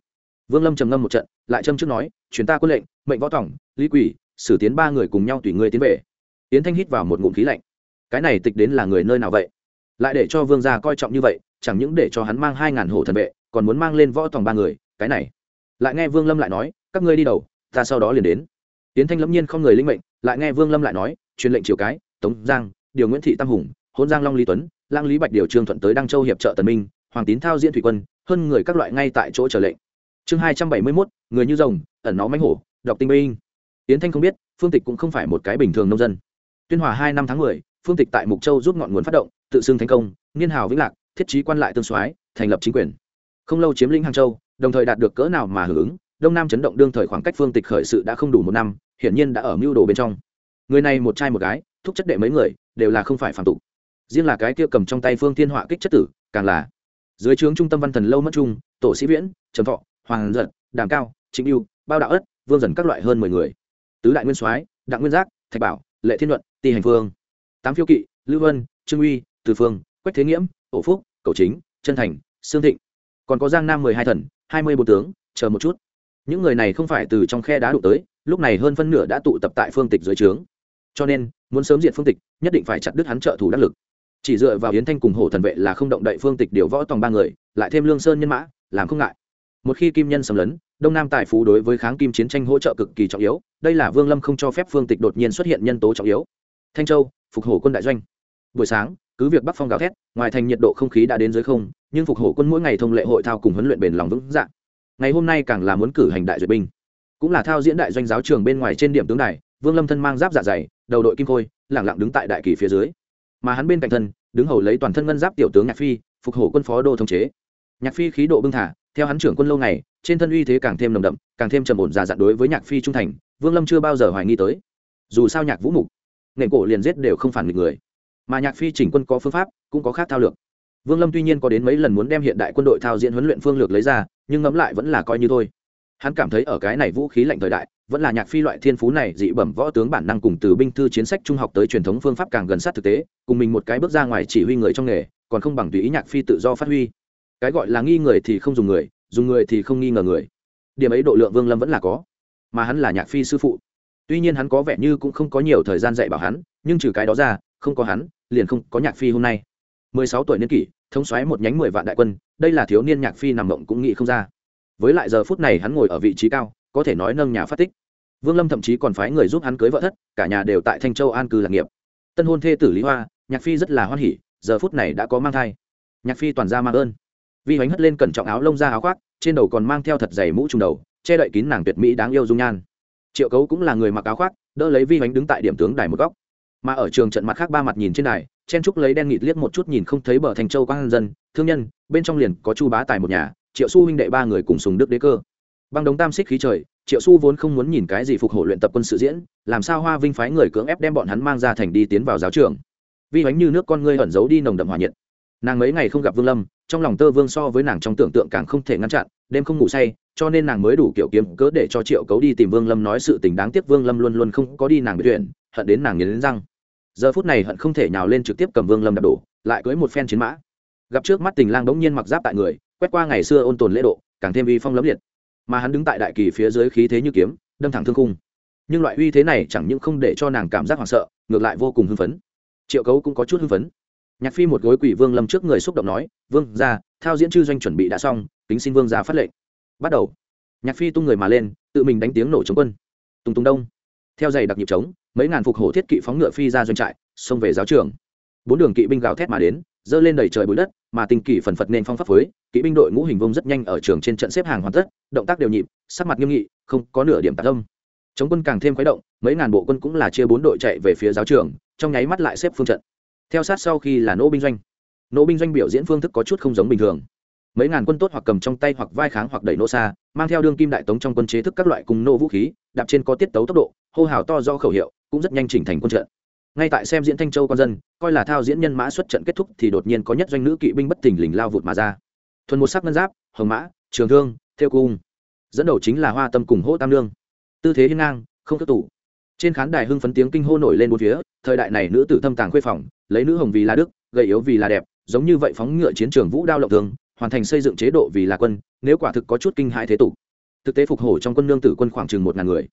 Vương lâm trầm ngâm một trận, lại châm trước nói chuyến ta quân lệnh, mệnh võ tổng, lý quỷ, xử tiến ba người cùng nhau tùy ngươi tiến về. Yến thanh hít vào một ngụm khí lạnh. Cái này tịch đến là người nơi nào vậy? Lại để cho vương gia coi trọng như vậy, chẳng những để cho hắn mang hai ngàn hổ thần vệ, còn muốn mang lên võ tòng ba người, cái này. Lại nghe vương lâm lại nói, các ngươi đi đầu, ta sau đó liền đến yến thanh lâm nhiên không người linh mệnh, lại nghe vương lâm lại nói, truyền lệnh triều cái, tống giang, điều nguyễn thị tam hùng hôn giang long lý tuấn, lang lý bạch điều trương thuận tới đăng châu hiệp trợ tần minh, hoàng tín thao diễn thủy quân, hơn người các loại ngay tại chỗ chờ lệnh. Chương hai trăm bảy mươi mốt, người như rồng, ẩn nó mánh hổ, đọc tinh binh yến thanh không biết, phương tịch cũng không phải một cái bình thường nông dân. Tuyên hòa hai năm tháng mười, phương tịch tại mục châu giúp ngọn nguồn phát động, tự xưng thành công, niên hào vĩnh lạc, thiết trí quan lại tương soái, thành lập chính quyền. Không lâu chiếm lĩnh hàng châu, đồng thời đạt được cỡ nào mà hưởng ứng đông nam chấn động đương thời khoảng cách phương tịch khởi sự đã không đủ một năm, hiển nhiên đã ở mưu đồ bên trong. Người này một trai một gái, thúc chất đệ mấy người, đều là không phải phạm tụ. riêng là cái kia cầm trong tay phương thiên họa kích chất tử, càng là dưới trướng trung tâm văn thần lâu mất trung, tổ sĩ viễn, trần thọ, hoàng giật, đàm cao chính yêu bao đạo ất, vương dần các loại hơn mười người. Tứ đại nguyên soái, đặng nguyên giác, thạch bảo, lệ thiên luận ti hành phương, tám phiêu kỵ, lưu vân, trương uy, từ phương, quách thế nghiễm ổ phúc, cầu chính, chân thành, sương thịnh. Còn có giang nam mười hai thần, hai mươi bộ tướng, chờ một chút những người này không phải từ trong khe đá đụng tới, lúc này hơn phân nửa đã tụ tập tại phương tịch dưới trướng. Cho nên, muốn sớm diệt phương tịch, nhất định phải chặt đứt hắn trợ thủ đắc lực. Chỉ dựa vào yến thanh cùng hổ thần vệ là không động đậy phương tịch điều võ tòng ba người, lại thêm lương sơn nhân mã, làm không ngại. Một khi kim nhân xâm lấn, đông nam tài phú đối với kháng kim chiến tranh hỗ trợ cực kỳ trọng yếu, đây là vương lâm không cho phép phương tịch đột nhiên xuất hiện nhân tố trọng yếu. Thanh châu, phục hổ quân đại doanh. Buổi sáng, cứ việc bắc phong gào thét, ngoài thành nhiệt độ không khí đã đến dưới không, nhưng phục hổ quân mỗi ngày thông lệ hội thao cùng huấn luyện bền lòng vững dạng ngày hôm nay càng là muốn cử hành đại duyệt binh. Cũng là thao diễn đại doanh giáo trường bên ngoài trên điểm tướng đài, vương lâm thân mang giáp dạ dày, đầu đội kim khôi, lẳng lặng đứng tại đại kỳ phía dưới. Mà hắn bên cạnh thân, đứng hầu lấy toàn thân ngân giáp tiểu tướng nhạc phi, phục hổ quân phó đô thống chế. Nhạc phi khí độ bưng thả, theo hắn trưởng quân lâu ngày, trên thân uy thế càng thêm nồng đậm, càng thêm trầm ổn già dặn đối với nhạc phi trung thành, vương lâm chưa bao giờ hoài nghi tới. Dù sao nhạc vũ mục nghệ cổ liền giết đều không phản nghịch người. Mà nhạc phi chỉnh quân có phương pháp, cũng có khác thao lược vương lâm tuy nhiên có đến mấy lần muốn đem hiện đại quân đội thao diễn huấn luyện phương lược lấy ra, nhưng ngẫm lại vẫn là coi như thôi. Hắn cảm thấy ở cái này vũ khí lạnh thời đại, vẫn là nhạc phi loại thiên phú này dị bẩm võ tướng bản năng cùng từ binh thư chiến sách trung học tới truyền thống phương pháp càng gần sát thực tế, cùng mình một cái bước ra ngoài chỉ huy người trong nghề, còn không bằng tùy ý nhạc phi tự do phát huy. Cái gọi là nghi người thì không dùng người dùng người thì không nghi ngờ người. Điểm ấy độ lượng vương lâm vẫn là có, mà hắn là nhạc phi sư phụ. Tuy nhiên hắn có vẻ như cũng không có nhiều thời gian dạy bảo hắn, nhưng trừ cái đó ra, không có hắn, liền không có nhạc phi hôm nay mười sáu tuổi niên kỷ, thống xoáy một nhánh mười vạn đại quân, đây là thiếu niên nhạc phi nằm mộng cũng nghĩ không ra. Với lại giờ phút này hắn ngồi ở vị trí cao, có thể nói nâng nhà phát tích. Vương lâm thậm chí còn phái người giúp hắn cưới vợ thất, cả nhà đều tại thanh châu an cư lạc nghiệp. Tân hôn thê tử lý hoa, nhạc phi rất là hoan hỉ, giờ phút này đã có mang thai. Nhạc phi toàn ra mang ơn. Vi hoánh hất lên cẩn trọng áo lông ra áo khoác, trên đầu còn mang theo thật dày mũ trùng đầu, che đậy kín nàng tuyệt mỹ đáng yêu dung nhan. Triệu cấu cũng là người mặc áo khoác, đỡ lấy vi hoánh đứng tại điểm tướng đài một góc. Mà ở trường trận mặt khác ba mặt nhìn trên đài chen trúc lấy đen nghịt liếc một chút nhìn không thấy bờ thành châu quang dân. Thương nhân, bên trong liền có chu bá tài một nhà, triệu su huynh đệ ba người cùng sùng đức đế cơ. Băng đống tam xích khí trời, triệu su vốn không muốn nhìn cái gì phục hồi luyện tập quân sự diễn, làm sao hoa vinh phái người cưỡng ép đem bọn hắn mang ra thành đi tiến vào giáo trường. Vi hoánh như nước con ngươi ẩn giấu đi nồng đậm hòa nhiệt. Nàng mấy ngày không gặp vương lâm, trong lòng tơ vương so với nàng trong tưởng tượng càng không thể ngăn chặn, đêm không ngủ say, cho nên nàng mới đủ kiểu kiếm cớ để cho triệu cấu đi tìm vương lâm nói sự tình đáng tiếc vương lâm luôn luôn không có đi nàng biệt tuyển hận đến nàng nghiến răng giờ phút này hận không thể nhào lên trực tiếp cầm vương lâm đập đổ, lại cưới một phen chiến mã. Gặp trước mắt tình lang bỗng nhiên mặc giáp tại người, quét qua ngày xưa ôn tồn lễ độ, càng thêm uy phong lấm liệt. Mà hắn đứng tại đại kỳ phía dưới khí thế như kiếm, đâm thẳng thương khung. Nhưng loại uy thế này chẳng những không để cho nàng cảm giác hoảng sợ, ngược lại vô cùng hưng phấn. Triệu cấu cũng có chút hưng phấn. Nhạc phi một gối quỷ vương lâm trước người xúc động nói, vương ra thao diễn chư doanh chuẩn bị đã xong tính xin vương ra phát lệnh. Bắt đầu, nhạc phi tung người mà lên, tự mình đánh tiếng nổ chống quân. Tùng tùng đông, theo giày đặc nhịp trống mấy ngàn phục hổ thiết kỵ phóng ngựa phi ra doanh trại, xông về giáo trường. Bốn đường kỵ binh gào thét mà đến, dơ lên đầy trời bụi đất, mà tình kỷ phần phật nên phong pháp phới kỵ binh đội ngũ hình vông rất nhanh ở trường trên trận xếp hàng hoàn tất, động tác đều nhịp, sắc mặt nghiêm nghị, không có nửa điểm tạc âm. Chống quân càng thêm khuấy động, mấy ngàn bộ quân cũng là chia bốn đội chạy về phía giáo trường, trong nháy mắt lại xếp phương trận. Theo sát sau khi là nỗ binh doanh. Nỗ binh doanh biểu diễn phương thức có chút không giống bình thường. Mấy ngàn quân tốt hoặc cầm trong tay hoặc vai kháng hoặc đẩy nỗ xa, mang theo đương kim đại tống trong quân chế thức các loại cùng nô vũ khí, đạp trên có tiết tấu tốc độ, hô hào to do khẩu hiệu cũng rất nhanh chỉnh thành quân trận. Ngay tại xem diễn thanh châu con dân, coi là thao diễn nhân mã xuất trận kết thúc thì đột nhiên có nhất doanh nữ kỵ binh bất thình lình lao vụt mà ra. Thuần một sắc ngân giáp, hồng mã, trường thương theo cung. Dẫn đầu chính là hoa tâm cùng hỗ tam lương tư thế hiên ngang, không thất tủ. Trên khán đài hưng phấn tiếng kinh hô nổi lên bốn phía, thời đại này nữ tử thâm tàng khuê phòng, lấy nữ hồng vì là đức, gầy yếu vì là đẹp, giống như vậy phóng ngựa chiến trường vũ đao lộng thường hoàn thành xây dựng chế độ vì là quân, nếu quả thực có chút kinh hại thế tục. Thực tế phục hổ trong quân lương tử quân khoảng chừng một ngàn người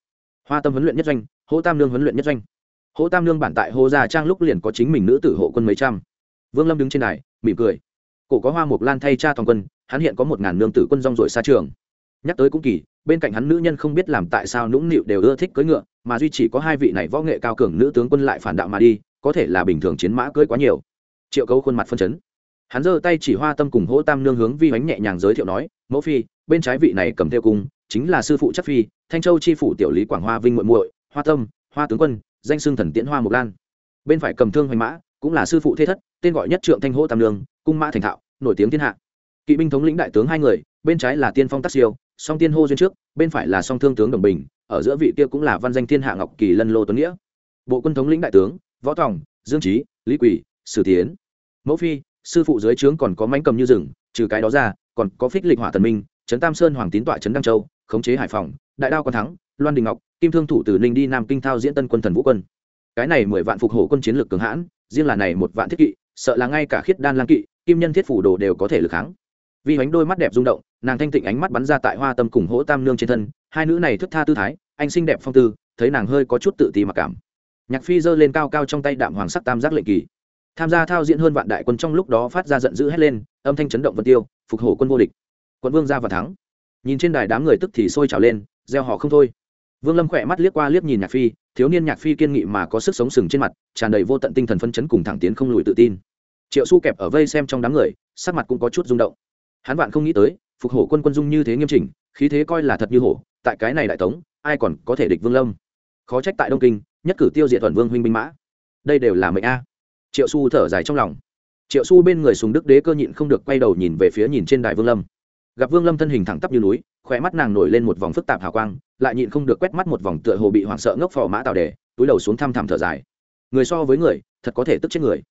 hoa tâm huấn luyện nhất doanh hỗ tam lương huấn luyện nhất doanh. Hỗ tam lương bản tại hồ gia trang lúc liền có chính mình nữ tử hộ quân mấy trăm. Vương lâm đứng trên đài, mỉm cười. Cổ có hoa mộc lan thay cha toàn quân, hắn hiện có một ngàn nương tử quân rong rổi xa trường. Nhắc tới cũng kỳ, bên cạnh hắn nữ nhân không biết làm tại sao nũng nịu đều ưa thích cưỡi ngựa, mà duy chỉ có hai vị này võ nghệ cao cường nữ tướng quân lại phản đạo mà đi, có thể là bình thường chiến mã cưỡi quá nhiều. Triệu cấu khuôn mặt phân chấn. Hắn giơ tay chỉ hoa tâm cùng hỗ tam nương hướng vi bánh nhẹ nhàng giới thiệu nói, mẫu phi, bên trái vị này cầm theo cung chính là sư phụ chắc phi, thanh châu chi phủ tiểu lý quảng hoa vinh muội muội, hoa tâm, hoa tướng quân, danh xưng thần tiễn hoa mộc lan. Bên phải cầm thương hoành mã, cũng là sư phụ thế thất, tên gọi nhất trượng thanh hỗ tam lương, cung mã thành thạo, nổi tiếng thiên hạ. Kỵ binh thống lĩnh đại tướng hai người, bên trái là tiên phong tác siêu, song tiên hô duyên trước, bên phải là song thương tướng đồng bình, ở giữa vị kia cũng là văn danh thiên hạ ngọc kỳ lân lô tuấn nghĩa. Bộ quân thống lĩnh đại tướng, võ tòng, dương trí, lý quỷ sử tiến. Mẫu phi, sư phụ dưới trướng còn có mánh cầm như rừng, trừ cái đó ra, còn có phích lịch hỏa thần minh, trấn tam sơn hoàng tín tọa trấn đăng châu khống chế hải phòng, đại đao còn thắng, loan đình ngọc, kim thương thủ từ ninh đi nam kinh thao diễn tân quân thần vũ quân. Cái này mười vạn phục hổ quân chiến lược cường hãn, riêng là này một vạn thiết kỵ, sợ là ngay cả khiết đan lang kỵ, kim nhân thiết phủ đồ đều có thể lực kháng. Vi bánh đôi mắt đẹp rung động, nàng thanh tịnh ánh mắt bắn ra tại hoa tâm cùng hỗ tam nương trên thân, hai nữ này thức tha tư thái, anh xinh đẹp phong tư, thấy nàng hơi có chút tự ti mặc cảm. Nhạc phi giơ lên cao cao trong tay đạm hoàng sắc tam giác lệnh kỳ. Tham gia thao diễn hơn vạn đại quân trong lúc đó phát ra giận dữ hét lên, âm thanh chấn động vân tiêu, phục hổ quân vô địch. Quận vương ra và thắng nhìn trên đài đám người tức thì sôi trào lên gieo họ không thôi. Vương lâm khỏe mắt liếc qua liếc nhìn nhạc phi, thiếu niên nhạc phi kiên nghị mà có sức sống sừng trên mặt, tràn đầy vô tận tinh thần phân chấn cùng thẳng tiến không lùi tự tin. Triệu su kẹp ở vây xem trong đám người, sắc mặt cũng có chút rung động. Hắn vạn không nghĩ tới, phục hổ quân quân dung như thế nghiêm chỉnh, khí thế coi là thật như hổ, tại cái này đại tống, ai còn có thể địch vương lâm? Khó trách tại đông kinh, nhất cử tiêu diệt thuận vương huynh binh mã. Đây đều là mệnh a. Triệu su thở dài trong lòng. Triệu su bên người sùng đức đế cơ nhịn không được quay đầu nhìn về phía nhìn trên đài vương lâm gặp vương lâm thân hình thẳng tắp như núi khỏe mắt nàng nổi lên một vòng phức tạp hào quang, lại nhịn không được quét mắt một vòng tựa hồ bị hoảng sợ ngốc phò mã tạo đề, túi đầu xuống thăm thẳm thở dài. Người so với người, thật có thể tức chết người.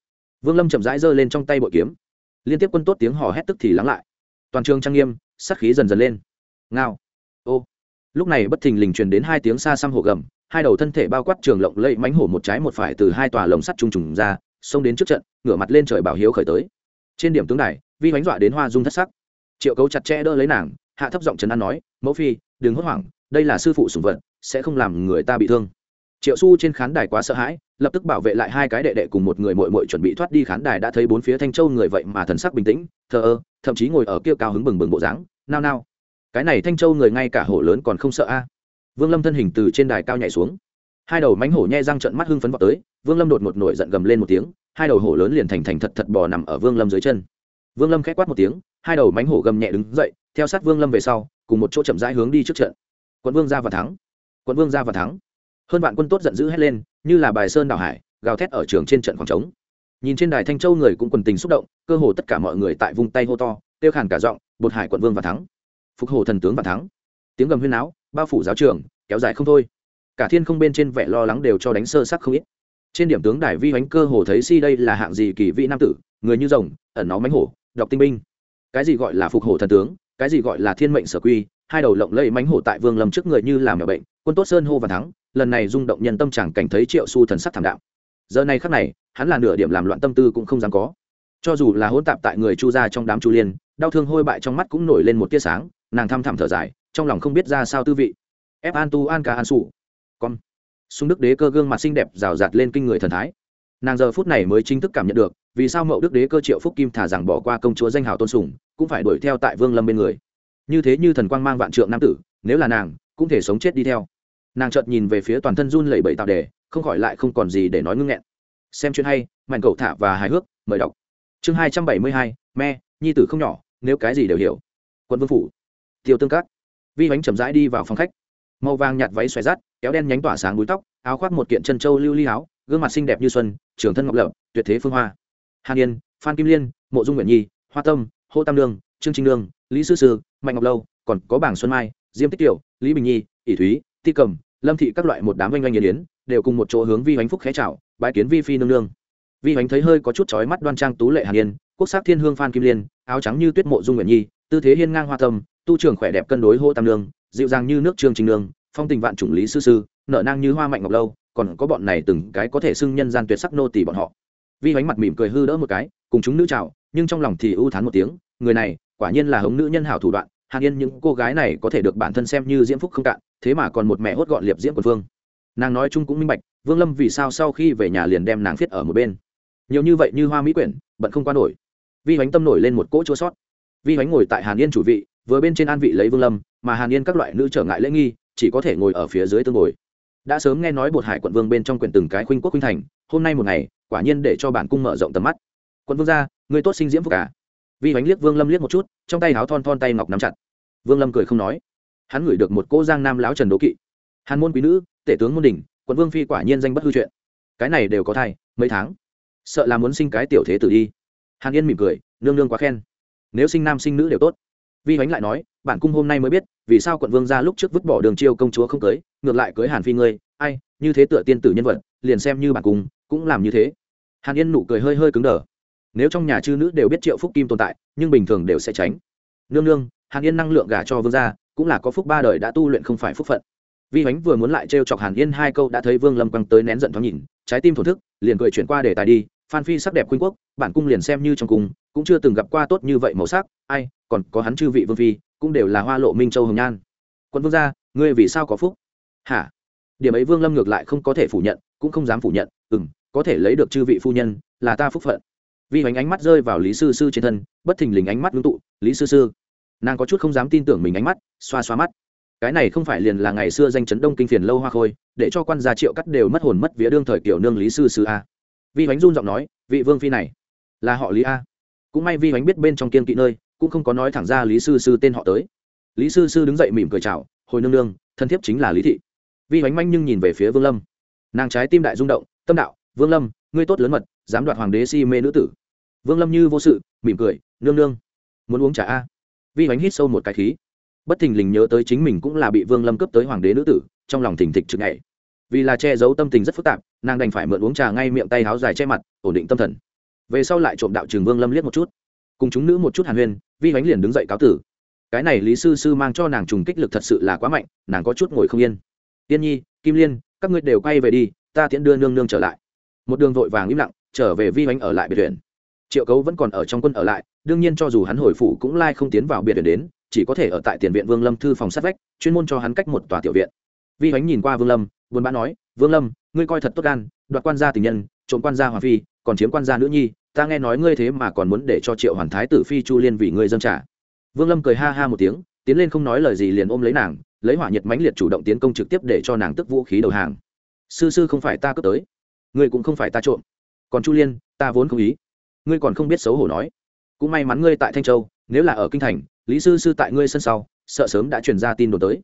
Vương lâm chậm rãi giơ lên trong tay bội kiếm. Liên tiếp quân tốt tiếng hò hét tức thì lắng lại. Toàn trường trang nghiêm, sát khí dần dần lên. Ngao. Ô. Lúc này bất thình lình truyền đến hai tiếng xa xăm hổ gầm, hai đầu thân thể bao quát trường lộng lẫy mánh hổ một trái một phải từ hai tòa lồng sắt trung trùng ra, xông đến trước trận, ngửa mặt lên trời bảo hiếu khởi tới. Trên điểm tướng này vi bánh dọa đến hoa dung thất sắc triệu cấu chặt chẽ đỡ lấy nàng, hạ thấp giọng trấn an nói, mẫu phi, đừng hốt hoảng, đây là sư phụ sùng vật, sẽ không làm người ta bị thương. Triệu su trên khán đài quá sợ hãi, lập tức bảo vệ lại hai cái đệ đệ cùng một người mội mội chuẩn bị thoát đi khán đài đã thấy bốn phía thanh châu người vậy mà thần sắc bình tĩnh, thờ ơ, thậm chí ngồi ở kia cao hứng bừng bừng bộ dáng, nao nao. Cái này thanh châu người ngay cả hổ lớn còn không sợ a. Vương lâm thân hình từ trên đài cao nhảy xuống. Hai đầu mánh hổ nhe răng trận mắt hưng phấn vào tới, vương lâm đột một nổi giận gầm lên một tiếng, hai đầu hổ lớn liền thành thành thật thật bò nằm ở vương lâm dưới chân vương lâm k h á quát một tiếng, hai đầu mánh hổ gầm nhẹ đứng dậy, theo sát vương lâm về sau, cùng một chỗ chậm rãi hướng đi trước trận. Quận vương ra và thắng. Quận vương ra và thắng. Hơn vạn quân tốt giận dữ hét lên, như là bài sơn đảo hải, gào thét ở trường trên trận khoảng trống. Nhìn trên đài thanh châu người cũng quần tình xúc động, cơ hồ tất cả mọi người tại vùng tay hô to tiêu khản cả giọng, bột hải quận vương và thắng. Phục hồ thần tướng và thắng. Tiếng gầm huyên áo bao phủ giáo trường, kéo dài không thôi. Cả thiên không bên trên vẻ lo lắng đều cho đánh sơ sắc không ít. Trên điểm tướng đài vi hoánh cơ hồ thấy si đây là hạng gì kỳ vị nam tử, người như rồng, ẩn nó mánh hổ đọc tinh binh. Cái gì gọi là phục hổ thần tướng, cái gì gọi là thiên mệnh sở quy, hai đầu lộng lẫy mánh hổ tại vương lâm trước người như làm mèo bệnh, quân tốt sơn hô và thắng, lần này rung động nhân tâm chẳng cảnh thấy triệu su thần sắc thảm đạo giờ này khắc này, hắn là nửa điểm làm loạn tâm tư cũng không dám có. Cho dù là hỗn tạp tại người chu gia trong đám chu liên, đau thương hôi bại trong mắt cũng nổi lên một tia sáng, nàng thăm thẳm thở dài, trong lòng không biết ra sao tư vị. Ép an tu an ca an sụ con. Sung đức đế cơ gương mặt xinh đẹp rào rạt lên kinh người thần thái. Nàng giờ phút này mới chính thức cảm nhận được vì sao mậu đức đế cơ triệu phúc kim thả rằng bỏ qua công chúa danh hào tôn sùng, cũng phải đuổi theo tại vương lâm bên người. Như thế như thần quang mang vạn trượng nam tử, nếu là nàng, cũng thể sống chết đi theo. Nàng chợt nhìn về phía toàn thân run lẩy bẩy tạo đề, không khỏi lại không còn gì để nói ngưng nghẹn. Xem chuyện hay mạnh cầu thả và hài hước, mời đọc. Chương hai trăm bảy mươi hai, me, nhi tử không nhỏ, nếu cái gì đều hiểu. Quân vương phủ. Tiêu tương cát. Vi bánh chậm rãi đi vào phòng khách. Màu vàng nhạt váy xoài rát, kéo đen nhánh tỏa sáng búi tóc, áo khoác một kiện chân trâu lưu ly áo, gương mặt xinh đẹp như xuân, trường thân ngọc lập tuyệt thế phương hoa hàn yên, phan kim liên, mộ dung nguyện nhi, hoa tâm, hô tam lương trương trinh lương lý sư sư, mạnh ngọc lâu, còn có bảng xuân mai, diêm tích tiểu, lý bình nhi, ỷ thúy, ti cầm, lâm thị các loại một đám oanh oanh nhiệt yến đều cùng một chỗ hướng vi hoánh phúc khé chào bãi kiến vi phi nương nương. Vi hoánh thấy hơi có chút chói mắt đoan trang tú lệ hàn yên, quốc sắc thiên hương phan kim liên, áo trắng như tuyết mộ dung nguyện nhi, tư thế hiên ngang hoa tâm, tu trưởng khỏe đẹp cân đối hô tam lương dịu dàng như nước trương trình nương, phong tình vạn chủng lý sư sư, nở nang như hoa mạnh ngọc lâu, còn có bọn này từng cái có thể xưng nhân gian tuyệt sắc nô tỷ bọn họ vi bánh mặt mỉm cười hư đỡ một cái, cùng chúng nữ chào, nhưng trong lòng thì ưu thán một tiếng, người này, quả nhiên là hống nữ nhân hảo thủ đoạn, hàn yên những cô gái này có thể được bản thân xem như diễm phúc không cạn, thế mà còn một mẹ hốt gọn liệp diễm quần phương nàng nói chung cũng minh bạch, vương lâm vì sao sau khi về nhà liền đem nàng viết ở một bên. Nhiều như vậy như hoa mỹ quyển, bận không qua nổi. Vi bánh tâm nổi lên một cỗ chua sót. Vi bánh ngồi tại hàn yên chủ vị, vừa bên trên an vị lấy vương lâm, mà hàn yên các loại nữ trở ngại lễ nghi, chỉ có thể ngồi ở phía dưới tương ngồi. Đã sớm nghe nói bột hải quận vương bên trong quyển từng cái khuynh quốc khuynh thành, hôm nay một ngày quả nhiên để cho bản cung mở rộng tầm mắt. Quận vương gia người tốt sinh diễm phúc cả vi bánh liếc vương lâm liếc một chút, trong tay háo thon thon tay ngọc nắm chặt. Vương lâm cười không nói. Hắn ngửi được một cô giang nam lão trần đố kỵ. Hàn môn quý nữ, tể tướng môn đình quận vương phi quả nhiên danh bất hư chuyện. Cái này đều có thai, mấy tháng. Sợ là muốn sinh cái tiểu thế tử đi. Hàn yên mỉm cười, nương nương quá khen. Nếu sinh nam sinh nữ đều tốt. Vi bánh lại nói, bản cung hôm nay mới biết, vì sao quận vương ra lúc trước vứt bỏ đường chiêu công chúa không cưới, ngược lại cưới hàn phi ngươi ai, như thế tựa tiên tử nhân vật, liền xem như bản cung, cũng làm như thế. Hàn yên nụ cười hơi hơi cứng đờ. Nếu trong nhà chư nữ đều biết triệu phúc kim tồn tại, nhưng bình thường đều sẽ tránh. Nương nương, hàn yên năng lượng gả cho vương gia, cũng là có phúc ba đời đã tu luyện không phải phúc phận. Vi ánh vừa muốn lại trêu chọc hàn yên hai câu đã thấy vương lâm quăng tới nén giận thoáng nhìn, trái tim thổn thức, liền cười chuyển qua để tài đi, phan phi sắc đẹp khuynh quốc, bản cung liền xem như trong cung, cũng chưa từng gặp qua tốt như vậy màu sắc, ai, còn có hắn chư vị vương phi, cũng đều là hoa lộ minh châu hồng nhan. Quân vương gia, ngươi vì sao có phúc? Hả? Điểm ấy vương lâm ngược lại không có thể phủ nhận, cũng không dám phủ nhận ừ m có thể lấy được chư vị phu nhân, là ta phúc phận. Vi hoành ánh mắt rơi vào lý sư sư trên thân, bất thình lình ánh mắt ngưng tụ, lý sư sư. Nàng có chút không dám tin tưởng mình ánh mắt, xoa xoa mắt. Cái này không phải liền là ngày xưa danh chấn đông kinh phiền lâu hoa khôi, để cho quan gia triệu cắt đều mất hồn mất vía đương thời kiểu nương lý sư sư a. Vi hoánh run giọng nói, vị vương phi này, là họ lý a. Cũng may vi hoánh biết bên trong kiên kỵ nơi, cũng không có nói thẳng ra lý sư sư tên họ tới. Lý sư sư đứng dậy mỉm cười chào, hồi nương nương, thân thiết chính là lý thị vi hoánh manh nhưng nhìn về phía vương lâm. Nàng trái tim đại rung động, tâm đạo, vương lâm, ngươi tốt lớn mật, dám đoạt hoàng đế si mê nữ tử. Vương lâm như vô sự, mỉm cười, nương nương, muốn uống trà a? Vi hoánh hít sâu một cái khí. Bất thình lình nhớ tới chính mình cũng là bị vương lâm cấp tới hoàng đế nữ tử, trong lòng thình thịch chực ngày vì là che giấu tâm tình rất phức tạp, nàng đành phải mượn uống trà ngay miệng tay háo dài che mặt, ổn định tâm thần. Về sau lại trộm đạo trường vương lâm liếc một chút. Cùng chúng nữ một chút hàn huyên, vi hoánh liền đứng dậy cáo tử. Cái này lý sư sư mang cho nàng trùng kích lực thật sự là quá mạnh, nàng có chút ngồi không yên tiên nhi, kim liên, các ngươi đều quay về đi, ta tiễn đưa nương nương trở lại. Một đường vội vàng im lặng, trở về vi oanh ở lại biệt viện triệu cấu vẫn còn ở trong quân ở lại, đương nhiên cho dù hắn hồi phủ cũng lai không tiến vào biệt viện đến, chỉ có thể ở tại tiền viện vương lâm thư phòng sát vách, chuyên môn cho hắn cách một tòa tiểu viện. Vi oanh nhìn qua vương lâm, buồn bã nói, vương lâm, ngươi coi thật tốt gan, đoạt quan gia tình nhân, trộm quan gia hoàng phi, còn chiếm quan gia nữ nhi, ta nghe nói ngươi thế mà còn muốn để cho triệu hoàn thái tử phi chu liên vì ngươi dâng trả. Vương lâm cười ha ha một tiếng, tiến lên không nói lời gì liền ôm lấy nàng lấy hỏa nhiệt mãnh liệt chủ động tiến công trực tiếp để cho nàng tức vũ khí đầu hàng. Sư sư không phải ta cướp tới. Ngươi cũng không phải ta trộm. Còn chu liên, ta vốn không ý. Ngươi còn không biết xấu hổ nói. Cũng may mắn ngươi tại thanh châu, nếu là ở kinh thành, lý sư sư tại ngươi sân sau, sợ sớm đã truyền ra tin đồn tới.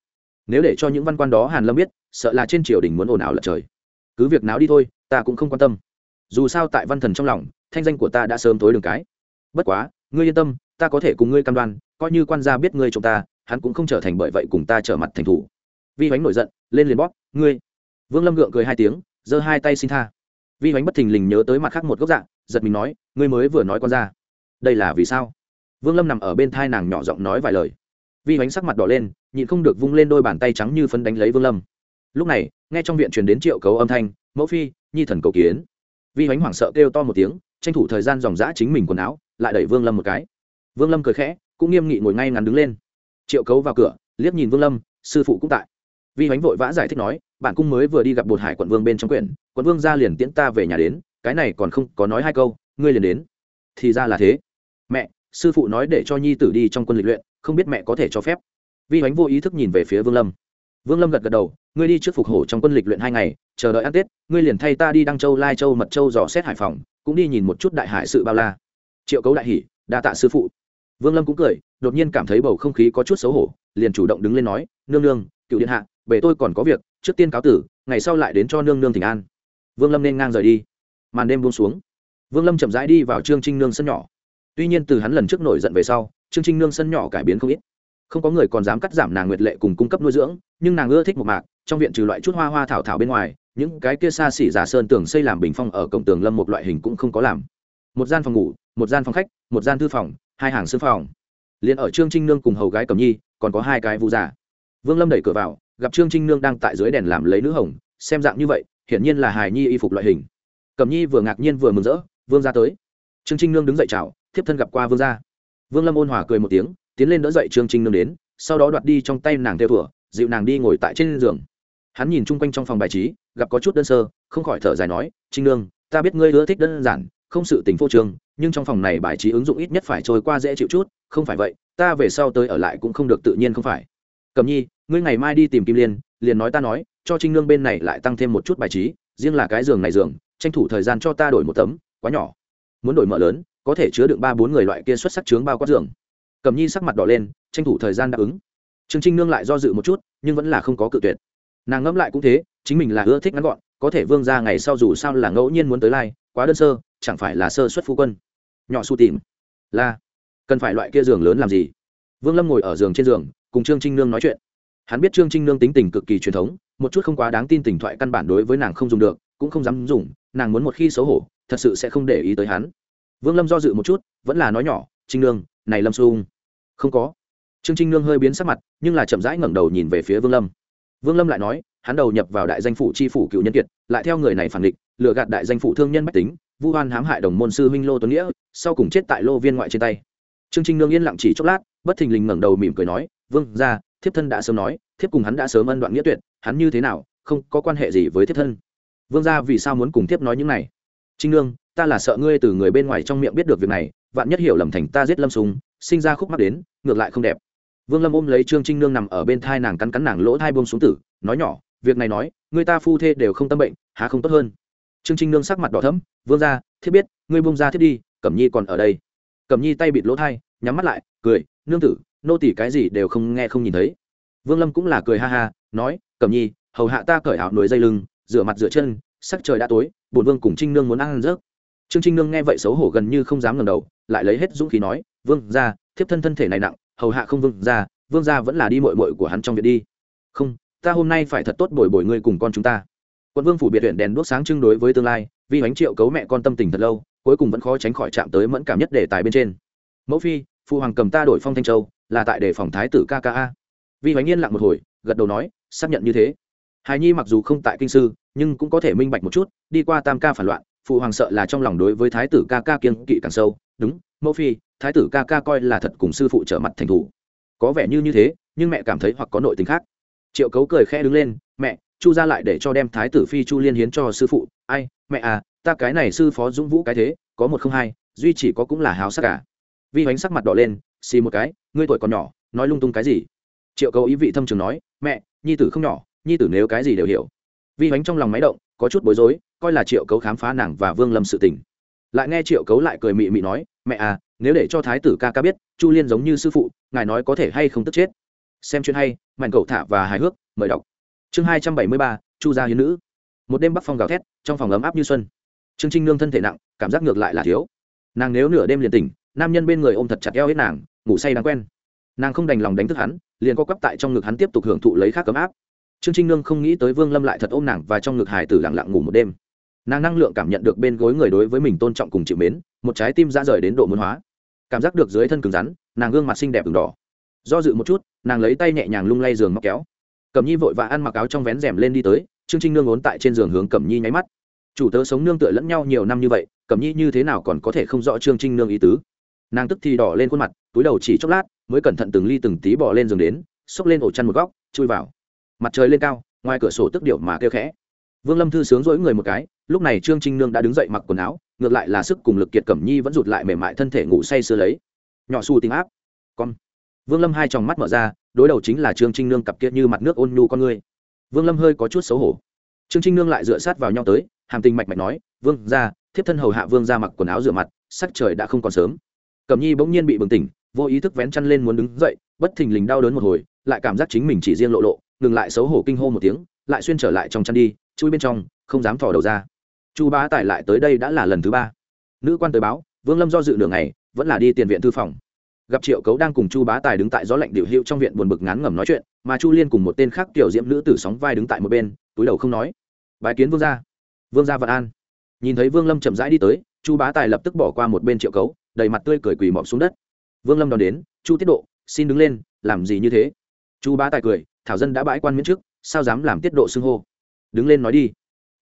Nếu để cho những văn quan đó hàn lâm biết, sợ là trên triều đình muốn ồn ào lật trời. Cứ việc náo đi thôi, ta cũng không quan tâm. Dù sao tại văn thần trong lòng, thanh danh của ta đã sớm tối đường cái. Bất quá, ngươi yên tâm, ta có thể cùng ngươi cam đoan, coi như quan gia biết ngươi chúng ta hắn cũng không trở thành bởi vậy cùng ta trở mặt thành thủ. Vi hoánh nổi giận, lên liền bóp, ngươi. Vương lâm gượng cười hai tiếng, giơ hai tay xin tha. Vi hoánh bất thình lình nhớ tới mặt khác một góc dạng giật mình nói, ngươi mới vừa nói con ra. Đây là vì sao? Vương lâm nằm ở bên thai nàng nhỏ giọng nói vài lời. Vi hoánh sắc mặt đỏ lên, nhịn không được vung lên đôi bàn tay trắng như phấn đánh lấy vương lâm. Lúc này, nghe trong viện truyền đến triệu cấu âm thanh, mẫu phi, nhi thần cầu kiến. Vi hoánh hoảng sợ kêu to một tiếng, tranh thủ thời gian dòng dã chính mình quần áo, lại đẩy vương lâm một cái. Vương lâm cười khẽ, cũng nghiêm nghị ngồi ngay ngắn đứng lên triệu cấu vào cửa, liếc nhìn vương lâm, sư phụ cũng tại. Vi hoánh vội vã giải thích nói bản cung mới vừa đi gặp bột hải quận vương bên trong quyển, quận vương ra liền tiễn ta về nhà đến, cái này còn không có nói hai câu, ngươi liền đến. Thì ra là thế. Mẹ, sư phụ nói để cho nhi tử đi trong quân lịch luyện, không biết mẹ có thể cho phép. Vi hoánh vô ý thức nhìn về phía vương lâm. Vương lâm gật gật đầu, ngươi đi trước phục hổ trong quân lịch luyện hai ngày, chờ đợi ăn tết, ngươi liền thay ta đi đăng châu, lai châu, mật châu dò xét hải phòng, cũng đi nhìn một chút đại hải sự bao la. Triệu cấu đại hỷ đa tạ sư phụ. Vương lâm cũng cười đột nhiên cảm thấy bầu không khí có chút xấu hổ, liền chủ động đứng lên nói, nương nương, cựu điện hạ về tôi còn có việc, trước tiên cáo tử, ngày sau lại đến cho nương nương thỉnh an. Vương lâm nên ngang rời đi. Màn đêm buông xuống. Vương lâm chậm rãi đi vào trương trinh nương sân nhỏ. Tuy nhiên từ hắn lần trước nổi giận về sau, trương trinh nương sân nhỏ cải biến không ít. Không có người còn dám cắt giảm nàng nguyệt lệ cùng cung cấp nuôi dưỡng, nhưng nàng ưa thích một mạc, trong viện trừ loại chút hoa hoa thảo thảo bên ngoài, những cái kia xa xỉ giả sơn tường xây làm bình phong ở cổng tường lâm một loại hình cũng không có làm. Một gian phòng ngủ, một gian phòng khách, một gian thư phòng, hai hàng sư phòng liền ở trương trinh nương cùng hầu gái cầm nhi, còn có hai cái vu giả. Vương lâm đẩy cửa vào, gặp trương trinh nương đang tại dưới đèn làm lấy nữ hồng, xem dạng như vậy, hiển nhiên là hài nhi y phục loại hình. Cầm nhi vừa ngạc nhiên vừa mừng rỡ, vương ra tới. Trương trinh nương đứng dậy chào, thiếp thân gặp qua vương gia. Vương lâm ôn hòa cười một tiếng, tiến lên đỡ dậy trương trinh nương đến, sau đó đoạt đi trong tay nàng theo thửa dịu nàng đi ngồi tại trên giường. Hắn nhìn chung quanh trong phòng bài trí, gặp có chút đơn sơ, không khỏi thở dài nói, trinh nương, ta biết ngươi ưa thích đơn giản, không sự tình phô trương, nhưng trong phòng này bài trí ứng dụng ít nhất phải trôi qua dễ chịu chút không phải vậy, ta về sau tới ở lại cũng không được tự nhiên không phải. Cầm nhi, ngươi ngày mai đi tìm kim liên, liền nói ta nói, cho trinh nương bên này lại tăng thêm một chút bài trí, riêng là cái giường này giường, tranh thủ thời gian cho ta đổi một tấm, quá nhỏ. Muốn đổi mở lớn, có thể chứa được ba bốn người loại kia xuất sắc chướng bao quát giường. Cầm nhi sắc mặt đỏ lên, tranh thủ thời gian đáp ứng. Trương trinh nương lại do dự một chút, nhưng vẫn là không có cự tuyệt. Nàng ngẫm lại cũng thế, chính mình là ưa thích ngắn gọn, có thể vương ra ngày sau dù sao là ngẫu nhiên muốn tới lai, quá đơn sơ, chẳng phải là sơ xuất phu quân. Nhỏ su tìm. Là cần phải loại kia giường lớn làm gì? Vương lâm ngồi ở giường trên giường, cùng trương trinh nương nói chuyện. Hắn biết trương trinh nương tính tình cực kỳ truyền thống, một chút không quá đáng tin tình thoại căn bản đối với nàng không dùng được, cũng không dám dùng, nàng muốn một khi xấu hổ, thật sự sẽ không để ý tới hắn. Vương lâm do dự một chút, vẫn là nói nhỏ, trinh nương, này lâm xung không có. Trương trinh nương hơi biến sắc mặt, nhưng là chậm rãi ngẩng đầu nhìn về phía vương lâm. Vương lâm lại nói, hắn đầu nhập vào đại danh phủ tri phủ cựu nhân kiệt, lại theo người này phản địch lừa gạt đại danh phủ thương nhân bách tính, vu hoan hãm hại đồng môn sư huynh lô tuấn nghĩa, sau cùng chết tại lô viên ngoại trên tay trương trinh nương yên lặng chỉ chốc lát, bất thình lình ngẩng đầu mỉm cười nói, vương ra thiếp thân đã sớm nói, thiếp cùng hắn đã sớm ân đoạn nghĩa tuyệt, hắn như thế nào, không có quan hệ gì với thiếp thân. Vương gia, vì sao muốn cùng thiếp nói những này? Trinh nương, ta là sợ ngươi từ người bên ngoài trong miệng biết được việc này, vạn nhất hiểu lầm thành ta giết lâm sùng, sinh ra khúc mắc đến, ngược lại không đẹp. Vương lâm ôm lấy trương trinh nương nằm ở bên thai nàng cắn cắn nàng lỗ thai bông xuống tử, nói nhỏ, việc này nói, người ta phu thê đều không tâm bệnh, há không tốt hơn? Trương trinh nương sắc mặt đỏ thấm vương ra thiết biết, ngươi bông ra thiết đi, cẩm nhi còn ở đây cầm nhi tay bịt lỗ thai, nhắm mắt lại, cười, nương tử, nô tỷ cái gì đều không nghe không nhìn thấy. Vương lâm cũng là cười ha ha, nói cầm nhi, hầu hạ ta cởi áo nổi dây lưng, rửa mặt rửa chân, sắc trời đã tối, bổn vương cùng trinh nương muốn ăn rớt. Trương trinh nương nghe vậy xấu hổ gần như không dám ngẩng đầu, lại lấy hết dũng khí nói, vương ra thiếp thân thân thể này nặng, hầu hạ không vương ra vương ra vẫn là đi mội mội của hắn trong viện đi. Không, ta hôm nay phải thật tốt bồi bồi ngươi cùng con chúng ta. Quận vương phủ biệt huyện đèn đuốc sáng trưng đối với tương lai vì bánh triệu cấu mẹ con tâm tình thật lâu cuối cùng vẫn khó tránh khỏi chạm tới mẫn cảm nhất đề tài bên trên. Mẫu phi, phụ hoàng cầm ta đổi phong thanh châu, là tại đề phòng thái tử kka vi hoánh yên lặng một hồi, gật đầu nói, xác nhận như thế. Hài nhi mặc dù không tại kinh sư, nhưng cũng có thể minh bạch một chút, đi qua tam ca phản loạn, phụ hoàng sợ là trong lòng đối với thái tử ca ca kiên kỵ càng sâu. Đúng, mẫu phi, thái tử ca ca coi là thật cùng sư phụ trở mặt thành thủ. Có vẻ như như thế, nhưng mẹ cảm thấy hoặc có nội tình khác. Triệu cấu cười khẽ đứng lên, mẹ, chu ra lại để cho đem thái tử phi chu liên hiến cho sư phụ. Ai, mẹ à ta cái này sư phó dũng vũ cái thế, có một không hai, duy chỉ có cũng là háo sắc cả vi hoánh sắc mặt đỏ lên, xì một cái, ngươi tuổi còn nhỏ, nói lung tung cái gì? Triệu cầu ý vị thâm trường nói, mẹ, nhi tử không nhỏ, nhi tử nếu cái gì đều hiểu. Vi hoánh trong lòng máy động, có chút bối rối, coi là triệu cấu khám phá nàng và vương lâm sự tình. Lại nghe triệu cấu lại cười mị mị nói, mẹ à nếu để cho thái tử ca ca biết, chu liên giống như sư phụ, ngài nói có thể hay không tức chết. Xem chuyện hay mạnh cầu thả và hài hước, mời đọc. Chương hai trăm bảy mươi ba, chu gia hiến nữ. Một đêm bắc phong gào thét, trong phòng ấm áp như xuân trương trinh nương thân thể nặng, cảm giác ngược lại là thiếu. Nàng nếu nửa đêm liền tỉnh, nam nhân bên người ôm thật chặt eo hết nàng, ngủ say đáng quen. Nàng không đành lòng đánh thức hắn, liền co quắp tại trong ngực hắn tiếp tục hưởng thụ lấy khác cấm áp. Trương trinh nương không nghĩ tới vương lâm lại thật ôm nàng và trong ngực hải tử lặng lặng ngủ một đêm. Nàng năng lượng cảm nhận được bên gối người đối với mình tôn trọng cùng chịu mến, một trái tim ra rời đến độ muốn hóa. Cảm giác được dưới thân cứng rắn, nàng gương mặt xinh đẹp ửng đỏ. Do dự một chút, nàng lấy tay nhẹ nhàng lung lay giường móc kéo. Cẩm nhi vội và ăn mặc áo trong vén rèm lên đi tới, trương trinh nương ốn tại trên giường hướng cẩm nhi nháy mắt chủ tớ sống nương tựa lẫn nhau nhiều năm như vậy, cẩm nhi như thế nào còn có thể không rõ trương trinh nương ý tứ. Nàng tức thì đỏ lên khuôn mặt, túi đầu chỉ chốc lát, mới cẩn thận từng ly từng tí bỏ lên giường đến, xốc lên ổ chăn một góc, chui vào. Mặt trời lên cao, ngoài cửa sổ tức điệu mà kêu khẽ. Vương lâm thư sướng dỗi người một cái, lúc này trương trinh nương đã đứng dậy mặc quần áo, ngược lại là sức cùng lực kiệt cẩm nhi vẫn rụt lại mềm mại thân thể ngủ say sưa lấy. Nhỏ xù tình áp. Con. Vương lâm hai tròng mắt mở ra, đối đầu chính là trương trinh nương cặp kia như mặt nước ôn nhu con ngươi vương lâm hơi có chút xấu hổ. Trương trinh nương lại dựa sát vào nhau tới hàm tình mạch mạch nói, vương ra thiếp thân hầu hạ vương ra mặc quần áo rửa mặt, sắc trời đã không còn sớm. Cẩm nhi bỗng nhiên bị bừng tỉnh, vô ý thức vén chăn lên muốn đứng dậy, bất thình lình đau đớn một hồi, lại cảm giác chính mình chỉ riêng lộ lộ, ngừng lại xấu hổ kinh hô một tiếng, lại xuyên trở lại trong chăn đi, chui bên trong, không dám thò đầu ra. Chu bá tài lại tới đây đã là lần thứ ba. Nữ quan tới báo, vương lâm do dự đường này vẫn là đi tiền viện thư phòng. Gặp triệu cấu đang cùng chu bá tài đứng tại gió lạnh điệu hiệu trong viện buồn bực ngán ngẩm nói chuyện, mà chu liên cùng một tên khác tiểu diễm nữ tử sóng vai đứng tại một bên, túi đầu không nói. Bái kiến vương gia vương gia vạn an. Nhìn thấy vương lâm chậm rãi đi tới, chu bá tài lập tức bỏ qua một bên triệu cấu, đầy mặt tươi cười quỳ mọm xuống đất. Vương lâm đón đến, chu tiết độ, xin đứng lên, làm gì như thế? Chu bá tài cười, thảo dân đã bãi quan miễn trước, sao dám làm tiết độ xưng hô? Đứng lên nói đi.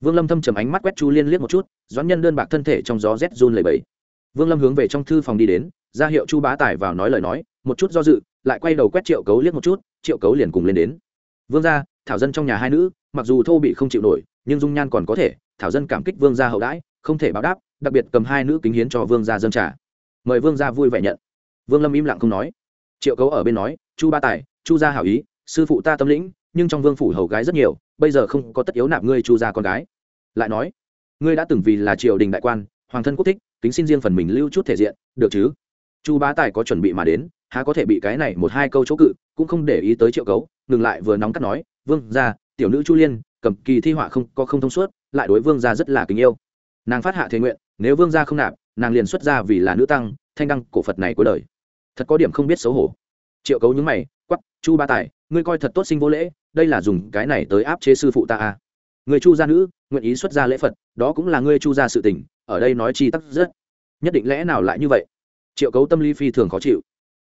Vương lâm thâm trầm ánh mắt quét chu liên liếc một chút, doãn nhân đơn bạc thân thể trong gió rét run lầy bẫy vương lâm hướng về trong thư phòng đi đến, ra hiệu chu bá tài vào nói lời nói, một chút do dự, lại quay đầu quét triệu cấu liếc một chút, triệu cấu liền cùng lên đến. Vương gia, thảo dân trong nhà hai nữ, mặc dù thô bị không chịu nổi, nhưng dung nhan còn có thể thảo dân cảm kích vương gia hậu đãi, không thể báo đáp, đặc biệt cầm hai nữ kính hiến cho vương gia dân trả mời vương gia vui vẻ nhận. Vương lâm im lặng không nói. Triệu cấu ở bên nói, chu ba tài, chu gia hảo ý, sư phụ ta tâm lĩnh, nhưng trong vương phủ hầu gái rất nhiều, bây giờ không có tất yếu nạp ngươi chu gia con gái. Lại nói, ngươi đã từng vì là triều đình đại quan, hoàng thân quốc thích, kính xin riêng phần mình lưu chút thể diện, được chứ? Chu bá tài có chuẩn bị mà đến, há có thể bị cái này một hai câu chỗ cự, cũng không để ý tới triệu cấu, ngừng lại vừa nóng cắt nói, vương ra tiểu nữ chu liên cầm kỳ thi họa không, có không thông suốt, lại đối vương gia rất là kính yêu. Nàng phát hạ thế nguyện, nếu vương gia không nạp, nàng liền xuất ra vì là nữ tăng, thanh đăng cổ phật này của đời. Thật có điểm không biết xấu hổ. Triệu cấu nhúng mày quắp chu ba tài, ngươi coi thật tốt sinh vô lễ, đây là dùng cái này tới áp chế sư phụ ta à. người chu gia nữ, nguyện ý xuất gia lễ phật, đó cũng là ngươi chu gia sự tình, ở đây nói chi tắc rất. Nhất định lẽ nào lại như vậy? Triệu cấu tâm lý phi thường khó chịu.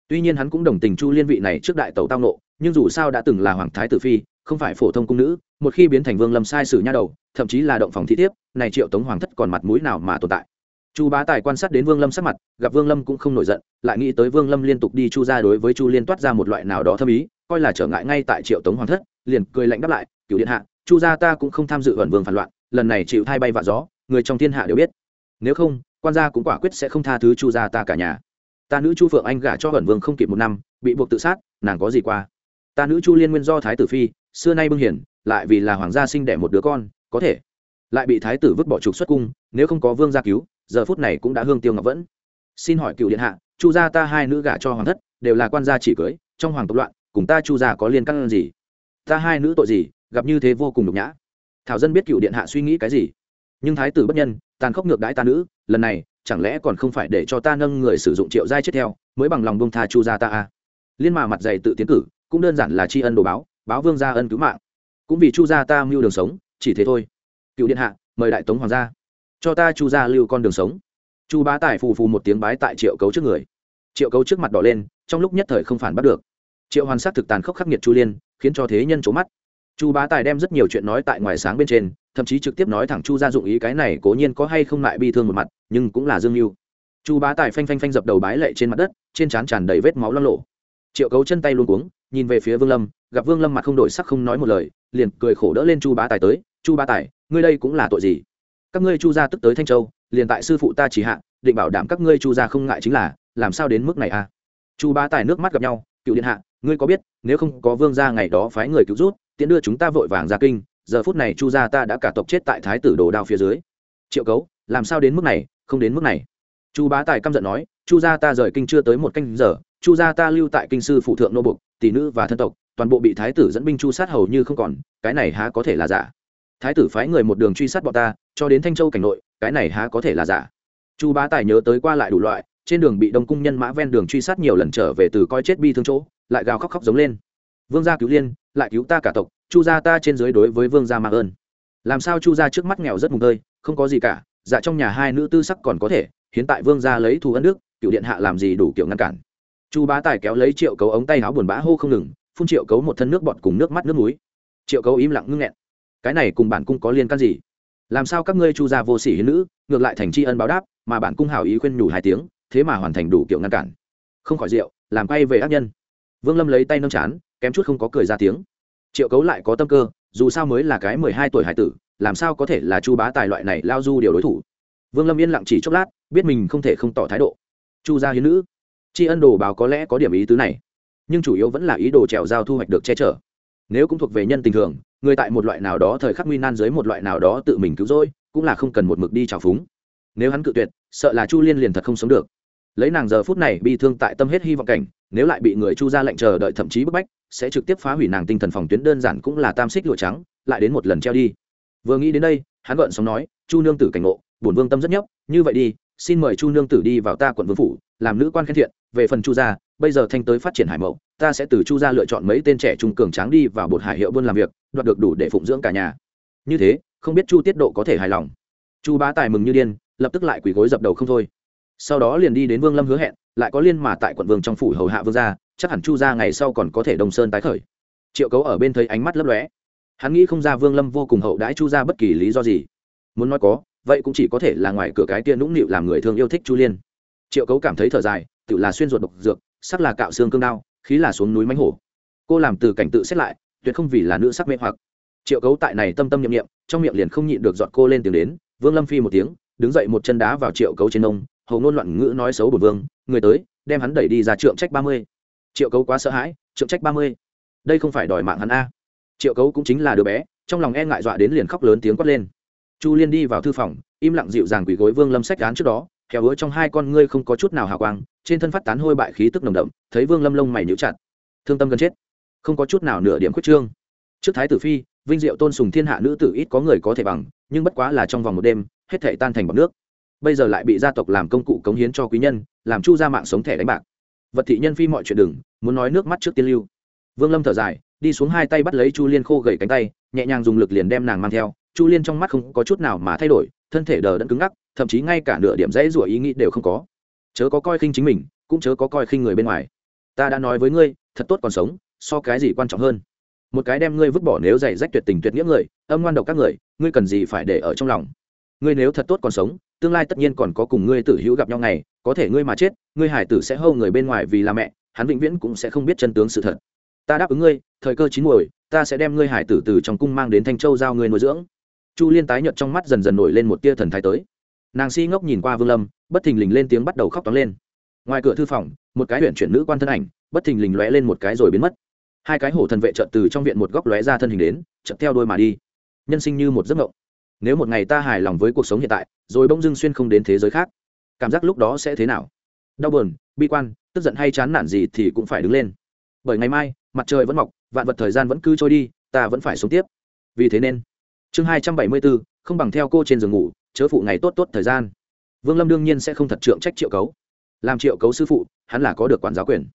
Tuy nhiên hắn cũng đồng tình chu liên vị này trước đại tàu tao nộ nhưng dù sao đã từng là hoàng thái tử phi, không phải phổ thông cung nữ một khi biến thành vương lâm sai sử nha đầu, thậm chí là động phòng thị thiếp này triệu tống hoàng thất còn mặt mũi nào mà tồn tại? Chu bá tài quan sát đến vương lâm sắc mặt, gặp vương lâm cũng không nổi giận, lại nghĩ tới vương lâm liên tục đi chu ra đối với chu liên toát ra một loại nào đó thâm ý, coi là trở ngại ngay tại triệu tống hoàng thất, liền cười lạnh đáp lại cựu điện hạ, chu gia ta cũng không tham dự ẩn vương phản loạn, lần này chịu thay bay vạ gió, người trong thiên hạ đều biết. Nếu không, quan gia cũng quả quyết sẽ không tha thứ chu gia ta cả nhà. Ta nữ chu phượng anh gả cho ẩn vương không kịp một năm, bị buộc tự sát, nàng có gì qua? Ta nữ chu liên nguyên do thái tử phi xưa nay bưng hiển lại vì là hoàng gia sinh đẻ một đứa con, có thể. Lại bị thái tử vứt bỏ trục xuất cung, nếu không có vương gia cứu, giờ phút này cũng đã hương tiêu ngọc vẫn. Xin hỏi cựu điện hạ, chu gia ta hai nữ gả cho hoàng thất, đều là quan gia chỉ cưới, trong hoàng tộc loạn, cùng ta chu gia có liên căn gì? Ta hai nữ tội gì, gặp như thế vô cùng nhục nhã. Thảo dân biết cựu điện hạ suy nghĩ cái gì? Nhưng thái tử bất nhân, tàn khốc ngược đãi ta nữ, lần này, chẳng lẽ còn không phải để cho ta nâng người sử dụng triệu giai chết theo, mới bằng lòng bông tha chu gia ta à? liên mà mặt dày tự tiến cử, cũng đơn giản là tri ân đồ báo báo vương gia ân cứu mạng. Cũng vì chu gia ta mưu đường sống, chỉ thế thôi. Cựu điện hạ, mời đại tống hoàng gia. Cho ta chu gia lưu con đường sống. Chu bá tài phù phù một tiếng bái tại triệu cấu trước người. Triệu cấu trước mặt đỏ lên, trong lúc nhất thời không phản bắt được. Triệu hoàn sát thực tàn khốc khắc nghiệt chu liên, khiến cho thế nhân trố mắt. Chu bá tài đem rất nhiều chuyện nói tại ngoài sáng bên trên, thậm chí trực tiếp nói thẳng chu gia dụng ý cái này cố nhiên có hay không lại bi thương một mặt, nhưng cũng là dương mưu. Chu bá tài phanh phanh phanh dập đầu bái lệ trên mặt đất, trên trán tràn đầy vết máu lo lộ triệu cấu chân tay luôn cuống, nhìn về phía vương lâm, gặp vương lâm mặt không đổi sắc không nói một lời, liền cười khổ đỡ lên chu bá tài tới, chu bá tài, ngươi đây cũng là tội gì? Các ngươi chu gia tức tới thanh châu, liền tại sư phụ ta chỉ hạ, định bảo đảm các ngươi chu gia không ngại chính là, làm sao đến mức này à chu bá tài nước mắt gặp nhau, cựu điện hạ, ngươi có biết, nếu không có vương gia ngày đó phái người cứu rút tiễn đưa chúng ta vội vàng ra kinh, giờ phút này chu gia ta đã cả tộc chết tại thái tử đồ đao phía dưới. Triệu cấu, làm sao đến mức này, không đến mức này? Chu bá tài căm giận nói, chu gia ta rời kinh chưa tới một canh giờ chu gia ta lưu tại kinh sư phụ thượng nô bục tỷ nữ và thân tộc, toàn bộ bị thái tử dẫn binh chu sát hầu như không còn, cái này há có thể là giả? Thái tử phái người một đường truy sát bọn ta, cho đến thanh châu cảnh nội, cái này há có thể là giả? Chu bá tài nhớ tới qua lại đủ loại, trên đường bị đông cung nhân mã ven đường truy sát nhiều lần trở về từ coi chết bi thương chỗ, lại gào khóc khóc giống lên. Vương gia cứu liên, lại cứu ta cả tộc, chu gia ta trên dưới đối với vương gia mạng ơn. Làm sao chu gia trước mắt nghèo rất mùng tơi, không có gì cả dạ trong nhà hai nữ tư sắc còn có thể hiện tại vương gia lấy thù ân nước cựu điện hạ làm gì đủ kiểu ngăn cản? Chu bá tài kéo lấy triệu cấu ống tay áo buồn bã hô không ngừng, phun triệu cấu một thân nước bọt cùng nước mắt nước núi triệu cấu im lặng ngưng nghẹn. Cái này cùng bản cung có liên can gì? Làm sao các ngươi chu gia vô sỉ hiến nữ, ngược lại thành tri ân báo đáp, mà bản cung hảo ý khuyên nhủ hai tiếng, thế mà hoàn thành đủ kiểu ngăn cản. Không khỏi rượu, làm quay về ác nhân. Vương lâm lấy tay nâng chán, kém chút không có cười ra tiếng. Triệu cấu lại có tâm cơ, dù sao mới là cái mười hai tuổi hải tử, làm sao có thể là chu bá tài loại này lao du điều đối thủ? Vương lâm yên lặng chỉ chốc lát, biết mình không thể không tỏ thái độ. Chu gia hiến nữ tri ân đồ báo có lẽ có điểm ý tứ này, nhưng chủ yếu vẫn là ý đồ trèo giao thu hoạch được che chở. Nếu cũng thuộc về nhân tình thường, người tại một loại nào đó thời khắc nguy nan dưới một loại nào đó tự mình cứu rỗi, cũng là không cần một mực đi trào phúng. Nếu hắn cự tuyệt, sợ là chu liên liền thật không sống được. Lấy nàng giờ phút này bị thương tại tâm hết hy vọng cảnh, nếu lại bị người chu ra lệnh chờ đợi thậm chí bức bách, sẽ trực tiếp phá hủy nàng tinh thần phòng tuyến đơn giản cũng là tam xích lụa trắng, lại đến một lần treo đi. Vừa nghĩ đến đây, hắn gợn sóng nói, chu nương tử cảnh ngộ, bổn vương tâm rất nhóc, như vậy đi, xin mời chu nương tử đi vào ta quận vương phủ, làm nữ quan khen thiện về phần chu gia, bây giờ thanh tới phát triển hải mậu, ta sẽ từ chu gia lựa chọn mấy tên trẻ trung cường tráng đi vào bột hải hiệu buôn làm việc, đoạt được đủ để phụng dưỡng cả nhà. Như thế, không biết chu tiết độ có thể hài lòng. Chu bá tài mừng như điên, lập tức lại quỳ gối dập đầu không thôi. Sau đó liền đi đến vương lâm hứa hẹn, lại có liên mà tại quận vương trong phủ hầu hạ vương gia, chắc hẳn chu gia ngày sau còn có thể đông sơn tái khởi. Triệu cấu ở bên thấy ánh mắt lấp lóe. Hắn nghĩ không ra vương lâm vô cùng hậu đãi chu gia bất kỳ lý do gì. Muốn nói có, vậy cũng chỉ có thể là ngoài cửa cái tia nũng nịu làm người thương yêu thích chu liên. Triệu cấu cảm thấy thở dài tự là xuyên ruột độc dược sắc là cạo xương cương đao khí là xuống núi mánh hổ. Cô làm từ cảnh tự xét lại tuyệt không vì là nữ sắc mê hoặc. Triệu cấu tại này tâm tâm nhiệm niệm, trong miệng liền không nhịn được dọn cô lên tiếng đến vương lâm phi một tiếng đứng dậy một chân đá vào triệu cấu trên nông hầu ngôn loạn ngữ nói xấu bổn vương người tới đem hắn đẩy đi ra trượng trách ba mươi. Triệu cấu quá sợ hãi trượng trách ba mươi. Đây không phải đòi mạng hắn a. Triệu cấu cũng chính là đứa bé trong lòng e ngại dọa đến liền khóc lớn tiếng quát lên. Chu liên đi vào thư phòng im lặng dịu dàng quỳ gối vương lâm sách án trước đó khéo hứa trong hai con ngươi không có chút nào hào quang trên thân phát tán hôi bại khí tức nồng đậm, thấy vương lâm lông mày nhíu chặt. Thương tâm gần chết. Không có chút nào nửa điểm khuyết trương. Trước thái tử phi, vinh diệu tôn sùng thiên hạ nữ tử ít có người có thể bằng, nhưng bất quá là trong vòng một đêm, hết thể tan thành bọc nước. Bây giờ lại bị gia tộc làm công cụ cống hiến cho quý nhân, làm chu ra mạng sống thẻ đánh bạc. Vật thị nhân phi mọi chuyện đừng, muốn nói nước mắt trước tiên lưu. Vương lâm thở dài, đi xuống hai tay bắt lấy chu liên khô gầy cánh tay, nhẹ nhàng dùng lực liền đem nàng mang theo. Chu liên trong mắt không có chút nào mà thay đổi, thân thể đờ đẫn cứng ngắc, thậm chí ngay cả nửa điểm dãy rủa ý nghĩ đều không có chớ có coi khinh chính mình, cũng chớ có coi khinh người bên ngoài. Ta đã nói với ngươi, thật tốt còn sống, so cái gì quan trọng hơn? Một cái đem ngươi vứt bỏ nếu dày rách tuyệt tình tuyệt nghĩa người, âm ngoan độc các người, ngươi cần gì phải để ở trong lòng? Ngươi nếu thật tốt còn sống, tương lai tất nhiên còn có cùng ngươi tử hữu gặp nhau ngày, có thể ngươi mà chết, ngươi hải tử sẽ hâu người bên ngoài vì là mẹ, hắn vĩnh viễn cũng sẽ không biết chân tướng sự thật. Ta đáp ứng ngươi, thời cơ chín muồi, ta sẽ đem ngươi hải tử từ trong cung mang đến thanh châu giao ngươi nuôi dưỡng. Chu liên tái nhợt trong mắt dần dần nổi lên một tia thần thái tới nàng si ngốc nhìn qua vương lâm, bất thình lình lên tiếng bắt đầu khóc tóng lên. Ngoài cửa thư phòng, một cái huyện chuyển nữ quan thân ảnh, bất thình lình lóe lên một cái rồi biến mất. Hai cái hổ thần vệ trợt từ trong viện một góc lóe ra thân hình đến, chợt theo đôi mà đi. Nhân sinh như một giấc mộng. Nếu một ngày ta hài lòng với cuộc sống hiện tại, rồi bỗng dưng xuyên không đến thế giới khác, cảm giác lúc đó sẽ thế nào? Đau buồn, bi quan, tức giận hay chán nản gì thì cũng phải đứng lên. Bởi ngày mai, mặt trời vẫn mọc, vạn vật thời gian vẫn cứ trôi đi, ta vẫn phải sống tiếp. Vì thế nên, chương hai trăm bảy mươi bốn, không bằng theo cô trên giường ngủ chớ phụ ngày tốt tốt thời gian. Vương lâm đương nhiên sẽ không thật trượng trách triệu cấu. Làm triệu cấu sư phụ, hắn là có được quản giáo quyền.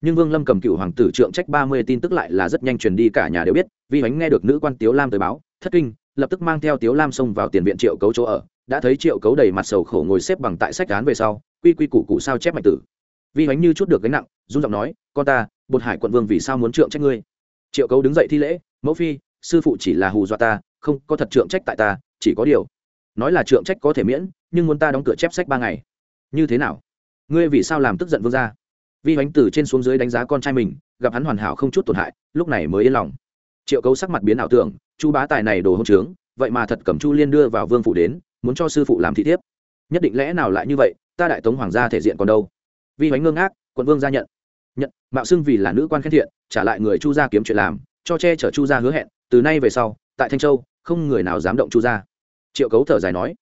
Nhưng vương lâm cầm cựu hoàng tử trượng trách ba mươi tin tức lại là rất nhanh truyền đi cả nhà đều biết, vi bánh nghe được nữ quan tiếu lam tới báo, thất kinh, lập tức mang theo tiếu lam xông vào tiền viện triệu cấu chỗ ở, đã thấy triệu cấu đầy mặt sầu khổ ngồi xếp bằng tại sách án về sau, quy quy củ cụ sao chép mạch tử. Vi bánh như chút được gánh nặng, run giọng nói, con ta, bột hải quận vương vì sao muốn trượng trách ngươi? Triệu cấu đứng dậy thi lễ, mẫu phi, sư phụ chỉ là hù dọa ta, không có thật trượng trách tại ta, chỉ có điều nói là trượng trách có thể miễn, nhưng muốn ta đóng cửa chép sách ba ngày. Như thế nào? Ngươi vì sao làm tức giận vương gia? Vi hoánh từ trên xuống dưới đánh giá con trai mình, gặp hắn hoàn hảo không chút tổn hại, lúc này mới yên lòng. Triệu cấu sắc mặt biến ảo tưởng, chu bá tài này đồ hôn trướng, vậy mà thật cầm chu liên đưa vào vương phủ đến, muốn cho sư phụ làm thị thiếp. Nhất định lẽ nào lại như vậy, ta đại tống hoàng gia thể diện còn đâu? Vi hoánh ngưng ác quận vương gia nhận. Nhận, mạo xưng vì là nữ quan khen thiện, trả lại người chu gia kiếm chuyện làm, cho che chở chu gia hứa hẹn, từ nay về sau, tại thanh châu, không người nào dám động chu gia triệu cấu thở dài nói,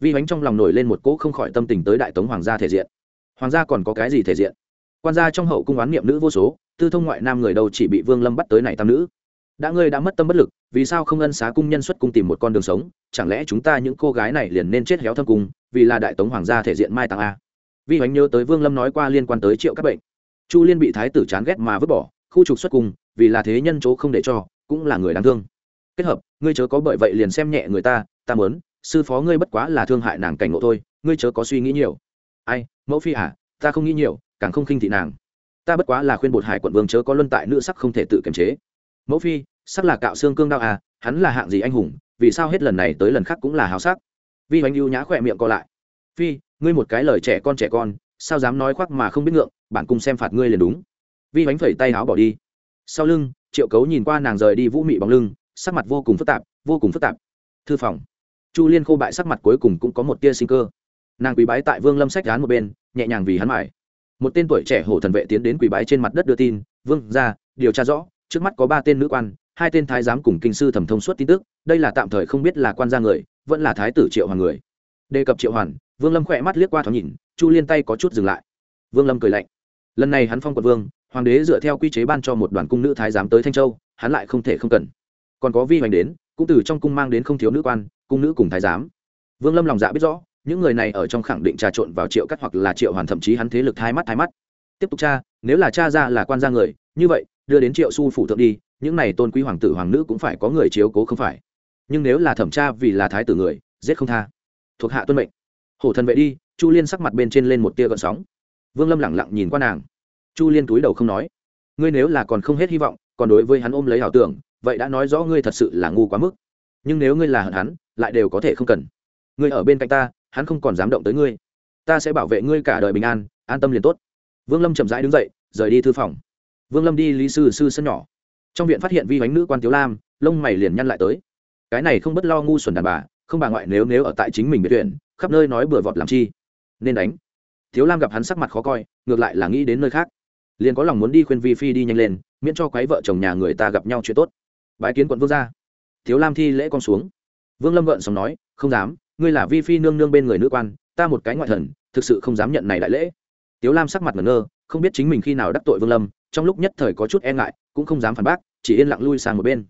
vi bánh trong lòng nổi lên một cỗ không khỏi tâm tình tới đại tống hoàng gia thể diện. Hoàng gia còn có cái gì thể diện? Quan gia trong hậu cung oán niệm nữ vô số, tư thông ngoại nam người đâu chỉ bị vương lâm bắt tới này tam nữ. Đã ngươi đã mất tâm bất lực, vì sao không ân xá cung nhân xuất cung tìm một con đường sống? Chẳng lẽ chúng ta những cô gái này liền nên chết héo thâm cung, vì là đại tống hoàng gia thể diện mai tàng a? Vi hoánh nhớ tới vương lâm nói qua liên quan tới triệu các bệnh. Chu liên bị thái tử chán ghét mà vứt bỏ, khu trục xuất cung, vì là thế nhân chỗ không để cho, cũng là người đáng thương. Kết hợp, ngươi chớ có bởi vậy liền xem nhẹ người ta ta muốn, sư phó ngươi bất quá là thương hại nàng cảnh ngộ thôi ngươi chớ có suy nghĩ nhiều. Ai mẫu phi à ta không nghĩ nhiều càng không khinh thị nàng. Ta bất quá là khuyên bột hải quận vương chớ có luân tại nữ sắc không thể tự kiềm chế. Mẫu phi sắc là cạo xương cương đao à hắn là hạng gì anh hùng vì sao hết lần này tới lần khác cũng là hào sắc? Vi hoành ưu nhã khỏe miệng co lại. Phi ngươi một cái lời trẻ con trẻ con sao dám nói khoác mà không biết ngượng bản cung xem phạt ngươi liền đúng. Vi hoành phẩy tay áo bỏ đi. Sau lưng triệu cấu nhìn qua nàng rời đi vũ mị bóng lưng sắc mặt vô cùng phức tạp vô cùng phức tạp. Thư phòng chu liên khô bại sắc mặt cuối cùng cũng có một tia sinh cơ. Nàng quý bái tại vương lâm sách gán một bên, nhẹ nhàng vì hắn mải một tên tuổi trẻ hổ thần vệ tiến đến quỳ bái trên mặt đất đưa tin, vương ra điều tra rõ, trước mắt có ba tên nữ quan, hai tên thái giám cùng kinh sư thẩm thông suốt tin tức, đây là tạm thời không biết là quan gia người, vẫn là thái tử triệu hoàng người. Đề cập triệu hoàn vương lâm khỏe mắt liếc qua thoáng nhìn, chu liên tay có chút dừng lại. Vương lâm cười lạnh. Lần này hắn phong quận vương, hoàng đế dựa theo quy chế ban cho một đoàn cung nữ thái giám tới thanh châu, hắn lại không thể không cần. Còn có vi hoành đến, cũng từ trong cung mang đến không thiếu nữ quan cung nữ cùng thái giám. Vương lâm lòng dạ biết rõ, những người này ở trong khẳng định trà trộn vào triệu cắt hoặc là triệu hoàn thậm chí hắn thế lực hai mắt hai mắt. Tiếp tục cha nếu là cha ra là quan gia người, như vậy, đưa đến triệu su phủ thượng đi, những này tôn quý hoàng tử, hoàng nữ cũng phải có người chiếu cố không phải. Nhưng nếu là thẩm tra vì là thái tử người, giết không tha. Thuộc hạ tuân mệnh. Hổ thần vệ đi, chu liên sắc mặt bên trên lên một tia gợn sóng. Vương lâm lẳng lặng nhìn qua nàng. Chu liên túi đầu không nói. Ngươi nếu là còn không hết hy vọng, còn đối với hắn ôm lấy ảo tưởng, vậy đã nói rõ ngươi thật sự là ngu quá mức nhưng nếu ngươi là hận hắn, lại đều có thể không cần. Ngươi ở bên cạnh ta, hắn không còn dám động tới ngươi. Ta sẽ bảo vệ ngươi cả đời bình an an tâm liền tốt. Vương lâm chậm rãi đứng dậy, rời đi thư phòng. Vương lâm đi lý sư sư sân nhỏ. Trong viện phát hiện vi bánh nữ quan tiếu lam, lông mày liền nhăn lại tới. Cái này không bất lo ngu xuẩn đàn bà, không bà ngoại nếu nếu ở tại chính mình biệt tuyển khắp nơi nói bừa vọt làm chi. Nên đánh. Tiếu lam gặp hắn sắc mặt khó coi, ngược lại là nghĩ đến nơi khác. Liền có lòng muốn đi khuyên vi phi đi nhanh lên, miễn cho quấy vợ chồng nhà người ta gặp nhau chuyện tốt. Bái kiến quận vương gia tiếu lam thi lễ con xuống. Vương lâm gợn sống nói, không dám, ngươi là vi phi nương nương bên người nữ quan, ta một cái ngoại thần, thực sự không dám nhận này đại lễ. Tiếu lam sắc mặt ngẩn ngơ, không biết chính mình khi nào đắc tội vương lâm, trong lúc nhất thời có chút e ngại, cũng không dám phản bác, chỉ yên lặng lui sang một bên.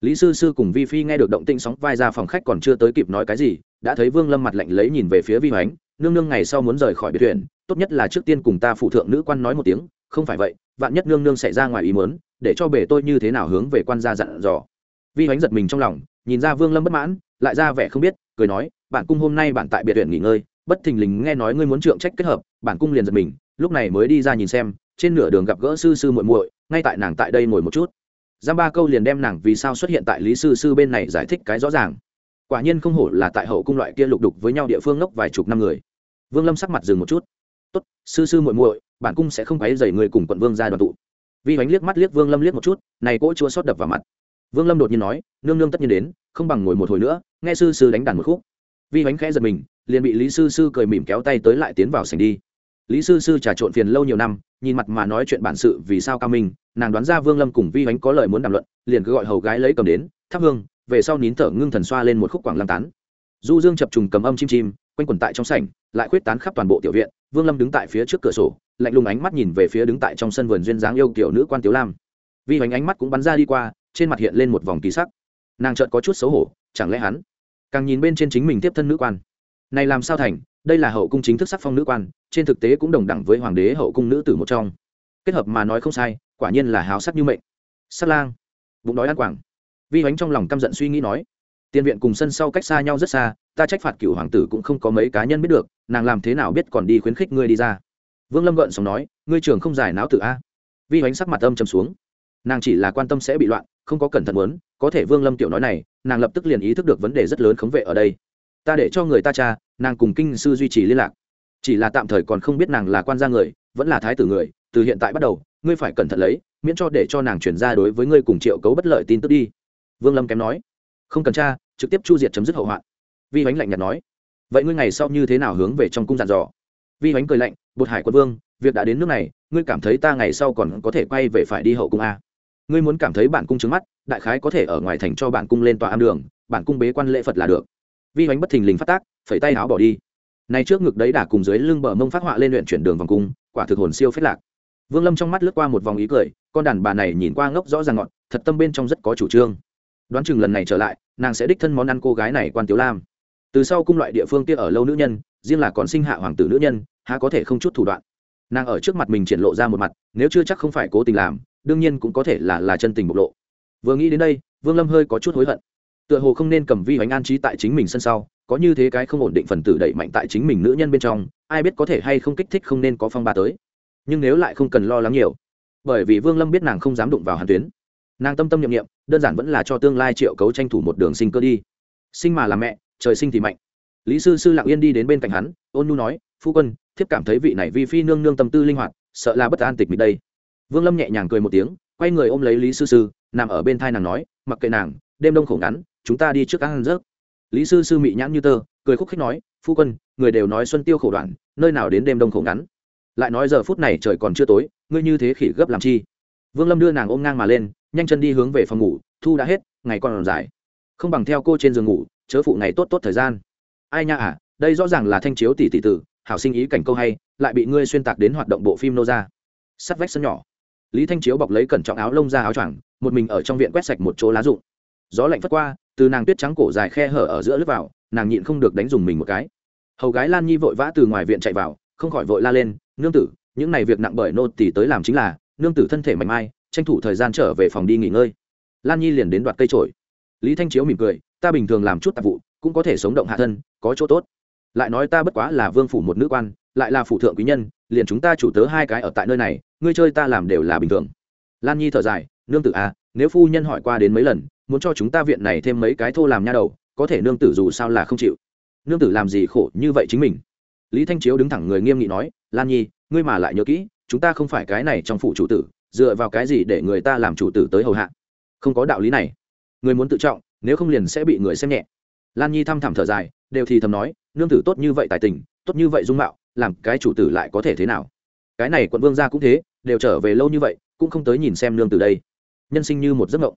Lý sư sư cùng vi phi nghe được động tĩnh sóng vai ra phòng khách còn chưa tới kịp nói cái gì, đã thấy vương lâm mặt lạnh lấy nhìn về phía vi hoánh, nương nương ngày sau muốn rời khỏi biệt thuyền, tốt nhất là trước tiên cùng ta phụ thượng nữ quan nói một tiếng, không phải vậy, vạn nhất nương nương xảy ra ngoài ý muốn, để cho bể tôi như thế nào hướng về quan gia dặn dò vi hoánh giật mình trong lòng, nhìn ra vương lâm bất mãn, lại ra vẻ không biết, cười nói, bản cung hôm nay bản tại biệt viện nghỉ ngơi, bất thình lình nghe nói ngươi muốn trượng trách kết hợp. Bản cung liền giật mình, lúc này mới đi ra nhìn xem, trên nửa đường gặp gỡ sư sư muội muội, ngay tại nàng tại đây ngồi một chút. Giam ba câu liền đem nàng vì sao xuất hiện tại lý sư sư bên này giải thích cái rõ ràng. Quả nhiên không hổ là tại hậu cung loại kia lục đục với nhau địa phương ngốc vài chục năm người. Vương lâm sắc mặt dừng một chút. Tốt, sư sư muội muội, bản cung sẽ không quấy dày người cùng quận vương ra đoàn tụ. Vi hoánh liếc mắt liếc vương lâm liếc một chút, này cỗ chua xót đập vào mặt vương lâm đột nhiên nói, nương nương tất nhiên đến, không bằng ngồi một hồi nữa, nghe sư sư đánh đàn một khúc. Vi hoánh khẽ giật mình, liền bị lý sư sư cười mỉm kéo tay tới lại tiến vào sảnh đi. Lý sư sư trà trộn phiền lâu nhiều năm, nhìn mặt mà nói chuyện bản sự vì sao cao minh, nàng đoán ra vương lâm cùng vi hoánh có lời muốn đàm luận, liền cứ gọi hầu gái lấy cầm đến thắp hương, về sau nín thở ngưng thần xoa lên một khúc quảng lăng tán. Du dương chập trùng cầm âm chim chim, quanh quẩn tại trong sảnh, lại khuyết tán khắp toàn bộ tiểu viện, vương lâm đứng tại phía trước cửa sổ, lạnh lùng ánh mắt nhìn về phía đứng tại trong sân vườn duyên dáng yêu kiểu nữ quan tiểu lam. Vi hoánh ánh mắt cũng bắn ra đi qua trên mặt hiện lên một vòng kỳ sắc. Nàng chợt có chút xấu hổ, chẳng lẽ hắn càng nhìn bên trên chính mình tiếp thân nữ quan? Này làm sao thành, đây là hậu cung chính thức sắc phong nữ quan, trên thực tế cũng đồng đẳng với hoàng đế hậu cung nữ tử một trong. Kết hợp mà nói không sai, quả nhiên là háo sắc như mệnh. Sắc lang, bụng đói ăn quảng. Vi hoánh trong lòng căm giận suy nghĩ nói tiền viện cùng sân sau cách xa nhau rất xa, ta trách phạt cựu hoàng tử cũng không có mấy cá nhân biết được, nàng làm thế nào biết còn đi khuyến khích ngươi đi ra? Vương lâm gợn sống nói, ngươi trường không giải não tử a. Vi hoánh sắc mặt âm trầm xuống. Nàng chỉ là quan tâm sẽ bị loạn không có cẩn thận muốn, có thể vương lâm tiểu nói này, nàng lập tức liền ý thức được vấn đề rất lớn khống vệ ở đây. Ta để cho người ta cha nàng cùng kinh sư duy trì liên lạc. Chỉ là tạm thời còn không biết nàng là quan gia người, vẫn là thái tử người, từ hiện tại bắt đầu, ngươi phải cẩn thận lấy, miễn cho để cho nàng chuyển ra đối với ngươi cùng triệu cấu bất lợi tin tức đi. Vương lâm kém nói. Không cần cha trực tiếp chu diệt chấm dứt hậu hoạn. Vi hoánh lạnh nhạt nói. Vậy ngươi ngày sau như thế nào hướng về trong cung dàn dò? Vi hoánh cười lạnh. Bột hải quân vương, việc đã đến nước này, ngươi cảm thấy ta ngày sau còn có thể quay về phải đi hậu cung a ngươi muốn cảm thấy bản cung trứng mắt, đại khái có thể ở ngoài thành cho bản cung lên tòa am đường, bản cung bế quan lễ phật là được. Vi hoánh bất thình lình phát tác, phẩy tay áo bỏ đi. Nay trước ngực đấy đã cùng dưới lưng bờ mông phát họa lên luyện chuyển đường vòng cung, quả thực hồn siêu phết lạc. Vương lâm trong mắt lướt qua một vòng ý cười, con đàn bà này nhìn qua ngốc rõ ràng ngọn, thật tâm bên trong rất có chủ trương. Đoán chừng lần này trở lại, nàng sẽ đích thân món ăn cô gái này quan tiếu lam. Từ sau cung loại địa phương kia ở lâu nữ nhân, riêng là còn sinh hạ hoàng tử nữ nhân, há có thể không chút thủ đoạn. Nàng ở trước mặt mình triển lộ ra một mặt, nếu chưa chắc không phải cố tình làm đương nhiên cũng có thể là là chân tình bộc lộ. Vừa nghĩ đến đây, vương lâm hơi có chút hối hận. Tựa hồ không nên cầm vi hoánh an trí tại chính mình sân sau, có như thế cái không ổn định phần tử đẩy mạnh tại chính mình nữ nhân bên trong, ai biết có thể hay không kích thích không nên có phong ba tới. Nhưng nếu lại không cần lo lắng nhiều, bởi vì vương lâm biết nàng không dám đụng vào hàn tuyến. Nàng tâm tâm nhiệm nghiệm đơn giản vẫn là cho tương lai triệu cấu tranh thủ một đường sinh cơ đi. Sinh mà là mẹ, trời sinh thì mạnh. Lý sư sư lặng yên đi đến bên cạnh hắn, ôn nhu nói, phu quân, thiếp cảm thấy vị này vi phi nương nương tâm tư linh hoạt, sợ là bất an tịch mịch đây vương lâm nhẹ nhàng cười một tiếng, quay người ôm lấy lý sư sư, nằm ở bên thai nàng nói, mặc kệ nàng, đêm đông khổ ngắn, chúng ta đi trước ăn rớt lý sư sư mị nhãn như tơ, cười khúc khích nói, phu quân, người đều nói xuân tiêu khổ đoạn, nơi nào đến đêm đông khổ ngắn? Lại nói giờ phút này trời còn chưa tối, ngươi như thế khỉ gấp làm chi? Vương lâm đưa nàng ôm ngang mà lên, nhanh chân đi hướng về phòng ngủ, thu đã hết, ngày còn dài. Không bằng theo cô trên giường ngủ, chớ phụ ngày tốt tốt thời gian. Ai nha à đây rõ ràng là thanh chiếu tỷ tỷ tử, hảo sinh ý cảnh câu hay, lại bị ngươi xuyên tạc đến hoạt động bộ phim nô ra. Sắt vách sân nhỏ lý thanh chiếu bọc lấy cẩn trọng áo lông ra áo choàng, một mình ở trong viện quét sạch một chỗ lá rụng. Gió lạnh phất qua, từ nàng tuyết trắng cổ dài khe hở ở giữa lướt vào, nàng nhịn không được đánh dùng mình một cái. Hầu gái lan nhi vội vã từ ngoài viện chạy vào, không khỏi vội la lên, nương tử, những này việc nặng bởi nô tỷ tới làm chính là, nương tử thân thể mạnh mai, tranh thủ thời gian trở về phòng đi nghỉ ngơi. Lan nhi liền đến đoạt cây trổi. Lý thanh chiếu mỉm cười, ta bình thường làm chút tạp vụ, cũng có thể sống động hạ thân, có chỗ tốt. Lại nói ta bất quá là vương phủ một nữ quan, lại là phủ thượng quý nhân liền chúng ta chủ tớ hai cái ở tại nơi này, ngươi chơi ta làm đều là bình thường. Lan nhi thở dài, nương tử à nếu phu nhân hỏi qua đến mấy lần, muốn cho chúng ta viện này thêm mấy cái thô làm nha đầu, có thể nương tử dù sao là không chịu. Nương tử làm gì khổ như vậy chính mình? Lý thanh chiếu đứng thẳng người nghiêm nghị nói, lan nhi, ngươi mà lại nhớ kỹ, chúng ta không phải cái này trong phủ chủ tử, dựa vào cái gì để người ta làm chủ tử tới hầu hạ? Không có đạo lý này. Người muốn tự trọng, nếu không liền sẽ bị người xem nhẹ. Lan nhi thăm thẳm thở dài, đều thì thầm nói, nương tử tốt như vậy tài tình, tốt như vậy dung mạo làm cái chủ tử lại có thể thế nào? Cái này quận vương gia cũng thế, đều trở về lâu như vậy, cũng không tới nhìn xem nương tử đây. Nhân sinh như một giấc mộng.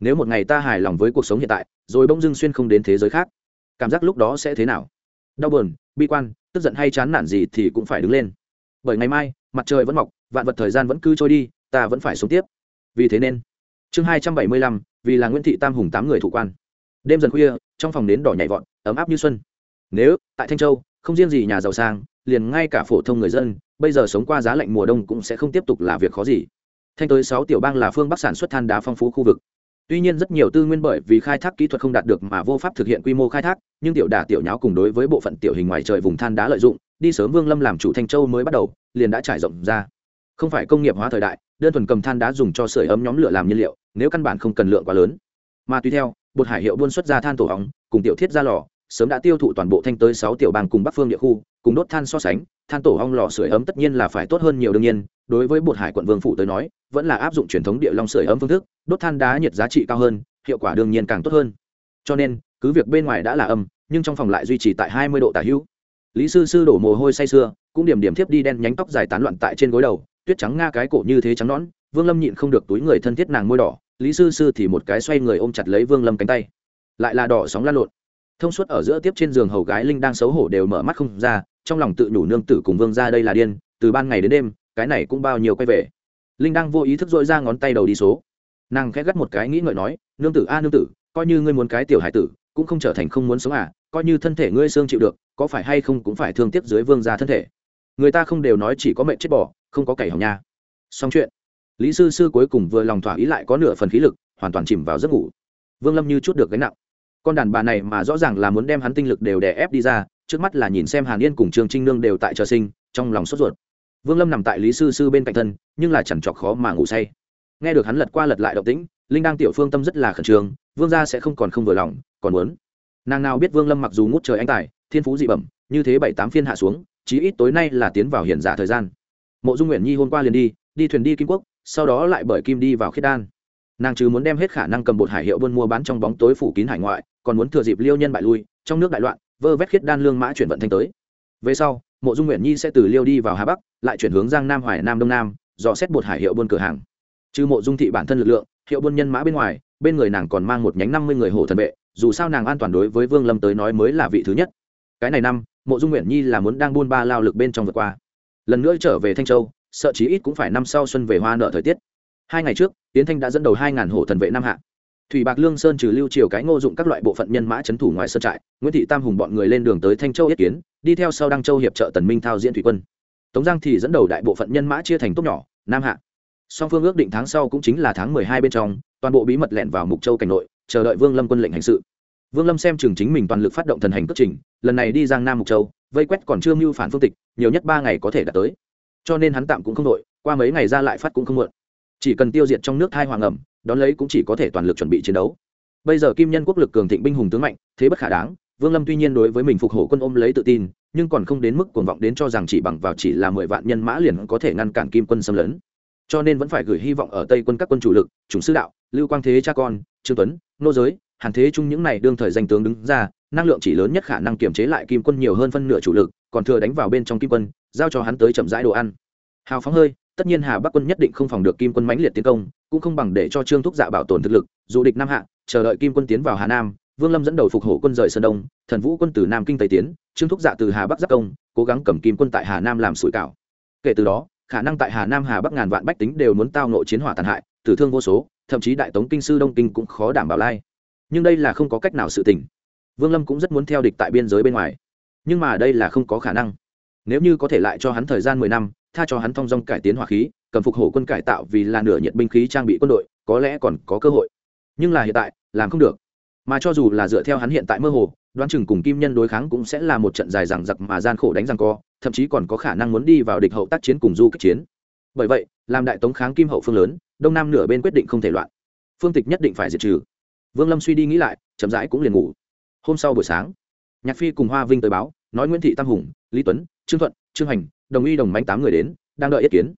Nếu một ngày ta hài lòng với cuộc sống hiện tại, rồi bỗng dưng xuyên không đến thế giới khác, cảm giác lúc đó sẽ thế nào? Đau buồn, bi quan, tức giận hay chán nản gì thì cũng phải đứng lên. Bởi ngày mai, mặt trời vẫn mọc, vạn vật thời gian vẫn cứ trôi đi, ta vẫn phải sống tiếp. Vì thế nên, chương hai trăm bảy mươi lăm, vì là nguyễn thị tam hùng tám người thủ quan. Đêm dần khuya, trong phòng nến đỏ nhảy vọt, ấm áp như xuân. Nếu, tại thanh châu, không riêng gì nhà giàu sang liền ngay cả phổ thông người dân, bây giờ sống qua giá lạnh mùa đông cũng sẽ không tiếp tục là việc khó gì. Thanh tới sáu tiểu bang là phương bắc sản xuất than đá phong phú khu vực. Tuy nhiên rất nhiều tư nguyên bởi vì khai thác kỹ thuật không đạt được mà vô pháp thực hiện quy mô khai thác, nhưng tiểu đà tiểu nháo cùng đối với bộ phận tiểu hình ngoài trời vùng than đá lợi dụng, đi sớm vương lâm làm chủ thanh châu mới bắt đầu, liền đã trải rộng ra. Không phải công nghiệp hóa thời đại, đơn thuần cầm than đá dùng cho sưởi ấm nhóm lửa làm nhiên liệu, nếu căn bản không cần lượng quá lớn. Mà tùy theo, bột hải hiệu buôn xuất ra than tổ hóng, cùng tiểu thiết ra lò, sớm đã tiêu thụ toàn bộ thanh tới sáu tiểu bang cùng bắc phương địa khu cùng đốt than so sánh, than tổ ong lò sưởi ấm tất nhiên là phải tốt hơn nhiều đương nhiên, đối với bột hải quận vương phủ tới nói, vẫn là áp dụng truyền thống địa long sưởi ấm phương thức, đốt than đá nhiệt giá trị cao hơn, hiệu quả đương nhiên càng tốt hơn. Cho nên, cứ việc bên ngoài đã là âm, nhưng trong phòng lại duy trì tại hai mươi độ tả hữu. Lý sư sư đổ mồ hôi say sưa, cũng điểm điểm thiếp đi đen nhánh tóc dài tán loạn tại trên gối đầu, tuyết trắng nga cái cổ như thế trắng nón vương lâm nhịn không được túi người thân thiết nàng môi đỏ, lý sư sư thì một cái xoay người ôm chặt lấy vương lâm cánh tay. Lại là đỏ sóng lan lộn. Thông suốt ở giữa tiếp trên giường hầu gái linh đang xấu hổ đều mở mắt không ra trong lòng tự nhủ nương tử cùng vương ra đây là điên, từ ban ngày đến đêm, cái này cũng bao nhiêu quay về. Linh đang vô ý thức dội ra ngón tay đầu đi số. Nàng khẽ gắt một cái nghĩ ngợi nói, nương tử a, nương tử, coi như ngươi muốn cái tiểu hải tử, cũng không trở thành không muốn sống à coi như thân thể ngươi xương chịu được, có phải hay không cũng phải thương tiếc dưới vương gia thân thể. Người ta không đều nói chỉ có mệnh chết bỏ, không có cày hỏng nha. Xong chuyện. Lý sư sư cuối cùng vừa lòng thỏa ý lại có nửa phần khí lực, hoàn toàn chìm vào giấc ngủ. Vương lâm như chút được gánh nặng. Con đàn bà này mà rõ ràng là muốn đem hắn tinh lực đều đè ép đi ra trước mắt là nhìn xem hàn yên cùng trương trinh nương đều tại chờ sinh, trong lòng sốt ruột. Vương lâm nằm tại lý sư sư bên cạnh thân, nhưng là chẳng chọc khó mà ngủ say. Nghe được hắn lật qua lật lại động tĩnh, linh đang tiểu phương tâm rất là khẩn trương, vương gia sẽ không còn không vừa lòng, còn muốn. Nàng nào biết vương lâm mặc dù ngút trời anh tài, thiên phú dị bẩm, như thế bảy tám phiên hạ xuống, chí ít tối nay là tiến vào hiện giả thời gian. Mộ dung nguyện nhi hôm qua liền đi đi thuyền đi kim quốc, sau đó lại bởi kim đi vào khiết đan. Nàng chứ muốn đem hết khả năng cầm bột hải hiệu buôn mua bán trong bóng tối phủ kín hải ngoại, còn muốn thừa dịp liêu nhân bại lui, trong nước đại loạn vơ vét khiết đan lương mã chuyển vận thanh tới. Về sau, mộ dung nguyện nhi sẽ từ liêu đi vào hà bắc, lại chuyển hướng giang nam, hoài nam, đông nam, dò xét bột hải hiệu buôn cửa hàng. Trừ mộ dung thị bản thân lực lượng, hiệu buôn nhân mã bên ngoài, bên người nàng còn mang một nhánh năm mươi người hộ thần vệ, dù sao nàng an toàn đối với vương lâm tới nói mới là vị thứ nhất. Cái này năm, mộ dung nguyện nhi là muốn đang buôn ba lao lực bên trong vượt qua. Lần nữa trở về thanh châu, sợ chí ít cũng phải năm sau xuân về hoa nợ thời tiết. Hai ngày trước tiến thanh đã dẫn đầu hai ngàn hộ thần vệ nam hạ thủy bạc lương sơn trừ lưu triều cái ngô dụng các loại bộ phận nhân mã c thủ ngoài sơn trại, nguyễn thị tam hùng bọn người lên đường tới thanh châu yết kiến, đi theo sau đăng châu hiệp trợ tần minh thao diễn thủy quân. Tống giang thì dẫn đầu đại bộ phận nhân mã chia thành tốt nhỏ, nam hạ. Song phương ước định tháng sau cũng chính là tháng mười hai bên trong, toàn bộ bí mật lẻn vào mục châu cảnh nội, chờ đợi vương lâm quân lệnh hành sự. Vương lâm xem chừng chính mình toàn lực phát động thần hành cất trình, lần này đi giang nam mục châu, vây quét còn chưa mưu phản phương tịch, nhiều nhất ba ngày có thể đạt tới. Cho nên hắn tạm cũng không đội, qua mấy ngày ra lại phát cũng không muộn chỉ cần tiêu diệt trong nước thai hoàng ẩm, đón lấy cũng chỉ có thể toàn lực chuẩn bị chiến đấu. Bây giờ kim nhân quốc lực cường thịnh binh hùng tướng mạnh, thế bất khả đáng, vương lâm tuy nhiên đối với mình phục hổ quân ôm lấy tự tin, nhưng còn không đến mức cuồng vọng đến cho rằng chỉ bằng vào chỉ là mười vạn nhân mã liền có thể ngăn cản kim quân xâm lấn. Cho nên vẫn phải gửi hy vọng ở tây quân các quân chủ lực, chủng sư đạo, lưu quang thế cha con, trương tuấn, nô giới, hàn thế chung những này đương thời danh tướng đứng ra, năng lượng chỉ lớn nhất khả năng kiềm chế lại kim quân nhiều hơn phân nửa chủ lực, còn thừa đánh vào bên trong kim quân, giao cho hắn tới chậm rãi đồ ăn. Hào phóng hơi tất nhiên hà bắc quân nhất định không phòng được kim quân mãnh liệt tiến công, cũng không bằng để cho trương thúc dạ bảo tồn thực lực, dù địch nam hạ, chờ đợi kim quân tiến vào hà nam, vương lâm dẫn đầu phục hổ quân rời sơn đông, thần vũ quân từ nam kinh tây tiến, trương thúc dạ từ hà bắc giáp công, cố gắng cầm kim quân tại hà nam làm sủi cảo. Kể từ đó, khả năng tại hà nam, hà bắc ngàn vạn bách tính đều muốn tao nộ chiến hỏa tàn hại, tử thương vô số, thậm chí đại tống kinh sư đông kinh cũng khó đảm bảo lai. Nhưng đây là không có cách nào sự tình. Vương lâm cũng rất muốn theo địch tại biên giới bên ngoài. Nhưng mà đây là không có khả năng nếu như có thể lại cho hắn thời gian mười năm, tha cho hắn thong dong cải tiến hỏa khí, cầm phục hổ quân cải tạo vì là nửa nhiệt binh khí trang bị quân đội, có lẽ còn có cơ hội. Nhưng là hiện tại, làm không được. Mà cho dù là dựa theo hắn hiện tại mơ hồ, đoán chừng cùng kim nhân đối kháng cũng sẽ là một trận dài rằng giặc mà gian khổ đánh rằng co, thậm chí còn có khả năng muốn đi vào địch hậu tác chiến cùng du kích chiến. Bởi vậy, làm đại tống kháng kim hậu phương lớn, đông nam nửa bên quyết định không thể loạn. Phương tịch nhất định phải diệt trừ. Vương lâm suy đi nghĩ lại, chậm rãi cũng liền ngủ. Hôm sau buổi sáng, nhạc phi cùng hoa vinh tới báo, nói nguyễn thị tam hùng, lý tuấn trương thuận, trương hành, đồng y đồng mánh tám người đến, đang đợi ý kiến.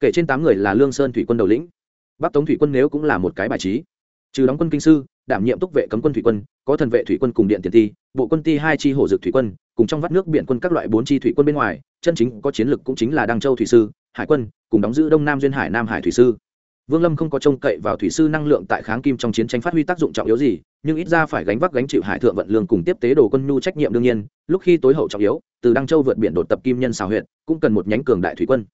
Kể trên tám người là lương sơn thủy quân đầu lĩnh. Bắc tống thủy quân nếu cũng là một cái bài trí. Trừ đóng quân kinh sư, đảm nhiệm túc vệ cấm quân thủy quân, có thần vệ thủy quân cùng điện tiền ti, bộ quân ti hai chi hổ dực thủy quân, cùng trong vắt nước biển quân các loại bốn chi thủy quân bên ngoài, chân chính có chiến lực cũng chính là đăng châu thủy sư, hải quân, cùng đóng giữ đông nam duyên hải nam hải thủy sư vương lâm không có trông cậy vào thủy sư năng lượng tại kháng kim trong chiến tranh phát huy tác dụng trọng yếu gì, nhưng ít ra phải gánh vác gánh chịu hải thượng vận lương cùng tiếp tế đồ quân nhu trách nhiệm đương nhiên, lúc khi tối hậu trọng yếu, từ đăng châu vượt biển đột tập kim nhân xào huyện cũng cần một nhánh cường đại thủy quân.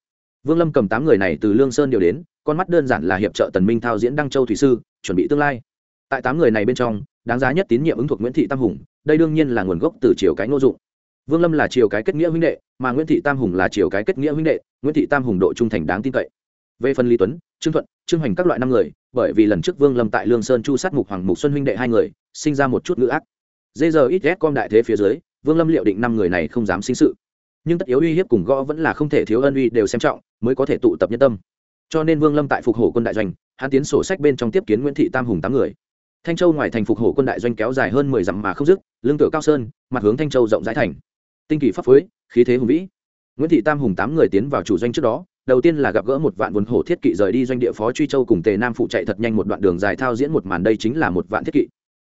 Vương lâm cầm tám người này từ lương sơn điều đến, con mắt đơn giản là hiệp trợ tần minh thao diễn đăng châu thủy sư, chuẩn bị tương lai. Tại tám người này bên trong, đáng giá nhất tín nhiệm ứng thuộc nguyễn thị tam hùng, đây đương nhiên là nguồn gốc từ triều cái ngô dụng. Vương lâm là triều cái kết nghĩa huynh đệ, mà nguyễn thị tam hùng là triều cái kết nghĩa huynh đệ, nguyễn thị tam hùng độ trung thành đáng tin cậy. Về phần lý tuấn, trương thuận trương hoành các loại năm người, bởi vì lần trước vương lâm tại lương sơn chu sát mục hoàng, mục xuân huynh đệ hai người, sinh ra một chút ngữ ác. Dê giờ ít ghét com đại thế phía dưới, vương lâm liệu định năm người này không dám sinh sự. Nhưng tất yếu uy hiếp cùng gõ vẫn là không thể thiếu ân uy đều xem trọng, mới có thể tụ tập nhân tâm. Cho nên vương lâm tại phục hổ quân đại doanh, hắn tiến sổ sách bên trong tiếp kiến nguyễn thị tam hùng tám người. Thanh châu ngoài thành phục hổ quân đại doanh kéo dài hơn mười dặm mà không dứt lương tựa cao sơn, mặt hướng thanh châu rộng rãi thành. Tinh kỳ pháp phối, khí thế hùng vĩ. Nguyễn thị tam hùng tám người tiến vào chủ doanh trước đó đầu tiên là gặp gỡ một vạn vốn hổ thiết kỵ rời đi doanh địa phó truy châu cùng tề nam phụ chạy thật nhanh một đoạn đường dài thao diễn một màn đây chính là một vạn thiết kỵ.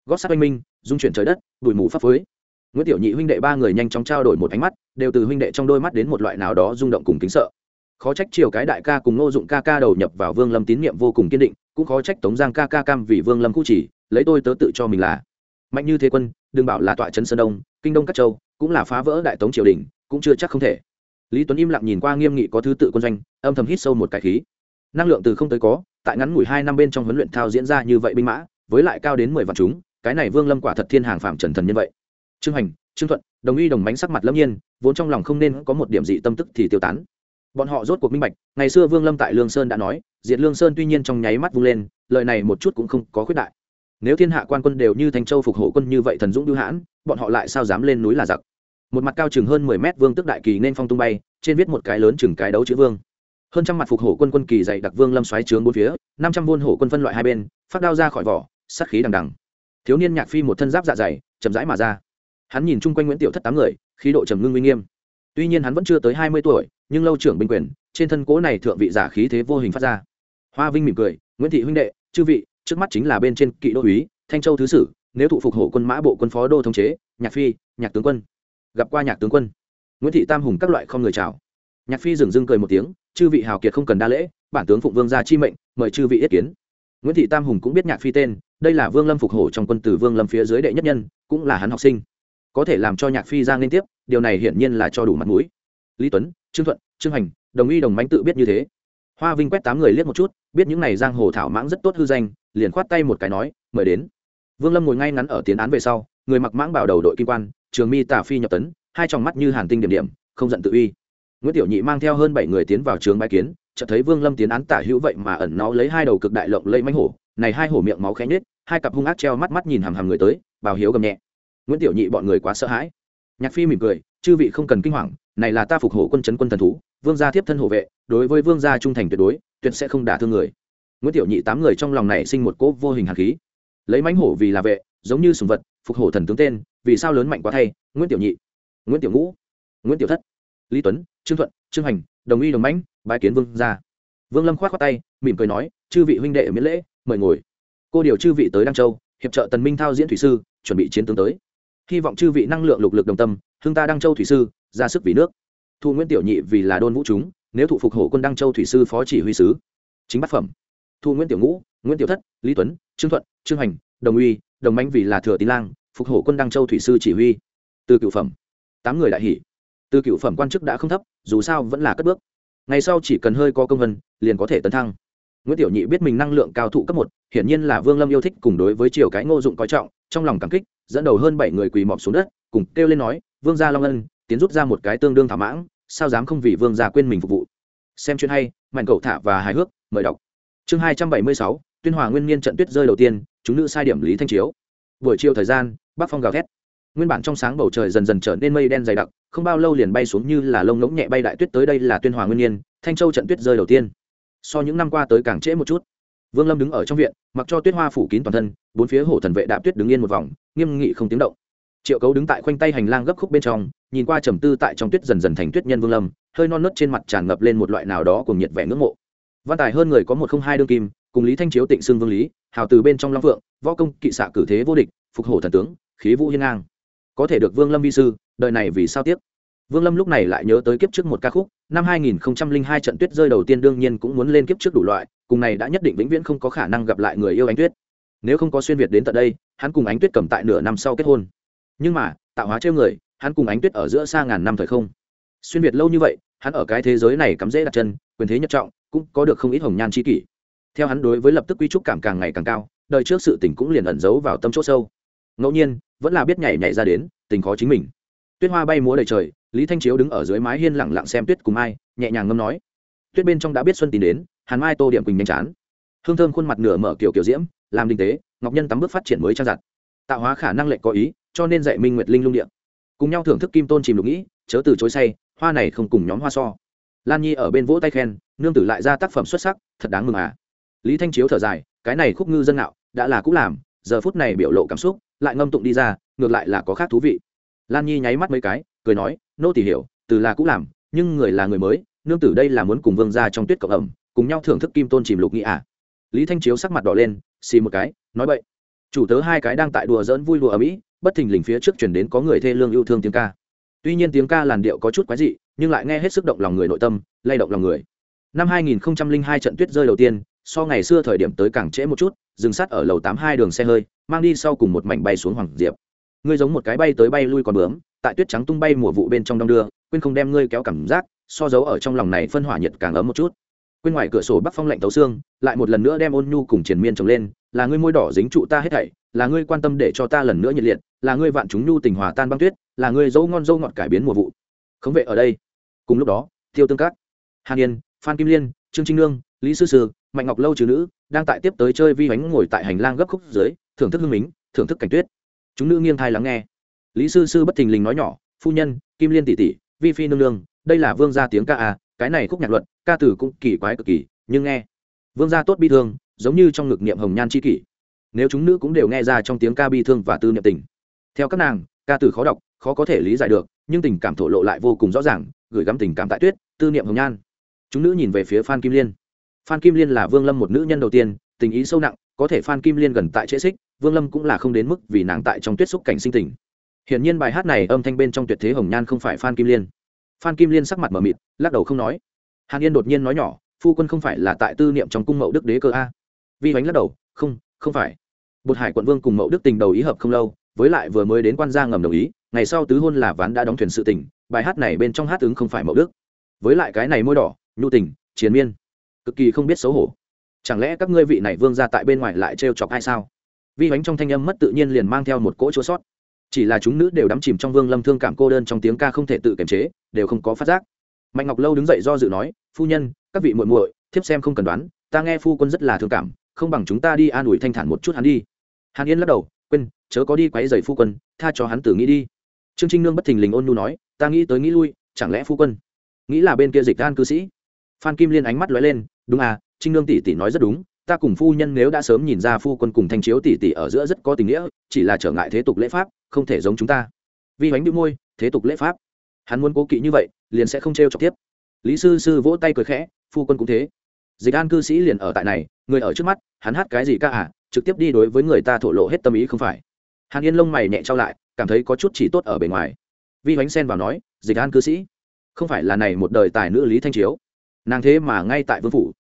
Gót sắt oanh minh dung chuyển trời đất, bụi mù pháp phối nguyễn tiểu nhị huynh đệ ba người nhanh chóng trao đổi một ánh mắt, đều từ huynh đệ trong đôi mắt đến một loại nào đó rung động cùng kính sợ. Khó trách chiều cái đại ca cùng ngô dụng ca ca đầu nhập vào vương lâm tín nhiệm vô cùng kiên định, cũng khó trách tống giang ca ca cam vì vương lâm khu chỉ, lấy tôi tớ tự cho mình là. Mạnh như thế quân, đừng bảo là tọa trấn sơn đông, kinh đông các châu, cũng là phá vỡ đại tống triều đình, cũng chưa chắc không thể lý tuấn im lặng nhìn qua nghiêm nghị có thứ tự quân doanh, âm thầm hít sâu một cái khí. Năng lượng từ không tới có, tại ngắn ngủi hai năm bên trong huấn luyện thao diễn ra như vậy binh mã, với lại cao đến mười vạn chúng, cái này vương lâm quả thật thiên hàng phạm trần thần nhân vậy. Trương hành, trương thuận, đồng ý đồng bánh sắc mặt lâm nhiên, vốn trong lòng không nên có một điểm dị tâm tức thì tiêu tán. Bọn họ rốt cuộc minh bạch, ngày xưa vương lâm tại lương sơn đã nói, diệt lương sơn tuy nhiên trong nháy mắt vung lên, lời này một chút cũng không có khuyết đại. Nếu thiên hạ quan quân đều như thanh châu phục hộ quân như vậy thần dũng bưu hãn, bọn họ lại sao dám lên núi là giặc? Một mặt cao chừng hơn mười mét vương tức đại kỳ nên phong tung bay, trên viết một cái lớn chừng cái đấu chữ vương. Hơn trăm mặt phục hổ quân quân kỳ dày đặc vương lâm xoáy trướng bốn phía, năm trăm vuôn hổ quân phân loại hai bên, phát đao ra khỏi vỏ, sát khí đằng đằng. Thiếu niên nhạc phi một thân giáp dạ dày, chậm rãi mà ra. Hắn nhìn chung quanh nguyễn tiểu thất tám người, khí độ trầm ngưng uy nghiêm. Tuy nhiên hắn vẫn chưa tới hai mươi tuổi, nhưng lâu trưởng binh quyền, trên thân cố này thượng vị giả khí thế vô hình phát ra. Hoa vinh mỉm cười, nguyễn thị huynh đệ, chư vị, trước mắt chính là bên trên kỵ đô úy, thanh châu thứ sử, nếu thụ phục hổ quân mã bộ quân phó đô thống chế, nhạc phi, nhạc tướng quân gặp qua nhạc tướng quân. Nguyễn thị tam hùng các loại không người chào. Nhạc phi dừng dưng cười một tiếng, chư vị hào kiệt không cần đa lễ, bản tướng phụng vương gia chi mệnh, mời chư vị yết kiến. Nguyễn thị tam hùng cũng biết nhạc phi tên, đây là vương lâm phục hổ trong quân tử vương lâm phía dưới đệ nhất nhân, cũng là hắn học sinh. Có thể làm cho nhạc phi ra liên tiếp, điều này hiển nhiên là cho đủ mặt mũi. Lý tuấn, trương thuận, trương hành, đồng y đồng mánh tự biết như thế. Hoa vinh quét tám người liếc một chút, biết những này giang hồ thảo mãng rất tốt hư danh, liền khoát tay một cái nói, mời đến. Vương lâm ngồi ngay ngắn ở tiến án về sau, người mặc mãng bảo đầu đội kim quan trường mi tả phi nhập tấn, hai tròng mắt như hàn tinh điểm điểm, không giận tự uy. Nguyễn tiểu nhị mang theo hơn bảy người tiến vào trường bãi kiến, chợt thấy vương lâm tiến án tả hữu vậy mà ẩn nó lấy hai đầu cực đại lộng lây mánh hổ, này hai hổ miệng máu khẽ nhết hai cặp hung ác treo mắt mắt nhìn hàm hàm người tới bào hiếu gầm nhẹ. Nguyễn tiểu nhị bọn người quá sợ hãi. Nhạc phi mỉm cười, chư vị không cần kinh hoàng, này là ta phục hổ quân chấn quân thần thú, vương gia tiếp thân hộ vệ, đối với vương gia trung thành tuyệt đối, tuyệt sẽ không đả thương người. Nguyễn tiểu nhị tám người trong lòng này sinh một cỗ vô hình hàn khí. Lấy mánh hổ vì là vệ, giống như sùng vật, phục hổ thần tướng tên vì sao lớn mạnh quá thay, nguyễn tiểu nhị, nguyễn tiểu ngũ, nguyễn tiểu thất, lý tuấn, trương thuận, trương hành đồng y đồng mãnh, bái kiến vương gia vương lâm khoát khoát tay, mỉm cười nói, chư vị huynh đệ miễn lễ, mời ngồi. Cô điều chư vị tới đăng châu, hiệp trợ tần minh thao diễn thủy sư, chuẩn bị chiến tướng tới. Hy vọng chư vị năng lượng lục lực đồng tâm, hưng ta đăng châu thủy sư, ra sức vì nước. Thu nguyễn tiểu nhị vì là đôn vũ chúng, nếu thụ phục hổ quân đăng châu thủy sư phó chỉ huy sứ. Chính bát phẩm. Thu nguyễn tiểu ngũ, nguyễn tiểu thất, lý tuấn, trương thuận, trương hành đồng uy, đồng mãnh vì là thừa tín lang phục hổ quân đăng châu thủy sư chỉ huy. Từ cựu phẩm, tám người đại hỷ từ cựu phẩm quan chức đã không thấp, dù sao vẫn là cất bước. Ngày sau chỉ cần hơi có công vân, liền có thể tấn thăng. Nguyễn tiểu nhị biết mình năng lượng cao thụ cấp một, hiển nhiên là vương lâm yêu thích cùng đối với triều cái ngô dụng coi trọng, trong lòng cảm kích, dẫn đầu hơn bảy người quỳ mọp xuống đất, cùng kêu lên nói, vương gia long ân, tiến rút ra một cái tương đương thỏa mãng sao dám không vì vương gia quên mình phục vụ? Xem chuyện hay, mạnh cậu thả và hài hước, mời đọc. Chương hai trăm bảy mươi sáu, tuyên hòa nguyên niên trận tuyết rơi đầu tiên, chúng nữ sai điểm lý thanh chiếu. Buổi chiều thời gian bắc phong gào thét. Nguyên bản trong sáng bầu trời dần dần trở nên mây đen dày đặc không bao lâu liền bay xuống như là lông ngỗng nhẹ bay đại tuyết tới đây là tuyên hòa nguyên nhiên, thanh châu trận tuyết rơi đầu tiên. So những năm qua tới càng trễ một chút. Vương lâm đứng ở trong viện mặc cho tuyết hoa phủ kín toàn thân bốn phía hổ thần vệ đạp tuyết đứng yên một vòng nghiêm nghị không tiếng động. Triệu cấu đứng tại khoanh tay hành lang gấp khúc bên trong nhìn qua trầm tư tại trong tuyết dần dần thành tuyết nhân vương lâm hơi non nớt trên mặt tràn ngập lên một loại nào đó cùng nhiệt vẻ ngưỡng mộ. Văn tài hơn người có một không hai đương kim cùng lý thanh chiếu tịnh xưng vương lý hào từ bên trong long phượng võ công kỵ xạ cử thế vô địch phục hổ thần tướng khí vũ hiên ngang. Có thể được vương lâm vi sư, đời này vì sao tiếp vương lâm lúc này lại nhớ tới kiếp trước một ca khúc, năm 2002 trận tuyết rơi đầu tiên đương nhiên cũng muốn lên kiếp trước đủ loại, cùng này đã nhất định vĩnh viễn không có khả năng gặp lại người yêu ánh tuyết. Nếu không có xuyên việt đến tận đây, hắn cùng ánh tuyết cầm tại nửa năm sau kết hôn. Nhưng mà, tạo hóa trêu người, hắn cùng ánh tuyết ở giữa xa ngàn năm thời không. Xuyên việt lâu như vậy, hắn ở cái thế giới này cắm dễ đặt chân, quyền thế nhất trọng, cũng có được không ít hồng nhan chi kỷ. Theo hắn đối với lập tức quy trúc cảm càng ngày càng cao, đời trước sự tình cũng liền ẩn giấu vào tâm chỗ sâu. Ngẫu nhiên vẫn là biết nhảy nhảy ra đến, tình khó chính mình. Tuyết hoa bay múa đầy trời, lý thanh chiếu đứng ở dưới mái hiên lẳng lặng xem tuyết cùng mai nhẹ nhàng ngâm nói. Tuyết bên trong đã biết xuân tìm đến, hàn mai tô điểm quỳnh nhanh chán. Hương thơm khuôn mặt nửa mở kiểu kiểu diễm, làm đình tế, ngọc nhân tắm bước phát triển mới trang giặt. Tạo hóa khả năng lệnh có ý, cho nên dạy minh nguyệt linh lung điện cùng nhau thưởng thức kim tôn chìm lục nghĩ, chớ từ chối say, hoa này không cùng nhóm hoa so. Lan nhi ở bên vỗ tay khen, nương tử lại ra tác phẩm xuất sắc, thật đáng mừng à. Lý thanh chiếu thở dài, cái này khúc ngư dân ngạo, đã là cũng làm, giờ phút này biểu lộ cảm xúc lại ngâm tụng đi ra, ngược lại là có khác thú vị. Lan nhi nháy mắt mấy cái, cười nói, nô tỳ hiểu, từ là cũng làm, nhưng người là người mới, nương tử đây là muốn cùng vương ra trong tuyết cộng ẩm, cùng nhau thưởng thức kim tôn chìm lục nghĩ à. Lý thanh chiếu sắc mặt đỏ lên, xì một cái, nói vậy chủ tớ hai cái đang tại đùa dỡn vui đùa ở mỹ, bất thình lình phía trước chuyển đến có người thê lương yêu thương tiếng ca. Tuy nhiên tiếng ca làn điệu có chút quái dị, nhưng lại nghe hết sức động lòng người nội tâm, lay động lòng người. Năm 2002 trận tuyết rơi đầu tiên, so ngày xưa thời điểm tới càng trễ một chút dừng sát ở lầu tám hai đường xe hơi, mang đi sau cùng một mảnh bay xuống hoàng diệp. Ngươi giống một cái bay tới bay lui còn bướm, tại tuyết trắng tung bay mùa vụ bên trong đông đưa, quên không đem ngươi kéo cảm giác, so dấu ở trong lòng này phân hỏa nhiệt càng ấm một chút. Quên ngoài cửa sổ bắc phong lạnh tấu xương, lại một lần nữa đem ôn nhu cùng triền miên trồng lên, là ngươi môi đỏ dính trụ ta hết thảy, là ngươi quan tâm để cho ta lần nữa nhiệt liệt, là ngươi vạn chúng nhu tình hòa tan băng tuyết, là ngươi dấu ngon dâu ngọt cải biến mùa vụ. Khống vệ ở đây. Cùng lúc đó, tiêu tương cát hàn yên, phan kim liên, trương trinh nương, lý sư sư, mạnh ngọc lâu trừ nữ đang tại tiếp tới chơi vi bánh ngồi tại hành lang gấp khúc dưới, thưởng thức hương mính, thưởng thức cảnh tuyết. Chúng nữ nghiêng thai lắng nghe. Lý sư sư bất thình lình nói nhỏ, phu nhân, kim liên tỷ tỷ, vi phi nương nương, đây là vương gia tiếng ca à cái này khúc nhạc luận ca từ cũng kỳ quái cực kỳ, nhưng nghe. Vương gia tốt bi thương, giống như trong ngực niệm hồng nhan c h i kỷ. Nếu chúng nữ cũng đều nghe ra trong tiếng ca bi thương và tư niệm tình. Theo các nàng, ca từ khó đọc, khó có thể lý giải được, nhưng tình cảm thổ lộ lại vô cùng rõ ràng, gửi gắm tình cảm tại tuyết, tư niệm hồng nhan. Chúng nữ nhìn về phía phan kim liên phan kim liên là vương lâm một nữ nhân đầu tiên, tình ý sâu nặng, có thể phan kim liên gần tại trễ xích, vương lâm cũng là không đến mức vì nàng tại trong tuyết xúc cảnh sinh tình. Hiển nhiên bài hát này âm thanh bên trong tuyệt thế hồng nhan không phải phan kim liên. Phan kim liên sắc mặt m ở mịt, lắc đầu không nói. Hàn yên đột nhiên nói nhỏ, phu quân không phải là tại tư niệm trong cung mậu đức đế cơ a? Vi bánh lắc đầu, không không phải. Bột hải quận vương cùng mậu đức tình đầu ý hợp không lâu, với lại vừa mới đến quan gia ngầm đồng ý, ngày sau tứ hôn là ván đã đóng thuyền sự tình, bài hát này bên trong hát ứng không phải mậu đức. Với lại cái này môi đỏ, nhu tình chiến miên cực kỳ không biết xấu hổ. Chẳng lẽ các ngươi vị này vương ra tại bên ngoài lại trêu chọc ai sao? Vi bánh trong thanh âm mất tự nhiên liền mang theo một cỗ chỗ sót. Chỉ là chúng nữ đều đắm chìm trong vương lâm thương cảm cô đơn trong tiếng ca không thể tự kiềm chế, đều không có phát giác. Mạnh ngọc lâu đứng dậy do dự nói, phu nhân, các vị muội muội, thiếp xem không cần đoán, ta nghe phu quân rất là thương cảm, không bằng chúng ta đi an ủi thanh thản một chút hắn đi. Hàn yên lắc đầu, quên, chớ có đi quấy giày phu quân, tha cho hắn tử nghĩ đi. Trương trinh nương bất thình lình ôn nhu nói, ta nghĩ tới nghĩ lui, chẳng lẽ phu quân nghĩ là bên kia dịch gan cư sĩ? Phan kim liên ánh mắt lóe lên đúng à trinh nương tỷ tỷ nói rất đúng, ta cùng phu nhân nếu đã sớm nhìn ra phu quân cùng thanh chiếu tỷ tỷ ở giữa rất có tình nghĩa, chỉ là trở ngại thế tục lễ pháp, không thể giống chúng ta. Vi hoánh đĩu môi, thế tục lễ pháp. Hắn muốn cố kỵ như vậy, liền sẽ không t r e o chọc tiếp. Lý sư sư vỗ tay cười khẽ, phu quân cũng thế. Dịch an cư sĩ liền ở tại này, người ở trước mắt, hắn hát cái gì ca à trực tiếp đi đối với người ta thổ lộ hết tâm ý không phải. Hàn yên lông mày nhẹ trao lại, cảm thấy có chút chỉ tốt ở bề ngoài. Vi hoánh xen vào nói, dịch an cư sĩ, không phải là này một đời tài nữ lý thanh chiếu nàng thế mà ngay tại vương phủ.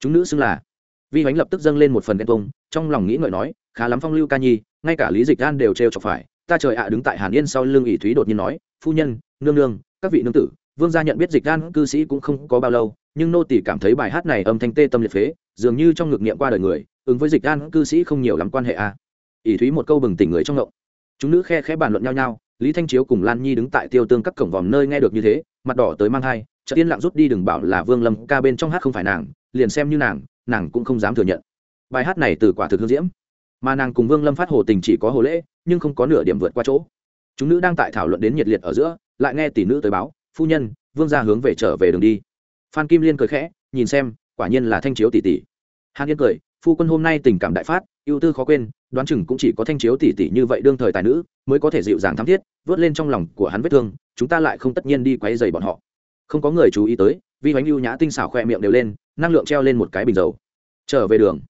Chúng nữ xưng là. Vi hoánh lập tức dâng lên một phần ghen tông trong lòng nghĩ ngợi nói khá lắm phong lưu ca nhi ngay cả lý dịch gan đều trêu chọc phải. Ta trời ạ đứng tại hàn yên sau lưng ỷ thúy đột nhiên nói phu nhân nương nương các vị nương tử vương gia nhận biết dịch gan, cư sĩ cũng không có bao lâu nhưng nô tỷ cảm thấy bài hát này âm thanh tê tâm liệt phế dường như trong ngực niệm qua đời người ứng với dịch gan cư sĩ không nhiều lắm quan hệ a à. ỷ thúy một câu bừng tỉnh người trong ngộng. Chúng nữ khe khẽ bàn luận nhau nhau lý thanh chiếu cùng lan nhi đứng tại tiêu tương các cổng vòm nơi nghe được như thế mặt đỏ tới mang hai chợt yên lặng rút đi đừng bảo là vương lâm ca bên trong hát không phải nàng, liền xem như nàng nàng cũng không dám thừa nhận. Bài hát này từ quả thực hương diễm. Mà nàng cùng vương lâm phát hồ tình chỉ có hồ lễ, nhưng không có nửa điểm vượt qua chỗ. Chúng nữ đang tại thảo luận đến nhiệt liệt ở giữa, lại nghe tỷ nữ tới báo, phu nhân, vương ra hướng về trở về đường đi. Phan kim liên cười khẽ, nhìn xem, quả nhiên là thanh chiếu tỷ tỷ. Hàn yên cười, phu quân hôm nay tình cảm đại phát, ưu tư khó quên, đoán chừng cũng chỉ có thanh chiếu tỷ tỷ như vậy đương thời tài nữ, mới có thể dịu dàng thắm thiết, vớt lên trong lòng của hắn vết thương, chúng ta lại không tất nhiên đi quay dày bọn họ không có người chú ý tới, vi hoánh ưu nhã tinh xảo khoe miệng đều lên, năng lượng treo lên một cái bình dầu. Trở về đường.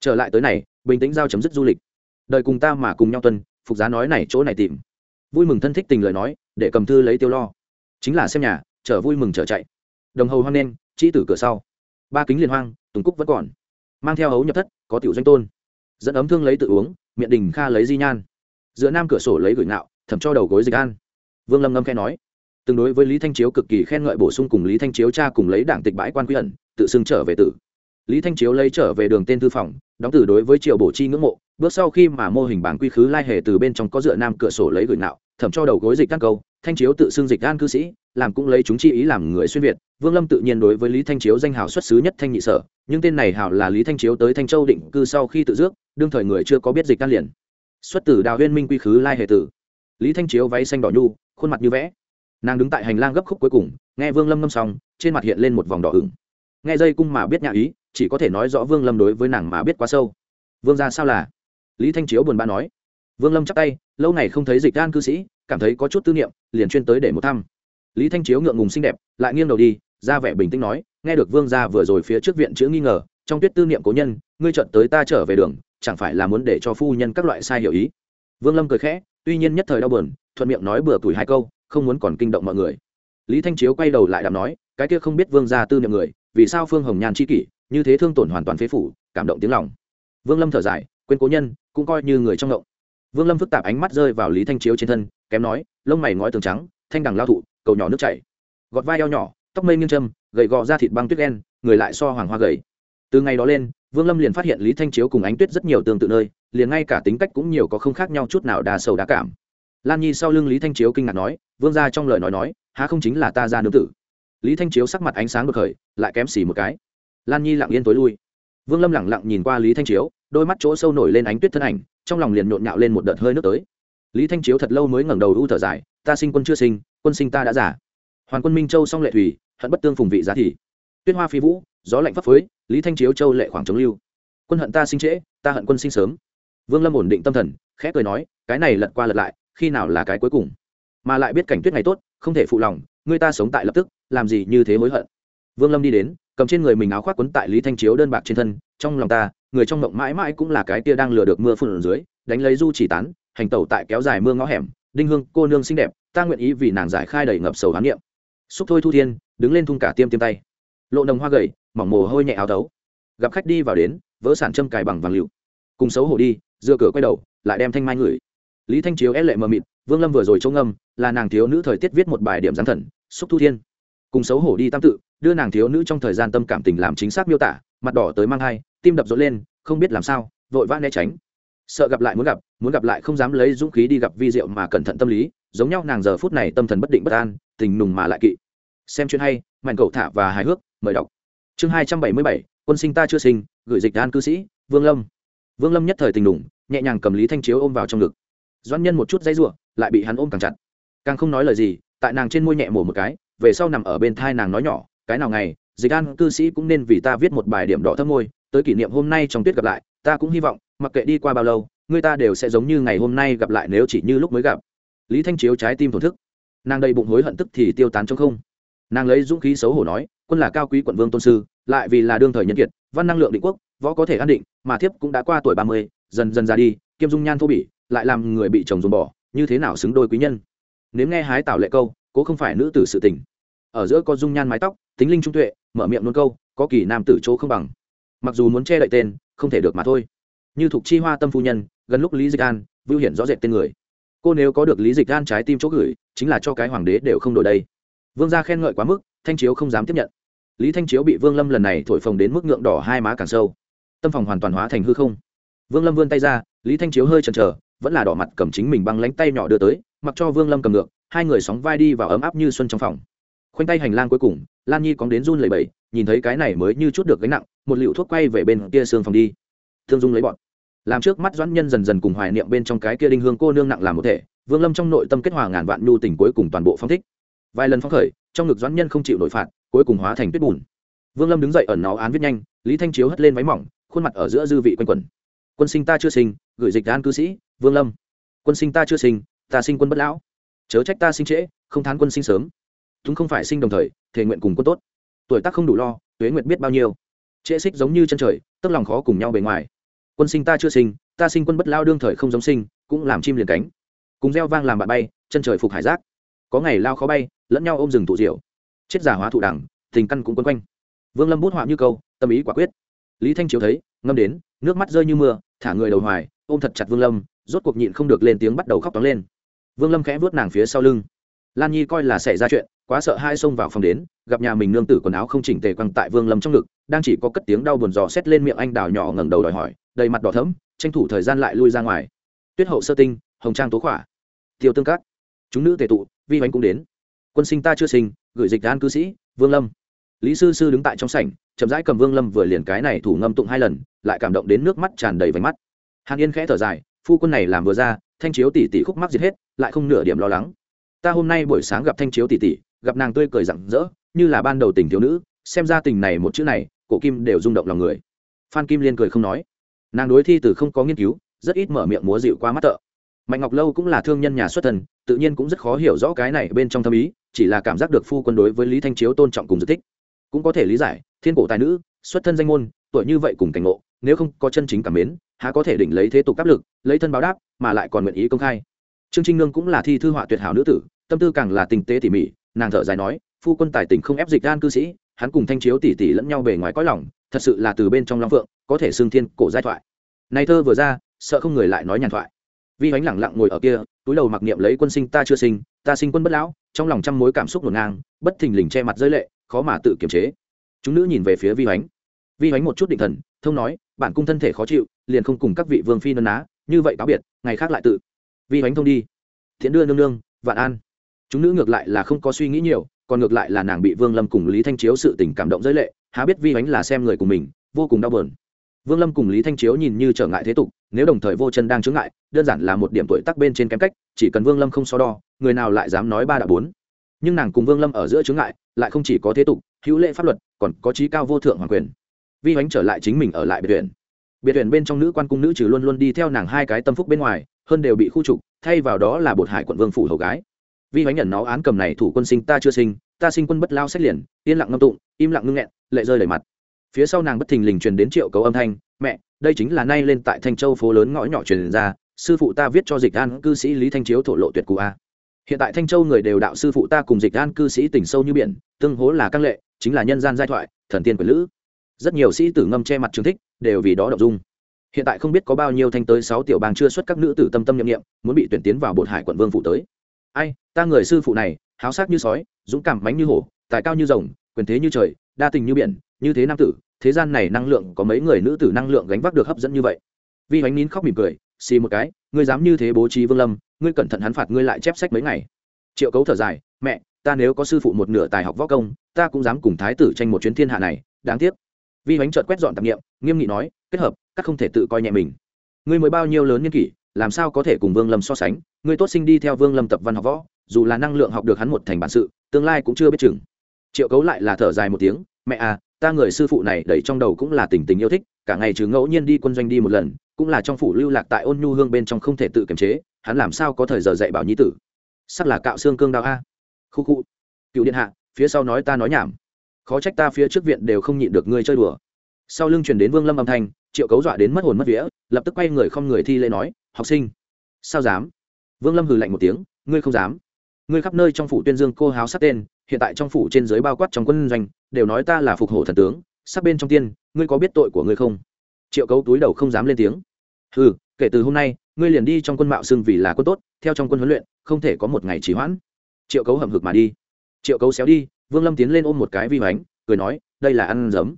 Trở lại tới này, bình tĩnh giao chấm dứt du lịch. Đời cùng ta mà cùng nhau tuân, phục giá nói này, chỗ này tìm. Vui mừng thân thích tình lời nói, để cầm thư lấy tiêu lo. Chính là xem nhà, chở vui mừng chở chạy. Đồng hầu hoang nên chỉ tử cửa sau. Ba kính liên hoang, tùng cúc vẫn còn. Mang theo hấu nhập thất, có tiểu doanh tôn. Dẫn ấm thương lấy tự uống, miệng đình kha lấy di nhan. Giữa nam cửa sổ lấy gửi nạo thẩm cho đầu gối dịch an. Vương lâm ngâm khe nói tương đối với lý thanh chiếu cực kỳ khen ngợi bổ sung cùng lý thanh chiếu cha cùng lấy đảng tịch bãi quan quy ẩn, tự xưng trở về tử. Lý thanh chiếu lấy trở về đường tên thư phòng, đóng tử đối với triệu bổ chi ngưỡng mộ, bước sau khi mà mô hình bảng quy khứ lai hề từ bên trong có dựa nam cửa sổ lấy gửi nạo, thẩm cho đầu gối dịch các câu, thanh chiếu tự xưng dịch an cư sĩ, làm cũng lấy chúng chi ý làm người xuyên việt. Vương lâm tự nhiên đối với lý thanh chiếu danh hào xuất xứ nhất thanh nhị sở, nhưng tên này hào là lý thanh chiếu tới thanh châu định cư sau khi tự dước, đương thời người chưa có biết dịch can liền. Xuất từ đào huyên minh quy khứ lai hề tử. Lý thanh chiếu váy xanh đỏ nhu, khuôn mặt như vẽ nàng đứng tại hành lang gấp khúc cuối cùng, nghe vương lâm ngâm xong, trên mặt hiện lên một vòng đỏ ửng. Nghe dây cung mà biết nhà ý, chỉ có thể nói rõ vương lâm đối với nàng mà biết quá sâu. Vương ra sao là? Lý thanh chiếu buồn bã nói. Vương lâm chắp tay, lâu ngày không thấy dịch gan cư sĩ, cảm thấy có chút tư niệm, liền chuyên tới để một thăm. Lý thanh chiếu ngượng ngùng xinh đẹp, lại nghiêng đầu đi, ra vẻ bình tĩnh nói, nghe được vương gia vừa rồi phía trước viện chữ nghi ngờ, trong tuyết tư niệm cố nhân, ngươi trận tới ta trở về đường, chẳng phải là muốn để cho phu nhân các loại sai hiểu ý? Vương lâm cười khẽ, tuy nhiên nhất thời đau buồn, thuận miệng nói bừa tuổi hai câu không muốn còn kinh động mọi người. Lý thanh chiếu quay đầu lại đàm nói, cái kia không biết vương gia tư niệm người, vì sao phương hồng nhàn chi kỷ, như thế thương tổn hoàn toàn phế phủ, cảm động tiếng lòng. Vương lâm thở dài, quên cố nhân, cũng coi như người trong ngộng. Vương lâm phức tạp ánh mắt rơi vào lý thanh chiếu trên thân, kém nói, lông mày ngói tường trắng, thanh đằng lao thụ, cầu nhỏ nước chảy. Gọt vai eo nhỏ, tóc mây nghiêng châm gầy gò ra thịt băng tuyết đen, người lại so hoàng hoa gầy. Từ ngày đó lên, vương lâm liền phát hiện lý thanh chiếu cùng ánh tuyết rất nhiều tương tự nơi, liền ngay cả tính cách cũng nhiều có không khác nhau chút nào đa sầu đa cảm lan nhi sau lưng lý thanh chiếu kinh ngạc nói, vương ra trong lời nói nói, há không chính là ta ra nương tử. Lý thanh chiếu sắc mặt ánh sáng đột khởi, lại kém xì một cái. Lan nhi lặng yên tối lui. Vương lâm lẳng lặng nhìn qua lý thanh chiếu, đôi mắt chỗ sâu nổi lên ánh tuyết thân ảnh, trong lòng liền nhộn nhạo lên một đợt hơi nước tới. Lý thanh chiếu thật lâu mới ngẩng đầu u thở dài, ta sinh quân chưa sinh, quân sinh ta đã giả hoàn quân minh châu song lệ thủy, hận bất tương phùng vị giá thị. Tuyết hoa phi vũ, gió lạnh phấp phới, lý thanh chiếu châu lệ khoảng trống lưu. Quân hận ta sinh trễ, ta hận quân sinh sớm. Vương lâm ổn định tâm thần, khẽ cười nói, cái này lật qua lật lại khi nào là cái cuối cùng? Mà lại biết cảnh tuyết ngày tốt, không thể phụ lòng, người ta sống tại lập tức, làm gì như thế hối hận. Vương lâm đi đến, cầm trên người mình áo khoác quấn tại lý thanh chiếu đơn bạc trên thân, trong lòng ta, người trong mộng mãi mãi cũng là cái tia đang lừa được mưa phun ở dưới, đánh lấy du chỉ tán, hành tẩu tại kéo dài mưa ngõ hẻm, đinh hương, cô nương xinh đẹp, ta nguyện ý vì nàng giải khai đầy ngập sầu hán niệm. Xúc thôi thu thiên, đứng lên thung cả tiêm tiêm tay. Lộ đồng hoa gầy, mỏng mồ hôi nhẹ áo tấu gặp khách đi vào đến, vỡ sản châm cài bằng vàng liệu cùng xấu hổ đi dựa cửa quay đầu, lại đem thanh mai ngửi lý thanh chiếu é lệ mờ mịt, vương lâm vừa rồi trông âm là nàng thiếu nữ thời tiết viết một bài điểm gián thần, xúc thu thiên. Cùng xấu hổ đi tam tự, đưa nàng thiếu nữ trong thời gian tâm cảm tình làm chính xác miêu tả, mặt đỏ tới mang hai, tim đập rộn lên, không biết làm sao, vội vã né tránh. Sợ gặp lại muốn gặp muốn gặp lại không dám lấy dũng khí đi gặp vi diệu mà cẩn thận tâm lý, giống nhau nàng giờ phút này tâm thần bất định bất an, tình nùng mà lại kỵ. Xem chuyện hay mạnh cầu thả và hài hước, mời đọc. Chương hai trăm bảy mươi bảy, quân sinh ta chưa sinh, gửi dịch đan cư sĩ, vương lâm. Vương lâm nhất thời tình nùng, nhẹ nhàng cầm lý thanh chiếu ôm vào trong ngực. Doan nhân một chút dây ruộng lại bị hắn ôm càng chặt. Càng không nói lời gì, tại nàng trên môi nhẹ mổ một cái, về sau nằm ở bên thai nàng nói nhỏ, cái nào ngày, dịch an cư sĩ cũng nên vì ta viết một bài điểm đỏ thấp môi, tới kỷ niệm hôm nay trong tuyết gặp lại, ta cũng hy vọng, mặc kệ đi qua bao lâu, người ta đều sẽ giống như ngày hôm nay gặp lại nếu chỉ như lúc mới gặp. Lý thanh chiếu trái tim thổn thức. Nàng đầy bụng hối hận tức thì tiêu tán trong không. Nàng lấy dũng khí xấu hổ nói, quân là cao quý quận vương tôn sư, lại vì là đương thời nhân kiệt, văn năng lượng định quốc, võ có thể an định, mà thiếp cũng đã qua tuổi ba mươi, dần dần ra đi, kiêm dung nhan thô bỉ lại làm người bị chồng dùng bỏ, như thế nào xứng đôi quý nhân? Nếu nghe hái tảo lệ câu, cố không phải nữ tử sự tình. Ở giữa có dung nhan mái tóc, tính linh trung tuệ, mở miệng luôn câu, có kỳ nam tử chỗ không bằng. Mặc dù muốn che đậy tên, không thể được mà thôi. Như thuộc chi hoa tâm phu nhân, gần lúc lý dịch an, vưu hiển rõ rệt tên người. Cô nếu có được lý dịch an trái tim chỗ gửi, chính là cho cái hoàng đế đều không đổi đây. Vương gia khen ngợi quá mức, thanh chiếu không dám tiếp nhận. Lý thanh chiếu bị vương lâm lần này thổi phồng đến mức ngượng đỏ hai má càng sâu. Tâm phòng hoàn toàn hóa thành hư không. Vương lâm vươn tay ra, lý thanh chiếu hơi chần chờ vẫn là đỏ mặt cầm chính mình băng lánh tay nhỏ đưa tới, mặc cho vương lâm cầm ngược, hai người sóng vai đi vào ấm áp như xuân trong phòng. Khoanh tay hành lang cuối cùng, lan nhi cóng đến run lầy bầy nhìn thấy cái này mới như chút được gánh nặng, một liệu thuốc quay về bên kia xương phòng đi. Thương dung lấy bọn. Làm trước mắt doãn nhân dần dần cùng hoài niệm bên trong cái kia đinh hương cô nương nặng làm một thể, vương lâm trong nội tâm kết hòa ngàn vạn nhu tình cuối cùng toàn bộ phong thích. Vài lần phong khởi, trong ngực doãn nhân không chịu nội phạt, cuối cùng hóa thành tuyết bùn. Vương lâm đứng dậy ẩn nó án viết nhanh, lý thanh chiếu hất lên váy mỏng, khuôn mặt ở giữa dư vị quanh quẩn quân sinh ta chưa sinh, gửi dịch an cư sĩ, vương lâm. Quân sinh ta chưa sinh, ta sinh quân bất lão. Chớ trách ta sinh trễ, không thán quân sinh sớm. Chúng không phải sinh đồng thời, thể nguyện cùng quân tốt. Tuổi tác không đủ lo, tuế nguyện biết bao nhiêu. Trễ xích giống như chân trời, tức lòng khó cùng nhau bề ngoài. Quân sinh ta chưa sinh, ta sinh quân bất lao đương thời không giống sinh, cũng làm chim liền cánh. Cùng gieo vang làm bạn bay, chân trời phục hải giác. Có ngày lao khó bay, lẫn nhau ôm rừng tụ diệu. Chết giả hóa thụ đẳng, tình căn cũng quân quanh. Vương lâm bút họa như câu, tâm ý quả quyết. Lý thanh chiếu thấy, ngâm đến nước mắt rơi như mưa, thả người đầu hoài, ôm thật chặt vương lâm, rốt cuộc nhịn không được lên tiếng bắt đầu khóc tóng lên. Vương lâm khẽ vớt nàng phía sau lưng. Lan nhi coi là xảy ra chuyện, quá sợ hai xông vào phòng đến, gặp nhà mình nương tử quần áo không chỉnh tề quăng tại vương lâm trong ngực, đang chỉ có cất tiếng đau buồn dò xét lên miệng anh đào nhỏ ngẩng đầu đòi hỏi, đầy mặt đỏ thẫm, tranh thủ thời gian lại lui ra ngoài. Tuyết hậu sơ tinh, hồng trang tố khỏa. Tiêu tương cát. Chúng nữ tề tụ, vi bánh cũng đến. Quân sinh ta chưa sinh, gửi dịch an cư sĩ, vương lâm lý sư sư đứng tại trong sảnh, chậm rãi cầm vương lâm vừa liền cái này thủ ngâm tụng hai lần, lại cảm động đến nước mắt tràn đầy vánh mắt. Hàn yên khẽ thở dài, phu quân này làm vừa ra, thanh chiếu tỷ tỷ khúc mắc giết hết, lại không nửa điểm lo lắng. Ta hôm nay buổi sáng gặp thanh chiếu tỷ tỷ, gặp nàng tươi cười rặng rỡ, như là ban đầu tình thiếu nữ, xem ra tình này một chữ này, cổ kim đều rung động lòng người. Phan kim liên cười không nói. Nàng đối thi từ không có nghiên cứu, rất ít mở miệng múa dịu qua mắt tợ mạnh ngọc lâu cũng là thương nhân nhà xuất thần, tự nhiên cũng rất khó hiểu rõ cái này bên trong thâm ý, chỉ là cảm giác được phu quân đối với lý thanh chiếu tôn trọng cùng dự thích cũng có thể lý giải, thiên cổ tài nữ, xuất thân danh môn, tuổi như vậy cùng cảnh ngộ, nếu không có chân chính cảm mến, há có thể định lấy thế tục áp lực, lấy thân báo đáp, mà lại còn nguyện ý công khai. Trương trinh nương cũng là thi thư họa tuyệt hảo nữ tử, tâm tư càng là tình tế tỉ mỉ, nàng thở dài nói, phu quân tài tình không ép dịch gan cư sĩ, hắn cùng thanh chiếu tỉ tỉ lẫn nhau bề ngoài cõi lòng, thật sự là từ bên trong long phượng, có thể xương thiên cổ giai thoại. Này thơ vừa ra, sợ không người lại nói nhàn thoại. Vi ánh lẳng lặng ngồi ở kia, túi đầu mặc niệm lấy quân sinh ta chưa sinh, ta sinh quân bất lão, trong lòng trăm mối cảm xúc ngổn ngang, bất thình lình che mặt rơi lệ khó mà tự kiềm chế. Chúng nữ nhìn về phía vi hoánh. Vi hoánh một chút định thần, thông nói bản cung thân thể khó chịu, liền không cùng các vị vương phi nân ná, như vậy cáo biệt, ngày khác lại tự. Vi hoánh thông đi. Thiện đưa nương nương, vạn an. Chúng nữ ngược lại là không có suy nghĩ nhiều, còn ngược lại là nàng bị vương lâm cùng lý thanh chiếu sự tình cảm động giới lệ, há biết vi hoánh là xem người của mình, vô cùng đau bờn vương lâm cùng lý thanh chiếu nhìn như trở ngại thế tục, nếu đồng thời vô chân đang chướng ngại, đơn giản là một điểm tuổi tắc bên trên kém cách, chỉ cần vương lâm không so đo, người nào lại dám nói ba đã bốn. Nhưng nàng cùng vương lâm ở giữa chướng ngại lại không chỉ có thế tục, hữu lệ pháp luật, còn có trí cao vô thượng hoàng quyền. Vi hoánh trở lại chính mình ở lại biệt viện. Biệt viện bên trong nữ quan cung nữ trừ luôn luôn đi theo nàng hai cái tâm phúc bên ngoài, hơn đều bị khu trục, thay vào đó là bột hải quận vương phủ hầu gái. Vi hoánh nhận nó án cầm này, thủ quân sinh ta chưa sinh, ta sinh quân bất lao xét liền, yên lặng ngâm tụng, im lặng ngưng nghẹn, lệ rơi đầy mặt. Phía sau nàng bất thình lình truyền đến triệu cấu âm thanh, mẹ, đây chính là nay lên tại thanh châu phố lớn ngõ nhỏ truyền ra, sư phụ ta viết cho dịch an cư sĩ lý thanh chiếu thổ lộ tuyệt cụ a hiện tại thanh châu người đều đạo sư phụ ta cùng dịch an cư sĩ tỉnh sâu như biển, tương hố là căng lệ, chính là nhân gian giai thoại, thần tiên quyền lữ. Rất nhiều sĩ tử ngâm che mặt trường thích, đều vì đó đọc dung. Hiện tại không biết có bao nhiêu thanh tới sáu tiểu bang chưa xuất các nữ tử tâm tâm nhiệm nghiệm muốn bị tuyển tiến vào bột hải quận vương phụ tới. Ai, ta người sư phụ này, háo sắc như sói, dũng cảm mánh như hổ, tài cao như rồng, quyền thế như trời, đa tình như biển, như thế nam tử, thế gian này năng lượng có mấy người nữ tử năng lượng gánh vác được hấp dẫn như vậy. Vi hoánh nín khóc mỉm cười, xì một cái, ngươi dám như thế bố trí vương lâm ngươi cẩn thận hắn phạt ngươi lại chép sách mấy ngày. Triệu cấu thở dài, mẹ, ta nếu có sư phụ một nửa tài học võ công, ta cũng dám cùng thái tử tranh một chuyến thiên hạ này, đáng tiếc. Vi bánh trợt quét dọn tạp nghiệm nghiêm nghị nói, kết hợp, các không thể tự coi nhẹ mình. Ngươi mới bao nhiêu lớn niên kỷ, làm sao có thể cùng vương lâm so sánh? Ngươi tốt sinh đi theo vương lâm tập văn học võ, dù là năng lượng học được hắn một thành bản sự, tương lai cũng chưa biết chừng. Triệu cấu lại là thở dài một tiếng, mẹ à ta người sư phụ này đẩy trong đầu cũng là tình tình yêu thích, cả ngày chứ ngẫu nhiên đi quân doanh đi một lần, cũng là trong phủ lưu lạc tại ôn nhu hương bên trong không thể tự kiềm chế, hắn làm sao có thời giờ dạy bảo nhi tử? Sắc là cạo xương cương đao a. Khu khu. Cựu điện hạ, phía sau nói ta nói nhảm. Khó trách ta phía trước viện đều không nhịn được ngươi chơi đùa. Sau lưng truyền đến vương lâm âm thanh, triệu cấu dọa đến mất hồn mất vía, lập tức quay người không người thi lễ nói, học sinh. Sao dám? Vương lâm hừ lạnh một tiếng, ngươi không dám ngươi khắp nơi trong phủ tuyên dương cô háo sát tên, hiện tại trong phủ trên dưới bao quát trong quân doanh, đều nói ta là phục hổ thần tướng, sát bên trong tiên, ngươi có biết tội của ngươi không? Triệu cấu túi đầu không dám lên tiếng. Ừ kể từ hôm nay, ngươi liền đi trong quân mạo xưng vì là quân tốt, theo trong quân huấn luyện, không thể có một ngày trì hoãn. Triệu cấu hầm hực mà đi. Triệu cấu xéo đi, vương lâm tiến lên ôm một cái vi hoánh cười nói, đây là ăn giấm.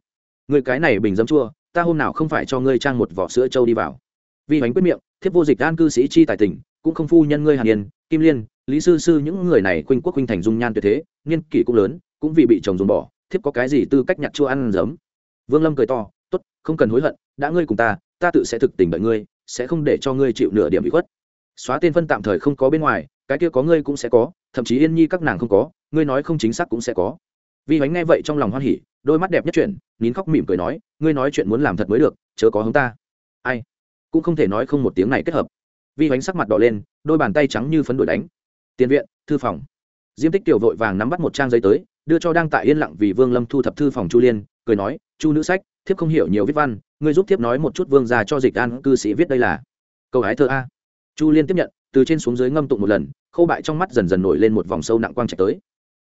Người cái này bình giấm chua, ta hôm nào không phải cho ngươi trang một vỏ sữa trâu đi vào. Vi hoánh quyết miệng, thiếp vô dịch an cư sĩ chi tài tình, cũng không phu nhân ngươi hàn yên kim liên, lý sư sư những người này khuynh quốc khuynh thành dung nhan tuyệt thế, niên kỷ cũng lớn, cũng vì bị chồng dùng bỏ, thiếp có cái gì tư cách nhặt chua ăn giấm? Vương lâm cười to, tốt, không cần hối hận, đã ngươi cùng ta ta tự sẽ thực tình đợi ngươi, sẽ không để cho ngươi chịu nửa điểm bị khuất. Xóa tên phân tạm thời không có bên ngoài, cái kia có ngươi cũng sẽ có, thậm chí yên nhi các nàng không có, ngươi nói không chính xác cũng sẽ có. Vi bánh nghe vậy trong lòng hoan hỉ, đôi mắt đẹp nhất chuyện nín khóc mỉm cười nói, ngươi nói chuyện muốn làm thật mới được, chớ có hứng ta. Ai? Cũng không thể nói không một tiếng này kết hợp vi bánh sắc mặt đỏ lên, đôi bàn tay trắng như phấn đổi đánh. Tiền viện, thư phòng. Diêm tích tiểu vội vàng nắm bắt một trang giấy tới, đưa cho đang tại yên lặng vì vương lâm thu thập thư phòng chu liên, cười nói, chu nữ sách, thiếp không hiểu nhiều viết văn, ngươi giúp thiếp nói một chút vương già cho dịch an cư sĩ viết đây là. Câu hái thơ a. Chu liên tiếp nhận, từ trên xuống dưới ngâm tụng một lần, khâu bại trong mắt dần dần nổi lên một vòng sâu nặng quang trạch tới.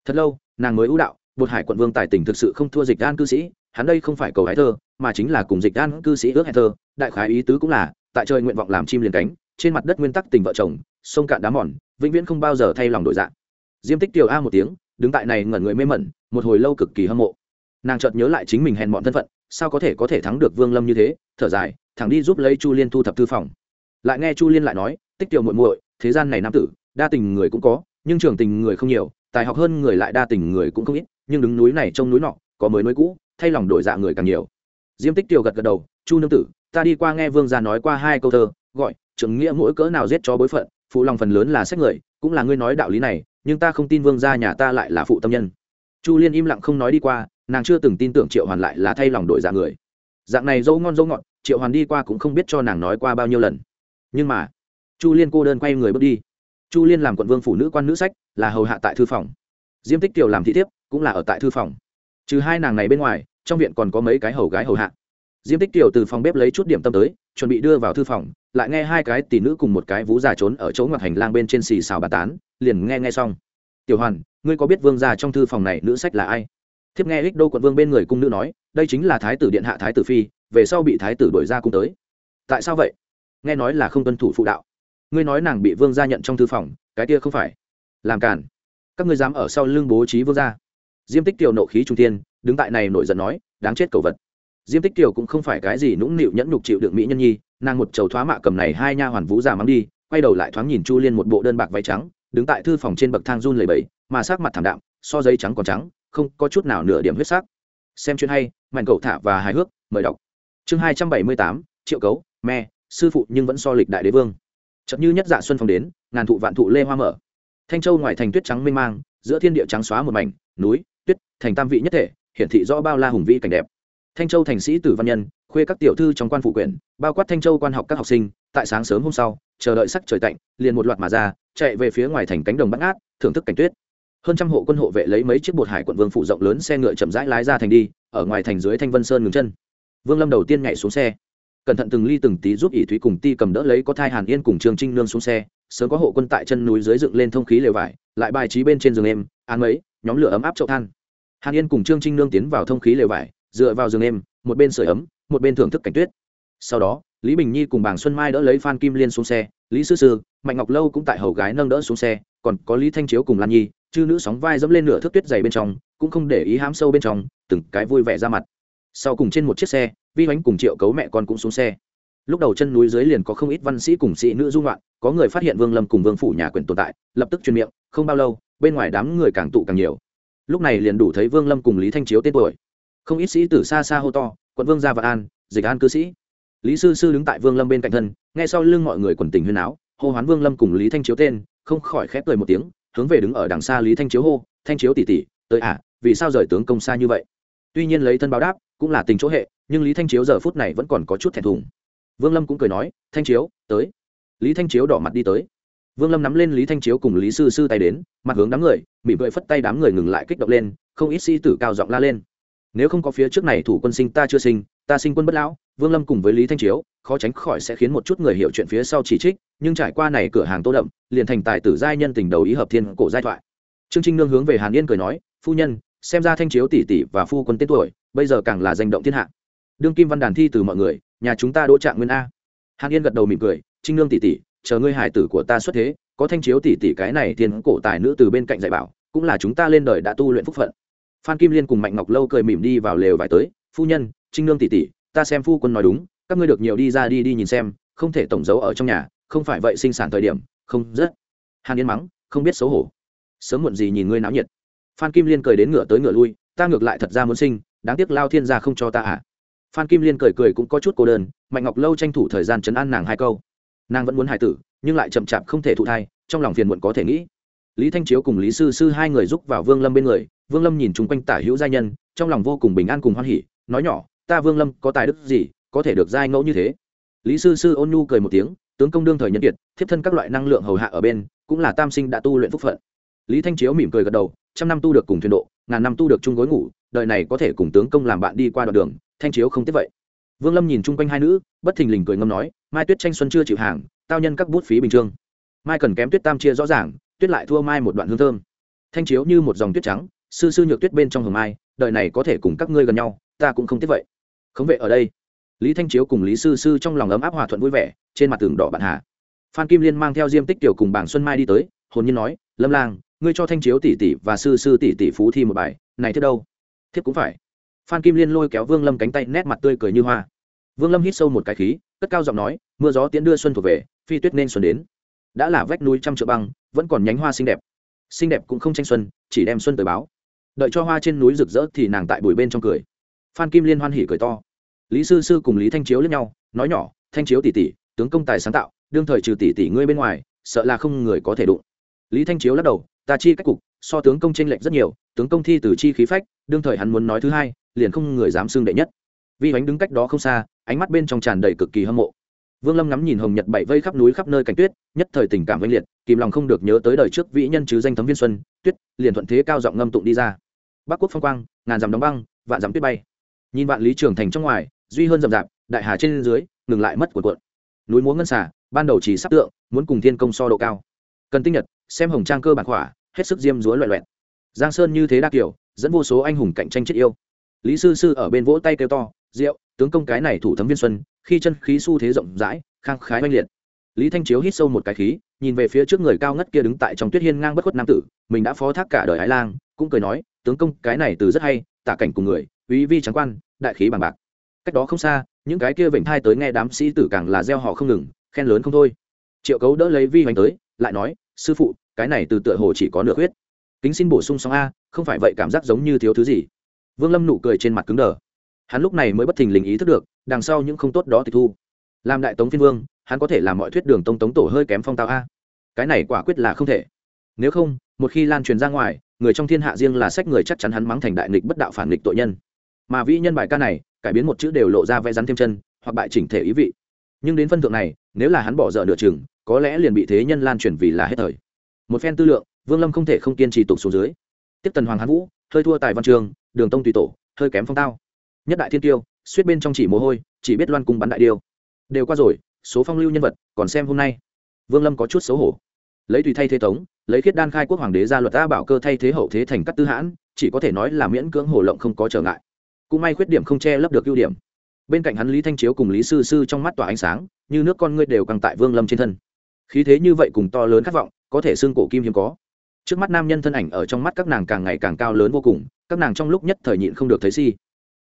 Thật lâu, nàng mới ưu đạo, bột hải quận vương tài tình thực sự không thua dịch an cư sĩ, hắn đây không phải cầu hái thơ, mà chính là cùng dịch an cư sĩ ước hẹn thơ, đại khái ý tứ cũng là, tại trời nguyện vọng làm chim liền cánh trên mặt đất nguyên tắc tình vợ chồng, sông cạn đá mòn, vĩnh viễn không bao giờ thay lòng đổi dạng diêm tích tiểu a một tiếng, đứng tại này ngẩn người mê mẩn, một hồi lâu cực kỳ hâm mộ. Nàng chợt nhớ lại chính mình hèn mọn thân phận, sao có thể có thể thắng được vương lâm như thế? Thở dài, thẳng đi giúp lấy chu liên thu thập thư phòng. Lại nghe chu liên lại nói, tích tiểu muội muội, thế gian này nam tử, đa tình người cũng có, nhưng trường tình người không nhiều, tài học hơn người lại đa tình người cũng không ít, nhưng đứng núi này trông núi nọ, có mới núi cũ, thay lòng đổi dạ người càng nhiều. Diêm tích tiểu gật gật đầu, chu nương tử, ta đi qua nghe vương gia nói qua hai câu thơ, gọi trưởng nghĩa mỗi cỡ nào giết cho bối phận, phụ lòng phần lớn là sách người, cũng là ngươi nói đạo lý này, nhưng ta không tin vương gia nhà ta lại là phụ tâm nhân. Chu liên im lặng không nói đi qua, nàng chưa từng tin tưởng triệu hoàn lại là thay lòng đổi dạ người. Dạng này dâu ngon dâu ngọt, triệu hoàn đi qua cũng không biết cho nàng nói qua bao nhiêu lần. Nhưng mà, chu liên cô đơn quay người bước đi. Chu liên làm quận vương phụ nữ quan nữ sách, là hầu hạ tại thư phòng. Diêm tích kiều làm thị thiếp, cũng là ở tại thư phòng. Trừ hai nàng này bên ngoài, trong viện còn có mấy cái hầu gái hầu hạ. Diêm tích kiều từ phòng bếp lấy chút điểm tâm tới, chuẩn bị đưa vào thư phòng lại nghe hai cái tỷ nữ cùng một cái vú già trốn ở chỗ ngoặt hành lang bên trên xì xào bà tán, liền nghe nghe xong. Tiểu hoàn, ngươi có biết vương gia trong thư phòng này nữ sách là ai? Thiếp nghe ích đô quận vương bên người cung nữ nói, đây chính là thái tử điện hạ thái tử phi, về sau bị thái tử đổi ra cung tới. Tại sao vậy? Nghe nói là không tuân thủ phụ đạo. Ngươi nói nàng bị vương gia nhận trong thư phòng, cái kia không phải. Làm cản các ngươi dám ở sau lưng bố trí vương gia. Diêm tích tiểu nộ khí trung tiên đứng tại này nổi giận nói, đáng chết cầu vật. Diêm tích tiểu cũng không phải cái gì nũng nịu nhẫn nhục chịu đựng mỹ nhân nhi nàng một chầu thoá mạ cầm này hai nha hoàn vũ già mắng đi, quay đầu lại thoáng nhìn chu liên một bộ đơn bạc váy trắng, đứng tại thư phòng trên bậc thang run lầy bẫy mà sắc mặt thảm đạm, so giấy trắng còn trắng, không có chút nào nửa điểm huyết sắc. Xem chuyện hay mạnh cậu thả và hài hước, mời đọc. Chương hai trăm bảy mươi tám, triệu cấu, me, sư phụ nhưng vẫn so lịch đại đế vương. Chậm như nhất dạ xuân phong đến, ngàn thụ vạn thụ lê hoa mở. Thanh châu ngoài thành tuyết trắng mênh mang, giữa thiên địa trắng xóa một mảnh, núi, tuyết, thành tam vị nhất thể, hiển thị rõ bao la hùng vĩ cảnh đẹp thanh châu thành sĩ tử văn nhân, khuê các tiểu thư trong quan phụ quyển, bao quát thanh châu quan học các học sinh, tại sáng sớm hôm sau, chờ đợi sắc trời tạnh, liền một loạt mà ra, chạy về phía ngoài thành cánh đồng bắt ngát, thưởng thức cảnh tuyết. Hơn trăm hộ quân hộ vệ lấy mấy chiếc bột hải quận vương phụ rộng lớn xe ngựa chậm rãi lái ra thành đi, ở ngoài thành dưới thanh vân sơn ngừng chân. Vương lâm đầu tiên nhảy xuống xe. Cẩn thận từng ly từng tí giúp ỷ thúy cùng ti cầm đỡ lấy có thai hàn yên cùng trương trinh nương xuống xe. Sớm có hộ quân tại chân núi dưới dựng lên thông khí lều vải, lại bài trí bên trên giường em án mấy, nhóm lửa ấm áp chậu than. Hàn yên cùng trương trinh nương tiến vào thông khí lều vải dựa vào giường em một bên sưởi ấm, một bên thưởng thức cảnh tuyết. Sau đó, lý bình nhi cùng bảng xuân mai đỡ lấy phan kim liên xuống xe, lý sư sư, mạnh ngọc lâu cũng tại hầu gái nâng đỡ xuống xe, còn có lý thanh chiếu cùng lan nhi, chư nữ sóng vai dẫm lên nửa thước tuyết dày bên trong, cũng không để ý hám sâu bên trong, từng cái vui vẻ ra mặt. Sau cùng trên một chiếc xe, vi hoánh cùng triệu cấu mẹ con cũng xuống xe. Lúc đầu chân núi dưới liền có không ít văn sĩ cùng sĩ nữ dung loạn có người phát hiện vương lâm cùng vương phủ nhà quyền tồn tại, lập tức truyền miệng, không bao lâu, bên ngoài đám người càng tụ càng nhiều. Lúc này liền đủ thấy vương lâm cùng lý thanh chiếu tên tuổi không ít sĩ tử xa xa hô to, quận vương gia vạn an, dịch an cư sĩ. Lý sư sư đứng tại vương lâm bên cạnh thân, nghe sau lưng mọi người quần tình huyên áo hô hoán vương lâm cùng lý thanh chiếu tên, không khỏi khép cười một tiếng, hướng về đứng ở đằng xa lý thanh chiếu hô, thanh chiếu tỉ tỉ tới à vì sao rời tướng công xa như vậy? Tuy nhiên lấy thân báo đáp, cũng là tình chỗ hệ, nhưng lý thanh chiếu giờ phút này vẫn còn có chút thẹn thùng. Vương lâm cũng cười nói, thanh chiếu, tới. Lý thanh chiếu đỏ mặt đi tới. Vương lâm nắm lên lý thanh chiếu cùng lý sư sư tay đến, mặt hướng đám người, mỉm cười phất tay đám người ngừng lại kích động lên, không ít sĩ tử cao giọng la lên nếu không có phía trước này thủ quân sinh ta chưa sinh, ta sinh quân bất lão, vương lâm cùng với lý thanh chiếu, khó tránh khỏi sẽ khiến một chút người hiểu chuyện phía sau chỉ trích, nhưng trải qua này cửa hàng tô đậm, liền thành tài tử giai nhân tình đầu ý hợp thiên cổ giai thoại. Trương trinh nương hướng về hàn yên cười nói, phu nhân, xem ra thanh chiếu tỷ tỷ và phu quân tên tuổi, bây giờ càng là danh động thiên hạ. Đương kim văn đàn thi từ mọi người, nhà chúng ta đỗ trạng nguyên a. Hàn yên gật đầu mỉm cười, trinh nương tỷ tỷ, chờ ngươi hải tử của ta xuất thế, có thanh chiếu tỷ tỷ cái này thiên cổ tài nữ từ bên cạnh dạy bảo, cũng là chúng ta lên đời đã tu luyện phúc phận phan kim liên cùng mạnh ngọc lâu cười mỉm đi vào lều vải tới, phu nhân, trinh nương tỷ tỷ, ta xem phu quân nói đúng, các ngươi được nhiều đi ra đi đi nhìn xem, không thể tổng giấu ở trong nhà, không phải vậy sinh sản thời điểm, không rất hàn yên mắng, không biết xấu hổ. Sớm muộn gì nhìn ngươi náo nhiệt. Phan kim liên cười đến ngựa tới ngựa lui, ta ngược lại thật ra muốn sinh, đáng tiếc lao thiên gia không cho ta à phan kim liên cười cười cũng có chút cô đơn, mạnh ngọc lâu tranh thủ thời gian chấn an nàng hai câu. Nàng vẫn muốn hài tử, nhưng lại chậm chạp không thể thụ thai, trong lòng phiền muộn có thể nghĩ. Lý thanh chiếu cùng lý sư sư hai người giúp vào vương lâm bên người vương lâm nhìn chung quanh tả hữu giai nhân, trong lòng vô cùng bình an cùng hoan hỉ, nói nhỏ, ta vương lâm, có tài đức gì, có thể được giai ngẫu như thế? Lý sư sư ôn nhu cười một tiếng, tướng công đương thời nhân kiệt, thiếp thân các loại năng lượng hầu hạ ở bên, cũng là tam sinh đã tu luyện phúc phận. Lý thanh chiếu mỉm cười gật đầu, trăm năm tu được cùng thuyền độ, ngàn năm tu được chung gối ngủ, đời này có thể cùng tướng công làm bạn đi qua đoạn đường, thanh chiếu không tiếp vậy. Vương lâm nhìn chung quanh hai nữ, bất thình lình cười ngâm nói, mai tuyết tranh xuân chưa chịu hàng, tao nhân các bút phí bình trương. Mai cần kém tuyết tam chia rõ ràng, tuyết lại thua mai một đoạn hương thơm. Thanh chiếu như một dòng tuyết trắng sư sư nhược tuyết bên trong hồng mai, đời này có thể cùng các ngươi gần nhau, ta cũng không tiếc vậy. Không vệ ở đây. Lý thanh chiếu cùng lý sư sư trong lòng ấm áp hòa thuận vui vẻ, trên mặt tường đỏ bạn hà phan kim liên mang theo diêm tích tiểu cùng bảng xuân mai đi tới, hồn nhiên nói, lâm lang, ngươi cho thanh chiếu tỷ tỷ và sư sư tỷ tỷ phú thi một bài, này thế đâu? Thiếp cũng phải. Phan kim liên lôi kéo vương lâm cánh tay, nét mặt tươi cười như hoa. Vương lâm hít sâu một cái khí, cất cao giọng nói, mưa gió tiễn đưa xuân thuộc về, phi tuyết nên xuân đến. Đã là vách núi trăm triệu băng, vẫn còn nhánh hoa xinh đẹp. Xinh đẹp cũng không tranh xuân, chỉ đem xuân tới báo đợi cho hoa trên núi rực rỡ thì nàng tại bụi bên trong cười. Phan kim liên hoan hỉ cười to. Lý sư sư cùng lý thanh chiếu lẫn nhau, nói nhỏ, thanh chiếu tỷ tỷ, tướng công tài sáng tạo, đương thời trừ tỷ tỷ ngươi bên ngoài, sợ là không người có thể đụng. Lý thanh chiếu lắc đầu, ta chi cách cục, so tướng công tranh lệch rất nhiều, tướng công thi từ chi khí phách, đương thời hắn muốn nói thứ hai, liền không người dám xưng đệ nhất. Vi Ánh đứng cách đó không xa, ánh mắt bên trong tràn đầy cực kỳ hâm mộ. Vương lâm ngắm nhìn hồng nhật bảy vây khắp núi khắp nơi cảnh tuyết, nhất thời tình cảm vinh liệt, kìm lòng không được nhớ tới đời trước vĩ nhân chứ danh thấm viên xuân, tuyết, liền thuận thế cao giọng ngâm tụng đi ra bắc quốc phong quang, ngàn dặm đóng băng, vạn dặm tuyết bay. Nhìn vạn lý trường thành trong ngoài, duy hơn rậm rạp, đại hà trên dưới, ngừng lại mất cuộn cuộn. Núi múa ngân xả ban đầu chỉ sắp tượng, muốn cùng thiên công so độ cao. Cần tinh nhật, xem hồng trang cơ bản khỏa, hết sức diêm dúa loẹ loẹt. Giang sơn như thế đa kiểu, dẫn vô số anh hùng cạnh tranh chết yêu. Lý sư sư ở bên vỗ tay kêu to rượu tướng công cái này thủ thấm viên xuân, khi chân khí xu thế rộng rãi, khang khái oanh liệt. Lý thanh chiếu hít sâu một cái khí, nhìn về phía trước người cao ngất kia đứng tại trong tuyết hiên ngang bất khuất nam tử, mình đã phó thác cả đời ái lang cũng cười nói, tướng công, cái này từ rất hay, tả cảnh cùng người, uy vi trắng quan, đại khí bằng bạc. Cách đó không xa, những cái kia vểnh thai tới nghe đám sĩ tử càng là gieo họ không ngừng, khen lớn không thôi. Triệu cấu đỡ lấy vi hoành tới, lại nói, sư phụ, cái này từ tựa hồ chỉ có nửa khuyết. Kính xin bổ sung xong a, không phải vậy cảm giác giống như thiếu thứ gì. Vương lâm nụ cười trên mặt cứng đờ. Hắn lúc này mới bất thình lình ý thức được, đằng sau những không tốt đó tịch thu. Làm đại tống phiên vương, hắn có thể làm mọi thuyết đường tông tống tổ hơi kém phong tao a. Cái này quả quyết là không thể. Nếu không, một khi lan truyền ra ngoài người trong thiên hạ riêng là sách người chắc chắn hắn mắng thành đại nghịch bất đạo phản nghịch tội nhân. Mà vĩ nhân bài ca này, cải biến một chữ đều lộ ra vẽ rắn thêm chân, hoặc bại chỉnh thể ý vị. Nhưng đến phân thượng này, nếu là hắn bỏ dở nửa chừng, có lẽ liền bị thế nhân lan truyền vì là hết thời. Một phen tư lượng, vương lâm không thể không kiên trì tục xuống dưới. Tiếp tần hoàng hán vũ, hơi thua tài văn trường, đường tông tùy tổ, hơi kém phong tao. Nhất đại thiên tiêu, suýt bên trong chỉ mồ hôi, chỉ biết loan cung bắn đại điêu. Đều qua rồi, số phong lưu nhân vật, còn xem hôm nay. Vương lâm có chút xấu hổ. Lấy tùy thay thế tống lấy khiết đan khai quốc hoàng đế ra luật ta bảo cơ thay thế hậu thế thành các tư hãn, chỉ có thể nói là miễn cưỡng hồ lộng không có trở ngại. Cũng may khuyết điểm không che lấp được ưu điểm. Bên cạnh hắn lý thanh chiếu cùng lý sư sư trong mắt tỏa ánh sáng, như nước con ngươi đều căng tại vương lâm trên thân. Khí thế như vậy cùng to lớn khát vọng, có thể xương cổ kim hiếm có. Trước mắt nam nhân thân ảnh ở trong mắt các nàng càng ngày càng cao lớn vô cùng, các nàng trong lúc nhất thời nhịn không được thấy si.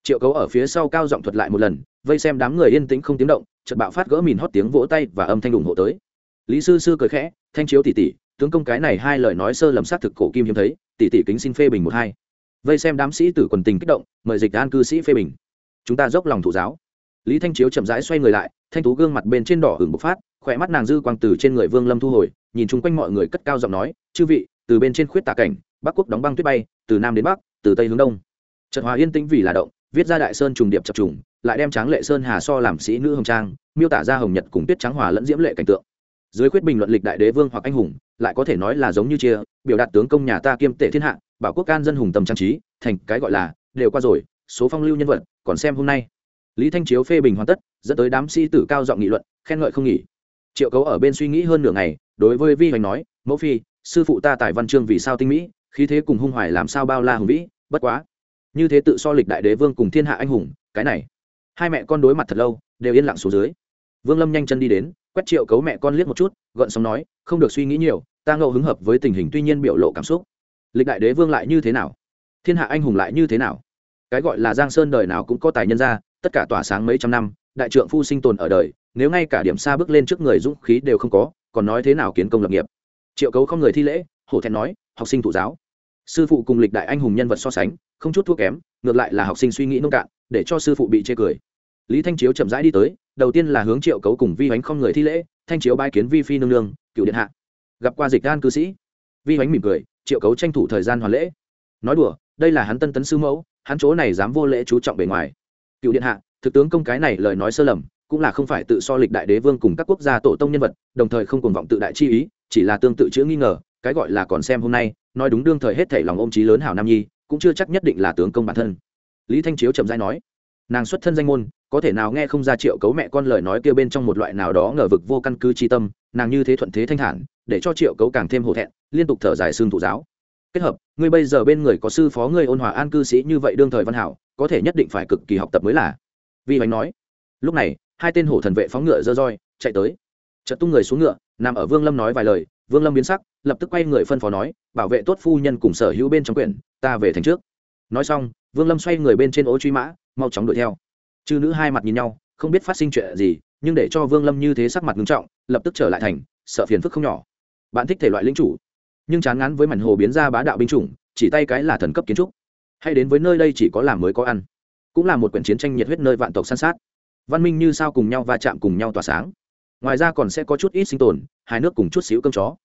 Triệu cấu ở phía sau cao giọng thuật lại một lần, vây xem đám người yên tĩnh không tiếng động, chợt bạo phát gỡ mìn hót tiếng vỗ tay và âm thanh ủng hộ tới. Lý sư sư cười khẽ, thanh chiếu tỷ tỷ tướng công cái này hai lời nói sơ lầm xác thực cổ kim hiếm thấy, tỷ tỷ kính xin phê bình một hai. Vây xem đám sĩ tử quần tình kích động, mời dịch an cư sĩ phê bình. Chúng ta dốc lòng thủ giáo. Lý thanh chiếu chậm rãi xoay người lại, thanh tú gương mặt bên trên đỏ hừng bộc phát, khỏe mắt nàng dư quang từ trên người vương lâm thu hồi, nhìn chung quanh mọi người cất cao giọng nói, chư vị, từ bên trên khuyết tà cảnh, bắc quốc đóng băng tuyết bay, từ nam đến bắc, từ tây hướng đông. Trận hòa yên tĩnh vì là động, viết ra đại sơn trùng điệp chập trùng, lại đem tráng lệ sơn hà so làm sĩ nữ hồng trang, miêu tả ra hồng nhật cùng tuyết trắng hòa lẫn diễm lệ cảnh tượng dưới quyết bình luận lịch đại đế vương hoặc anh hùng, lại có thể nói là giống như chia, biểu đạt tướng công nhà ta kiêm tể thiên hạ, bảo quốc can dân hùng tầm trang trí, thành cái gọi là, đều qua rồi, số phong lưu nhân vật, còn xem hôm nay. Lý thanh chiếu phê bình hoàn tất, dẫn tới đám sĩ tử cao giọng nghị luận, khen ngợi không nghỉ. Triệu cấu ở bên suy nghĩ hơn nửa ngày, đối với vi hoành nói, mẫu phi, sư phụ ta tại văn chương vì sao tinh mỹ, khí thế cùng hung hoài làm sao bao la hùng vĩ, bất quá. Như thế tự so lịch đại đế vương cùng thiên hạ anh hùng, cái này. Hai mẹ con đối mặt thật lâu, đều yên lặng xuống dưới vương lâm nhanh chân đi đến, quét triệu cấu mẹ con liếc một chút gợn sóng nói, không được suy nghĩ nhiều, ta ngẫu hứng hợp với tình hình tuy nhiên biểu lộ cảm xúc. Lịch đại đế vương lại như thế nào? Thiên hạ anh hùng lại như thế nào? Cái gọi là giang sơn đời nào cũng có tài nhân ra tất cả tỏa sáng mấy trăm năm, đại trượng phu sinh tồn ở đời, nếu ngay cả điểm xa bước lên trước người dũng khí đều không có, còn nói thế nào kiến công lập nghiệp? Triệu cấu không người thi lễ, hổ thẹn nói, học sinh thụ giáo. Sư phụ cùng lịch đại anh hùng nhân vật so sánh, không chút thua kém, ngược lại là học sinh suy nghĩ nông cạn, để cho sư phụ bị chê cười. Lý thanh chiếu chậm rãi đi tới đầu tiên là hướng triệu cấu cùng vi hoánh không người thi lễ, thanh chiếu bái kiến vi phi nương nương, cựu điện hạ. Gặp qua dịch gan cư sĩ. Vi hoánh mỉm cười, triệu cấu tranh thủ thời gian hoàn lễ. Nói đùa, đây là hắn tân tấn sư mẫu, hắn chỗ này dám vô lễ chú trọng bề ngoài. Cựu điện hạ, thực tướng công cái này lời nói sơ lầm, cũng là không phải tự so lịch đại đế vương cùng các quốc gia tổ tông nhân vật, đồng thời không cùng vọng tự đại chi ý, chỉ là tương tự chữ nghi ngờ, cái gọi là còn xem hôm nay, nói đúng đương thời hết thảy lòng ôm trí lớn hảo nam nhi, cũng chưa chắc nhất định là tướng công bản thân. Lý thanh chiếu trầm dai nói, nàng xuất thân danh môn có thể nào nghe không ra triệu cấu mẹ con lời nói kia bên trong một loại nào đó ngờ vực vô căn cứ tri tâm, nàng như thế thuận thế thanh thản, để cho triệu cấu càng thêm hổ thẹn, liên tục thở dài xương thủ giáo. Kết hợp, ngươi bây giờ bên người có sư phó ngươi ôn hòa an cư sĩ như vậy đương thời văn hảo, có thể nhất định phải cực kỳ học tập mới là. Vi bánh nói. Lúc này, hai tên hổ thần vệ phóng ngựa dơ roi, chạy tới. Chợt tung người xuống ngựa, nằm ở vương lâm nói vài lời, vương lâm biến sắc, lập tức quay người phân phó nói, bảo vệ tốt phu nhân cùng sở hữu bên trong quyển, ta về thành trước. Nói xong, vương lâm xoay người bên trên ô truy mã, mau chóng đuổi theo chư nữ hai mặt nhìn nhau, không biết phát sinh chuyện gì, nhưng để cho vương lâm như thế sắc mặt nghiêm trọng, lập tức trở lại thành, sợ phiền phức không nhỏ. Bạn thích thể loại lính chủ, nhưng chán ngán với mảnh hồ biến ra bá đạo binh chủng, chỉ tay cái là thần cấp kiến trúc. Hay đến với nơi đây chỉ có làm mới có ăn, cũng là một quyển chiến tranh nhiệt huyết nơi vạn tộc săn sát. Văn minh như sao cùng nhau va chạm cùng nhau tỏa sáng. Ngoài ra còn sẽ có chút ít sinh tồn hai nước cùng chút xíu cơm chó.